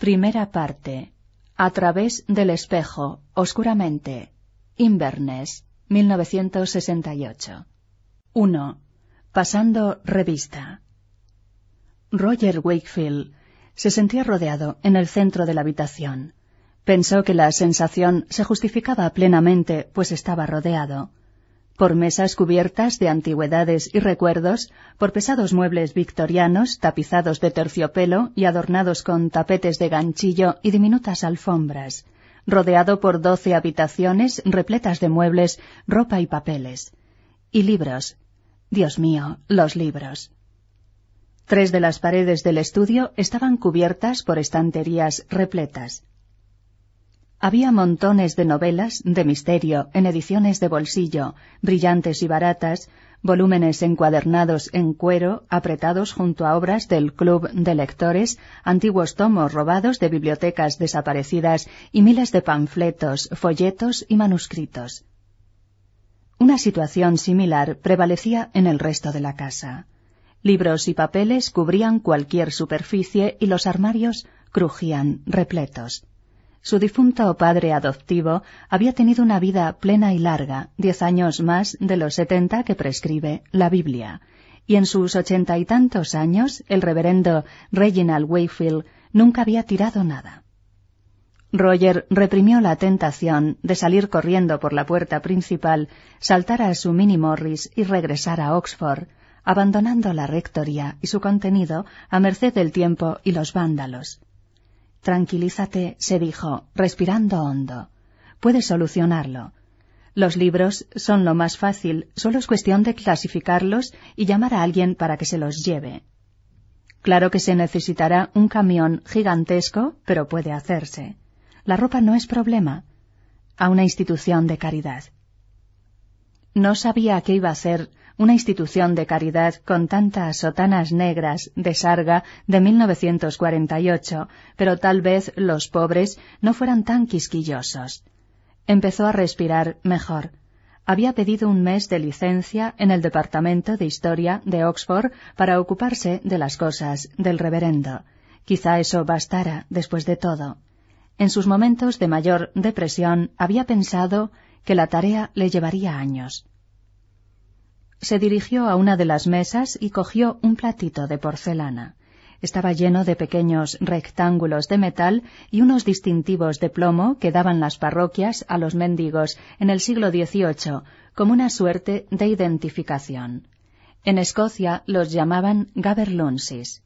Primera parte. A través del espejo, oscuramente. Inverness, 1968. 1. Pasando revista. Roger Wakefield se sentía rodeado en el centro de la habitación. Pensó que la sensación se justificaba plenamente, pues estaba rodeado por mesas cubiertas de antigüedades y recuerdos, por pesados muebles victorianos tapizados de terciopelo y adornados con tapetes de ganchillo y diminutas alfombras, rodeado por doce habitaciones repletas de muebles, ropa y papeles. Y libros. Dios mío, los libros. Tres de las paredes del estudio estaban cubiertas por estanterías repletas. Había montones de novelas de misterio en ediciones de bolsillo, brillantes y baratas, volúmenes encuadernados en cuero, apretados junto a obras del Club de Lectores, antiguos tomos robados de bibliotecas desaparecidas y miles de panfletos, folletos y manuscritos. Una situación similar prevalecía en el resto de la casa. Libros y papeles cubrían cualquier superficie y los armarios crujían repletos. Su difunto padre adoptivo había tenido una vida plena y larga, diez años más de los setenta que prescribe la Biblia, y en sus ochenta y tantos años el reverendo Reginald Wayfield nunca había tirado nada. Roger reprimió la tentación de salir corriendo por la puerta principal, saltar a su mini Morris y regresar a Oxford, abandonando la rectoría y su contenido a merced del tiempo y los vándalos. Tranquilízate, se dijo, respirando hondo. Puedes solucionarlo. Los libros son lo más fácil, solo es cuestión de clasificarlos y llamar a alguien para que se los lleve. Claro que se necesitará un camión gigantesco, pero puede hacerse. La ropa no es problema. A una institución de caridad. No sabía qué iba a hacer una institución de caridad con tantas sotanas negras de Sarga de 1948, pero tal vez los pobres no fueran tan quisquillosos. Empezó a respirar mejor. Había pedido un mes de licencia en el Departamento de Historia de Oxford para ocuparse de las cosas del reverendo. Quizá eso bastara, después de todo. En sus momentos de mayor depresión había pensado que la tarea le llevaría años se dirigió a una de las mesas y cogió un platito de porcelana. Estaba lleno de pequeños rectángulos de metal y unos distintivos de plomo que daban las parroquias a los mendigos en el siglo XVIII como una suerte de identificación. En Escocia los llamaban gaberlunsis.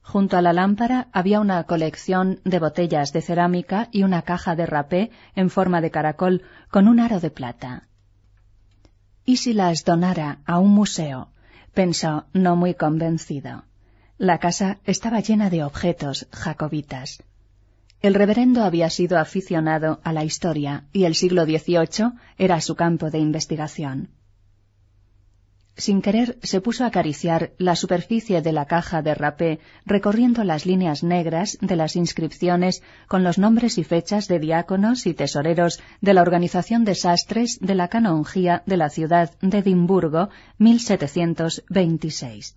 Junto a la lámpara había una colección de botellas de cerámica y una caja de rapé en forma de caracol con un aro de plata. ¿Y si las donara a un museo? pensó, no muy convencido. La casa estaba llena de objetos jacobitas. El reverendo había sido aficionado a la historia y el siglo XVIII era su campo de investigación. Sin querer se puso a acariciar la superficie de la caja de rapé, recorriendo las líneas negras de las inscripciones con los nombres y fechas de diáconos y tesoreros de la Organización de Sastres de la Canonjía de la ciudad de Edimburgo, 1726.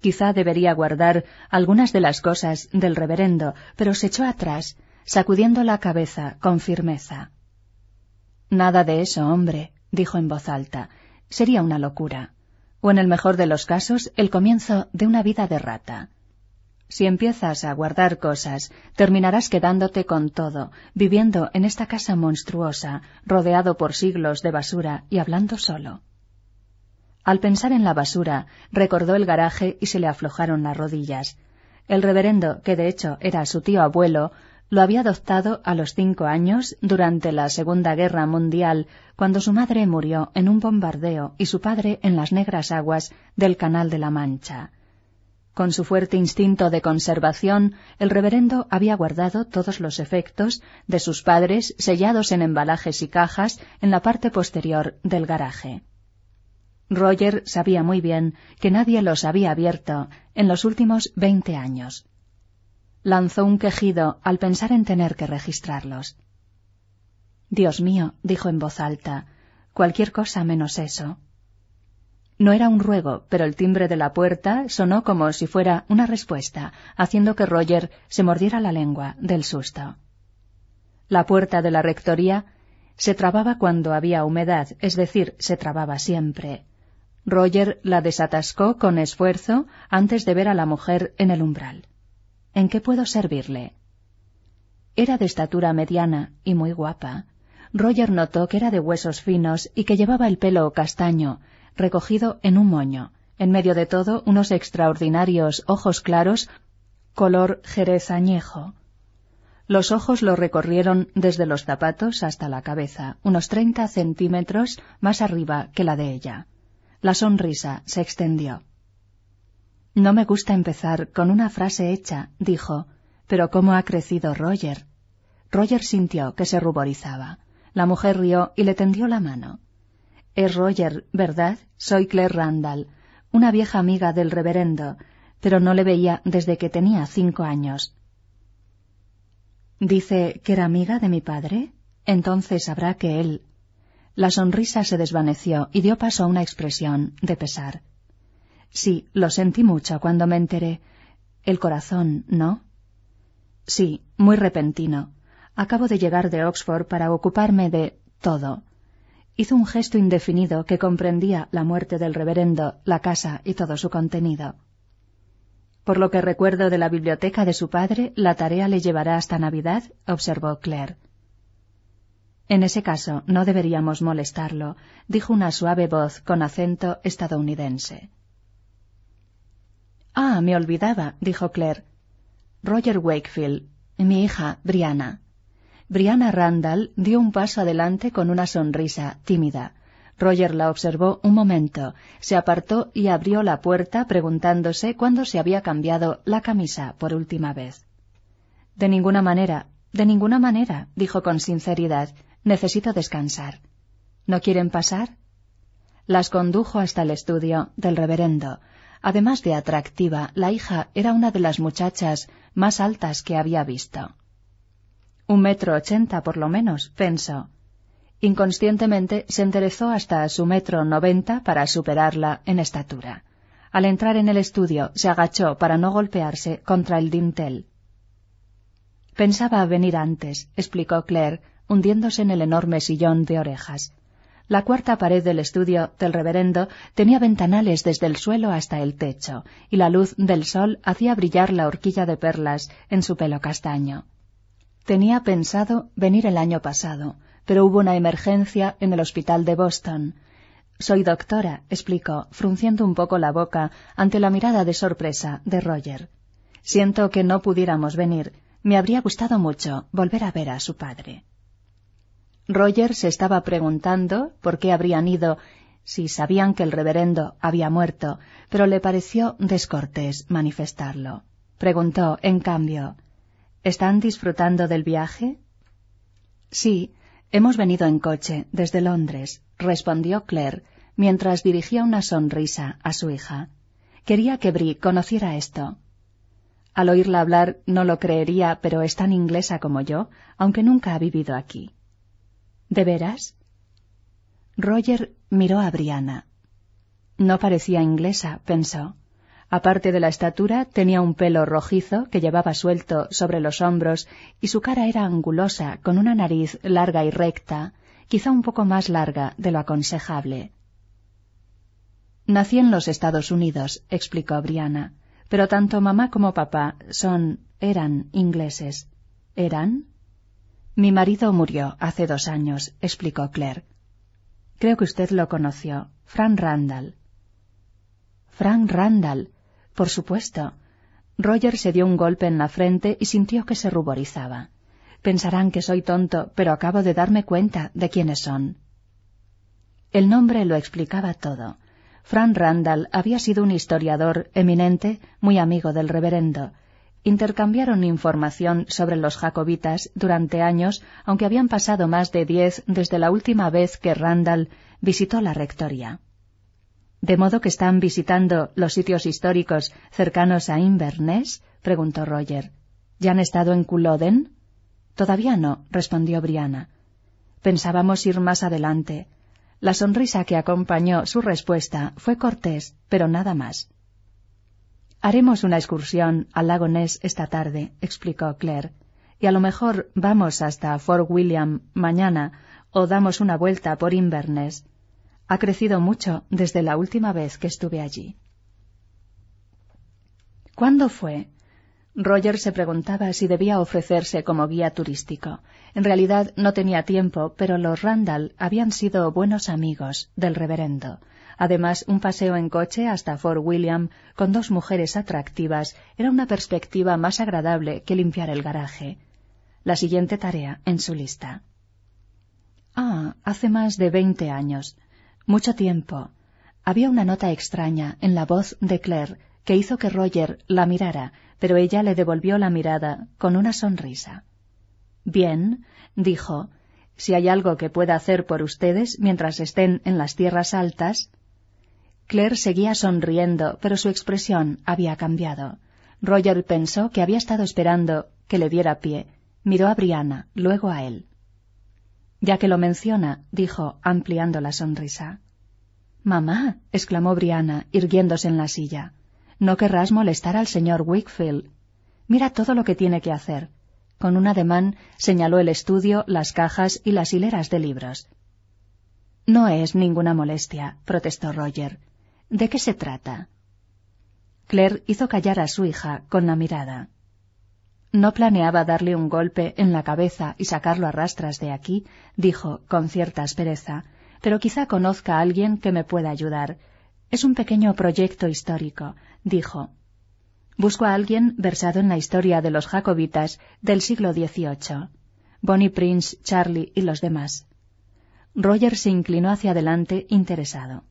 Quizá debería guardar algunas de las cosas del reverendo, pero se echó atrás, sacudiendo la cabeza con firmeza. Nada de eso, hombre, dijo en voz alta sería una locura, o en el mejor de los casos, el comienzo de una vida de rata. Si empiezas a guardar cosas, terminarás quedándote con todo, viviendo en esta casa monstruosa, rodeado por siglos de basura y hablando solo. Al pensar en la basura, recordó el garaje y se le aflojaron las rodillas. El reverendo, que de hecho era su tío abuelo, lo había adoptado a los cinco años durante la Segunda Guerra Mundial, cuando su madre murió en un bombardeo y su padre en las negras aguas del Canal de la Mancha. Con su fuerte instinto de conservación, el reverendo había guardado todos los efectos de sus padres sellados en embalajes y cajas en la parte posterior del garaje. Roger sabía muy bien que nadie los había abierto en los últimos veinte años lanzó un quejido al pensar en tener que registrarlos. Dios mío, dijo en voz alta, cualquier cosa menos eso. No era un ruego, pero el timbre de la puerta sonó como si fuera una respuesta, haciendo que Roger se mordiera la lengua del susto. La puerta de la rectoría se trababa cuando había humedad, es decir, se trababa siempre. Roger la desatascó con esfuerzo antes de ver a la mujer en el umbral. ¿En qué puedo servirle? Era de estatura mediana y muy guapa. Roger notó que era de huesos finos y que llevaba el pelo castaño, recogido en un moño. En medio de todo, unos extraordinarios ojos claros, color jerez añejo. Los ojos lo recorrieron desde los zapatos hasta la cabeza, unos treinta centímetros más arriba que la de ella. La sonrisa se extendió. No me gusta empezar con una frase hecha, dijo, pero cómo ha crecido Roger. Roger sintió que se ruborizaba. La mujer rió y le tendió la mano. Es Roger, ¿verdad? Soy Claire Randall, una vieja amiga del reverendo, pero no le veía desde que tenía cinco años. Dice que era amiga de mi padre. Entonces sabrá que él. La sonrisa se desvaneció y dio paso a una expresión de pesar. Sí, lo sentí mucho cuando me enteré. El corazón, ¿no? Sí, muy repentino. Acabo de llegar de Oxford para ocuparme de todo. Hizo un gesto indefinido que comprendía la muerte del reverendo, la casa y todo su contenido. Por lo que recuerdo de la biblioteca de su padre, la tarea le llevará hasta Navidad, observó Claire. En ese caso, no deberíamos molestarlo, dijo una suave voz con acento estadounidense. Ah, me olvidaba, dijo Claire. Roger Wakefield, mi hija, Brianna. Brianna Randall dio un paso adelante con una sonrisa tímida. Roger la observó un momento, se apartó y abrió la puerta preguntándose cuándo se había cambiado la camisa por última vez. De ninguna manera, de ninguna manera, dijo con sinceridad, necesito descansar. ¿No quieren pasar? Las condujo hasta el estudio del reverendo. Además de atractiva, la hija era una de las muchachas más altas que había visto. Un metro ochenta por lo menos, pensó. Inconscientemente se enderezó hasta su metro noventa para superarla en estatura. Al entrar en el estudio se agachó para no golpearse contra el dintel. Pensaba venir antes, explicó Claire, hundiéndose en el enorme sillón de orejas. La cuarta pared del estudio del reverendo tenía ventanales desde el suelo hasta el techo, y la luz del sol hacía brillar la horquilla de perlas en su pelo castaño. Tenía pensado venir el año pasado, pero hubo una emergencia en el hospital de Boston. Soy doctora, explicó, frunciendo un poco la boca ante la mirada de sorpresa de Roger. Siento que no pudiéramos venir. Me habría gustado mucho volver a ver a su padre. Roger se estaba preguntando por qué habrían ido si sabían que el reverendo había muerto, pero le pareció descortés manifestarlo. Preguntó, en cambio, ¿Están disfrutando del viaje? Sí, hemos venido en coche, desde Londres, respondió Claire, mientras dirigía una sonrisa a su hija. Quería que Brie conociera esto. Al oírla hablar no lo creería, pero es tan inglesa como yo, aunque nunca ha vivido aquí. ¿De veras? Roger miró a Brianna. No parecía inglesa, pensó. Aparte de la estatura, tenía un pelo rojizo que llevaba suelto sobre los hombros y su cara era angulosa, con una nariz larga y recta, quizá un poco más larga de lo aconsejable. Nací en los Estados Unidos, explicó Brianna, pero tanto mamá como papá son, eran ingleses. ¿Eran? Mi marido murió hace dos años, explicó Claire. Creo que usted lo conoció, Frank Randall. Frank Randall, por supuesto. Roger se dio un golpe en la frente y sintió que se ruborizaba. Pensarán que soy tonto, pero acabo de darme cuenta de quiénes son. El nombre lo explicaba todo. Frank Randall había sido un historiador eminente, muy amigo del reverendo. Intercambiaron información sobre los jacobitas durante años, aunque habían pasado más de diez desde la última vez que Randall visitó la rectoría. ¿De modo que están visitando los sitios históricos cercanos a Inverness? preguntó Roger. ¿Ya han estado en Culloden? Todavía no, respondió Brianna. Pensábamos ir más adelante. La sonrisa que acompañó su respuesta fue cortés, pero nada más. Haremos una excursión al lago Ness esta tarde, explicó Claire, y a lo mejor vamos hasta Fort William mañana o damos una vuelta por Inverness. Ha crecido mucho desde la última vez que estuve allí. ¿Cuándo fue? Roger se preguntaba si debía ofrecerse como guía turístico. En realidad no tenía tiempo, pero los Randall habían sido buenos amigos del reverendo. Además, un paseo en coche hasta Fort William con dos mujeres atractivas era una perspectiva más agradable que limpiar el garaje. La siguiente tarea en su lista. Ah, hace más de veinte años. Mucho tiempo. Había una nota extraña en la voz de Claire que hizo que Roger la mirara, pero ella le devolvió la mirada con una sonrisa. Bien, dijo, si hay algo que pueda hacer por ustedes mientras estén en las tierras altas. Claire seguía sonriendo, pero su expresión había cambiado. Roger pensó que había estado esperando que le diera pie. Miró a Brianna, luego a él. Ya que lo menciona, dijo, ampliando la sonrisa. Mamá, exclamó Brianna, irguiéndose en la silla. No querrás molestar al señor Wickfield. Mira todo lo que tiene que hacer. Con un ademán señaló el estudio, las cajas y las hileras de libros. No es ninguna molestia, protestó Roger. ¿De qué se trata? Claire hizo callar a su hija con la mirada. No planeaba darle un golpe en la cabeza y sacarlo a rastras de aquí, dijo con cierta aspereza, pero quizá conozca a alguien que me pueda ayudar. Es un pequeño proyecto histórico dijo. Busco a alguien versado en la historia de los jacobitas del siglo XVIII. Bonnie Prince, Charlie y los demás. Roger se inclinó hacia adelante interesado.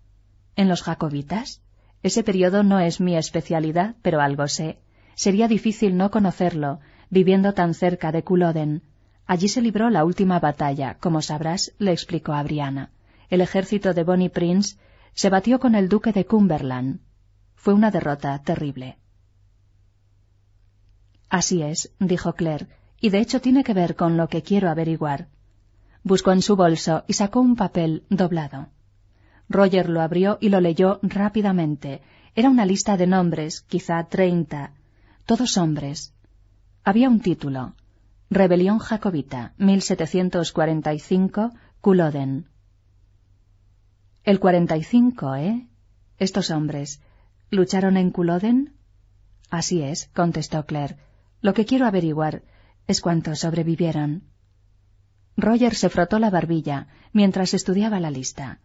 ¿En los jacobitas? Ese periodo no es mi especialidad, pero algo sé. Sería difícil no conocerlo, viviendo tan cerca de Culloden. Allí se libró la última batalla, como sabrás, le explicó a Brianna. El ejército de Bonnie Prince se batió con el duque de Cumberland. Fue una derrota terrible. Así es, dijo Claire, y de hecho tiene que ver con lo que quiero averiguar. Buscó en su bolso y sacó un papel doblado. Roger lo abrió y lo leyó rápidamente. Era una lista de nombres, quizá treinta, todos hombres. Había un título. Rebelión Jacobita, 1745, Culloden. El 45, ¿eh? Estos hombres. ¿Lucharon en Culloden? Así es, contestó Claire. Lo que quiero averiguar es cuántos sobrevivieron. Roger se frotó la barbilla mientras estudiaba la lista.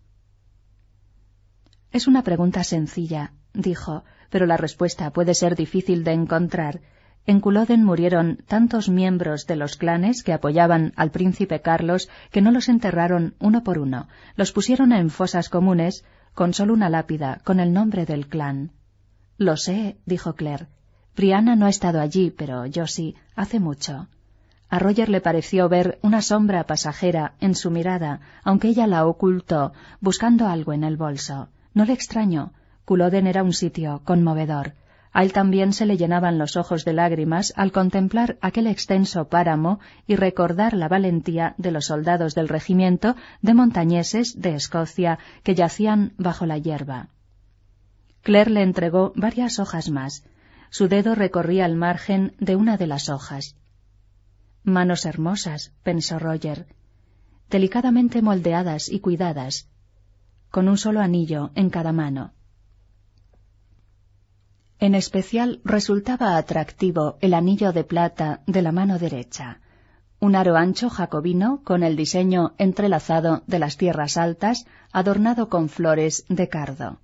Es una pregunta sencilla, dijo, pero la respuesta puede ser difícil de encontrar. En Culloden murieron tantos miembros de los clanes que apoyaban al príncipe Carlos que no los enterraron uno por uno, los pusieron en fosas comunes con solo una lápida con el nombre del clan. Lo sé, dijo Claire. Brianna no ha estado allí, pero yo sí, hace mucho. A Roger le pareció ver una sombra pasajera en su mirada, aunque ella la ocultó, buscando algo en el bolso. No le extrañó. Culloden era un sitio conmovedor. A él también se le llenaban los ojos de lágrimas al contemplar aquel extenso páramo y recordar la valentía de los soldados del regimiento de montañeses de Escocia que yacían bajo la hierba. Claire le entregó varias hojas más. Su dedo recorría el margen de una de las hojas. Manos hermosas, pensó Roger, delicadamente moldeadas y cuidadas, con un solo anillo en cada mano. En especial resultaba atractivo el anillo de plata de la mano derecha, un aro ancho jacobino con el diseño entrelazado de las tierras altas adornado con flores de cardo.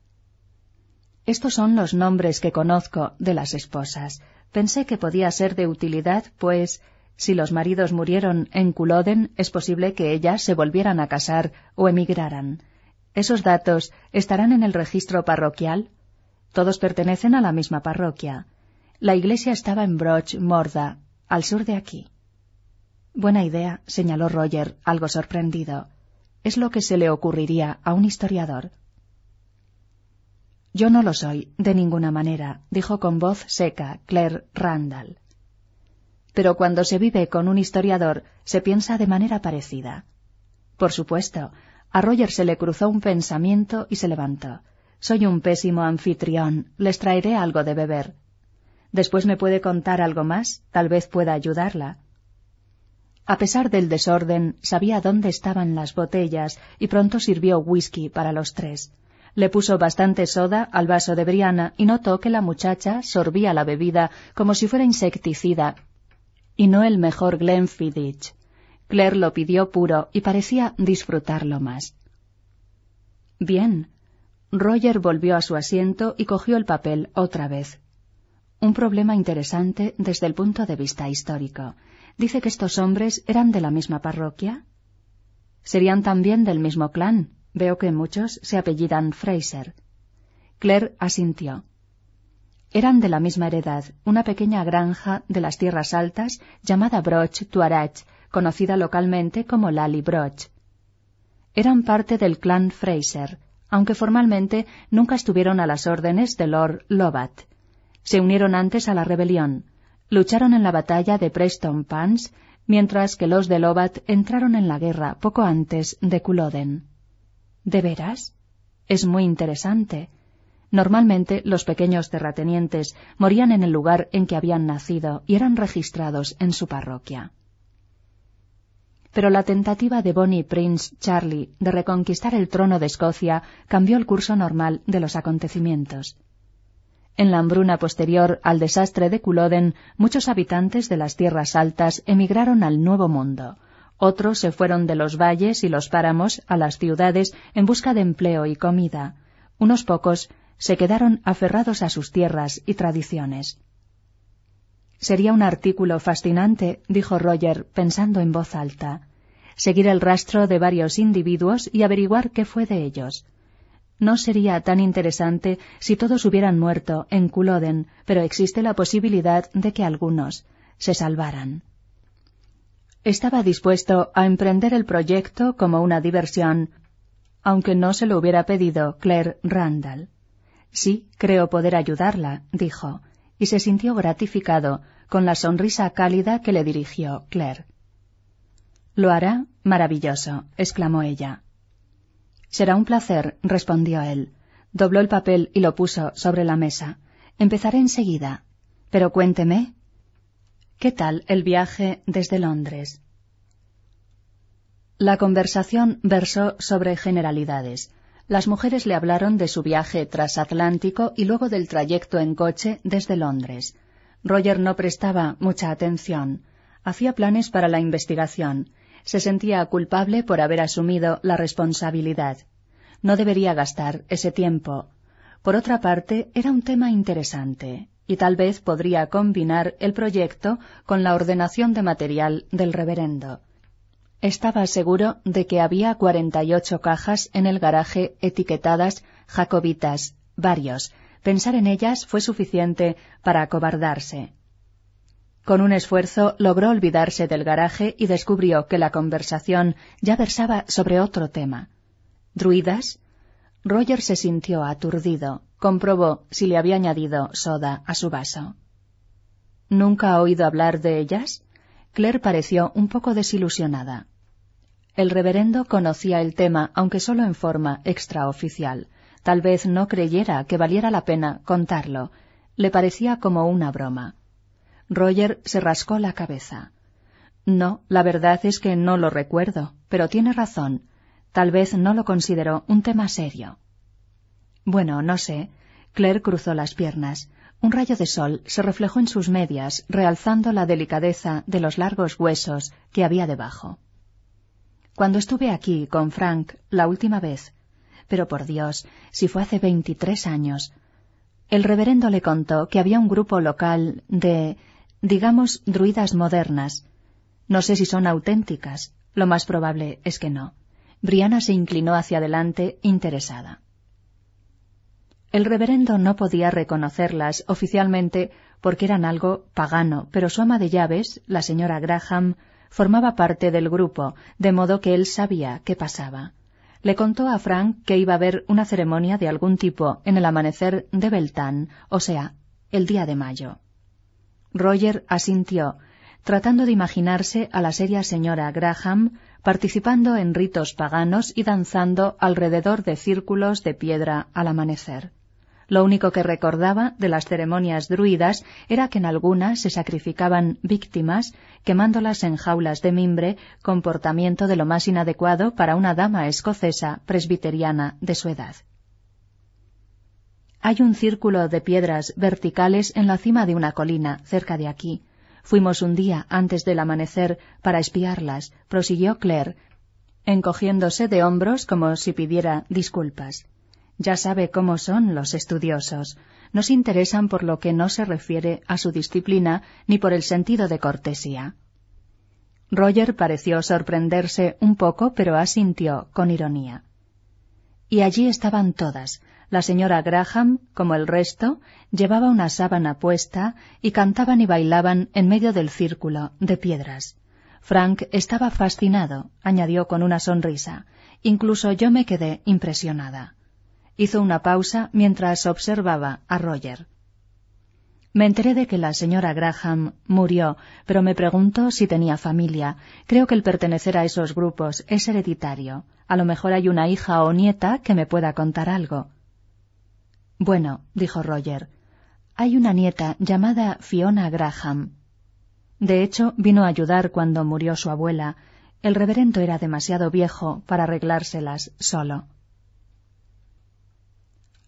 Estos son los nombres que conozco de las esposas. Pensé que podía ser de utilidad, pues si los maridos murieron en Culloden, es posible que ellas se volvieran a casar o emigraran. ¿Esos datos estarán en el registro parroquial? Todos pertenecen a la misma parroquia. La iglesia estaba en Broch Morda, al sur de aquí. Buena idea, señaló Roger, algo sorprendido. Es lo que se le ocurriría a un historiador. Yo no lo soy, de ninguna manera, dijo con voz seca Claire Randall. Pero cuando se vive con un historiador, se piensa de manera parecida. Por supuesto, A Roger se le cruzó un pensamiento y se levantó. Soy un pésimo anfitrión. Les traeré algo de beber. Después me puede contar algo más. Tal vez pueda ayudarla. A pesar del desorden, sabía dónde estaban las botellas y pronto sirvió whisky para los tres. Le puso bastante soda al vaso de Briana y notó que la muchacha sorbía la bebida como si fuera insecticida y no el mejor Glenfiddich. Claire lo pidió puro y parecía disfrutarlo más. Bien. Roger volvió a su asiento y cogió el papel otra vez. Un problema interesante desde el punto de vista histórico. Dice que estos hombres eran de la misma parroquia. Serían también del mismo clan. Veo que muchos se apellidan Fraser. Claire asintió. Eran de la misma heredad, una pequeña granja de las tierras altas llamada Broch Tuarach, conocida localmente como Lally Broch. Eran parte del clan Fraser, aunque formalmente nunca estuvieron a las órdenes de Lord Lovat. Se unieron antes a la rebelión, lucharon en la batalla de Preston Pans, mientras que los de Lovat entraron en la guerra poco antes de Culloden. ¿De veras? Es muy interesante. Normalmente los pequeños terratenientes morían en el lugar en que habían nacido y eran registrados en su parroquia. Pero la tentativa de Bonnie Prince Charlie de reconquistar el trono de Escocia cambió el curso normal de los acontecimientos. En la hambruna posterior al desastre de Culloden, muchos habitantes de las tierras altas emigraron al Nuevo Mundo. Otros se fueron de los valles y los páramos a las ciudades en busca de empleo y comida. Unos pocos se quedaron aferrados a sus tierras y tradiciones. Sería un artículo fascinante, dijo Roger, pensando en voz alta, seguir el rastro de varios individuos y averiguar qué fue de ellos. No sería tan interesante si todos hubieran muerto en Culloden, pero existe la posibilidad de que algunos se salvaran. Estaba dispuesto a emprender el proyecto como una diversión, aunque no se lo hubiera pedido Claire Randall. Sí, creo poder ayudarla, dijo, y se sintió gratificado con la sonrisa cálida que le dirigió Claire. Lo hará maravilloso, exclamó ella. Será un placer, respondió él. Dobló el papel y lo puso sobre la mesa. Empezaré enseguida. Pero cuénteme. ¿Qué tal el viaje desde Londres? La conversación versó sobre generalidades. Las mujeres le hablaron de su viaje transatlántico y luego del trayecto en coche desde Londres. Roger no prestaba mucha atención. Hacía planes para la investigación. Se sentía culpable por haber asumido la responsabilidad. No debería gastar ese tiempo. Por otra parte, era un tema interesante, y tal vez podría combinar el proyecto con la ordenación de material del reverendo. Estaba seguro de que había cuarenta y ocho cajas en el garaje etiquetadas jacobitas, varios. Pensar en ellas fue suficiente para acobardarse. Con un esfuerzo logró olvidarse del garaje y descubrió que la conversación ya versaba sobre otro tema. ¿Druidas? Roger se sintió aturdido. Comprobó si le había añadido soda a su vaso. ¿Nunca ha oído hablar de ellas? Claire pareció un poco desilusionada. El reverendo conocía el tema, aunque solo en forma extraoficial. Tal vez no creyera que valiera la pena contarlo. Le parecía como una broma. Roger se rascó la cabeza. No, la verdad es que no lo recuerdo, pero tiene razón. Tal vez no lo consideró un tema serio. Bueno, no sé. Claire cruzó las piernas. Un rayo de sol se reflejó en sus medias, realzando la delicadeza de los largos huesos que había debajo. Cuando estuve aquí con Frank la última vez, pero por Dios, si fue hace veintitrés años, el reverendo le contó que había un grupo local de, digamos, druidas modernas. No sé si son auténticas, lo más probable es que no. Briana se inclinó hacia adelante, interesada. El reverendo no podía reconocerlas oficialmente porque eran algo pagano, pero su ama de llaves, la señora Graham, formaba parte del grupo, de modo que él sabía qué pasaba. Le contó a Frank que iba a haber una ceremonia de algún tipo en el amanecer de Beltán, o sea, el día de mayo. Roger asintió. tratando de imaginarse a la seria señora Graham participando en ritos paganos y danzando alrededor de círculos de piedra al amanecer. Lo único que recordaba de las ceremonias druidas era que en algunas se sacrificaban víctimas quemándolas en jaulas de mimbre, comportamiento de lo más inadecuado para una dama escocesa presbiteriana de su edad. Hay un círculo de piedras verticales en la cima de una colina, cerca de aquí. Fuimos un día antes del amanecer para espiarlas, prosiguió Claire, encogiéndose de hombros como si pidiera disculpas. Ya sabe cómo son los estudiosos. No se interesan por lo que no se refiere a su disciplina ni por el sentido de cortesía. Roger pareció sorprenderse un poco, pero asintió con ironía. Y allí estaban todas, la señora Graham, como el resto, llevaba una sábana puesta y cantaban y bailaban en medio del círculo de piedras. Frank estaba fascinado, añadió con una sonrisa. Incluso yo me quedé impresionada. Hizo una pausa mientras observaba a Roger. Me enteré de que la señora Graham murió, pero me pregunto si tenía familia. Creo que el pertenecer a esos grupos es hereditario. A lo mejor hay una hija o nieta que me pueda contar algo. Bueno, dijo Roger, hay una nieta llamada Fiona Graham. De hecho, vino a ayudar cuando murió su abuela. El reverendo era demasiado viejo para arreglárselas solo.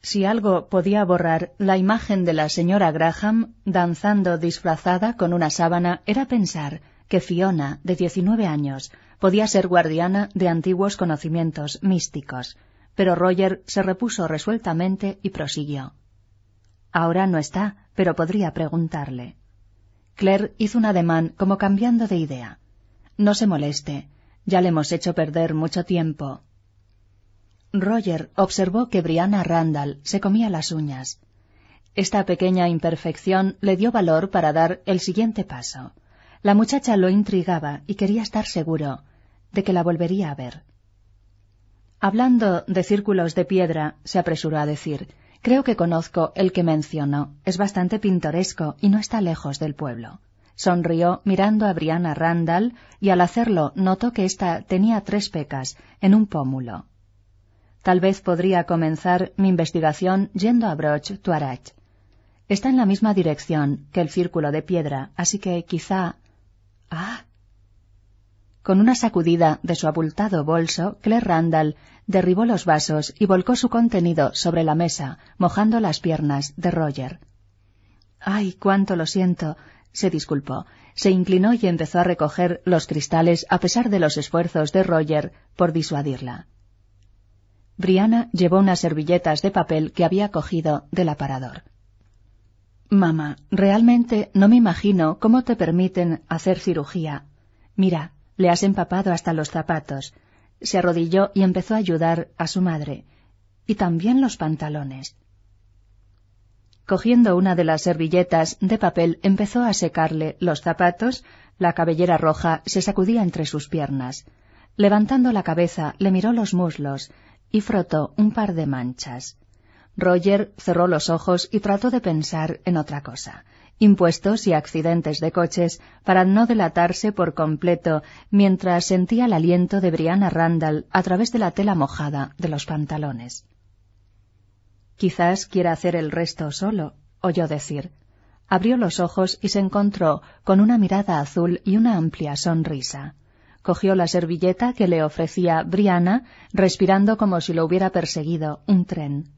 Si algo podía borrar la imagen de la señora Graham danzando disfrazada con una sábana era pensar que Fiona, de diecinueve años, podía ser guardiana de antiguos conocimientos místicos, pero Roger se repuso resueltamente y prosiguió. Ahora no está, pero podría preguntarle. Claire hizo un ademán como cambiando de idea. No se moleste, ya le hemos hecho perder mucho tiempo. Roger observó que Brianna Randall se comía las uñas. Esta pequeña imperfección le dio valor para dar el siguiente paso. La muchacha lo intrigaba y quería estar seguro de que la volvería a ver. Hablando de círculos de piedra, se apresuró a decir, creo que conozco el que mencionó. Es bastante pintoresco y no está lejos del pueblo. Sonrió mirando a Brianna Randall y al hacerlo notó que ésta tenía tres pecas en un pómulo. Tal vez podría comenzar mi investigación yendo a Broch Tuarach. Está en la misma dirección que el círculo de piedra, así que quizá. Ah, con una sacudida de su abultado bolso, Claire Randall derribó los vasos y volcó su contenido sobre la mesa, mojando las piernas de Roger. Ay, cuánto lo siento, se disculpó. Se inclinó y empezó a recoger los cristales a pesar de los esfuerzos de Roger por disuadirla. Brianna llevó unas servilletas de papel que había cogido del aparador. Mamá, realmente no me imagino cómo te permiten hacer cirugía. Mira, le has empapado hasta los zapatos. Se arrodilló y empezó a ayudar a su madre. Y también los pantalones. Cogiendo una de las servilletas de papel, empezó a secarle los zapatos, la cabellera roja se sacudía entre sus piernas. Levantando la cabeza, le miró los muslos y frotó un par de manchas. Roger cerró los ojos y trató de pensar en otra cosa impuestos y accidentes de coches para no delatarse por completo mientras sentía el aliento de Brianna Randall a través de la tela mojada de los pantalones. Quizás quiera hacer el resto solo, oyó decir. Abrió los ojos y se encontró con una mirada azul y una amplia sonrisa. Cogió la servilleta que le ofrecía Brianna, respirando como si lo hubiera perseguido un tren.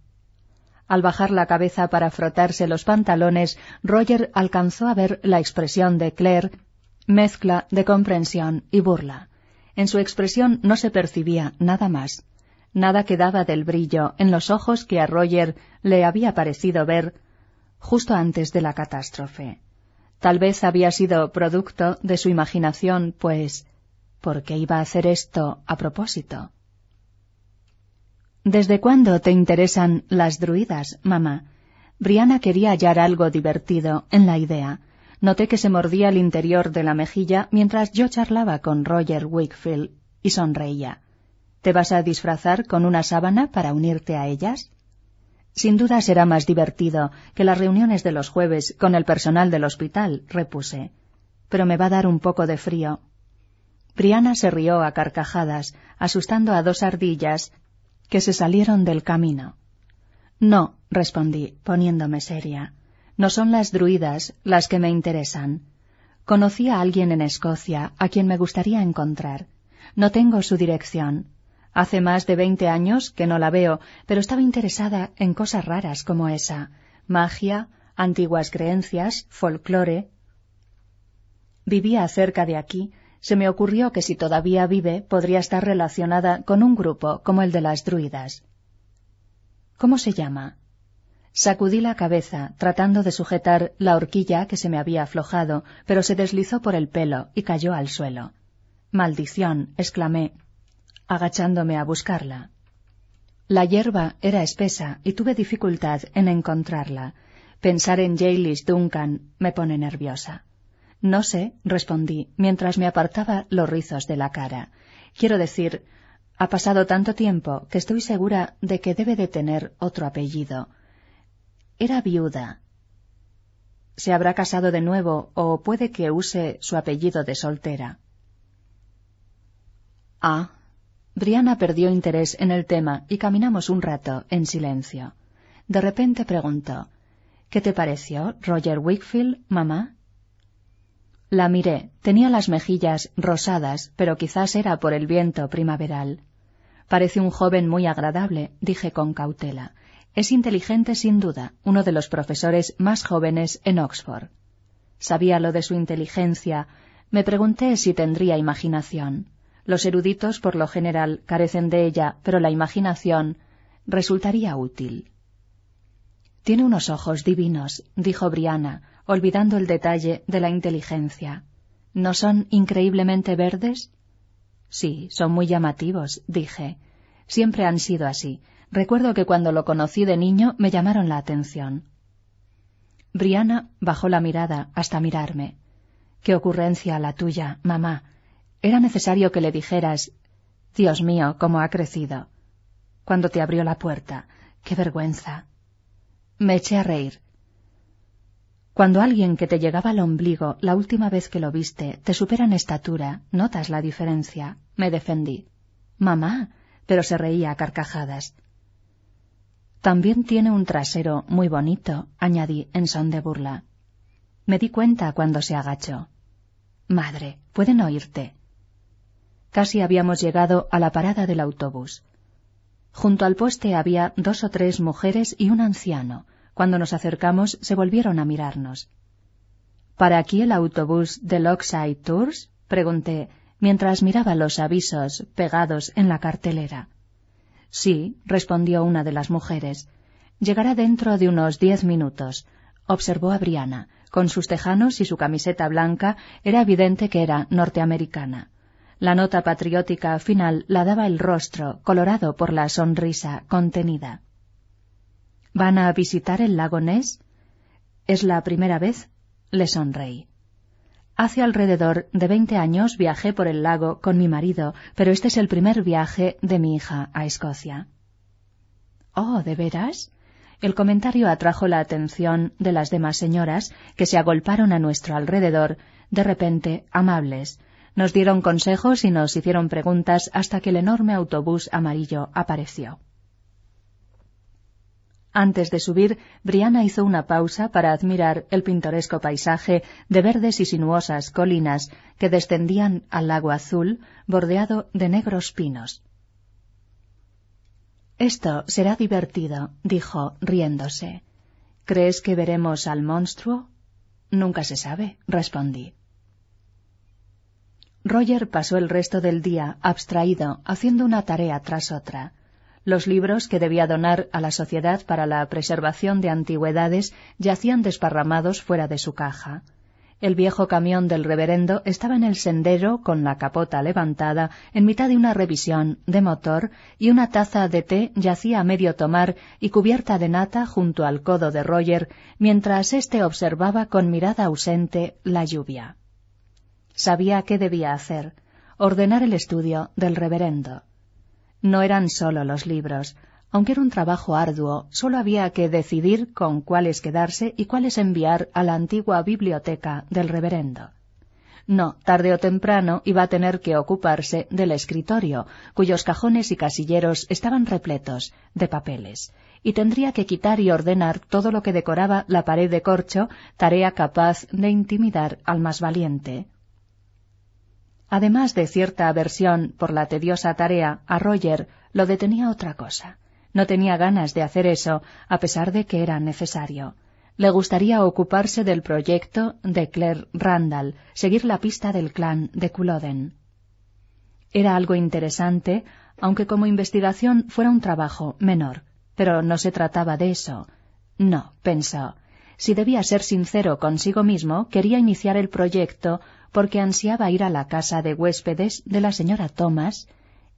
Al bajar la cabeza para frotarse los pantalones, Roger alcanzó a ver la expresión de Claire, mezcla de comprensión y burla. En su expresión no se percibía nada más. Nada quedaba del brillo en los ojos que a Roger le había parecido ver justo antes de la catástrofe. Tal vez había sido producto de su imaginación, pues ¿por qué iba a hacer esto a propósito? ¿Desde cuándo te interesan las druidas, mamá? Brianna quería hallar algo divertido en la idea. Noté que se mordía el interior de la mejilla mientras yo charlaba con Roger Wakefield y sonreía. ¿Te vas a disfrazar con una sábana para unirte a ellas? Sin duda será más divertido que las reuniones de los jueves con el personal del hospital, repuse. pero me va a dar un poco de frío. Briana se rió a carcajadas, asustando a dos ardillas que se salieron del camino. No, respondí, poniéndome seria. No son las druidas las que me interesan. Conocí a alguien en Escocia a quien me gustaría encontrar. No tengo su dirección. Hace más de veinte años que no la veo, pero estaba interesada en cosas raras como esa. Magia, antiguas creencias, folclore. Vivía cerca de aquí. Se me ocurrió que si todavía vive podría estar relacionada con un grupo como el de las druidas. ¿Cómo se llama? Sacudí la cabeza, tratando de sujetar la horquilla que se me había aflojado, pero se deslizó por el pelo y cayó al suelo. Maldición, exclamé, agachándome a buscarla. La hierba era espesa y tuve dificultad en encontrarla. Pensar en Jaylis Duncan me pone nerviosa. No sé, respondí, mientras me apartaba los rizos de la cara. Quiero decir, ha pasado tanto tiempo que estoy segura de que debe de tener otro apellido. Era viuda. Se habrá casado de nuevo o puede que use su apellido de soltera. Ah. Brianna perdió interés en el tema y caminamos un rato en silencio. De repente preguntó ¿Qué te pareció, Roger Wickfield, mamá? La miré. Tenía las mejillas rosadas, pero quizás era por el viento primaveral. Parece un joven muy agradable, dije con cautela. Es inteligente sin duda, uno de los profesores más jóvenes en Oxford. Sabía lo de su inteligencia. Me pregunté si tendría imaginación. Los eruditos, por lo general, carecen de ella, pero la imaginación resultaría útil. Tiene unos ojos divinos, dijo Briana, olvidando el detalle de la inteligencia. ¿No son increíblemente verdes? Sí, son muy llamativos, dije. Siempre han sido así. Recuerdo que cuando lo conocí de niño me llamaron la atención. Briana bajó la mirada hasta mirarme. Qué ocurrencia la tuya, mamá. Era necesario que le dijeras Dios mío, cómo ha crecido. Cuando te abrió la puerta. Qué vergüenza. Me eché a reír. Cuando alguien que te llegaba al ombligo la última vez que lo viste te supera en estatura, notas la diferencia. Me defendí. Mamá, pero se reía a carcajadas. También tiene un trasero muy bonito, añadí en son de burla. Me di cuenta cuando se agachó. Madre, pueden oírte. Casi habíamos llegado a la parada del autobús. Junto al poste había dos o tres mujeres y un anciano. Cuando nos acercamos se volvieron a mirarnos. ¿Para aquí el autobús de Lockside Tours? pregunté, mientras miraba los avisos pegados en la cartelera. Sí, respondió una de las mujeres. Llegará dentro de unos diez minutos. Observó a. Con sus tejanos y su camiseta blanca era evidente que era norteamericana. La nota patriótica final la daba el rostro, colorado por la sonrisa contenida. ¿Van a visitar el lago Ness? ¿Es la primera vez? Le sonreí. Hace alrededor de veinte años viajé por el lago con mi marido, pero este es el primer viaje de mi hija a Escocia. Oh, ¿de veras? El comentario atrajo la atención de las demás señoras que se agolparon a nuestro alrededor, de repente amables. Nos dieron consejos y nos hicieron preguntas hasta que el enorme autobús amarillo apareció. Antes de subir, Briana hizo una pausa para admirar el pintoresco paisaje de verdes y sinuosas colinas que descendían al lago azul, bordeado de negros pinos. Esto será divertido, dijo, riéndose. ¿Crees que veremos al monstruo? Nunca se sabe, respondí. Roger pasó el resto del día abstraído, haciendo una tarea tras otra. Los libros que debía donar a la Sociedad para la Preservación de Antigüedades yacían desparramados fuera de su caja. El viejo camión del reverendo estaba en el sendero con la capota levantada en mitad de una revisión de motor y una taza de té yacía a medio tomar y cubierta de nata junto al codo de Roger mientras éste observaba con mirada ausente la lluvia. Sabía qué debía hacer, ordenar el estudio del reverendo. No eran solo los libros. Aunque era un trabajo arduo, solo había que decidir con cuáles quedarse y cuáles enviar a la antigua biblioteca del reverendo. No, tarde o temprano iba a tener que ocuparse del escritorio, cuyos cajones y casilleros estaban repletos de papeles, y tendría que quitar y ordenar todo lo que decoraba la pared de corcho, tarea capaz de intimidar al más valiente. Además de cierta aversión por la tediosa tarea, a Roger lo detenía otra cosa. No tenía ganas de hacer eso, a pesar de que era necesario. Le gustaría ocuparse del proyecto de Claire Randall, seguir la pista del clan de Culloden. Era algo interesante, aunque como investigación fuera un trabajo menor. Pero no se trataba de eso. No, pensó. Si debía ser sincero consigo mismo, quería iniciar el proyecto porque ansiaba ir a la casa de huéspedes de la señora Thomas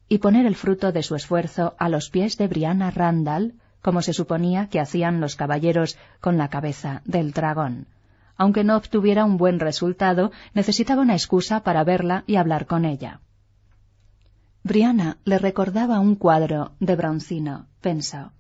y poner el fruto de su esfuerzo a los pies de Brianna Randall, como se suponía que hacían los caballeros con la cabeza del dragón. Aunque no obtuviera un buen resultado, necesitaba una excusa para verla y hablar con ella. Brianna le recordaba un cuadro de Broncino, pensó.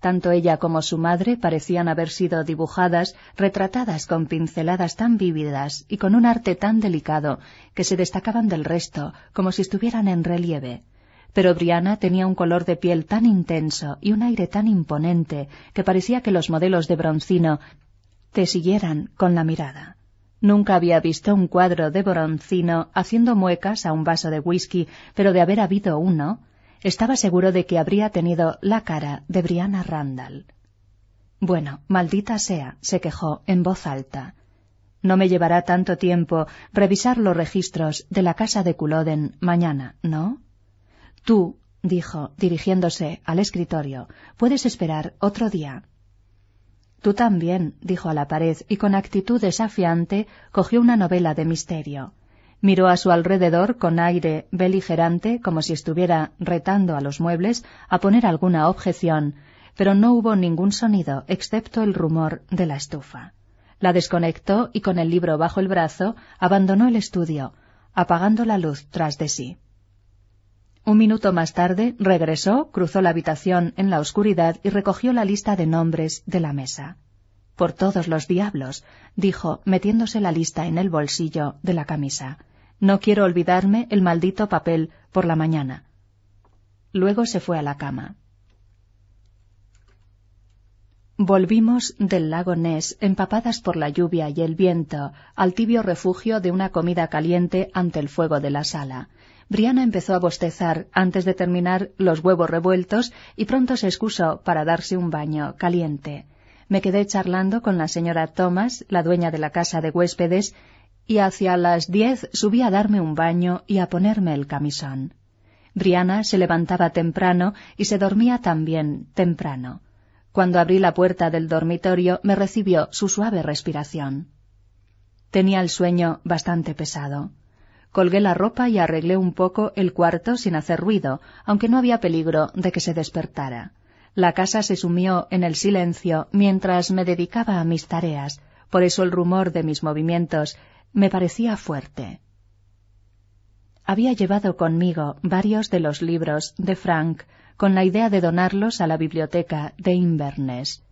Tanto ella como su madre parecían haber sido dibujadas, retratadas con pinceladas tan vívidas y con un arte tan delicado que se destacaban del resto, como si estuvieran en relieve. Pero Briana tenía un color de piel tan intenso y un aire tan imponente que parecía que los modelos de Broncino te siguieran con la mirada. Nunca había visto un cuadro de Broncino haciendo muecas a un vaso de whisky, pero de haber habido uno, estaba seguro de que habría tenido la cara de Brianna Randall. Bueno, maldita sea, se quejó en voz alta. No me llevará tanto tiempo revisar los registros de la casa de Culloden mañana, ¿no? Tú, dijo, dirigiéndose al escritorio, puedes esperar otro día. Tú también, dijo a la pared, y con actitud desafiante cogió una novela de misterio. Miró a su alrededor con aire beligerante, como si estuviera retando a los muebles a poner alguna objeción, pero no hubo ningún sonido excepto el rumor de la estufa. La desconectó y con el libro bajo el brazo abandonó el estudio, apagando la luz tras de sí. Un minuto más tarde regresó, cruzó la habitación en la oscuridad y recogió la lista de nombres de la mesa. Por todos los diablos, dijo, metiéndose la lista en el bolsillo de la camisa. No quiero olvidarme el maldito papel por la mañana. Luego se fue a la cama. Volvimos del lago Ness, empapadas por la lluvia y el viento, al tibio refugio de una comida caliente ante el fuego de la sala. Briana empezó a bostezar antes de terminar los huevos revueltos y pronto se excusó para darse un baño caliente. Me quedé charlando con la señora Thomas, la dueña de la casa de huéspedes, y hacia las diez subí a darme un baño y a ponerme el camisón. Briana se levantaba temprano y se dormía también temprano. Cuando abrí la puerta del dormitorio me recibió su suave respiración. Tenía el sueño bastante pesado. Colgué la ropa y arreglé un poco el cuarto sin hacer ruido, aunque no había peligro de que se despertara. La casa se sumió en el silencio mientras me dedicaba a mis tareas, por eso el rumor de mis movimientos me parecía fuerte. Había llevado conmigo varios de los libros de Frank con la idea de donarlos a la biblioteca de Inverness.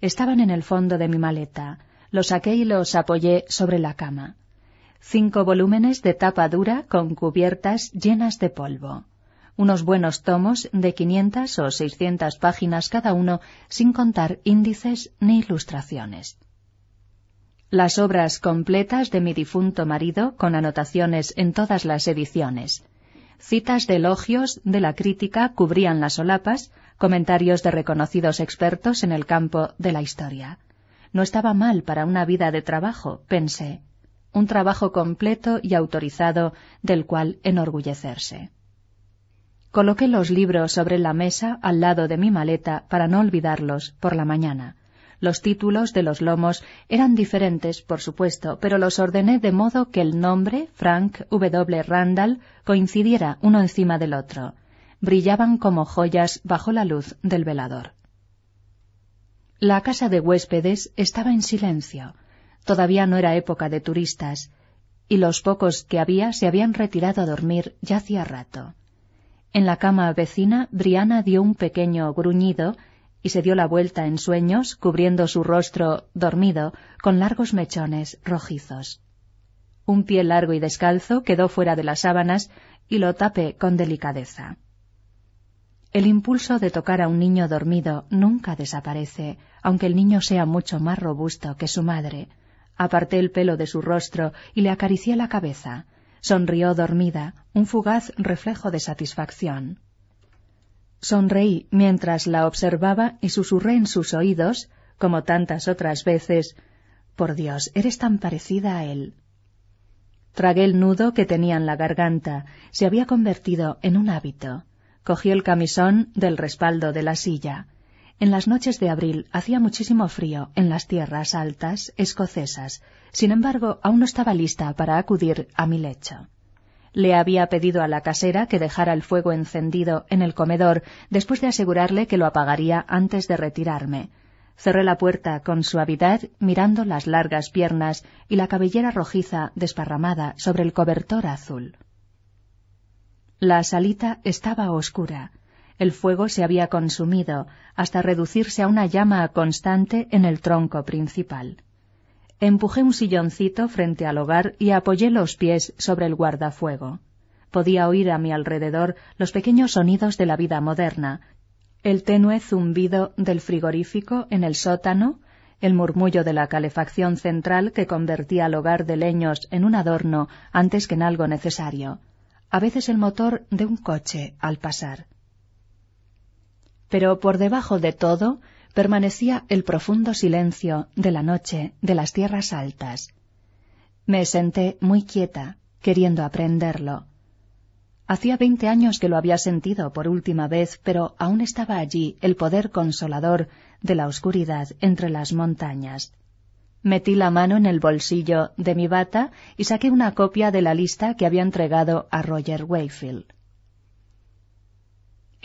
Estaban en el fondo de mi maleta. Los saqué y los apoyé sobre la cama. Cinco volúmenes de tapa dura con cubiertas llenas de polvo. Unos buenos tomos de quinientas o seiscientas páginas cada uno, sin contar índices ni ilustraciones las obras completas de mi difunto marido con anotaciones en todas las ediciones. Citas de elogios de la crítica cubrían las solapas, comentarios de reconocidos expertos en el campo de la historia. No estaba mal para una vida de trabajo, pensé. Un trabajo completo y autorizado del cual enorgullecerse. Coloqué los libros sobre la mesa al lado de mi maleta para no olvidarlos por la mañana. Los títulos de los lomos eran diferentes, por supuesto, pero los ordené de modo que el nombre, Frank W. Randall, coincidiera uno encima del otro. Brillaban como joyas bajo la luz del velador. La casa de huéspedes estaba en silencio. Todavía no era época de turistas, y los pocos que había se habían retirado a dormir ya hacía rato. En la cama vecina, Briana dio un pequeño gruñido y se dio la vuelta en sueños, cubriendo su rostro dormido con largos mechones rojizos. Un pie largo y descalzo quedó fuera de las sábanas y lo tapé con delicadeza. El impulso de tocar a un niño dormido nunca desaparece, aunque el niño sea mucho más robusto que su madre. Aparté el pelo de su rostro y le acaricié la cabeza. Sonrió dormida, un fugaz reflejo de satisfacción. Sonreí mientras la observaba y susurré en sus oídos, como tantas otras veces, Por Dios, eres tan parecida a él. Tragué el nudo que tenía en la garganta, se había convertido en un hábito. Cogí el camisón del respaldo de la silla. En las noches de abril hacía muchísimo frío en las tierras altas escocesas. Sin embargo, aún no estaba lista para acudir a mi lecho. Le había pedido a la casera que dejara el fuego encendido en el comedor después de asegurarle que lo apagaría antes de retirarme. Cerré la puerta con suavidad, mirando las largas piernas y la cabellera rojiza desparramada sobre el cobertor azul. La salita estaba oscura. El fuego se había consumido hasta reducirse a una llama constante en el tronco principal. Empujé un silloncito frente al hogar y apoyé los pies sobre el guardafuego. Podía oír a mi alrededor los pequeños sonidos de la vida moderna, el tenue zumbido del frigorífico en el sótano, el murmullo de la calefacción central que convertía el hogar de leños en un adorno antes que en algo necesario, a veces el motor de un coche al pasar. Pero por debajo de todo permanecía el profundo silencio de la noche de las tierras altas. Me senté muy quieta, queriendo aprenderlo. Hacía veinte años que lo había sentido por última vez, pero aún estaba allí el poder consolador de la oscuridad entre las montañas. Metí la mano en el bolsillo de mi bata y saqué una copia de la lista que había entregado a Roger Wayfield.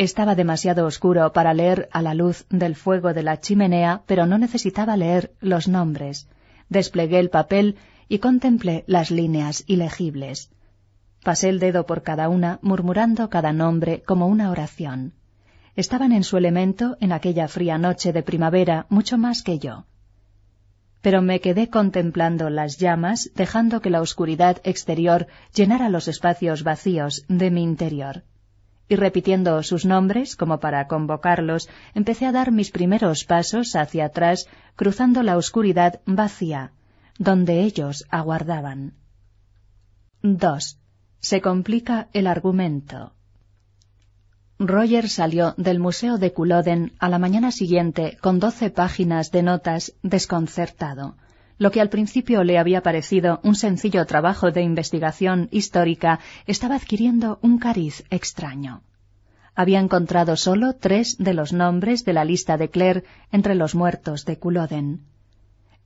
Estaba demasiado oscuro para leer a la luz del fuego de la chimenea, pero no necesitaba leer los nombres. Desplegué el papel y contemplé las líneas ilegibles. Pasé el dedo por cada una, murmurando cada nombre como una oración. Estaban en su elemento en aquella fría noche de primavera mucho más que yo pero me quedé contemplando las llamas, dejando que la oscuridad exterior llenara los espacios vacíos de mi interior. Y repitiendo sus nombres, como para convocarlos, empecé a dar mis primeros pasos hacia atrás, cruzando la oscuridad vacía, donde ellos aguardaban. 2. Se complica el argumento. Roger salió del Museo de Culloden a la mañana siguiente con doce páginas de notas desconcertado. Lo que al principio le había parecido un sencillo trabajo de investigación histórica estaba adquiriendo un cariz extraño. Había encontrado solo tres de los nombres de la lista de Clare entre los muertos de Culloden.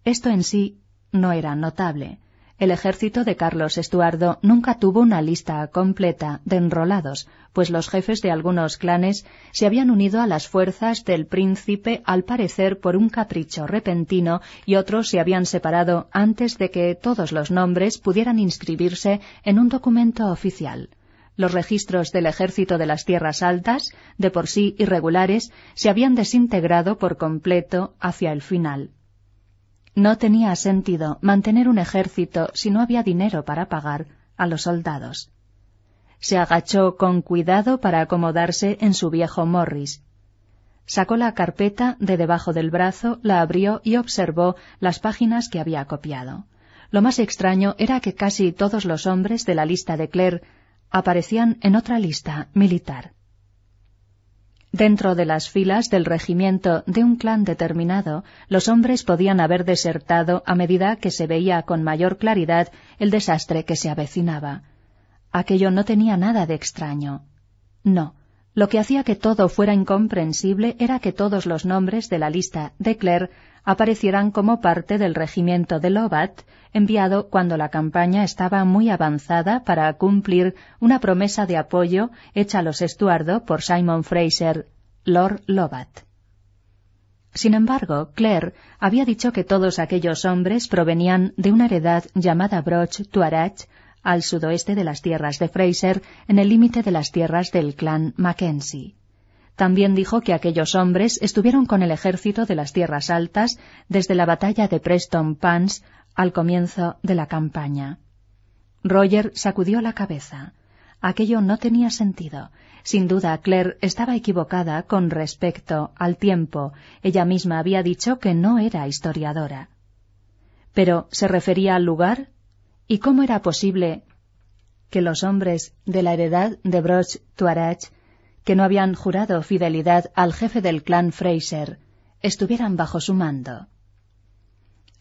Esto en sí no era notable. El ejército de Carlos Estuardo nunca tuvo una lista completa de enrolados, pues los jefes de algunos clanes se habían unido a las fuerzas del príncipe al parecer por un capricho repentino y otros se habían separado antes de que todos los nombres pudieran inscribirse en un documento oficial. Los registros del ejército de las tierras altas, de por sí irregulares, se habían desintegrado por completo hacia el final. No tenía sentido mantener un ejército si no había dinero para pagar a los soldados. Se agachó con cuidado para acomodarse en su viejo Morris. Sacó la carpeta de debajo del brazo, la abrió y observó las páginas que había copiado. Lo más extraño era que casi todos los hombres de la lista de Claire aparecían en otra lista militar. Dentro de las filas del regimiento de un clan determinado, los hombres podían haber desertado a medida que se veía con mayor claridad el desastre que se avecinaba. Aquello no tenía nada de extraño. No, lo que hacía que todo fuera incomprensible era que todos los nombres de la lista de aparecieran como parte del regimiento de Lovat, enviado cuando la campaña estaba muy avanzada para cumplir una promesa de apoyo hecha a los Estuardo por Simon Fraser, Lord Lovat. Sin embargo, Claire había dicho que todos aquellos hombres provenían de una heredad llamada Broch Tuarach, al sudoeste de las tierras de Fraser, en el límite de las tierras del clan Mackenzie. También dijo que aquellos hombres estuvieron con el ejército de las tierras altas desde la batalla de Preston Pans al comienzo de la campaña. Roger sacudió la cabeza. Aquello no tenía sentido. Sin duda, Claire estaba equivocada con respecto al tiempo. Ella misma había dicho que no era historiadora. Pero, ¿se refería al lugar? ¿Y cómo era posible que los hombres de la heredad de Broch que no habían jurado fidelidad al jefe del clan Fraser, estuvieran bajo su mando?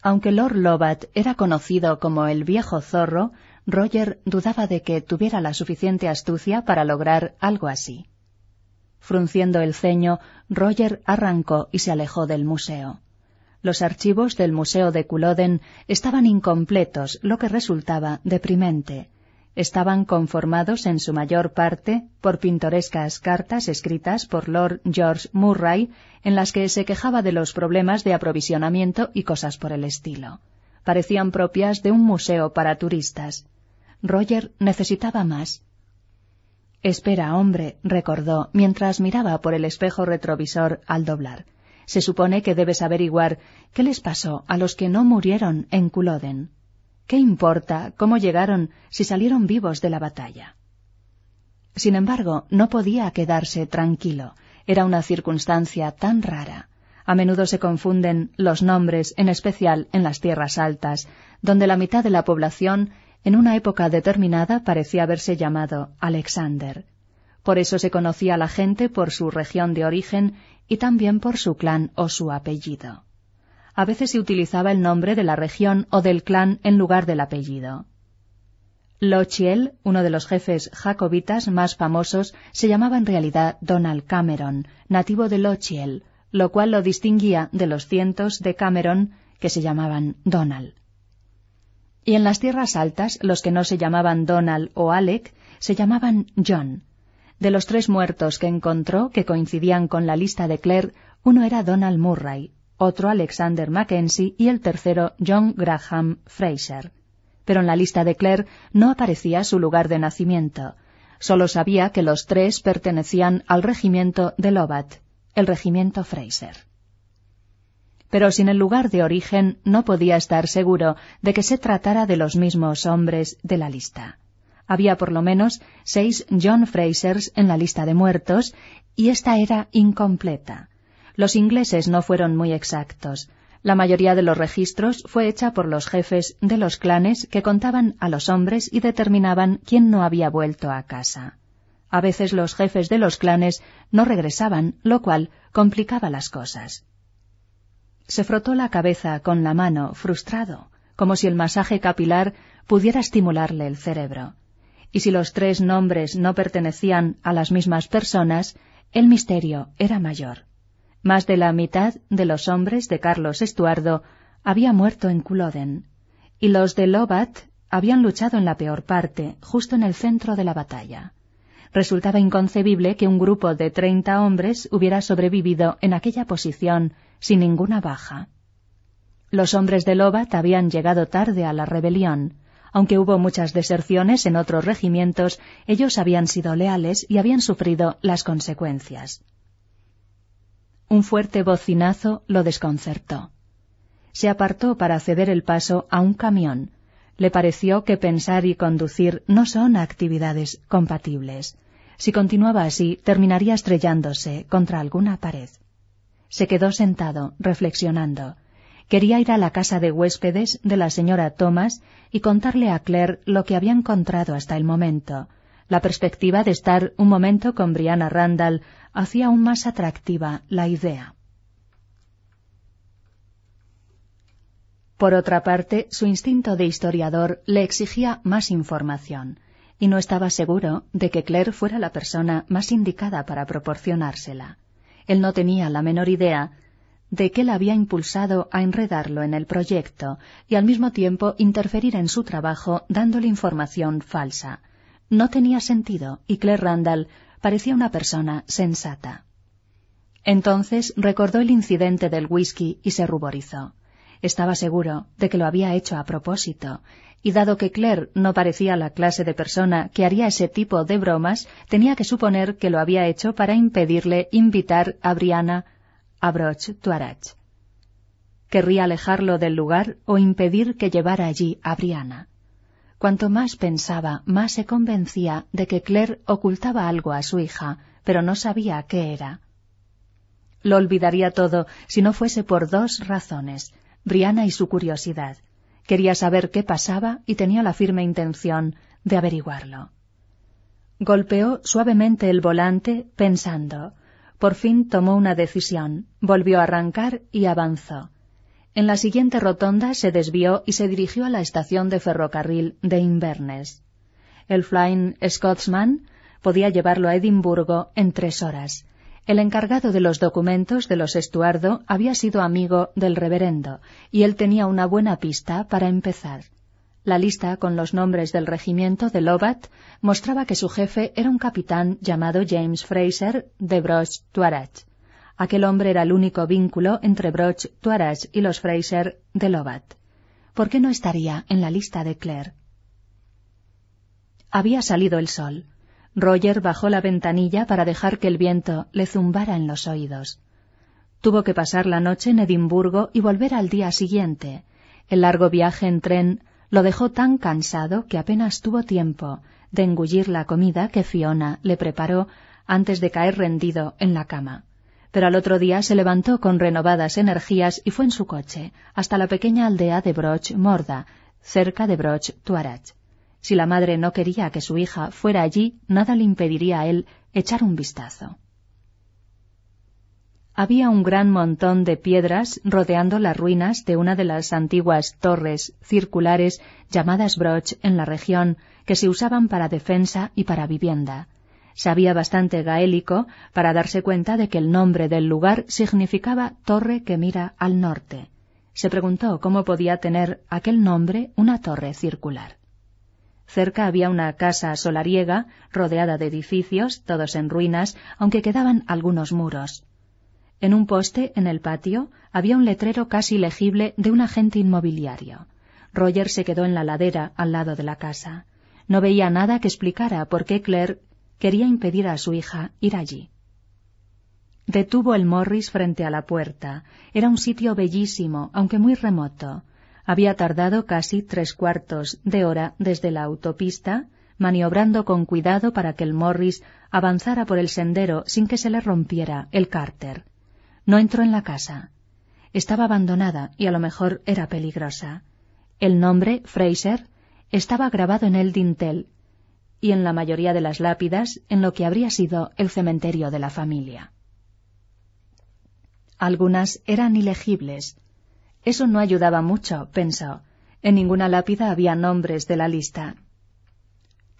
Aunque Lord Lovat era conocido como el viejo zorro, Roger dudaba de que tuviera la suficiente astucia para lograr algo así. Frunciendo el ceño, Roger arrancó y se alejó del museo. Los archivos del Museo de Culloden estaban incompletos, lo que resultaba deprimente. Estaban conformados en su mayor parte por pintorescas cartas escritas por Lord George Murray en las que se quejaba de los problemas de aprovisionamiento y cosas por el estilo. Parecían propias de un museo para turistas. Roger necesitaba más. Espera, hombre, recordó, mientras miraba por el espejo retrovisor al doblar. Se supone que debes averiguar qué les pasó a los que no murieron en Culloden. ¿Qué importa cómo llegaron si salieron vivos de la batalla? Sin embargo, no podía quedarse tranquilo. Era una circunstancia tan rara. A menudo se confunden los nombres, en especial en las tierras altas, donde la mitad de la población en una época determinada parecía haberse llamado Alexander. Por eso se conocía a la gente por su región de origen y también por su clan o su apellido. A veces se utilizaba el nombre de la región o del clan en lugar del apellido. Lochiel, uno de los jefes jacobitas más famosos, se llamaba en realidad Donald Cameron, nativo de Lochiel, lo cual lo distinguía de los cientos de Cameron que se llamaban Donald. Y en las tierras altas, los que no se llamaban Donald o Alec, se llamaban John. De los tres muertos que encontró, que coincidían con la lista de Claire, uno era Donald Murray, otro Alexander Mackenzie y el tercero John Graham Fraser. Pero en la lista de Claire no aparecía su lugar de nacimiento. Solo sabía que los tres pertenecían al regimiento de Lovat, el regimiento Fraser pero sin el lugar de origen no podía estar seguro de que se tratara de los mismos hombres de la lista. Había por lo menos seis John Frasers en la lista de muertos y esta era incompleta. Los ingleses no fueron muy exactos. La mayoría de los registros fue hecha por los jefes de los clanes que contaban a los hombres y determinaban quién no había vuelto a casa. A veces los jefes de los clanes no regresaban, lo cual complicaba las cosas. Se frotó la cabeza con la mano, frustrado, como si el masaje capilar pudiera estimularle el cerebro. Y si los tres nombres no pertenecían a las mismas personas, el misterio era mayor. Más de la mitad de los hombres de Carlos Estuardo había muerto en Culloden, y los de Lobat habían luchado en la peor parte, justo en el centro de la batalla. Resultaba inconcebible que un grupo de treinta hombres hubiera sobrevivido en aquella posición sin ninguna baja. Los hombres de Lobat habían llegado tarde a la rebelión. Aunque hubo muchas deserciones en otros regimientos, ellos habían sido leales y habían sufrido las consecuencias. Un fuerte bocinazo lo desconcertó. Se apartó para ceder el paso a un camión. Le pareció que pensar y conducir no son actividades compatibles. Si continuaba así, terminaría estrellándose contra alguna pared. Se quedó sentado, reflexionando. Quería ir a la casa de huéspedes de la señora Thomas y contarle a Claire lo que había encontrado hasta el momento. La perspectiva de estar un momento con Brianna Randall hacía aún más atractiva la idea. Por otra parte, su instinto de historiador le exigía más información, y no estaba seguro de que Claire fuera la persona más indicada para proporcionársela. Él no tenía la menor idea de qué la había impulsado a enredarlo en el proyecto y al mismo tiempo interferir en su trabajo dándole información falsa. No tenía sentido y Claire Randall parecía una persona sensata. Entonces recordó el incidente del whisky y se ruborizó. Estaba seguro de que lo había hecho a propósito, y dado que Claire no parecía la clase de persona que haría ese tipo de bromas, tenía que suponer que lo había hecho para impedirle invitar a Brianna a Broch Tuarach. Querría alejarlo del lugar o impedir que llevara allí a Brianna. Cuanto más pensaba, más se convencía de que Claire ocultaba algo a su hija, pero no sabía qué era. Lo olvidaría todo si no fuese por dos razones, Briana y su curiosidad. Quería saber qué pasaba y tenía la firme intención de averiguarlo. Golpeó suavemente el volante, pensando. Por fin tomó una decisión, volvió a arrancar y avanzó. En la siguiente rotonda se desvió y se dirigió a la estación de ferrocarril de Inverness. El Flying Scotsman podía llevarlo a Edimburgo en tres horas. El encargado de los documentos de los Estuardo había sido amigo del reverendo, y él tenía una buena pista para empezar. La lista con los nombres del regimiento de Lovat mostraba que su jefe era un capitán llamado James Fraser de Broch. Aquel hombre era el único vínculo entre Broch, Tuarach y los Fraser de Lovat. ¿Por qué no estaría en la lista de Claire? Había salido el sol. Roger bajó la ventanilla para dejar que el viento le zumbara en los oídos. Tuvo que pasar la noche en Edimburgo y volver al día siguiente. El largo viaje en tren lo dejó tan cansado que apenas tuvo tiempo de engullir la comida que Fiona le preparó antes de caer rendido en la cama pero al otro día se levantó con renovadas energías y fue en su coche hasta la pequeña aldea de Broch Morda, cerca de Broch Tuarach. Si la madre no quería que su hija fuera allí, nada le impediría a él echar un vistazo. Había un gran montón de piedras rodeando las ruinas de una de las antiguas torres circulares llamadas Broch en la región, que se usaban para defensa y para vivienda. Sabía bastante gaélico para darse cuenta de que el nombre del lugar significaba torre que mira al norte. Se preguntó cómo podía tener aquel nombre una torre circular. Cerca había una casa solariega rodeada de edificios, todos en ruinas, aunque quedaban algunos muros. En un poste en el patio había un letrero casi legible de un agente inmobiliario. Roger se quedó en la ladera al lado de la casa. No veía nada que explicara por qué Claire quería impedir a su hija ir allí. Detuvo el Morris frente a la puerta. Era un sitio bellísimo, aunque muy remoto. Había tardado casi tres cuartos de hora desde la autopista, maniobrando con cuidado para que el Morris avanzara por el sendero sin que se le rompiera el cárter. No entró en la casa. Estaba abandonada y a lo mejor era peligrosa. El nombre, Fraser, estaba grabado en el dintel y en la mayoría de las lápidas en lo que habría sido el cementerio de la familia. Algunas eran ilegibles. Eso no ayudaba mucho, pensó. En ninguna lápida había nombres de la lista.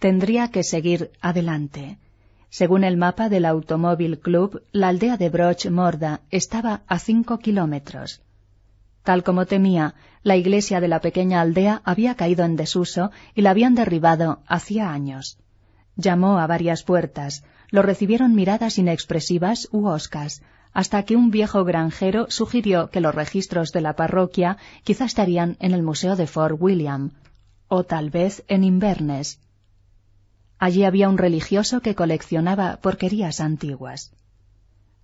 Tendría que seguir adelante. Según el mapa del Automóvil Club, la aldea de Broch Morda estaba a cinco kilómetros. Tal como temía, la iglesia de la pequeña aldea había caído en desuso y la habían derribado hacía años. Llamó a varias puertas, lo recibieron miradas inexpresivas u oscas, hasta que un viejo granjero sugirió que los registros de la parroquia quizá estarían en el Museo de Fort William, o tal vez en Inverness. Allí había un religioso que coleccionaba porquerías antiguas.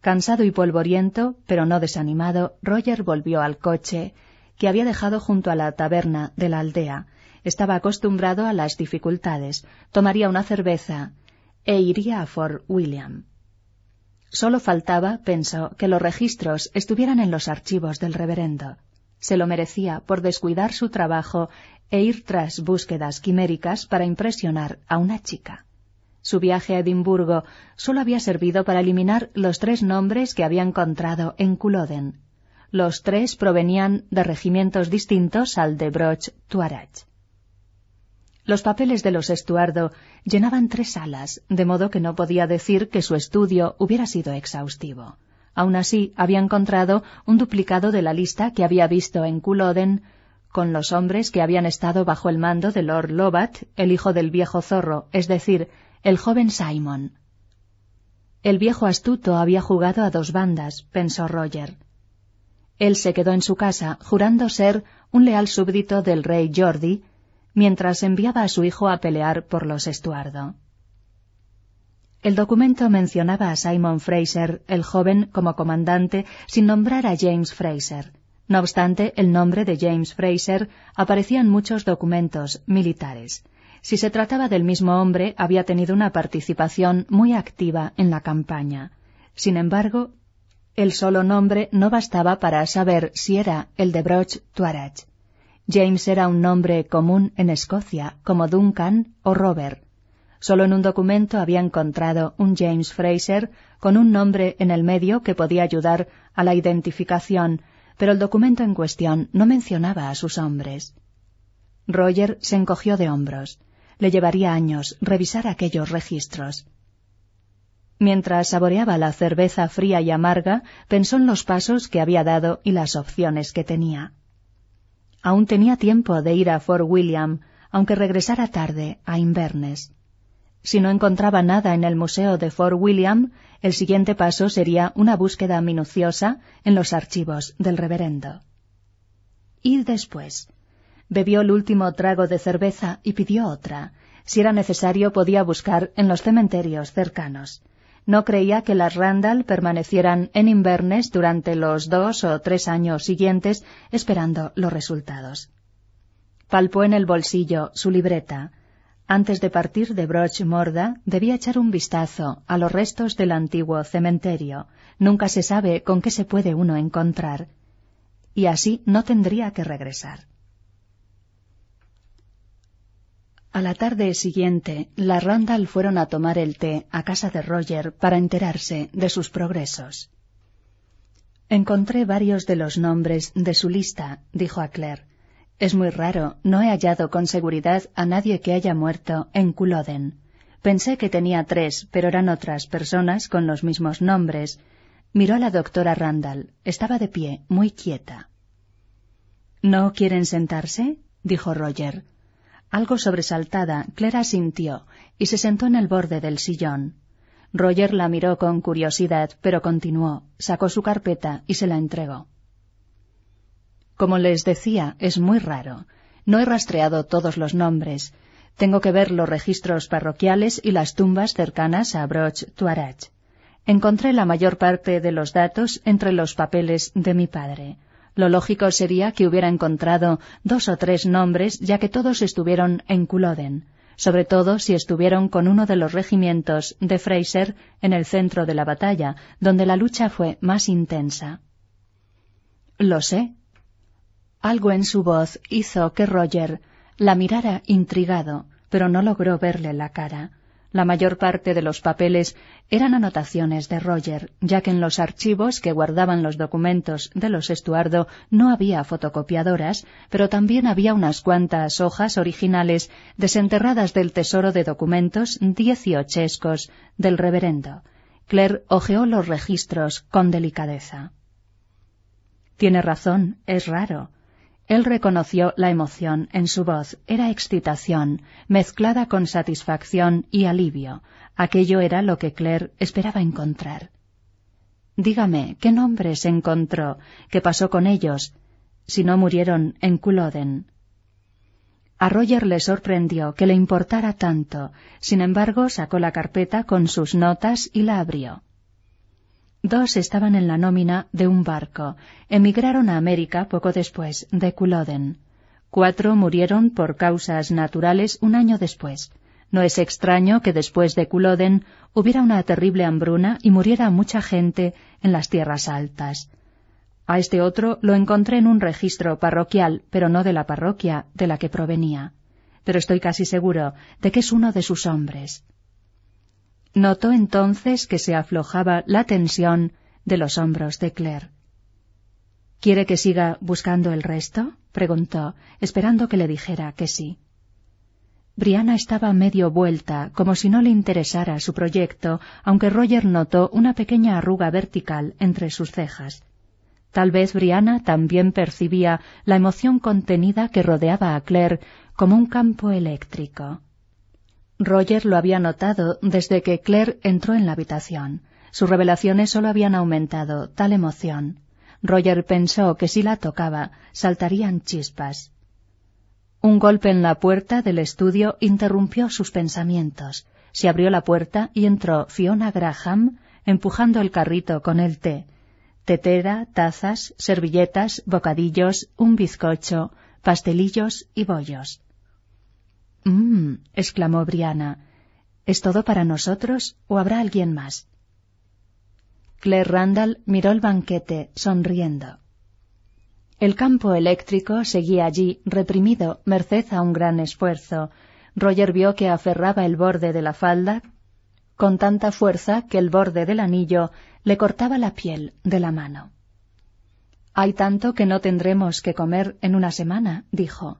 Cansado y polvoriento, pero no desanimado, Roger volvió al coche que había dejado junto a la taberna de la aldea. Estaba acostumbrado a las dificultades, tomaría una cerveza e iría a Fort William. Solo faltaba, pensó, que los registros estuvieran en los archivos del reverendo. Se lo merecía por descuidar su trabajo e ir tras búsquedas quiméricas para impresionar a una chica. Su viaje a Edimburgo solo había servido para eliminar los tres nombres que había encontrado en Culloden. Los tres provenían de regimientos distintos al de Broch Tuarach. Los papeles de los Estuardo llenaban tres salas, de modo que no podía decir que su estudio hubiera sido exhaustivo. Aun así, había encontrado un duplicado de la lista que había visto en Culloden con los hombres que habían estado bajo el mando de Lord Lovat, el hijo del viejo zorro, es decir, el joven Simon. El viejo astuto había jugado a dos bandas, pensó Roger. Él se quedó en su casa, jurando ser un leal súbdito del rey Jordi, mientras enviaba a su hijo a pelear por los Estuardo. El documento mencionaba a Simon Fraser, el joven, como comandante, sin nombrar a James Fraser. No obstante, el nombre de James Fraser aparecía en muchos documentos militares. Si se trataba del mismo hombre, había tenido una participación muy activa en la campaña. Sin embargo, el solo nombre no bastaba para saber si era el de Broch Tuareg. James era un nombre común en Escocia, como Duncan o Robert. Solo en un documento había encontrado un James Fraser con un nombre en el medio que podía ayudar a la identificación, pero el documento en cuestión no mencionaba a sus hombres. Roger se encogió de hombros. Le llevaría años revisar aquellos registros. Mientras saboreaba la cerveza fría y amarga, pensó en los pasos que había dado y las opciones que tenía. Aún tenía tiempo de ir a Fort William, aunque regresara tarde a Inverness. Si no encontraba nada en el Museo de Fort William, el siguiente paso sería una búsqueda minuciosa en los archivos del reverendo. Y después, Bebió el último trago de cerveza y pidió otra. Si era necesario podía buscar en los cementerios cercanos. No creía que las Randall permanecieran en Inverness durante los dos o tres años siguientes esperando los resultados. Palpó en el bolsillo su libreta. Antes de partir de Broch Morda, debía echar un vistazo a los restos del antiguo cementerio. Nunca se sabe con qué se puede uno encontrar. Y así no tendría que regresar. A la tarde siguiente, las Randall fueron a tomar el té a casa de Roger para enterarse de sus progresos. Encontré varios de los nombres de su lista, dijo a Claire. Es muy raro, no he hallado con seguridad a nadie que haya muerto en Culloden. Pensé que tenía tres, pero eran otras personas con los mismos nombres. Miró a la doctora Randall. Estaba de pie, muy quieta. ¿No quieren sentarse? dijo Roger. Algo sobresaltada, Clara sintió y se sentó en el borde del sillón. Roger la miró con curiosidad, pero continuó, sacó su carpeta y se la entregó. Como les decía, es muy raro. No he rastreado todos los nombres. Tengo que ver los registros parroquiales y las tumbas cercanas a Broch Tuarach. Encontré la mayor parte de los datos entre los papeles de mi padre. Lo lógico sería que hubiera encontrado dos o tres nombres, ya que todos estuvieron en Culloden, sobre todo si estuvieron con uno de los regimientos de Fraser en el centro de la batalla, donde la lucha fue más intensa. Lo sé. Algo en su voz hizo que Roger la mirara intrigado, pero no logró verle la cara. La mayor parte de los papeles eran anotaciones de Roger, ya que en los archivos que guardaban los documentos de los Estuardo no había fotocopiadoras, pero también había unas cuantas hojas originales desenterradas del tesoro de documentos dieciochescos del reverendo. Claire hojeó los registros con delicadeza. Tiene razón, es raro. Él reconoció la emoción en su voz. Era excitación, mezclada con satisfacción y alivio. Aquello era lo que Claire esperaba encontrar. Dígame, ¿qué nombres encontró? ¿Qué pasó con ellos? Si no murieron en Culloden. A Roger le sorprendió que le importara tanto. Sin embargo, sacó la carpeta con sus notas y la abrió. Dos estaban en la nómina de un barco. Emigraron a América poco después de Culloden. Cuatro murieron por causas naturales un año después. No es extraño que después de Culloden hubiera una terrible hambruna y muriera mucha gente en las tierras altas. A este otro lo encontré en un registro parroquial, pero no de la parroquia de la que provenía. Pero estoy casi seguro de que es uno de sus hombres. Notó entonces que se aflojaba la tensión de los hombros de Claire. ¿Quiere que siga buscando el resto? preguntó, esperando que le dijera que sí. Briana estaba medio vuelta, como si no le interesara su proyecto, aunque Roger notó una pequeña arruga vertical entre sus cejas. Tal vez Briana también percibía la emoción contenida que rodeaba a Claire como un campo eléctrico. Roger lo había notado desde que Claire entró en la habitación. Sus revelaciones solo habían aumentado tal emoción. Roger pensó que si la tocaba, saltarían chispas. Un golpe en la puerta del estudio interrumpió sus pensamientos. Se abrió la puerta y entró Fiona Graham empujando el carrito con el té. tetera, tazas, servilletas, bocadillos, un bizcocho, pastelillos y bollos. Mmm, exclamó Briana. ¿Es todo para nosotros o habrá alguien más? Claire Randall miró el banquete, sonriendo. El campo eléctrico seguía allí, reprimido, merced a un gran esfuerzo. Roger vio que aferraba el borde de la falda con tanta fuerza que el borde del anillo le cortaba la piel de la mano. Hay tanto que no tendremos que comer en una semana, dijo.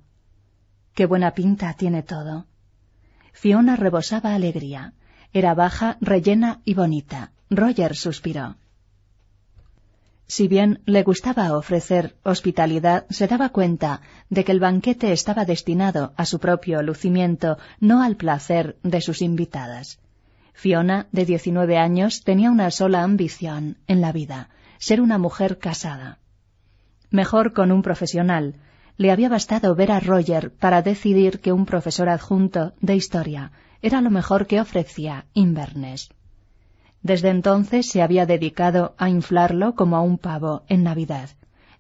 Qué buena pinta tiene todo. Fiona rebosaba alegría. Era baja, rellena y bonita. Roger suspiró. Si bien le gustaba ofrecer hospitalidad, se daba cuenta de que el banquete estaba destinado a su propio lucimiento, no al placer de sus invitadas. Fiona, de diecinueve años, tenía una sola ambición en la vida, ser una mujer casada. Mejor con un profesional. Le había bastado ver a Roger para decidir que un profesor adjunto de historia era lo mejor que ofrecía Inverness. Desde entonces se había dedicado a inflarlo como a un pavo en Navidad.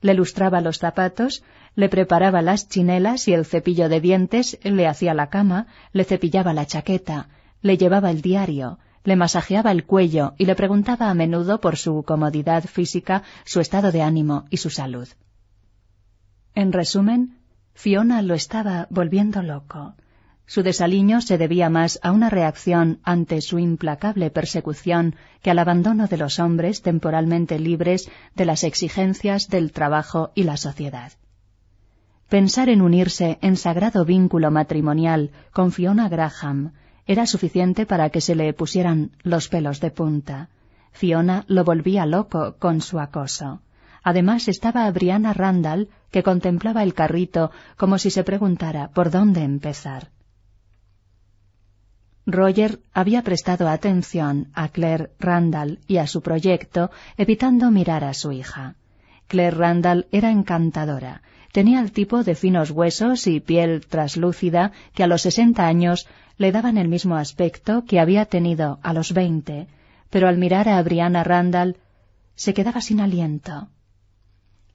Le lustraba los zapatos, le preparaba las chinelas y el cepillo de dientes, le hacía la cama, le cepillaba la chaqueta, le llevaba el diario, le masajeaba el cuello y le preguntaba a menudo por su comodidad física, su estado de ánimo y su salud. En resumen, Fiona lo estaba volviendo loco. Su desaliño se debía más a una reacción ante su implacable persecución que al abandono de los hombres temporalmente libres de las exigencias del trabajo y la sociedad. Pensar en unirse en sagrado vínculo matrimonial con Fiona Graham era suficiente para que se le pusieran los pelos de punta. Fiona lo volvía loco con su acoso. Además estaba Brianna Randall, que contemplaba el carrito como si se preguntara por dónde empezar. Roger había prestado atención a Claire Randall y a su proyecto, evitando mirar a su hija. Claire Randall era encantadora. Tenía el tipo de finos huesos y piel traslúcida que a los sesenta años le daban el mismo aspecto que había tenido a los veinte, pero al mirar a Brianna Randall se quedaba sin aliento.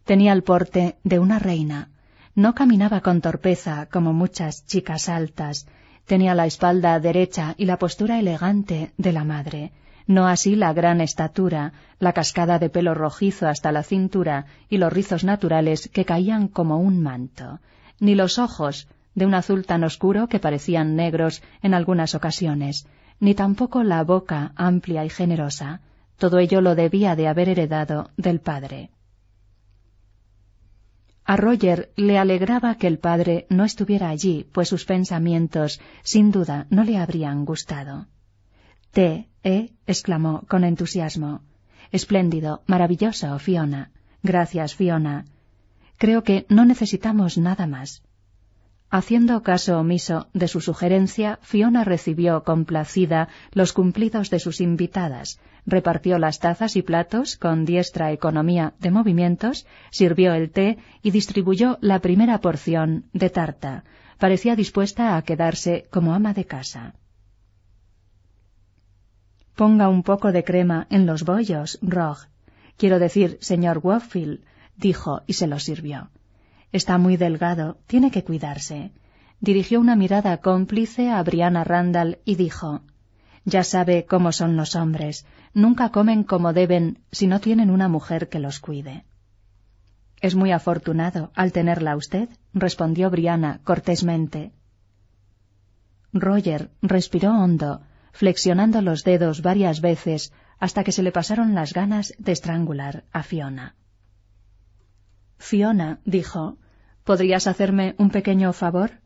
Tenía el porte de una reina. No caminaba con torpeza como muchas chicas altas, Tenía la espalda derecha y la postura elegante de la madre, no así la gran estatura, la cascada de pelo rojizo hasta la cintura y los rizos naturales que caían como un manto, ni los ojos, de un azul tan oscuro que parecían negros en algunas ocasiones, ni tampoco la boca amplia y generosa. Todo ello lo debía de haber heredado del padre. A Roger le alegraba que el padre no estuviera allí, pues sus pensamientos, sin duda, no le habrían gustado. Té, ¿eh? exclamó con entusiasmo. Espléndido, maravilloso, Fiona. Gracias, Fiona. Creo que no necesitamos nada más. Haciendo caso omiso de su sugerencia, Fiona recibió complacida los cumplidos de sus invitadas, repartió las tazas y platos con diestra economía de movimientos, sirvió el té y distribuyó la primera porción de tarta. Parecía dispuesta a quedarse como ama de casa. Ponga un poco de crema en los bollos, Rog. Quiero decir, señor Waffle, dijo y se lo sirvió. Está muy delgado, tiene que cuidarse. Dirigió una mirada cómplice a Brianna Randall y dijo Ya sabe cómo son los hombres, nunca comen como deben si no tienen una mujer que los cuide. Es muy afortunado al tenerla usted, respondió Brianna cortésmente. Roger respiró hondo, flexionando los dedos varias veces hasta que se le pasaron las ganas de estrangular a Fiona. Fiona, dijo, ¿podrías hacerme un pequeño favor?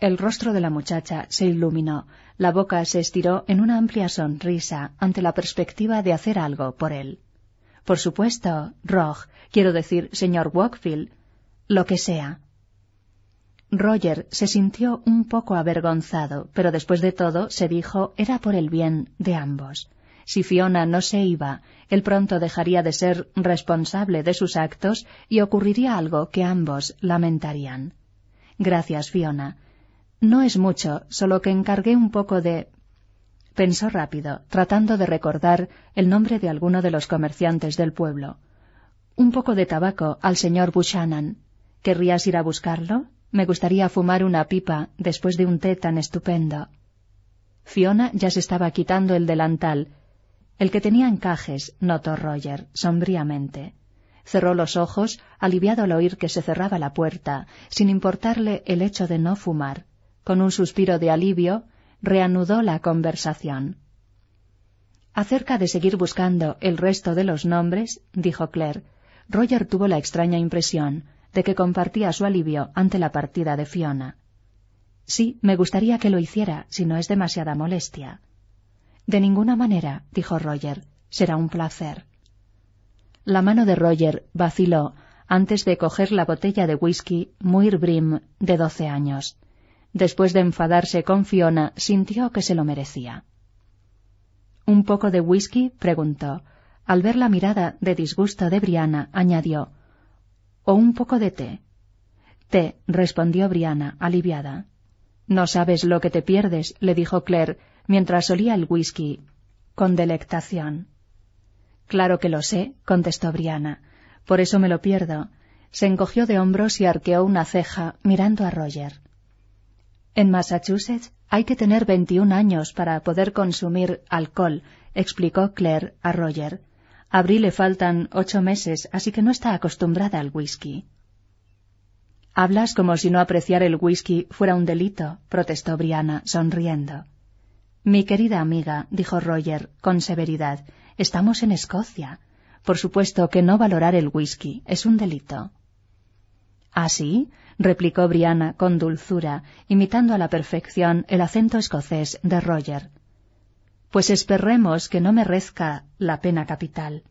El rostro de la muchacha se iluminó, la boca se estiró en una amplia sonrisa ante la perspectiva de hacer algo por él. Por supuesto, Rog, quiero decir, señor Wakefield, lo que sea. Roger se sintió un poco avergonzado, pero después de todo se dijo era por el bien de ambos. Si Fiona no se iba, él pronto dejaría de ser responsable de sus actos y ocurriría algo que ambos lamentarían. Gracias, Fiona. No es mucho, solo que encargué un poco de. Pensó rápido, tratando de recordar el nombre de alguno de los comerciantes del pueblo. Un poco de tabaco al señor Buchanan. ¿Querrías ir a buscarlo? Me gustaría fumar una pipa después de un té tan estupendo. Fiona ya se estaba quitando el delantal, el que tenía encajes, notó Roger, sombríamente. Cerró los ojos, aliviado al oír que se cerraba la puerta, sin importarle el hecho de no fumar. Con un suspiro de alivio, reanudó la conversación. Acerca de seguir buscando el resto de los nombres, dijo Claire, Roger tuvo la extraña impresión de que compartía su alivio ante la partida de Fiona. Sí, me gustaría que lo hiciera, si no es demasiada molestia. De ninguna manera, dijo Roger. Será un placer. La mano de Roger vaciló antes de coger la botella de whisky Muir Brim de doce años. Después de enfadarse con Fiona, sintió que se lo merecía. ¿Un poco de whisky? preguntó. Al ver la mirada de disgusto de Briana, añadió ¿O un poco de té? Té, respondió Briana, aliviada. No sabes lo que te pierdes, le dijo Claire, mientras olía el whisky, con delectación. Claro que lo sé, contestó Briana. Por eso me lo pierdo. Se encogió de hombros y arqueó una ceja, mirando a Roger. En Massachusetts hay que tener veintiún años para poder consumir alcohol, explicó Claire a Roger. A Brie le faltan ocho meses, así que no está acostumbrada al whisky. Hablas como si no apreciar el whisky fuera un delito, protestó Briana, sonriendo. Mi querida amiga, dijo Roger, con severidad, estamos en Escocia. Por supuesto que no valorar el whisky es un delito. ¿Ah, sí? replicó Briana con dulzura, imitando a la perfección el acento escocés de Roger. Pues esperemos que no merezca la pena capital.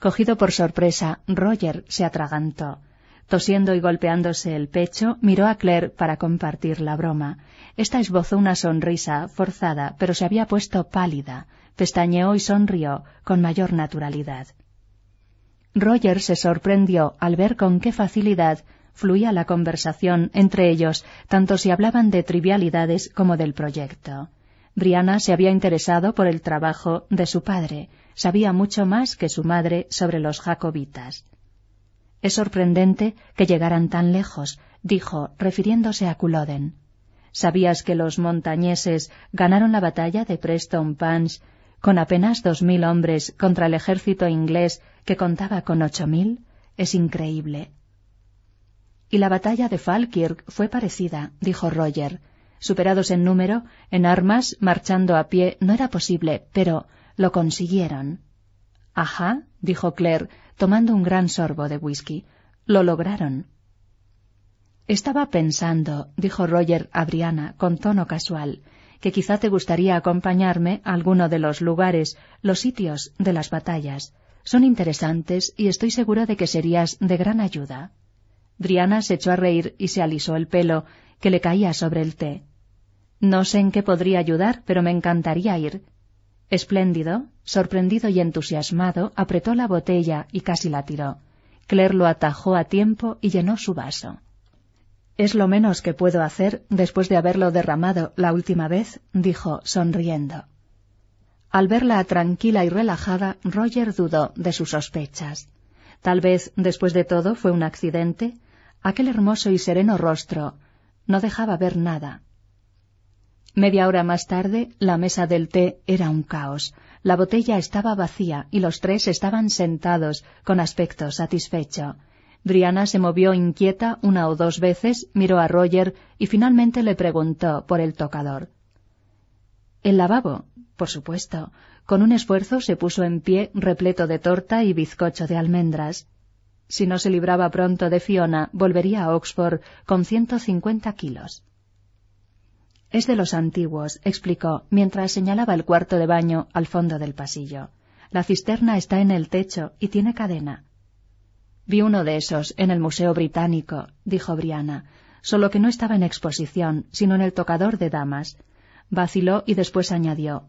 Cogido por sorpresa, Roger se atragantó. Tosiendo y golpeándose el pecho, miró a Claire para compartir la broma. Esta esbozó una sonrisa forzada, pero se había puesto pálida, pestañeó y sonrió con mayor naturalidad. Roger se sorprendió al ver con qué facilidad fluía la conversación entre ellos, tanto si hablaban de trivialidades como del proyecto. Brianna se había interesado por el trabajo de su padre, sabía mucho más que su madre sobre los jacobitas. Es sorprendente que llegaran tan lejos, dijo, refiriéndose a Culloden. ¿Sabías que los montañeses ganaron la batalla de Preston Pans con apenas dos mil hombres contra el ejército inglés que contaba con ocho mil? Es increíble. Y la batalla de Falkirk fue parecida, dijo Roger. Superados en número, en armas, marchando a pie, no era posible, pero lo consiguieron. Ajá, dijo Claire, tomando un gran sorbo de whisky. Lo lograron. Estaba pensando, dijo Roger a Briana con tono casual, que quizá te gustaría acompañarme a alguno de los lugares, los sitios de las batallas. Son interesantes y estoy seguro de que serías de gran ayuda. Briana se echó a reír y se alisó el pelo, que le caía sobre el té. No sé en qué podría ayudar, pero me encantaría ir. Espléndido, sorprendido y entusiasmado, apretó la botella y casi la tiró. Claire lo atajó a tiempo y llenó su vaso. Es lo menos que puedo hacer después de haberlo derramado la última vez, dijo, sonriendo. Al verla tranquila y relajada, Roger dudó de sus sospechas. Tal vez, después de todo, fue un accidente. Aquel hermoso y sereno rostro no dejaba ver nada. Media hora más tarde, la mesa del té era un caos. La botella estaba vacía y los tres estaban sentados con aspecto satisfecho. Briana se movió inquieta una o dos veces, miró a Roger y finalmente le preguntó por el tocador. El lavabo, por supuesto. Con un esfuerzo se puso en pie, repleto de torta y bizcocho de almendras. Si no se libraba pronto de Fiona, volvería a Oxford con ciento cincuenta kilos. Es de los antiguos, explicó, mientras señalaba el cuarto de baño al fondo del pasillo. La cisterna está en el techo y tiene cadena. Vi uno de esos en el Museo Británico, dijo Briana, solo que no estaba en exposición, sino en el tocador de damas. Vaciló y después añadió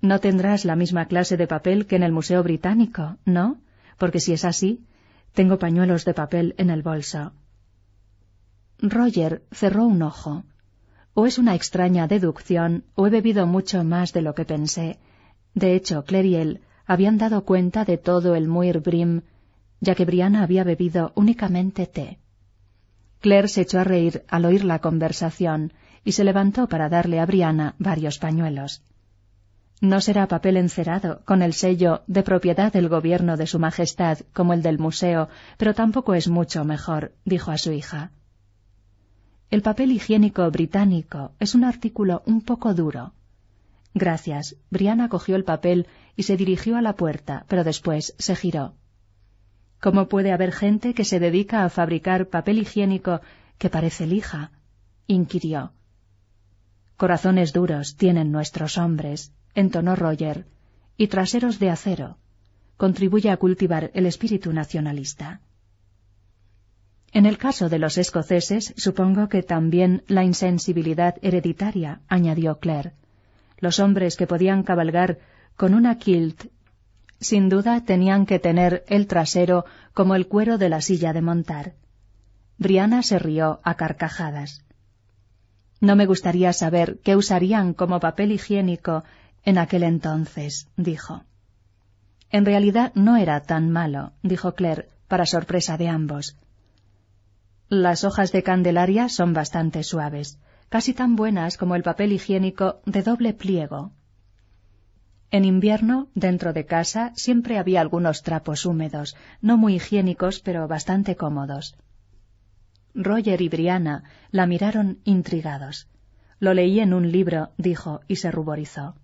No tendrás la misma clase de papel que en el Museo Británico, ¿no? Porque si es así, tengo pañuelos de papel en el bolso. Roger cerró un ojo. O es una extraña deducción, o he bebido mucho más de lo que pensé. De hecho, Claire y él habían dado cuenta de todo el Muir Brim, ya que Brianna había bebido únicamente té. Claire se echó a reír al oír la conversación y se levantó para darle a Brianna varios pañuelos. No será papel encerado, con el sello de propiedad del gobierno de Su Majestad, como el del museo, pero tampoco es mucho mejor, dijo a su hija. El papel higiénico británico es un artículo un poco duro. Gracias. Brianna cogió el papel y se dirigió a la puerta, pero después se giró. ¿Cómo puede haber gente que se dedica a fabricar papel higiénico que parece lija? inquirió. Corazones duros tienen nuestros hombres, entonó Roger, y traseros de acero. Contribuye a cultivar el espíritu nacionalista. En el caso de los escoceses, supongo que también la insensibilidad hereditaria, añadió Claire. Los hombres que podían cabalgar con una kilt, sin duda tenían que tener el trasero como el cuero de la silla de montar. Briana se rió a carcajadas. No me gustaría saber qué usarían como papel higiénico en aquel entonces, dijo. En realidad no era tan malo, dijo Claire, para sorpresa de ambos. Las hojas de Candelaria son bastante suaves, casi tan buenas como el papel higiénico de doble pliego. En invierno, dentro de casa, siempre había algunos trapos húmedos, no muy higiénicos, pero bastante cómodos. Roger y Brianna la miraron intrigados. Lo leí en un libro, dijo, y se ruborizó.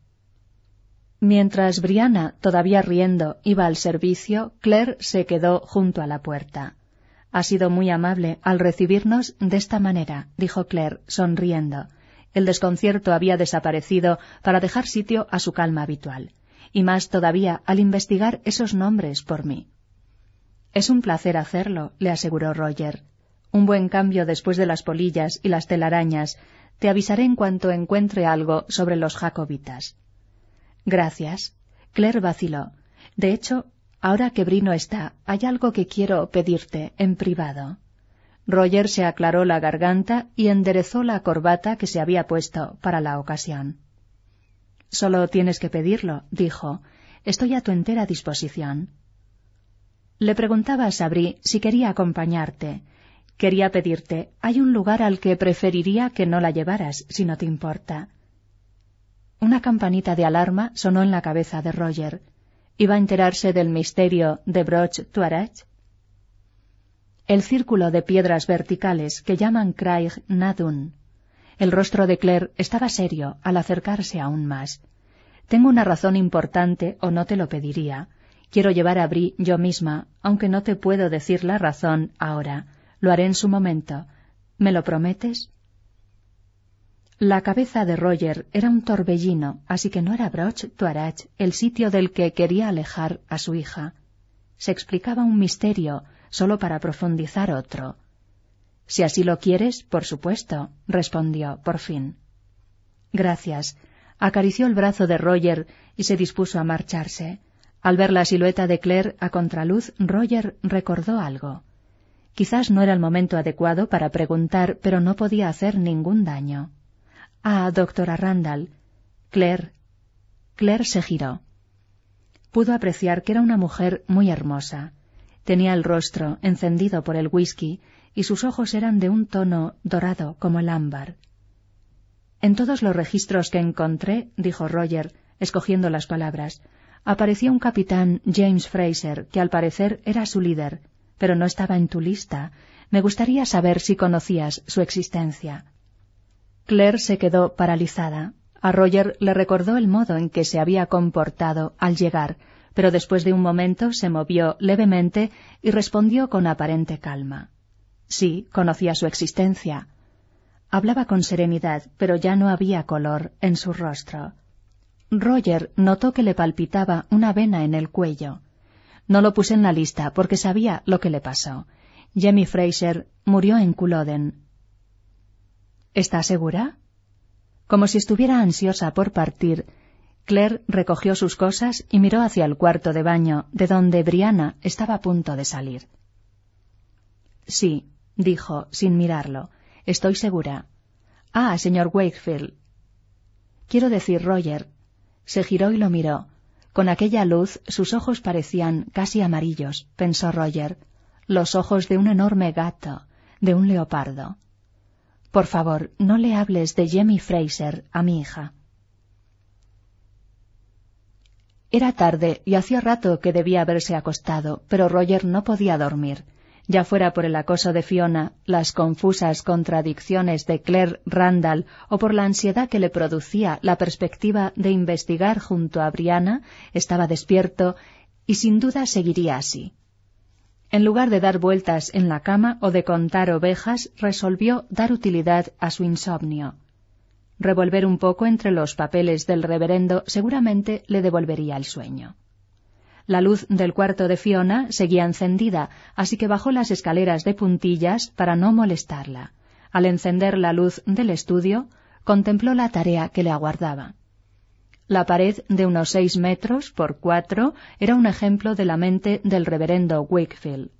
Mientras Brianna, todavía riendo, iba al servicio, Claire se quedó junto a la puerta. Ha sido muy amable al recibirnos de esta manera, dijo Claire, sonriendo. El desconcierto había desaparecido para dejar sitio a su calma habitual, y más todavía al investigar esos nombres por mí. Es un placer hacerlo, le aseguró Roger. Un buen cambio después de las polillas y las telarañas. Te avisaré en cuanto encuentre algo sobre los jacobitas. Gracias. Claire vaciló. De hecho, ahora que Brino está, hay algo que quiero pedirte en privado. Roger se aclaró la garganta y enderezó la corbata que se había puesto para la ocasión. Solo tienes que pedirlo, dijo. Estoy a tu entera disposición. Le preguntaba a Sabri si quería acompañarte. Quería pedirte, hay un lugar al que preferiría que no la llevaras, si no te importa. Una campanita de alarma sonó en la cabeza de Roger. ¿Iba a enterarse del misterio de Broch Tuareg? El círculo de piedras verticales que llaman Craig Nadun. El rostro de Claire estaba serio al acercarse aún más. Tengo una razón importante o no te lo pediría. Quiero llevar a Brie yo misma, aunque no te puedo decir la razón ahora. Lo haré en su momento. ¿Me lo prometes? La cabeza de Roger era un torbellino, así que no era Broch Tuarach el sitio del que quería alejar a su hija. Se explicaba un misterio, solo para profundizar otro. Si así lo quieres, por supuesto, respondió, por fin. Gracias. Acarició el brazo de Roger y se dispuso a marcharse. Al ver la silueta de Claire a contraluz, Roger recordó algo. Quizás no era el momento adecuado para preguntar, pero no podía hacer ningún daño. Ah, doctora Randall. Claire. Claire se giró. Pudo apreciar que era una mujer muy hermosa. Tenía el rostro encendido por el whisky y sus ojos eran de un tono dorado como el ámbar. En todos los registros que encontré, dijo Roger, escogiendo las palabras, aparecía un capitán James Fraser, que al parecer era su líder, pero no estaba en tu lista. Me gustaría saber si conocías su existencia. Claire se quedó paralizada. A Roger le recordó el modo en que se había comportado al llegar, pero después de un momento se movió levemente y respondió con aparente calma. Sí, conocía su existencia. Hablaba con serenidad, pero ya no había color en su rostro. Roger notó que le palpitaba una vena en el cuello. No lo puse en la lista porque sabía lo que le pasó. Jamie Fraser murió en Culloden, ¿Está segura? Como si estuviera ansiosa por partir, Claire recogió sus cosas y miró hacia el cuarto de baño, de donde Brianna estaba a punto de salir. Sí, dijo, sin mirarlo, estoy segura. Ah, señor Wakefield. Quiero decir, Roger. Se giró y lo miró. Con aquella luz sus ojos parecían casi amarillos, pensó Roger, los ojos de un enorme gato, de un leopardo. Por favor, no le hables de Jemmy Fraser a mi hija. Era tarde y hacía rato que debía haberse acostado, pero Roger no podía dormir ya fuera por el acoso de Fiona, las confusas contradicciones de Claire Randall o por la ansiedad que le producía la perspectiva de investigar junto a Brianna, estaba despierto y sin duda seguiría así. En lugar de dar vueltas en la cama o de contar ovejas, resolvió dar utilidad a su insomnio. Revolver un poco entre los papeles del reverendo seguramente le devolvería el sueño. La luz del cuarto de Fiona seguía encendida, así que bajó las escaleras de puntillas para no molestarla. Al encender la luz del estudio, contempló la tarea que le aguardaba. La pared de unos seis metros por cuatro era un ejemplo de la mente del reverendo Wakefield.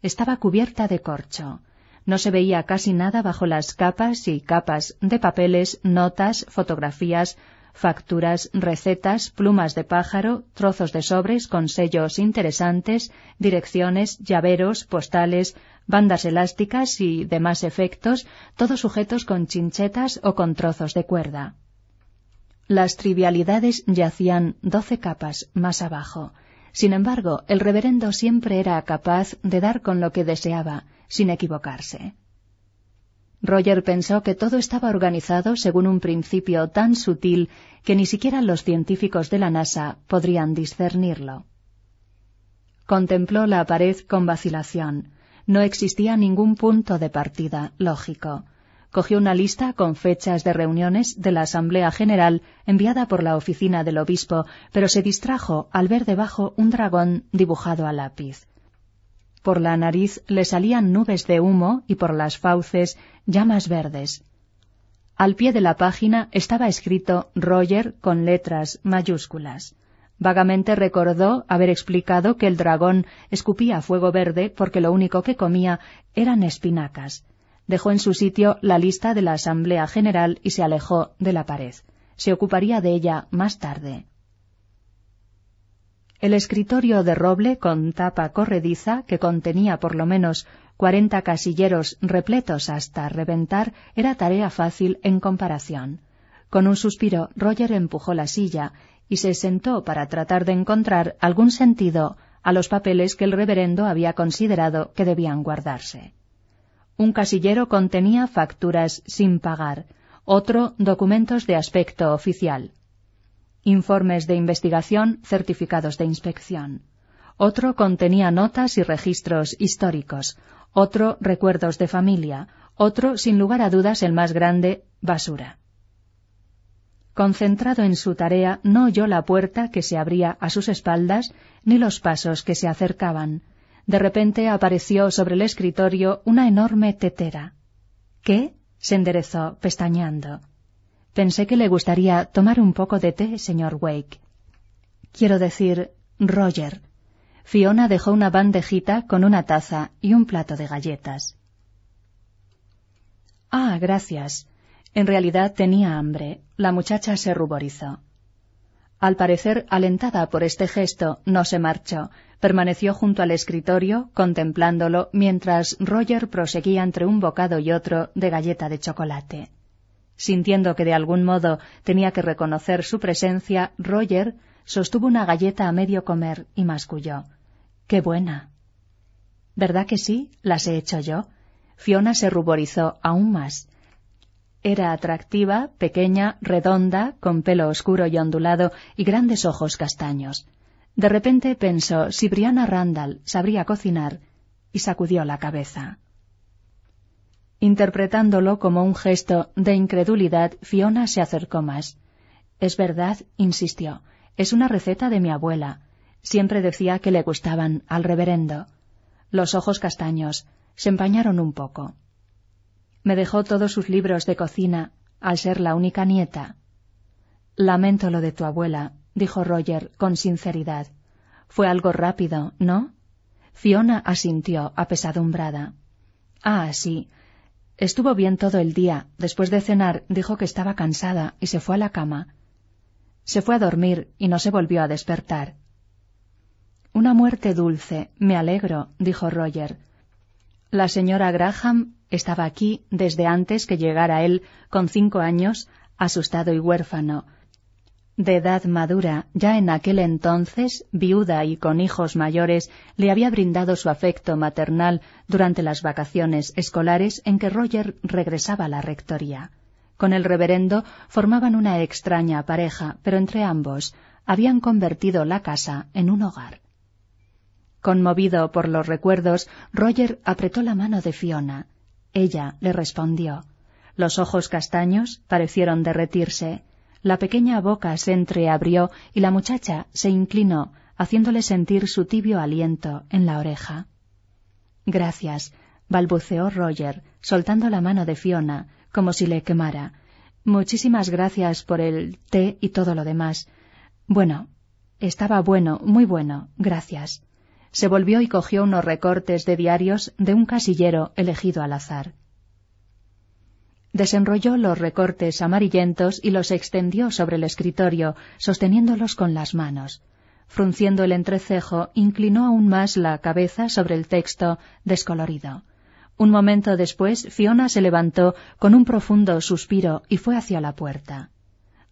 Estaba cubierta de corcho. No se veía casi nada bajo las capas y capas de papeles, notas, fotografías, facturas, recetas, plumas de pájaro, trozos de sobres con sellos interesantes, direcciones, llaveros, postales, bandas elásticas y demás efectos, todos sujetos con chinchetas o con trozos de cuerda. Las trivialidades yacían doce capas más abajo. Sin embargo, el reverendo siempre era capaz de dar con lo que deseaba, sin equivocarse. Roger pensó que todo estaba organizado según un principio tan sutil que ni siquiera los científicos de la NASA podrían discernirlo. Contempló la pared con vacilación. No existía ningún punto de partida lógico. Cogió una lista con fechas de reuniones de la Asamblea General enviada por la oficina del obispo, pero se distrajo al ver debajo un dragón dibujado a lápiz. Por la nariz le salían nubes de humo y por las fauces llamas verdes. Al pie de la página estaba escrito Roger con letras mayúsculas. Vagamente recordó haber explicado que el dragón escupía fuego verde porque lo único que comía eran espinacas. Dejó en su sitio la lista de la Asamblea General y se alejó de la pared. Se ocuparía de ella más tarde. El escritorio de roble con tapa corrediza, que contenía por lo menos cuarenta casilleros repletos hasta reventar, era tarea fácil en comparación. Con un suspiro, Roger empujó la silla y se sentó para tratar de encontrar algún sentido a los papeles que el reverendo había considerado que debían guardarse. Un casillero contenía facturas sin pagar, otro documentos de aspecto oficial informes de investigación, certificados de inspección. Otro contenía notas y registros históricos, otro recuerdos de familia, otro, sin lugar a dudas, el más grande, basura. Concentrado en su tarea, no oyó la puerta que se abría a sus espaldas ni los pasos que se acercaban. De repente apareció sobre el escritorio una enorme tetera. ¿Qué? se enderezó, pestañeando. Pensé que le gustaría tomar un poco de té, señor Wake. Quiero decir, Roger. Fiona dejó una bandejita con una taza y un plato de galletas. Ah, gracias. En realidad tenía hambre. La muchacha se ruborizó. Al parecer, alentada por este gesto, no se marchó. Permaneció junto al escritorio, contemplándolo, mientras Roger proseguía entre un bocado y otro de galleta de chocolate. Sintiendo que de algún modo tenía que reconocer su presencia, Roger sostuvo una galleta a medio comer y masculló. ¡Qué buena! ¿Verdad que sí? Las he hecho yo. Fiona se ruborizó aún más. Era atractiva, pequeña, redonda, con pelo oscuro y ondulado y grandes ojos castaños. De repente pensó si Brianna Randall sabría cocinar y sacudió la cabeza. Interpretándolo como un gesto de incredulidad, Fiona se acercó más. Es verdad, insistió, es una receta de mi abuela. Siempre decía que le gustaban al reverendo. Los ojos castaños se empañaron un poco. Me dejó todos sus libros de cocina, al ser la única nieta. Lamento lo de tu abuela, dijo Roger con sinceridad. Fue algo rápido, ¿no? Fiona asintió, apesadumbrada. Ah, sí, Estuvo bien todo el día. Después de cenar dijo que estaba cansada y se fue a la cama. Se fue a dormir y no se volvió a despertar. Una muerte dulce, me alegro, dijo Roger. La señora Graham estaba aquí desde antes que llegara él, con cinco años, asustado y huérfano. De edad madura, ya en aquel entonces, viuda y con hijos mayores, le había brindado su afecto maternal durante las vacaciones escolares en que Roger regresaba a la rectoría. Con el reverendo formaban una extraña pareja, pero entre ambos habían convertido la casa en un hogar. Conmovido por los recuerdos, Roger apretó la mano de Fiona. Ella le respondió. Los ojos castaños parecieron derretirse. La pequeña boca se entreabrió y la muchacha se inclinó, haciéndole sentir su tibio aliento en la oreja. Gracias, balbuceó Roger, soltando la mano de Fiona, como si le quemara. Muchísimas gracias por el té y todo lo demás. Bueno, estaba bueno, muy bueno, gracias. Se volvió y cogió unos recortes de diarios de un casillero elegido al azar. Desenrolló los recortes amarillentos y los extendió sobre el escritorio, sosteniéndolos con las manos. Frunciendo el entrecejo, inclinó aún más la cabeza sobre el texto descolorido. Un momento después, Fiona se levantó con un profundo suspiro y fue hacia la puerta.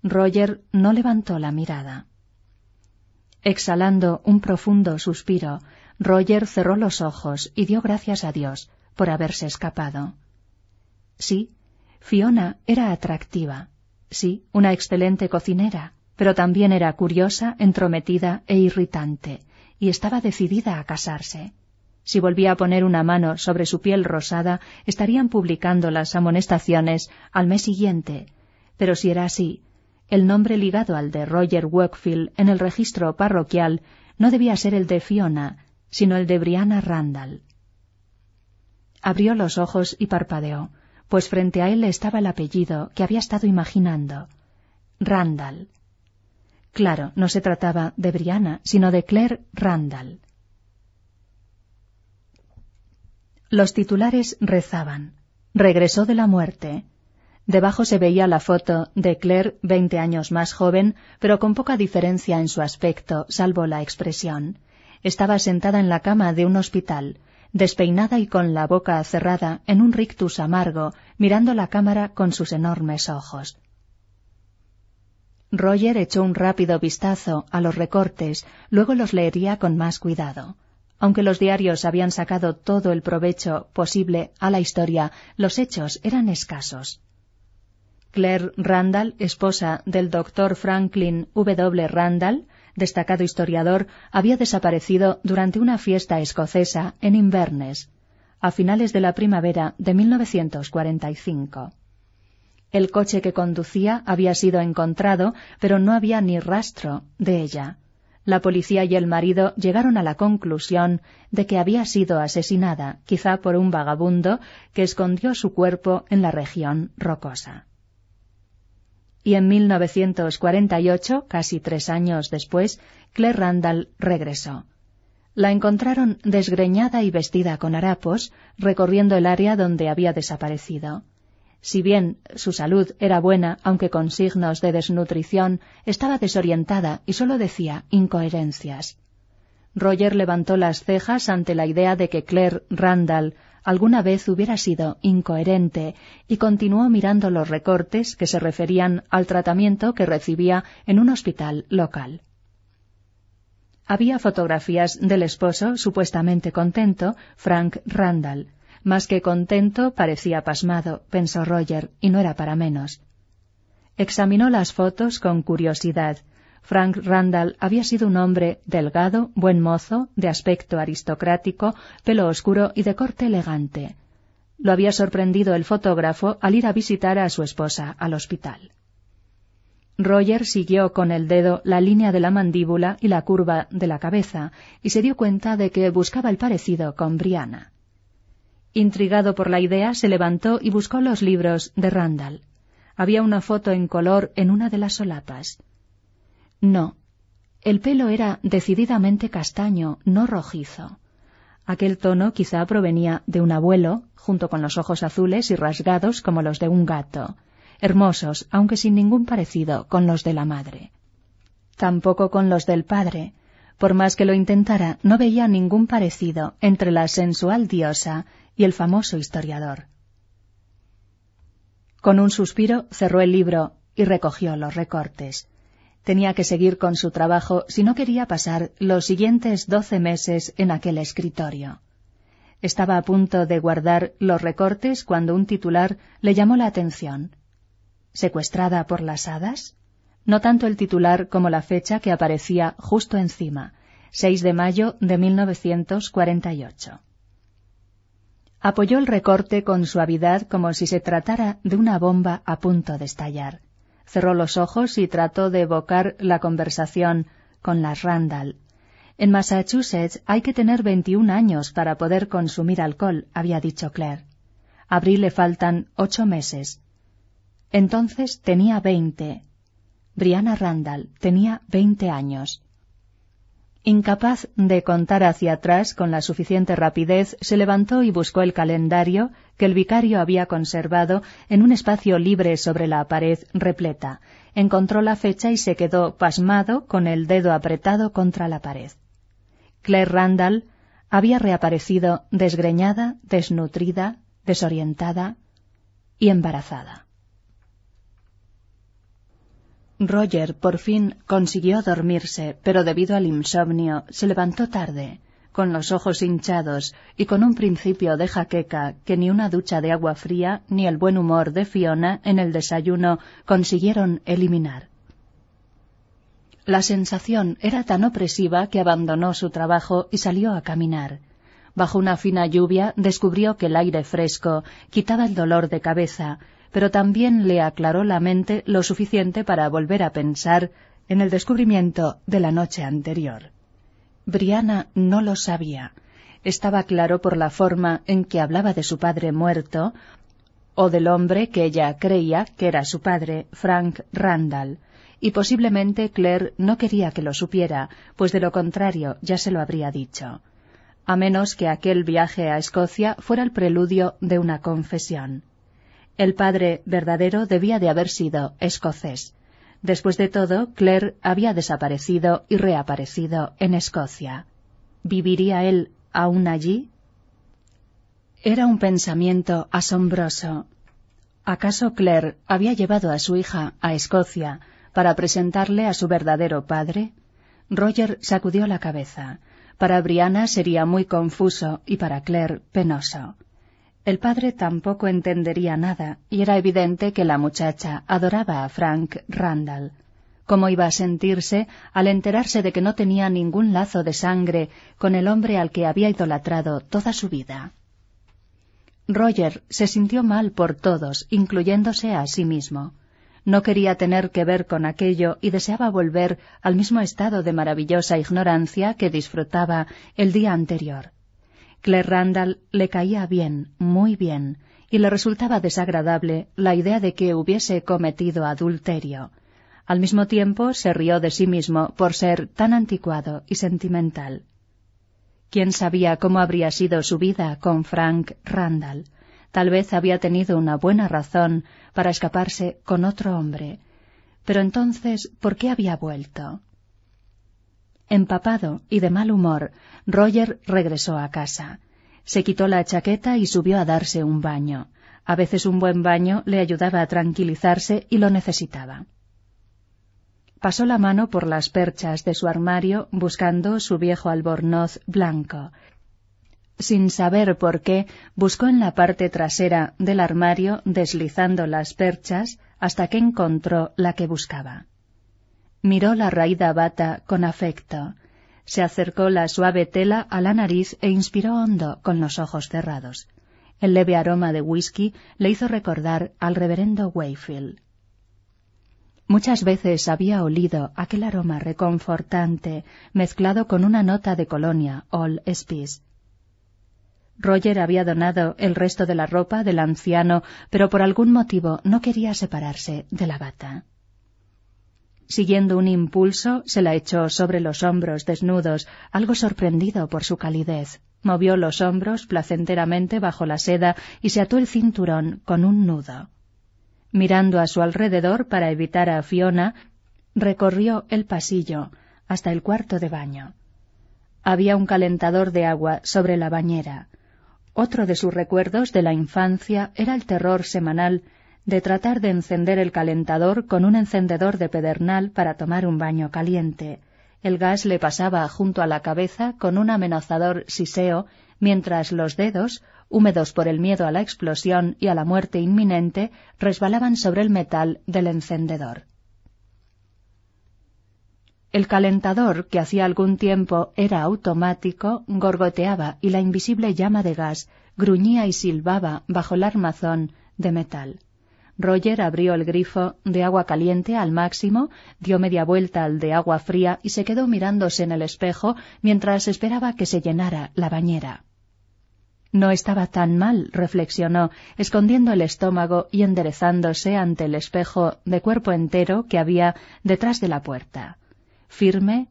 Roger no levantó la mirada. Exhalando un profundo suspiro, Roger cerró los ojos y dio gracias a Dios por haberse escapado. Sí, Fiona era atractiva. Sí, una excelente cocinera, pero también era curiosa, entrometida e irritante, y estaba decidida a casarse. Si volvía a poner una mano sobre su piel rosada, estarían publicando las amonestaciones al mes siguiente. Pero si era así, el nombre ligado al de Roger Wakefield en el registro parroquial no debía ser el de Fiona, sino el de Brianna Randall. Abrió los ojos y parpadeó, pues frente a él estaba el apellido que había estado imaginando. Randall. Claro, no se trataba de Brianna, sino de Claire Randall. Los titulares rezaban. Regresó de la muerte. Debajo se veía la foto de Claire, veinte años más joven, pero con poca diferencia en su aspecto, salvo la expresión. Estaba sentada en la cama de un hospital, despeinada y con la boca cerrada en un rictus amargo, mirando la cámara con sus enormes ojos. Roger echó un rápido vistazo a los recortes, luego los leería con más cuidado. Aunque los diarios habían sacado todo el provecho posible a la historia, los hechos eran escasos. Claire Randall, esposa del doctor Franklin W. Randall, destacado historiador, había desaparecido durante una fiesta escocesa en Inverness, a finales de la primavera de 1945. El coche que conducía había sido encontrado, pero no había ni rastro de ella. La policía y el marido llegaron a la conclusión de que había sido asesinada, quizá por un vagabundo que escondió su cuerpo en la región rocosa. Y en 1948, casi tres años después, Claire Randall regresó. La encontraron desgreñada y vestida con harapos, recorriendo el área donde había desaparecido. Si bien su salud era buena, aunque con signos de desnutrición, estaba desorientada y solo decía incoherencias. Roger levantó las cejas ante la idea de que Claire Randall alguna vez hubiera sido incoherente y continuó mirando los recortes que se referían al tratamiento que recibía en un hospital local. Había fotografías del esposo supuestamente contento, Frank Randall, más que contento, parecía pasmado, pensó Roger, y no era para menos. Examinó las fotos con curiosidad. Frank Randall había sido un hombre delgado, buen mozo, de aspecto aristocrático, pelo oscuro y de corte elegante. Lo había sorprendido el fotógrafo al ir a visitar a su esposa al hospital. Roger siguió con el dedo la línea de la mandíbula y la curva de la cabeza y se dio cuenta de que buscaba el parecido con Brianna. Intrigado por la idea, se levantó y buscó los libros de Randall. Había una foto en color en una de las solapas. No, el pelo era decididamente castaño, no rojizo. Aquel tono quizá provenía de un abuelo, junto con los ojos azules y rasgados como los de un gato, hermosos, aunque sin ningún parecido con los de la madre. tampoco con los del padre. Por más que lo intentara, no veía ningún parecido entre la sensual diosa y el famoso historiador. Con un suspiro cerró el libro y recogió los recortes. Tenía que seguir con su trabajo si no quería pasar los siguientes doce meses en aquel escritorio. Estaba a punto de guardar los recortes cuando un titular le llamó la atención. ¿Secuestrada por las hadas? No tanto el titular como la fecha que aparecía justo encima, 6 de mayo de 1948. Apoyó el recorte con suavidad como si se tratara de una bomba a punto de estallar. Cerró los ojos y trató de evocar la conversación con las Randall. En Massachusetts hay que tener 21 años para poder consumir alcohol, había dicho Claire. A Abril le faltan ocho meses. Entonces tenía veinte. Brianna Randall tenía veinte años. Incapaz de contar hacia atrás con la suficiente rapidez, se levantó y buscó el calendario que el vicario había conservado en un espacio libre sobre la pared repleta. Encontró la fecha y se quedó pasmado con el dedo apretado contra la pared. Claire Randall había reaparecido desgreñada, desnutrida, desorientada y embarazada. Roger por fin consiguió dormirse, pero debido al insomnio se levantó tarde, con los ojos hinchados y con un principio de jaqueca que ni una ducha de agua fría ni el buen humor de Fiona en el desayuno consiguieron eliminar. La sensación era tan opresiva que abandonó su trabajo y salió a caminar. Bajo una fina lluvia descubrió que el aire fresco quitaba el dolor de cabeza pero también le aclaró la mente lo suficiente para volver a pensar en el descubrimiento de la noche anterior. Briana no lo sabía. Estaba claro por la forma en que hablaba de su padre muerto o del hombre que ella creía que era su padre, Frank Randall, y posiblemente Claire no quería que lo supiera, pues de lo contrario ya se lo habría dicho, a menos que aquel viaje a Escocia fuera el preludio de una confesión. El padre verdadero debía de haber sido escocés. Después de todo, Claire había desaparecido y reaparecido en Escocia. ¿Viviría él aún allí? Era un pensamiento asombroso. ¿Acaso Claire había llevado a su hija a Escocia para presentarle a su verdadero padre? Roger sacudió la cabeza. Para Brianna sería muy confuso y para Claire penoso. El padre tampoco entendería nada, y era evidente que la muchacha adoraba a Frank Randall. ¿Cómo iba a sentirse al enterarse de que no tenía ningún lazo de sangre con el hombre al que había idolatrado toda su vida? Roger se sintió mal por todos, incluyéndose a sí mismo. No quería tener que ver con aquello y deseaba volver al mismo estado de maravillosa ignorancia que disfrutaba el día anterior. Claire Randall le caía bien, muy bien, y le resultaba desagradable la idea de que hubiese cometido adulterio. Al mismo tiempo se rió de sí mismo por ser tan anticuado y sentimental. ¿Quién sabía cómo habría sido su vida con Frank Randall? Tal vez había tenido una buena razón para escaparse con otro hombre. Pero entonces, ¿por qué había vuelto? Empapado y de mal humor, Roger regresó a casa. Se quitó la chaqueta y subió a darse un baño. A veces un buen baño le ayudaba a tranquilizarse y lo necesitaba. Pasó la mano por las perchas de su armario buscando su viejo albornoz blanco. Sin saber por qué, buscó en la parte trasera del armario deslizando las perchas hasta que encontró la que buscaba. Miró la raída bata con afecto. Se acercó la suave tela a la nariz e inspiró hondo con los ojos cerrados. El leve aroma de whisky le hizo recordar al reverendo Wayfield. Muchas veces había olido aquel aroma reconfortante mezclado con una nota de colonia All Spice. Roger había donado el resto de la ropa del anciano, pero por algún motivo no quería separarse de la bata. Siguiendo un impulso, se la echó sobre los hombros desnudos, algo sorprendido por su calidez. Movió los hombros placenteramente bajo la seda y se ató el cinturón con un nudo. Mirando a su alrededor para evitar a Fiona, Recorrió el pasillo hasta el cuarto de baño. Había un calentador de agua sobre la bañera. Otro de sus recuerdos de la infancia era el terror semanal de tratar de encender el calentador con un encendedor de pedernal para tomar un baño caliente. El gas le pasaba junto a la cabeza con un amenazador siseo, mientras los dedos, húmedos por el miedo a la explosión y a la muerte inminente, resbalaban sobre el metal del encendedor. El calentador, que hacía algún tiempo era automático, gorgoteaba y la invisible llama de gas gruñía y silbaba bajo el armazón de metal. Roger abrió el grifo de agua caliente al máximo, dio media vuelta al de agua fría y se quedó mirándose en el espejo mientras esperaba que se llenara la bañera. No estaba tan mal, reflexionó, escondiendo el estómago y enderezándose ante el espejo de cuerpo entero que había detrás de la puerta. Firme,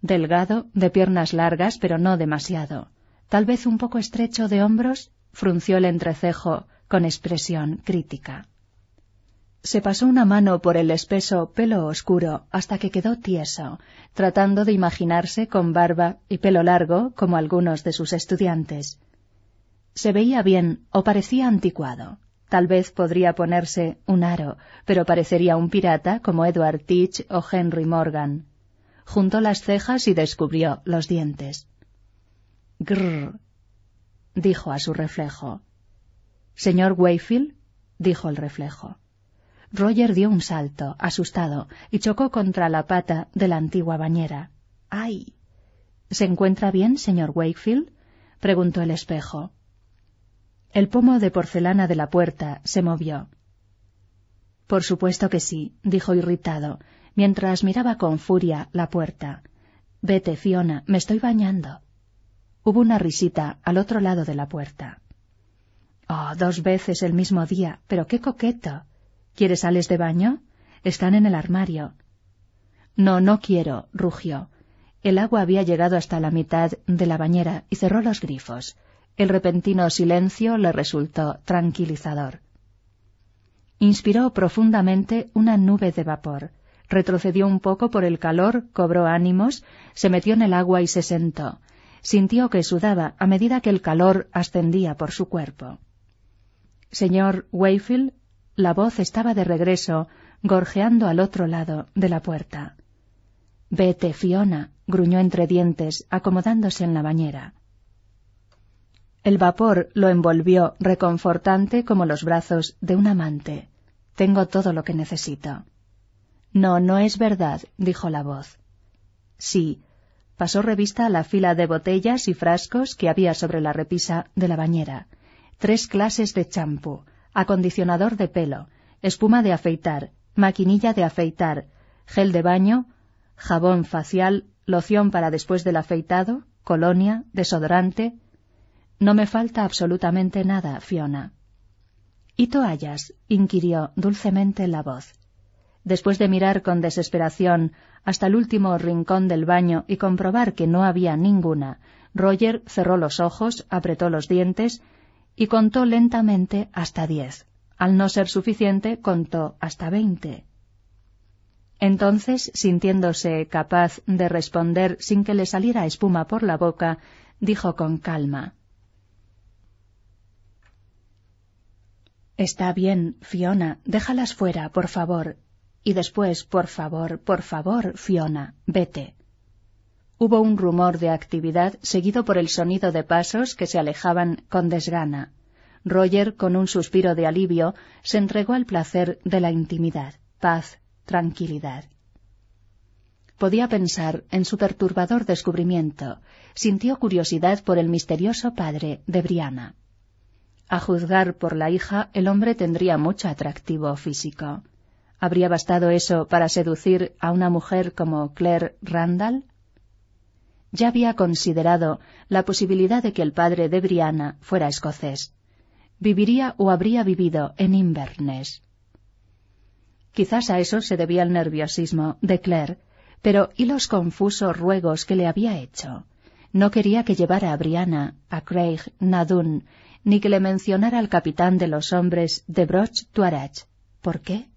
delgado, de piernas largas, pero no demasiado. Tal vez un poco estrecho de hombros, frunció el entrecejo con expresión crítica. Se pasó una mano por el espeso pelo oscuro hasta que quedó tieso, tratando de imaginarse con barba y pelo largo como algunos de sus estudiantes. Se veía bien o parecía anticuado. Tal vez podría ponerse un aro, pero parecería un pirata como Edward Teach o Henry Morgan. Juntó las cejas y descubrió los dientes. Grrr, dijo a su reflejo. Señor Wayfield, dijo el reflejo. Roger dio un salto, asustado, y chocó contra la pata de la antigua bañera. ¡Ay! ¿Se encuentra bien, señor Wakefield? preguntó el espejo. El pomo de porcelana de la puerta se movió. Por supuesto que sí, dijo irritado, mientras miraba con furia la puerta. Vete, Fiona, me estoy bañando. Hubo una risita al otro lado de la puerta. Oh, dos veces el mismo día, pero qué coqueto. ¿Quieres sales de baño? Están en el armario. No, no quiero, rugió. El agua había llegado hasta la mitad de la bañera y cerró los grifos. El repentino silencio le resultó tranquilizador. Inspiró profundamente una nube de vapor. Retrocedió un poco por el calor, cobró ánimos, se metió en el agua y se sentó. Sintió que sudaba a medida que el calor ascendía por su cuerpo. Señor Wayfield, la voz estaba de regreso, gorjeando al otro lado de la puerta. Vete, Fiona, gruñó entre dientes, acomodándose en la bañera. El vapor lo envolvió reconfortante como los brazos de un amante. Tengo todo lo que necesito. No, no es verdad, dijo la voz. Sí. Pasó revista a la fila de botellas y frascos que había sobre la repisa de la bañera. Tres clases de champú, acondicionador de pelo, espuma de afeitar, maquinilla de afeitar, gel de baño, jabón facial, loción para después del afeitado, colonia, desodorante. No me falta absolutamente nada, Fiona. ¿Y toallas? inquirió dulcemente la voz. Después de mirar con desesperación hasta el último rincón del baño y comprobar que no había ninguna, Roger cerró los ojos, apretó los dientes y contó lentamente hasta diez. Al no ser suficiente, contó hasta veinte. Entonces, sintiéndose capaz de responder sin que le saliera espuma por la boca, dijo con calma Está bien, Fiona, déjalas fuera, por favor. Y después, por favor, por favor, Fiona, vete. Hubo un rumor de actividad seguido por el sonido de pasos que se alejaban con desgana. Roger, con un suspiro de alivio, se entregó al placer de la intimidad, paz, tranquilidad. Podía pensar en su perturbador descubrimiento. Sintió curiosidad por el misterioso padre de Briana. A juzgar por la hija, el hombre tendría mucho atractivo físico. ¿Habría bastado eso para seducir a una mujer como Claire Randall? Ya había considerado la posibilidad de que el padre de Briana fuera escocés. Viviría o habría vivido en Inverness. Quizás a eso se debía el nerviosismo de Claire, pero ¿y los confusos ruegos que le había hecho? No quería que llevara a Briana, a Craig Nadun, ni que le mencionara al capitán de los hombres de Broch Tuarach. ¿Por qué?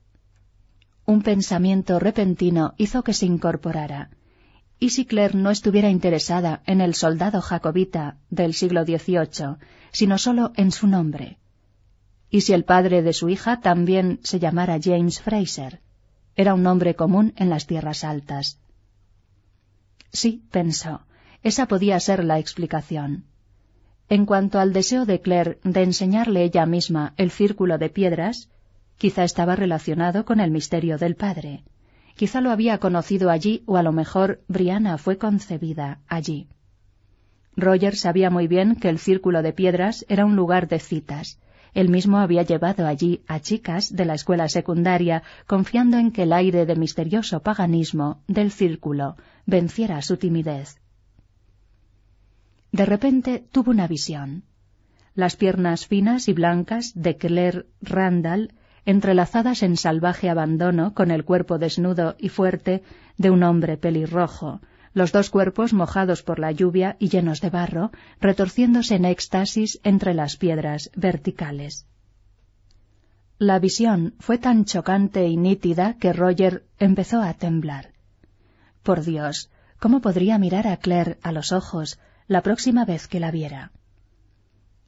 Un pensamiento repentino hizo que se incorporara. ¿Y si Claire no estuviera interesada en el soldado jacobita del siglo XVIII, sino solo en su nombre? ¿Y si el padre de su hija también se llamara James Fraser? Era un nombre común en las tierras altas. Sí, pensó, esa podía ser la explicación. En cuanto al deseo de Claire de enseñarle ella misma el círculo de piedras, quizá estaba relacionado con el misterio del padre. Quizá lo había conocido allí o a lo mejor Brianna fue concebida allí. Roger sabía muy bien que el círculo de piedras era un lugar de citas. Él mismo había llevado allí a chicas de la escuela secundaria, confiando en que el aire de misterioso paganismo del círculo venciera su timidez. De repente tuvo una visión. Las piernas finas y blancas de Claire Randall, entrelazadas en salvaje abandono con el cuerpo desnudo y fuerte de un hombre pelirrojo, los dos cuerpos mojados por la lluvia y llenos de barro, retorciéndose en éxtasis entre las piedras verticales. La visión fue tan chocante y nítida que Roger empezó a temblar. Por Dios, ¿cómo podría mirar a Claire a los ojos la próxima vez que la viera.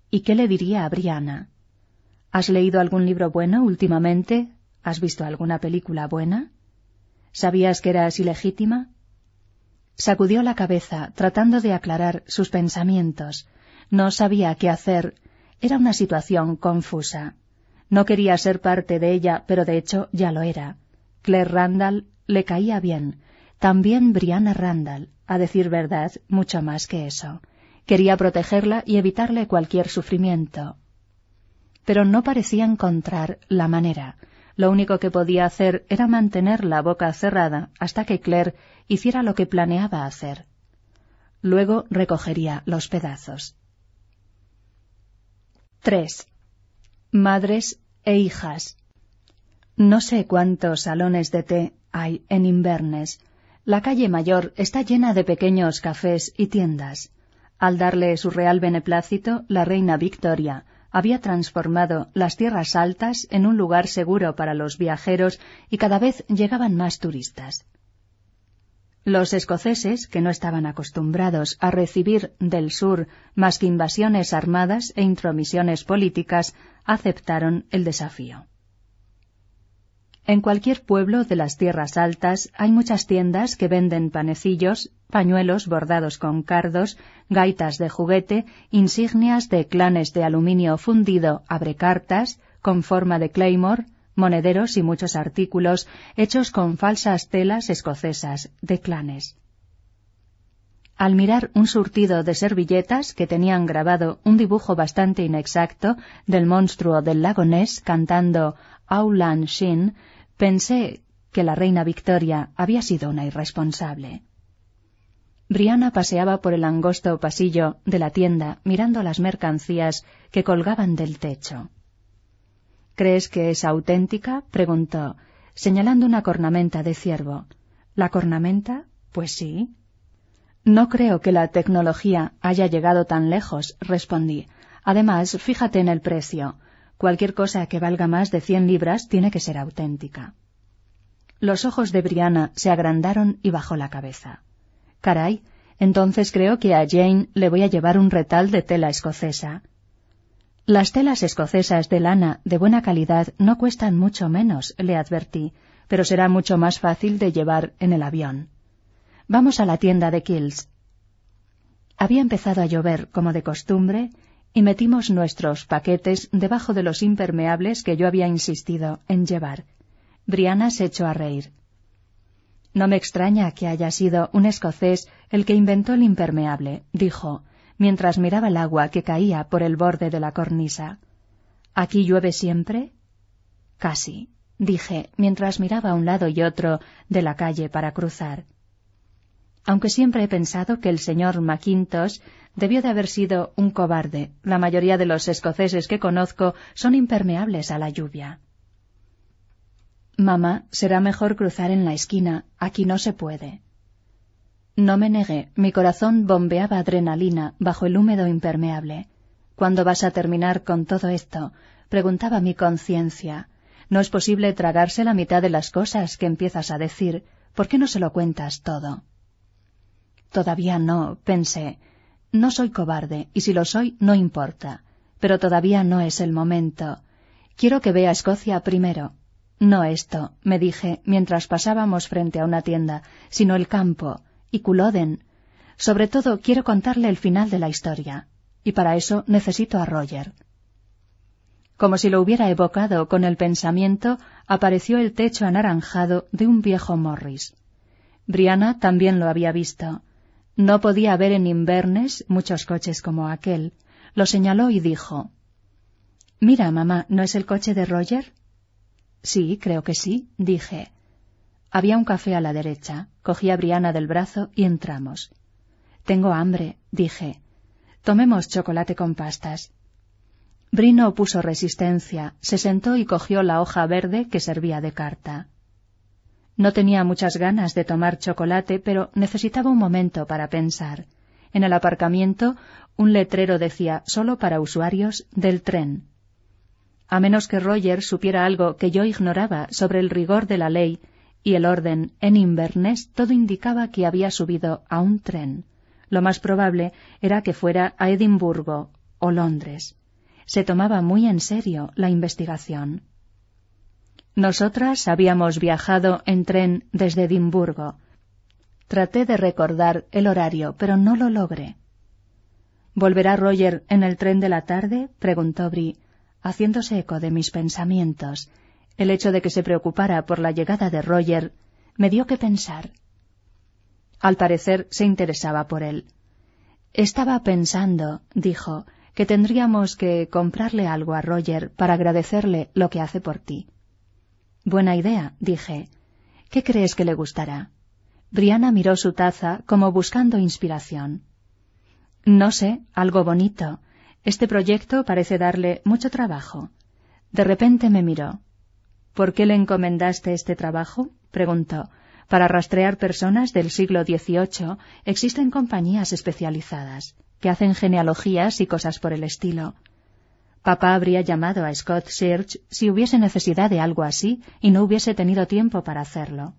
¿Y qué le diría a Brianna? ¿Has leído algún libro bueno últimamente? ¿Has visto alguna película buena? ¿Sabías que eras ilegítima? Sacudió la cabeza, tratando de aclarar sus pensamientos. No sabía qué hacer. Era una situación confusa. No quería ser parte de ella, pero de hecho ya lo era. Claire Randall le caía bien. También Brianna Randall, a decir verdad, mucho más que eso. Quería protegerla y evitarle cualquier sufrimiento. Pero no parecía encontrar la manera. Lo único que podía hacer era mantener la boca cerrada hasta que Claire hiciera lo que planeaba hacer. Luego recogería los pedazos. 3. Madres e hijas. No sé cuántos salones de té hay en Inverness, la calle mayor está llena de pequeños cafés y tiendas. Al darle su real beneplácito, la reina Victoria había transformado las tierras altas en un lugar seguro para los viajeros y cada vez llegaban más turistas. Los escoceses, que no estaban acostumbrados a recibir del sur más que invasiones armadas e intromisiones políticas, aceptaron el desafío. En cualquier pueblo de las tierras altas hay muchas tiendas que venden panecillos, pañuelos bordados con cardos, gaitas de juguete, insignias de clanes de aluminio fundido, abrecartas, con forma de claymore, monederos y muchos artículos hechos con falsas telas escocesas de clanes. Al mirar un surtido de servilletas que tenían grabado un dibujo bastante inexacto del monstruo del lago Ness cantando Aulan Shin, pensé que la reina Victoria había sido una irresponsable. Brianna paseaba por el angosto pasillo de la tienda mirando las mercancías que colgaban del techo. ¿Crees que es auténtica? preguntó, señalando una cornamenta de ciervo. ¿La cornamenta? Pues sí. No creo que la tecnología haya llegado tan lejos, respondí. Además, fíjate en el precio. Cualquier cosa que valga más de cien libras tiene que ser auténtica. Los ojos de Brianna se agrandaron y bajó la cabeza. Caray, entonces creo que a Jane le voy a llevar un retal de tela escocesa. Las telas escocesas de lana de buena calidad no cuestan mucho menos, le advertí, pero será mucho más fácil de llevar en el avión. Vamos a la tienda de Kills. Había empezado a llover, como de costumbre, y metimos nuestros paquetes debajo de los impermeables que yo había insistido en llevar. Brianna se echó a reír. No me extraña que haya sido un escocés el que inventó el impermeable, dijo, mientras miraba el agua que caía por el borde de la cornisa. ¿Aquí llueve siempre? Casi, dije, mientras miraba a un lado y otro de la calle para cruzar. Aunque siempre he pensado que el señor Mackintosh debió de haber sido un cobarde. La mayoría de los escoceses que conozco son impermeables a la lluvia. Mamá, será mejor cruzar en la esquina. Aquí no se puede. No me negué. Mi corazón bombeaba adrenalina bajo el húmedo impermeable. ¿Cuándo vas a terminar con todo esto? preguntaba mi conciencia. No es posible tragarse la mitad de las cosas que empiezas a decir. ¿Por qué no se lo cuentas todo? Todavía no, pensé. No soy cobarde, y si lo soy, no importa. Pero todavía no es el momento. Quiero que vea Escocia primero. No esto, me dije, mientras pasábamos frente a una tienda, sino el campo, y Culloden. Sobre todo quiero contarle el final de la historia, y para eso necesito a Roger. Como si lo hubiera evocado con el pensamiento, apareció el techo anaranjado de un viejo Morris. Brianna también lo había visto. No podía ver en Inverness muchos coches como aquel. Lo señaló y dijo Mira, mamá, ¿no es el coche de Roger? Sí, creo que sí, dije. Había un café a la derecha. Cogí a Brianna del brazo y entramos. Tengo hambre, dije. Tomemos chocolate con pastas. Brino opuso resistencia, se sentó y cogió la hoja verde que servía de carta. No tenía muchas ganas de tomar chocolate, pero necesitaba un momento para pensar. En el aparcamiento, un letrero decía solo para usuarios del tren. A menos que Roger supiera algo que yo ignoraba sobre el rigor de la ley y el orden en Inverness, todo indicaba que había subido a un tren. Lo más probable era que fuera a Edimburgo o Londres. Se tomaba muy en serio la investigación. Nosotras habíamos viajado en tren desde Edimburgo. Traté de recordar el horario, pero no lo logré. ¿Volverá Roger en el tren de la tarde? preguntó Brie, haciéndose eco de mis pensamientos. El hecho de que se preocupara por la llegada de Roger me dio que pensar. Al parecer se interesaba por él. Estaba pensando, dijo, que tendríamos que comprarle algo a Roger para agradecerle lo que hace por ti. Buena idea, dije. ¿Qué crees que le gustará? Briana miró su taza como buscando inspiración. No sé, algo bonito. Este proyecto parece darle mucho trabajo. De repente me miró. ¿Por qué le encomendaste este trabajo? preguntó. Para rastrear personas del siglo XVIII existen compañías especializadas que hacen genealogías y cosas por el estilo. Papá habría llamado a Scott Search si hubiese necesidad de algo así y no hubiese tenido tiempo para hacerlo.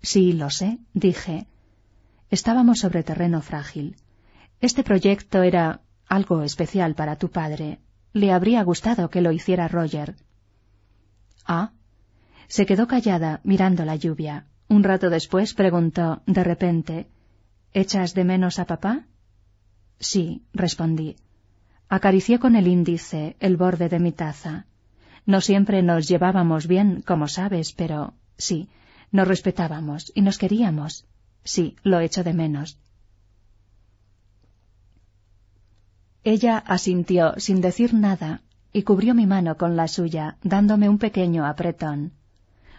Sí, lo sé, dije. Estábamos sobre terreno frágil. Este proyecto era algo especial para tu padre. Le habría gustado que lo hiciera Roger. Ah. Se quedó callada mirando la lluvia. Un rato después preguntó, de repente, ¿Echas de menos a papá? Sí, respondí. Acaricié con el índice el borde de mi taza. No siempre nos llevábamos bien, como sabes, pero sí, nos respetábamos y nos queríamos. Sí, lo echo de menos. Ella asintió sin decir nada y cubrió mi mano con la suya, dándome un pequeño apretón.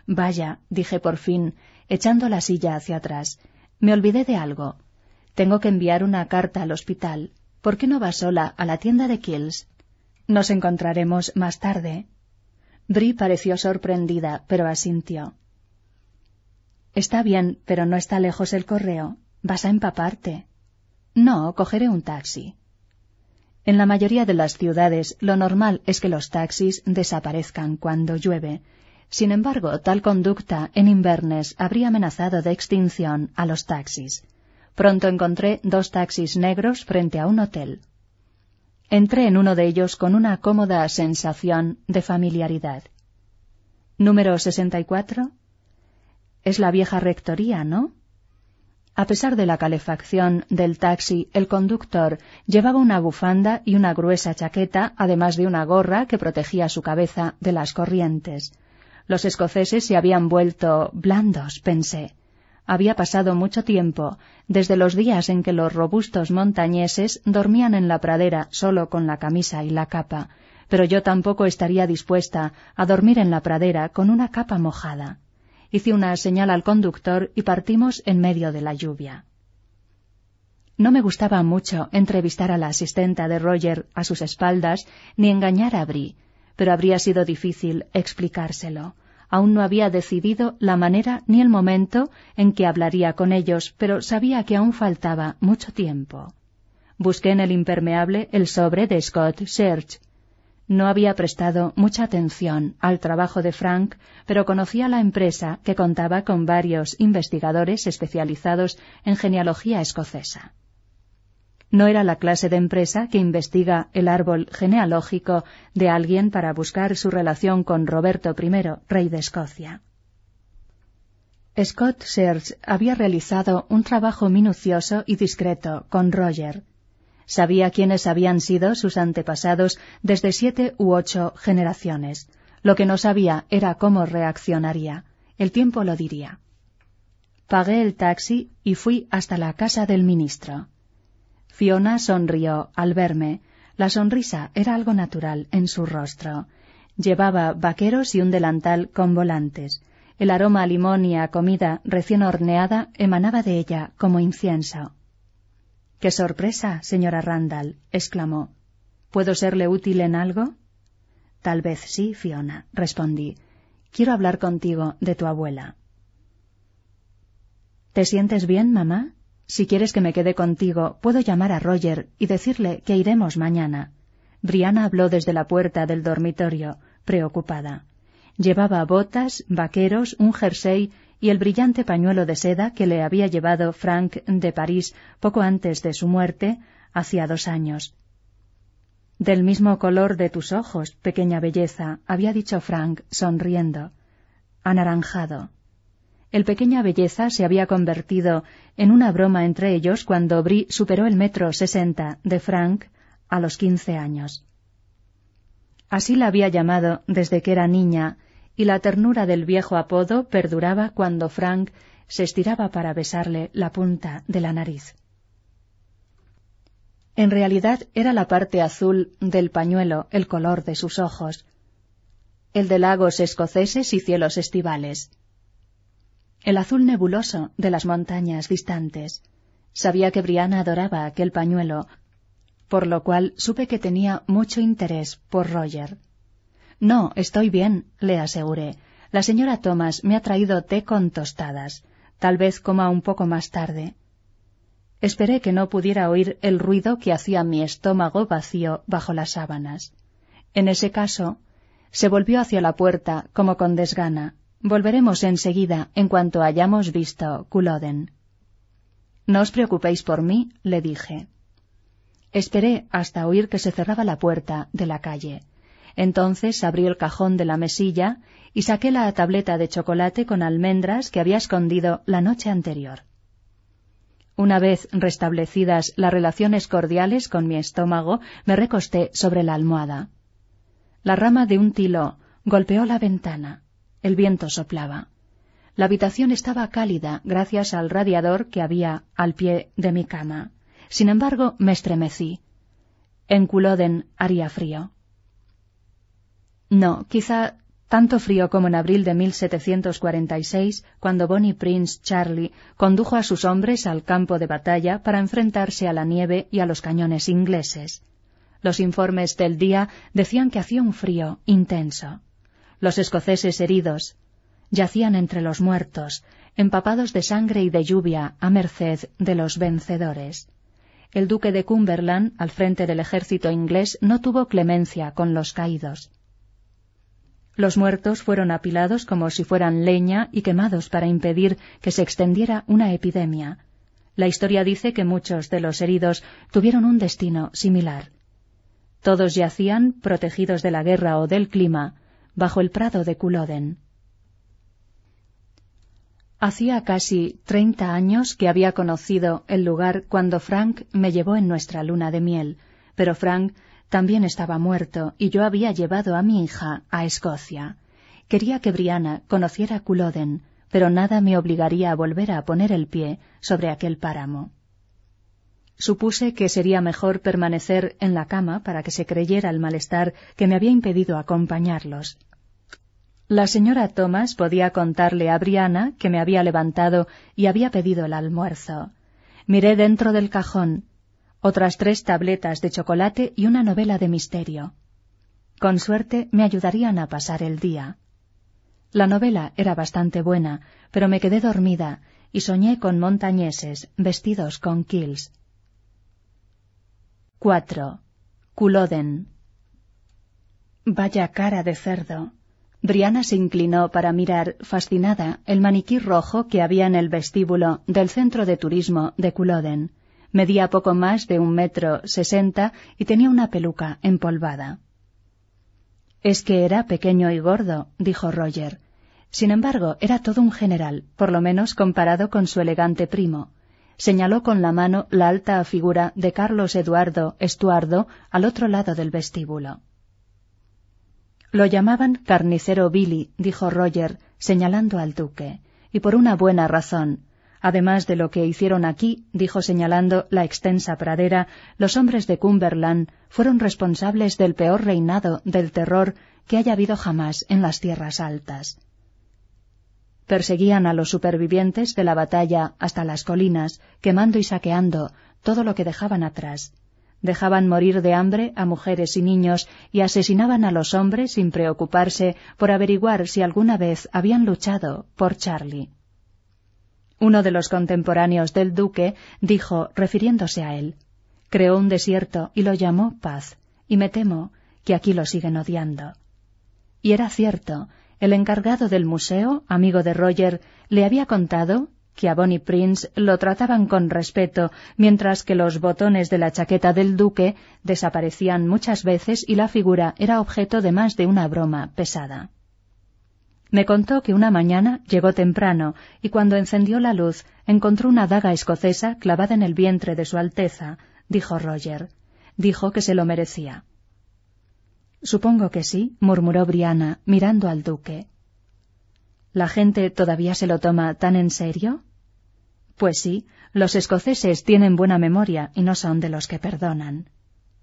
Vaya, dije por fin, echando la silla hacia atrás. Me olvidé de algo. Tengo que enviar una carta al hospital. ¿Por qué no va sola a la tienda de Kills? Nos encontraremos más tarde. Brie pareció sorprendida, pero asintió. Está bien, pero no está lejos el correo. Vas a empaparte. No, cogeré un taxi. En la mayoría de las ciudades lo normal es que los taxis desaparezcan cuando llueve, sin embargo, tal conducta en Inverness habría amenazado de extinción a los taxis. Pronto encontré dos taxis negros frente a un hotel. Entré en uno de ellos con una cómoda sensación de familiaridad. Número 64. Es la vieja rectoría, ¿no? A pesar de la calefacción del taxi, el conductor llevaba una bufanda y una gruesa chaqueta, además de una gorra que protegía su cabeza de las corrientes. Los escoceses se habían vuelto blandos, pensé. Había pasado mucho tiempo, desde los días en que los robustos montañeses dormían en la pradera solo con la camisa y la capa, pero yo tampoco estaría dispuesta a dormir en la pradera con una capa mojada. Hice una señal al conductor y partimos en medio de la lluvia. No me gustaba mucho entrevistar a la asistenta de Roger a sus espaldas ni engañar a Brie, pero habría sido difícil explicárselo. Aún no había decidido la manera ni el momento en que hablaría con ellos, pero sabía que aún faltaba mucho tiempo. Busqué en el impermeable el sobre de Scott Search. No había prestado mucha atención al trabajo de Frank, pero conocía la empresa que contaba con varios investigadores especializados en genealogía escocesa. No era la clase de empresa que investiga el árbol genealógico de alguien para buscar su relación con Roberto I, rey de Escocia. Scott Search había realizado un trabajo minucioso y discreto con Roger. Sabía quiénes habían sido sus antepasados desde siete u ocho generaciones. Lo que no sabía era cómo reaccionaría. El tiempo lo diría. Pagué el taxi y fui hasta la casa del ministro. Fiona sonrió al verme. La sonrisa era algo natural en su rostro. Llevaba vaqueros y un delantal con volantes. El aroma a limón y a comida recién horneada emanaba de ella como incienso. ¡Qué sorpresa, señora Randall! exclamó. ¿Puedo serle útil en algo? Tal vez sí, Fiona, respondí. Quiero hablar contigo de tu abuela. ¿Te sientes bien, mamá? Si quieres que me quede contigo, puedo llamar a Roger y decirle que iremos mañana. Briana habló desde la puerta del dormitorio, preocupada. Llevaba botas, vaqueros, un jersey y el brillante pañuelo de seda que le había llevado Frank de París poco antes de su muerte, hacía dos años. Del mismo color de tus ojos, pequeña belleza, había dicho Frank, sonriendo. Anaranjado. El pequeña belleza se había convertido en una broma entre ellos cuando Brie superó el metro sesenta de Frank a los quince años. Así la había llamado desde que era niña, y la ternura del viejo apodo perduraba cuando Frank se estiraba para besarle la punta de la nariz. En realidad era la parte azul del pañuelo el color de sus ojos, el de lagos escoceses y cielos estivales el azul nebuloso de las montañas distantes. Sabía que Briana adoraba aquel pañuelo, por lo cual supe que tenía mucho interés por Roger. No, estoy bien, le aseguré. La señora Thomas me ha traído té con tostadas. Tal vez coma un poco más tarde. Esperé que no pudiera oír el ruido que hacía mi estómago vacío bajo las sábanas. En ese caso, se volvió hacia la puerta como con desgana, Volveremos enseguida en cuanto hayamos visto Culloden. No os preocupéis por mí, le dije. Esperé hasta oír que se cerraba la puerta de la calle. Entonces abrí el cajón de la mesilla y saqué la tableta de chocolate con almendras que había escondido la noche anterior. Una vez restablecidas las relaciones cordiales con mi estómago, me recosté sobre la almohada. La rama de un tilo golpeó la ventana. El viento soplaba. La habitación estaba cálida gracias al radiador que había al pie de mi cama. Sin embargo, me estremecí. En Culloden haría frío. No, quizá tanto frío como en abril de 1746, cuando Bonnie Prince Charlie condujo a sus hombres al campo de batalla para enfrentarse a la nieve y a los cañones ingleses. Los informes del día decían que hacía un frío intenso. Los escoceses heridos yacían entre los muertos, empapados de sangre y de lluvia a merced de los vencedores. El duque de Cumberland, al frente del ejército inglés, no tuvo clemencia con los caídos. Los muertos fueron apilados como si fueran leña y quemados para impedir que se extendiera una epidemia. La historia dice que muchos de los heridos tuvieron un destino similar. Todos yacían, protegidos de la guerra o del clima, bajo el prado de Culloden. Hacía casi treinta años que había conocido el lugar cuando Frank me llevó en nuestra luna de miel, pero Frank también estaba muerto y yo había llevado a mi hija a Escocia. Quería que Briana conociera Culloden, pero nada me obligaría a volver a poner el pie sobre aquel páramo. Supuse que sería mejor permanecer en la cama para que se creyera el malestar que me había impedido acompañarlos. La señora Thomas podía contarle a Briana que me había levantado y había pedido el almuerzo. Miré dentro del cajón otras tres tabletas de chocolate y una novela de misterio. Con suerte me ayudarían a pasar el día. La novela era bastante buena, pero me quedé dormida y soñé con montañeses vestidos con quills. 4. Culloden. Vaya cara de cerdo. Briana se inclinó para mirar, fascinada, el maniquí rojo que había en el vestíbulo del centro de turismo de Culloden. Medía poco más de un metro sesenta y tenía una peluca empolvada. Es que era pequeño y gordo, dijo Roger. Sin embargo, era todo un general, por lo menos comparado con su elegante primo. Señaló con la mano la alta figura de Carlos Eduardo Estuardo al otro lado del vestíbulo. Lo llamaban carnicero Billy, dijo Roger, señalando al duque, y por una buena razón. Además de lo que hicieron aquí, dijo señalando la extensa pradera, los hombres de Cumberland fueron responsables del peor reinado del terror que haya habido jamás en las tierras altas. Perseguían a los supervivientes de la batalla hasta las colinas, quemando y saqueando todo lo que dejaban atrás dejaban morir de hambre a mujeres y niños y asesinaban a los hombres sin preocuparse por averiguar si alguna vez habían luchado por Charlie. Uno de los contemporáneos del duque dijo, refiriéndose a él, creó un desierto y lo llamó paz, y me temo que aquí lo siguen odiando. Y era cierto, el encargado del museo, amigo de Roger, le había contado que a Bonnie Prince lo trataban con respeto, mientras que los botones de la chaqueta del duque desaparecían muchas veces y la figura era objeto de más de una broma pesada. Me contó que una mañana llegó temprano y cuando encendió la luz encontró una daga escocesa clavada en el vientre de Su Alteza, dijo Roger. Dijo que se lo merecía. Supongo que sí, murmuró Briana, mirando al duque. ¿La gente todavía se lo toma tan en serio? Pues sí, los escoceses tienen buena memoria y no son de los que perdonan.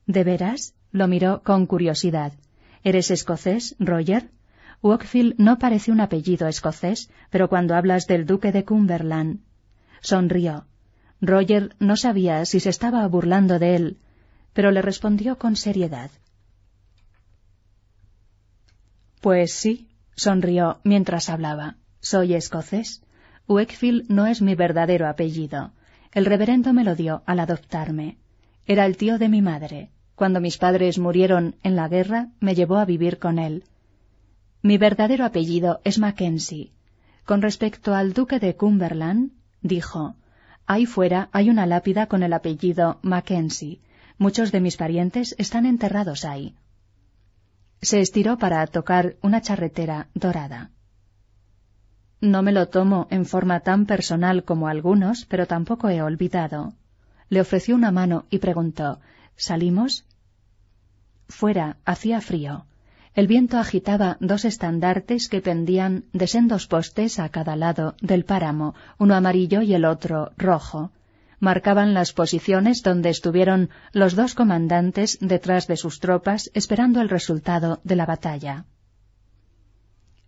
¿De veras? lo miró con curiosidad. ¿Eres escocés, Roger? Wakefield no parece un apellido escocés, pero cuando hablas del duque de Cumberland. Sonrió. Roger no sabía si se estaba burlando de él, pero le respondió con seriedad. Pues sí, sonrió mientras hablaba. Soy escocés. Wakefield no es mi verdadero apellido. El reverendo me lo dio al adoptarme. Era el tío de mi madre. Cuando mis padres murieron en la guerra, me llevó a vivir con él. Mi verdadero apellido es Mackenzie. Con respecto al duque de Cumberland, dijo, ahí fuera hay una lápida con el apellido Mackenzie. Muchos de mis parientes están enterrados ahí. Se estiró para tocar una charretera dorada. No me lo tomo en forma tan personal como algunos, pero tampoco he olvidado. Le ofreció una mano y preguntó ¿Salimos? Fuera hacía frío. El viento agitaba dos estandartes que pendían de sendos postes a cada lado del páramo, uno amarillo y el otro rojo marcaban las posiciones donde estuvieron los dos comandantes detrás de sus tropas esperando el resultado de la batalla.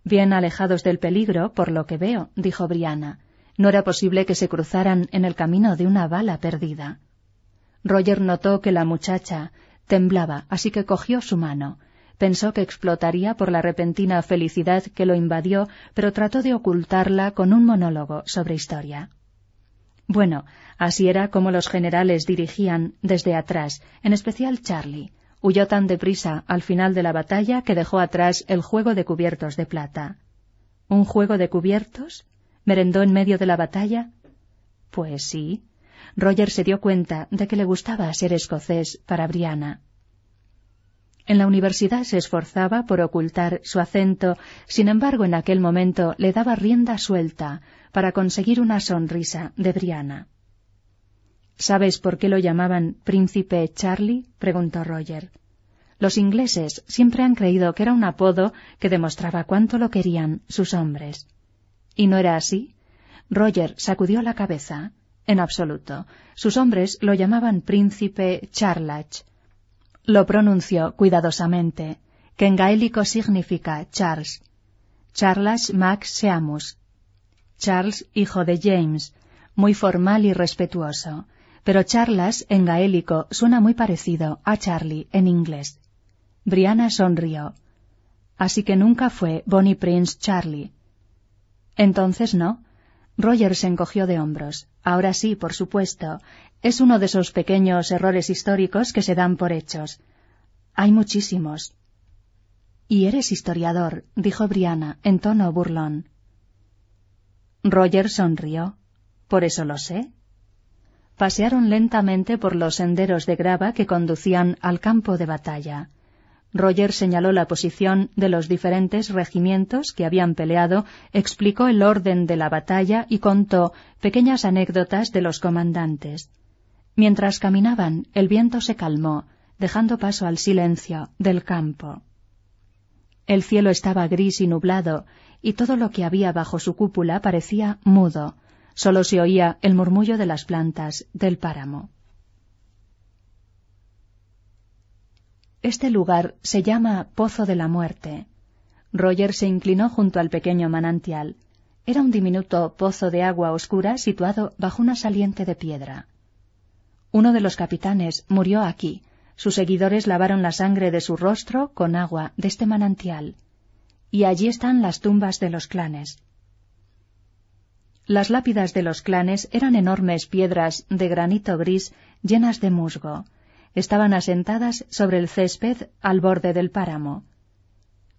Bien alejados del peligro, por lo que veo, dijo Briana. No era posible que se cruzaran en el camino de una bala perdida. Roger notó que la muchacha temblaba, así que cogió su mano. Pensó que explotaría por la repentina felicidad que lo invadió, pero trató de ocultarla con un monólogo sobre historia. Bueno, así era como los generales dirigían desde atrás, en especial Charlie. Huyó tan deprisa al final de la batalla que dejó atrás el juego de cubiertos de plata. ¿Un juego de cubiertos? ¿Merendó en medio de la batalla? Pues sí. Roger se dio cuenta de que le gustaba ser escocés para Briana. En la universidad se esforzaba por ocultar su acento, sin embargo en aquel momento le daba rienda suelta para conseguir una sonrisa de Briana. ¿Sabes por qué lo llamaban Príncipe Charlie? preguntó Roger. Los ingleses siempre han creído que era un apodo que demostraba cuánto lo querían sus hombres. ¿Y no era así? Roger sacudió la cabeza. En absoluto. Sus hombres lo llamaban Príncipe Charlach, lo pronunció cuidadosamente, que en gaélico significa Charles. Charles Max Seamus. Charles, hijo de James, muy formal y respetuoso, pero Charles en gaélico suena muy parecido a Charlie en inglés. Brianna sonrió. Así que nunca fue Bonnie Prince Charlie. Entonces no. Roger se encogió de hombros. Ahora sí, por supuesto. Es uno de esos pequeños errores históricos que se dan por hechos. Hay muchísimos. Y eres historiador, dijo Briana en tono burlón. Roger sonrió. Por eso lo sé. Pasearon lentamente por los senderos de grava que conducían al campo de batalla. Roger señaló la posición de los diferentes regimientos que habían peleado, explicó el orden de la batalla y contó pequeñas anécdotas de los comandantes. Mientras caminaban, el viento se calmó, dejando paso al silencio del campo. El cielo estaba gris y nublado, y todo lo que había bajo su cúpula parecía mudo. Solo se oía el murmullo de las plantas del páramo. Este lugar se llama Pozo de la Muerte. Roger se inclinó junto al pequeño manantial. Era un diminuto pozo de agua oscura situado bajo una saliente de piedra. Uno de los capitanes murió aquí. Sus seguidores lavaron la sangre de su rostro con agua de este manantial. Y allí están las tumbas de los clanes. Las lápidas de los clanes eran enormes piedras de granito gris llenas de musgo. Estaban asentadas sobre el césped al borde del páramo.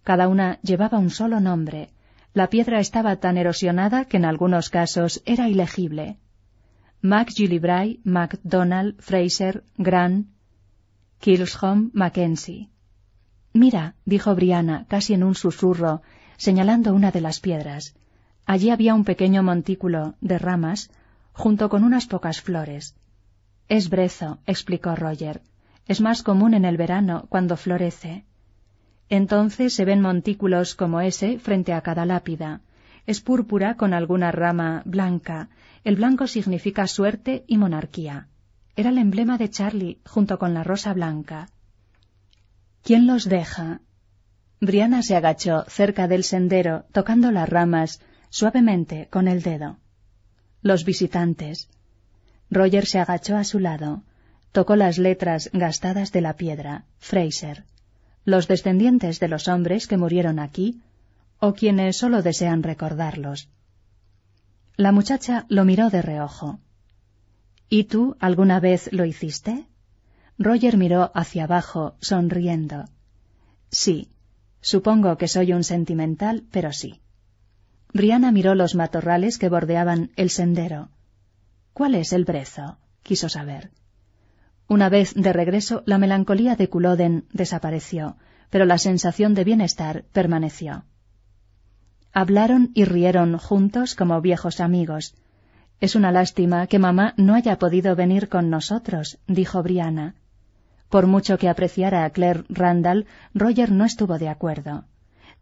Cada una llevaba un solo nombre. La piedra estaba tan erosionada que en algunos casos era ilegible. Mac Gillibray, MacDonald, Fraser, Grant, Kilsholm, Mackenzie. Mira, dijo Briana, casi en un susurro, señalando una de las piedras. Allí había un pequeño montículo de ramas, junto con unas pocas flores. Es brezo, explicó Roger. Es más común en el verano, cuando florece. Entonces se ven montículos como ese frente a cada lápida. Es púrpura con alguna rama blanca. El blanco significa suerte y monarquía. Era el emblema de Charlie junto con la rosa blanca. ¿Quién los deja? Briana se agachó cerca del sendero, tocando las ramas suavemente con el dedo. Los visitantes. Roger se agachó a su lado, tocó las letras gastadas de la piedra, Fraser. Los descendientes de los hombres que murieron aquí, o quienes solo desean recordarlos. La muchacha lo miró de reojo. ¿Y tú alguna vez lo hiciste? Roger miró hacia abajo, sonriendo. Sí, supongo que soy un sentimental, pero sí. Briana miró los matorrales que bordeaban el sendero. ¿Cuál es el brezo? quiso saber. Una vez de regreso, la melancolía de Culloden desapareció, pero la sensación de bienestar permaneció. Hablaron y rieron juntos como viejos amigos. Es una lástima que mamá no haya podido venir con nosotros, dijo Briana. Por mucho que apreciara a Claire Randall, Roger no estuvo de acuerdo.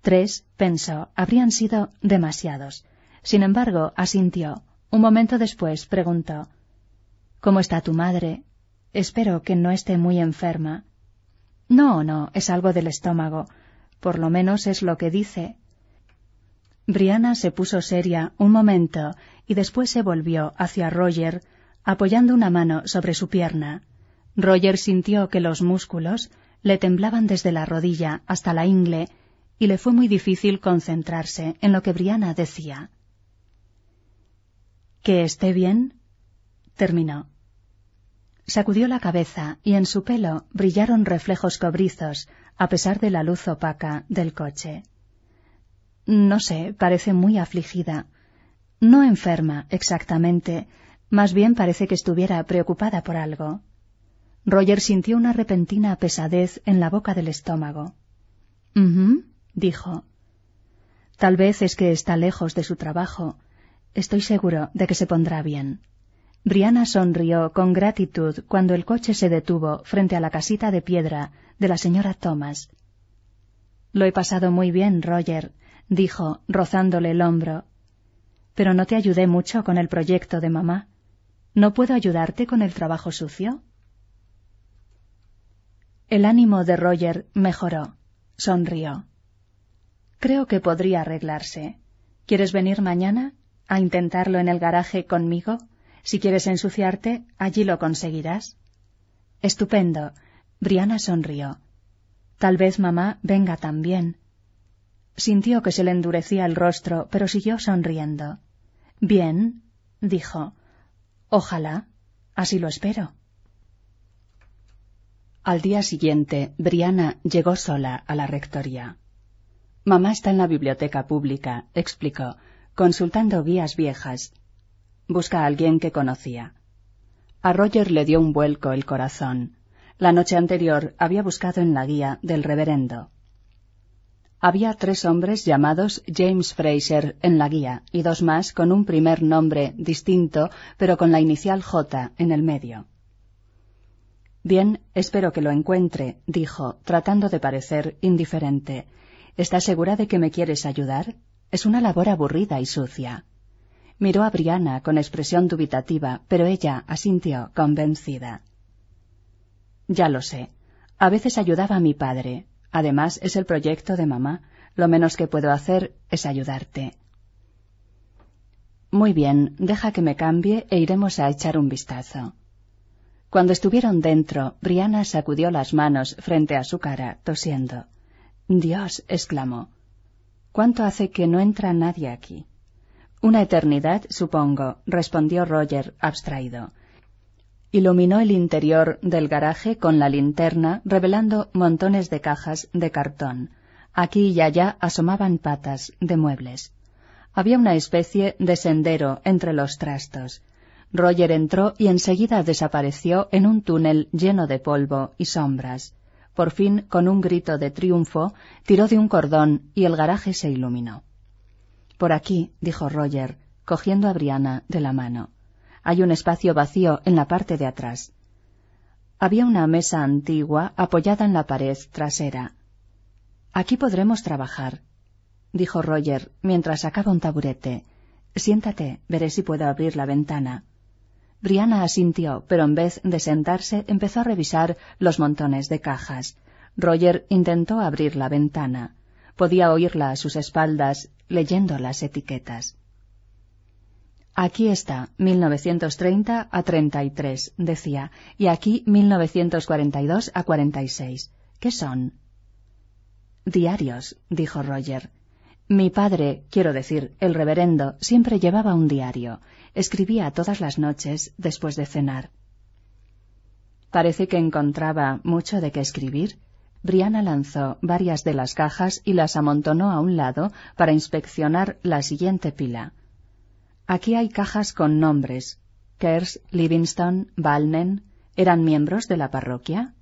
Tres, pensó, habrían sido demasiados. Sin embargo, asintió. Un momento después preguntó ¿Cómo está tu madre? Espero que no esté muy enferma. No, no, es algo del estómago. Por lo menos es lo que dice. Briana se puso seria un momento y después se volvió hacia Roger, apoyando una mano sobre su pierna. Roger sintió que los músculos le temblaban desde la rodilla hasta la ingle y le fue muy difícil concentrarse en lo que Briana decía. ¿Que esté bien? Terminó. Sacudió la cabeza y en su pelo brillaron reflejos cobrizos a pesar de la luz opaca del coche. No sé, parece muy afligida. No enferma, exactamente. Más bien parece que estuviera preocupada por algo. Roger sintió una repentina pesadez en la boca del estómago. Mhm, dijo. Tal vez es que está lejos de su trabajo. Estoy seguro de que se pondrá bien. Briana sonrió con gratitud cuando el coche se detuvo frente a la casita de piedra de la señora Thomas. Lo he pasado muy bien, Roger, dijo, rozándole el hombro. Pero no te ayudé mucho con el proyecto de mamá. ¿No puedo ayudarte con el trabajo sucio? El ánimo de Roger mejoró. Sonrió. Creo que podría arreglarse. ¿Quieres venir mañana a intentarlo en el garaje conmigo? Si quieres ensuciarte, allí lo conseguirás. Estupendo. Briana sonrió. Tal vez mamá venga también. Sintió que se le endurecía el rostro, pero siguió sonriendo. Bien, dijo. Ojalá. Así lo espero. Al día siguiente, Briana llegó sola a la rectoría. Mamá está en la biblioteca pública, explicó, consultando guías viejas. Busca a alguien que conocía. A Roger le dio un vuelco el corazón. La noche anterior había buscado en la guía del reverendo. Había tres hombres llamados James Fraser en la guía y dos más con un primer nombre distinto pero con la inicial J en el medio. Bien, espero que lo encuentre, dijo, tratando de parecer indiferente. ¿Estás segura de que me quieres ayudar? Es una labor aburrida y sucia. Miró a Briana con expresión dubitativa, pero ella asintió, convencida. Ya lo sé. A veces ayudaba a mi padre. Además, es el proyecto de mamá. Lo menos que puedo hacer es ayudarte. Muy bien, deja que me cambie e iremos a echar un vistazo. Cuando estuvieron dentro, Briana sacudió las manos frente a su cara, tosiendo. Dios, exclamó. ¿Cuánto hace que no entra nadie aquí? Una eternidad, supongo, respondió Roger, abstraído. Iluminó el interior del garaje con la linterna, revelando montones de cajas de cartón. Aquí y allá asomaban patas de muebles. Había una especie de sendero entre los trastos. Roger entró y enseguida desapareció en un túnel lleno de polvo y sombras. Por fin, con un grito de triunfo, tiró de un cordón y el garaje se iluminó. Por aquí, dijo Roger, cogiendo a Briana de la mano. Hay un espacio vacío en la parte de atrás. Había una mesa antigua apoyada en la pared trasera. Aquí podremos trabajar, dijo Roger mientras sacaba un taburete. Siéntate, veré si puedo abrir la ventana. Briana asintió, pero en vez de sentarse empezó a revisar los montones de cajas. Roger intentó abrir la ventana. Podía oírla a sus espaldas, leyendo las etiquetas. Aquí está, 1930 a 33, decía, y aquí 1942 a 46. ¿Qué son? Diarios, dijo Roger. Mi padre, quiero decir, el reverendo, siempre llevaba un diario. Escribía todas las noches después de cenar. Parece que encontraba mucho de qué escribir. Briana lanzó varias de las cajas y las amontonó a un lado para inspeccionar la siguiente pila. Aquí hay cajas con nombres. Kers, Livingston, Balnen. ¿Eran miembros de la parroquia?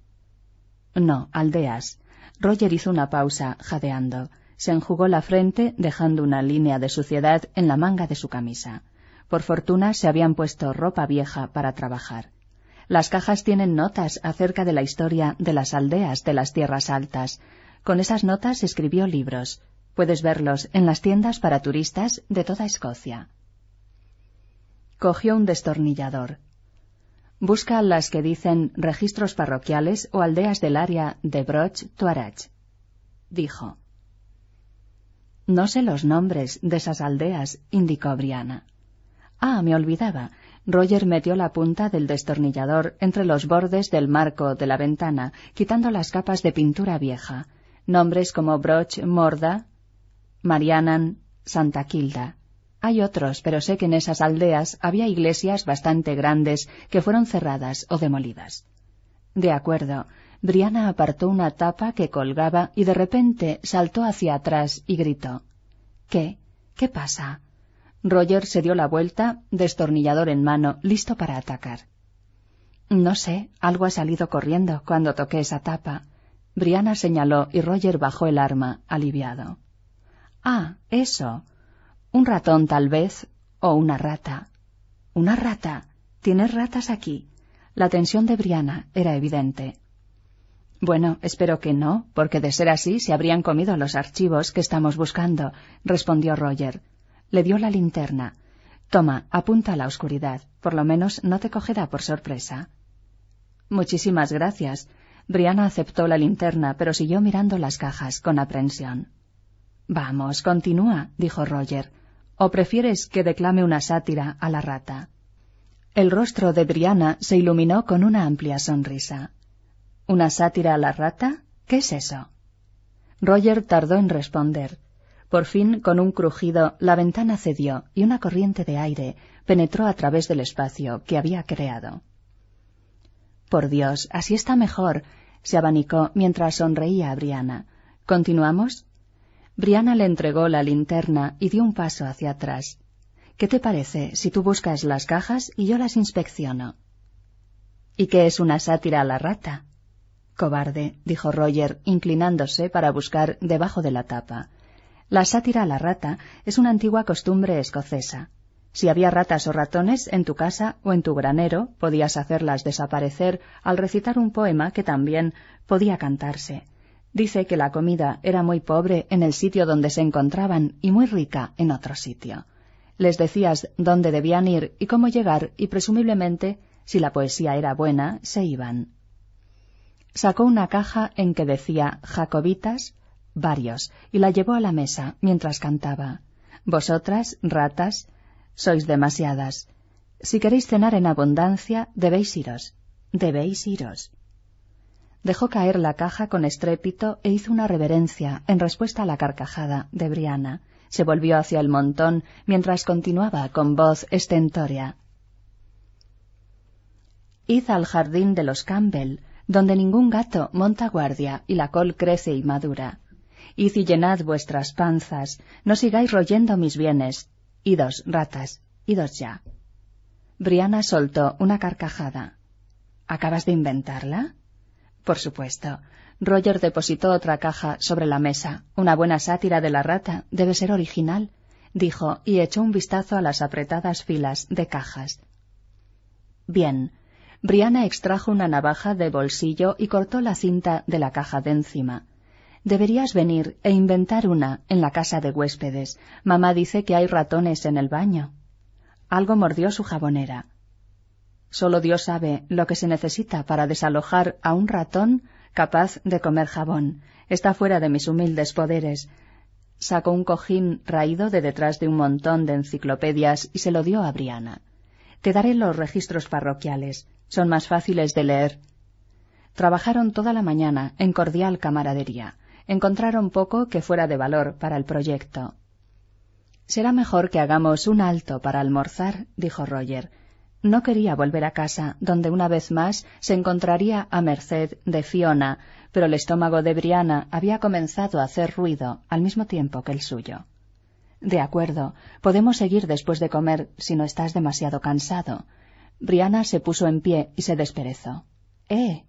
No, aldeas. Roger hizo una pausa, jadeando. Se enjugó la frente, dejando una línea de suciedad en la manga de su camisa. Por fortuna se habían puesto ropa vieja para trabajar. Las cajas tienen notas acerca de la historia de las aldeas de las tierras altas. Con esas notas escribió libros. Puedes verlos en las tiendas para turistas de toda Escocia. Cogió un destornillador. Busca las que dicen registros parroquiales o aldeas del área de Broch Tuarach. Dijo. No sé los nombres de esas aldeas, indicó Briana. Ah, me olvidaba. Roger metió la punta del destornillador entre los bordes del marco de la ventana, quitando las capas de pintura vieja. Nombres como Broch Morda, Marianan, Santa Kilda. Hay otros, pero sé que en esas aldeas había iglesias bastante grandes que fueron cerradas o demolidas. De acuerdo. Briana apartó una tapa que colgaba y de repente saltó hacia atrás y gritó. ¿Qué? ¿Qué pasa? Roger se dio la vuelta, destornillador en mano, listo para atacar. No sé, algo ha salido corriendo cuando toqué esa tapa. Briana señaló y Roger bajó el arma, aliviado. Ah, eso. Un ratón tal vez, o una rata. ¿Una rata? ¿Tienes ratas aquí? La tensión de Briana era evidente. Bueno, espero que no, porque de ser así se habrían comido los archivos que estamos buscando, respondió Roger. Le dio la linterna. Toma, apunta a la oscuridad. Por lo menos no te cogerá por sorpresa. Muchísimas gracias. Briana aceptó la linterna, pero siguió mirando las cajas con aprensión. Vamos, continúa, dijo Roger. ¿O prefieres que declame una sátira a la rata? El rostro de Briana se iluminó con una amplia sonrisa. ¿Una sátira a la rata? ¿Qué es eso? Roger tardó en responder. Por fin, con un crujido, la ventana cedió y una corriente de aire penetró a través del espacio que había creado. Por Dios, así está mejor, se abanicó mientras sonreía a Briana. ¿Continuamos? Brianna le entregó la linterna y dio un paso hacia atrás. ¿Qué te parece si tú buscas las cajas y yo las inspecciono? ¿Y qué es una sátira a la rata? Cobarde, dijo Roger, inclinándose para buscar debajo de la tapa. La sátira a la rata es una antigua costumbre escocesa. Si había ratas o ratones en tu casa o en tu granero, podías hacerlas desaparecer al recitar un poema que también podía cantarse. Dice que la comida era muy pobre en el sitio donde se encontraban y muy rica en otro sitio. Les decías dónde debían ir y cómo llegar y presumiblemente, si la poesía era buena, se iban. Sacó una caja en que decía Jacobitas, varios, y la llevó a la mesa mientras cantaba. Vosotras, ratas, sois demasiadas. Si queréis cenar en abundancia, debéis iros. Debéis iros. Dejó caer la caja con estrépito e hizo una reverencia en respuesta a la carcajada de Briana. Se volvió hacia el montón mientras continuaba con voz estentórea. Id al jardín de los Campbell, donde ningún gato monta guardia y la col crece y madura. Id y llenad vuestras panzas, no sigáis royendo mis bienes. Idos, ratas, idos ya. Briana soltó una carcajada. ¿Acabas de inventarla? Por supuesto. Roger depositó otra caja sobre la mesa. Una buena sátira de la rata debe ser original, dijo, y echó un vistazo a las apretadas filas de cajas. Bien. Briana extrajo una navaja de bolsillo y cortó la cinta de la caja de encima. Deberías venir e inventar una en la casa de huéspedes. Mamá dice que hay ratones en el baño. Algo mordió su jabonera. Solo Dios sabe lo que se necesita para desalojar a un ratón capaz de comer jabón. Está fuera de mis humildes poderes. Sacó un cojín raído de detrás de un montón de enciclopedias y se lo dio a Briana. Te daré los registros parroquiales. Son más fáciles de leer. Trabajaron toda la mañana en cordial camaradería. Encontraron poco que fuera de valor para el proyecto. Será mejor que hagamos un alto para almorzar, dijo Roger. No quería volver a casa, donde una vez más se encontraría a merced de Fiona, pero el estómago de Briana había comenzado a hacer ruido al mismo tiempo que el suyo. De acuerdo, podemos seguir después de comer si no estás demasiado cansado. Briana se puso en pie y se desperezó. ¡Eh!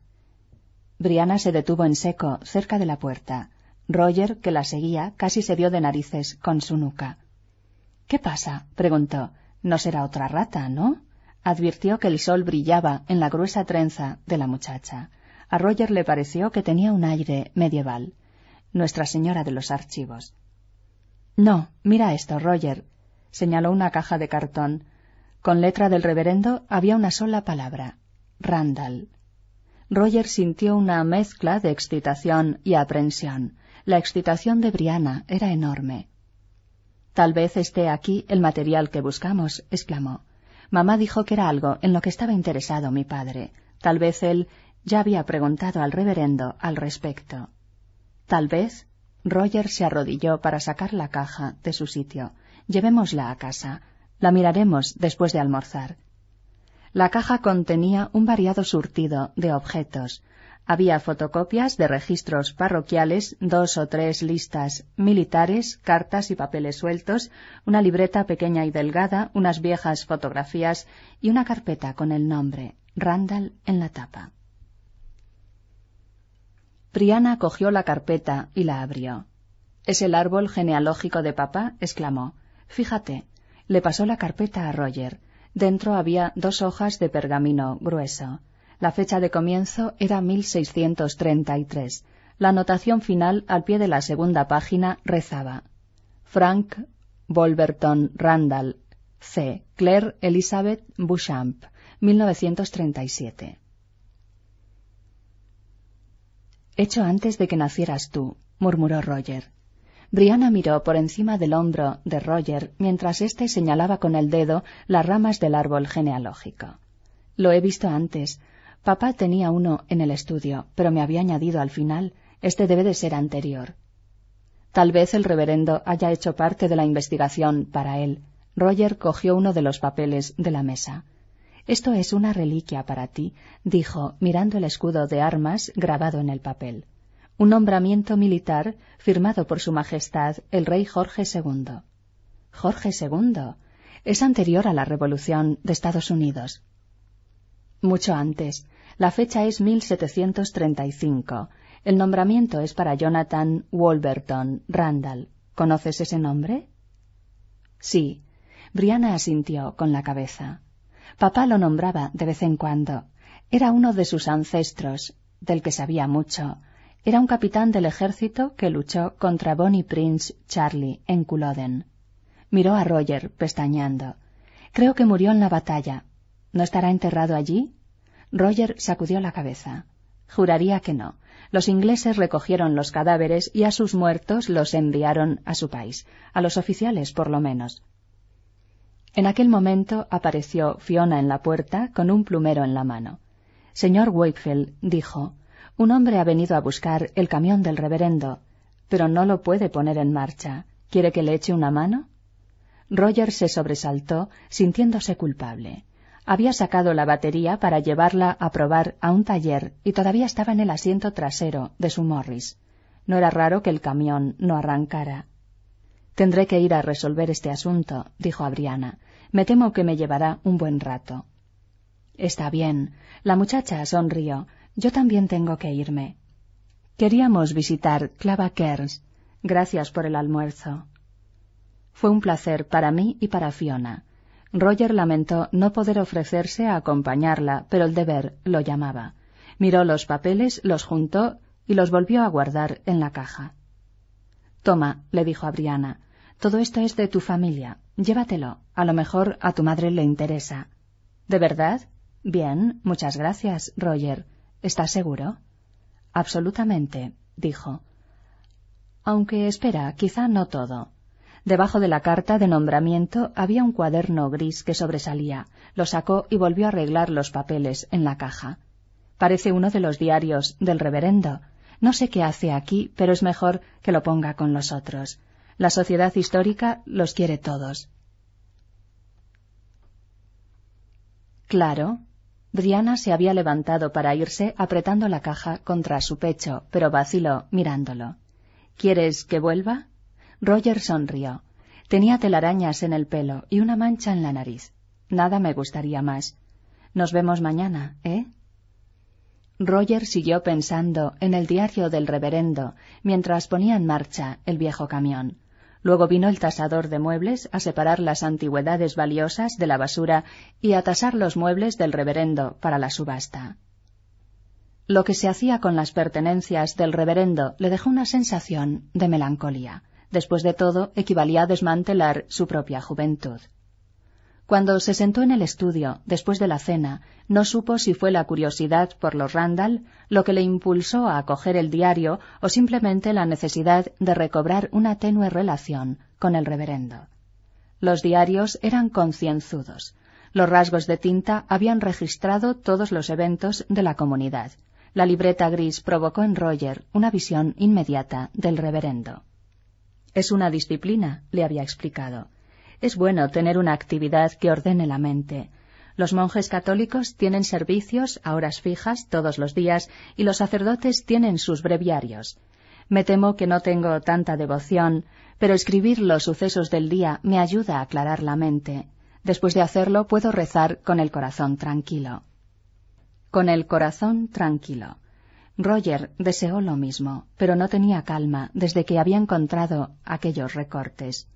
Briana se detuvo en seco, cerca de la puerta. Roger, que la seguía, casi se dio de narices con su nuca. ¿Qué pasa? preguntó. No será otra rata, ¿no? Advirtió que el sol brillaba en la gruesa trenza de la muchacha. A Roger le pareció que tenía un aire medieval. Nuestra Señora de los Archivos. No, mira esto, Roger. Señaló una caja de cartón. Con letra del reverendo había una sola palabra. Randall. Roger sintió una mezcla de excitación y aprensión. La excitación de Briana era enorme. Tal vez esté aquí el material que buscamos, exclamó. Mamá dijo que era algo en lo que estaba interesado mi padre. Tal vez él ya había preguntado al reverendo al respecto. Tal vez. Roger se arrodilló para sacar la caja de su sitio. Llevémosla a casa. La miraremos después de almorzar. La caja contenía un variado surtido de objetos, había fotocopias de registros parroquiales, dos o tres listas militares, cartas y papeles sueltos, una libreta pequeña y delgada, unas viejas fotografías y una carpeta con el nombre Randall en la tapa. Briana cogió la carpeta y la abrió. ¿Es el árbol genealógico de papá? exclamó. Fíjate. Le pasó la carpeta a Roger. Dentro había dos hojas de pergamino grueso. La fecha de comienzo era 1633. La anotación final al pie de la segunda página rezaba Frank Wolverton Randall, C. Claire Elizabeth Bouchamp, 1937. Hecho antes de que nacieras tú, murmuró Roger. Brianna miró por encima del hombro de Roger mientras éste señalaba con el dedo las ramas del árbol genealógico. Lo he visto antes, Papá tenía uno en el estudio, pero me había añadido al final. Este debe de ser anterior. Tal vez el reverendo haya hecho parte de la investigación para él. Roger cogió uno de los papeles de la mesa. Esto es una reliquia para ti, dijo, mirando el escudo de armas grabado en el papel. un nombramiento militar firmado por Su Majestad el Rey Jorge II. Jorge II es anterior a la Revolución de Estados Unidos. Mucho antes. La fecha es 1735. El nombramiento es para Jonathan Wolverton Randall. ¿Conoces ese nombre? Sí. Brianna asintió con la cabeza. Papá lo nombraba de vez en cuando. Era uno de sus ancestros, del que sabía mucho. Era un capitán del ejército que luchó contra Bonnie Prince Charlie en Culloden. Miró a Roger, pestañeando. Creo que murió en la batalla. ¿No estará enterrado allí? Roger sacudió la cabeza. Juraría que no. Los ingleses recogieron los cadáveres y a sus muertos los enviaron a su país, a los oficiales por lo menos. En aquel momento apareció Fiona en la puerta con un plumero en la mano. Señor Wakefield, dijo, un hombre ha venido a buscar el camión del reverendo, pero no lo puede poner en marcha. ¿Quiere que le eche una mano? Roger se sobresaltó, sintiéndose culpable. Había sacado la batería para llevarla a probar a un taller y todavía estaba en el asiento trasero de su Morris. No era raro que el camión no arrancara. Tendré que ir a resolver este asunto, dijo a Briana. Me temo que me llevará un buen rato. Está bien. La muchacha sonrió. Yo también tengo que irme. Queríamos visitar Clava Cairns. Gracias por el almuerzo. Fue un placer para mí y para Fiona. Roger lamentó no poder ofrecerse a acompañarla, pero el deber lo llamaba. Miró los papeles, los juntó y los volvió a guardar en la caja. Toma, le dijo a Briana, todo esto es de tu familia. Llévatelo. A lo mejor a tu madre le interesa. ¿De verdad? Bien, muchas gracias, Roger. ¿Estás seguro? Absolutamente, dijo. Aunque espera, quizá no todo. Debajo de la carta de nombramiento había un cuaderno gris que sobresalía. Lo sacó y volvió a arreglar los papeles en la caja. Parece uno de los diarios del reverendo. No sé qué hace aquí, pero es mejor que lo ponga con los otros. La sociedad histórica los quiere todos. Claro, Briana se había levantado para irse apretando la caja contra su pecho, pero vaciló mirándolo. ¿Quieres que vuelva? Roger sonrió. Tenía telarañas en el pelo y una mancha en la nariz. Nada me gustaría más. Nos vemos mañana, ¿eh? Roger siguió pensando en el diario del reverendo mientras ponía en marcha el viejo camión. Luego vino el tasador de muebles a separar las antigüedades valiosas de la basura y a tasar los muebles del reverendo para la subasta. Lo que se hacía con las pertenencias del reverendo le dejó una sensación de melancolía. Después de todo, equivalía a desmantelar su propia juventud. Cuando se sentó en el estudio, después de la cena, no supo si fue la curiosidad por los Randall lo que le impulsó a acoger el diario o simplemente la necesidad de recobrar una tenue relación con el reverendo. Los diarios eran concienzudos. Los rasgos de tinta habían registrado todos los eventos de la comunidad. La libreta gris provocó en Roger una visión inmediata del reverendo. Es una disciplina, le había explicado es bueno tener una actividad que ordene la mente. Los monjes católicos tienen servicios a horas fijas todos los días y los sacerdotes tienen sus breviarios. Me temo que no tengo tanta devoción, pero escribir los sucesos del día me ayuda a aclarar la mente. Después de hacerlo puedo rezar con el corazón tranquilo. Con el corazón tranquilo. Roger deseó lo mismo, pero no tenía calma desde que había encontrado aquellos recortes.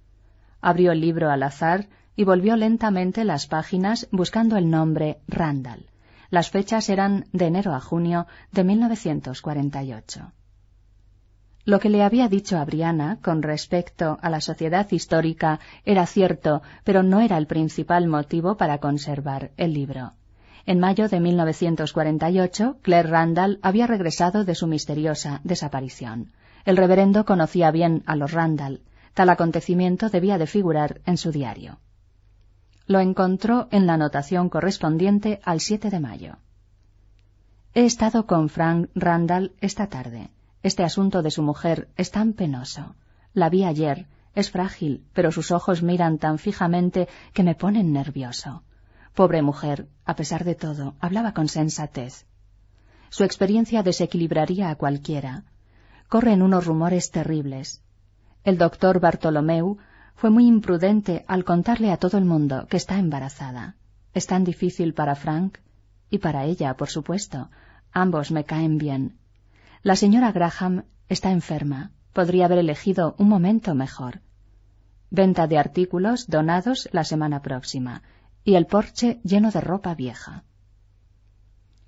Abrió el libro al azar y volvió lentamente las páginas buscando el nombre Randall. Las fechas eran de enero a junio de 1948. Lo que le había dicho a con respecto a la sociedad histórica era cierto, pero no era el principal motivo para conservar el libro. En mayo de 1948, Claire Randall había regresado de su misteriosa desaparición. El reverendo conocía bien a los Randall. Tal acontecimiento debía de figurar en su diario. Lo encontró en la anotación correspondiente al 7 de mayo. He estado con Frank Randall esta tarde. Este asunto de su mujer es tan penoso. La vi ayer. Es frágil, pero sus ojos miran tan fijamente que me ponen nervioso. Pobre mujer, a pesar de todo, hablaba con sensatez. Su experiencia desequilibraría a cualquiera. corren unos rumores terribles. El doctor Bartolomeu fue muy imprudente al contarle a todo el mundo que está embarazada. Es tan difícil para Frank y para ella, por supuesto. Ambos me caen bien. La señora Graham está enferma. Podría haber elegido un momento mejor. Venta de artículos donados la semana próxima y el porche lleno de ropa vieja.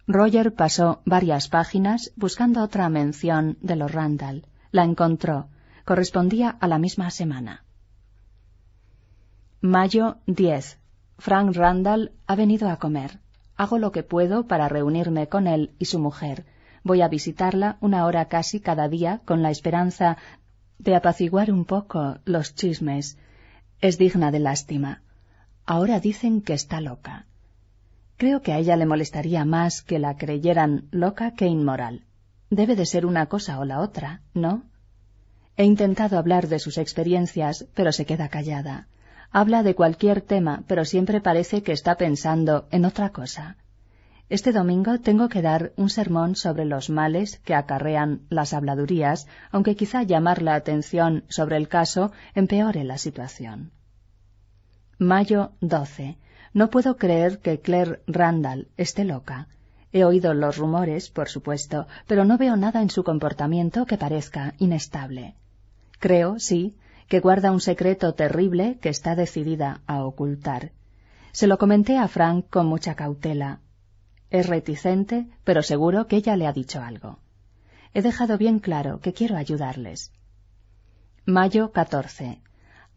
Roger pasó varias páginas buscando otra mención de los Randall. La encontró. Correspondía a la misma semana. Mayo 10. Frank Randall ha venido a comer. Hago lo que puedo para reunirme con él y su mujer. Voy a visitarla una hora casi cada día con la esperanza de apaciguar un poco los chismes. Es digna de lástima. Ahora dicen que está loca. Creo que a ella le molestaría más que la creyeran loca que inmoral. Debe de ser una cosa o la otra, ¿no? He intentado hablar de sus experiencias, pero se queda callada. Habla de cualquier tema, pero siempre parece que está pensando en otra cosa. Este domingo tengo que dar un sermón sobre los males que acarrean las habladurías, aunque quizá llamar la atención sobre el caso empeore la situación. Mayo 12. No puedo creer que Claire Randall esté loca. He oído los rumores, por supuesto, pero no veo nada en su comportamiento que parezca inestable. Creo, sí, que guarda un secreto terrible que está decidida a ocultar. Se lo comenté a Frank con mucha cautela. Es reticente, pero seguro que ella le ha dicho algo. He dejado bien claro que quiero ayudarles. Mayo 14.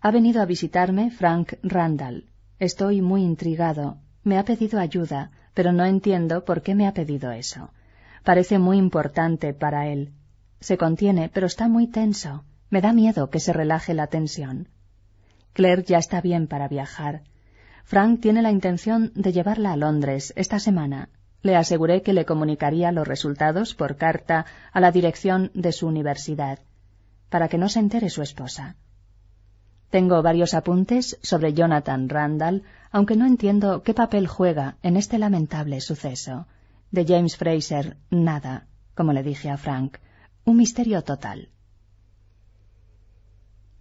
Ha venido a visitarme Frank Randall. Estoy muy intrigado. Me ha pedido ayuda, pero no entiendo por qué me ha pedido eso. Parece muy importante para él. Se contiene, pero está muy tenso. Me da miedo que se relaje la tensión. Claire ya está bien para viajar. Frank tiene la intención de llevarla a Londres esta semana. Le aseguré que le comunicaría los resultados por carta a la dirección de su universidad, para que no se entere su esposa. Tengo varios apuntes sobre Jonathan Randall, aunque no entiendo qué papel juega en este lamentable suceso. De James Fraser, nada, como le dije a Frank. Un misterio total.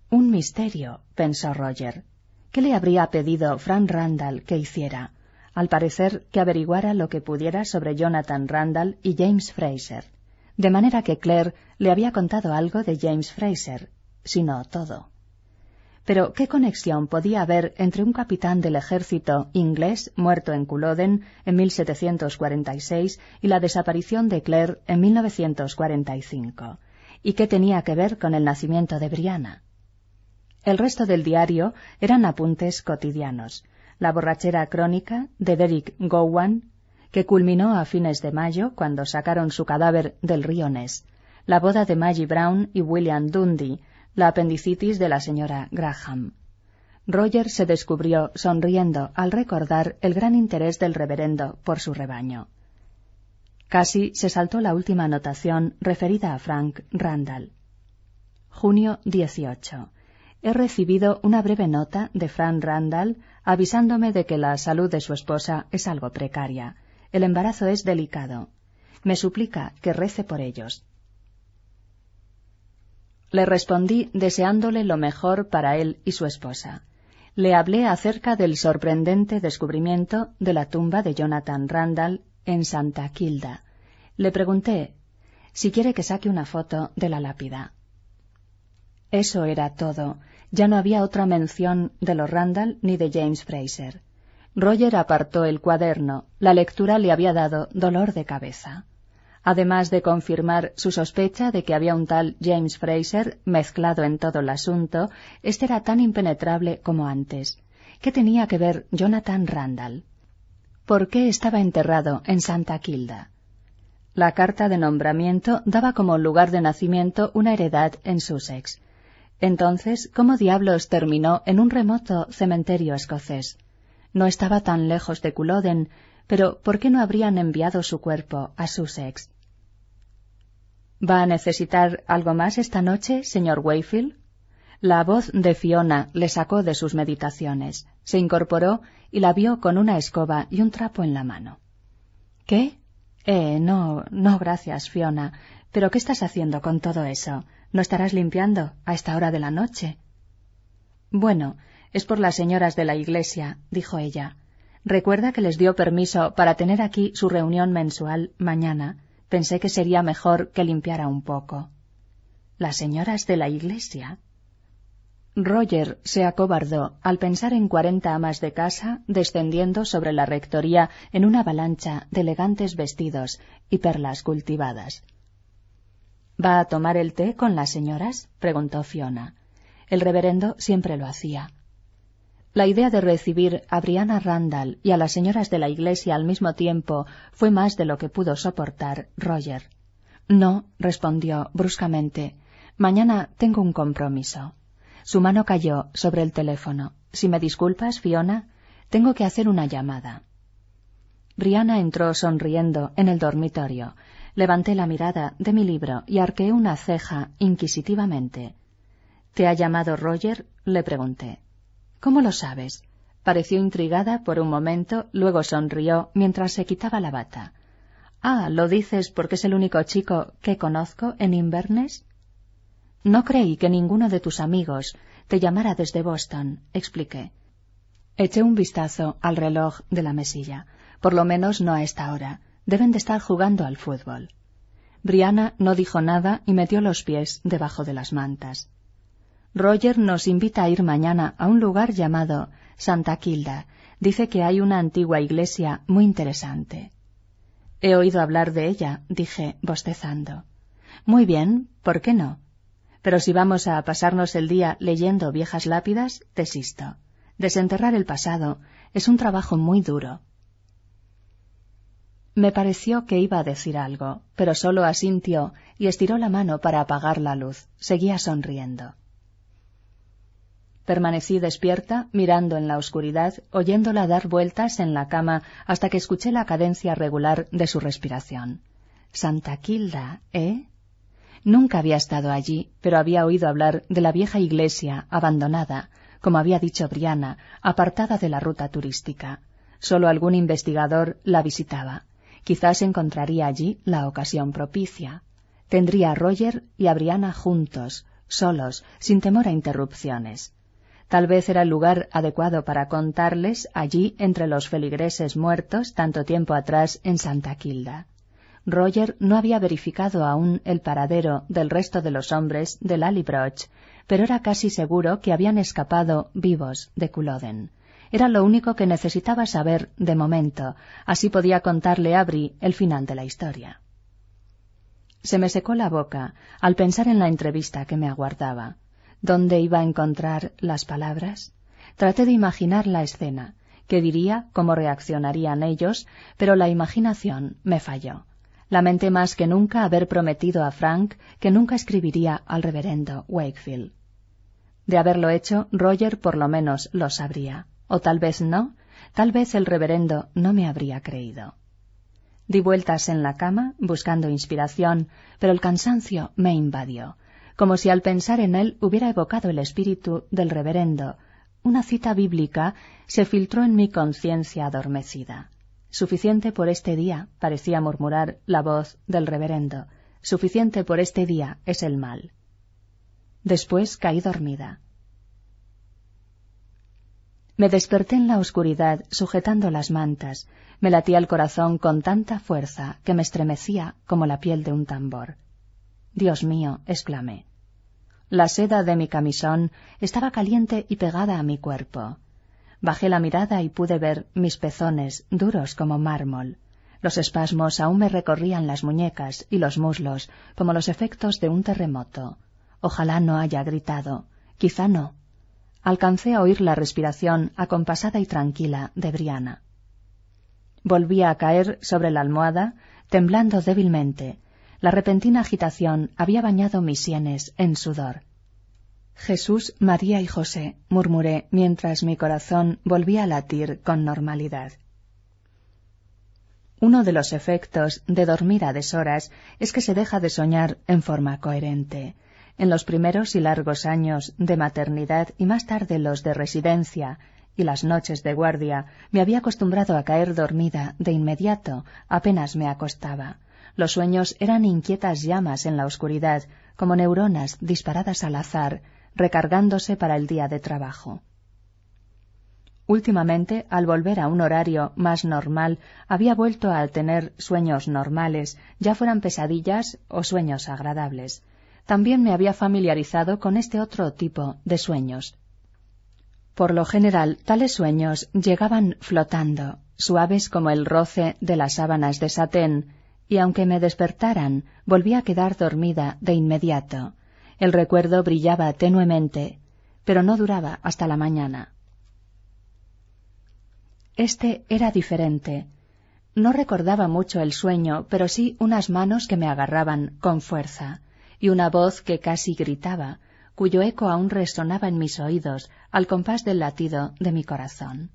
Un misterio, pensó Roger. ¿Qué le habría pedido Frank Randall que hiciera? Al parecer que averiguara lo que pudiera sobre Jonathan Randall y James Fraser. De manera que Claire le había contado algo de James Fraser, si no todo. Pero, ¿qué conexión podía haber entre un capitán del ejército inglés muerto en Culloden en 1746 y la desaparición de Claire en 1945? ¿Y qué tenía que ver con el nacimiento de Brianna? El resto del diario eran apuntes cotidianos. La borrachera crónica de Derek Gowan, que culminó a fines de mayo cuando sacaron su cadáver del río Ness. La boda de Maggie Brown y William Dundee, la apendicitis de la señora Graham. Roger se descubrió sonriendo al recordar el gran interés del reverendo por su rebaño. Casi se saltó la última anotación referida a Frank Randall. Junio 18. He recibido una breve nota de Frank Randall avisándome de que la salud de su esposa es algo precaria. El embarazo es delicado. Me suplica que rece por ellos. Le respondí deseándole lo mejor para él y su esposa. Le hablé acerca del sorprendente descubrimiento de la tumba de Jonathan Randall en Santa Kilda. Le pregunté si quiere que saque una foto de la lápida. Eso era todo. Ya no había otra mención de los Randall ni de James Fraser. Roger apartó el cuaderno. La lectura le había dado dolor de cabeza además de confirmar su sospecha de que había un tal James Fraser mezclado en todo el asunto, este era tan impenetrable como antes. ¿Qué tenía que ver Jonathan Randall? ¿Por qué estaba enterrado en Santa Kilda? La carta de nombramiento daba como lugar de nacimiento una heredad en Sussex. Entonces, ¿cómo diablos terminó en un remoto cementerio escocés? No estaba tan lejos de Culloden, pero ¿por qué no habrían enviado su cuerpo a Sussex? ¿Va a necesitar algo más esta noche, señor Wayfield? La voz de Fiona le sacó de sus meditaciones. Se incorporó y la vio con una escoba y un trapo en la mano. ¿Qué? Eh, no, no, gracias, Fiona. ¿Pero qué estás haciendo con todo eso? ¿No estarás limpiando a esta hora de la noche? Bueno, es por las señoras de la iglesia, dijo ella. Recuerda que les dio permiso para tener aquí su reunión mensual mañana. Pensé que sería mejor que limpiara un poco. ¿Las señoras de la iglesia? Roger se acobardó al pensar en cuarenta amas de casa descendiendo sobre la rectoría en una avalancha de elegantes vestidos y perlas cultivadas. ¿Va a tomar el té con las señoras? preguntó Fiona. El reverendo siempre lo hacía. La idea de recibir a Brianna Randall y a las señoras de la iglesia al mismo tiempo fue más de lo que pudo soportar Roger. No, respondió bruscamente. Mañana tengo un compromiso. Su mano cayó sobre el teléfono. Si me disculpas, Fiona, tengo que hacer una llamada. Brianna entró sonriendo en el dormitorio. Levanté la mirada de mi libro y arqueé una ceja inquisitivamente. ¿Te ha llamado Roger? le pregunté. ¿Cómo lo sabes? Pareció intrigada por un momento, luego sonrió mientras se quitaba la bata. Ah, ¿lo dices porque es el único chico que conozco en Inverness? No creí que ninguno de tus amigos te llamara desde Boston, expliqué. Eché un vistazo al reloj de la mesilla. Por lo menos no a esta hora. Deben de estar jugando al fútbol. Brianna no dijo nada y metió los pies debajo de las mantas. Roger nos invita a ir mañana a un lugar llamado Santa Kilda. Dice que hay una antigua iglesia muy interesante. He oído hablar de ella, dije, bostezando. Muy bien, ¿por qué no? Pero si vamos a pasarnos el día leyendo viejas lápidas, desisto. Desenterrar el pasado es un trabajo muy duro. Me pareció que iba a decir algo, pero solo asintió y estiró la mano para apagar la luz. Seguía sonriendo. Permanecí despierta, mirando en la oscuridad, oyéndola dar vueltas en la cama hasta que escuché la cadencia regular de su respiración. Santa Kilda, ¿eh? Nunca había estado allí, pero había oído hablar de la vieja iglesia abandonada, como había dicho Briana, apartada de la ruta turística. Solo algún investigador la visitaba. Quizás encontraría allí la ocasión propicia. Tendría a Roger y a Briana juntos, solos, sin temor a interrupciones. Tal vez era el lugar adecuado para contarles allí entre los feligreses muertos tanto tiempo atrás en Santa Quilda. Roger no había verificado aún el paradero del resto de los hombres de Lallybroch, pero era casi seguro que habían escapado vivos de Culloden. Era lo único que necesitaba saber de momento, así podía contarle a Bri el final de la historia. Se me secó la boca al pensar en la entrevista que me aguardaba. ¿Dónde iba a encontrar las palabras? Traté de imaginar la escena, qué diría, cómo reaccionarían ellos, pero la imaginación me falló. Lamenté más que nunca haber prometido a Frank que nunca escribiría al reverendo Wakefield. De haberlo hecho, Roger por lo menos lo sabría. O tal vez no, tal vez el reverendo no me habría creído. Di vueltas en la cama, buscando inspiración, pero el cansancio me invadió, como si al pensar en él hubiera evocado el espíritu del reverendo. Una cita bíblica se filtró en mi conciencia adormecida. Suficiente por este día, parecía murmurar la voz del reverendo. Suficiente por este día es el mal. Después caí dormida. Me desperté en la oscuridad, sujetando las mantas. Me latía el corazón con tanta fuerza que me estremecía como la piel de un tambor. Dios mío, exclamé. La seda de mi camisón estaba caliente y pegada a mi cuerpo. Bajé la mirada y pude ver mis pezones duros como mármol. Los espasmos aún me recorrían las muñecas y los muslos como los efectos de un terremoto. Ojalá no haya gritado. Quizá no. Alcancé a oír la respiración acompasada y tranquila de Briana. Volví a caer sobre la almohada, temblando débilmente. La repentina agitación había bañado mis sienes en sudor. Jesús, María y José, murmuré mientras mi corazón volvía a latir con normalidad. Uno de los efectos de dormir a deshoras es que se deja de soñar en forma coherente. En los primeros y largos años de maternidad y más tarde los de residencia y las noches de guardia me había acostumbrado a caer dormida de inmediato apenas me acostaba. Los sueños eran inquietas llamas en la oscuridad, como neuronas disparadas al azar, recargándose para el día de trabajo. Últimamente, al volver a un horario más normal, había vuelto a tener sueños normales, ya fueran pesadillas o sueños agradables. También me había familiarizado con este otro tipo de sueños. Por lo general, tales sueños llegaban flotando, suaves como el roce de las sábanas de satén, y aunque me despertaran, volví a quedar dormida de inmediato. El recuerdo brillaba tenuemente, pero no duraba hasta la mañana. Este era diferente. No recordaba mucho el sueño, pero sí unas manos que me agarraban con fuerza, y una voz que casi gritaba, cuyo eco aún resonaba en mis oídos al compás del latido de mi corazón.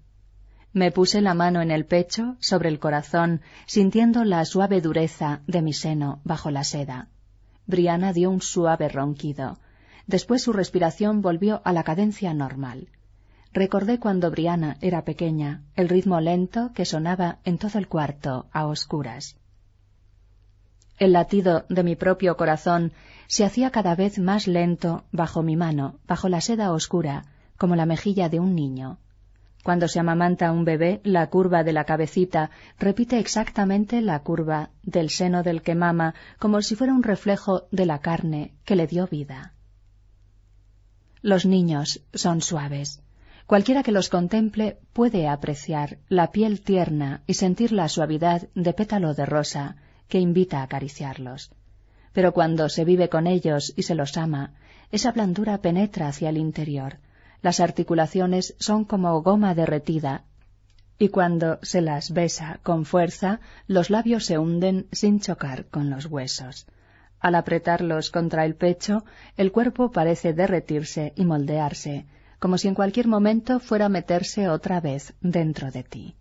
Me puse la mano en el pecho, sobre el corazón, sintiendo la suave dureza de mi seno bajo la seda. Briana dio un suave ronquido. Después su respiración volvió a la cadencia normal. Recordé cuando Briana era pequeña, el ritmo lento que sonaba en todo el cuarto a oscuras. El latido de mi propio corazón se hacía cada vez más lento bajo mi mano, bajo la seda oscura, como la mejilla de un niño. Cuando se amamanta un bebé, la curva de la cabecita repite exactamente la curva del seno del que mama, como si fuera un reflejo de la carne que le dio vida. Los niños son suaves. Cualquiera que los contemple puede apreciar la piel tierna y sentir la suavidad de pétalo de rosa que invita a acariciarlos. Pero cuando se vive con ellos y se los ama, esa blandura penetra hacia el interior, las articulaciones son como goma derretida, y cuando se las besa con fuerza, los labios se hunden sin chocar con los huesos. Al apretarlos contra el pecho, el cuerpo parece derretirse y moldearse, como si en cualquier momento fuera a meterse otra vez dentro de ti.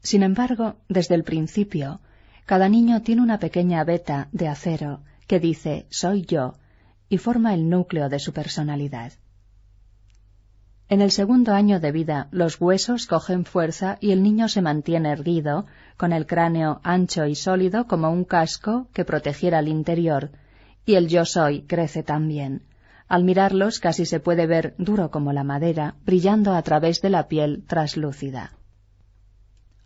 Sin embargo, desde el principio, cada niño tiene una pequeña veta de acero que dice soy yo y forma el núcleo de su personalidad. En el segundo año de vida, los huesos cogen fuerza y el niño se mantiene erguido, con el cráneo ancho y sólido como un casco que protegiera el interior, y el yo soy crece también. Al mirarlos casi se puede ver duro como la madera, brillando a través de la piel traslúcida.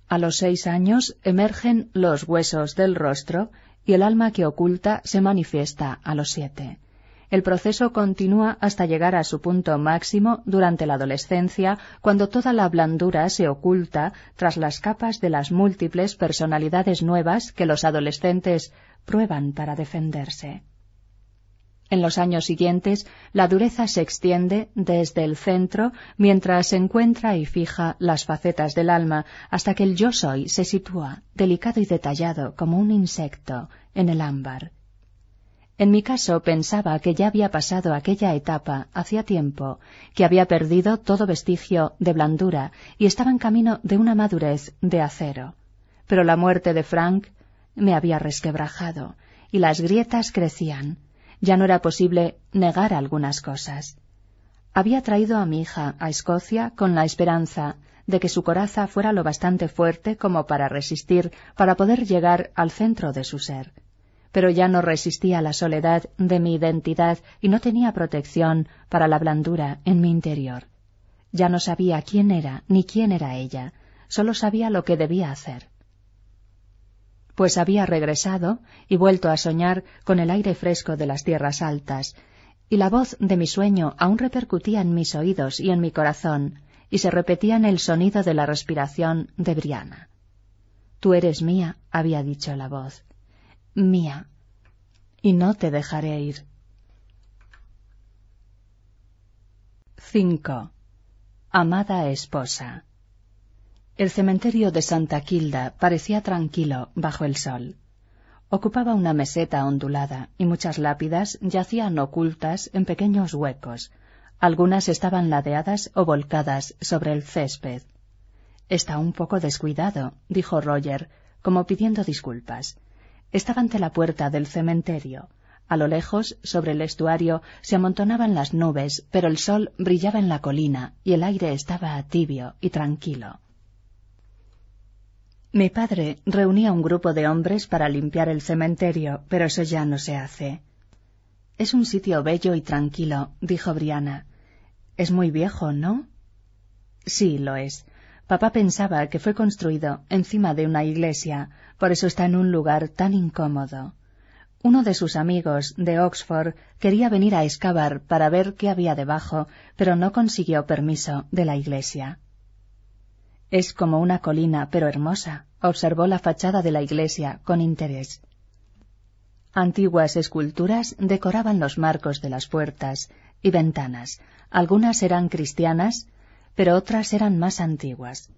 A los seis años emergen los huesos del rostro y el alma que oculta se manifiesta a los siete. El proceso continúa hasta llegar a su punto máximo durante la adolescencia, cuando toda la blandura se oculta tras las capas de las múltiples personalidades nuevas que los adolescentes prueban para defenderse. En los años siguientes, la dureza se extiende desde el centro mientras se encuentra y fija las facetas del alma hasta que el yo soy se sitúa, delicado y detallado como un insecto, en el ámbar. En mi caso pensaba que ya había pasado aquella etapa hacía tiempo, que había perdido todo vestigio de blandura y estaba en camino de una madurez de acero. Pero la muerte de Frank me había resquebrajado y las grietas crecían. Ya no era posible negar algunas cosas. Había traído a mi hija a Escocia con la esperanza de que su coraza fuera lo bastante fuerte como para resistir, para poder llegar al centro de su ser pero ya no resistía la soledad de mi identidad y no tenía protección para la blandura en mi interior. Ya no sabía quién era ni quién era ella, solo sabía lo que debía hacer. Pues había regresado y vuelto a soñar con el aire fresco de las tierras altas, y la voz de mi sueño aún repercutía en mis oídos y en mi corazón, y se repetía en el sonido de la respiración de Briana. Tú eres mía, había dicho la voz mía, y no te dejaré ir. 5. Amada esposa. El cementerio de Santa Quilda parecía tranquilo bajo el sol. Ocupaba una meseta ondulada y muchas lápidas yacían ocultas en pequeños huecos. Algunas estaban ladeadas o volcadas sobre el césped. Está un poco descuidado, dijo Roger, como pidiendo disculpas estaba ante la puerta del cementerio. A lo lejos, sobre el estuario, se amontonaban las nubes, pero el sol brillaba en la colina y el aire estaba tibio y tranquilo. Mi padre reunía un grupo de hombres para limpiar el cementerio, pero eso ya no se hace. Es un sitio bello y tranquilo, dijo Briana. Es muy viejo, ¿no? Sí, lo es. Papá pensaba que fue construido encima de una iglesia, por eso está en un lugar tan incómodo. Uno de sus amigos de Oxford quería venir a excavar para ver qué había debajo, pero no consiguió permiso de la iglesia. Es como una colina, pero hermosa, observó la fachada de la iglesia con interés. Antiguas esculturas decoraban los marcos de las puertas y ventanas. Algunas eran cristianas, pero otras eran más antiguas.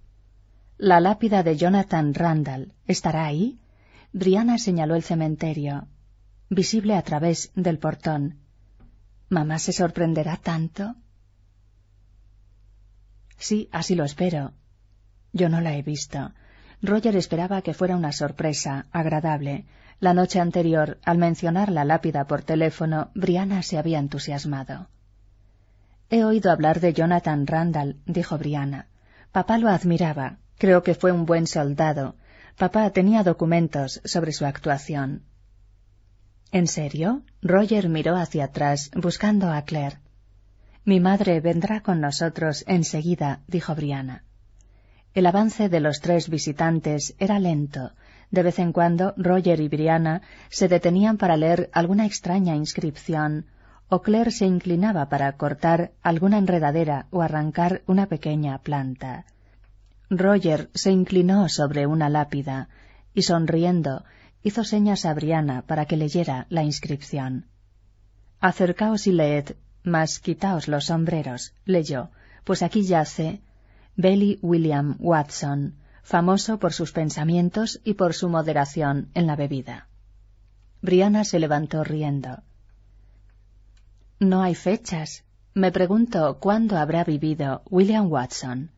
La lápida de Jonathan Randall estará ahí. Brianna señaló el cementerio, visible a través del portón. ¿Mamá se sorprenderá tanto? Sí, así lo espero, yo no la he visto. Roger esperaba que fuera una sorpresa agradable. La noche anterior, al mencionar la lápida por teléfono, Brianna se había entusiasmado. He oído hablar de Jonathan Randall, dijo Brianna. Papá lo admiraba. Creo que fue un buen soldado. Papá tenía documentos sobre su actuación. ¿En serio? Roger miró hacia atrás, buscando a Claire. Mi madre vendrá con nosotros enseguida, dijo Brianna. El avance de los tres visitantes era lento. De vez en cuando Roger y Brianna se detenían para leer alguna extraña inscripción, o Claire se inclinaba para cortar alguna enredadera o arrancar una pequeña planta. Roger se inclinó sobre una lápida y sonriendo hizo señas a Brianna para que leyera la inscripción. Acercaos y leed, mas quitaos los sombreros, leyó, pues aquí yace Belly William Watson, famoso por sus pensamientos y por su moderación en la bebida. Brianna se levantó riendo. No hay fechas. Me pregunto cuándo habrá vivido William Watson.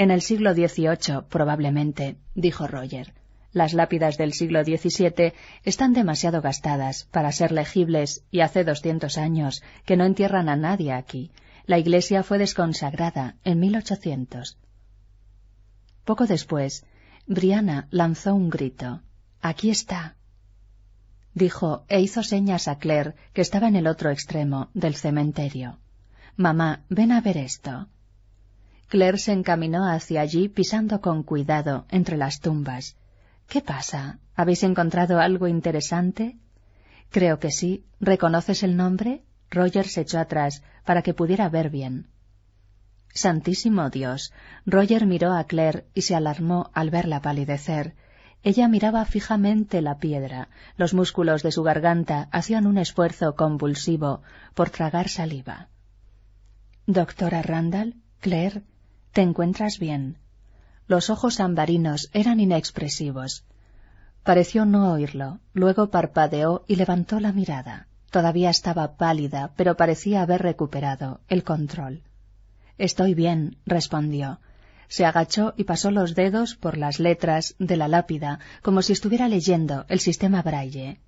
En el siglo XVIII, probablemente, dijo Roger. Las lápidas del siglo XVII están demasiado gastadas para ser legibles y hace doscientos años que no entierran a nadie aquí, la iglesia fue desconsagrada en 1800. Poco después, Brianna lanzó un grito. Aquí está. Dijo e hizo señas a Claire, que estaba en el otro extremo del cementerio. Mamá, ven a ver esto. Claire se encaminó hacia allí pisando con cuidado entre las tumbas. ¿Qué pasa? ¿Habéis encontrado algo interesante? Creo que sí. ¿Reconoces el nombre? Roger se echó atrás para que pudiera ver bien. Santísimo Dios. Roger miró a Claire y se alarmó al verla palidecer. Ella miraba fijamente la piedra. Los músculos de su garganta hacían un esfuerzo convulsivo por tragar saliva. Doctora Randall, Claire, ¿te encuentras bien? Los ojos ambarinos eran inexpresivos. Pareció no oírlo, luego parpadeó y levantó la mirada. Todavía estaba pálida, pero parecía haber recuperado el control. Estoy bien, respondió. Se agachó y pasó los dedos por las letras de la lápida, como si estuviera leyendo el sistema Braille.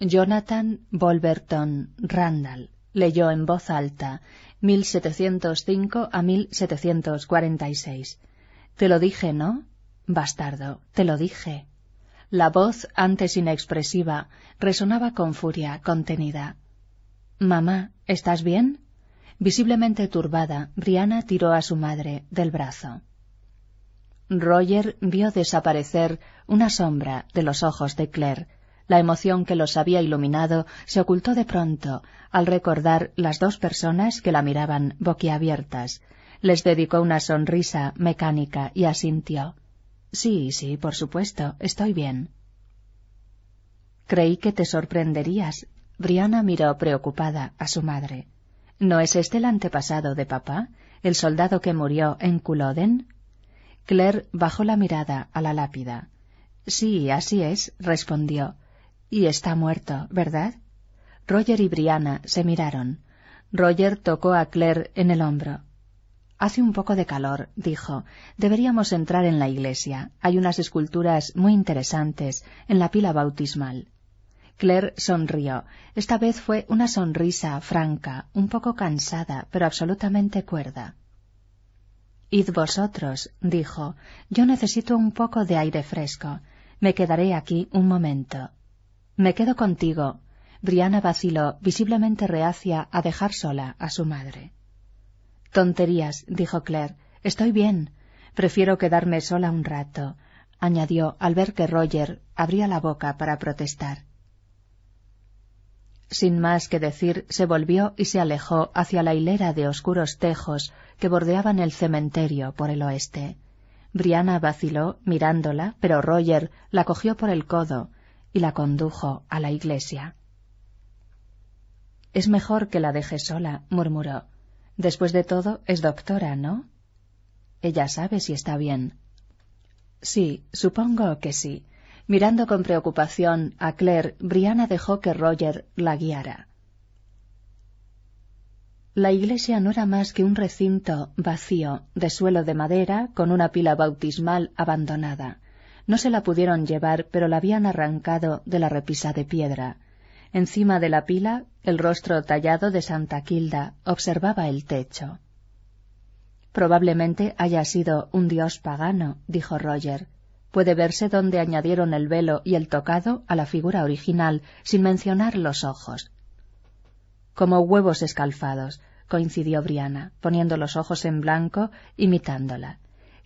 Jonathan Wolverton Randall leyó en voz alta 1705 a 1746. Te lo dije, ¿no? Bastardo, te lo dije. La voz, antes inexpresiva, resonaba con furia contenida. Mamá, ¿estás bien? Visiblemente turbada, Brianna tiró a su madre del brazo. Roger vio desaparecer una sombra de los ojos de Claire. La emoción que los había iluminado se ocultó de pronto al recordar las dos personas que la miraban boquiabiertas. Les dedicó una sonrisa mecánica y asintió. Sí, sí, por supuesto, estoy bien. Creí que te sorprenderías. Brianna miró preocupada a su madre. ¿No es este el antepasado de papá? ¿El soldado que murió en Culloden? Claire bajó la mirada a la lápida. Sí, así es, respondió. Y está muerto, ¿verdad? Roger y Brianna se miraron. Roger tocó a Claire en el hombro. Hace un poco de calor, dijo. Deberíamos entrar en la iglesia. Hay unas esculturas muy interesantes en la pila bautismal. Claire sonrió. Esta vez fue una sonrisa franca, un poco cansada, pero absolutamente cuerda. Id vosotros, dijo. Yo necesito un poco de aire fresco. Me quedaré aquí un momento. Me quedo contigo. Briana vaciló, visiblemente reacia a dejar sola a su madre. Tonterías, dijo Claire. Estoy bien. Prefiero quedarme sola un rato, añadió al ver que Roger abría la boca para protestar. Sin más que decir, se volvió y se alejó hacia la hilera de oscuros tejos que bordeaban el cementerio por el oeste. Briana vaciló mirándola, pero Roger la cogió por el codo y la condujo a la iglesia. Es mejor que la deje sola, murmuró. Después de todo, es doctora, ¿no? Ella sabe si está bien. Sí, supongo que sí. Mirando con preocupación a Claire, Briana dejó que Roger la guiara. La iglesia no era más que un recinto vacío, de suelo de madera, con una pila bautismal abandonada. No se la pudieron llevar, pero la habían arrancado de la repisa de piedra. Encima de la pila, el rostro tallado de Santa Quilda observaba el techo. Probablemente haya sido un dios pagano, dijo Roger. Puede verse donde añadieron el velo y el tocado a la figura original, sin mencionar los ojos. Como huevos escalfados, coincidió Briana, poniendo los ojos en blanco, imitándola.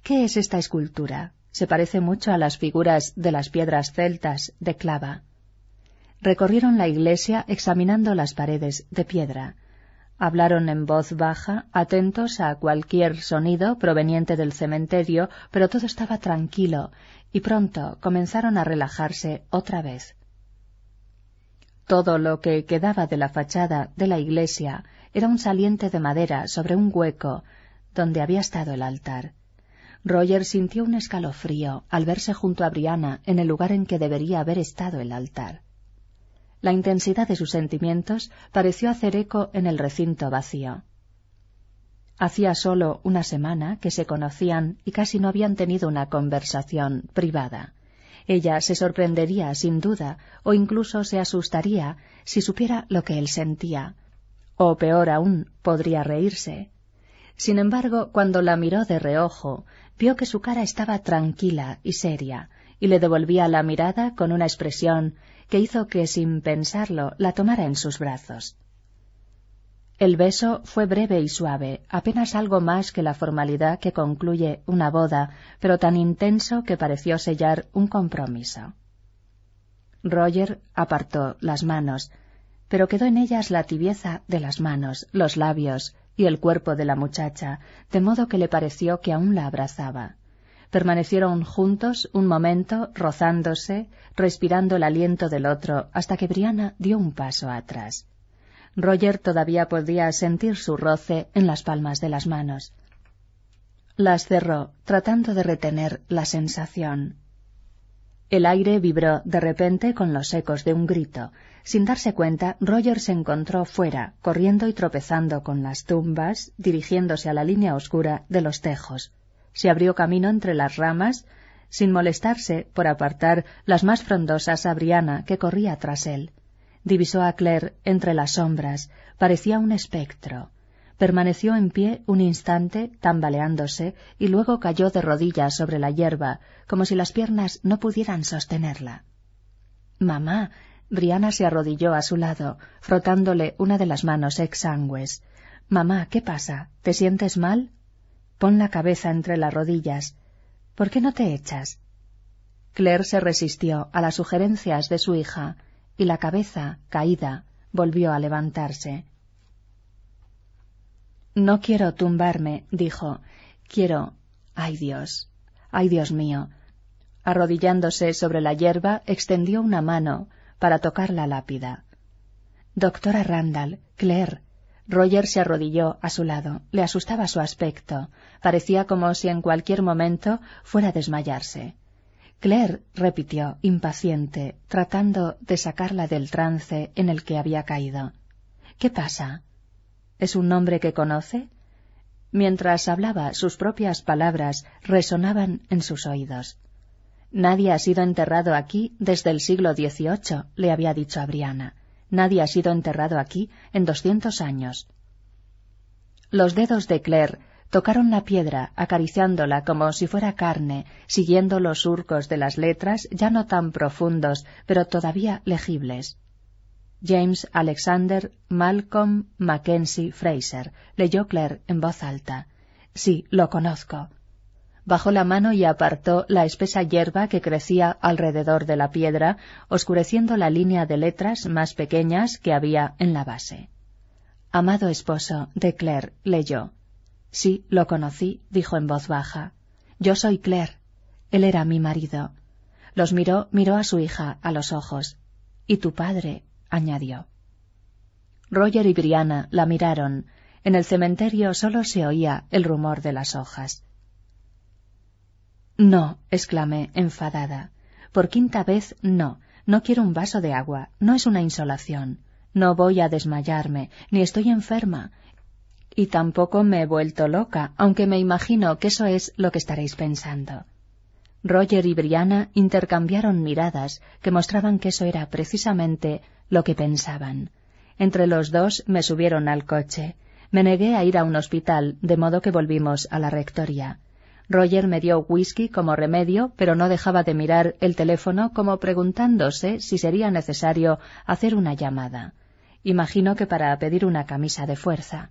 ¿Qué es esta escultura? Se parece mucho a las figuras de las piedras celtas de clava. Recorrieron la iglesia examinando las paredes de piedra. Hablaron en voz baja, atentos a cualquier sonido proveniente del cementerio, pero todo estaba tranquilo, y pronto comenzaron a relajarse otra vez. Todo lo que quedaba de la fachada de la iglesia era un saliente de madera sobre un hueco donde había estado el altar. Roger sintió un escalofrío al verse junto a Briana en el lugar en que debería haber estado el altar. La intensidad de sus sentimientos pareció hacer eco en el recinto vacío. Hacía solo una semana que se conocían y casi no habían tenido una conversación privada. Ella se sorprendería, sin duda, o incluso se asustaría si supiera lo que él sentía. O peor aún, podría reírse. Sin embargo, cuando la miró de reojo, vio que su cara estaba tranquila y seria, y le devolvía la mirada con una expresión que hizo que, sin pensarlo, la tomara en sus brazos. El beso fue breve y suave, apenas algo más que la formalidad que concluye una boda, pero tan intenso que pareció sellar un compromiso. Roger apartó las manos, pero quedó en ellas la tibieza de las manos, los labios y el cuerpo de la muchacha, de modo que le pareció que aún la abrazaba. Permanecieron juntos un momento, rozándose, respirando el aliento del otro, hasta que Briana dio un paso atrás. Roger todavía podía sentir su roce en las palmas de las manos. Las cerró, tratando de retener la sensación. El aire vibró de repente con los ecos de un grito. Sin darse cuenta, Roger se encontró fuera, corriendo y tropezando con las tumbas, dirigiéndose a la línea oscura de los tejos se abrió camino entre las ramas, sin molestarse por apartar las más frondosas a Briana que corría tras él. Divisó a Claire entre las sombras, parecía un espectro. Permaneció en pie un instante, tambaleándose, y luego cayó de rodillas sobre la hierba, como si las piernas no pudieran sostenerla. Mamá. Briana se arrodilló a su lado, frotándole una de las manos exangües. Mamá, ¿qué pasa? ¿Te sientes mal? Pon la cabeza entre las rodillas. ¿Por qué no te echas? Claire se resistió a las sugerencias de su hija, y la cabeza, caída, volvió a levantarse. No quiero tumbarme, dijo. Quiero. Ay Dios. Ay Dios mío. Arrodillándose sobre la hierba, extendió una mano para tocar la lápida. Doctora Randall, Claire, Roger se arrodilló a su lado. Le asustaba su aspecto. Parecía como si en cualquier momento fuera a desmayarse. Claire repitió, impaciente, tratando de sacarla del trance en el que había caído. ¿Qué pasa? ¿Es un nombre que conoce? Mientras hablaba, sus propias palabras resonaban en sus oídos. Nadie ha sido enterrado aquí desde el siglo XVIII, le había dicho a. Nadie ha sido enterrado aquí en doscientos años. Los dedos de Claire Tocaron la piedra, acariciándola como si fuera carne, siguiendo los surcos de las letras, ya no tan profundos, pero todavía legibles. James Alexander Malcolm Mackenzie Fraser, leyó Claire en voz alta. Sí, lo conozco. Bajó la mano y apartó la espesa hierba que crecía alrededor de la piedra, oscureciendo la línea de letras más pequeñas que había en la base. Amado esposo de Claire, leyó. Sí, lo conocí, dijo en voz baja. Yo soy Claire. Él era mi marido. Los miró, miró a su hija a los ojos. Y tu padre, añadió. Roger y Brianna la miraron. En el cementerio solo se oía el rumor de las hojas. No, exclamé, enfadada. Por quinta vez, no. No quiero un vaso de agua. No es una insolación. No voy a desmayarme, ni estoy enferma. Y tampoco me he vuelto loca, aunque me imagino que eso es lo que estaréis pensando. Roger y Brianna intercambiaron miradas que mostraban que eso era precisamente lo que pensaban. Entre los dos me subieron al coche. Me negué a ir a un hospital, de modo que volvimos a la rectoría. Roger me dio whisky como remedio, pero no dejaba de mirar el teléfono como preguntándose si sería necesario hacer una llamada. Imagino que para pedir una camisa de fuerza.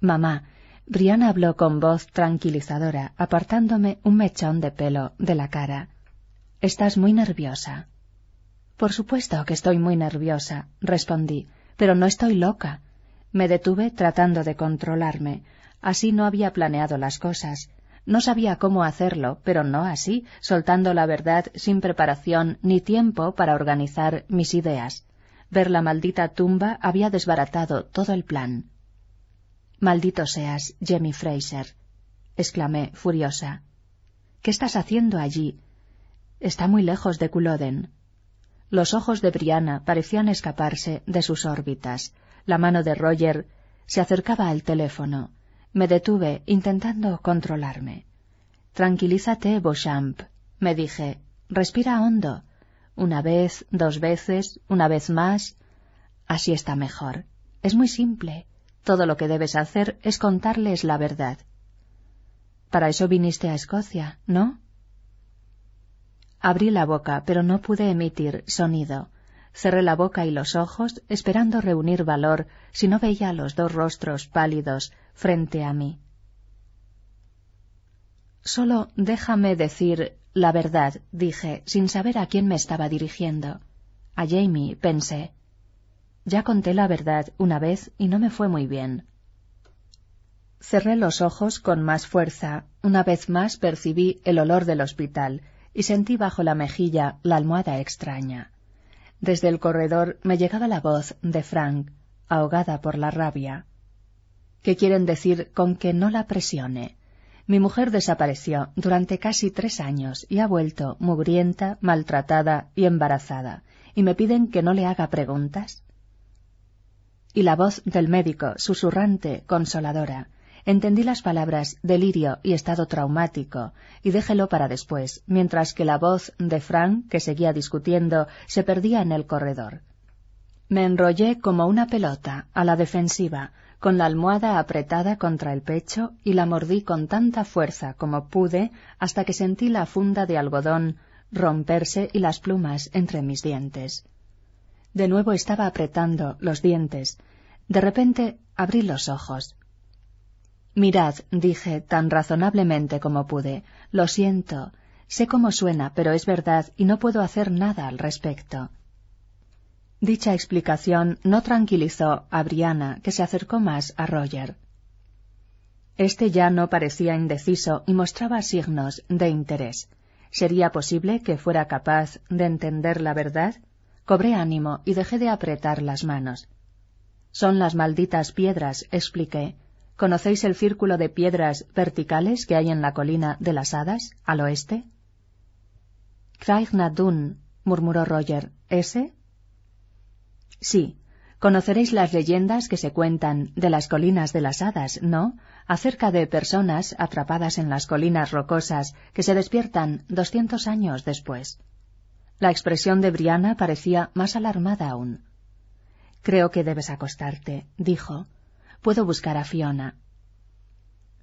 Mamá, Brianna habló con voz tranquilizadora, apartándome un mechón de pelo de la cara. Estás muy nerviosa. Por supuesto que estoy muy nerviosa, respondí, pero no estoy loca. Me detuve tratando de controlarme. Así no había planeado las cosas. No sabía cómo hacerlo, pero no así, soltando la verdad sin preparación ni tiempo para organizar mis ideas. Ver la maldita tumba había desbaratado todo el plan. Maldito seas, Jemmy Fraser, exclamé furiosa. ¿Qué estás haciendo allí? Está muy lejos de Culloden. Los ojos de Brianna parecían escaparse de sus órbitas. La mano de Roger se acercaba al teléfono. Me detuve, intentando controlarme. Tranquilízate, Beauchamp, me dije. Respira hondo. Una vez, dos veces, una vez más. Así está mejor. Es muy simple. Todo lo que debes hacer es contarles la verdad. Para eso viniste a Escocia, ¿no? Abrí la boca, pero no pude emitir sonido. Cerré la boca y los ojos, esperando reunir valor si no veía los dos rostros pálidos frente a mí. Solo déjame decir la verdad, dije, sin saber a quién me estaba dirigiendo. A Jamie, pensé. Ya conté la verdad una vez y no me fue muy bien. Cerré los ojos con más fuerza. Una vez más percibí el olor del hospital y sentí bajo la mejilla la almohada extraña. Desde el corredor me llegaba la voz de Frank, ahogada por la rabia. ¿Qué quieren decir con que no la presione? Mi mujer desapareció durante casi tres años y ha vuelto mugrienta, maltratada y embarazada, y me piden que no le haga preguntas. Y la voz del médico, susurrante, consoladora, Entendí las palabras delirio y estado traumático y déjelo para después, mientras que la voz de Frank, que seguía discutiendo, se perdía en el corredor. Me enrollé como una pelota, a la defensiva, con la almohada apretada contra el pecho y la mordí con tanta fuerza como pude hasta que sentí la funda de algodón romperse y las plumas entre mis dientes. De nuevo estaba apretando los dientes. De repente abrí los ojos. Mirad, dije tan razonablemente como pude, lo siento, sé cómo suena, pero es verdad y no puedo hacer nada al respecto. Dicha explicación no tranquilizó a Brianna, que se acercó más a Roger. Este ya no parecía indeciso y mostraba signos de interés. ¿Sería posible que fuera capaz de entender la verdad? Cobré ánimo y dejé de apretar las manos. Son las malditas piedras, expliqué, ¿Conocéis el círculo de piedras verticales que hay en la colina de las hadas, al oeste? Dun, murmuró Roger. ¿Ese? Sí. Conoceréis las leyendas que se cuentan de las colinas de las hadas, ¿no? Acerca de personas atrapadas en las colinas rocosas que se despiertan doscientos años después. La expresión de Brianna parecía más alarmada aún. Creo que debes acostarte, dijo, Puedo buscar a Fiona.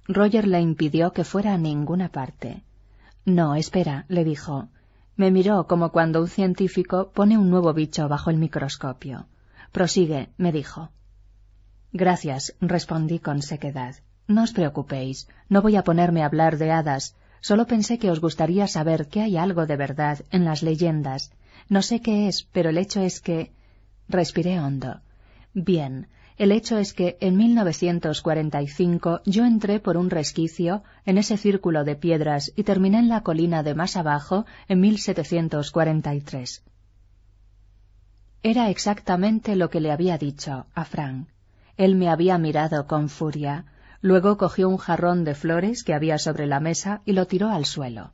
Roger le impidió que fuera a ninguna parte. No, espera, le dijo. Me miró como cuando un científico pone un nuevo bicho bajo el microscopio. Prosigue, me dijo. Gracias, respondí con sequedad. No os preocupéis, no voy a ponerme a hablar de hadas, solo pensé que os gustaría saber que hay algo de verdad en las leyendas. No sé qué es, pero el hecho es que. Respiré hondo. Bien, el hecho es que en 1945 yo entré por un resquicio en ese círculo de piedras y terminé en la colina de más abajo en 1743. Era exactamente lo que le había dicho a Frank. Él me había mirado con furia, luego cogió un jarrón de flores que había sobre la mesa y lo tiró al suelo.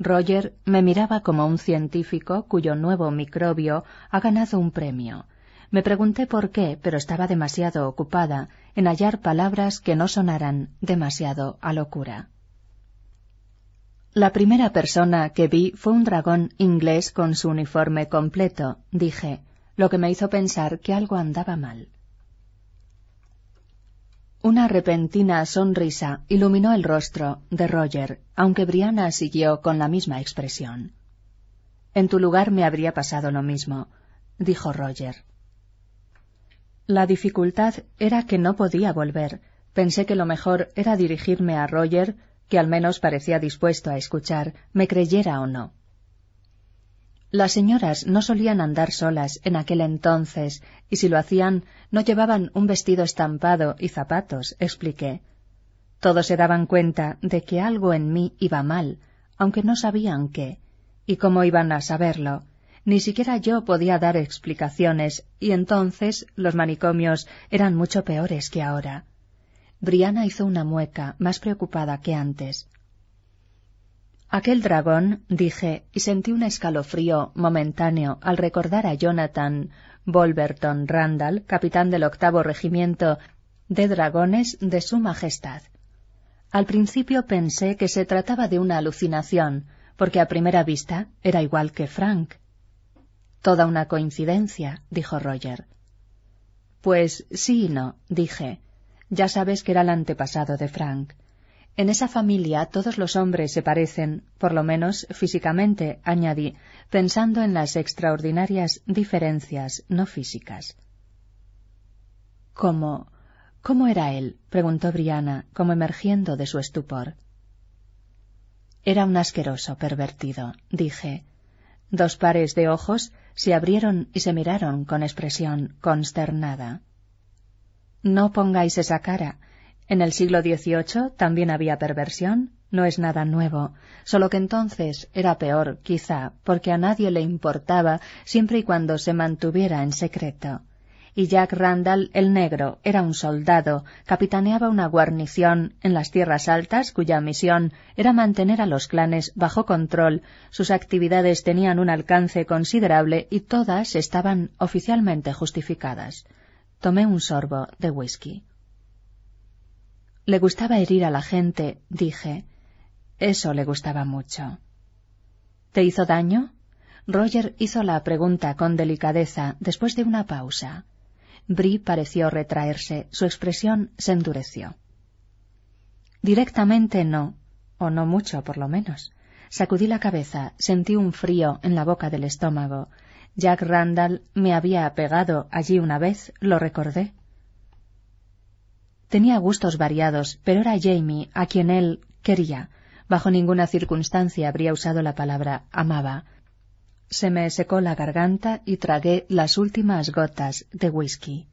Roger me miraba como un científico cuyo nuevo microbio ha ganado un premio, me pregunté por qué, pero estaba demasiado ocupada en hallar palabras que no sonaran demasiado a locura. La primera persona que vi fue un dragón inglés con su uniforme completo, dije, lo que me hizo pensar que algo andaba mal. Una repentina sonrisa iluminó el rostro de Roger, aunque Brianna siguió con la misma expresión. En tu lugar me habría pasado lo mismo, dijo Roger. La dificultad era que no podía volver. Pensé que lo mejor era dirigirme a Roger, que al menos parecía dispuesto a escuchar, me creyera o no. Las señoras no solían andar solas en aquel entonces, y si lo hacían, no llevaban un vestido estampado y zapatos, expliqué. Todos se daban cuenta de que algo en mí iba mal, aunque no sabían qué. ¿Y cómo iban a saberlo? Ni siquiera yo podía dar explicaciones, y entonces los manicomios eran mucho peores que ahora. Briana hizo una mueca, más preocupada que antes. Aquel dragón, dije, y sentí un escalofrío momentáneo al recordar a Jonathan Wolverton Randall, capitán del octavo regimiento de dragones de Su Majestad. Al principio pensé que se trataba de una alucinación, porque a primera vista era igual que Frank. Toda una coincidencia, dijo Roger. Pues sí y no, dije. Ya sabes que era el antepasado de Frank. En esa familia todos los hombres se parecen, por lo menos físicamente, añadí, pensando en las extraordinarias diferencias no físicas. ¿Cómo? ¿Cómo era él? preguntó Briana, como emergiendo de su estupor. Era un asqueroso pervertido, dije. Dos pares de ojos se abrieron y se miraron con expresión consternada. No pongáis esa cara. En el siglo XVIII también había perversión. No es nada nuevo, solo que entonces era peor, quizá, porque a nadie le importaba siempre y cuando se mantuviera en secreto y Jack Randall el Negro era un soldado, capitaneaba una guarnición en las tierras altas cuya misión era mantener a los clanes bajo control, sus actividades tenían un alcance considerable y todas estaban oficialmente justificadas. Tomé un sorbo de whisky. Le gustaba herir a la gente, dije. Eso le gustaba mucho. ¿Te hizo daño? Roger hizo la pregunta con delicadeza después de una pausa. Brie pareció retraerse, su expresión se endureció. Directamente no, o no mucho por lo menos. Sacudí la cabeza, sentí un frío en la boca del estómago. Jack Randall me había pegado allí una vez, lo recordé. Tenía gustos variados, pero era Jamie a quien él quería. Bajo ninguna circunstancia habría usado la palabra amaba. Se me secó la garganta y tragué las últimas gotas de whisky.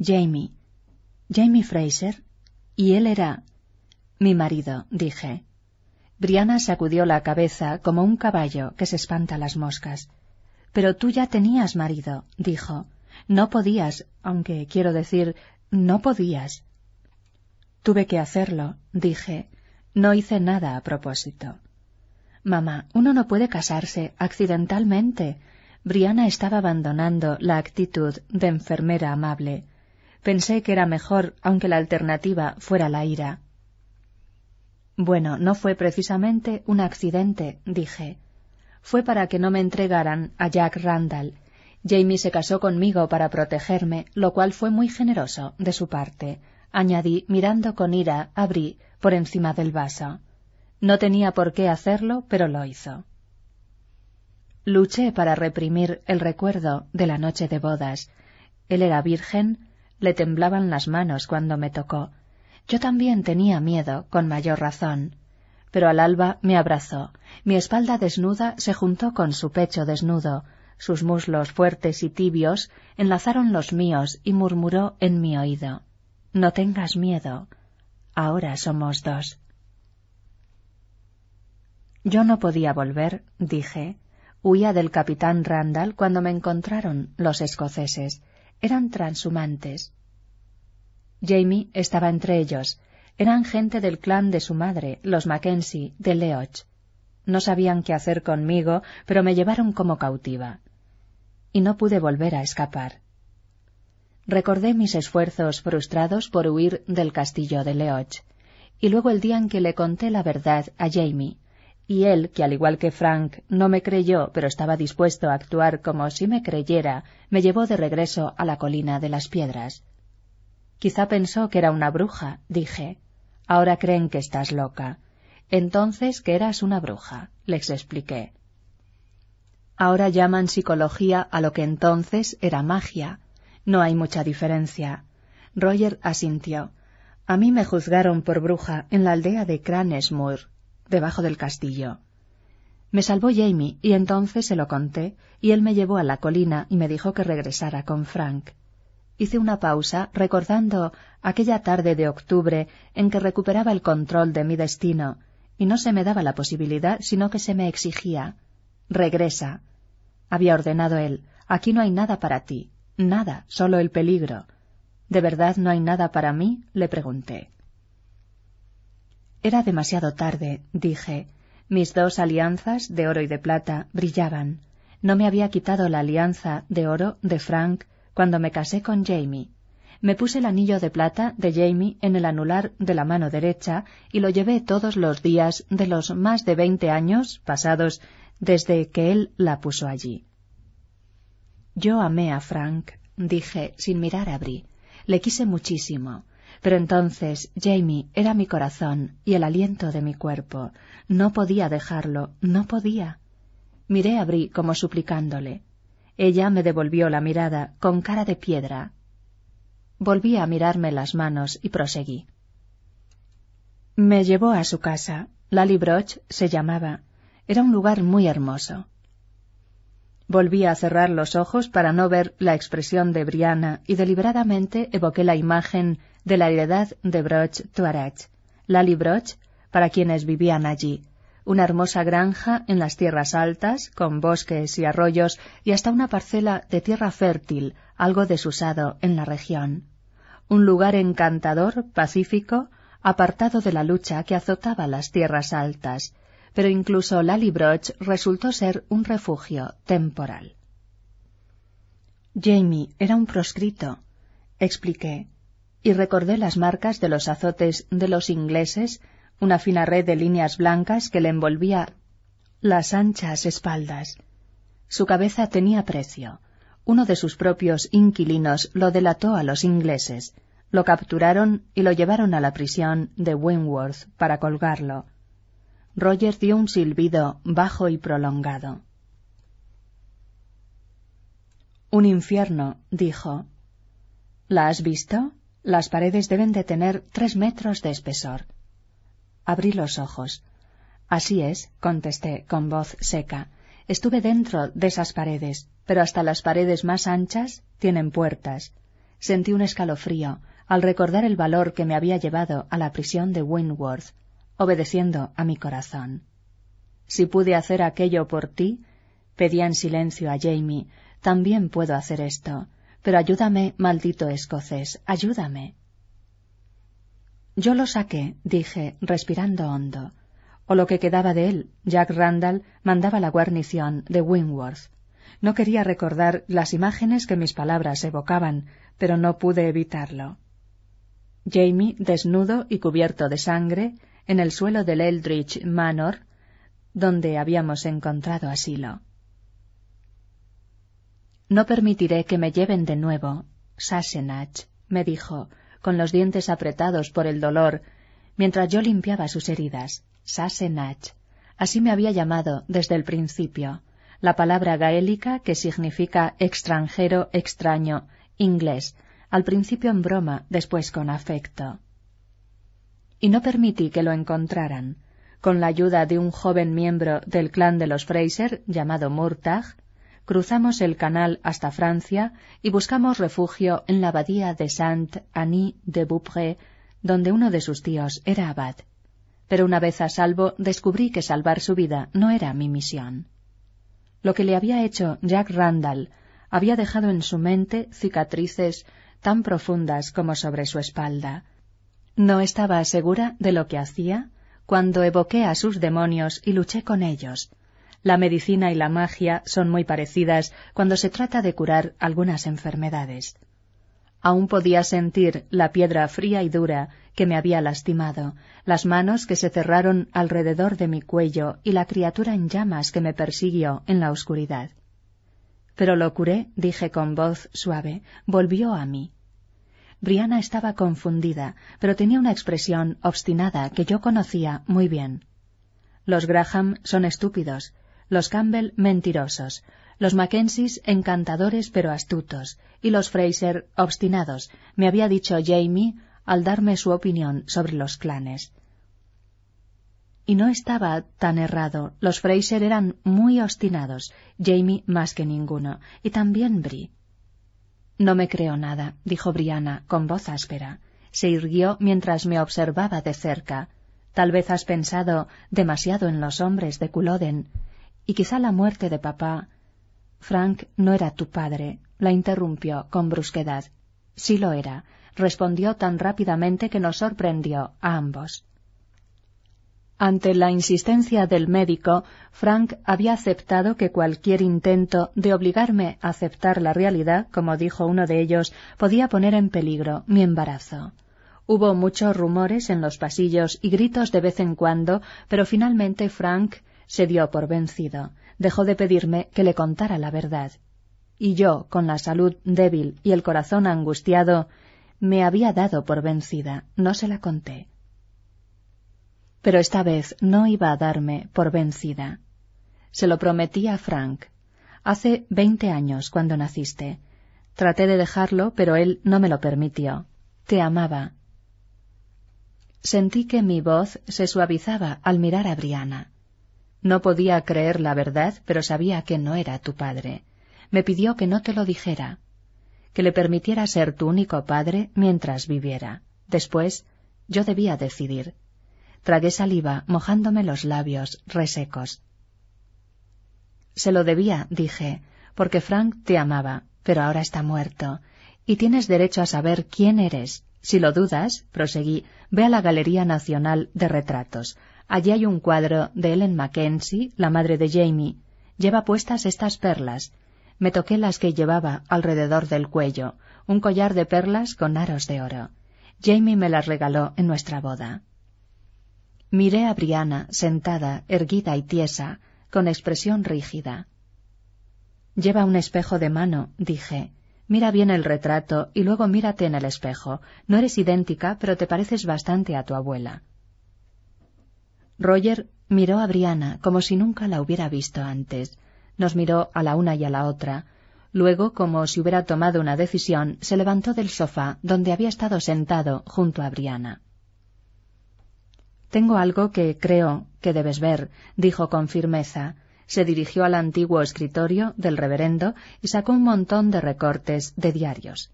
Jamie. Jamie Fraser. Y él era mi marido, dije. Brianna sacudió la cabeza como un caballo que se espanta las moscas. Pero tú ya tenías marido, dijo. No podías, aunque quiero decir, no podías. Tuve que hacerlo, dije. No hice nada a propósito. Mamá, uno no puede casarse accidentalmente. Briana estaba abandonando la actitud de enfermera amable. Pensé que era mejor, aunque la alternativa fuera la ira. Bueno, no fue precisamente un accidente, dije. Fue para que no me entregaran a Jack Randall. Jamie se casó conmigo para protegerme, lo cual fue muy generoso de su parte. añadí mirando con ira a Brie por encima del vaso. No tenía por qué hacerlo, pero lo hizo. Luché para reprimir el recuerdo de la noche de bodas. Él era virgen, le temblaban las manos cuando me tocó. Yo también tenía miedo, con mayor razón. Pero al alba me abrazó. Mi espalda desnuda se juntó con su pecho desnudo. Sus muslos fuertes y tibios enlazaron los míos y murmuró en mi oído. No tengas miedo. Ahora somos dos. Yo no podía volver, dije. Huía del capitán Randall cuando me encontraron los escoceses. Eran transhumantes. Jamie estaba entre ellos. Eran gente del clan de su madre, los Mackenzie, de Leoch. No sabían qué hacer conmigo, pero me llevaron como cautiva. Y no pude volver a escapar. Recordé mis esfuerzos frustrados por huir del castillo de Leoch, y luego el día en que le conté la verdad a Jamie, y él, que al igual que Frank no me creyó, pero estaba dispuesto a actuar como si me creyera, me llevó de regreso a la colina de las piedras. Quizá pensó que era una bruja, dije. Ahora creen que estás loca. Entonces que eras una bruja, les expliqué. Ahora llaman psicología a lo que entonces era magia. No hay mucha diferencia. Roger asintió. A mí me juzgaron por bruja en la aldea de Cranesmoor, debajo del castillo. Me salvó Jamie y entonces se lo conté y él me llevó a la colina y me dijo que regresara con Frank. Hice una pausa recordando aquella tarde de octubre en que recuperaba el control de mi destino y no se me daba la posibilidad sino que se me exigía. Regresa. Había ordenado él. Aquí no hay nada para ti. Nada, solo el peligro. ¿De verdad no hay nada para mí? le pregunté. Era demasiado tarde, dije. Mis dos alianzas de oro y de plata brillaban. No me había quitado la alianza de oro de Frank cuando me casé con Jamie. Me puse el anillo de plata de Jamie en el anular de la mano derecha y lo llevé todos los días de los más de veinte años pasados desde que él la puso allí. Yo amé a Frank, dije sin mirar a Brie. Le quise muchísimo. Pero entonces Jamie era mi corazón y el aliento de mi cuerpo. No podía dejarlo, no podía. Miré a Brie como suplicándole. Ella me devolvió la mirada con cara de piedra. Volví a mirarme las manos y proseguí. Me llevó a su casa. Lally Broch se llamaba. Era un lugar muy hermoso. Volví a cerrar los ojos para no ver la expresión de Briana y deliberadamente evoqué la imagen de la heredad de Broch Tuareg, Lali Broch, para quienes vivían allí, una hermosa granja en las tierras altas, con bosques y arroyos y hasta una parcela de tierra fértil, algo desusado en la región. Un lugar encantador, pacífico, apartado de la lucha que azotaba las tierras altas, pero incluso Broch resultó ser un refugio temporal. Jamie era un proscrito, expliqué, y recordé las marcas de los azotes de los ingleses, una fina red de líneas blancas que le envolvía las anchas espaldas. Su cabeza tenía precio. Uno de sus propios inquilinos lo delató a los ingleses, lo capturaron y lo llevaron a la prisión de Wentworth para colgarlo. Roger dio un silbido bajo y prolongado. Un infierno, dijo. ¿La has visto? Las paredes deben de tener tres metros de espesor. Abrí los ojos. Así es, contesté con voz seca. Estuve dentro de esas paredes, pero hasta las paredes más anchas tienen puertas. Sentí un escalofrío al recordar el valor que me había llevado a la prisión de Windworth, obedeciendo a mi corazón. Si pude hacer aquello por ti, pedía en silencio a Jamie, también puedo hacer esto. Pero ayúdame, maldito escocés, ayúdame. Yo lo saqué, dije, respirando hondo. O lo que quedaba de él, Jack Randall mandaba la guarnición de Wingworth. No quería recordar las imágenes que mis palabras evocaban, pero no pude evitarlo. Jamie, desnudo y cubierto de sangre, en el suelo del Eldridge Manor, donde habíamos encontrado asilo. No permitiré que me lleven de nuevo, Sassenach, me dijo, con los dientes apretados por el dolor, mientras yo limpiaba sus heridas. Sassenach. Así me había llamado desde el principio. La palabra gaélica que significa extranjero, extraño, inglés, al principio en broma, después con afecto. Y no permití que lo encontraran. Con la ayuda de un joven miembro del clan de los Fraser, llamado Murtagh, cruzamos el canal hasta Francia y buscamos refugio en la abadía de Saint-Anny de Beaupré, donde uno de sus tíos era abad. Pero una vez a salvo descubrí que salvar su vida no era mi misión. Lo que le había hecho Jack Randall había dejado en su mente cicatrices tan profundas como sobre su espalda. No estaba segura de lo que hacía cuando evoqué a sus demonios y luché con ellos. La medicina y la magia son muy parecidas cuando se trata de curar algunas enfermedades. Aún podía sentir la piedra fría y dura que me había lastimado, las manos que se cerraron alrededor de mi cuello y la criatura en llamas que me persiguió en la oscuridad. Pero lo curé, dije con voz suave, volvió a mí. Briana estaba confundida, pero tenía una expresión obstinada que yo conocía muy bien. Los Graham son estúpidos, los Campbell mentirosos, los Mackenzies encantadores pero astutos, y los Fraser obstinados, me había dicho Jamie al darme su opinión sobre los clanes. Y no estaba tan errado. Los Fraser eran muy obstinados, Jamie más que ninguno, y también Brie. No me creo nada, dijo Briana, con voz áspera. Se irguió mientras me observaba de cerca. Tal vez has pensado demasiado en los hombres de Culloden, y quizá la muerte de papá Frank no era tu padre, la interrumpió con brusquedad. Sí lo era, respondió tan rápidamente que nos sorprendió a ambos. Ante la insistencia del médico, Frank había aceptado que cualquier intento de obligarme a aceptar la realidad, como dijo uno de ellos, podía poner en peligro mi embarazo. Hubo muchos rumores en los pasillos y gritos de vez en cuando, pero finalmente Frank se dio por vencido dejó de pedirme que le contara la verdad. Y yo, con la salud débil y el corazón angustiado, me había dado por vencida, no se la conté. Pero esta vez no iba a darme por vencida. Se lo prometí a Frank. Hace veinte años, cuando naciste. Traté de dejarlo, pero él no me lo permitió. Te amaba. Sentí que mi voz se suavizaba al mirar a Briana. No podía creer la verdad, pero sabía que no era tu padre. Me pidió que no te lo dijera, que le permitiera ser tu único padre mientras viviera. Después, yo debía decidir. Tragué saliva, mojándome los labios resecos. Se lo debía, dije, porque Frank te amaba, pero ahora está muerto, y tienes derecho a saber quién eres. Si lo dudas, proseguí, ve a la Galería Nacional de Retratos. Allí hay un cuadro de Ellen Mackenzie, la madre de Jamie. Lleva puestas estas perlas. Me toqué las que llevaba alrededor del cuello, un collar de perlas con aros de oro. Jamie me las regaló en nuestra boda. Miré a Briana, sentada, erguida y tiesa, con expresión rígida. Lleva un espejo de mano, dije. Mira bien el retrato y luego mírate en el espejo. No eres idéntica, pero te pareces bastante a tu abuela. Roger miró a Briana como si nunca la hubiera visto antes. Nos miró a la una y a la otra. Luego, como si hubiera tomado una decisión, se levantó del sofá donde había estado sentado junto a Briana. Tengo algo que creo que debes ver, dijo con firmeza. Se dirigió al antiguo escritorio del reverendo y sacó un montón de recortes de diarios.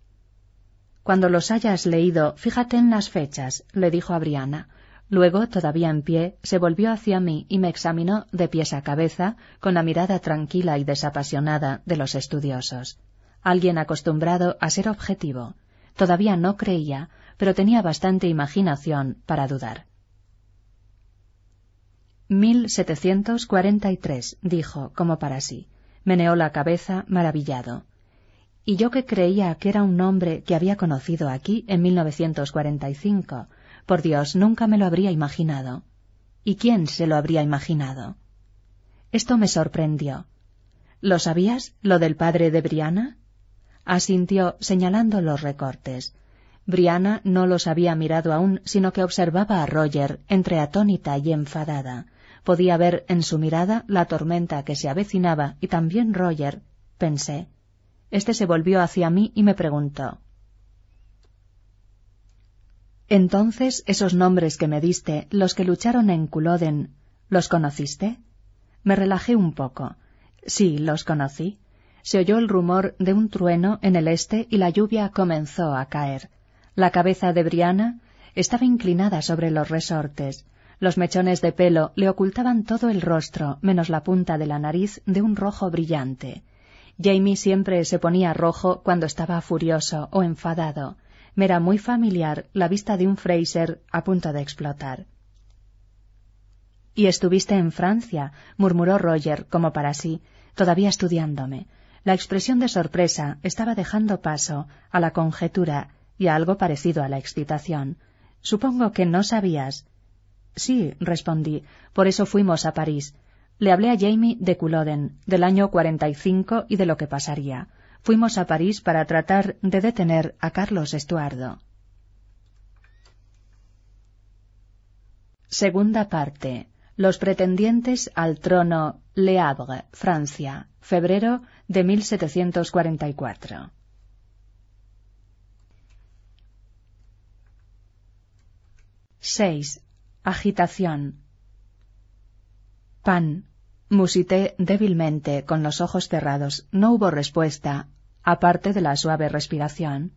Cuando los hayas leído, fíjate en las fechas, le dijo a Briana. Luego, todavía en pie, se volvió hacia mí y me examinó de pies a cabeza con la mirada tranquila y desapasionada de los estudiosos. Alguien acostumbrado a ser objetivo. Todavía no creía, pero tenía bastante imaginación para dudar. 1743, dijo, como para sí. Meneó la cabeza, maravillado. Y yo que creía que era un hombre que había conocido aquí en 1945, por Dios, nunca me lo habría imaginado. ¿Y quién se lo habría imaginado? Esto me sorprendió. ¿Lo sabías, lo del padre de Briana? Asintió, señalando los recortes. Brianna no los había mirado aún, sino que observaba a Roger entre atónita y enfadada. Podía ver en su mirada la tormenta que se avecinaba y también Roger, pensé. Este se volvió hacia mí y me preguntó Entonces esos nombres que me diste, los que lucharon en Culloden, ¿los conociste? Me relajé un poco. Sí, los conocí. Se oyó el rumor de un trueno en el este y la lluvia comenzó a caer. La cabeza de Briana estaba inclinada sobre los resortes. Los mechones de pelo le ocultaban todo el rostro, menos la punta de la nariz de un rojo brillante. Jamie siempre se ponía rojo cuando estaba furioso o enfadado. Me era muy familiar la vista de un Fraser a punto de explotar. Y estuviste en Francia, murmuró Roger, como para sí, todavía estudiándome. La expresión de sorpresa estaba dejando paso a la conjetura y a algo parecido a la excitación. Supongo que no sabías. Sí, respondí, por eso fuimos a París. Le hablé a Jamie de Culloden, del año 45 y de lo que pasaría. Fuimos a París para tratar de detener a Carlos Estuardo. Segunda parte. Los pretendientes al trono Le Havre, Francia, febrero de 1744. 6. Agitación. Pan. Musité débilmente, con los ojos cerrados. No hubo respuesta, aparte de la suave respiración.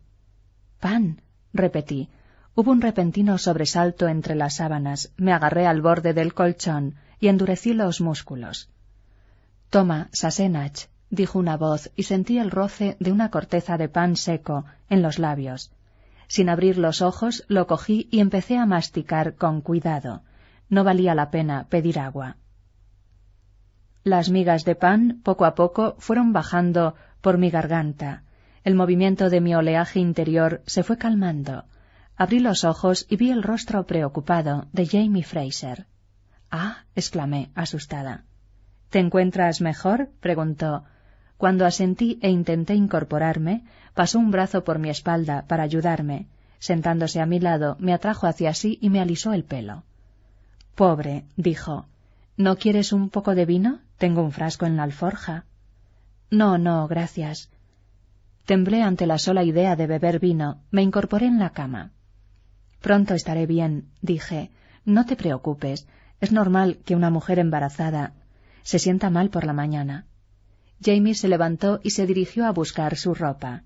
Pan. repetí. Hubo un repentino sobresalto entre las sábanas. Me agarré al borde del colchón y endurecí los músculos. Toma, Sasenach, dijo una voz, y sentí el roce de una corteza de pan seco en los labios. Sin abrir los ojos, lo cogí y empecé a masticar con cuidado. No valía la pena pedir agua. Las migas de pan, poco a poco, fueron bajando por mi garganta. El movimiento de mi oleaje interior se fue calmando. Abrí los ojos y vi el rostro preocupado de Jamie Fraser. Ah, exclamé, asustada. ¿Te encuentras mejor? preguntó. Cuando asentí e intenté incorporarme, pasó un brazo por mi espalda para ayudarme. Sentándose a mi lado, me atrajo hacia sí y me alisó el pelo. Pobre, dijo. ¿No quieres un poco de vino? Tengo un frasco en la alforja. No, no, gracias. Temblé ante la sola idea de beber vino. Me incorporé en la cama. Pronto estaré bien, dije. No te preocupes. Es normal que una mujer embarazada se sienta mal por la mañana. Jamie se levantó y se dirigió a buscar su ropa.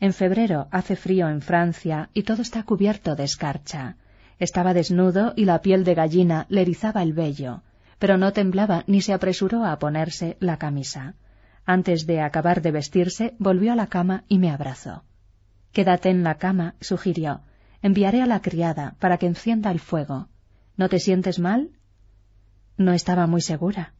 En febrero hace frío en Francia y todo está cubierto de escarcha. Estaba desnudo y la piel de gallina le erizaba el vello, pero no temblaba ni se apresuró a ponerse la camisa. Antes de acabar de vestirse, volvió a la cama y me abrazó. Quédate en la cama, sugirió. Enviaré a la criada para que encienda el fuego. ¿No te sientes mal? No estaba muy segura.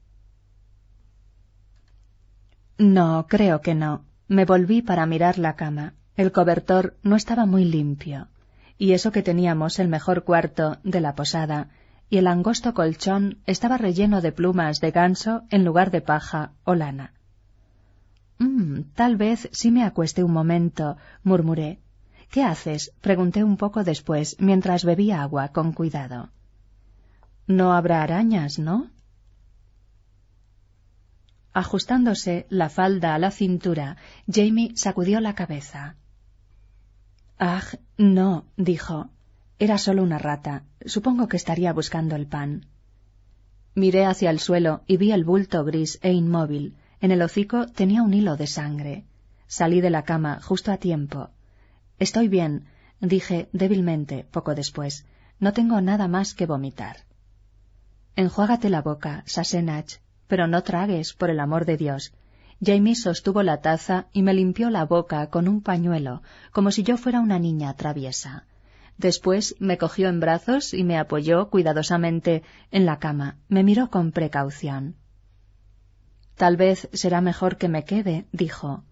No, creo que no. Me volví para mirar la cama. El cobertor no estaba muy limpio. Y eso que teníamos el mejor cuarto de la posada, y el angosto colchón estaba relleno de plumas de ganso en lugar de paja o lana. Mm, tal vez sí me acueste un momento, murmuré. ¿Qué haces? pregunté un poco después, mientras bebía agua con cuidado. No habrá arañas, ¿no? Ajustándose la falda a la cintura, Jamie sacudió la cabeza. Ah, no, dijo. Era solo una rata. Supongo que estaría buscando el pan. Miré hacia el suelo y vi el bulto gris e inmóvil. En el hocico tenía un hilo de sangre. Salí de la cama justo a tiempo. Estoy bien, dije débilmente poco después. No tengo nada más que vomitar. Enjuágate la boca, Sasenach, pero no tragues, por el amor de Dios. Jamie sostuvo la taza y me limpió la boca con un pañuelo, como si yo fuera una niña traviesa. Después me cogió en brazos y me apoyó cuidadosamente en la cama. Me miró con precaución. Tal vez será mejor que me quede, dijo.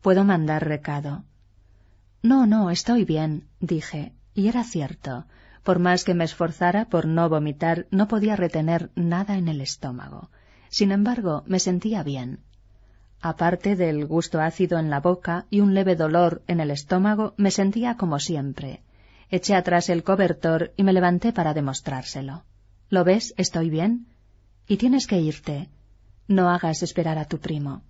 Puedo mandar recado. No, no, estoy bien, dije, y era cierto. Por más que me esforzara por no vomitar, no podía retener nada en el estómago. Sin embargo, me sentía bien. Aparte del gusto ácido en la boca y un leve dolor en el estómago, me sentía como siempre. Eché atrás el cobertor y me levanté para demostrárselo. ¿Lo ves? ¿Estoy bien? Y tienes que irte. No hagas esperar a tu primo.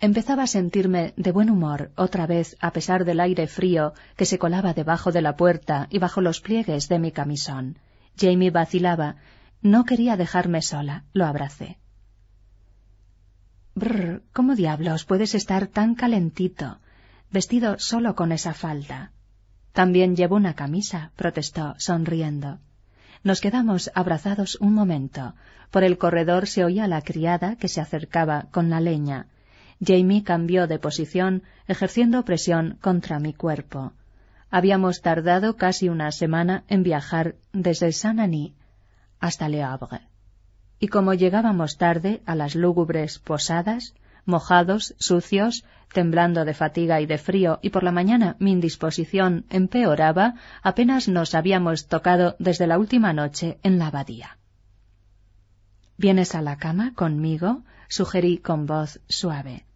Empezaba a sentirme de buen humor otra vez a pesar del aire frío que se colaba debajo de la puerta y bajo los pliegues de mi camisón. Jamie vacilaba. No quería dejarme sola. Lo abracé. Brr, ¿cómo diablos puedes estar tan calentito, vestido solo con esa falda? También llevo una camisa, protestó, sonriendo. Nos quedamos abrazados un momento. Por el corredor se oía la criada que se acercaba con la leña. Jamie cambió de posición, ejerciendo presión contra mi cuerpo. Habíamos tardado casi una semana en viajar desde Saint-Denis hasta Le Havre y como llegábamos tarde a las lúgubres posadas, mojados, sucios, temblando de fatiga y de frío, y por la mañana mi indisposición empeoraba, apenas nos habíamos tocado desde la última noche en la abadía. ¿Vienes a la cama conmigo? sugerí con voz suave.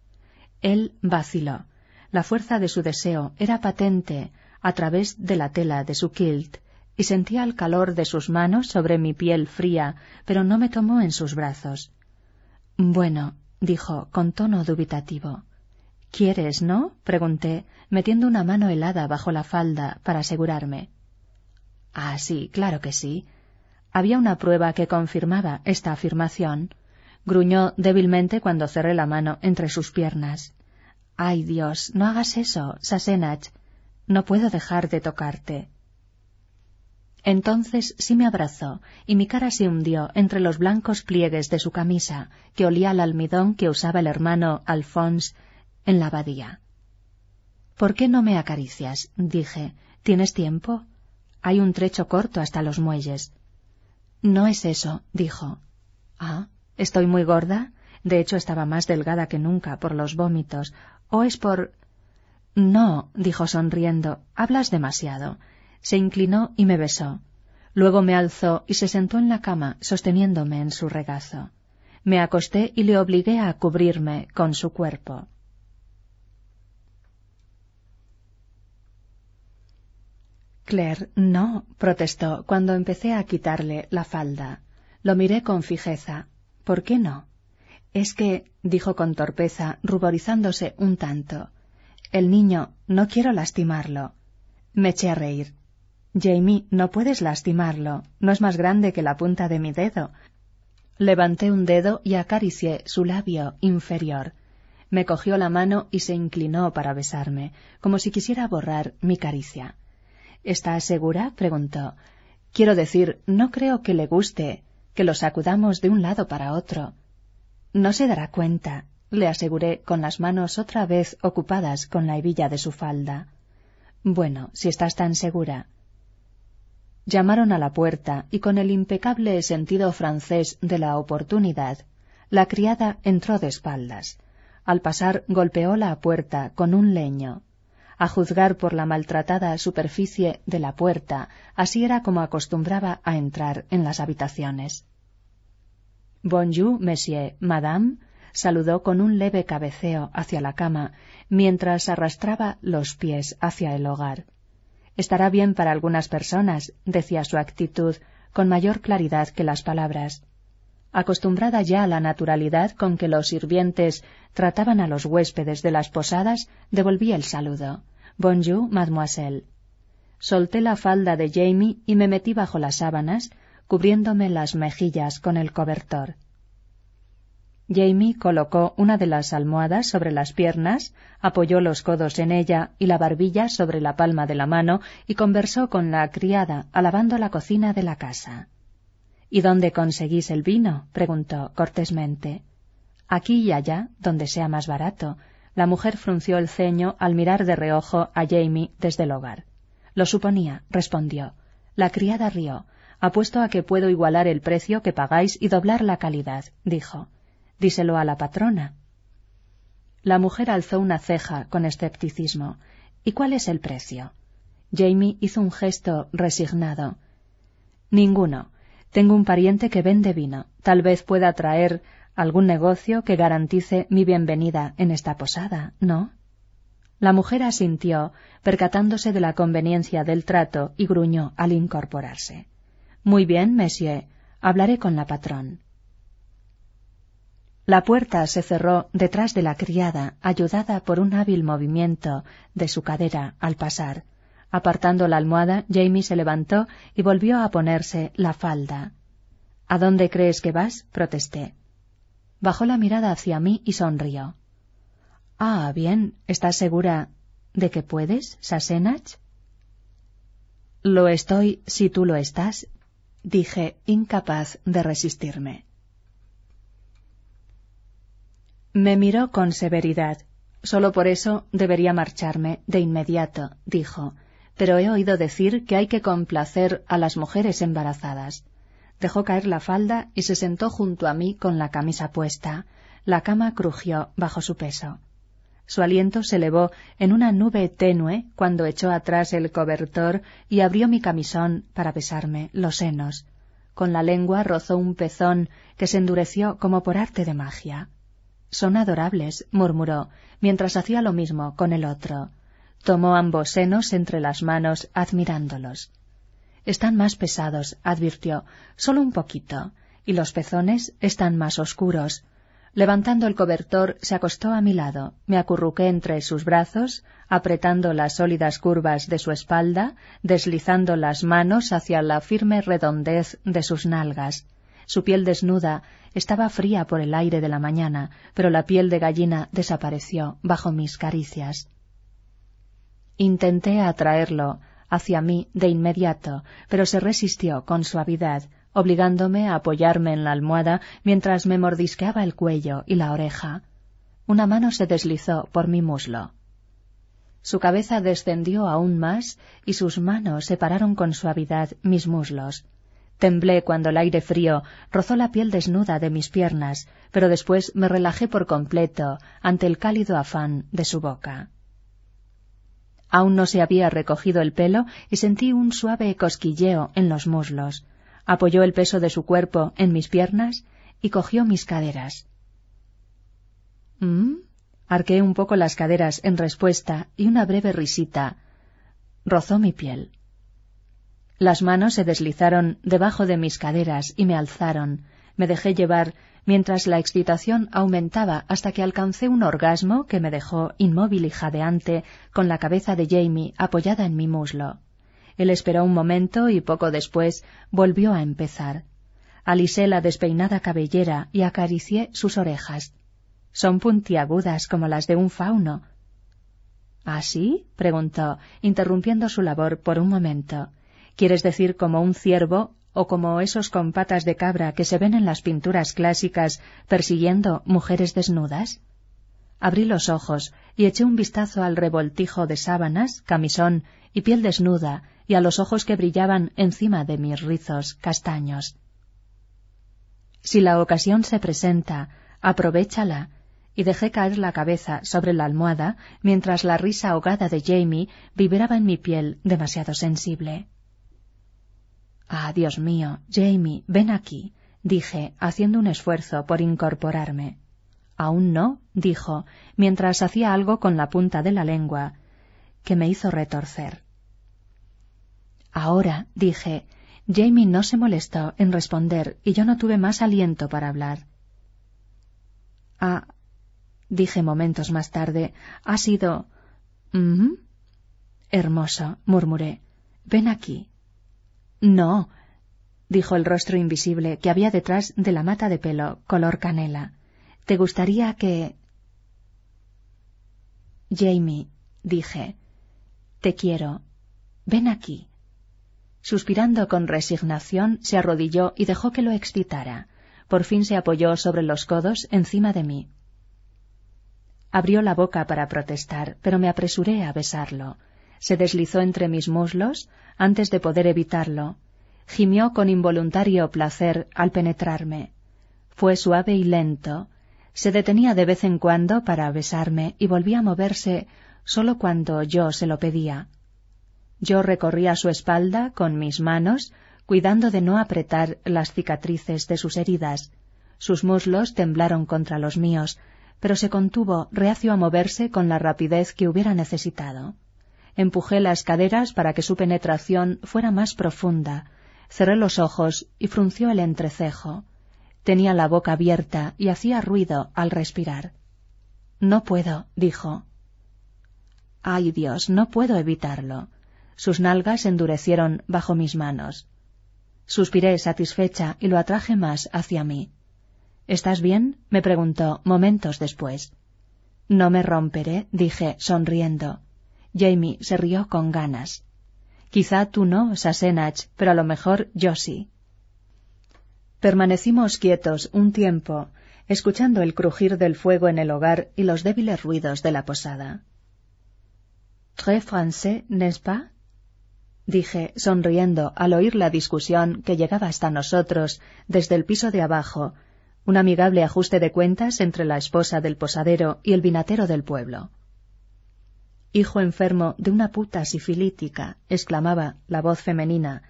Él vaciló. La fuerza de su deseo era patente a través de la tela de su kilt, y sentía el calor de sus manos sobre mi piel fría, pero no me tomó en sus brazos. Bueno, dijo con tono dubitativo. ¿Quieres, no? pregunté, metiendo una mano helada bajo la falda para asegurarme. Ah, sí, claro que sí. Había una prueba que confirmaba esta afirmación. Gruñó débilmente cuando cerré la mano entre sus piernas. Ay, Dios, no hagas eso, Sasenach. No puedo dejar de tocarte. Entonces sí me abrazó y mi cara se hundió entre los blancos pliegues de su camisa, que olía al almidón que usaba el hermano Alphonse en la abadía. ¿Por qué no me acaricias? dije. ¿Tienes tiempo? Hay un trecho corto hasta los muelles. No es eso, dijo. Ah, ¿estoy muy gorda? De hecho, estaba más delgada que nunca por los vómitos. ¿O es por... No, dijo sonriendo, hablas demasiado se inclinó y me besó. Luego me alzó y se sentó en la cama, sosteniéndome en su regazo. Me acosté y le obligué a cubrirme con su cuerpo. Claire, no, protestó cuando empecé a quitarle la falda. Lo miré con fijeza. ¿Por qué no? Es que, dijo con torpeza, ruborizándose un tanto. El niño, no quiero lastimarlo. Me eché a reír. Jamie, no puedes lastimarlo. No es más grande que la punta de mi dedo. Levanté un dedo y acaricié su labio inferior. Me cogió la mano y se inclinó para besarme, como si quisiera borrar mi caricia. ¿Estás segura? preguntó. Quiero decir, no creo que le guste que lo sacudamos de un lado para otro. No se dará cuenta, le aseguré con las manos otra vez ocupadas con la hebilla de su falda. Bueno, si estás tan segura. Llamaron a la puerta y con el impecable sentido francés de la oportunidad, la criada entró de espaldas. Al pasar golpeó la puerta con un leño. A juzgar por la maltratada superficie de la puerta, así era como acostumbraba a entrar en las habitaciones. Bonjour, monsieur, madame, saludó con un leve cabeceo hacia la cama, mientras arrastraba los pies hacia el hogar. Estará bien para algunas personas, decía su actitud, con mayor claridad que las palabras. Acostumbrada ya a la naturalidad con que los sirvientes trataban a los huéspedes de las posadas, devolví el saludo. Bonjour, mademoiselle. Solté la falda de Jamie y me metí bajo las sábanas, cubriéndome las mejillas con el cobertor. Jamie colocó una de las almohadas sobre las piernas, apoyó los codos en ella y la barbilla sobre la palma de la mano y conversó con la criada, alabando la cocina de la casa. ¿Y dónde conseguís el vino? preguntó cortésmente. Aquí y allá, donde sea más barato. La mujer frunció el ceño al mirar de reojo a Jamie desde el hogar. Lo suponía, respondió. La criada rió. Apuesto a que puedo igualar el precio que pagáis y doblar la calidad, dijo. Díselo a la patrona. La mujer alzó una ceja con escepticismo. ¿Y cuál es el precio? Jamie hizo un gesto resignado. Ninguno. Tengo un pariente que vende vino. Tal vez pueda traer Algún negocio que garantice mi bienvenida en esta posada, ¿no? La mujer asintió, percatándose de la conveniencia del trato, y gruñó al incorporarse. Muy bien, monsieur. Hablaré con la patrón. La puerta se cerró detrás de la criada, ayudada por un hábil movimiento de su cadera al pasar. Apartando la almohada, Jamie se levantó y volvió a ponerse la falda. ¿A dónde crees que vas? protesté. Bajó la mirada hacia mí y sonrió. Ah, bien, ¿estás segura de que puedes, Sassenach? Lo estoy si tú lo estás, dije, incapaz de resistirme. Me miró con severidad. Solo por eso debería marcharme de inmediato, dijo, pero he oído decir que hay que complacer a las mujeres embarazadas. Dejó caer la falda y se sentó junto a mí con la camisa puesta. La cama crujió bajo su peso. Su aliento se elevó en una nube tenue cuando echó atrás el cobertor y abrió mi camisón para besarme los senos. Con la lengua rozó un pezón que se endureció como por arte de magia. Son adorables, murmuró, mientras hacía lo mismo con el otro. Tomó ambos senos entre las manos, admirándolos. Están más pesados, advirtió, solo un poquito, y los pezones están más oscuros. Levantando el cobertor, se acostó a mi lado. Me acurruqué entre sus brazos, apretando las sólidas curvas de su espalda, deslizando las manos hacia la firme redondez de sus nalgas. Su piel desnuda estaba fría por el aire de la mañana, pero la piel de gallina desapareció bajo mis caricias. Intenté atraerlo hacia mí de inmediato, pero se resistió con suavidad, obligándome a apoyarme en la almohada mientras me mordisqueaba el cuello y la oreja. Una mano se deslizó por mi muslo. Su cabeza descendió aún más y sus manos separaron con suavidad mis muslos. Temblé cuando el aire frío rozó la piel desnuda de mis piernas, pero después me relajé por completo ante el cálido afán de su boca. Aún no se había recogido el pelo y sentí un suave cosquilleo en los muslos apoyó el peso de su cuerpo en mis piernas y cogió mis caderas. ¿Mm? Arqué un poco las caderas en respuesta y una breve risita rozó mi piel. Las manos se deslizaron debajo de mis caderas y me alzaron. Me dejé llevar mientras la excitación aumentaba hasta que alcancé un orgasmo que me dejó inmóvil y jadeante con la cabeza de Jamie apoyada en mi muslo. Él esperó un momento y poco después volvió a empezar. Alisé la despeinada cabellera y acaricié sus orejas. Son puntiagudas como las de un fauno. ¿Así? ¿Ah, preguntó, interrumpiendo su labor por un momento. ¿Quieres decir como un ciervo o como esos con patas de cabra que se ven en las pinturas clásicas persiguiendo mujeres desnudas? Abrí los ojos y eché un vistazo al revoltijo de sábanas, camisón y piel desnuda y a los ojos que brillaban encima de mis rizos castaños. Si la ocasión se presenta, aprovéchala, y dejé caer la cabeza sobre la almohada mientras la risa ahogada de Jamie vibraba en mi piel demasiado sensible. Ah, Dios mío, Jamie, ven aquí, dije, haciendo un esfuerzo por incorporarme. Aún no, dijo, mientras hacía algo con la punta de la lengua, que me hizo retorcer. Ahora, dije, Jamie no se molestó en responder y yo no tuve más aliento para hablar. Ah, dije momentos más tarde, ha sido... Hermoso, murmuré. Ven aquí. No, dijo el rostro invisible que había detrás de la mata de pelo color canela. ¿Te gustaría que... Jamie, dije, te quiero. Ven aquí. Suspirando con resignación, se arrodilló y dejó que lo excitara. Por fin se apoyó sobre los codos encima de mí. Abrió la boca para protestar, pero me apresuré a besarlo. Se deslizó entre mis muslos antes de poder evitarlo. Gimió con involuntario placer al penetrarme. Fue suave y lento. Se detenía de vez en cuando para besarme y volvía a moverse solo cuando yo se lo pedía. Yo recorría su espalda con mis manos, cuidando de no apretar las cicatrices de sus heridas. Sus muslos temblaron contra los míos, pero se contuvo reacio a moverse con la rapidez que hubiera necesitado. Empujé las caderas para que su penetración fuera más profunda, cerré los ojos y frunció el entrecejo. Tenía la boca abierta y hacía ruido al respirar. No puedo, dijo. Ay Dios, no puedo evitarlo. Sus nalgas endurecieron bajo mis manos. Suspiré satisfecha y lo atraje más hacia mí. ¿Estás bien? me preguntó momentos después. No me romperé, dije, sonriendo. Jamie se rió con ganas. Quizá tú no, Sassenach, pero a lo mejor yo sí. Permanecimos quietos un tiempo, escuchando el crujir del fuego en el hogar y los débiles ruidos de la posada. Très français, n'est-ce pas? dije, sonriendo al oír la discusión que llegaba hasta nosotros desde el piso de abajo, un amigable ajuste de cuentas entre la esposa del posadero y el vinatero del pueblo. Hijo enfermo de una puta sifilítica, exclamaba la voz femenina,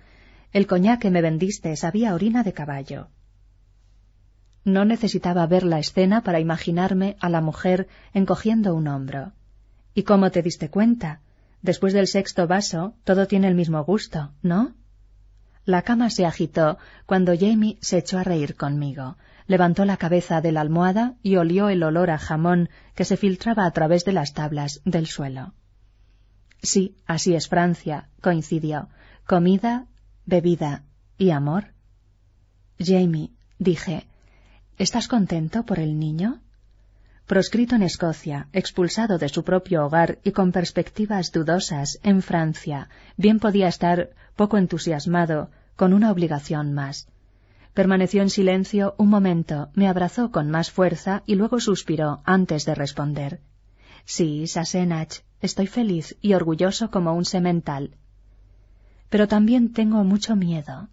el coñac que me vendiste sabía orina de caballo. No necesitaba ver la escena para imaginarme a la mujer encogiendo un hombro. ¿Y cómo te diste cuenta? Después del sexto vaso, todo tiene el mismo gusto, ¿no? La cama se agitó cuando Jamie se echó a reír conmigo. Levantó la cabeza de la almohada y olió el olor a jamón que se filtraba a través de las tablas del suelo. Sí, así es Francia, coincidió. Comida, bebida y amor. Jamie, dije, ¿estás contento por el niño? proscrito en Escocia, expulsado de su propio hogar y con perspectivas dudosas en Francia, bien podía estar poco entusiasmado con una obligación más. Permaneció en silencio un momento, me abrazó con más fuerza y luego suspiró antes de responder. Sí, Sassenach, estoy feliz y orgulloso como un semental. Pero también tengo mucho miedo.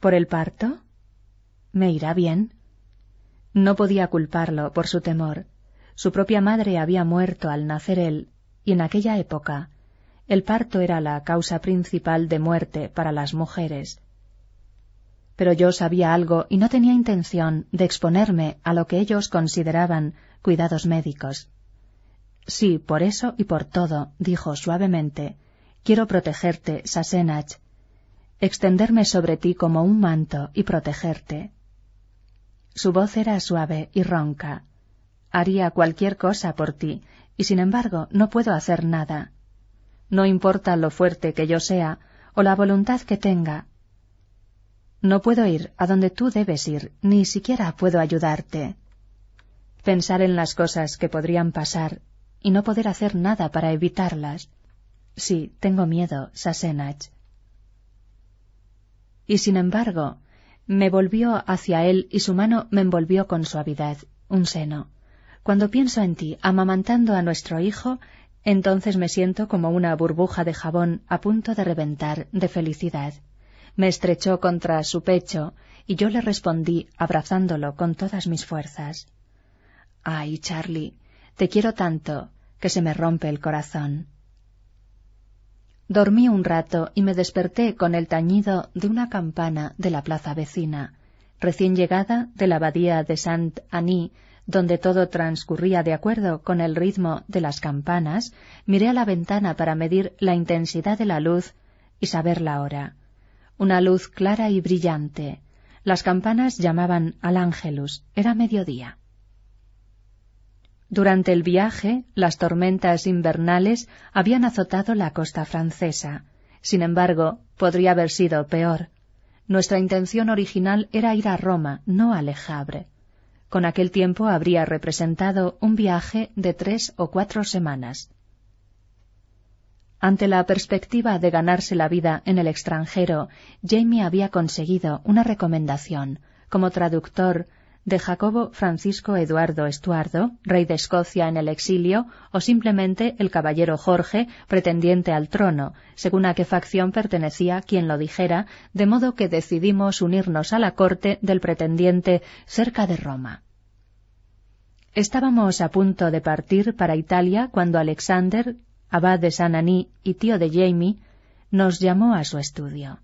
¿Por el parto? ¿Me irá bien? No podía culparlo por su temor. Su propia madre había muerto al nacer él, y en aquella época el parto era la causa principal de muerte para las mujeres. Pero yo sabía algo y no tenía intención de exponerme a lo que ellos consideraban cuidados médicos. Sí, por eso y por todo, dijo suavemente, quiero protegerte, Sassenach, extenderme sobre ti como un manto y protegerte. Su voz era suave y ronca. Haría cualquier cosa por ti, y sin embargo no puedo hacer nada. No importa lo fuerte que yo sea o la voluntad que tenga. No puedo ir a donde tú debes ir, ni siquiera puedo ayudarte. Pensar en las cosas que podrían pasar y no poder hacer nada para evitarlas. Sí, tengo miedo, Sassenach. Y sin embargo, me volvió hacia él y su mano me envolvió con suavidad, un seno. Cuando pienso en ti, amamantando a nuestro hijo, entonces me siento como una burbuja de jabón a punto de reventar de felicidad. Me estrechó contra su pecho y yo le respondí abrazándolo con todas mis fuerzas. Ay, Charlie, te quiero tanto que se me rompe el corazón. Dormí un rato y me desperté con el tañido de una campana de la plaza vecina, recién llegada de la abadía de Saint-Anny, donde todo transcurría de acuerdo con el ritmo de las campanas, miré a la ventana para medir la intensidad de la luz y saber la hora. Una luz clara y brillante. Las campanas llamaban al ángelus. Era mediodía. Durante el viaje, las tormentas invernales habían azotado la costa francesa. Sin embargo, podría haber sido peor. Nuestra intención original era ir a Roma, no a Le Havre. Con aquel tiempo habría representado un viaje de tres o cuatro semanas. Ante la perspectiva de ganarse la vida en el extranjero, Jamie había conseguido una recomendación como traductor de Jacobo Francisco Eduardo Estuardo, rey de Escocia en el exilio, o simplemente el caballero Jorge, pretendiente al trono, según a qué facción pertenecía quien lo dijera, de modo que decidimos unirnos a la corte del pretendiente cerca de Roma. Estábamos a punto de partir para Italia cuando Alexander, abad de San Aní y tío de Jamie, nos llamó a su estudio.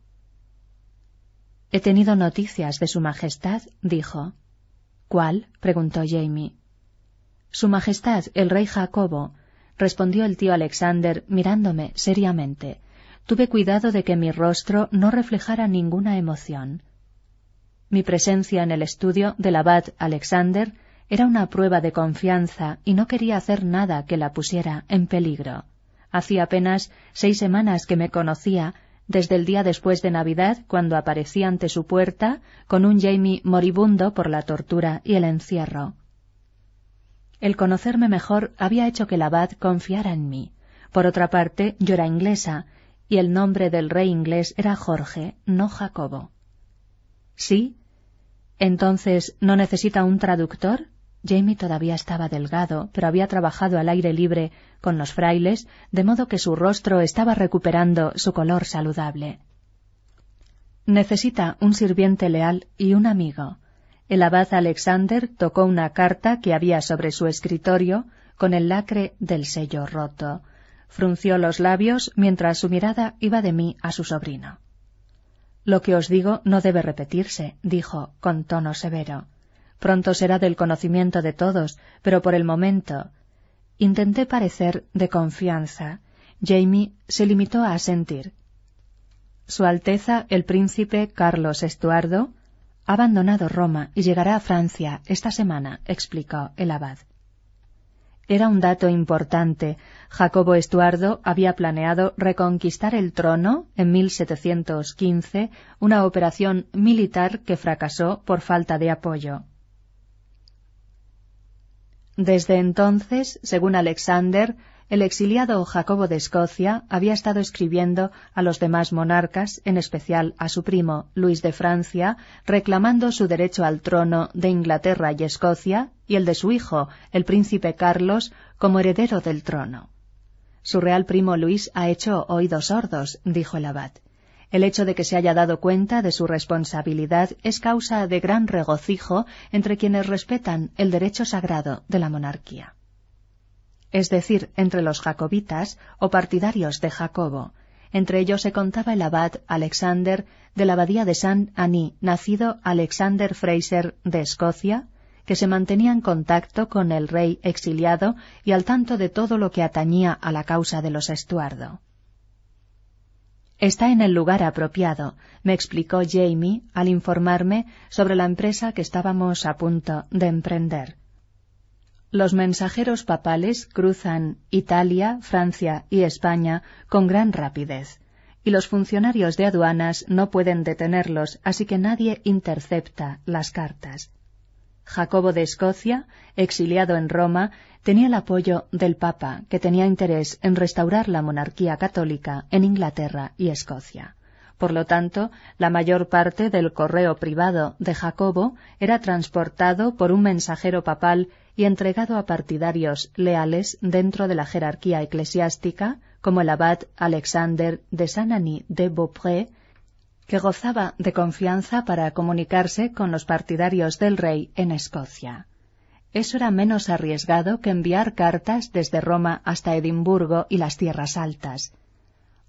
He tenido noticias de Su Majestad, dijo. ¿Cuál? preguntó Jamie. Su Majestad, el rey Jacobo, respondió el tío Alexander mirándome seriamente. Tuve cuidado de que mi rostro no reflejara ninguna emoción. Mi presencia en el estudio del abad Alexander era una prueba de confianza y no quería hacer nada que la pusiera en peligro. Hacía apenas seis semanas que me conocía, desde el día después de Navidad, cuando aparecí ante su puerta con un Jamie moribundo por la tortura y el encierro. El conocerme mejor había hecho que el abad confiara en mí. Por otra parte, yo era inglesa, y el nombre del rey inglés era Jorge, no Jacobo. ¿Sí? Entonces, ¿no necesita un traductor? Jamie todavía estaba delgado, pero había trabajado al aire libre con los frailes, de modo que su rostro estaba recuperando su color saludable. Necesita un sirviente leal y un amigo. El abad Alexander tocó una carta que había sobre su escritorio con el lacre del sello roto. Frunció los labios mientras su mirada iba de mí a su sobrino. Lo que os digo no debe repetirse, dijo con tono severo. Pronto será del conocimiento de todos, pero por el momento. Intenté parecer de confianza. Jamie se limitó a asentir. Su Alteza el príncipe Carlos Estuardo ha abandonado Roma y llegará a Francia esta semana, explicó el abad. Era un dato importante. Jacobo Estuardo había planeado reconquistar el trono en 1715, una operación militar que fracasó por falta de apoyo. Desde entonces, según Alexander, el exiliado Jacobo de Escocia había estado escribiendo a los demás monarcas, en especial a su primo Luis de Francia, reclamando su derecho al trono de Inglaterra y Escocia y el de su hijo, el príncipe Carlos, como heredero del trono. Su real primo Luis ha hecho oídos sordos, dijo el abad. El hecho de que se haya dado cuenta de su responsabilidad es causa de gran regocijo entre quienes respetan el derecho sagrado de la monarquía. Es decir, entre los jacobitas o partidarios de Jacobo. Entre ellos se contaba el abad Alexander de la abadía de Saint Annie, nacido Alexander Fraser de Escocia, que se mantenía en contacto con el rey exiliado y al tanto de todo lo que atañía a la causa de los Estuardo. Está en el lugar apropiado, me explicó Jamie al informarme sobre la empresa que estábamos a punto de emprender. Los mensajeros papales cruzan Italia, Francia y España con gran rapidez, y los funcionarios de aduanas no pueden detenerlos, así que nadie intercepta las cartas. Jacobo de Escocia, exiliado en Roma, tenía el apoyo del Papa, que tenía interés en restaurar la monarquía católica en Inglaterra y Escocia. Por lo tanto, la mayor parte del correo privado de Jacobo era transportado por un mensajero papal y entregado a partidarios leales dentro de la jerarquía eclesiástica, como el abad Alexander de Saint-Denis de Beaupré, que gozaba de confianza para comunicarse con los partidarios del rey en Escocia. Eso era menos arriesgado que enviar cartas desde Roma hasta Edimburgo y las tierras altas.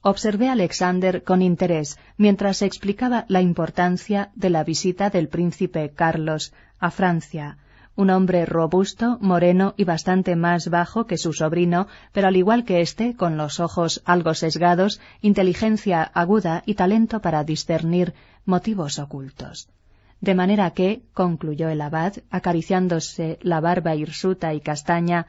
Observé a Alexander con interés mientras explicaba la importancia de la visita del príncipe Carlos a Francia, un hombre robusto, moreno y bastante más bajo que su sobrino, pero al igual que éste, con los ojos algo sesgados, inteligencia aguda y talento para discernir motivos ocultos. De manera que, concluyó el abad, acariciándose la barba hirsuta y castaña,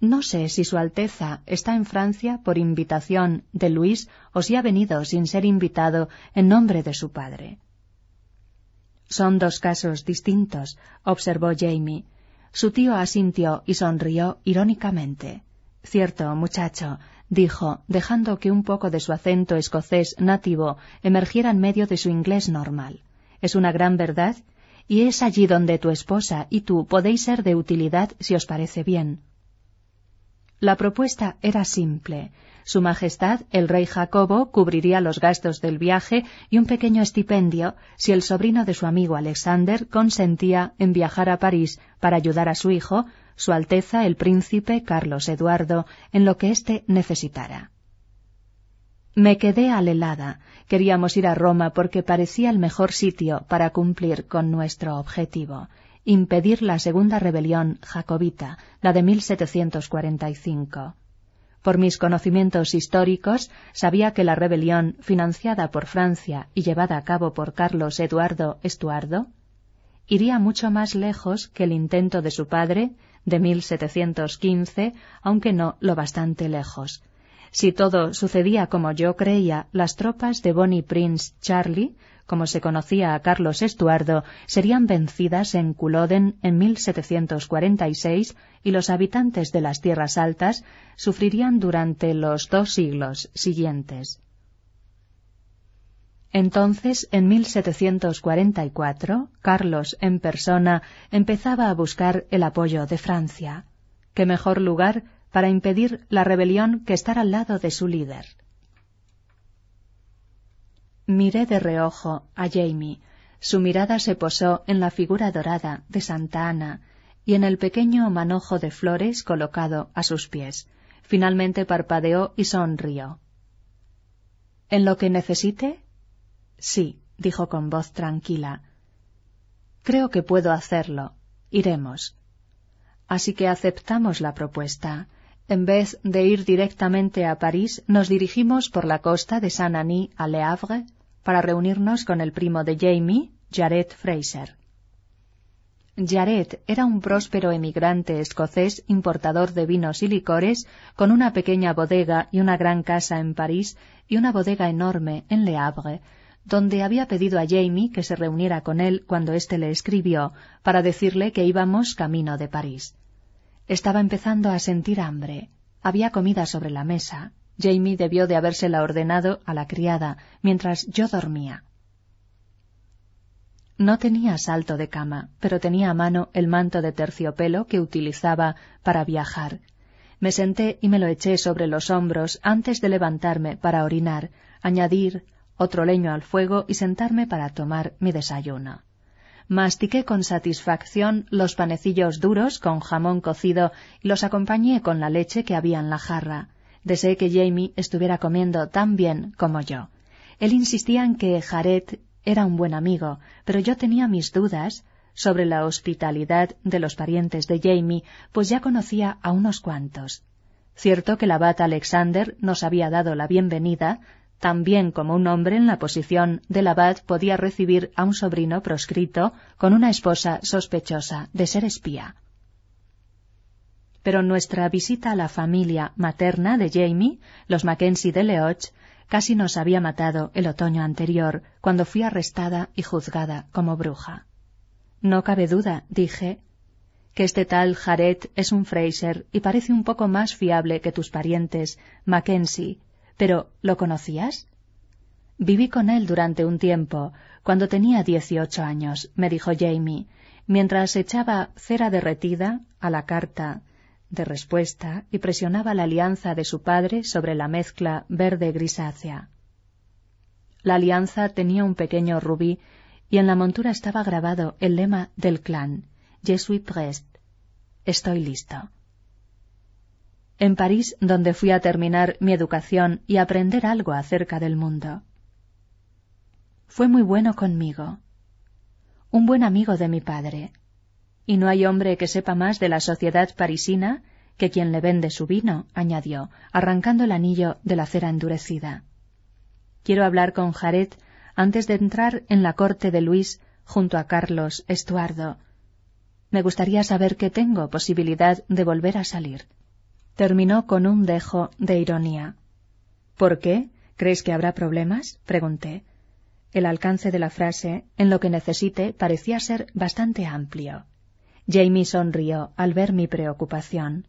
no sé si Su Alteza está en Francia por invitación de Luis o si ha venido sin ser invitado en nombre de su padre. Son dos casos distintos, observó Jamie. Su tío asintió y sonrió irónicamente. Cierto, muchacho, dijo, dejando que un poco de su acento escocés nativo emergiera en medio de su inglés normal. Es una gran verdad, y es allí donde tu esposa y tú podéis ser de utilidad si os parece bien. La propuesta era simple. Su Majestad, el rey Jacobo, cubriría los gastos del viaje y un pequeño estipendio si el sobrino de su amigo Alexander consentía en viajar a París para ayudar a su hijo, Su Alteza el príncipe Carlos Eduardo, en lo que éste necesitara. Me quedé alelada. Queríamos ir a Roma porque parecía el mejor sitio para cumplir con nuestro objetivo, impedir la segunda rebelión jacobita, la de 1745. Por mis conocimientos históricos, sabía que la rebelión, financiada por Francia y llevada a cabo por Carlos Eduardo Estuardo, iría mucho más lejos que el intento de su padre de 1715, aunque no lo bastante lejos. Si todo sucedía como yo creía, las tropas de Bonnie Prince Charlie, como se conocía a Carlos Estuardo, serían vencidas en Culloden en 1746 y los habitantes de las tierras altas sufrirían durante los dos siglos siguientes. Entonces, en 1744, Carlos en persona empezaba a buscar el apoyo de Francia. ¿Qué mejor lugar para impedir la rebelión que estar al lado de su líder? Miré de reojo a Jamie. Su mirada se posó en la figura dorada de Santa Ana y en el pequeño manojo de flores colocado a sus pies. Finalmente parpadeó y sonrió. ¿En lo que necesite? Sí, dijo con voz tranquila. Creo que puedo hacerlo. Iremos. Así que aceptamos la propuesta. En vez de ir directamente a París, nos dirigimos por la costa de Saint-Denis a Le Havre para reunirnos con el primo de Jamie, Jared Fraser. Jared era un próspero emigrante escocés importador de vinos y licores, con una pequeña bodega y una gran casa en París y una bodega enorme en Le Havre, donde había pedido a Jamie que se reuniera con él cuando éste le escribió para decirle que íbamos camino de París. Estaba empezando a sentir hambre. Había comida sobre la mesa. Jamie debió de habérsela ordenado a la criada mientras yo dormía. No tenía salto de cama, pero tenía a mano el manto de terciopelo que utilizaba para viajar. Me senté y me lo eché sobre los hombros antes de levantarme para orinar, añadir otro leño al fuego y sentarme para tomar mi desayuno. Mastiqué con satisfacción los panecillos duros con jamón cocido y los acompañé con la leche que había en la jarra. Deseé que Jamie estuviera comiendo tan bien como yo. Él insistía en que Jared era un buen amigo, pero yo tenía mis dudas sobre la hospitalidad de los parientes de Jamie, pues ya conocía a unos cuantos. Cierto que el abad Alexander nos había dado la bienvenida, también como un hombre en la posición del abad podía recibir a un sobrino proscrito con una esposa sospechosa de ser espía. Pero nuestra visita a la familia materna de Jamie, los Mackenzie de Leoch, casi nos había matado el otoño anterior, cuando fui arrestada y juzgada como bruja. No cabe duda, dije, que este tal Jared es un Fraser y parece un poco más fiable que tus parientes Mackenzie, pero, ¿lo conocías? Viví con él durante un tiempo, cuando tenía dieciocho años, me dijo Jamie, mientras echaba cera derretida a la carta de respuesta y presionaba la alianza de su padre sobre la mezcla verde grisácea. La alianza tenía un pequeño rubí y en la montura estaba grabado el lema del clan, Je suis prest. Estoy listo en París, donde fui a terminar mi educación y aprender algo acerca del mundo. Fue muy bueno conmigo, un buen amigo de mi padre, y no hay hombre que sepa más de la sociedad parisina que quien le vende su vino, añadió, arrancando el anillo de la cera endurecida. Quiero hablar con Jared antes de entrar en la corte de Luis junto a Carlos Estuardo. Me gustaría saber que tengo posibilidad de volver a salir terminó con un dejo de ironía. ¿Por qué? ¿Crees que habrá problemas? pregunté. El alcance de la frase, en lo que necesite, parecía ser bastante amplio. Jamie sonrió al ver mi preocupación.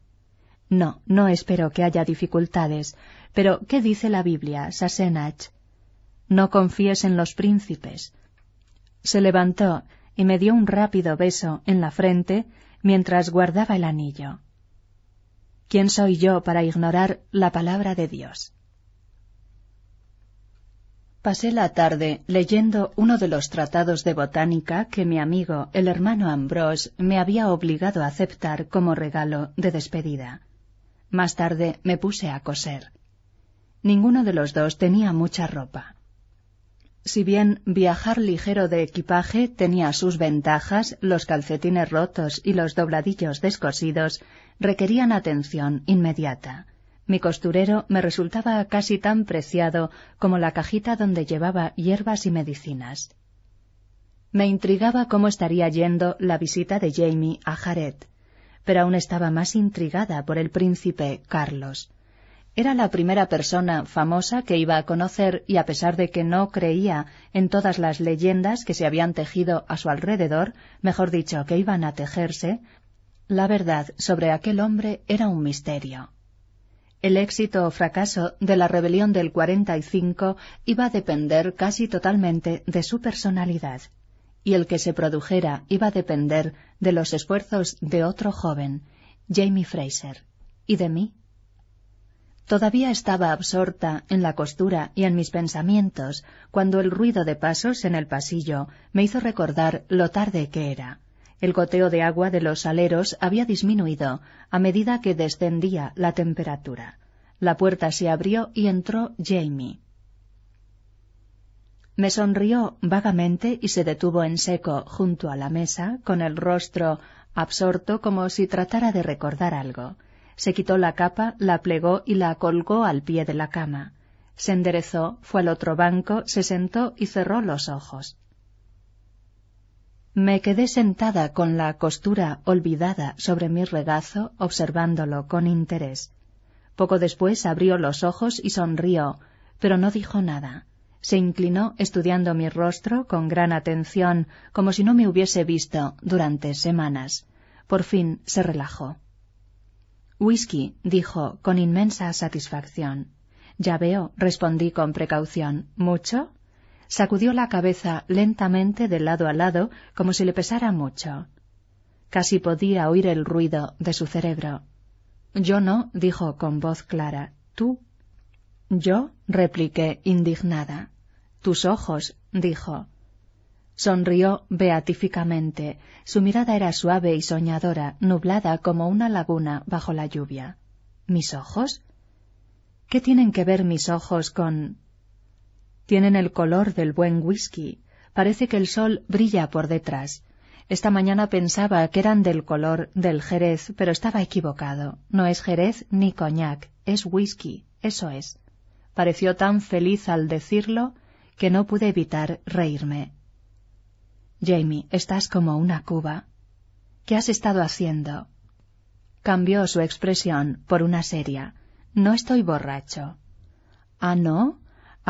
No, no espero que haya dificultades. Pero, ¿qué dice la Biblia, Sassenach? No confíes en los príncipes. Se levantó y me dio un rápido beso en la frente mientras guardaba el anillo. ¿Quién soy yo para ignorar la palabra de Dios? Pasé la tarde leyendo uno de los tratados de botánica que mi amigo, el hermano Ambrose, me había obligado a aceptar como regalo de despedida. Más tarde me puse a coser. Ninguno de los dos tenía mucha ropa. Si bien viajar ligero de equipaje tenía sus ventajas, los calcetines rotos y los dobladillos descosidos requerían atención inmediata. Mi costurero me resultaba casi tan preciado como la cajita donde llevaba hierbas y medicinas. Me intrigaba cómo estaría yendo la visita de Jamie a Jared, pero aún estaba más intrigada por el príncipe Carlos. Era la primera persona famosa que iba a conocer y a pesar de que no creía en todas las leyendas que se habían tejido a su alrededor, mejor dicho, que iban a tejerse, la verdad sobre aquel hombre era un misterio. El éxito o fracaso de la rebelión del 45 iba a depender casi totalmente de su personalidad, y el que se produjera iba a depender de los esfuerzos de otro joven, Jamie Fraser, y de mí. Todavía estaba absorta en la costura y en mis pensamientos cuando el ruido de pasos en el pasillo me hizo recordar lo tarde que era. El goteo de agua de los aleros había disminuido a medida que descendía la temperatura. La puerta se abrió y entró Jamie. Me sonrió vagamente y se detuvo en seco junto a la mesa, con el rostro absorto como si tratara de recordar algo. Se quitó la capa, la plegó y la colgó al pie de la cama. Se enderezó, fue al otro banco, se sentó y cerró los ojos. Me quedé sentada con la costura olvidada sobre mi regazo, observándolo con interés. Poco después abrió los ojos y sonrió, pero no dijo nada. Se inclinó estudiando mi rostro con gran atención, como si no me hubiese visto durante semanas. Por fin se relajó. Whisky, dijo con inmensa satisfacción. Ya veo, respondí con precaución. ¿Mucho? Sacudió la cabeza lentamente de lado a lado, como si le pesara mucho. Casi podía oír el ruido de su cerebro. Yo no, dijo con voz clara. ¿Tú? Yo, repliqué indignada. Tus ojos, dijo. Sonrió beatíficamente. Su mirada era suave y soñadora, nublada como una laguna bajo la lluvia. ¿Mis ojos? ¿Qué tienen que ver mis ojos con... Tienen el color del buen whisky. Parece que el sol brilla por detrás. Esta mañana pensaba que eran del color del jerez, pero estaba equivocado. No es jerez ni coñac, es whisky, eso es. Pareció tan feliz al decirlo que no pude evitar reírme. Jamie, estás como una cuba. ¿Qué has estado haciendo? Cambió su expresión por una seria. No estoy borracho. ¿Ah, no?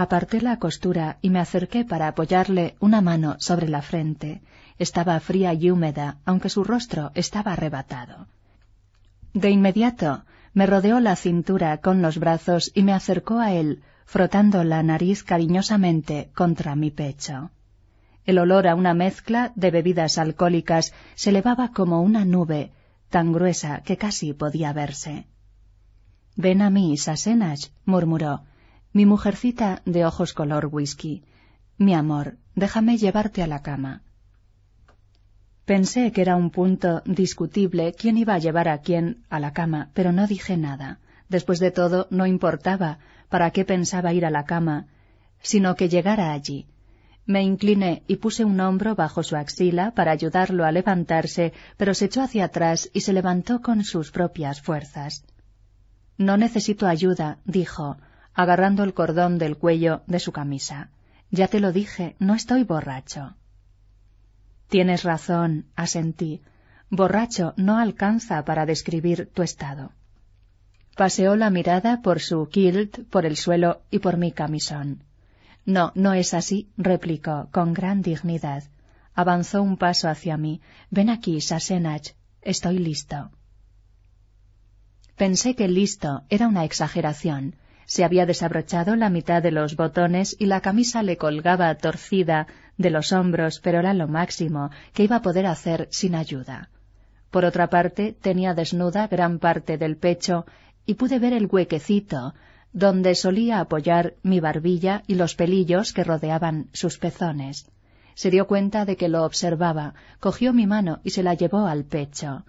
Aparté la costura y me acerqué para apoyarle una mano sobre la frente. Estaba fría y húmeda, aunque su rostro estaba arrebatado. De inmediato me rodeó la cintura con los brazos y me acercó a él, frotando la nariz cariñosamente contra mi pecho. El olor a una mezcla de bebidas alcohólicas se elevaba como una nube, tan gruesa que casi podía verse. Ven a mí, Sasenach, murmuró, mi mujercita de ojos color whisky. Mi amor, déjame llevarte a la cama. Pensé que era un punto discutible quién iba a llevar a quién a la cama, pero no dije nada. Después de todo, no importaba para qué pensaba ir a la cama, sino que llegara allí. Me incliné y puse un hombro bajo su axila para ayudarlo a levantarse, pero se echó hacia atrás y se levantó con sus propias fuerzas. No necesito ayuda, dijo, agarrando el cordón del cuello de su camisa. Ya te lo dije, no estoy borracho. Tienes razón, asentí. Borracho no alcanza para describir tu estado. Paseó la mirada por su kilt, por el suelo y por mi camisón. No, no es así, replicó con gran dignidad. Avanzó un paso hacia mí. Ven aquí, Sasenach. Estoy listo. Pensé que listo era una exageración. Se había desabrochado la mitad de los botones y la camisa le colgaba torcida de los hombros, pero era lo máximo que iba a poder hacer sin ayuda. Por otra parte, tenía desnuda gran parte del pecho y pude ver el huequecito donde solía apoyar mi barbilla y los pelillos que rodeaban sus pezones. Se dio cuenta de que lo observaba, cogió mi mano y se la llevó al pecho.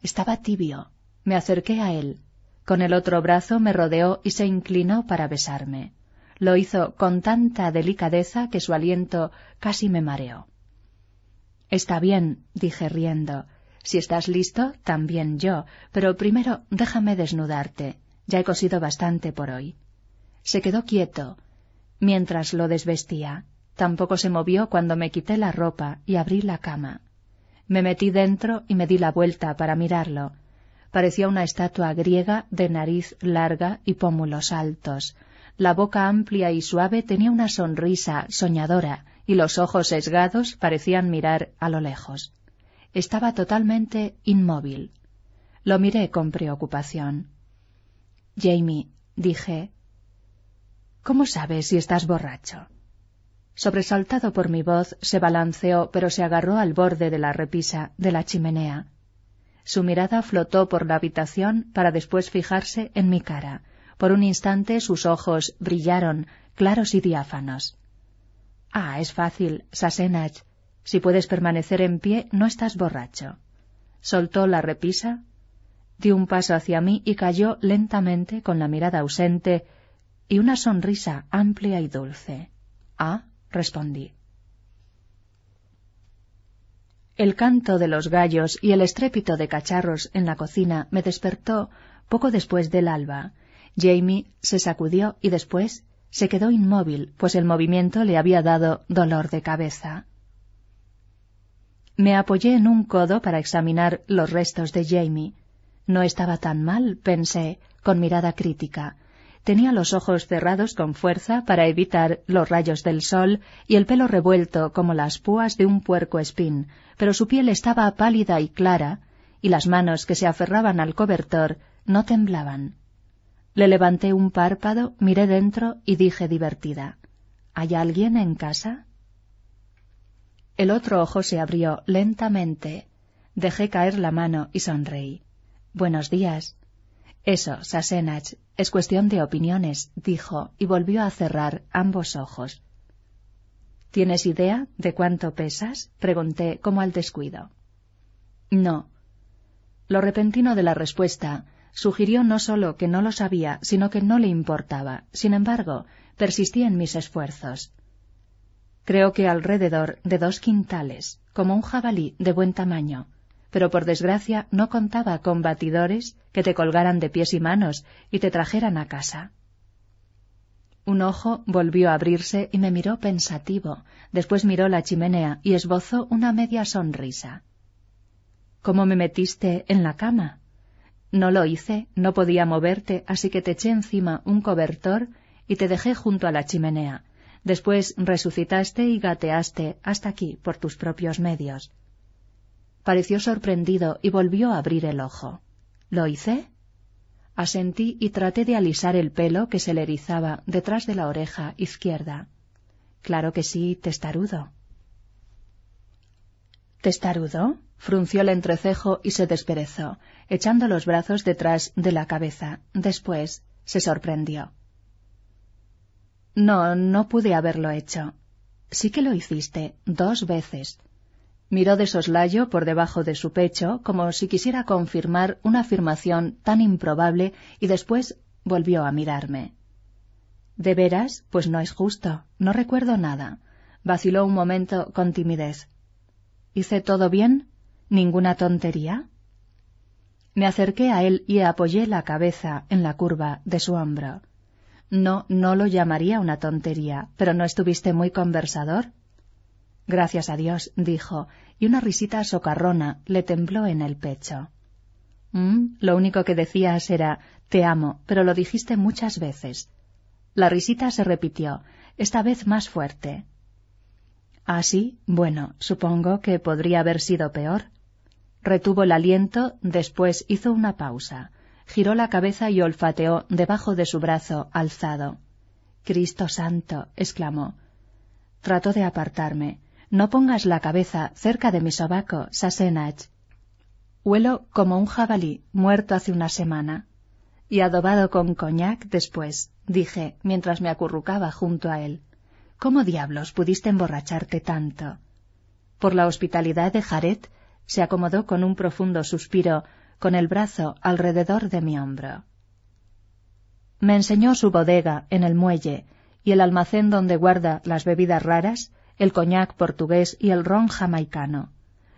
Estaba tibio. Me acerqué a él. Con el otro brazo me rodeó y se inclinó para besarme. Lo hizo con tanta delicadeza que su aliento casi me mareó. Está bien, dije riendo. Si estás listo, también yo, pero primero déjame desnudarte. Ya he cosido bastante por hoy. Se quedó quieto mientras lo desvestía. Tampoco se movió cuando me quité la ropa y abrí la cama. Me metí dentro y me di la vuelta para mirarlo. Parecía una estatua griega de nariz larga y pómulos altos. La boca amplia y suave tenía una sonrisa soñadora y los ojos sesgados parecían mirar a lo lejos. Estaba totalmente inmóvil. Lo miré con preocupación. Jamie, dije, ¿cómo sabes si estás borracho? Sobresaltado por mi voz, se balanceó, pero se agarró al borde de la repisa de la chimenea. Su mirada flotó por la habitación para después fijarse en mi cara. Por un instante sus ojos brillaron, claros y diáfanos. Ah, es fácil, Sasenach. Si puedes permanecer en pie, no estás borracho. Soltó la repisa, dio un paso hacia mí y cayó lentamente con la mirada ausente y una sonrisa amplia y dulce. Ah, respondí. El canto de los gallos y el estrépito de cacharros en la cocina me despertó poco después del alba. Jamie se sacudió y después se quedó inmóvil, pues el movimiento le había dado dolor de cabeza. Me apoyé en un codo para examinar los restos de Jamie. No estaba tan mal, pensé, con mirada crítica. Tenía los ojos cerrados con fuerza para evitar los rayos del sol y el pelo revuelto como las púas de un puerco espín, pero su piel estaba pálida y clara, y las manos que se aferraban al cobertor no temblaban. Le levanté un párpado, miré dentro y dije divertida ¿Hay alguien en casa? El otro ojo se abrió lentamente. Dejé caer la mano y sonreí. Buenos días. Eso, Sasenach, es cuestión de opiniones, dijo, y volvió a cerrar ambos ojos. ¿Tienes idea de cuánto pesas? pregunté como al descuido. No. Lo repentino de la respuesta sugirió no solo que no lo sabía, sino que no le importaba. Sin embargo, persistí en mis esfuerzos. Creo que alrededor de dos quintales, como un jabalí de buen tamaño, pero por desgracia no contaba con batidores que te colgaran de pies y manos y te trajeran a casa. Un ojo volvió a abrirse y me miró pensativo, después miró la chimenea y esbozó una media sonrisa. ¿Cómo me metiste en la cama? No lo hice, no podía moverte, así que te eché encima un cobertor y te dejé junto a la chimenea. Después resucitaste y gateaste hasta aquí por tus propios medios pareció sorprendido y volvió a abrir el ojo. ¿Lo hice? Asentí y traté de alisar el pelo que se le erizaba detrás de la oreja izquierda. Claro que sí, testarudo. ¿Testarudo? frunció el entrecejo y se desperezó, echando los brazos detrás de la cabeza. Después se sorprendió. No, no pude haberlo hecho. Sí que lo hiciste, dos veces. Miró de soslayo por debajo de su pecho, como si quisiera confirmar una afirmación tan improbable, y después volvió a mirarme. ¿De veras? Pues no es justo. No recuerdo nada. Vaciló un momento con timidez. ¿Hice todo bien? ¿Ninguna tontería? Me acerqué a él y apoyé la cabeza en la curva de su hombro. No, no lo llamaría una tontería, pero ¿no estuviste muy conversador? Gracias a Dios, dijo, y una risita socarrona le tembló en el pecho. Mm, lo único que decías era te amo, pero lo dijiste muchas veces. La risita se repitió, esta vez más fuerte. ¿Ah, sí? Bueno, supongo que podría haber sido peor. Retuvo el aliento, después hizo una pausa, giró la cabeza y olfateó debajo de su brazo alzado. Cristo santo, exclamó. Trató de apartarme. No pongas la cabeza cerca de mi sobaco, Sasenach. Huelo como un jabalí muerto hace una semana. Y adobado con coñac después, dije, mientras me acurrucaba junto a él. ¿Cómo diablos pudiste emborracharte tanto? Por la hospitalidad de Jared, se acomodó con un profundo suspiro, con el brazo alrededor de mi hombro. Me enseñó su bodega en el muelle y el almacén donde guarda las bebidas raras, el coñac portugués y el ron jamaicano.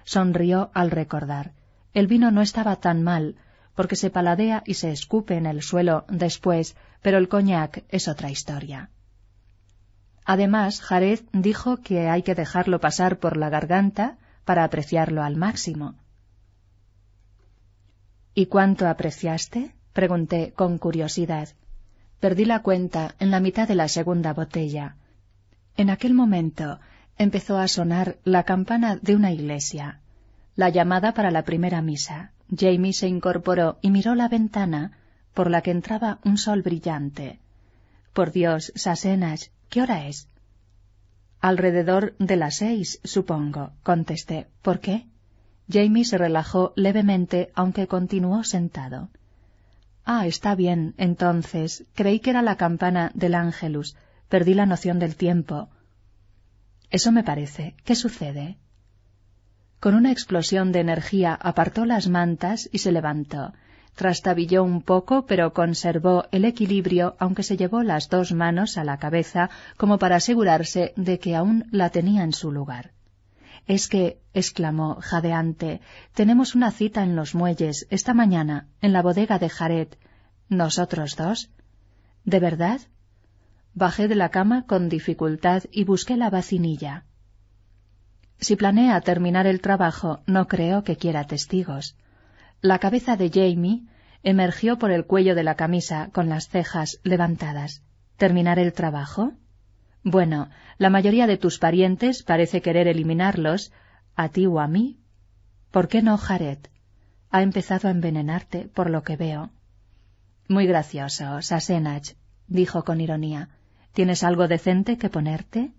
Sonrió al recordar. El vino no estaba tan mal, porque se paladea y se escupe en el suelo después, pero el coñac es otra historia. Además, Jared dijo que hay que dejarlo pasar por la garganta para apreciarlo al máximo. ¿Y cuánto apreciaste? pregunté con curiosidad. Perdí la cuenta en la mitad de la segunda botella. En aquel momento empezó a sonar la campana de una iglesia, la llamada para la primera misa. Jamie se incorporó y miró la ventana por la que entraba un sol brillante. Por Dios, Sasenas, ¿qué hora es? Alrededor de las seis, supongo, contesté. ¿Por qué? Jamie se relajó levemente, aunque continuó sentado. Ah, está bien, entonces. Creí que era la campana del Ángelus. Perdí la noción del tiempo. Eso me parece. ¿Qué sucede? Con una explosión de energía apartó las mantas y se levantó. Trastabilló un poco, pero conservó el equilibrio, aunque se llevó las dos manos a la cabeza como para asegurarse de que aún la tenía en su lugar. Es que, exclamó, jadeante, tenemos una cita en los muelles, esta mañana, en la bodega de Jared. ¿Nosotros dos? ¿De verdad? Bajé de la cama con dificultad y busqué la vacinilla. Si planea terminar el trabajo, no creo que quiera testigos. La cabeza de Jamie emergió por el cuello de la camisa con las cejas levantadas. ¿Terminar el trabajo? Bueno, la mayoría de tus parientes parece querer eliminarlos, a ti o a mí. ¿Por qué no, Jared? Ha empezado a envenenarte, por lo que veo. Muy gracioso, Sasenach, dijo con ironía. ¿Tienes algo decente que ponerte?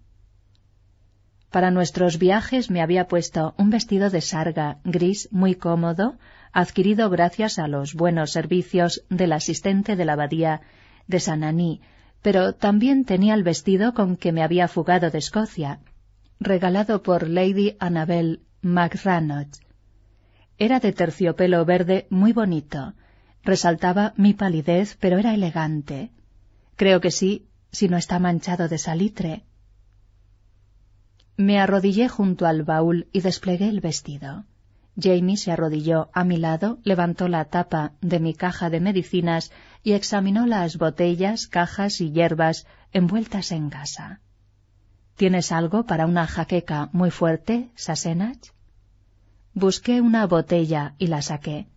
Para nuestros viajes me había puesto un vestido de sarga gris muy cómodo, adquirido gracias a los buenos servicios del asistente de la abadía de Sanani, pero también tenía el vestido con que me había fugado de Escocia, regalado por Lady Annabel McRannoch. Era de terciopelo verde muy bonito. Resaltaba mi palidez, pero era elegante. Creo que sí, si no está manchado de salitre. Me arrodillé junto al baúl y desplegué el vestido. Jamie se arrodilló a mi lado, levantó la tapa de mi caja de medicinas y examinó las botellas, cajas y hierbas envueltas en gasa. ¿Tienes algo para una jaqueca muy fuerte, Sasenach? Busqué una botella y la saqué.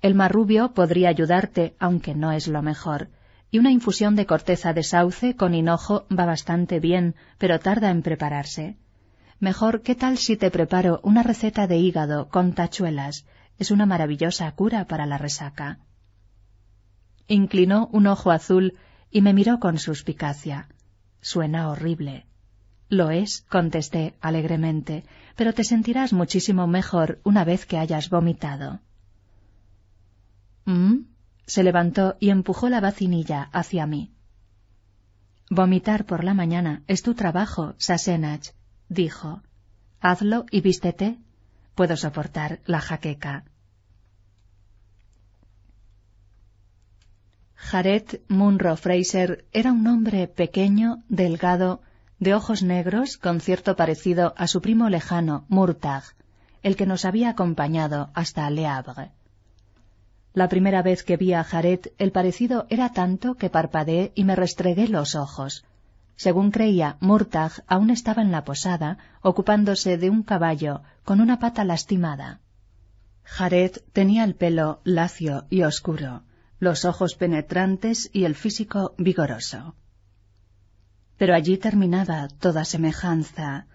El marrubio podría ayudarte, aunque no es lo mejor, y una infusión de corteza de sauce con hinojo va bastante bien, pero tarda en prepararse. Mejor, ¿qué tal si te preparo una receta de hígado con tachuelas? Es una maravillosa cura para la resaca. Inclinó un ojo azul y me miró con suspicacia. Suena horrible. Lo es, contesté alegremente, pero te sentirás muchísimo mejor una vez que hayas vomitado. ¿Mm? Se levantó y empujó la vacinilla hacia mí. Vomitar por la mañana es tu trabajo, Sasenach, dijo. Hazlo y vístete. Puedo soportar la jaqueca. Jared Munro Fraser era un hombre pequeño, delgado, de ojos negros, con cierto parecido a su primo lejano, Murtagh, el que nos había acompañado hasta Le Havre. La primera vez que vi a Jared, el parecido era tanto que parpadeé y me restregué los ojos. Según creía, Murtagh aún estaba en la posada, ocupándose de un caballo con una pata lastimada. Jared tenía el pelo lacio y oscuro, los ojos penetrantes y el físico vigoroso. Pero allí terminaba toda semejanza.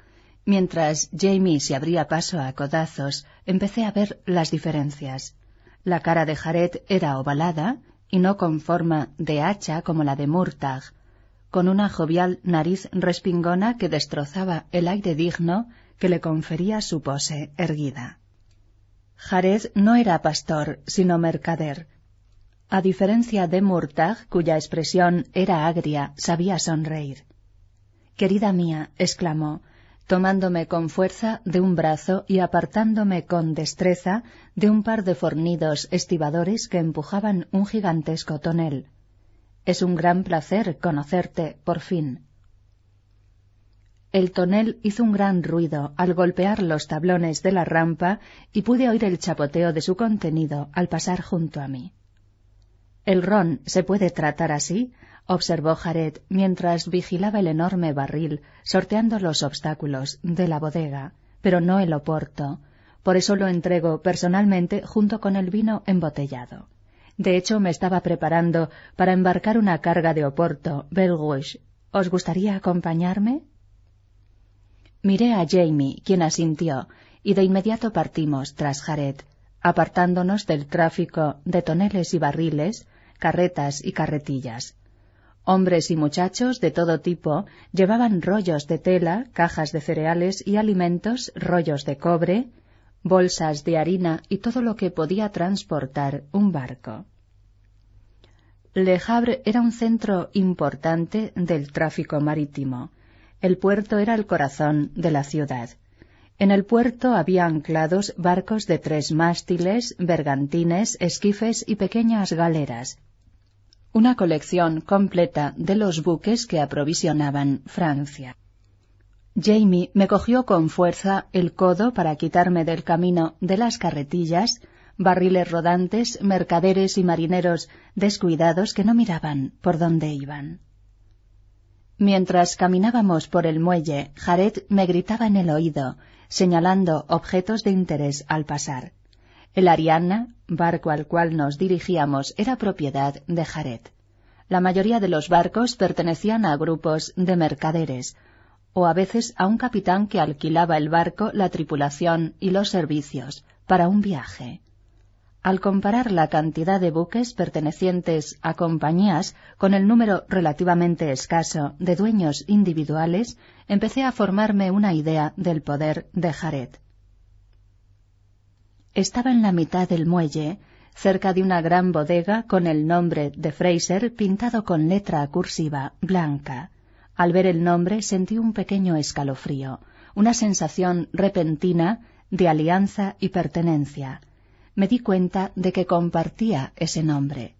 Mientras Jamie se abría paso a codazos, empecé a ver las diferencias. La cara de Jared era ovalada y no con forma de hacha como la de Murtagh, con una jovial nariz respingona que destrozaba el aire digno que le confería su pose erguida. Jared no era pastor, sino mercader. A diferencia de Murtagh, cuya expresión era agria, sabía sonreír. Querida mía, exclamó, tomándome con fuerza de un brazo y apartándome con destreza de un par de fornidos estibadores que empujaban un gigantesco tonel. Es un gran placer conocerte, por fin. El tonel hizo un gran ruido al golpear los tablones de la rampa y pude oír el chapoteo de su contenido al pasar junto a mí. ¿El ron se puede tratar así? Observó Jared mientras vigilaba el enorme barril sorteando los obstáculos de la bodega, pero no el oporto. Por eso lo entrego personalmente junto con el vino embotellado. De hecho, me estaba preparando para embarcar una carga de oporto, Belrouge. ¿Os gustaría acompañarme? Miré a Jamie, quien asintió, y de inmediato partimos tras Jared, apartándonos del tráfico de toneles y barriles, carretas y carretillas. Hombres y muchachos de todo tipo llevaban rollos de tela, cajas de cereales y alimentos, rollos de cobre, bolsas de harina y todo lo que podía transportar un barco. Le Havre era un centro importante del tráfico marítimo. El puerto era el corazón de la ciudad. En el puerto había anclados barcos de tres mástiles, bergantines, esquifes y pequeñas galeras. Una colección completa de los buques que aprovisionaban Francia. Jamie me cogió con fuerza el codo para quitarme del camino de las carretillas, barriles rodantes, mercaderes y marineros descuidados que no miraban por dónde iban. Mientras caminábamos por el muelle, Jared me gritaba en el oído, señalando objetos de interés al pasar. El Ariana, barco al cual nos dirigíamos, era propiedad de Jared. La mayoría de los barcos pertenecían a grupos de mercaderes, o a veces a un capitán que alquilaba el barco, la tripulación y los servicios para un viaje. Al comparar la cantidad de buques pertenecientes a compañías con el número relativamente escaso de dueños individuales, empecé a formarme una idea del poder de Jared. Estaba en la mitad del muelle, cerca de una gran bodega con el nombre de Fraser pintado con letra cursiva blanca. Al ver el nombre sentí un pequeño escalofrío, una sensación repentina de alianza y pertenencia me di cuenta de que compartía ese nombre.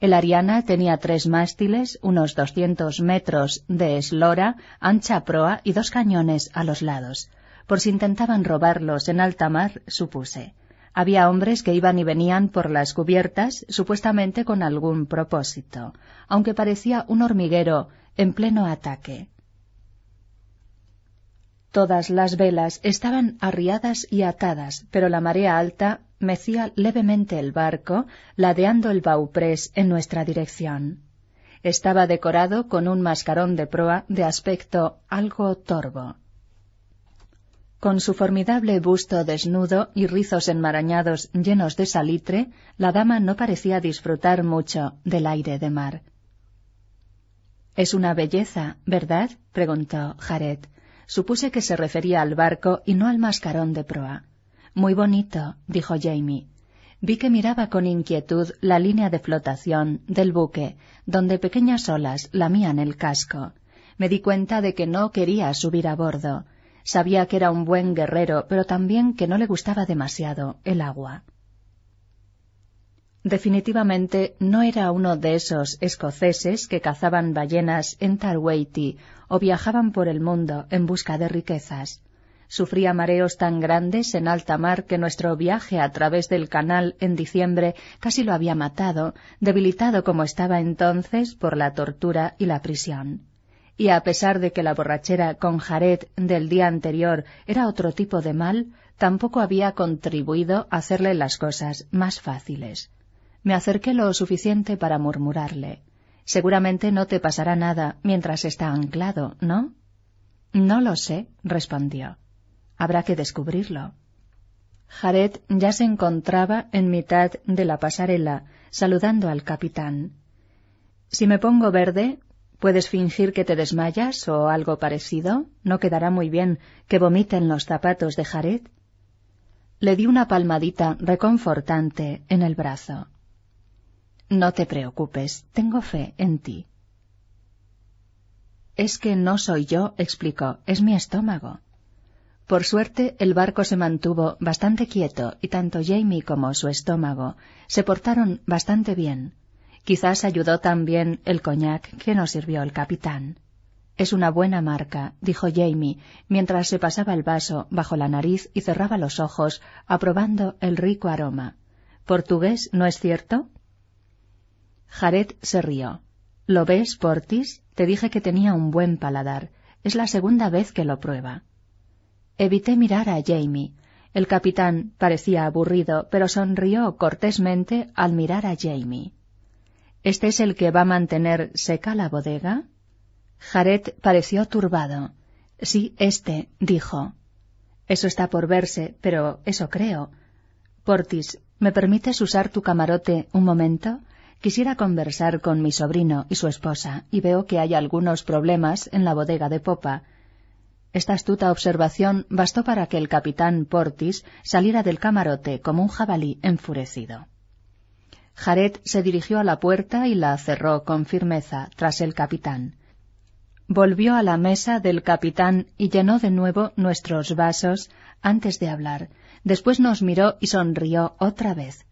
El Ariana tenía tres mástiles, unos 200 metros de eslora, ancha proa y dos cañones a los lados. Por si intentaban robarlos en alta mar, supuse. Había hombres que iban y venían por las cubiertas, supuestamente con algún propósito, aunque parecía un hormiguero en pleno ataque. Todas las velas estaban arriadas y atadas, pero la marea alta mecía levemente el barco, ladeando el bauprés en nuestra dirección. Estaba decorado con un mascarón de proa de aspecto algo torvo. Con su formidable busto desnudo y rizos enmarañados llenos de salitre, la dama no parecía disfrutar mucho del aire de mar. Es una belleza, ¿verdad? preguntó Jared. Supuse que se refería al barco y no al mascarón de proa. Muy bonito, dijo Jamie. Vi que miraba con inquietud la línea de flotación del buque, donde pequeñas olas lamían el casco. Me di cuenta de que no quería subir a bordo. Sabía que era un buen guerrero, pero también que no le gustaba demasiado el agua. Definitivamente no era uno de esos escoceses que cazaban ballenas en Tarwaity o viajaban por el mundo en busca de riquezas. Sufría mareos tan grandes en alta mar que nuestro viaje a través del canal en diciembre casi lo había matado, debilitado como estaba entonces por la tortura y la prisión. Y a pesar de que la borrachera con Jared del día anterior era otro tipo de mal, tampoco había contribuido a hacerle las cosas más fáciles. Me acerqué lo suficiente para murmurarle. Seguramente no te pasará nada mientras está anclado, ¿no? No lo sé, respondió. Habrá que descubrirlo. Jared ya se encontraba en mitad de la pasarela, saludando al capitán. Si me pongo verde, ¿puedes fingir que te desmayas o algo parecido? No quedará muy bien que vomiten los zapatos de Jared. Le di una palmadita reconfortante en el brazo. No te preocupes, tengo fe en ti. Es que no soy yo, explicó, es mi estómago. Por suerte, el barco se mantuvo bastante quieto y tanto Jamie como su estómago se portaron bastante bien. Quizás ayudó también el coñac que nos sirvió el capitán. Es una buena marca, dijo Jamie, mientras se pasaba el vaso bajo la nariz y cerraba los ojos, aprobando el rico aroma. ¿Portugués, no es cierto? Jared se rió. ¿Lo ves, Portis? Te dije que tenía un buen paladar. Es la segunda vez que lo prueba. Evité mirar a Jamie. El capitán parecía aburrido, pero sonrió cortésmente al mirar a Jamie. ¿Este es el que va a mantener seca la bodega? Jared pareció turbado. Sí, este, dijo. Eso está por verse, pero eso creo. Portis, ¿me permites usar tu camarote un momento? Quisiera conversar con mi sobrino y su esposa, y veo que hay algunos problemas en la bodega de popa. Esta astuta observación bastó para que el capitán Portis saliera del camarote como un jabalí enfurecido. Jared se dirigió a la puerta y la cerró con firmeza tras el capitán. Volvió a la mesa del capitán y llenó de nuevo nuestros vasos antes de hablar. Después nos miró y sonrió otra vez.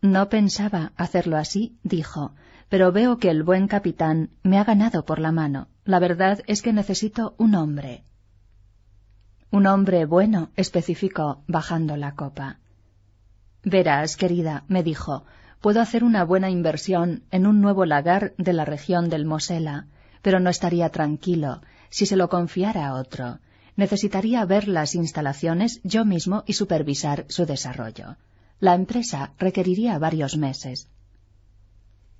No pensaba hacerlo así, dijo, pero veo que el buen capitán me ha ganado por la mano. La verdad es que necesito un hombre. Un hombre bueno, especificó, bajando la copa. Verás, querida, me dijo, puedo hacer una buena inversión en un nuevo lagar de la región del Mosela, pero no estaría tranquilo si se lo confiara a otro. Necesitaría ver las instalaciones yo mismo y supervisar su desarrollo. La empresa requeriría varios meses.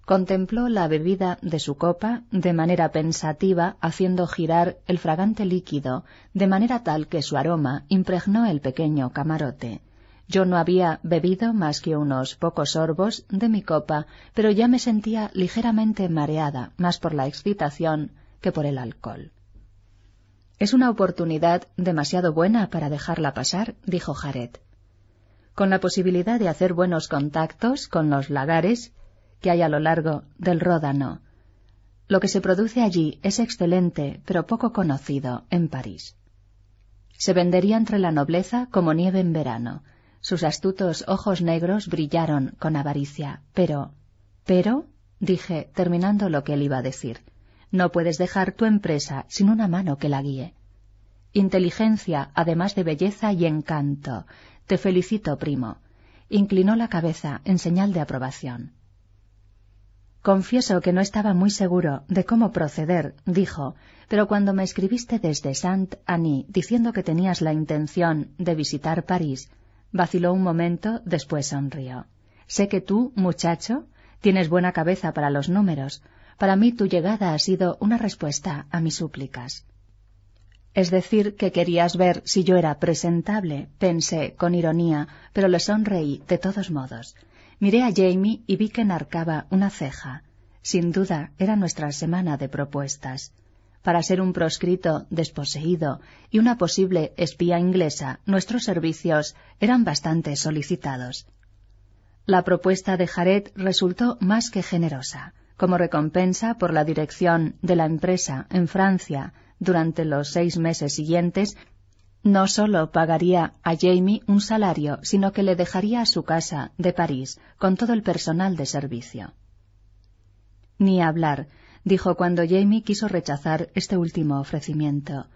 Contempló la bebida de su copa de manera pensativa, haciendo girar el fragante líquido de manera tal que su aroma impregnó el pequeño camarote. Yo no había bebido más que unos pocos sorbos de mi copa, pero ya me sentía ligeramente mareada, más por la excitación que por el alcohol. Es una oportunidad demasiado buena para dejarla pasar, dijo Jared con la posibilidad de hacer buenos contactos con los lagares que hay a lo largo del Ródano. Lo que se produce allí es excelente, pero poco conocido en París. Se vendería entre la nobleza como nieve en verano. Sus astutos ojos negros brillaron con avaricia. Pero, pero, dije, terminando lo que él iba a decir, no puedes dejar tu empresa sin una mano que la guíe. Inteligencia, además de belleza y encanto, te felicito, primo. Inclinó la cabeza en señal de aprobación. Confieso que no estaba muy seguro de cómo proceder, dijo, pero cuando me escribiste desde Saint-Anny diciendo que tenías la intención de visitar París, vaciló un momento, después sonrió. Sé que tú, muchacho, tienes buena cabeza para los números. Para mí tu llegada ha sido una respuesta a mis súplicas. Es decir, que querías ver si yo era presentable, pensé con ironía, pero le sonreí de todos modos. Miré a Jamie y vi que enarcaba una ceja. Sin duda, era nuestra semana de propuestas. Para ser un proscrito desposeído y una posible espía inglesa, nuestros servicios eran bastante solicitados. La propuesta de Jared resultó más que generosa. Como recompensa por la dirección de la empresa en Francia durante los seis meses siguientes, no solo pagaría a Jamie un salario, sino que le dejaría a su casa de París con todo el personal de servicio. Ni hablar, dijo cuando Jamie quiso rechazar este último ofrecimiento.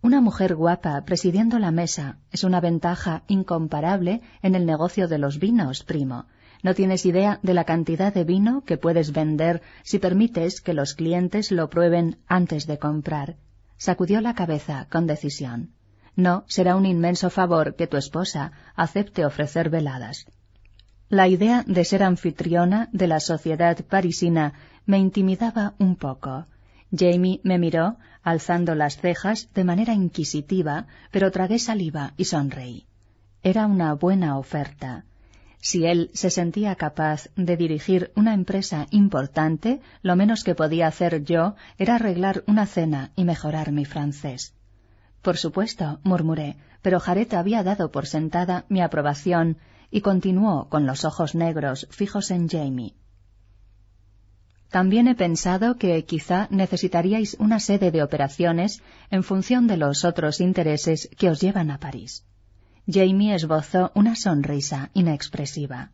Una mujer guapa presidiendo la mesa es una ventaja incomparable en el negocio de los vinos, primo. No tienes idea de la cantidad de vino que puedes vender si permites que los clientes lo prueben antes de comprar. Sacudió la cabeza con decisión. No, será un inmenso favor que tu esposa acepte ofrecer veladas. La idea de ser anfitriona de la sociedad parisina me intimidaba un poco. Jamie me miró, alzando las cejas de manera inquisitiva, pero tragué saliva y sonreí. Era una buena oferta. Si él se sentía capaz de dirigir una empresa importante, lo menos que podía hacer yo era arreglar una cena y mejorar mi francés. Por supuesto, murmuré, pero Jaret había dado por sentada mi aprobación y continuó con los ojos negros fijos en Jamie. También he pensado que quizá necesitaríais una sede de operaciones en función de los otros intereses que os llevan a París. Jamie esbozó una sonrisa inexpresiva.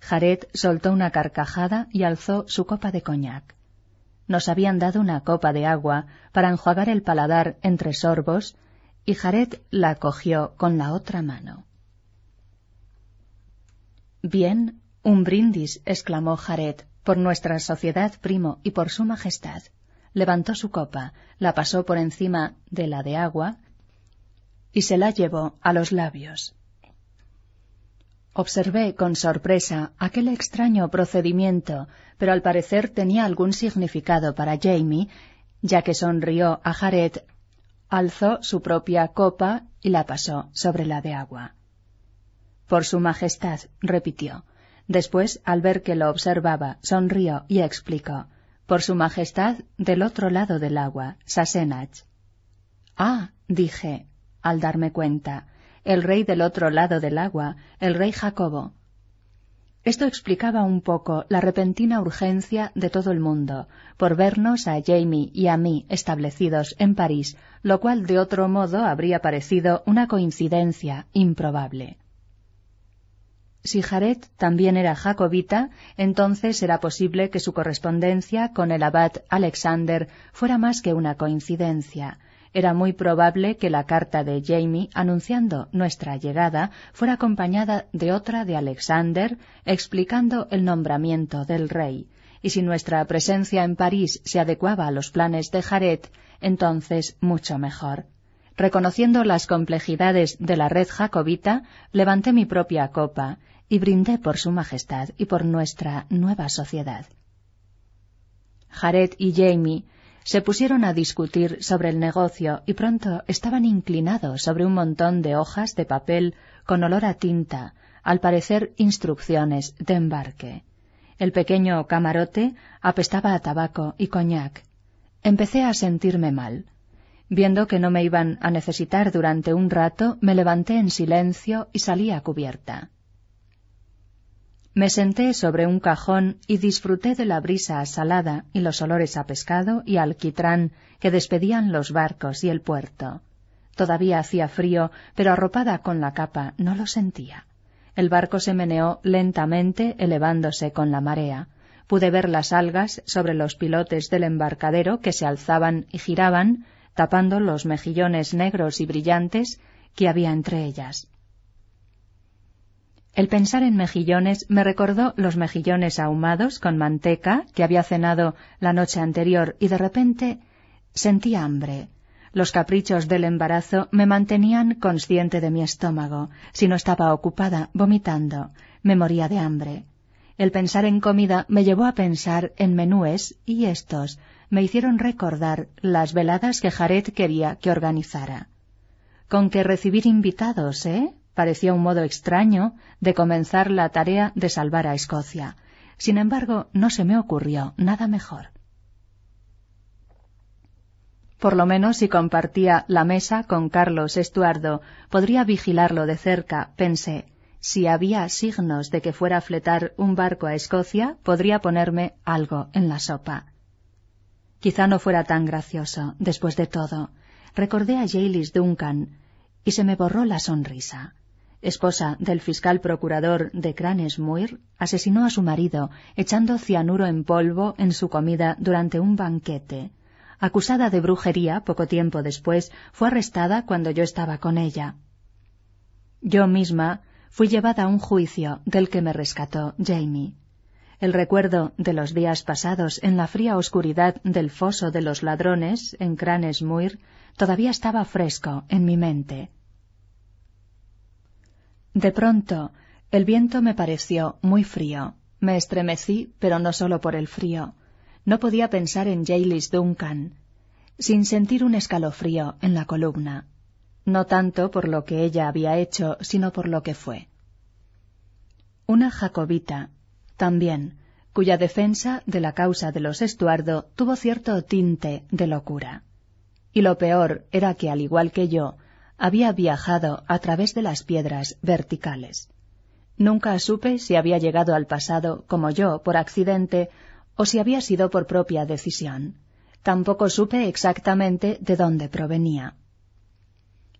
Jared soltó una carcajada y alzó su copa de coñac. Nos habían dado una copa de agua para enjuagar el paladar entre sorbos, y Jared la cogió con la otra mano. Bien, un brindis, exclamó Jared, por nuestra sociedad, primo, y por su majestad. Levantó su copa, la pasó por encima de la de agua y se la llevó a los labios. Observé con sorpresa aquel extraño procedimiento, pero al parecer tenía algún significado para Jamie, ya que sonrió a Jared, alzó su propia copa y la pasó sobre la de agua. Por su majestad, repitió. Después, al ver que lo observaba, sonrió y explicó. Por su majestad, del otro lado del agua, Sassenach. Ah, dije, al darme cuenta, el rey del otro lado del agua, el rey Jacobo. Esto explicaba un poco la repentina urgencia de todo el mundo por vernos a Jamie y a mí establecidos en París, lo cual de otro modo habría parecido una coincidencia improbable. Si Jared también era jacobita, entonces era posible que su correspondencia con el abad Alexander fuera más que una coincidencia, era muy probable que la carta de Jamie anunciando nuestra llegada fuera acompañada de otra de Alexander explicando el nombramiento del rey, y si nuestra presencia en París se adecuaba a los planes de Jared, entonces mucho mejor. Reconociendo las complejidades de la red jacobita, levanté mi propia copa y brindé por su majestad y por nuestra nueva sociedad. Jared y Jamie se pusieron a discutir sobre el negocio y pronto estaban inclinados sobre un montón de hojas de papel con olor a tinta, al parecer instrucciones de embarque. El pequeño camarote apestaba a tabaco y coñac. Empecé a sentirme mal. Viendo que no me iban a necesitar durante un rato, me levanté en silencio y salí a cubierta. Me senté sobre un cajón y disfruté de la brisa salada y los olores a pescado y alquitrán que despedían los barcos y el puerto. Todavía hacía frío, pero arropada con la capa no lo sentía. El barco se meneó lentamente, elevándose con la marea. Pude ver las algas sobre los pilotes del embarcadero que se alzaban y giraban, tapando los mejillones negros y brillantes que había entre ellas. El pensar en mejillones me recordó los mejillones ahumados con manteca que había cenado la noche anterior y de repente sentí hambre. Los caprichos del embarazo me mantenían consciente de mi estómago. Si no estaba ocupada vomitando, me moría de hambre. El pensar en comida me llevó a pensar en menúes y estos me hicieron recordar las veladas que Jared quería que organizara. Con que recibir invitados, ¿eh? Parecía un modo extraño de comenzar la tarea de salvar a Escocia. Sin embargo, no se me ocurrió nada mejor. Por lo menos si compartía la mesa con Carlos Estuardo, podría vigilarlo de cerca, pensé. Si había signos de que fuera a fletar un barco a Escocia, podría ponerme algo en la sopa. Quizá no fuera tan gracioso, después de todo. Recordé a Jaylis Duncan y se me borró la sonrisa esposa del fiscal procurador de Cranesmuir, asesinó a su marido echando cianuro en polvo en su comida durante un banquete. Acusada de brujería poco tiempo después, fue arrestada cuando yo estaba con ella. Yo misma fui llevada a un juicio del que me rescató Jamie. El recuerdo de los días pasados en la fría oscuridad del foso de los ladrones en Cranesmuir todavía estaba fresco en mi mente. De pronto, el viento me pareció muy frío. Me estremecí, pero no solo por el frío. No podía pensar en Jaylis Duncan, sin sentir un escalofrío en la columna. No tanto por lo que ella había hecho, sino por lo que fue. Una jacobita, también, cuya defensa de la causa de los Estuardo tuvo cierto tinte de locura. Y lo peor era que, al igual que yo, había viajado a través de las piedras verticales. Nunca supe si había llegado al pasado como yo por accidente o si había sido por propia decisión. Tampoco supe exactamente de dónde provenía.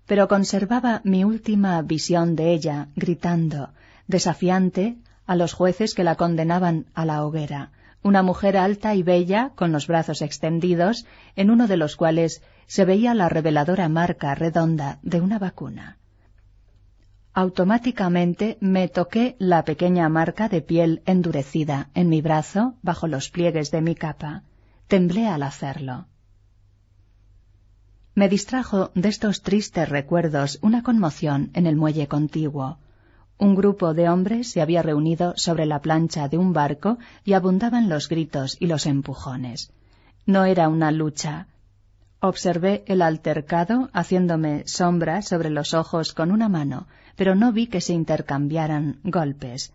Pero conservaba mi última visión de ella, gritando, desafiante, a los jueces que la condenaban a la hoguera, una mujer alta y bella, con los brazos extendidos, en uno de los cuales se veía la reveladora marca redonda de una vacuna. Automáticamente me toqué la pequeña marca de piel endurecida en mi brazo bajo los pliegues de mi capa. Temblé al hacerlo. Me distrajo de estos tristes recuerdos una conmoción en el muelle contiguo. Un grupo de hombres se había reunido sobre la plancha de un barco y abundaban los gritos y los empujones. No era una lucha. Observé el altercado haciéndome sombra sobre los ojos con una mano, pero no vi que se intercambiaran golpes.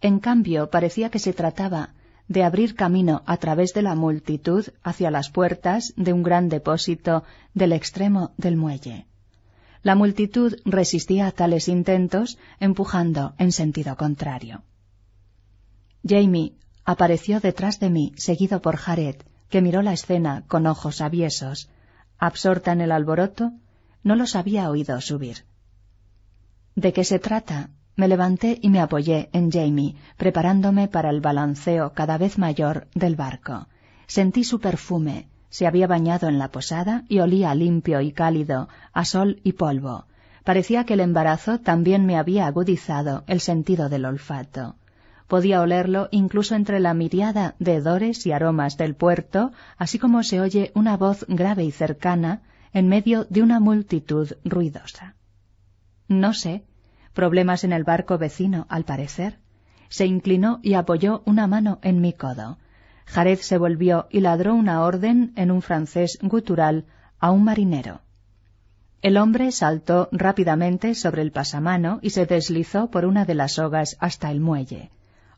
En cambio, parecía que se trataba de abrir camino a través de la multitud hacia las puertas de un gran depósito del extremo del muelle. La multitud resistía a tales intentos, empujando en sentido contrario. Jamie apareció detrás de mí, seguido por Jared, que miró la escena con ojos aviesos. Absorta en el alboroto, no los había oído subir. ¿De qué se trata? Me levanté y me apoyé en Jamie, preparándome para el balanceo cada vez mayor del barco. Sentí su perfume, se había bañado en la posada y olía limpio y cálido, a sol y polvo. Parecía que el embarazo también me había agudizado el sentido del olfato. Podía olerlo incluso entre la miriada de hedores y aromas del puerto, así como se oye una voz grave y cercana en medio de una multitud ruidosa. No sé, problemas en el barco vecino, al parecer. Se inclinó y apoyó una mano en mi codo. Jared se volvió y ladró una orden en un francés gutural a un marinero. El hombre saltó rápidamente sobre el pasamano y se deslizó por una de las sogas hasta el muelle.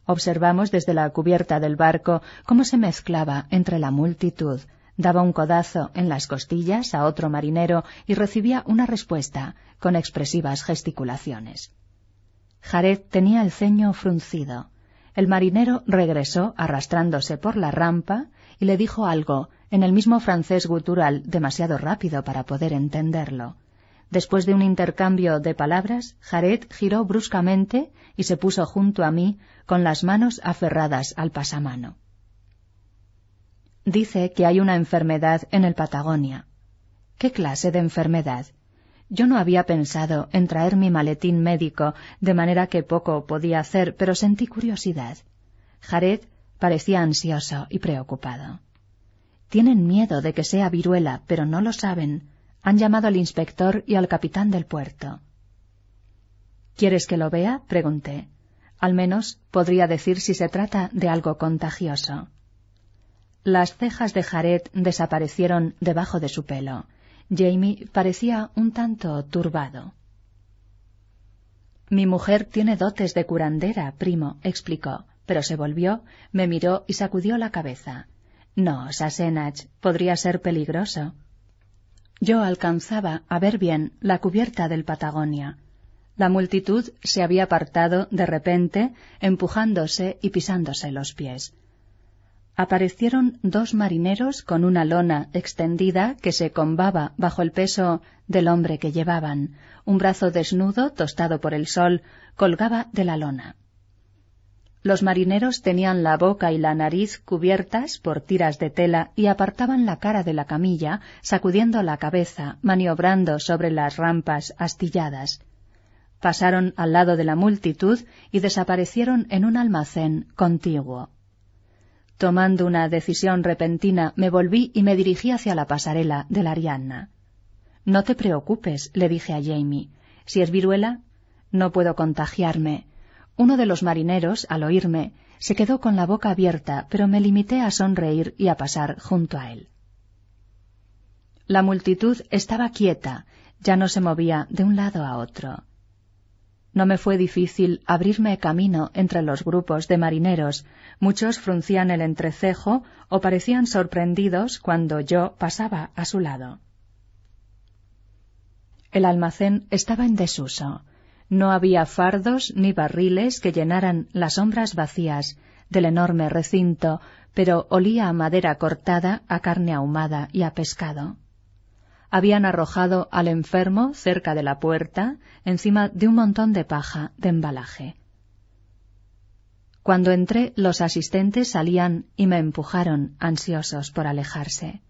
Observamos desde la cubierta del barco cómo se mezclaba entre la multitud, daba un codazo en las costillas a otro marinero y recibía una respuesta con expresivas gesticulaciones. Jared tenía el ceño fruncido. El marinero regresó arrastrándose por la rampa y le dijo algo en el mismo francés gutural demasiado rápido para poder entenderlo. Después de un intercambio de palabras, Jared giró bruscamente y se puso junto a mí con las manos aferradas al pasamano. Dice que hay una enfermedad en el Patagonia. ¿Qué clase de enfermedad? Yo no había pensado en traer mi maletín médico, de manera que poco podía hacer, pero sentí curiosidad. Jared parecía ansioso y preocupado. Tienen miedo de que sea viruela, pero no lo saben. Han llamado al inspector y al capitán del puerto. ¿Quieres que lo vea? pregunté. Al menos podría decir si se trata de algo contagioso. Las cejas de Jared desaparecieron debajo de su pelo. Jamie parecía un tanto turbado. Mi mujer tiene dotes de curandera, primo, explicó, pero se volvió, me miró y sacudió la cabeza. No, Sassenach, podría ser peligroso. Yo alcanzaba a ver bien la cubierta del Patagonia. La multitud se había apartado de repente, empujándose y pisándose los pies aparecieron dos marineros con una lona extendida que se combaba bajo el peso del hombre que llevaban. Un brazo desnudo, tostado por el sol, colgaba de la lona. Los marineros tenían la boca y la nariz cubiertas por tiras de tela y apartaban la cara de la camilla, sacudiendo la cabeza, maniobrando sobre las rampas astilladas. Pasaron al lado de la multitud y desaparecieron en un almacén contiguo. Tomando una decisión repentina, me volví y me dirigí hacia la pasarela de la Arianna. No te preocupes, le dije a Jamie. Si es viruela, no puedo contagiarme. Uno de los marineros, al oírme, se quedó con la boca abierta, pero me limité a sonreír y a pasar junto a él. La multitud estaba quieta, ya no se movía de un lado a otro. No me fue difícil abrirme camino entre los grupos de marineros. Muchos fruncían el entrecejo o parecían sorprendidos cuando yo pasaba a su lado. El almacén estaba en desuso. No había fardos ni barriles que llenaran las sombras vacías del enorme recinto, pero olía a madera cortada, a carne ahumada y a pescado habían arrojado al enfermo cerca de la puerta, encima de un montón de paja de embalaje. Cuando entré, los asistentes salían y me empujaron, ansiosos por alejarse.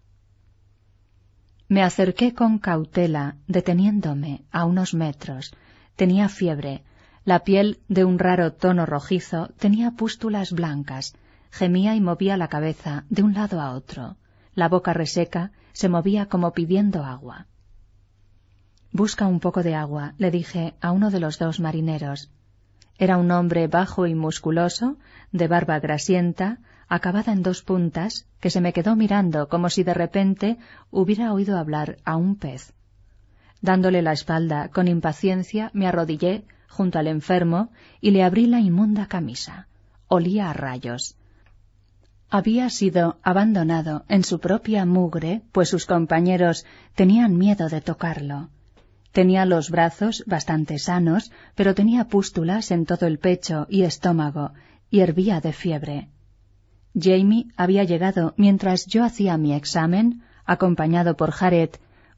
Me acerqué con cautela, deteniéndome a unos metros. Tenía fiebre, la piel de un raro tono rojizo tenía pústulas blancas, gemía y movía la cabeza de un lado a otro. La boca reseca se movía como pidiendo agua. Busca un poco de agua, le dije a uno de los dos marineros. Era un hombre bajo y musculoso, de barba grasienta, acabada en dos puntas, que se me quedó mirando como si de repente hubiera oído hablar a un pez. Dándole la espalda con impaciencia, me arrodillé junto al enfermo y le abrí la inmunda camisa. Olía a rayos. Había sido abandonado en su propia mugre, pues sus compañeros tenían miedo de tocarlo. Tenía los brazos bastante sanos, pero tenía pústulas en todo el pecho y estómago, y hervía de fiebre. Jamie había llegado mientras yo hacía mi examen, acompañado por Jared,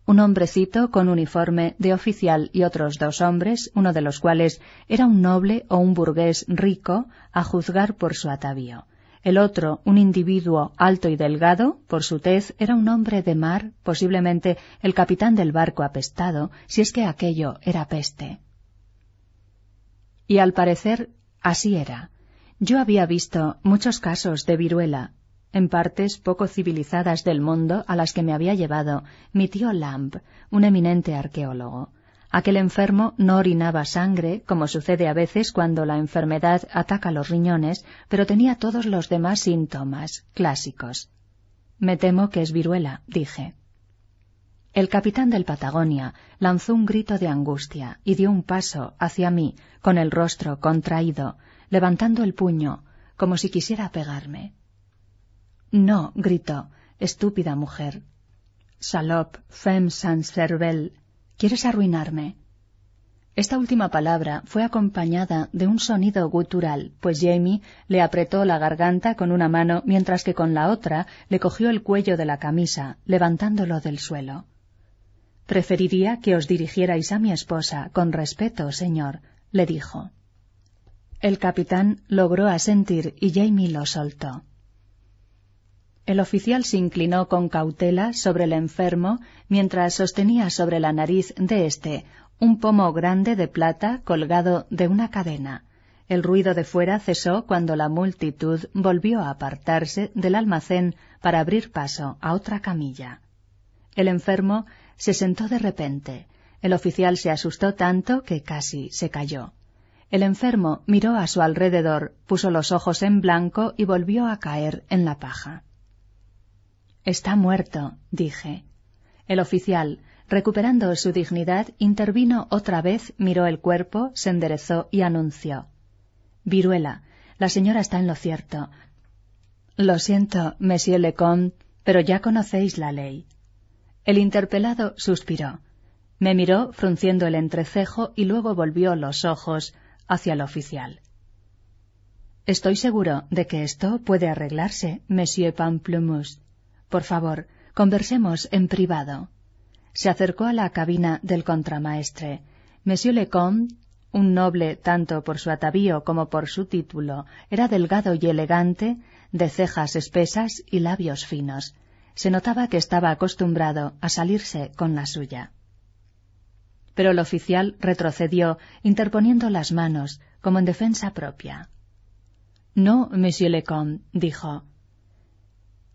un hombrecito con uniforme de oficial y otros dos hombres, uno de los cuales era un noble o un burgués rico, a juzgar por su atavío. El otro, un individuo alto y delgado, por su tez, era un hombre de mar, posiblemente el capitán del barco apestado, si es que aquello era peste. Y al parecer así era. Yo había visto muchos casos de viruela, en partes poco civilizadas del mundo a las que me había llevado mi tío Lamb, un eminente arqueólogo. Aquel enfermo no orinaba sangre, como sucede a veces cuando la enfermedad ataca los riñones, pero tenía todos los demás síntomas clásicos. Me temo que es viruela, dije. El capitán del Patagonia lanzó un grito de angustia y dio un paso hacia mí, con el rostro contraído, levantando el puño, como si quisiera pegarme. No, gritó, estúpida mujer. Salop, femme sans cervelle, ¿quieres arruinarme? Esta última palabra fue acompañada de un sonido gutural, pues Jamie le apretó la garganta con una mano mientras que con la otra le cogió el cuello de la camisa, levantándolo del suelo. Preferiría que os dirigierais a mi esposa con respeto, señor, le dijo. El capitán logró asentir y Jamie lo soltó. El oficial se inclinó con cautela sobre el enfermo mientras sostenía sobre la nariz de éste un pomo grande de plata colgado de una cadena. El ruido de fuera cesó cuando la multitud volvió a apartarse del almacén para abrir paso a otra camilla. El enfermo se sentó de repente. El oficial se asustó tanto que casi se cayó. El enfermo miró a su alrededor, puso los ojos en blanco y volvió a caer en la paja. Está muerto, dije. El oficial, recuperando su dignidad, intervino otra vez, miró el cuerpo, se enderezó y anunció. Viruela, la señora está en lo cierto. Lo siento, monsieur Lecomte, pero ya conocéis la ley. El interpelado suspiró. Me miró frunciendo el entrecejo y luego volvió los ojos hacia el oficial. Estoy seguro de que esto puede arreglarse, Monsieur Pamplemousse. Por favor, conversemos en privado. Se acercó a la cabina del contramaestre. Monsieur Lecomte, un noble tanto por su atavío como por su título, era delgado y elegante, de cejas espesas y labios finos. Se notaba que estaba acostumbrado a salirse con la suya pero el oficial retrocedió, interponiendo las manos, como en defensa propia. No, monsieur le comte, dijo.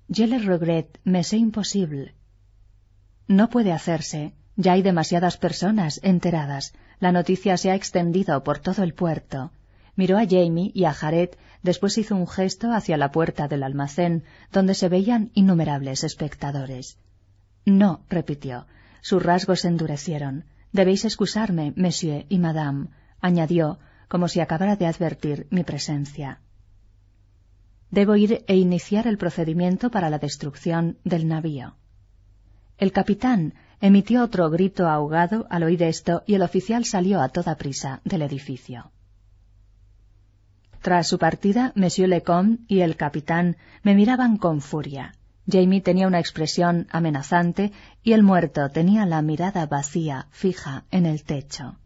Je le regrette, mais c'est imposible. No puede hacerse. Ya hay demasiadas personas enteradas. La noticia se ha extendido por todo el puerto. Miró a Jamie y a Jared, después hizo un gesto hacia la puerta del almacén, donde se veían innumerables espectadores. No, repitió. Sus rasgos se endurecieron. Debéis excusarme, monsieur y madame, añadió, como si acabara de advertir mi presencia. Debo ir e iniciar el procedimiento para la destrucción del navío. El capitán emitió otro grito ahogado al oír esto y el oficial salió a toda prisa del edificio. Tras su partida, Monsieur Lecomte y el capitán me miraban con furia. Jamie tenía una expresión amenazante y el muerto tenía la mirada vacía, fija, en el techo.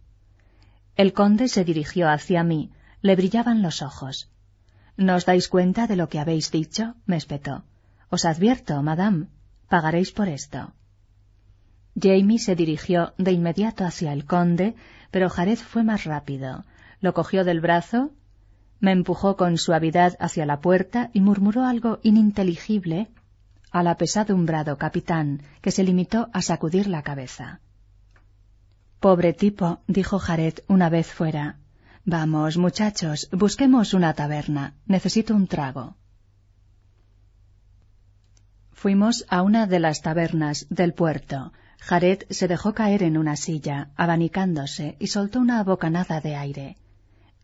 El conde se dirigió hacia mí, le brillaban los ojos. ¿No os dais cuenta de lo que habéis dicho? me espetó. Os advierto, madame, pagaréis por esto. Jamie se dirigió de inmediato hacia el conde, pero Jared fue más rápido. Lo cogió del brazo, me empujó con suavidad hacia la puerta y murmuró algo ininteligible al apesadumbrado capitán, que se limitó a sacudir la cabeza. Pobre tipo, dijo Jared una vez fuera. Vamos, muchachos, busquemos una taberna. Necesito un trago. Fuimos a una de las tabernas del puerto. Jared se dejó caer en una silla, abanicándose, y soltó una bocanada de aire.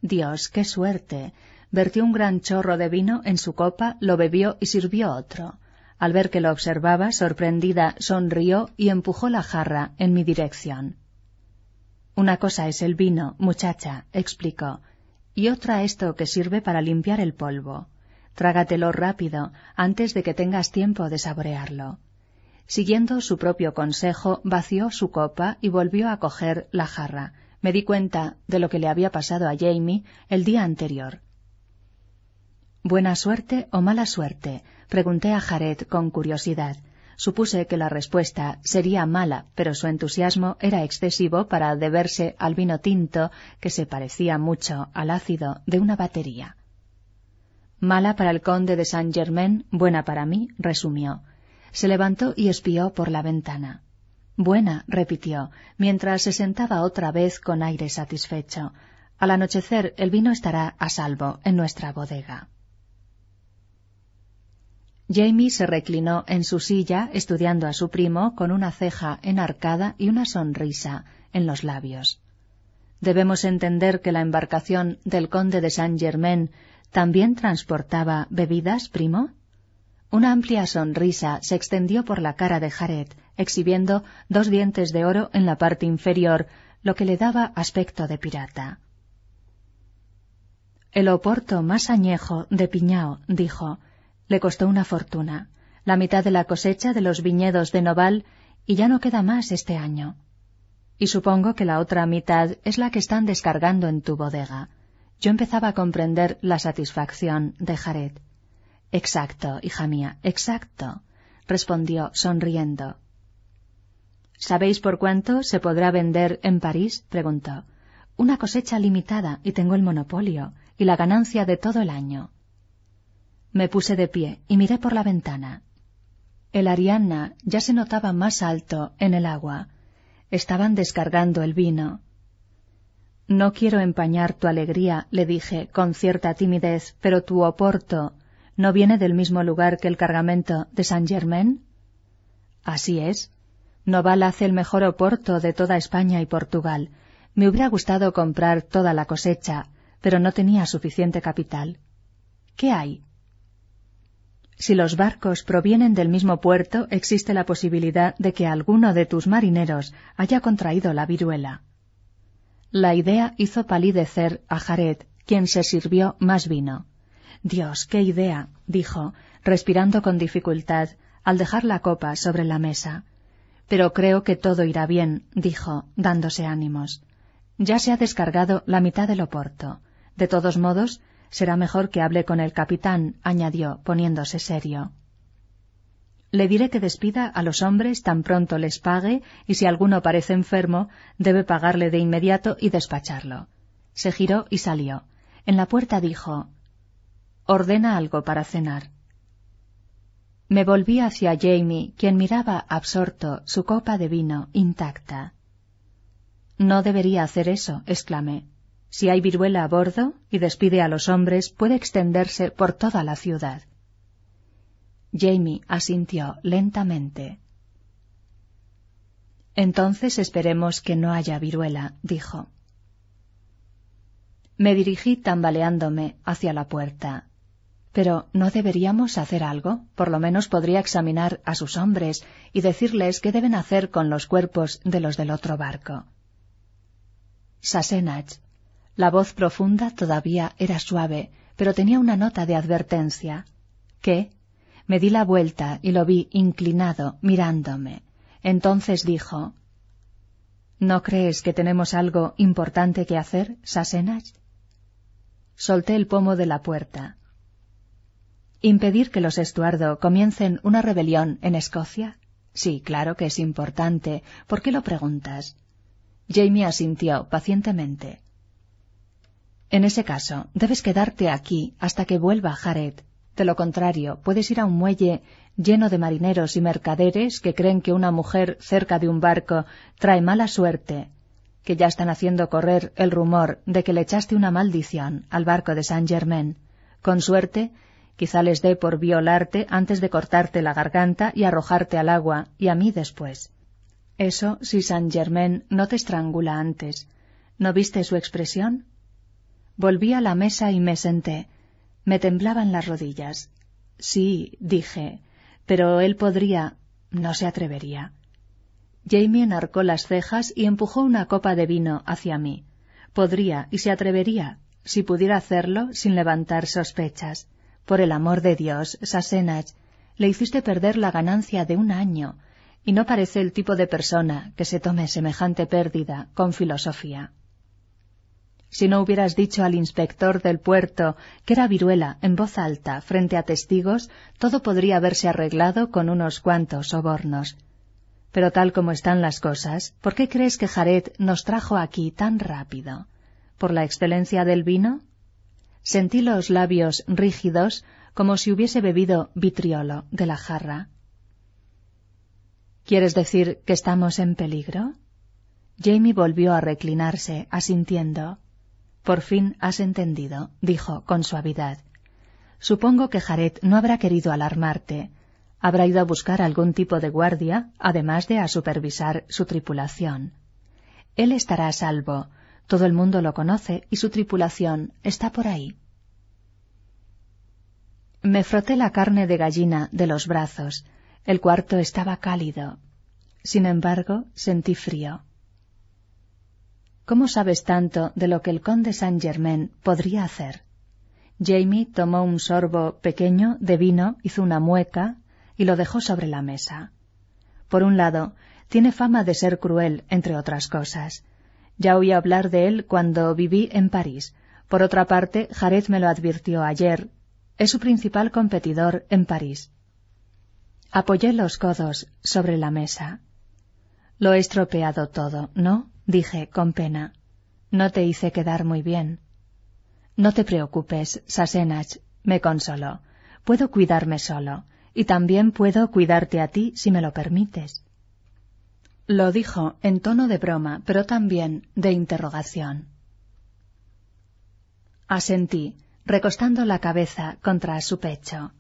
Dios, qué suerte. Vertió un gran chorro de vino en su copa, lo bebió y sirvió otro. Al ver que lo observaba, sorprendida, sonrió y empujó la jarra en mi dirección. Una cosa es el vino, muchacha, explicó, y otra esto que sirve para limpiar el polvo. Trágatelo rápido, antes de que tengas tiempo de saborearlo. Siguiendo su propio consejo, vació su copa y volvió a coger la jarra. Me di cuenta de lo que le había pasado a Jamie el día anterior. ¿Buena suerte o mala suerte? Pregunté a Jared con curiosidad. Supuse que la respuesta sería mala, pero su entusiasmo era excesivo para deberse al vino tinto que se parecía mucho al ácido de una batería. Mala para el conde de Saint Germain, buena para mí, resumió. Se levantó y espió por la ventana. Buena, repitió, mientras se sentaba otra vez con aire satisfecho. Al anochecer el vino estará a salvo en nuestra bodega. Jamie se reclinó en su silla estudiando a su primo con una ceja enarcada y una sonrisa en los labios. Debemos entender que la embarcación del conde de Saint Germain también transportaba bebidas, primo. Una amplia sonrisa se extendió por la cara de Jared, exhibiendo dos dientes de oro en la parte inferior, lo que le daba aspecto de pirata. El oporto más añejo de Piñao, dijo, le costó una fortuna, la mitad de la cosecha de los viñedos de Noval, y ya no queda más este año. Y supongo que la otra mitad es la que están descargando en tu bodega. Yo empezaba a comprender la satisfacción de Jared. Exacto, hija mía, exacto, respondió sonriendo. ¿Sabéis por cuánto se podrá vender en París? preguntó. Una cosecha limitada y tengo el monopolio y la ganancia de todo el año. Me puse de pie y miré por la ventana. El Arianna ya se notaba más alto en el agua. Estaban descargando el vino. No quiero empañar tu alegría, le dije con cierta timidez, pero tu oporto no viene del mismo lugar que el cargamento de Saint Germain. Así es. Noval hace el mejor oporto de toda España y Portugal. Me hubiera gustado comprar toda la cosecha, pero no tenía suficiente capital. ¿Qué hay? Si los barcos provienen del mismo puerto, existe la posibilidad de que alguno de tus marineros haya contraído la viruela. La idea hizo palidecer a Jared, quien se sirvió más vino. Dios, qué idea, dijo, respirando con dificultad, al dejar la copa sobre la mesa. Pero creo que todo irá bien, dijo, dándose ánimos. Ya se ha descargado la mitad del oporto. De todos modos, Será mejor que hable con el capitán, añadió, poniéndose serio. Le diré que despida a los hombres tan pronto les pague y si alguno parece enfermo, debe pagarle de inmediato y despacharlo. Se giró y salió. En la puerta dijo Ordena algo para cenar. Me volví hacia Jamie, quien miraba absorto su copa de vino intacta. No debería hacer eso, exclamé. Si hay viruela a bordo y despide a los hombres, puede extenderse por toda la ciudad. Jamie asintió lentamente. Entonces esperemos que no haya viruela, dijo. Me dirigí tambaleándome hacia la puerta. Pero ¿no deberíamos hacer algo? Por lo menos podría examinar a sus hombres y decirles qué deben hacer con los cuerpos de los del otro barco. Sassenach la voz profunda todavía era suave, pero tenía una nota de advertencia. ¿Qué? Me di la vuelta y lo vi inclinado, mirándome. Entonces dijo ¿No crees que tenemos algo importante que hacer, Sasenas? Solté el pomo de la puerta. ¿Impedir que los Estuardo comiencen una rebelión en Escocia? Sí, claro que es importante. ¿Por qué lo preguntas? Jamie asintió pacientemente. En ese caso, debes quedarte aquí hasta que vuelva Jared. De lo contrario, puedes ir a un muelle lleno de marineros y mercaderes que creen que una mujer cerca de un barco trae mala suerte, que ya están haciendo correr el rumor de que le echaste una maldición al barco de Saint Germain. Con suerte, Quizá les dé por violarte antes de cortarte la garganta y arrojarte al agua, y a mí después. Eso si Saint Germain no te estrangula antes. ¿No viste su expresión? Volví a la mesa y me senté. Me temblaban las rodillas. Sí, dije, pero él podría. no se atrevería. Jamie enarcó las cejas y empujó una copa de vino hacia mí. Podría y se atrevería, si pudiera hacerlo sin levantar sospechas. Por el amor de Dios, Sassenach, le hiciste perder la ganancia de un año, y no parece el tipo de persona que se tome semejante pérdida con filosofía. Si no hubieras dicho al inspector del puerto que era viruela en voz alta frente a testigos, todo podría haberse arreglado con unos cuantos sobornos. Pero tal como están las cosas, ¿por qué crees que Jared nos trajo aquí tan rápido? ¿Por la excelencia del vino? Sentí los labios rígidos como si hubiese bebido vitriolo de la jarra. ¿Quieres decir que estamos en peligro? Jamie volvió a reclinarse, asintiendo. Por fin has entendido, dijo con suavidad. Supongo que Jared no habrá querido alarmarte. Habrá ido a buscar algún tipo de guardia, además de a supervisar su tripulación. Él estará a salvo, todo el mundo lo conoce y su tripulación está por ahí. Me froté la carne de gallina de los brazos. El cuarto estaba cálido. Sin embargo, sentí frío. ¿Cómo sabes tanto de lo que el conde Saint Germain podría hacer? Jamie tomó un sorbo pequeño de vino, hizo una mueca y lo dejó sobre la mesa. Por un lado, tiene fama de ser cruel, entre otras cosas. Ya oí hablar de él cuando viví en París. Por otra parte, Jared me lo advirtió ayer. Es su principal competidor en París. Apoyé los codos sobre la mesa. Lo he estropeado todo, ¿no? Dije con pena. No te hice quedar muy bien. No te preocupes, Sasenach, me consoló. Puedo cuidarme solo, y también puedo cuidarte a ti si me lo permites. Lo dijo en tono de broma, pero también de interrogación. Asentí, recostando la cabeza contra su pecho.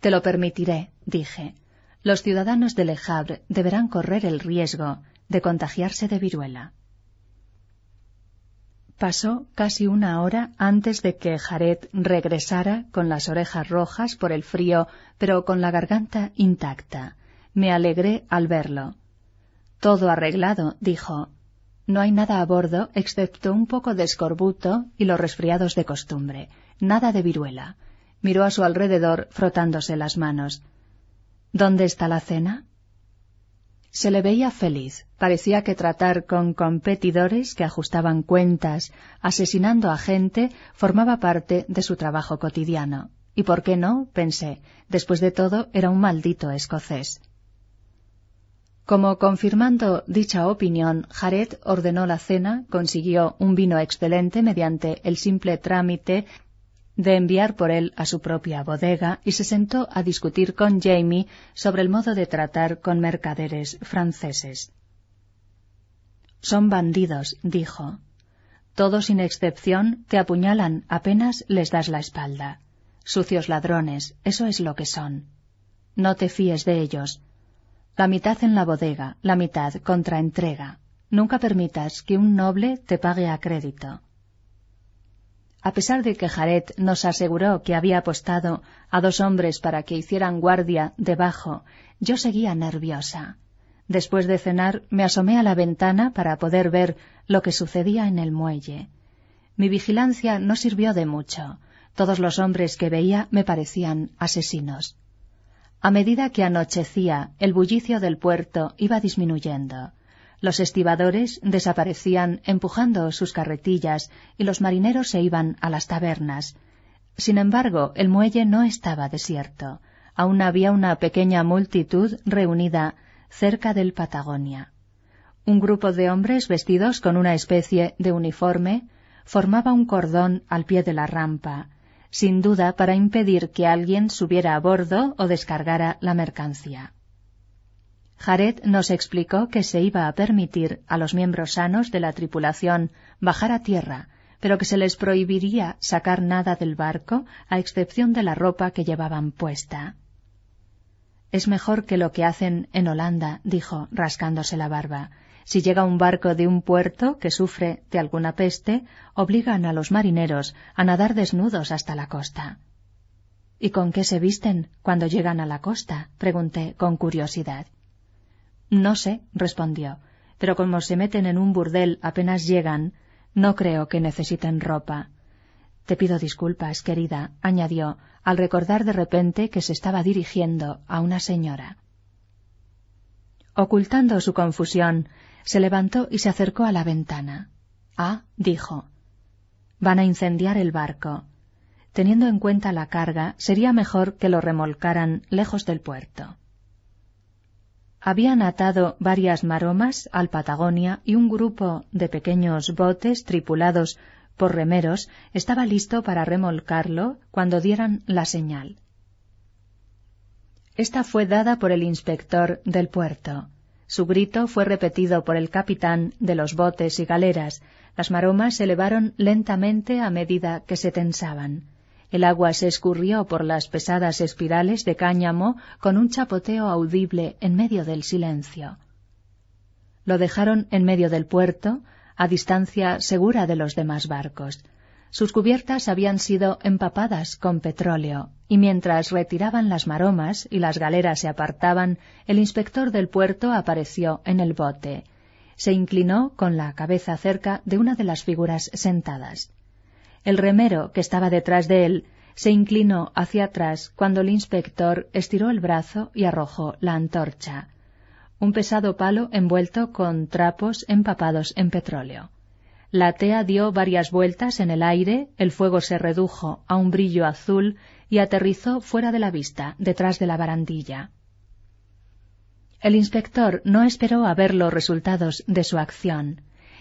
Te lo permitiré, dije. Los ciudadanos de Le Havre deberán correr el riesgo de contagiarse de viruela. Pasó casi una hora antes de que Jared regresara con las orejas rojas por el frío, pero con la garganta intacta. Me alegré al verlo. Todo arreglado, dijo. No hay nada a bordo excepto un poco de escorbuto y los resfriados de costumbre. Nada de viruela. Miró a su alrededor frotándose las manos. ¿Dónde está la cena? Se le veía feliz. Parecía que tratar con competidores que ajustaban cuentas, asesinando a gente, formaba parte de su trabajo cotidiano. ¿Y por qué no? pensé. Después de todo, era un maldito escocés. Como confirmando dicha opinión, Jared ordenó la cena, consiguió un vino excelente mediante el simple trámite de enviar por él a su propia bodega y se sentó a discutir con Jamie sobre el modo de tratar con mercaderes franceses. Son bandidos, dijo. Todos sin excepción te apuñalan apenas les das la espalda. Sucios ladrones, eso es lo que son. No te fíes de ellos, la mitad en la bodega, la mitad contra entrega. Nunca permitas que un noble te pague a crédito. A pesar de que Jared nos aseguró que había apostado a dos hombres para que hicieran guardia debajo, yo seguía nerviosa. Después de cenar me asomé a la ventana para poder ver lo que sucedía en el muelle. Mi vigilancia no sirvió de mucho. Todos los hombres que veía me parecían asesinos. A medida que anochecía, el bullicio del puerto iba disminuyendo. Los estibadores desaparecían empujando sus carretillas y los marineros se iban a las tabernas. Sin embargo, el muelle no estaba desierto. Aún había una pequeña multitud reunida cerca del Patagonia. Un grupo de hombres vestidos con una especie de uniforme formaba un cordón al pie de la rampa, sin duda para impedir que alguien subiera a bordo o descargara la mercancía. Jared nos explicó que se iba a permitir a los miembros sanos de la tripulación bajar a tierra, pero que se les prohibiría sacar nada del barco a excepción de la ropa que llevaban puesta. Es mejor que lo que hacen en Holanda, dijo, rascándose la barba. Si llega un barco de un puerto que sufre de alguna peste, obligan a los marineros a nadar desnudos hasta la costa. ¿Y con qué se visten cuando llegan a la costa? pregunté con curiosidad. No sé, respondió, pero como se meten en un burdel apenas llegan, no creo que necesiten ropa. Te pido disculpas, querida, añadió, al recordar de repente que se estaba dirigiendo a una señora. Ocultando su confusión, se levantó y se acercó a la ventana. Ah, dijo. Van a incendiar el barco. Teniendo en cuenta la carga, sería mejor que lo remolcaran lejos del puerto. Habían atado varias maromas al Patagonia y un grupo de pequeños botes tripulados por remeros estaba listo para remolcarlo cuando dieran la señal. Esta fue dada por el inspector del puerto. Su grito fue repetido por el capitán de los botes y galeras. Las maromas se elevaron lentamente a medida que se tensaban. El agua se escurrió por las pesadas espirales de cáñamo con un chapoteo audible en medio del silencio. Lo dejaron en medio del puerto, a distancia segura de los demás barcos. Sus cubiertas habían sido empapadas con petróleo, y mientras retiraban las maromas y las galeras se apartaban, el inspector del puerto apareció en el bote. Se inclinó con la cabeza cerca de una de las figuras sentadas. El remero, que estaba detrás de él, se inclinó hacia atrás cuando el inspector estiró el brazo y arrojó la antorcha, un pesado palo envuelto con trapos empapados en petróleo. La tea dio varias vueltas en el aire, el fuego se redujo a un brillo azul y aterrizó fuera de la vista, detrás de la barandilla. El inspector no esperó a ver los resultados de su acción.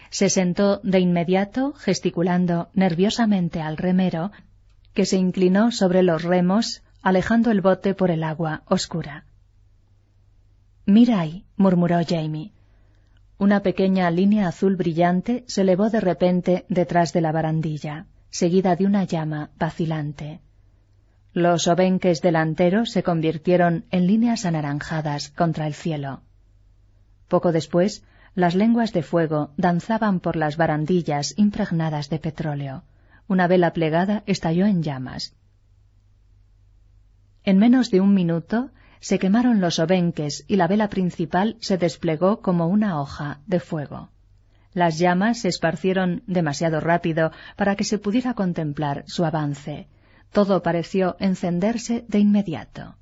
Se sentó de inmediato, gesticulando nerviosamente al remero, que se inclinó sobre los remos, alejando el bote por el agua oscura. Mira ahí, murmuró Jamie. Una pequeña línea azul brillante se elevó de repente detrás de la barandilla, seguida de una llama vacilante. Los obenques delanteros se convirtieron en líneas anaranjadas contra el cielo. Poco después, las lenguas de fuego danzaban por las barandillas impregnadas de petróleo. Una vela plegada estalló en llamas. En menos de un minuto se quemaron los obenques y la vela principal se desplegó como una hoja de fuego. Las llamas se esparcieron demasiado rápido para que se pudiera contemplar su avance. Todo pareció encenderse de inmediato.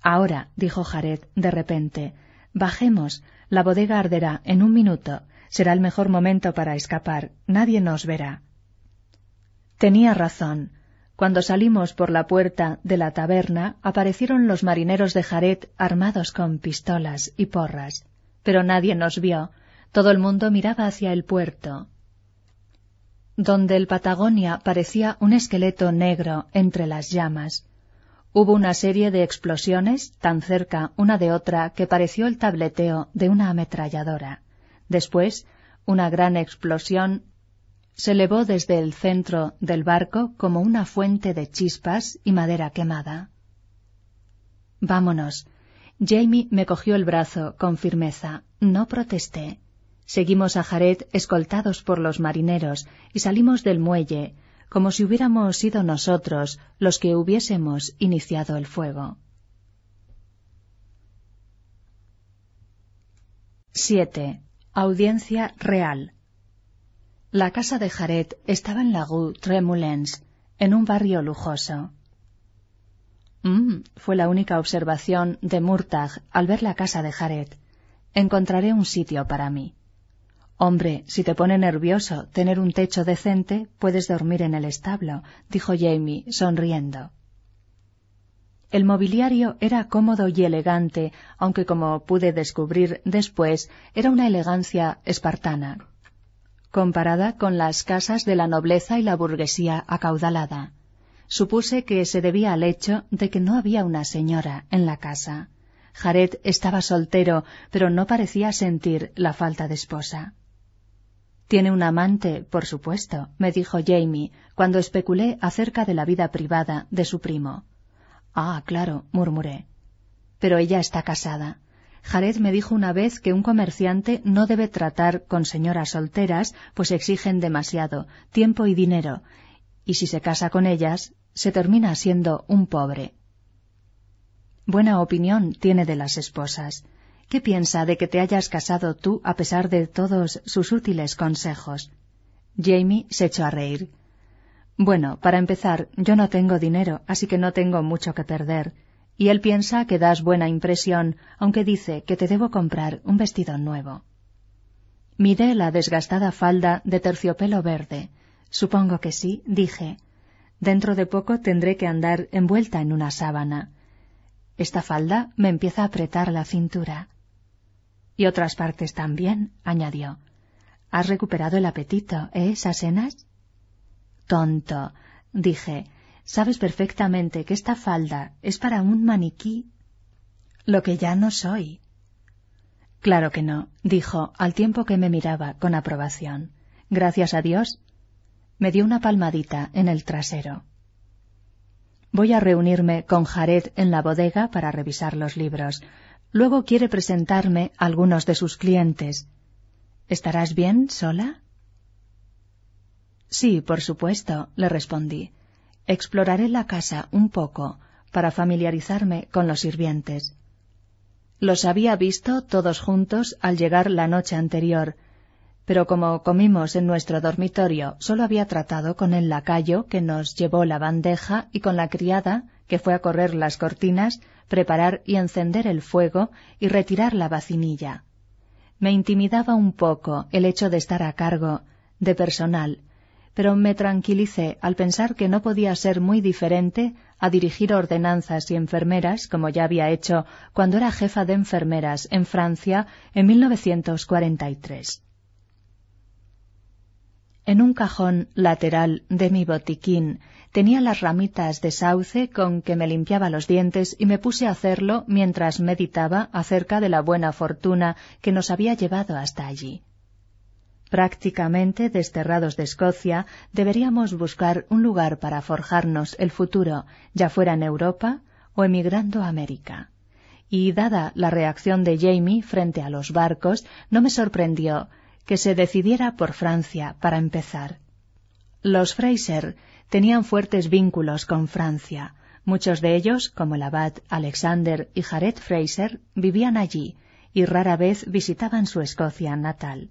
Ahora, dijo Jared de repente, bajemos, la bodega arderá en un minuto. Será el mejor momento para escapar. Nadie nos verá. Tenía razón. Cuando salimos por la puerta de la taberna, aparecieron los marineros de Jaret armados con pistolas y porras. Pero nadie nos vio. Todo el mundo miraba hacia el puerto, donde el Patagonia parecía un esqueleto negro entre las llamas. Hubo una serie de explosiones tan cerca una de otra que pareció el tableteo de una ametralladora. Después, una gran explosión se elevó desde el centro del barco como una fuente de chispas y madera quemada. Vámonos. Jamie me cogió el brazo con firmeza. No protesté. Seguimos a Jared escoltados por los marineros y salimos del muelle, como si hubiéramos sido nosotros los que hubiésemos iniciado el fuego. 7. Audiencia real. La casa de Jared estaba en la rue Tremulens, en un barrio lujoso. Mm, fue la única observación de Murtagh al ver la casa de Jared. Encontraré un sitio para mí. Hombre, si te pone nervioso tener un techo decente, puedes dormir en el establo, dijo Jamie, sonriendo. El mobiliario era cómodo y elegante, aunque como pude descubrir después, era una elegancia espartana, comparada con las casas de la nobleza y la burguesía acaudalada. Supuse que se debía al hecho de que no había una señora en la casa. Jared estaba soltero, pero no parecía sentir la falta de esposa. Tiene un amante, por supuesto, me dijo Jamie, cuando especulé acerca de la vida privada de su primo. Ah, claro, murmuré. Pero ella está casada. Jared me dijo una vez que un comerciante no debe tratar con señoras solteras, pues exigen demasiado tiempo y dinero, y si se casa con ellas, se termina siendo un pobre. Buena opinión tiene de las esposas. ¿Qué piensa de que te hayas casado tú a pesar de todos sus útiles consejos? Jamie se echó a reír. Bueno, para empezar, yo no tengo dinero, así que no tengo mucho que perder. Y él piensa que das buena impresión, aunque dice que te debo comprar un vestido nuevo. Miré la desgastada falda de terciopelo verde. Supongo que sí, dije. Dentro de poco tendré que andar envuelta en una sábana. Esta falda me empieza a apretar la cintura. Y otras partes también, añadió. ¿Has recuperado el apetito, eh, Sasenas? Tonto, dije. Sabes perfectamente que esta falda es para un maniquí. Lo que ya no soy. Claro que no, dijo al tiempo que me miraba con aprobación. Gracias a Dios. Me dio una palmadita en el trasero. Voy a reunirme con Jared en la bodega para revisar los libros. Luego quiere presentarme a algunos de sus clientes. ¿Estarás bien sola? Sí, por supuesto, le respondí. Exploraré la casa un poco para familiarizarme con los sirvientes. Los había visto todos juntos al llegar la noche anterior, pero como comimos en nuestro dormitorio, solo había tratado con el lacayo que nos llevó la bandeja y con la criada que fue a correr las cortinas, preparar y encender el fuego y retirar la vacinilla. Me intimidaba un poco el hecho de estar a cargo de personal, pero me tranquilicé al pensar que no podía ser muy diferente a dirigir ordenanzas y enfermeras como ya había hecho cuando era jefa de enfermeras en Francia en 1943. En un cajón lateral de mi botiquín tenía las ramitas de sauce con que me limpiaba los dientes y me puse a hacerlo mientras meditaba acerca de la buena fortuna que nos había llevado hasta allí. Prácticamente desterrados de Escocia, deberíamos buscar un lugar para forjarnos el futuro, ya fuera en Europa o emigrando a América. Y dada la reacción de Jamie frente a los barcos, no me sorprendió que se decidiera por Francia para empezar. Los Fraser tenían fuertes vínculos con Francia. Muchos de ellos, como el abad Alexander y Jared Fraser, vivían allí y rara vez visitaban su Escocia natal.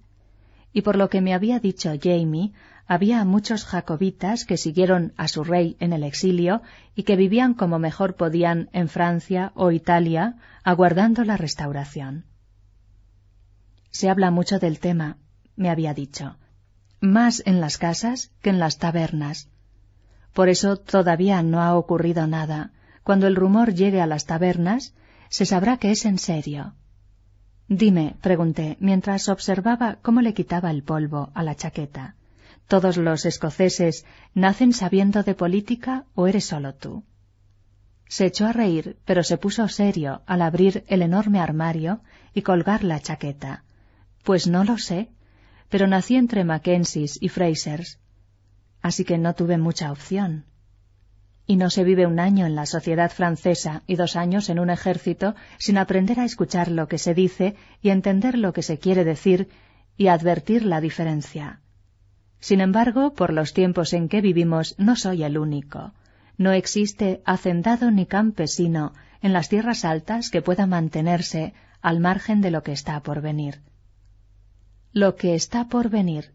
Y por lo que me había dicho Jamie, había muchos jacobitas que siguieron a su rey en el exilio y que vivían como mejor podían en Francia o Italia, aguardando la restauración. Se habla mucho del tema, me había dicho, más en las casas que en las tabernas. Por eso todavía no ha ocurrido nada. Cuando el rumor llegue a las tabernas, se sabrá que es en serio. Dime, pregunté, mientras observaba cómo le quitaba el polvo a la chaqueta. ¿Todos los escoceses nacen sabiendo de política o eres solo tú? Se echó a reír, pero se puso serio al abrir el enorme armario y colgar la chaqueta. Pues no lo sé, pero nací entre Mackenzies y Frasers, así que no tuve mucha opción. Y no se vive un año en la sociedad francesa y dos años en un ejército sin aprender a escuchar lo que se dice y entender lo que se quiere decir y advertir la diferencia. Sin embargo, por los tiempos en que vivimos, no soy el único. No existe hacendado ni campesino en las tierras altas que pueda mantenerse al margen de lo que está por venir lo que está por venir.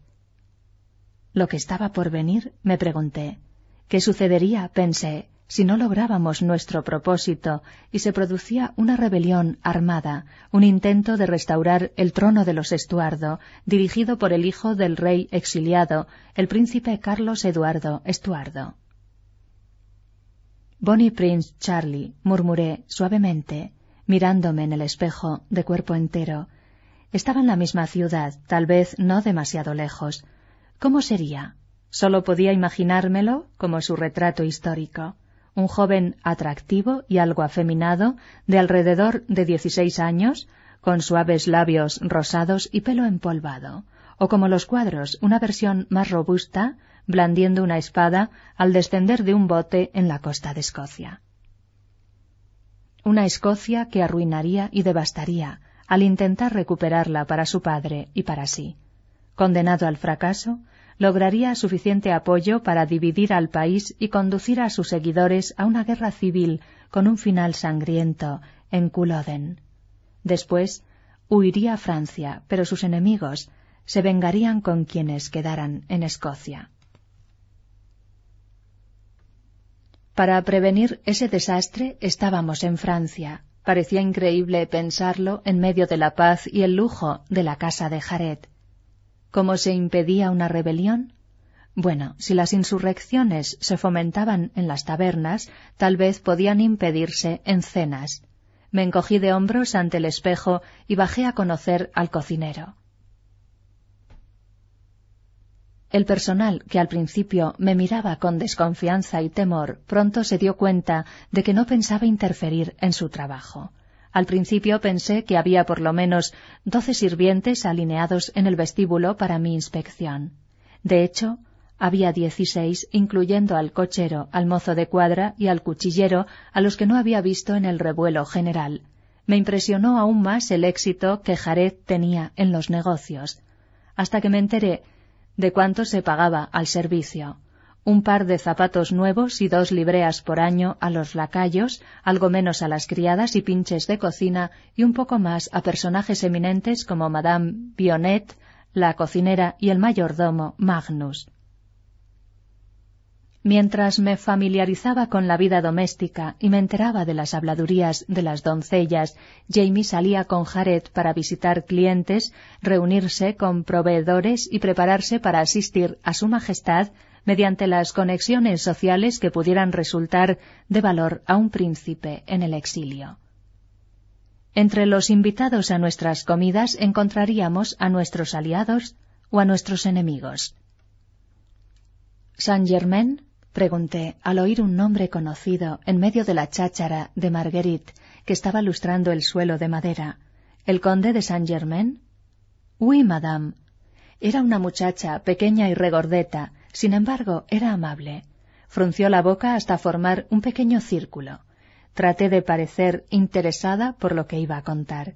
¿Lo que estaba por venir? me pregunté. ¿Qué sucedería? pensé, si no lográbamos nuestro propósito y se producía una rebelión armada, un intento de restaurar el trono de los Estuardo, dirigido por el hijo del rey exiliado, el príncipe Carlos Eduardo Estuardo. Bonnie Prince Charlie, murmuré suavemente, mirándome en el espejo de cuerpo entero. Estaba en la misma ciudad, tal vez no demasiado lejos. ¿Cómo sería? Solo podía imaginármelo como su retrato histórico un joven atractivo y algo afeminado, de alrededor de dieciséis años, con suaves labios rosados y pelo empolvado, o como los cuadros, una versión más robusta, blandiendo una espada al descender de un bote en la costa de Escocia. Una Escocia que arruinaría y devastaría al intentar recuperarla para su padre y para sí. Condenado al fracaso, lograría suficiente apoyo para dividir al país y conducir a sus seguidores a una guerra civil con un final sangriento en Culloden. Después huiría a Francia, pero sus enemigos se vengarían con quienes quedaran en Escocia. Para prevenir ese desastre estábamos en Francia. Parecía increíble pensarlo en medio de la paz y el lujo de la casa de Jaret. ¿Cómo se impedía una rebelión? Bueno, si las insurrecciones se fomentaban en las tabernas, tal vez podían impedirse en cenas. Me encogí de hombros ante el espejo y bajé a conocer al cocinero. El personal, que al principio me miraba con desconfianza y temor, pronto se dio cuenta de que no pensaba interferir en su trabajo. Al principio pensé que había por lo menos doce sirvientes alineados en el vestíbulo para mi inspección. De hecho, había dieciséis, incluyendo al cochero, al mozo de cuadra y al cuchillero, a los que no había visto en el revuelo general. Me impresionó aún más el éxito que Jared tenía en los negocios, hasta que me enteré de cuánto se pagaba al servicio un par de zapatos nuevos y dos libreas por año a los lacayos, algo menos a las criadas y pinches de cocina y un poco más a personajes eminentes como Madame Bionnet, la cocinera y el mayordomo Magnus. Mientras me familiarizaba con la vida doméstica y me enteraba de las habladurías de las doncellas, Jamie salía con Jared para visitar clientes, reunirse con proveedores y prepararse para asistir a Su Majestad mediante las conexiones sociales que pudieran resultar de valor a un príncipe en el exilio. Entre los invitados a nuestras comidas encontraríamos a nuestros aliados o a nuestros enemigos. Saint Germain, pregunté al oír un nombre conocido en medio de la cháchara de Marguerite que estaba lustrando el suelo de madera. ¿El conde de Saint Germain? Oui, madame. Era una muchacha pequeña y regordeta, sin embargo, era amable. Frunció la boca hasta formar un pequeño círculo. Traté de parecer interesada por lo que iba a contar.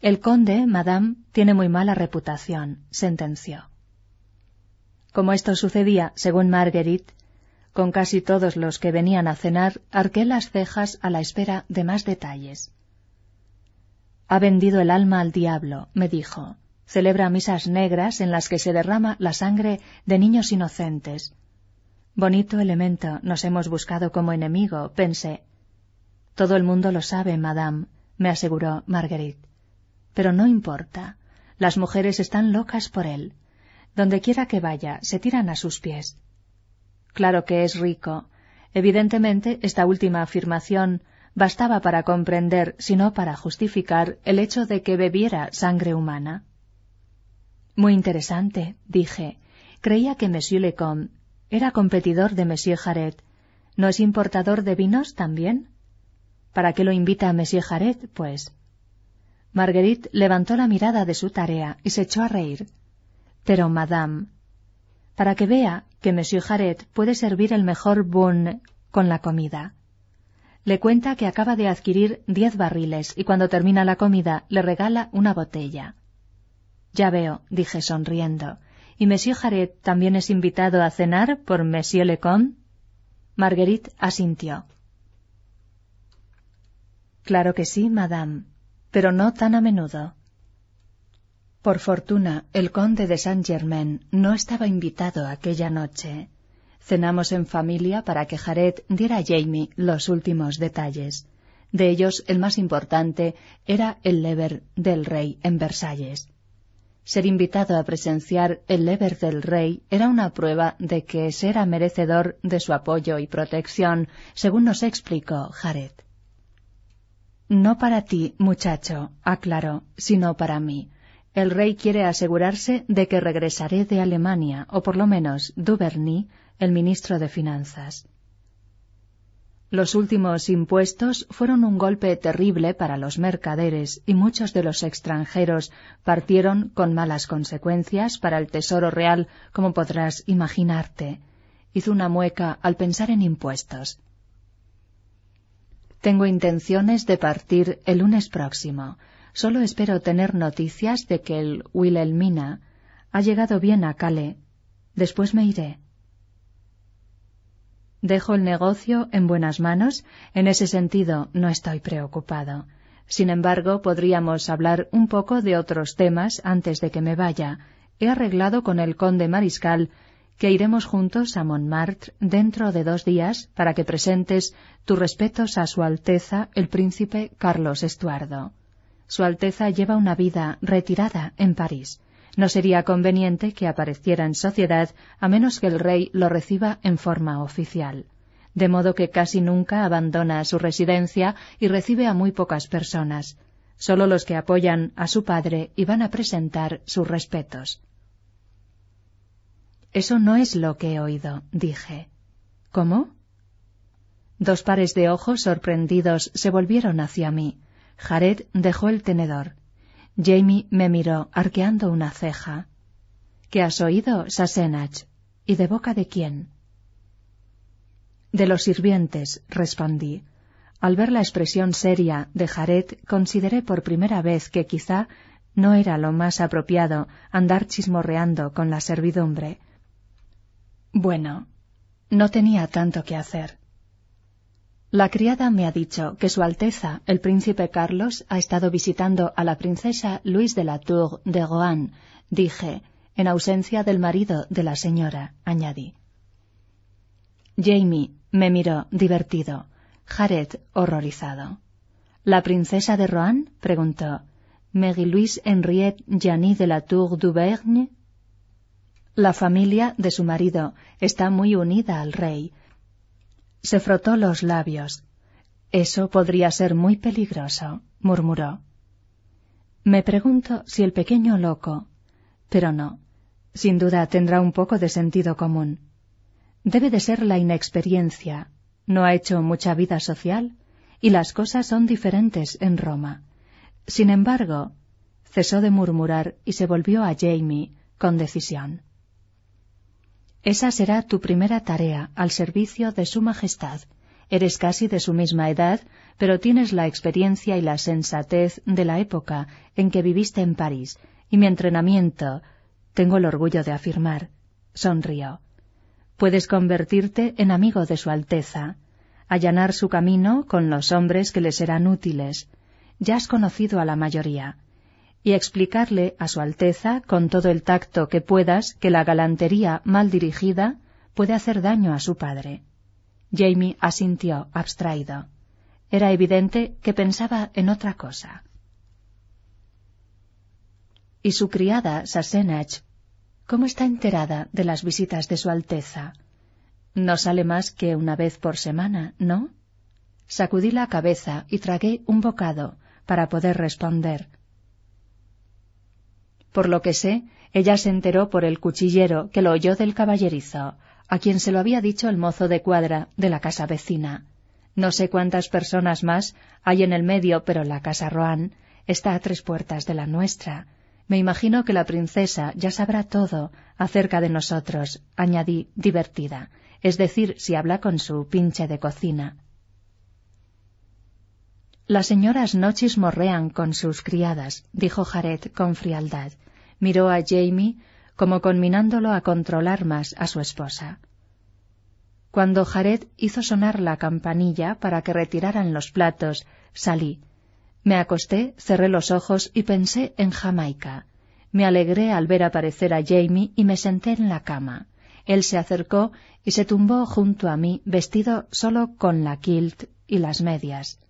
El conde, madame, tiene muy mala reputación, sentenció. Como esto sucedía, según Marguerite, con casi todos los que venían a cenar, arqué las cejas a la espera de más detalles. Ha vendido el alma al diablo, me dijo celebra misas negras en las que se derrama la sangre de niños inocentes. Bonito elemento nos hemos buscado como enemigo, pensé. Todo el mundo lo sabe, madame, me aseguró Marguerite. Pero no importa. Las mujeres están locas por él. Donde quiera que vaya, se tiran a sus pies. Claro que es rico. Evidentemente, esta última afirmación bastaba para comprender, si no para justificar, el hecho de que bebiera sangre humana. Muy interesante, dije. Creía que Monsieur Lecomte era competidor de Monsieur Jaret. ¿No es importador de vinos también? ¿Para qué lo invita a Monsieur Jaret, pues? Marguerite levantó la mirada de su tarea y se echó a reír. Pero, madame, para que vea que Monsieur Jaret puede servir el mejor bon con la comida. Le cuenta que acaba de adquirir diez barriles y cuando termina la comida le regala una botella. Ya veo, dije sonriendo. ¿Y Monsieur Jaret también es invitado a cenar por Monsieur Lecomte? Marguerite asintió. Claro que sí, madame, pero no tan a menudo. Por fortuna, el conde de Saint Germain no estaba invitado aquella noche. Cenamos en familia para que Jared diera a Jamie los últimos detalles. De ellos, el más importante era el lever del rey en Versalles. Ser invitado a presenciar el lever del rey era una prueba de que se era merecedor de su apoyo y protección, según nos explicó Jared. No para ti, muchacho, aclaró, sino para mí. El rey quiere asegurarse de que regresaré de Alemania, o por lo menos Duvernay, el ministro de Finanzas. Los últimos impuestos fueron un golpe terrible para los mercaderes y muchos de los extranjeros partieron con malas consecuencias para el Tesoro Real, como podrás imaginarte. Hizo una mueca al pensar en impuestos. Tengo intenciones de partir el lunes próximo. Solo espero tener noticias de que el Wilhelmina ha llegado bien a Calais. Después me iré. Dejo el negocio en buenas manos. En ese sentido, no estoy preocupado. Sin embargo, podríamos hablar un poco de otros temas antes de que me vaya. He arreglado con el conde mariscal que iremos juntos a Montmartre dentro de dos días para que presentes tus respetos a Su Alteza el príncipe Carlos Estuardo. Su Alteza lleva una vida retirada en París. No sería conveniente que apareciera en sociedad a menos que el rey lo reciba en forma oficial. De modo que casi nunca abandona su residencia y recibe a muy pocas personas. Solo los que apoyan a su padre y van a presentar sus respetos. Eso no es lo que he oído, dije. ¿Cómo? Dos pares de ojos sorprendidos se volvieron hacia mí. Jared dejó el tenedor. Jamie me miró arqueando una ceja. ¿Qué has oído, Sassenach? ¿Y de boca de quién? De los sirvientes, respondí. Al ver la expresión seria de Jared, consideré por primera vez que quizá no era lo más apropiado andar chismorreando con la servidumbre. Bueno, no tenía tanto que hacer. La criada me ha dicho que Su Alteza, el príncipe Carlos, ha estado visitando a la princesa Luis de la Tour de Rohan, dije, en ausencia del marido de la señora, añadí. Jamie me miró divertido, Jared horrorizado. ¿La princesa de Rohan? preguntó. ¿Marie-Louise Henriette Jany de la Tour d'Auvergne? La familia de su marido está muy unida al rey, se frotó los labios. Eso podría ser muy peligroso, murmuró. Me pregunto si el pequeño loco. Pero no. Sin duda tendrá un poco de sentido común. Debe de ser la inexperiencia. No ha hecho mucha vida social y las cosas son diferentes en Roma. Sin embargo, cesó de murmurar y se volvió a Jamie con decisión. Esa será tu primera tarea al servicio de Su Majestad. Eres casi de su misma edad, pero tienes la experiencia y la sensatez de la época en que viviste en París, y mi entrenamiento, tengo el orgullo de afirmar, sonrió. Puedes convertirte en amigo de Su Alteza, allanar su camino con los hombres que le serán útiles. Ya has conocido a la mayoría y explicarle a Su Alteza con todo el tacto que puedas que la galantería mal dirigida puede hacer daño a su padre. Jamie asintió abstraído. Era evidente que pensaba en otra cosa. ¿Y su criada, Sassenach, cómo está enterada de las visitas de Su Alteza? No sale más que una vez por semana, ¿no? Sacudí la cabeza y tragué un bocado para poder responder. Por lo que sé, ella se enteró por el cuchillero que lo oyó del caballerizo, a quien se lo había dicho el mozo de cuadra de la casa vecina. No sé cuántas personas más hay en el medio, pero la casa Rohan está a tres puertas de la nuestra. Me imagino que la princesa ya sabrá todo acerca de nosotros, añadí divertida, es decir, si habla con su pinche de cocina. Las señoras no chismorrean con sus criadas, dijo Jared con frialdad miró a Jamie como conminándolo a controlar más a su esposa. Cuando Jared hizo sonar la campanilla para que retiraran los platos, salí. Me acosté, cerré los ojos y pensé en Jamaica. Me alegré al ver aparecer a Jamie y me senté en la cama. Él se acercó y se tumbó junto a mí, vestido solo con la kilt y las medias.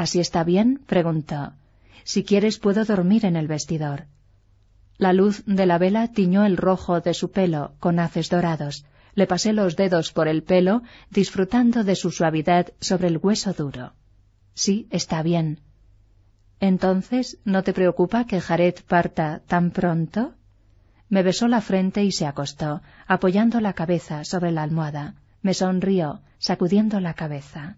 ¿Así está bien? preguntó. Si quieres puedo dormir en el vestidor. La luz de la vela tiñó el rojo de su pelo con haces dorados. Le pasé los dedos por el pelo, disfrutando de su suavidad sobre el hueso duro. Sí, está bien. Entonces, ¿no te preocupa que Jared parta tan pronto? Me besó la frente y se acostó, apoyando la cabeza sobre la almohada. Me sonrió, sacudiendo la cabeza.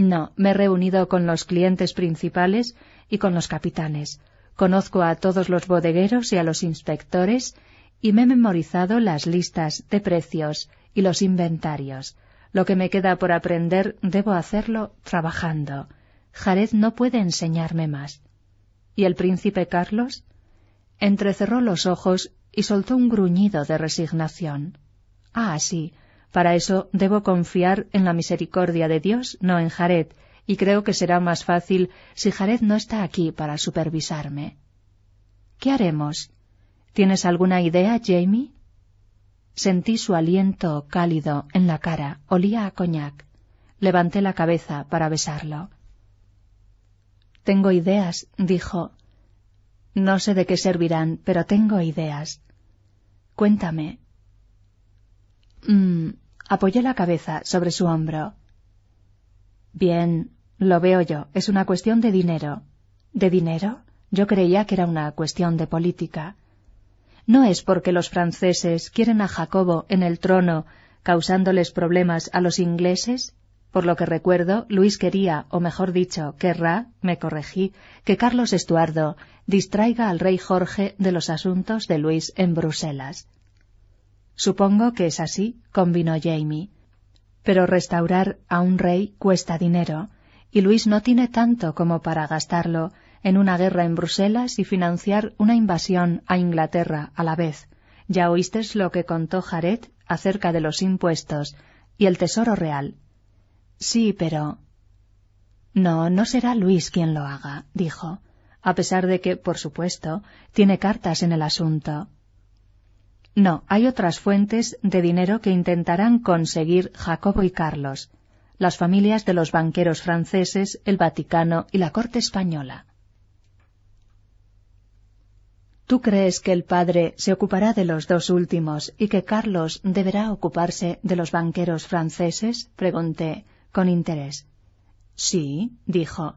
No, me he reunido con los clientes principales y con los capitanes. Conozco a todos los bodegueros y a los inspectores y me he memorizado las listas de precios y los inventarios. Lo que me queda por aprender debo hacerlo trabajando. Jared no puede enseñarme más. ¿Y el príncipe Carlos? Entrecerró los ojos y soltó un gruñido de resignación. Ah, sí, para eso debo confiar en la misericordia de Dios, no en Jared, y creo que será más fácil si Jared no está aquí para supervisarme. ¿Qué haremos? ¿Tienes alguna idea, Jamie? Sentí su aliento cálido en la cara, olía a coñac. Levanté la cabeza para besarlo. Tengo ideas, dijo, no sé de qué servirán, pero tengo ideas. Cuéntame. Mm, apoyé la cabeza sobre su hombro. Bien, lo veo yo. Es una cuestión de dinero. ¿De dinero? Yo creía que era una cuestión de política. No es porque los franceses quieren a Jacobo en el trono causándoles problemas a los ingleses por lo que recuerdo, Luis quería, o mejor dicho, querrá, me corregí, que Carlos Estuardo distraiga al rey Jorge de los asuntos de Luis en Bruselas. Supongo que es así, convinó Jamie. Pero restaurar a un rey cuesta dinero, y Luis no tiene tanto como para gastarlo en una guerra en Bruselas y financiar una invasión a Inglaterra a la vez. Ya oíste lo que contó Jared acerca de los impuestos y el tesoro real, Sí, pero. No, no será Luis quien lo haga, dijo, a pesar de que, por supuesto, tiene cartas en el asunto. No, hay otras fuentes de dinero que intentarán conseguir Jacobo y Carlos, las familias de los banqueros franceses, el Vaticano y la corte española. ¿Tú crees que el padre se ocupará de los dos últimos y que Carlos deberá ocuparse de los banqueros franceses? pregunté, con interés. Sí, dijo.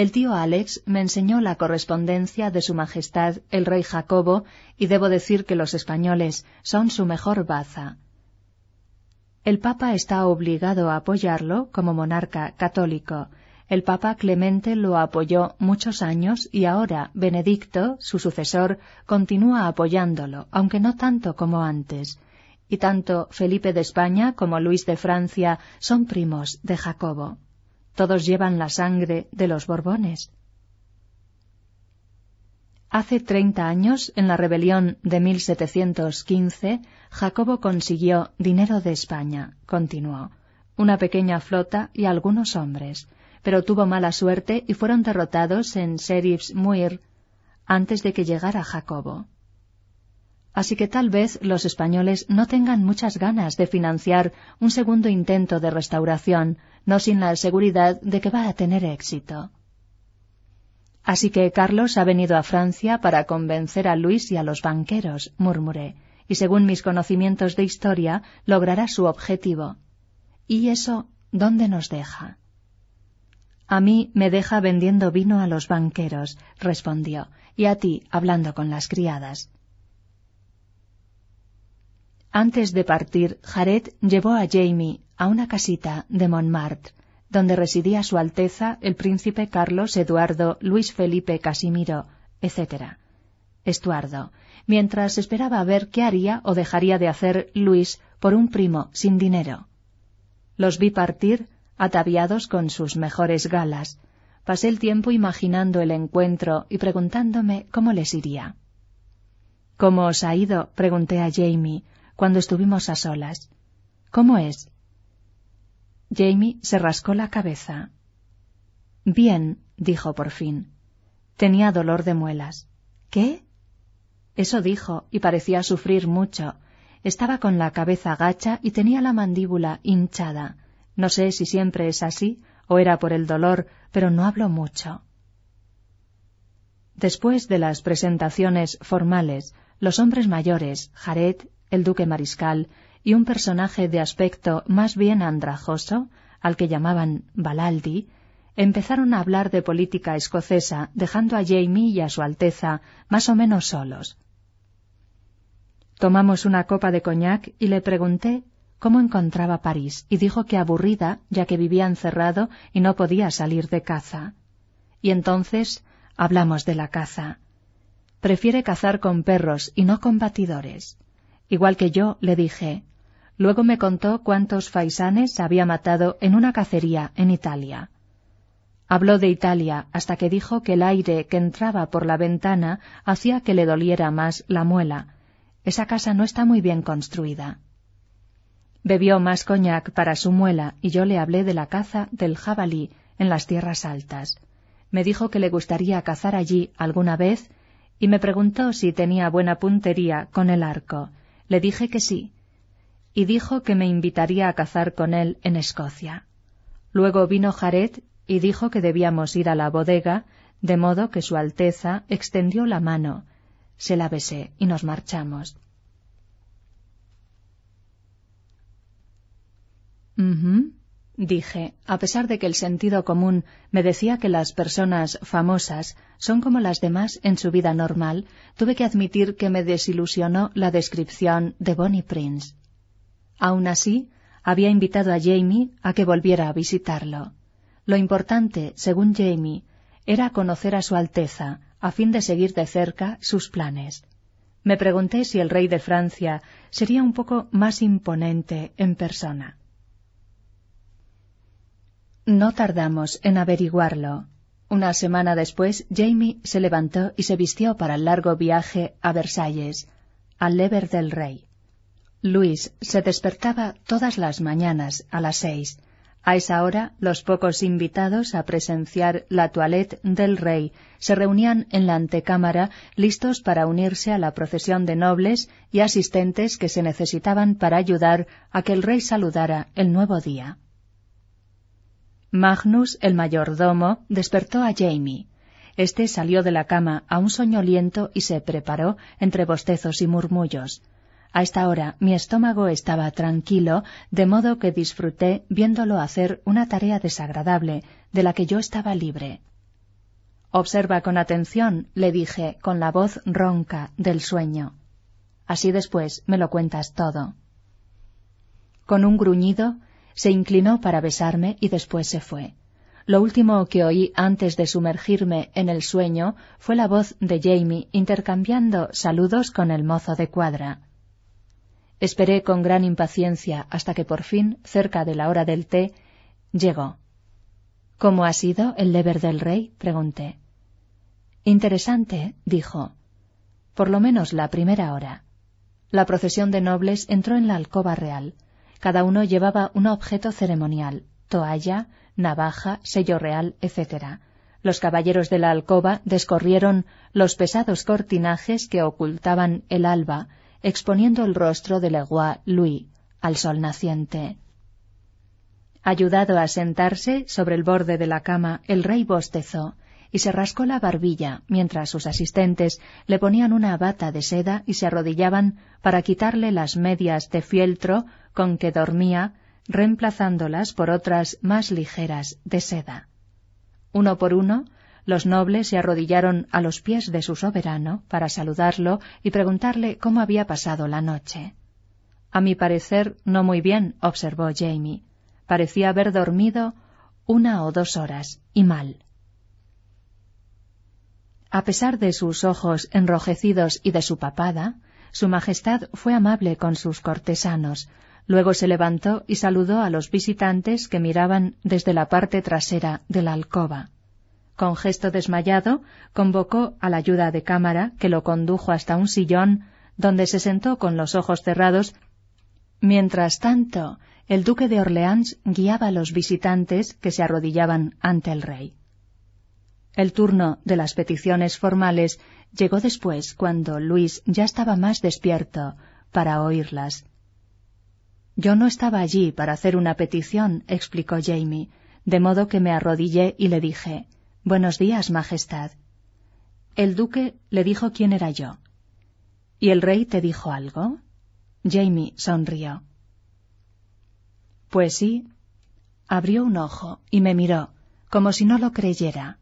El tío Alex me enseñó la correspondencia de Su Majestad el Rey Jacobo y debo decir que los españoles son su mejor baza. El Papa está obligado a apoyarlo como monarca católico. El Papa Clemente lo apoyó muchos años y ahora Benedicto, su sucesor, continúa apoyándolo, aunque no tanto como antes y tanto Felipe de España como Luis de Francia son primos de Jacobo. Todos llevan la sangre de los Borbones. Hace treinta años, en la rebelión de 1715, Jacobo consiguió dinero de España, continuó, una pequeña flota y algunos hombres, pero tuvo mala suerte y fueron derrotados en Serifs Muir antes de que llegara Jacobo. Así que tal vez los españoles no tengan muchas ganas de financiar un segundo intento de restauración, no sin la seguridad de que va a tener éxito. Así que Carlos ha venido a Francia para convencer a Luis y a los banqueros, murmuré, y según mis conocimientos de historia, logrará su objetivo. ¿Y eso dónde nos deja? A mí me deja vendiendo vino a los banqueros, respondió, y a ti hablando con las criadas. Antes de partir, Jared llevó a Jamie a una casita de Montmartre, donde residía Su Alteza el príncipe Carlos Eduardo Luis Felipe Casimiro, etc. Estuardo, mientras esperaba ver qué haría o dejaría de hacer Luis por un primo sin dinero. Los vi partir, ataviados con sus mejores galas. Pasé el tiempo imaginando el encuentro y preguntándome cómo les iría. ¿Cómo os ha ido? pregunté a Jamie, cuando estuvimos a solas. ¿Cómo es? Jamie se rascó la cabeza. Bien, dijo por fin. Tenía dolor de muelas. ¿Qué? Eso dijo, y parecía sufrir mucho. Estaba con la cabeza gacha y tenía la mandíbula hinchada. No sé si siempre es así o era por el dolor, pero no habló mucho. Después de las presentaciones formales, los hombres mayores, Jared, el duque mariscal, y un personaje de aspecto más bien andrajoso, al que llamaban Balaldi, empezaron a hablar de política escocesa, dejando a Jamie y a su Alteza más o menos solos. Tomamos una copa de coñac y le pregunté cómo encontraba París, y dijo que aburrida, ya que vivía encerrado y no podía salir de caza. Y entonces hablamos de la caza. Prefiere cazar con perros y no con batidores. Igual que yo, le dije. Luego me contó cuántos faisanes había matado en una cacería en Italia. Habló de Italia hasta que dijo que el aire que entraba por la ventana hacía que le doliera más la muela. Esa casa no está muy bien construida. Bebió más coñac para su muela y yo le hablé de la caza del jabalí en las tierras altas. Me dijo que le gustaría cazar allí alguna vez y me preguntó si tenía buena puntería con el arco. Le dije que sí, y dijo que me invitaría a cazar con él en Escocia. Luego vino Jared y dijo que debíamos ir a la bodega, de modo que Su Alteza extendió la mano. Se la besé y nos marchamos. Dije, a pesar de que el sentido común me decía que las personas famosas son como las demás en su vida normal, tuve que admitir que me desilusionó la descripción de Bonnie Prince. Aun así, había invitado a Jamie a que volviera a visitarlo. Lo importante, según Jamie, era conocer a Su Alteza, a fin de seguir de cerca sus planes. Me pregunté si el rey de Francia sería un poco más imponente en persona. No tardamos en averiguarlo. Una semana después, Jamie se levantó y se vistió para el largo viaje a Versalles, al lever del rey. Luis se despertaba todas las mañanas a las seis. A esa hora, los pocos invitados a presenciar la toilette del rey se reunían en la antecámara listos para unirse a la procesión de nobles y asistentes que se necesitaban para ayudar a que el rey saludara el nuevo día. Magnus, el mayordomo, despertó a Jamie. Este salió de la cama a un soñoliento y se preparó entre bostezos y murmullos. A esta hora mi estómago estaba tranquilo, de modo que disfruté viéndolo hacer una tarea desagradable de la que yo estaba libre. Observa con atención, le dije con la voz ronca del sueño. Así después me lo cuentas todo. Con un gruñido, se inclinó para besarme y después se fue. Lo último que oí antes de sumergirme en el sueño fue la voz de Jamie intercambiando saludos con el mozo de cuadra. Esperé con gran impaciencia hasta que por fin, cerca de la hora del té, llegó. ¿Cómo ha sido el deber del rey? pregunté. Interesante, dijo. Por lo menos la primera hora. La procesión de nobles entró en la alcoba real. Cada uno llevaba un objeto ceremonial, toalla, navaja, sello real, etc. Los caballeros de la alcoba descorrieron los pesados cortinajes que ocultaban el alba, exponiendo el rostro de Leroy Louis al sol naciente. Ayudado a sentarse sobre el borde de la cama, el rey bostezó y se rascó la barbilla mientras sus asistentes le ponían una bata de seda y se arrodillaban para quitarle las medias de fieltro con que dormía, reemplazándolas por otras más ligeras de seda. Uno por uno, los nobles se arrodillaron a los pies de su soberano para saludarlo y preguntarle cómo había pasado la noche. A mi parecer, no muy bien, observó Jamie. Parecía haber dormido una o dos horas, y mal. A pesar de sus ojos enrojecidos y de su papada, su Majestad fue amable con sus cortesanos. Luego se levantó y saludó a los visitantes que miraban desde la parte trasera de la alcoba. Con gesto desmayado, convocó a la ayuda de cámara, que lo condujo hasta un sillón, donde se sentó con los ojos cerrados. Mientras tanto, el duque de Orleans guiaba a los visitantes que se arrodillaban ante el rey. El turno de las peticiones formales llegó después, cuando Luis ya estaba más despierto, para oírlas. Yo no estaba allí para hacer una petición, explicó Jamie, de modo que me arrodillé y le dije Buenos días, Majestad. El duque le dijo quién era yo. ¿Y el rey te dijo algo? Jamie sonrió. Pues sí. Abrió un ojo y me miró, como si no lo creyera.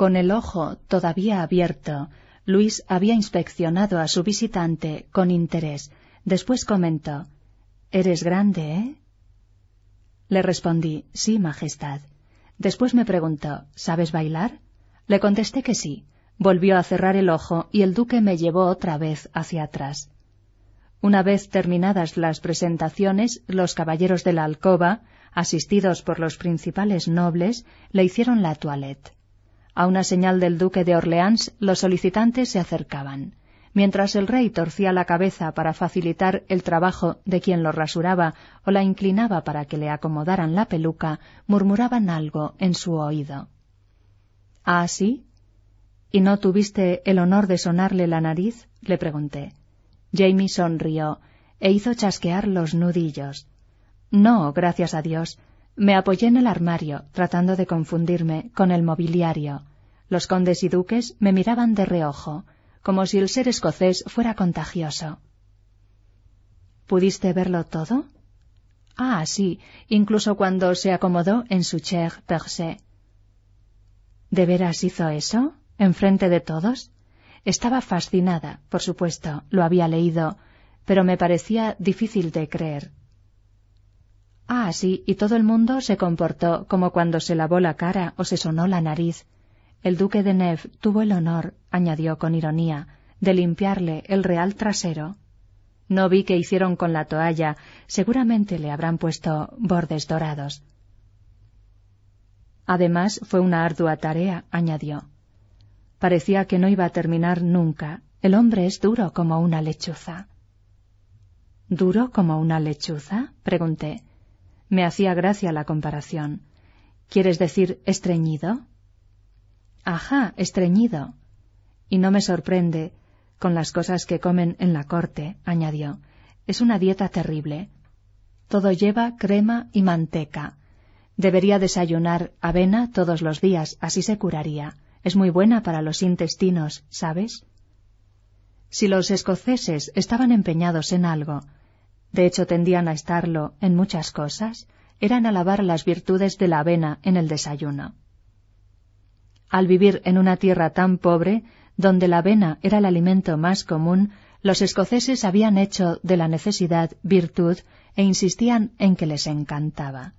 Con el ojo todavía abierto, Luis había inspeccionado a su visitante con interés. Después comentó Eres grande, ¿eh? Le respondí Sí, Majestad. Después me preguntó ¿Sabes bailar? Le contesté que sí. Volvió a cerrar el ojo y el duque me llevó otra vez hacia atrás. Una vez terminadas las presentaciones, los caballeros de la alcoba, asistidos por los principales nobles, le hicieron la toilette. A una señal del duque de Orleans, los solicitantes se acercaban. Mientras el rey torcía la cabeza para facilitar el trabajo de quien lo rasuraba o la inclinaba para que le acomodaran la peluca, murmuraban algo en su oído. ¿Ah, sí? ¿Y no tuviste el honor de sonarle la nariz? le pregunté. Jamie sonrió e hizo chasquear los nudillos. No, gracias a Dios. Me apoyé en el armario, tratando de confundirme con el mobiliario. Los condes y duques me miraban de reojo, como si el ser escocés fuera contagioso. ¿Pudiste verlo todo? Ah, sí, incluso cuando se acomodó en su chair percé. ¿De veras hizo eso? enfrente de todos? Estaba fascinada, por supuesto, lo había leído, pero me parecía difícil de creer. Ah, sí, y todo el mundo se comportó como cuando se lavó la cara o se sonó la nariz. El duque de Neve tuvo el honor, añadió con ironía, de limpiarle el real trasero. No vi qué hicieron con la toalla, seguramente le habrán puesto bordes dorados. Además, fue una ardua tarea, añadió. Parecía que no iba a terminar nunca. El hombre es duro como una lechuza. ¿Duro como una lechuza? pregunté. Me hacía gracia la comparación. ¿Quieres decir estreñido? Ajá, estreñido. Y no me sorprende con las cosas que comen en la corte, añadió. Es una dieta terrible. Todo lleva crema y manteca. Debería desayunar avena todos los días, así se curaría. Es muy buena para los intestinos, ¿sabes? Si los escoceses estaban empeñados en algo, de hecho tendían a estarlo en muchas cosas, eran alabar las virtudes de la avena en el desayuno. Al vivir en una tierra tan pobre, donde la avena era el alimento más común, los escoceses habían hecho de la necesidad virtud e insistían en que les encantaba.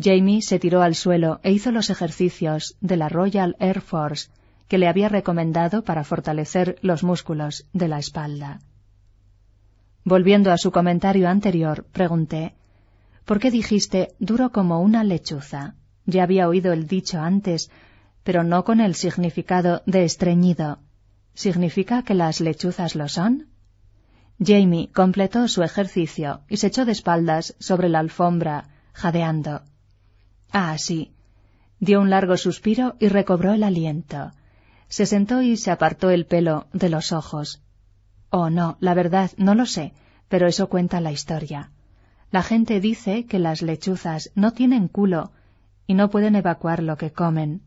Jamie se tiró al suelo e hizo los ejercicios de la Royal Air Force que le había recomendado para fortalecer los músculos de la espalda. Volviendo a su comentario anterior, pregunté ¿Por qué dijiste duro como una lechuza? Ya había oído el dicho antes, pero no con el significado de estreñido. ¿Significa que las lechuzas lo son? Jamie completó su ejercicio y se echó de espaldas sobre la alfombra, jadeando. Ah, sí. Dio un largo suspiro y recobró el aliento. Se sentó y se apartó el pelo de los ojos. Oh, no, la verdad, no lo sé, pero eso cuenta la historia. La gente dice que las lechuzas no tienen culo y no pueden evacuar lo que comen.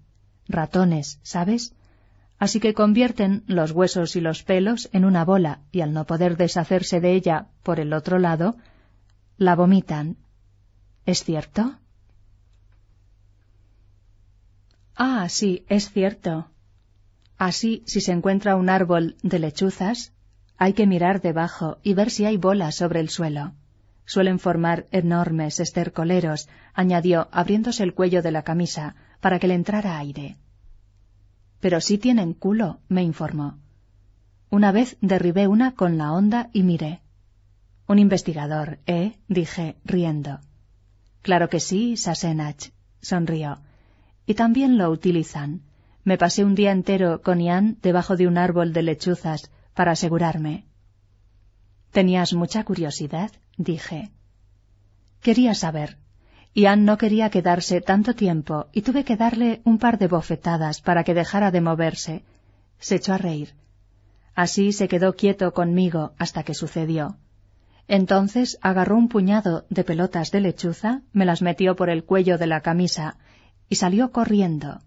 Ratones, ¿sabes? Así que convierten los huesos y los pelos en una bola y al no poder deshacerse de ella por el otro lado, la vomitan. ¿Es cierto? Ah, sí, es cierto. Así, si se encuentra un árbol de lechuzas, hay que mirar debajo y ver si hay bolas sobre el suelo. Suelen formar enormes estercoleros, añadió, abriéndose el cuello de la camisa para que le entrara aire. Pero sí tienen culo, me informó. Una vez derribé una con la onda y miré. Un investigador, ¿eh? dije, riendo. Claro que sí, Sassenach, sonrió y también lo utilizan. Me pasé un día entero con Ian debajo de un árbol de lechuzas para asegurarme. ¿Tenías mucha curiosidad? dije. Quería saber. Ian no quería quedarse tanto tiempo y tuve que darle un par de bofetadas para que dejara de moverse. Se echó a reír. Así se quedó quieto conmigo hasta que sucedió. Entonces agarró un puñado de pelotas de lechuza, me las metió por el cuello de la camisa y salió corriendo.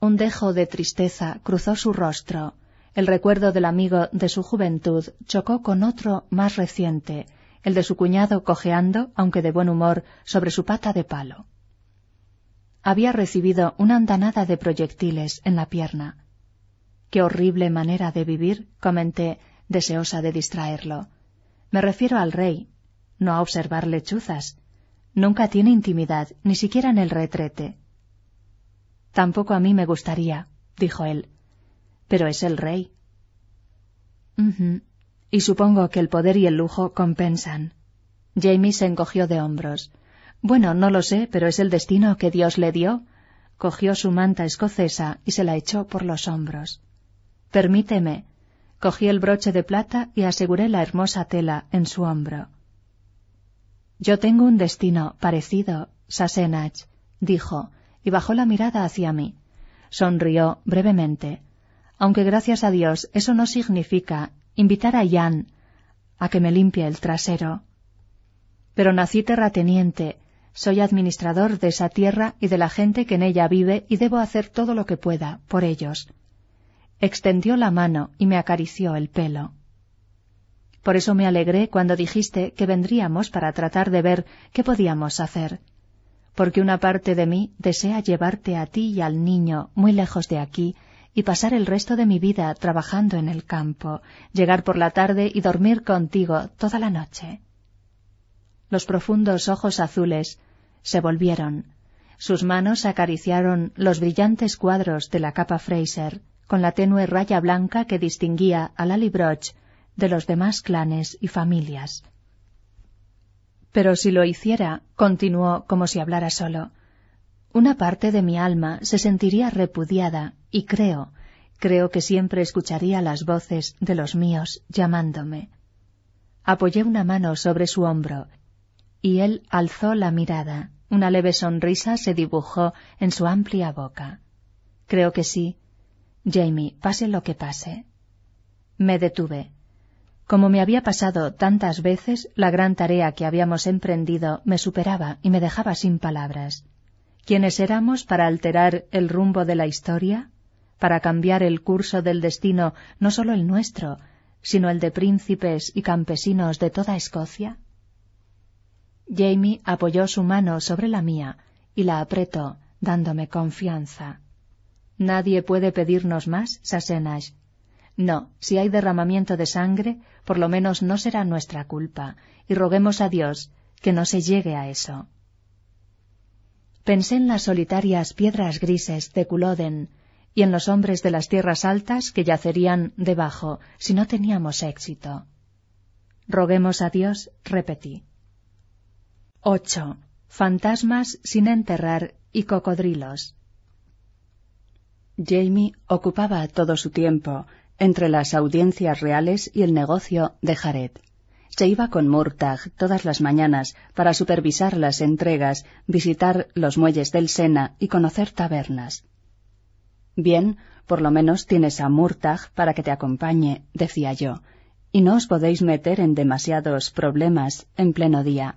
Un dejo de tristeza cruzó su rostro. El recuerdo del amigo de su juventud chocó con otro más reciente, el de su cuñado cojeando, aunque de buen humor, sobre su pata de palo. Había recibido una andanada de proyectiles en la pierna. Qué horrible manera de vivir, comenté, deseosa de distraerlo. Me refiero al rey, no a observar lechuzas. Nunca tiene intimidad, ni siquiera en el retrete. Tampoco a mí me gustaría, dijo él. Pero es el rey. Y supongo que el poder y el lujo compensan. Jamie se encogió de hombros. Bueno, no lo sé, pero es el destino que Dios le dio. Cogió su manta escocesa y se la echó por los hombros. Permíteme, Cogí el broche de plata y aseguré la hermosa tela en su hombro. Yo tengo un destino parecido, Sassenach, dijo, y bajó la mirada hacia mí. Sonrió brevemente. Aunque gracias a Dios eso no significa invitar a Jan a que me limpie el trasero. Pero nací terrateniente, soy administrador de esa tierra y de la gente que en ella vive y debo hacer todo lo que pueda por ellos extendió la mano y me acarició el pelo. Por eso me alegré cuando dijiste que vendríamos para tratar de ver qué podíamos hacer, porque una parte de mí desea llevarte a ti y al niño muy lejos de aquí y pasar el resto de mi vida trabajando en el campo, llegar por la tarde y dormir contigo toda la noche. Los profundos ojos azules se volvieron, sus manos acariciaron los brillantes cuadros de la capa Fraser, con la tenue raya blanca que distinguía a la Libroche de los demás clanes y familias. Pero si lo hiciera, continuó como si hablara solo, una parte de mi alma se sentiría repudiada y creo, creo que siempre escucharía las voces de los míos llamándome. Apoyé una mano sobre su hombro y él alzó la mirada. Una leve sonrisa se dibujó en su amplia boca. Creo que sí, Jamie, pase lo que pase. Me detuve. Como me había pasado tantas veces, la gran tarea que habíamos emprendido me superaba y me dejaba sin palabras. ¿Quiénes éramos para alterar el rumbo de la historia? ¿Para cambiar el curso del destino no solo el nuestro, sino el de príncipes y campesinos de toda Escocia? Jamie apoyó su mano sobre la mía y la apretó, dándome confianza. Nadie puede pedirnos más, Sassenach. No, si hay derramamiento de sangre, por lo menos no será nuestra culpa, y roguemos a Dios que no se llegue a eso. Pensé en las solitarias piedras grises de Culloden y en los hombres de las tierras altas que yacerían debajo si no teníamos éxito. Roguemos a Dios, repetí. 8. Fantasmas sin enterrar y cocodrilos. Jamie ocupaba todo su tiempo entre las audiencias reales y el negocio de Jared. Se iba con Murtagh todas las mañanas para supervisar las entregas, visitar los muelles del Sena y conocer tabernas. Bien, por lo menos tienes a Murtagh para que te acompañe, decía yo, y no os podéis meter en demasiados problemas en pleno día.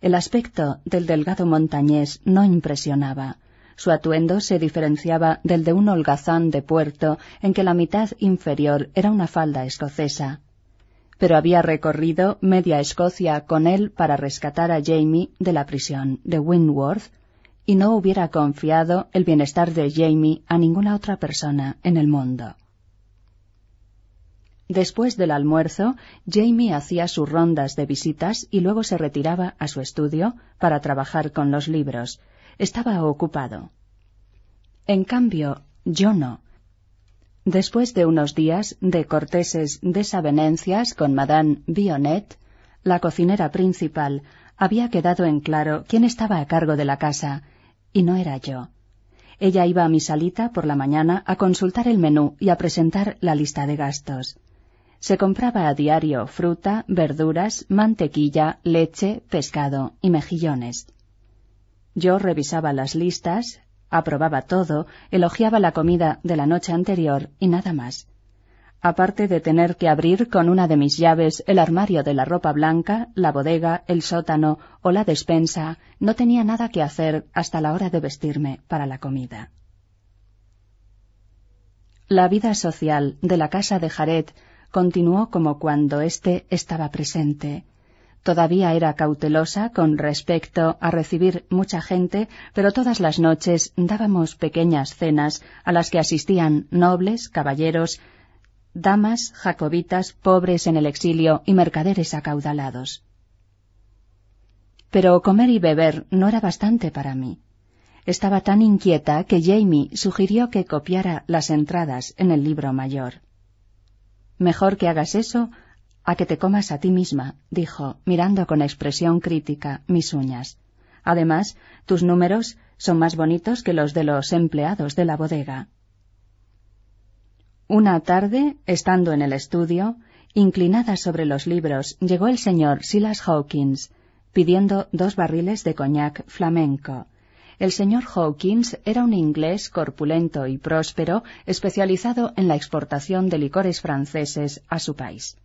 El aspecto del delgado montañés no impresionaba. Su atuendo se diferenciaba del de un holgazán de puerto en que la mitad inferior era una falda escocesa. Pero había recorrido media Escocia con él para rescatar a Jamie de la prisión de Windworth y no hubiera confiado el bienestar de Jamie a ninguna otra persona en el mundo. Después del almuerzo, Jamie hacía sus rondas de visitas y luego se retiraba a su estudio para trabajar con los libros, estaba ocupado. En cambio, yo no. Después de unos días de corteses desavenencias con Madame Bionnet, la cocinera principal, había quedado en claro quién estaba a cargo de la casa, y no era yo. Ella iba a mi salita por la mañana a consultar el menú y a presentar la lista de gastos. Se compraba a diario fruta, verduras, mantequilla, leche, pescado y mejillones. Yo revisaba las listas, aprobaba todo, elogiaba la comida de la noche anterior y nada más. Aparte de tener que abrir con una de mis llaves el armario de la ropa blanca, la bodega, el sótano o la despensa, no tenía nada que hacer hasta la hora de vestirme para la comida. La vida social de la casa de Jared continuó como cuando éste estaba presente. Todavía era cautelosa con respecto a recibir mucha gente, pero todas las noches dábamos pequeñas cenas a las que asistían nobles, caballeros, damas, jacobitas, pobres en el exilio y mercaderes acaudalados. Pero comer y beber no era bastante para mí. Estaba tan inquieta que Jamie sugirió que copiara las entradas en el libro mayor. Mejor que hagas eso a que te comas a ti misma, dijo, mirando con expresión crítica mis uñas. Además, tus números son más bonitos que los de los empleados de la bodega. Una tarde, estando en el estudio, inclinada sobre los libros, llegó el señor Silas Hawkins, pidiendo dos barriles de coñac flamenco. El señor Hawkins era un inglés corpulento y próspero, especializado en la exportación de licores franceses a su país.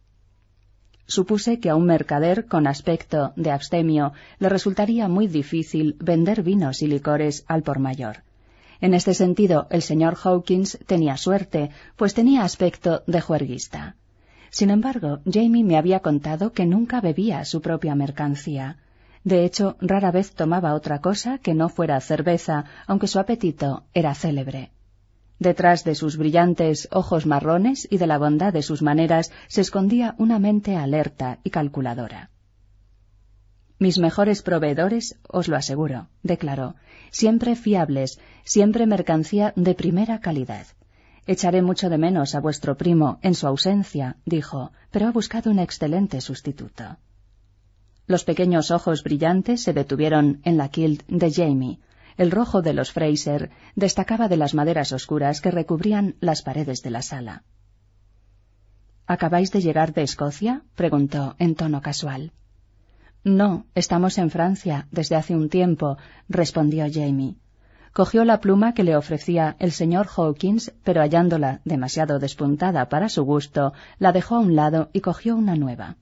Supuse que a un mercader con aspecto de abstemio le resultaría muy difícil vender vinos y licores al por mayor. En este sentido, el señor Hawkins tenía suerte, pues tenía aspecto de juerguista. Sin embargo, Jamie me había contado que nunca bebía su propia mercancía. De hecho, rara vez tomaba otra cosa que no fuera cerveza, aunque su apetito era célebre. Detrás de sus brillantes ojos marrones y de la bondad de sus maneras se escondía una mente alerta y calculadora. Mis mejores proveedores, os lo aseguro, declaró, siempre fiables, siempre mercancía de primera calidad. Echaré mucho de menos a vuestro primo en su ausencia, dijo, pero ha buscado un excelente sustituto. Los pequeños ojos brillantes se detuvieron en la kilt de Jamie. El rojo de los Fraser destacaba de las maderas oscuras que recubrían las paredes de la sala. ¿Acabáis de llegar de Escocia? preguntó en tono casual. No, estamos en Francia desde hace un tiempo, respondió Jamie. Cogió la pluma que le ofrecía el señor Hawkins, pero hallándola demasiado despuntada para su gusto, la dejó a un lado y cogió una nueva.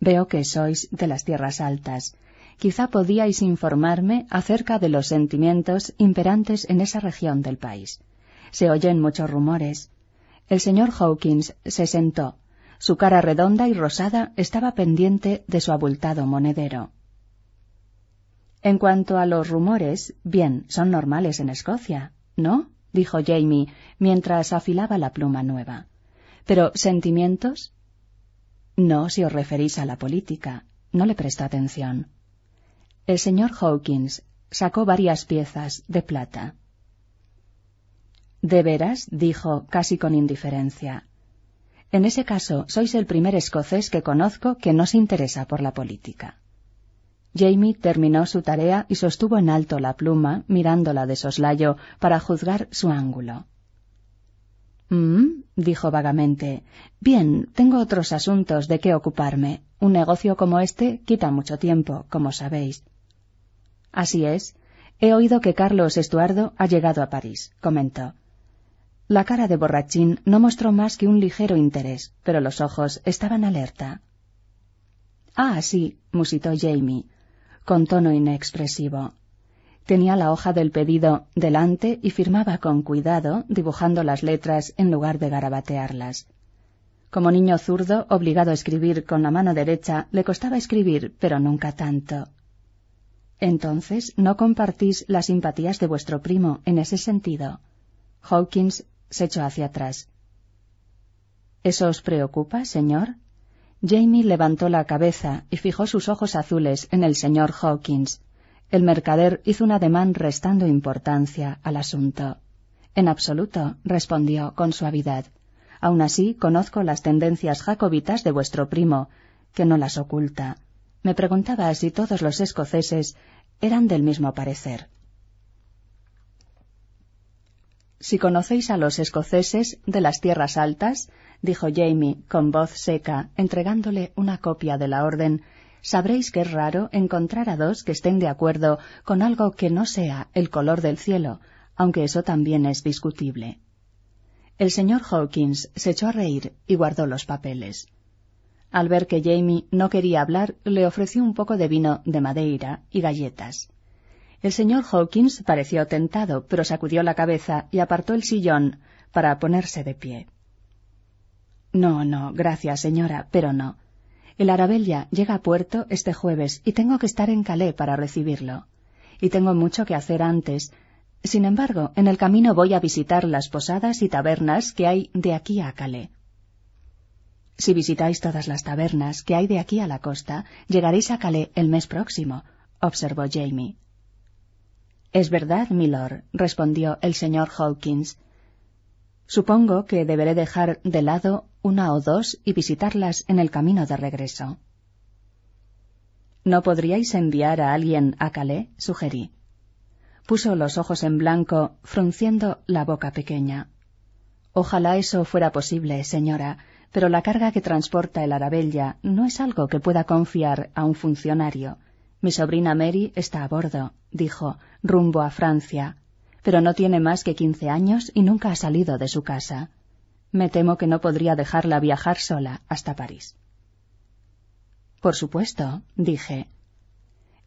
Veo que sois de las tierras altas. Quizá podíais informarme acerca de los sentimientos imperantes en esa región del país. Se oyen muchos rumores. El señor Hawkins se sentó, su cara redonda y rosada estaba pendiente de su abultado monedero. En cuanto a los rumores, bien, son normales en Escocia, ¿no? dijo Jamie mientras afilaba la pluma nueva. Pero sentimientos? No, si os referís a la política. No le prestó atención. El señor Hawkins sacó varias piezas de plata. ¿De veras? dijo casi con indiferencia. En ese caso, sois el primer escocés que conozco que no se interesa por la política. Jamie terminó su tarea y sostuvo en alto la pluma, mirándola de soslayo, para juzgar su ángulo. «Mm», dijo vagamente. Bien, tengo otros asuntos de qué ocuparme. Un negocio como este quita mucho tiempo, como sabéis. Así es. He oído que Carlos Estuardo ha llegado a París, comentó. La cara de borrachín no mostró más que un ligero interés, pero los ojos estaban alerta. Ah, sí, musitó Jamie, con tono inexpresivo. Tenía la hoja del pedido delante y firmaba con cuidado, dibujando las letras en lugar de garabatearlas. Como niño zurdo, obligado a escribir con la mano derecha, le costaba escribir, pero nunca tanto. Entonces, ¿no compartís las simpatías de vuestro primo en ese sentido? Hawkins se echó hacia atrás. ¿Eso os preocupa, señor? Jamie levantó la cabeza y fijó sus ojos azules en el señor Hawkins. El mercader hizo un ademán restando importancia al asunto. En absoluto, respondió con suavidad. Aun así, conozco las tendencias jacobitas de vuestro primo, que no las oculta. Me preguntaba si todos los escoceses eran del mismo parecer. Si conocéis a los escoceses de las tierras altas, dijo Jamie con voz seca, entregándole una copia de la orden, sabréis que es raro encontrar a dos que estén de acuerdo con algo que no sea el color del cielo, aunque eso también es discutible. El señor Hawkins se echó a reír y guardó los papeles. Al ver que Jamie no quería hablar, le ofreció un poco de vino de madeira y galletas. El señor Hawkins pareció tentado, pero sacudió la cabeza y apartó el sillón para ponerse de pie. No, no, gracias, señora, pero no. El Arabella llega a puerto este jueves y tengo que estar en Calais para recibirlo. Y tengo mucho que hacer antes, sin embargo, en el camino voy a visitar las posadas y tabernas que hay de aquí a Calais. Si visitáis todas las tabernas que hay de aquí a la costa, llegaréis a Calais el mes próximo, observó Jamie. Es verdad, milord, respondió el señor Hawkins. Supongo que deberé dejar de lado una o dos y visitarlas en el camino de regreso. ¿No podríais enviar a alguien a Calais? sugerí. Puso los ojos en blanco, frunciendo la boca pequeña. Ojalá eso fuera posible, señora, pero la carga que transporta el Arabella no es algo que pueda confiar a un funcionario. Mi sobrina Mary está a bordo, dijo, rumbo a Francia, pero no tiene más que quince años y nunca ha salido de su casa. Me temo que no podría dejarla viajar sola hasta París. Por supuesto, dije,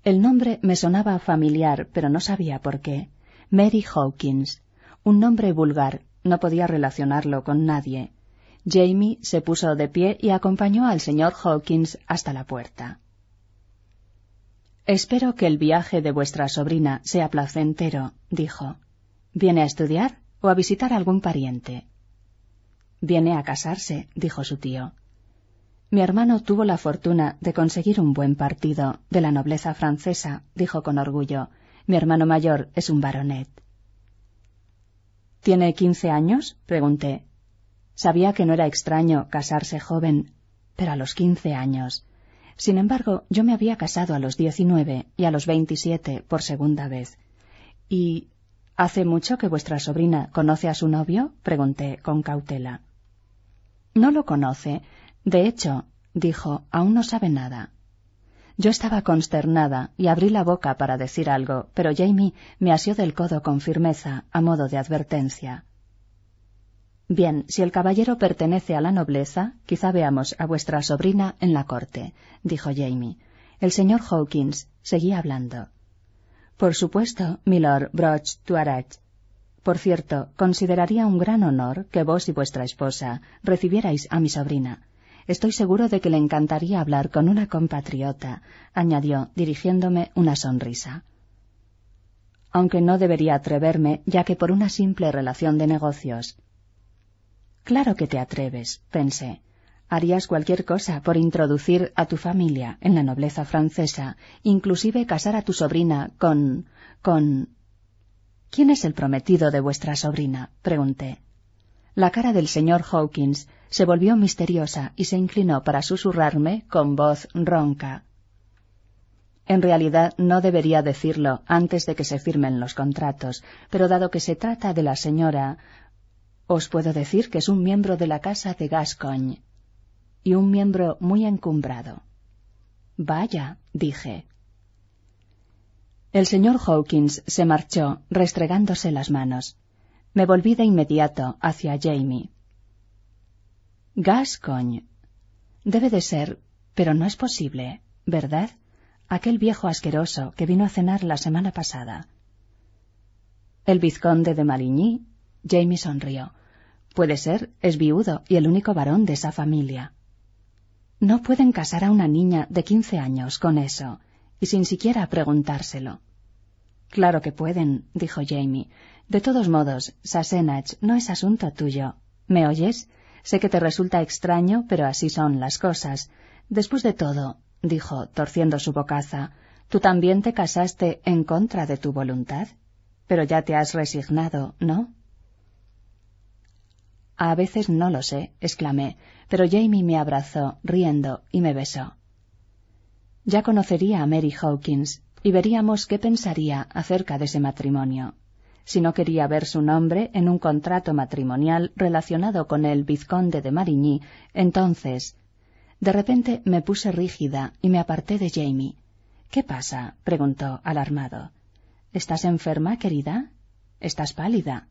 el nombre me sonaba familiar, pero no sabía por qué. Mary Hawkins. Un nombre vulgar. No podía relacionarlo con nadie. Jamie se puso de pie y acompañó al señor Hawkins hasta la puerta. Espero que el viaje de vuestra sobrina sea placentero, dijo. ¿Viene a estudiar o a visitar algún pariente? Viene a casarse, dijo su tío. Mi hermano tuvo la fortuna de conseguir un buen partido de la nobleza francesa, dijo con orgullo. Mi hermano mayor es un baronet. ¿Tiene quince años? pregunté. Sabía que no era extraño casarse joven, pero a los quince años. Sin embargo, yo me había casado a los diecinueve y a los veintisiete por segunda vez. ¿Y hace mucho que vuestra sobrina conoce a su novio? pregunté con cautela. No lo conoce, de hecho, dijo, aún no sabe nada. Yo estaba consternada y abrí la boca para decir algo, pero Jamie me asió del codo con firmeza, a modo de advertencia. Bien, si el caballero pertenece a la nobleza, quizá veamos a vuestra sobrina en la corte, dijo Jamie. El señor Hawkins seguía hablando. Por supuesto, milord Broch Tuareg. Por cierto, consideraría un gran honor que vos y vuestra esposa recibierais a mi sobrina. Estoy seguro de que le encantaría hablar con una compatriota, añadió, dirigiéndome una sonrisa. Aunque no debería atreverme, ya que por una simple relación de negocios. Claro que te atreves, pensé. Harías cualquier cosa por introducir a tu familia en la nobleza francesa, inclusive casar a tu sobrina con. con. ¿Quién es el prometido de vuestra sobrina? pregunté. La cara del señor Hawkins se volvió misteriosa y se inclinó para susurrarme con voz ronca. En realidad no debería decirlo antes de que se firmen los contratos, pero dado que se trata de la señora, os puedo decir que es un miembro de la casa de Gascogne y un miembro muy encumbrado. Vaya, dije. El señor Hawkins se marchó, restregándose las manos. Me volví de inmediato hacia Jamie. Gascogne. Debe de ser, pero no es posible, ¿verdad? Aquel viejo asqueroso que vino a cenar la semana pasada. El vizconde de Marigny. Jamie sonrió. Puede ser, es viudo y el único varón de esa familia. No pueden casar a una niña de quince años con eso, y sin siquiera preguntárselo. Claro que pueden, dijo Jamie. De todos modos, Sassenach no es asunto tuyo. ¿Me oyes? Sé que te resulta extraño, pero así son las cosas. Después de todo, dijo, torciendo su bocaza, tú también te casaste en contra de tu voluntad. Pero ya te has resignado, ¿no? A veces no lo sé, exclamé, pero Jamie me abrazó, riendo, y me besó. Ya conocería a Mary Hawkins, y veríamos qué pensaría acerca de ese matrimonio si no quería ver su nombre en un contrato matrimonial relacionado con el vizconde de Marigny, entonces. De repente me puse rígida y me aparté de Jamie. ¿Qué pasa? preguntó, alarmado. ¿Estás enferma, querida? ¿Estás pálida?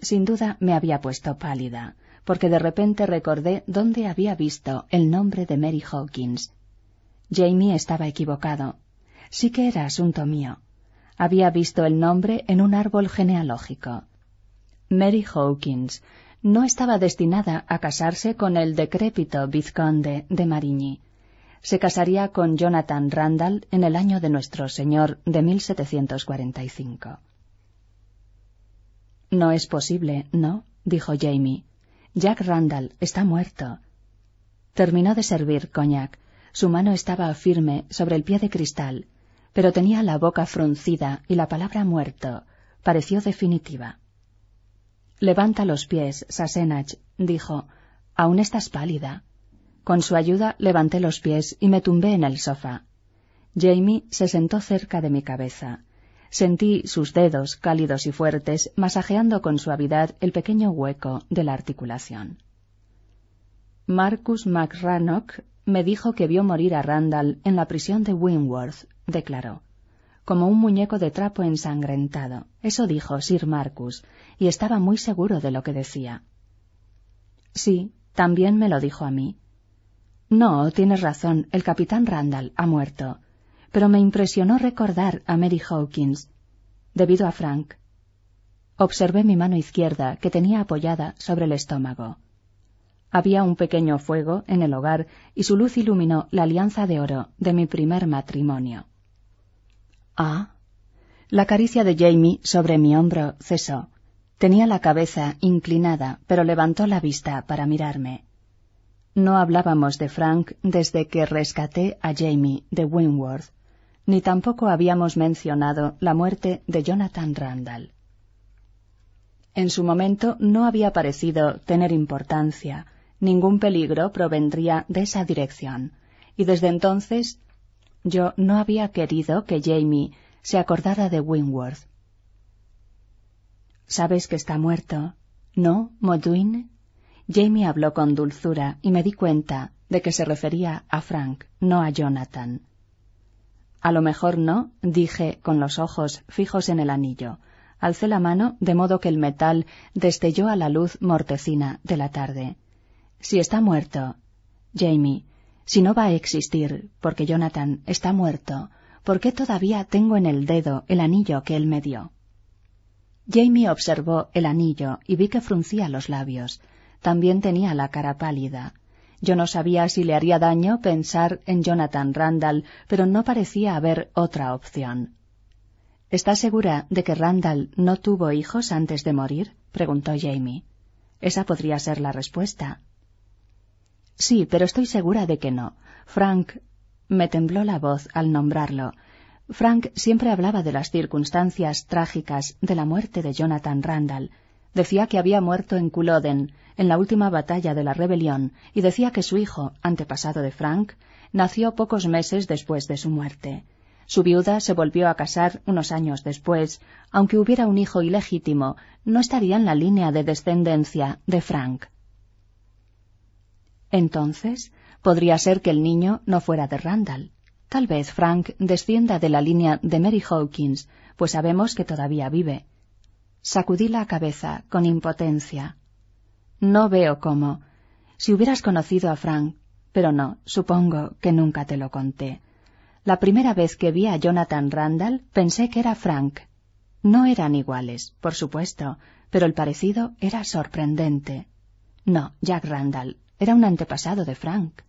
Sin duda me había puesto pálida, porque de repente recordé dónde había visto el nombre de Mary Hawkins. Jamie estaba equivocado. Sí que era asunto mío. Había visto el nombre en un árbol genealógico. Mary Hawkins no estaba destinada a casarse con el decrépito vizconde de Marigny. Se casaría con Jonathan Randall en el año de nuestro Señor de 1745. No es posible, ¿no? dijo Jamie. Jack Randall está muerto. Terminó de servir coñac. Su mano estaba firme sobre el pie de cristal, pero tenía la boca fruncida y la palabra muerto pareció definitiva. Levanta los pies, Sassenach, dijo. Aún estás pálida. Con su ayuda levanté los pies y me tumbé en el sofá. Jamie se sentó cerca de mi cabeza. Sentí sus dedos cálidos y fuertes masajeando con suavidad el pequeño hueco de la articulación. Marcus McRannock me dijo que vio morir a Randall en la prisión de Winworth, declaró. Como un muñeco de trapo ensangrentado. Eso dijo Sir Marcus, y estaba muy seguro de lo que decía. Sí, también me lo dijo a mí. No, tienes razón, el capitán Randall ha muerto pero me impresionó recordar a Mary Hawkins, debido a Frank. Observé mi mano izquierda que tenía apoyada sobre el estómago. Había un pequeño fuego en el hogar y su luz iluminó la alianza de oro de mi primer matrimonio. Ah. La caricia de Jamie sobre mi hombro cesó. Tenía la cabeza inclinada, pero levantó la vista para mirarme. No hablábamos de Frank desde que rescaté a Jamie de Winworth ni tampoco habíamos mencionado la muerte de Jonathan Randall. En su momento no había parecido tener importancia, ningún peligro provendría de esa dirección, y desde entonces yo no había querido que Jamie se acordara de Winworth. ¿Sabes que está muerto? ¿No, Modwin? Jamie habló con dulzura y me di cuenta de que se refería a Frank, no a Jonathan. A lo mejor no, dije con los ojos fijos en el anillo. Alcé la mano de modo que el metal destelló a la luz mortecina de la tarde. Si está muerto, Jamie, si no va a existir, porque Jonathan está muerto, ¿por qué todavía tengo en el dedo el anillo que él me dio? Jamie observó el anillo y vi que fruncía los labios. También tenía la cara pálida. Yo no sabía si le haría daño pensar en Jonathan Randall, pero no parecía haber otra opción. ¿Estás segura de que Randall no tuvo hijos antes de morir? preguntó Jamie. Esa podría ser la respuesta. Sí, pero estoy segura de que no. Frank. Me tembló la voz al nombrarlo. Frank siempre hablaba de las circunstancias trágicas de la muerte de Jonathan Randall, Decía que había muerto en Culloden, en la última batalla de la rebelión, y decía que su hijo, antepasado de Frank, nació pocos meses después de su muerte. Su viuda se volvió a casar unos años después. Aunque hubiera un hijo ilegítimo, no estaría en la línea de descendencia de Frank. Entonces, podría ser que el niño no fuera de Randall. Tal vez Frank descienda de la línea de Mary Hawkins, pues sabemos que todavía vive. Sacudí la cabeza con impotencia. No veo cómo. Si hubieras conocido a Frank, pero no, supongo que nunca te lo conté. La primera vez que vi a Jonathan Randall pensé que era Frank. No eran iguales, por supuesto, pero el parecido era sorprendente. No, Jack Randall era un antepasado de Frank.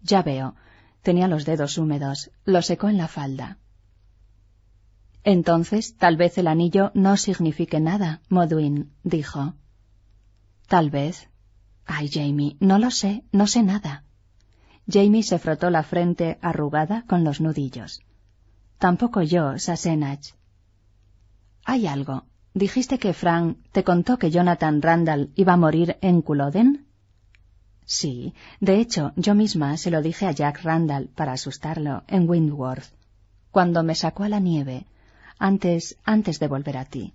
Ya veo. Tenía los dedos húmedos. Lo secó en la falda. Entonces tal vez el anillo no signifique nada, Modwin dijo. Tal vez. Ay, Jamie, no lo sé, no sé nada. Jamie se frotó la frente arrugada con los nudillos. Tampoco yo, Sassenach. Hay algo. ¿Dijiste que Frank te contó que Jonathan Randall iba a morir en Culloden? Sí, de hecho, yo misma se lo dije a Jack Randall para asustarlo en Windworth. Cuando me sacó a la nieve, antes, antes de volver a ti.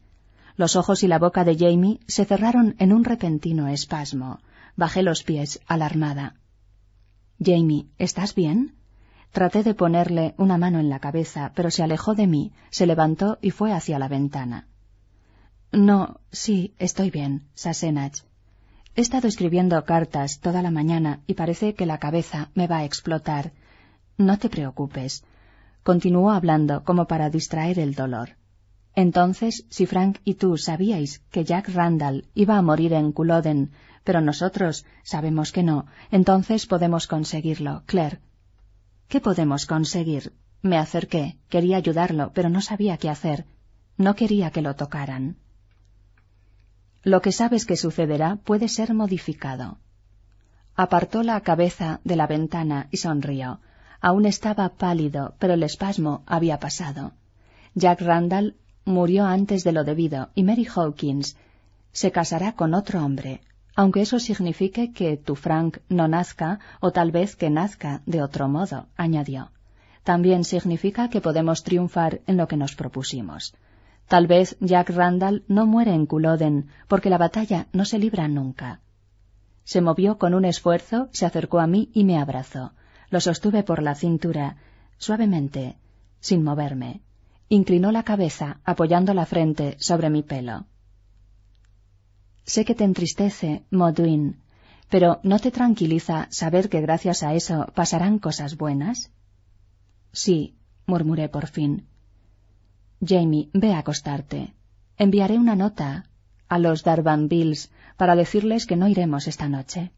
Los ojos y la boca de Jamie se cerraron en un repentino espasmo. Bajé los pies, alarmada. Jamie, ¿estás bien? Traté de ponerle una mano en la cabeza, pero se alejó de mí, se levantó y fue hacia la ventana. No, sí, estoy bien, Sassenach. He estado escribiendo cartas toda la mañana y parece que la cabeza me va a explotar. No te preocupes. Continuó hablando como para distraer el dolor. Entonces, si Frank y tú sabíais que Jack Randall iba a morir en Culloden, pero nosotros sabemos que no, entonces podemos conseguirlo, Claire. ¿Qué podemos conseguir? Me acerqué, quería ayudarlo, pero no sabía qué hacer. No quería que lo tocaran. Lo que sabes que sucederá puede ser modificado. Apartó la cabeza de la ventana y sonrió. Aún estaba pálido, pero el espasmo había pasado. Jack Randall murió antes de lo debido y Mary Hawkins se casará con otro hombre, aunque eso signifique que tu Frank no nazca o tal vez que nazca de otro modo, añadió. También significa que podemos triunfar en lo que nos propusimos. Tal vez Jack Randall no muere en Culloden, porque la batalla no se libra nunca. Se movió con un esfuerzo, se acercó a mí y me abrazó. Lo sostuve por la cintura, suavemente, sin moverme. Inclinó la cabeza, apoyando la frente sobre mi pelo. Sé que te entristece, Modwin, pero ¿no te tranquiliza saber que gracias a eso pasarán cosas buenas? Sí, murmuré por fin. Jamie, ve a acostarte. Enviaré una nota a los Bills para decirles que no iremos esta noche.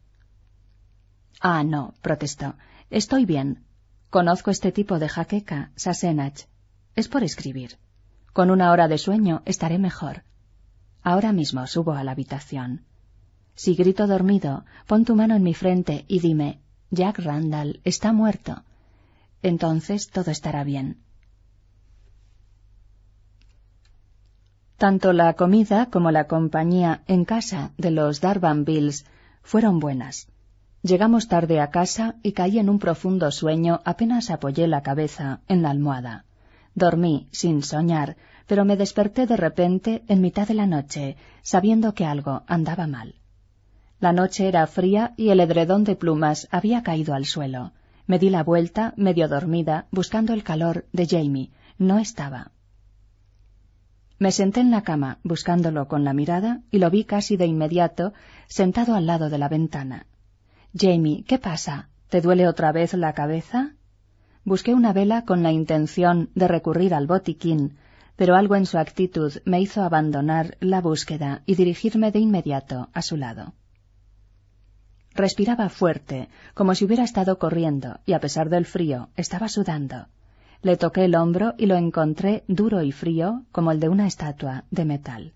Ah, no, protestó. Estoy bien. Conozco este tipo de jaqueca, Sassenach. Es por escribir. Con una hora de sueño estaré mejor. Ahora mismo subo a la habitación. Si grito dormido, pon tu mano en mi frente y dime, Jack Randall está muerto. Entonces todo estará bien. Tanto la comida como la compañía en casa de los Bills fueron buenas. Llegamos tarde a casa y caí en un profundo sueño apenas apoyé la cabeza en la almohada. Dormí sin soñar, pero me desperté de repente en mitad de la noche, sabiendo que algo andaba mal. La noche era fría y el edredón de plumas había caído al suelo. Me di la vuelta, medio dormida, buscando el calor de Jamie. No estaba. Me senté en la cama, buscándolo con la mirada, y lo vi casi de inmediato, sentado al lado de la ventana. Jamie, ¿qué pasa? ¿Te duele otra vez la cabeza? Busqué una vela con la intención de recurrir al botiquín, pero algo en su actitud me hizo abandonar la búsqueda y dirigirme de inmediato a su lado. Respiraba fuerte, como si hubiera estado corriendo, y a pesar del frío, estaba sudando. Le toqué el hombro y lo encontré duro y frío como el de una estatua de metal.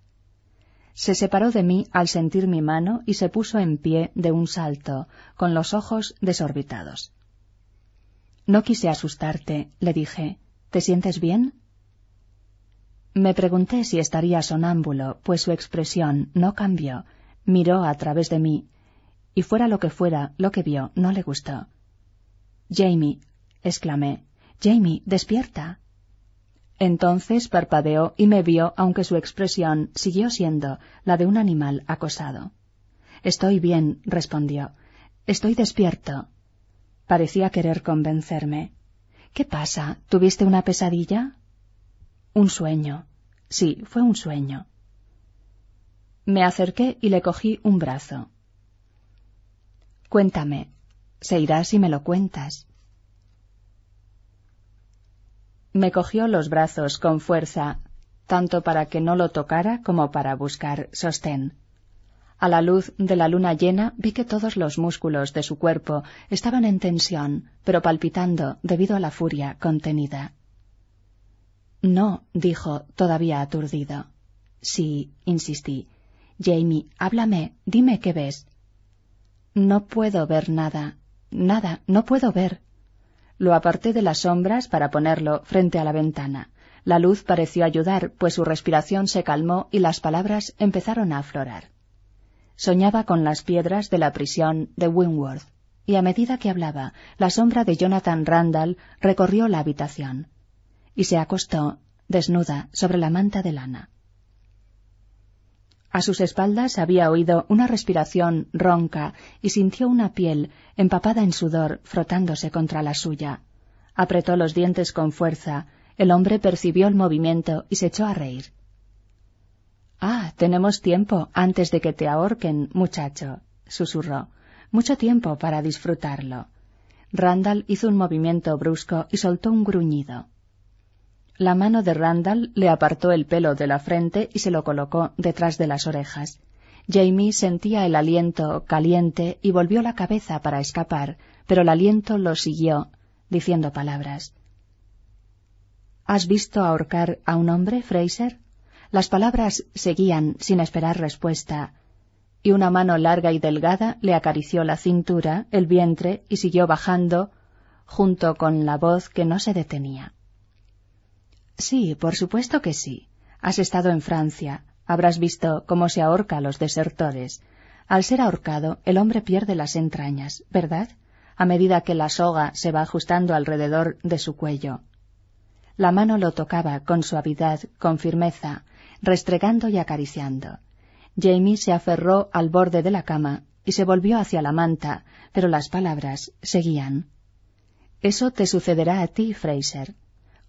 Se separó de mí al sentir mi mano y se puso en pie de un salto, con los ojos desorbitados. No quise asustarte, le dije. ¿Te sientes bien? Me pregunté si estaría sonámbulo, pues su expresión no cambió. Miró a través de mí, y fuera lo que fuera, lo que vio no le gustó. Jamie, exclamé, Jamie, despierta. Entonces parpadeó y me vio, aunque su expresión siguió siendo la de un animal acosado. Estoy bien, respondió. Estoy despierto. Parecía querer convencerme. ¿Qué pasa? ¿Tuviste una pesadilla? Un sueño. Sí, fue un sueño. Me acerqué y le cogí un brazo. Cuéntame. Se irá si me lo cuentas. Me cogió los brazos con fuerza, tanto para que no lo tocara como para buscar sostén. A la luz de la luna llena vi que todos los músculos de su cuerpo estaban en tensión, pero palpitando debido a la furia contenida. No, dijo, todavía aturdido. Sí, insistí. Jamie, háblame, dime qué ves. No puedo ver nada. Nada, no puedo ver. Lo aparté de las sombras para ponerlo frente a la ventana. La luz pareció ayudar, pues su respiración se calmó y las palabras empezaron a aflorar. Soñaba con las piedras de la prisión de Winworth, y a medida que hablaba, la sombra de Jonathan Randall recorrió la habitación, y se acostó, desnuda, sobre la manta de lana. A sus espaldas había oído una respiración ronca y sintió una piel empapada en sudor frotándose contra la suya. Apretó los dientes con fuerza. El hombre percibió el movimiento y se echó a reír. Ah, tenemos tiempo antes de que te ahorquen, muchacho, susurró. Mucho tiempo para disfrutarlo. Randall hizo un movimiento brusco y soltó un gruñido. La mano de Randall le apartó el pelo de la frente y se lo colocó detrás de las orejas. Jamie sentía el aliento caliente y volvió la cabeza para escapar, pero el aliento lo siguió, diciendo palabras. ¿Has visto ahorcar a un hombre, Fraser? Las palabras seguían sin esperar respuesta, y una mano larga y delgada le acarició la cintura, el vientre, y siguió bajando, junto con la voz que no se detenía. Sí, por supuesto que sí. Has estado en Francia. Habrás visto cómo se ahorca a los desertores. Al ser ahorcado, el hombre pierde las entrañas, ¿verdad? A medida que la soga se va ajustando alrededor de su cuello. La mano lo tocaba con suavidad, con firmeza, restregando y acariciando. Jamie se aferró al borde de la cama y se volvió hacia la manta, pero las palabras seguían. Eso te sucederá a ti, Fraser.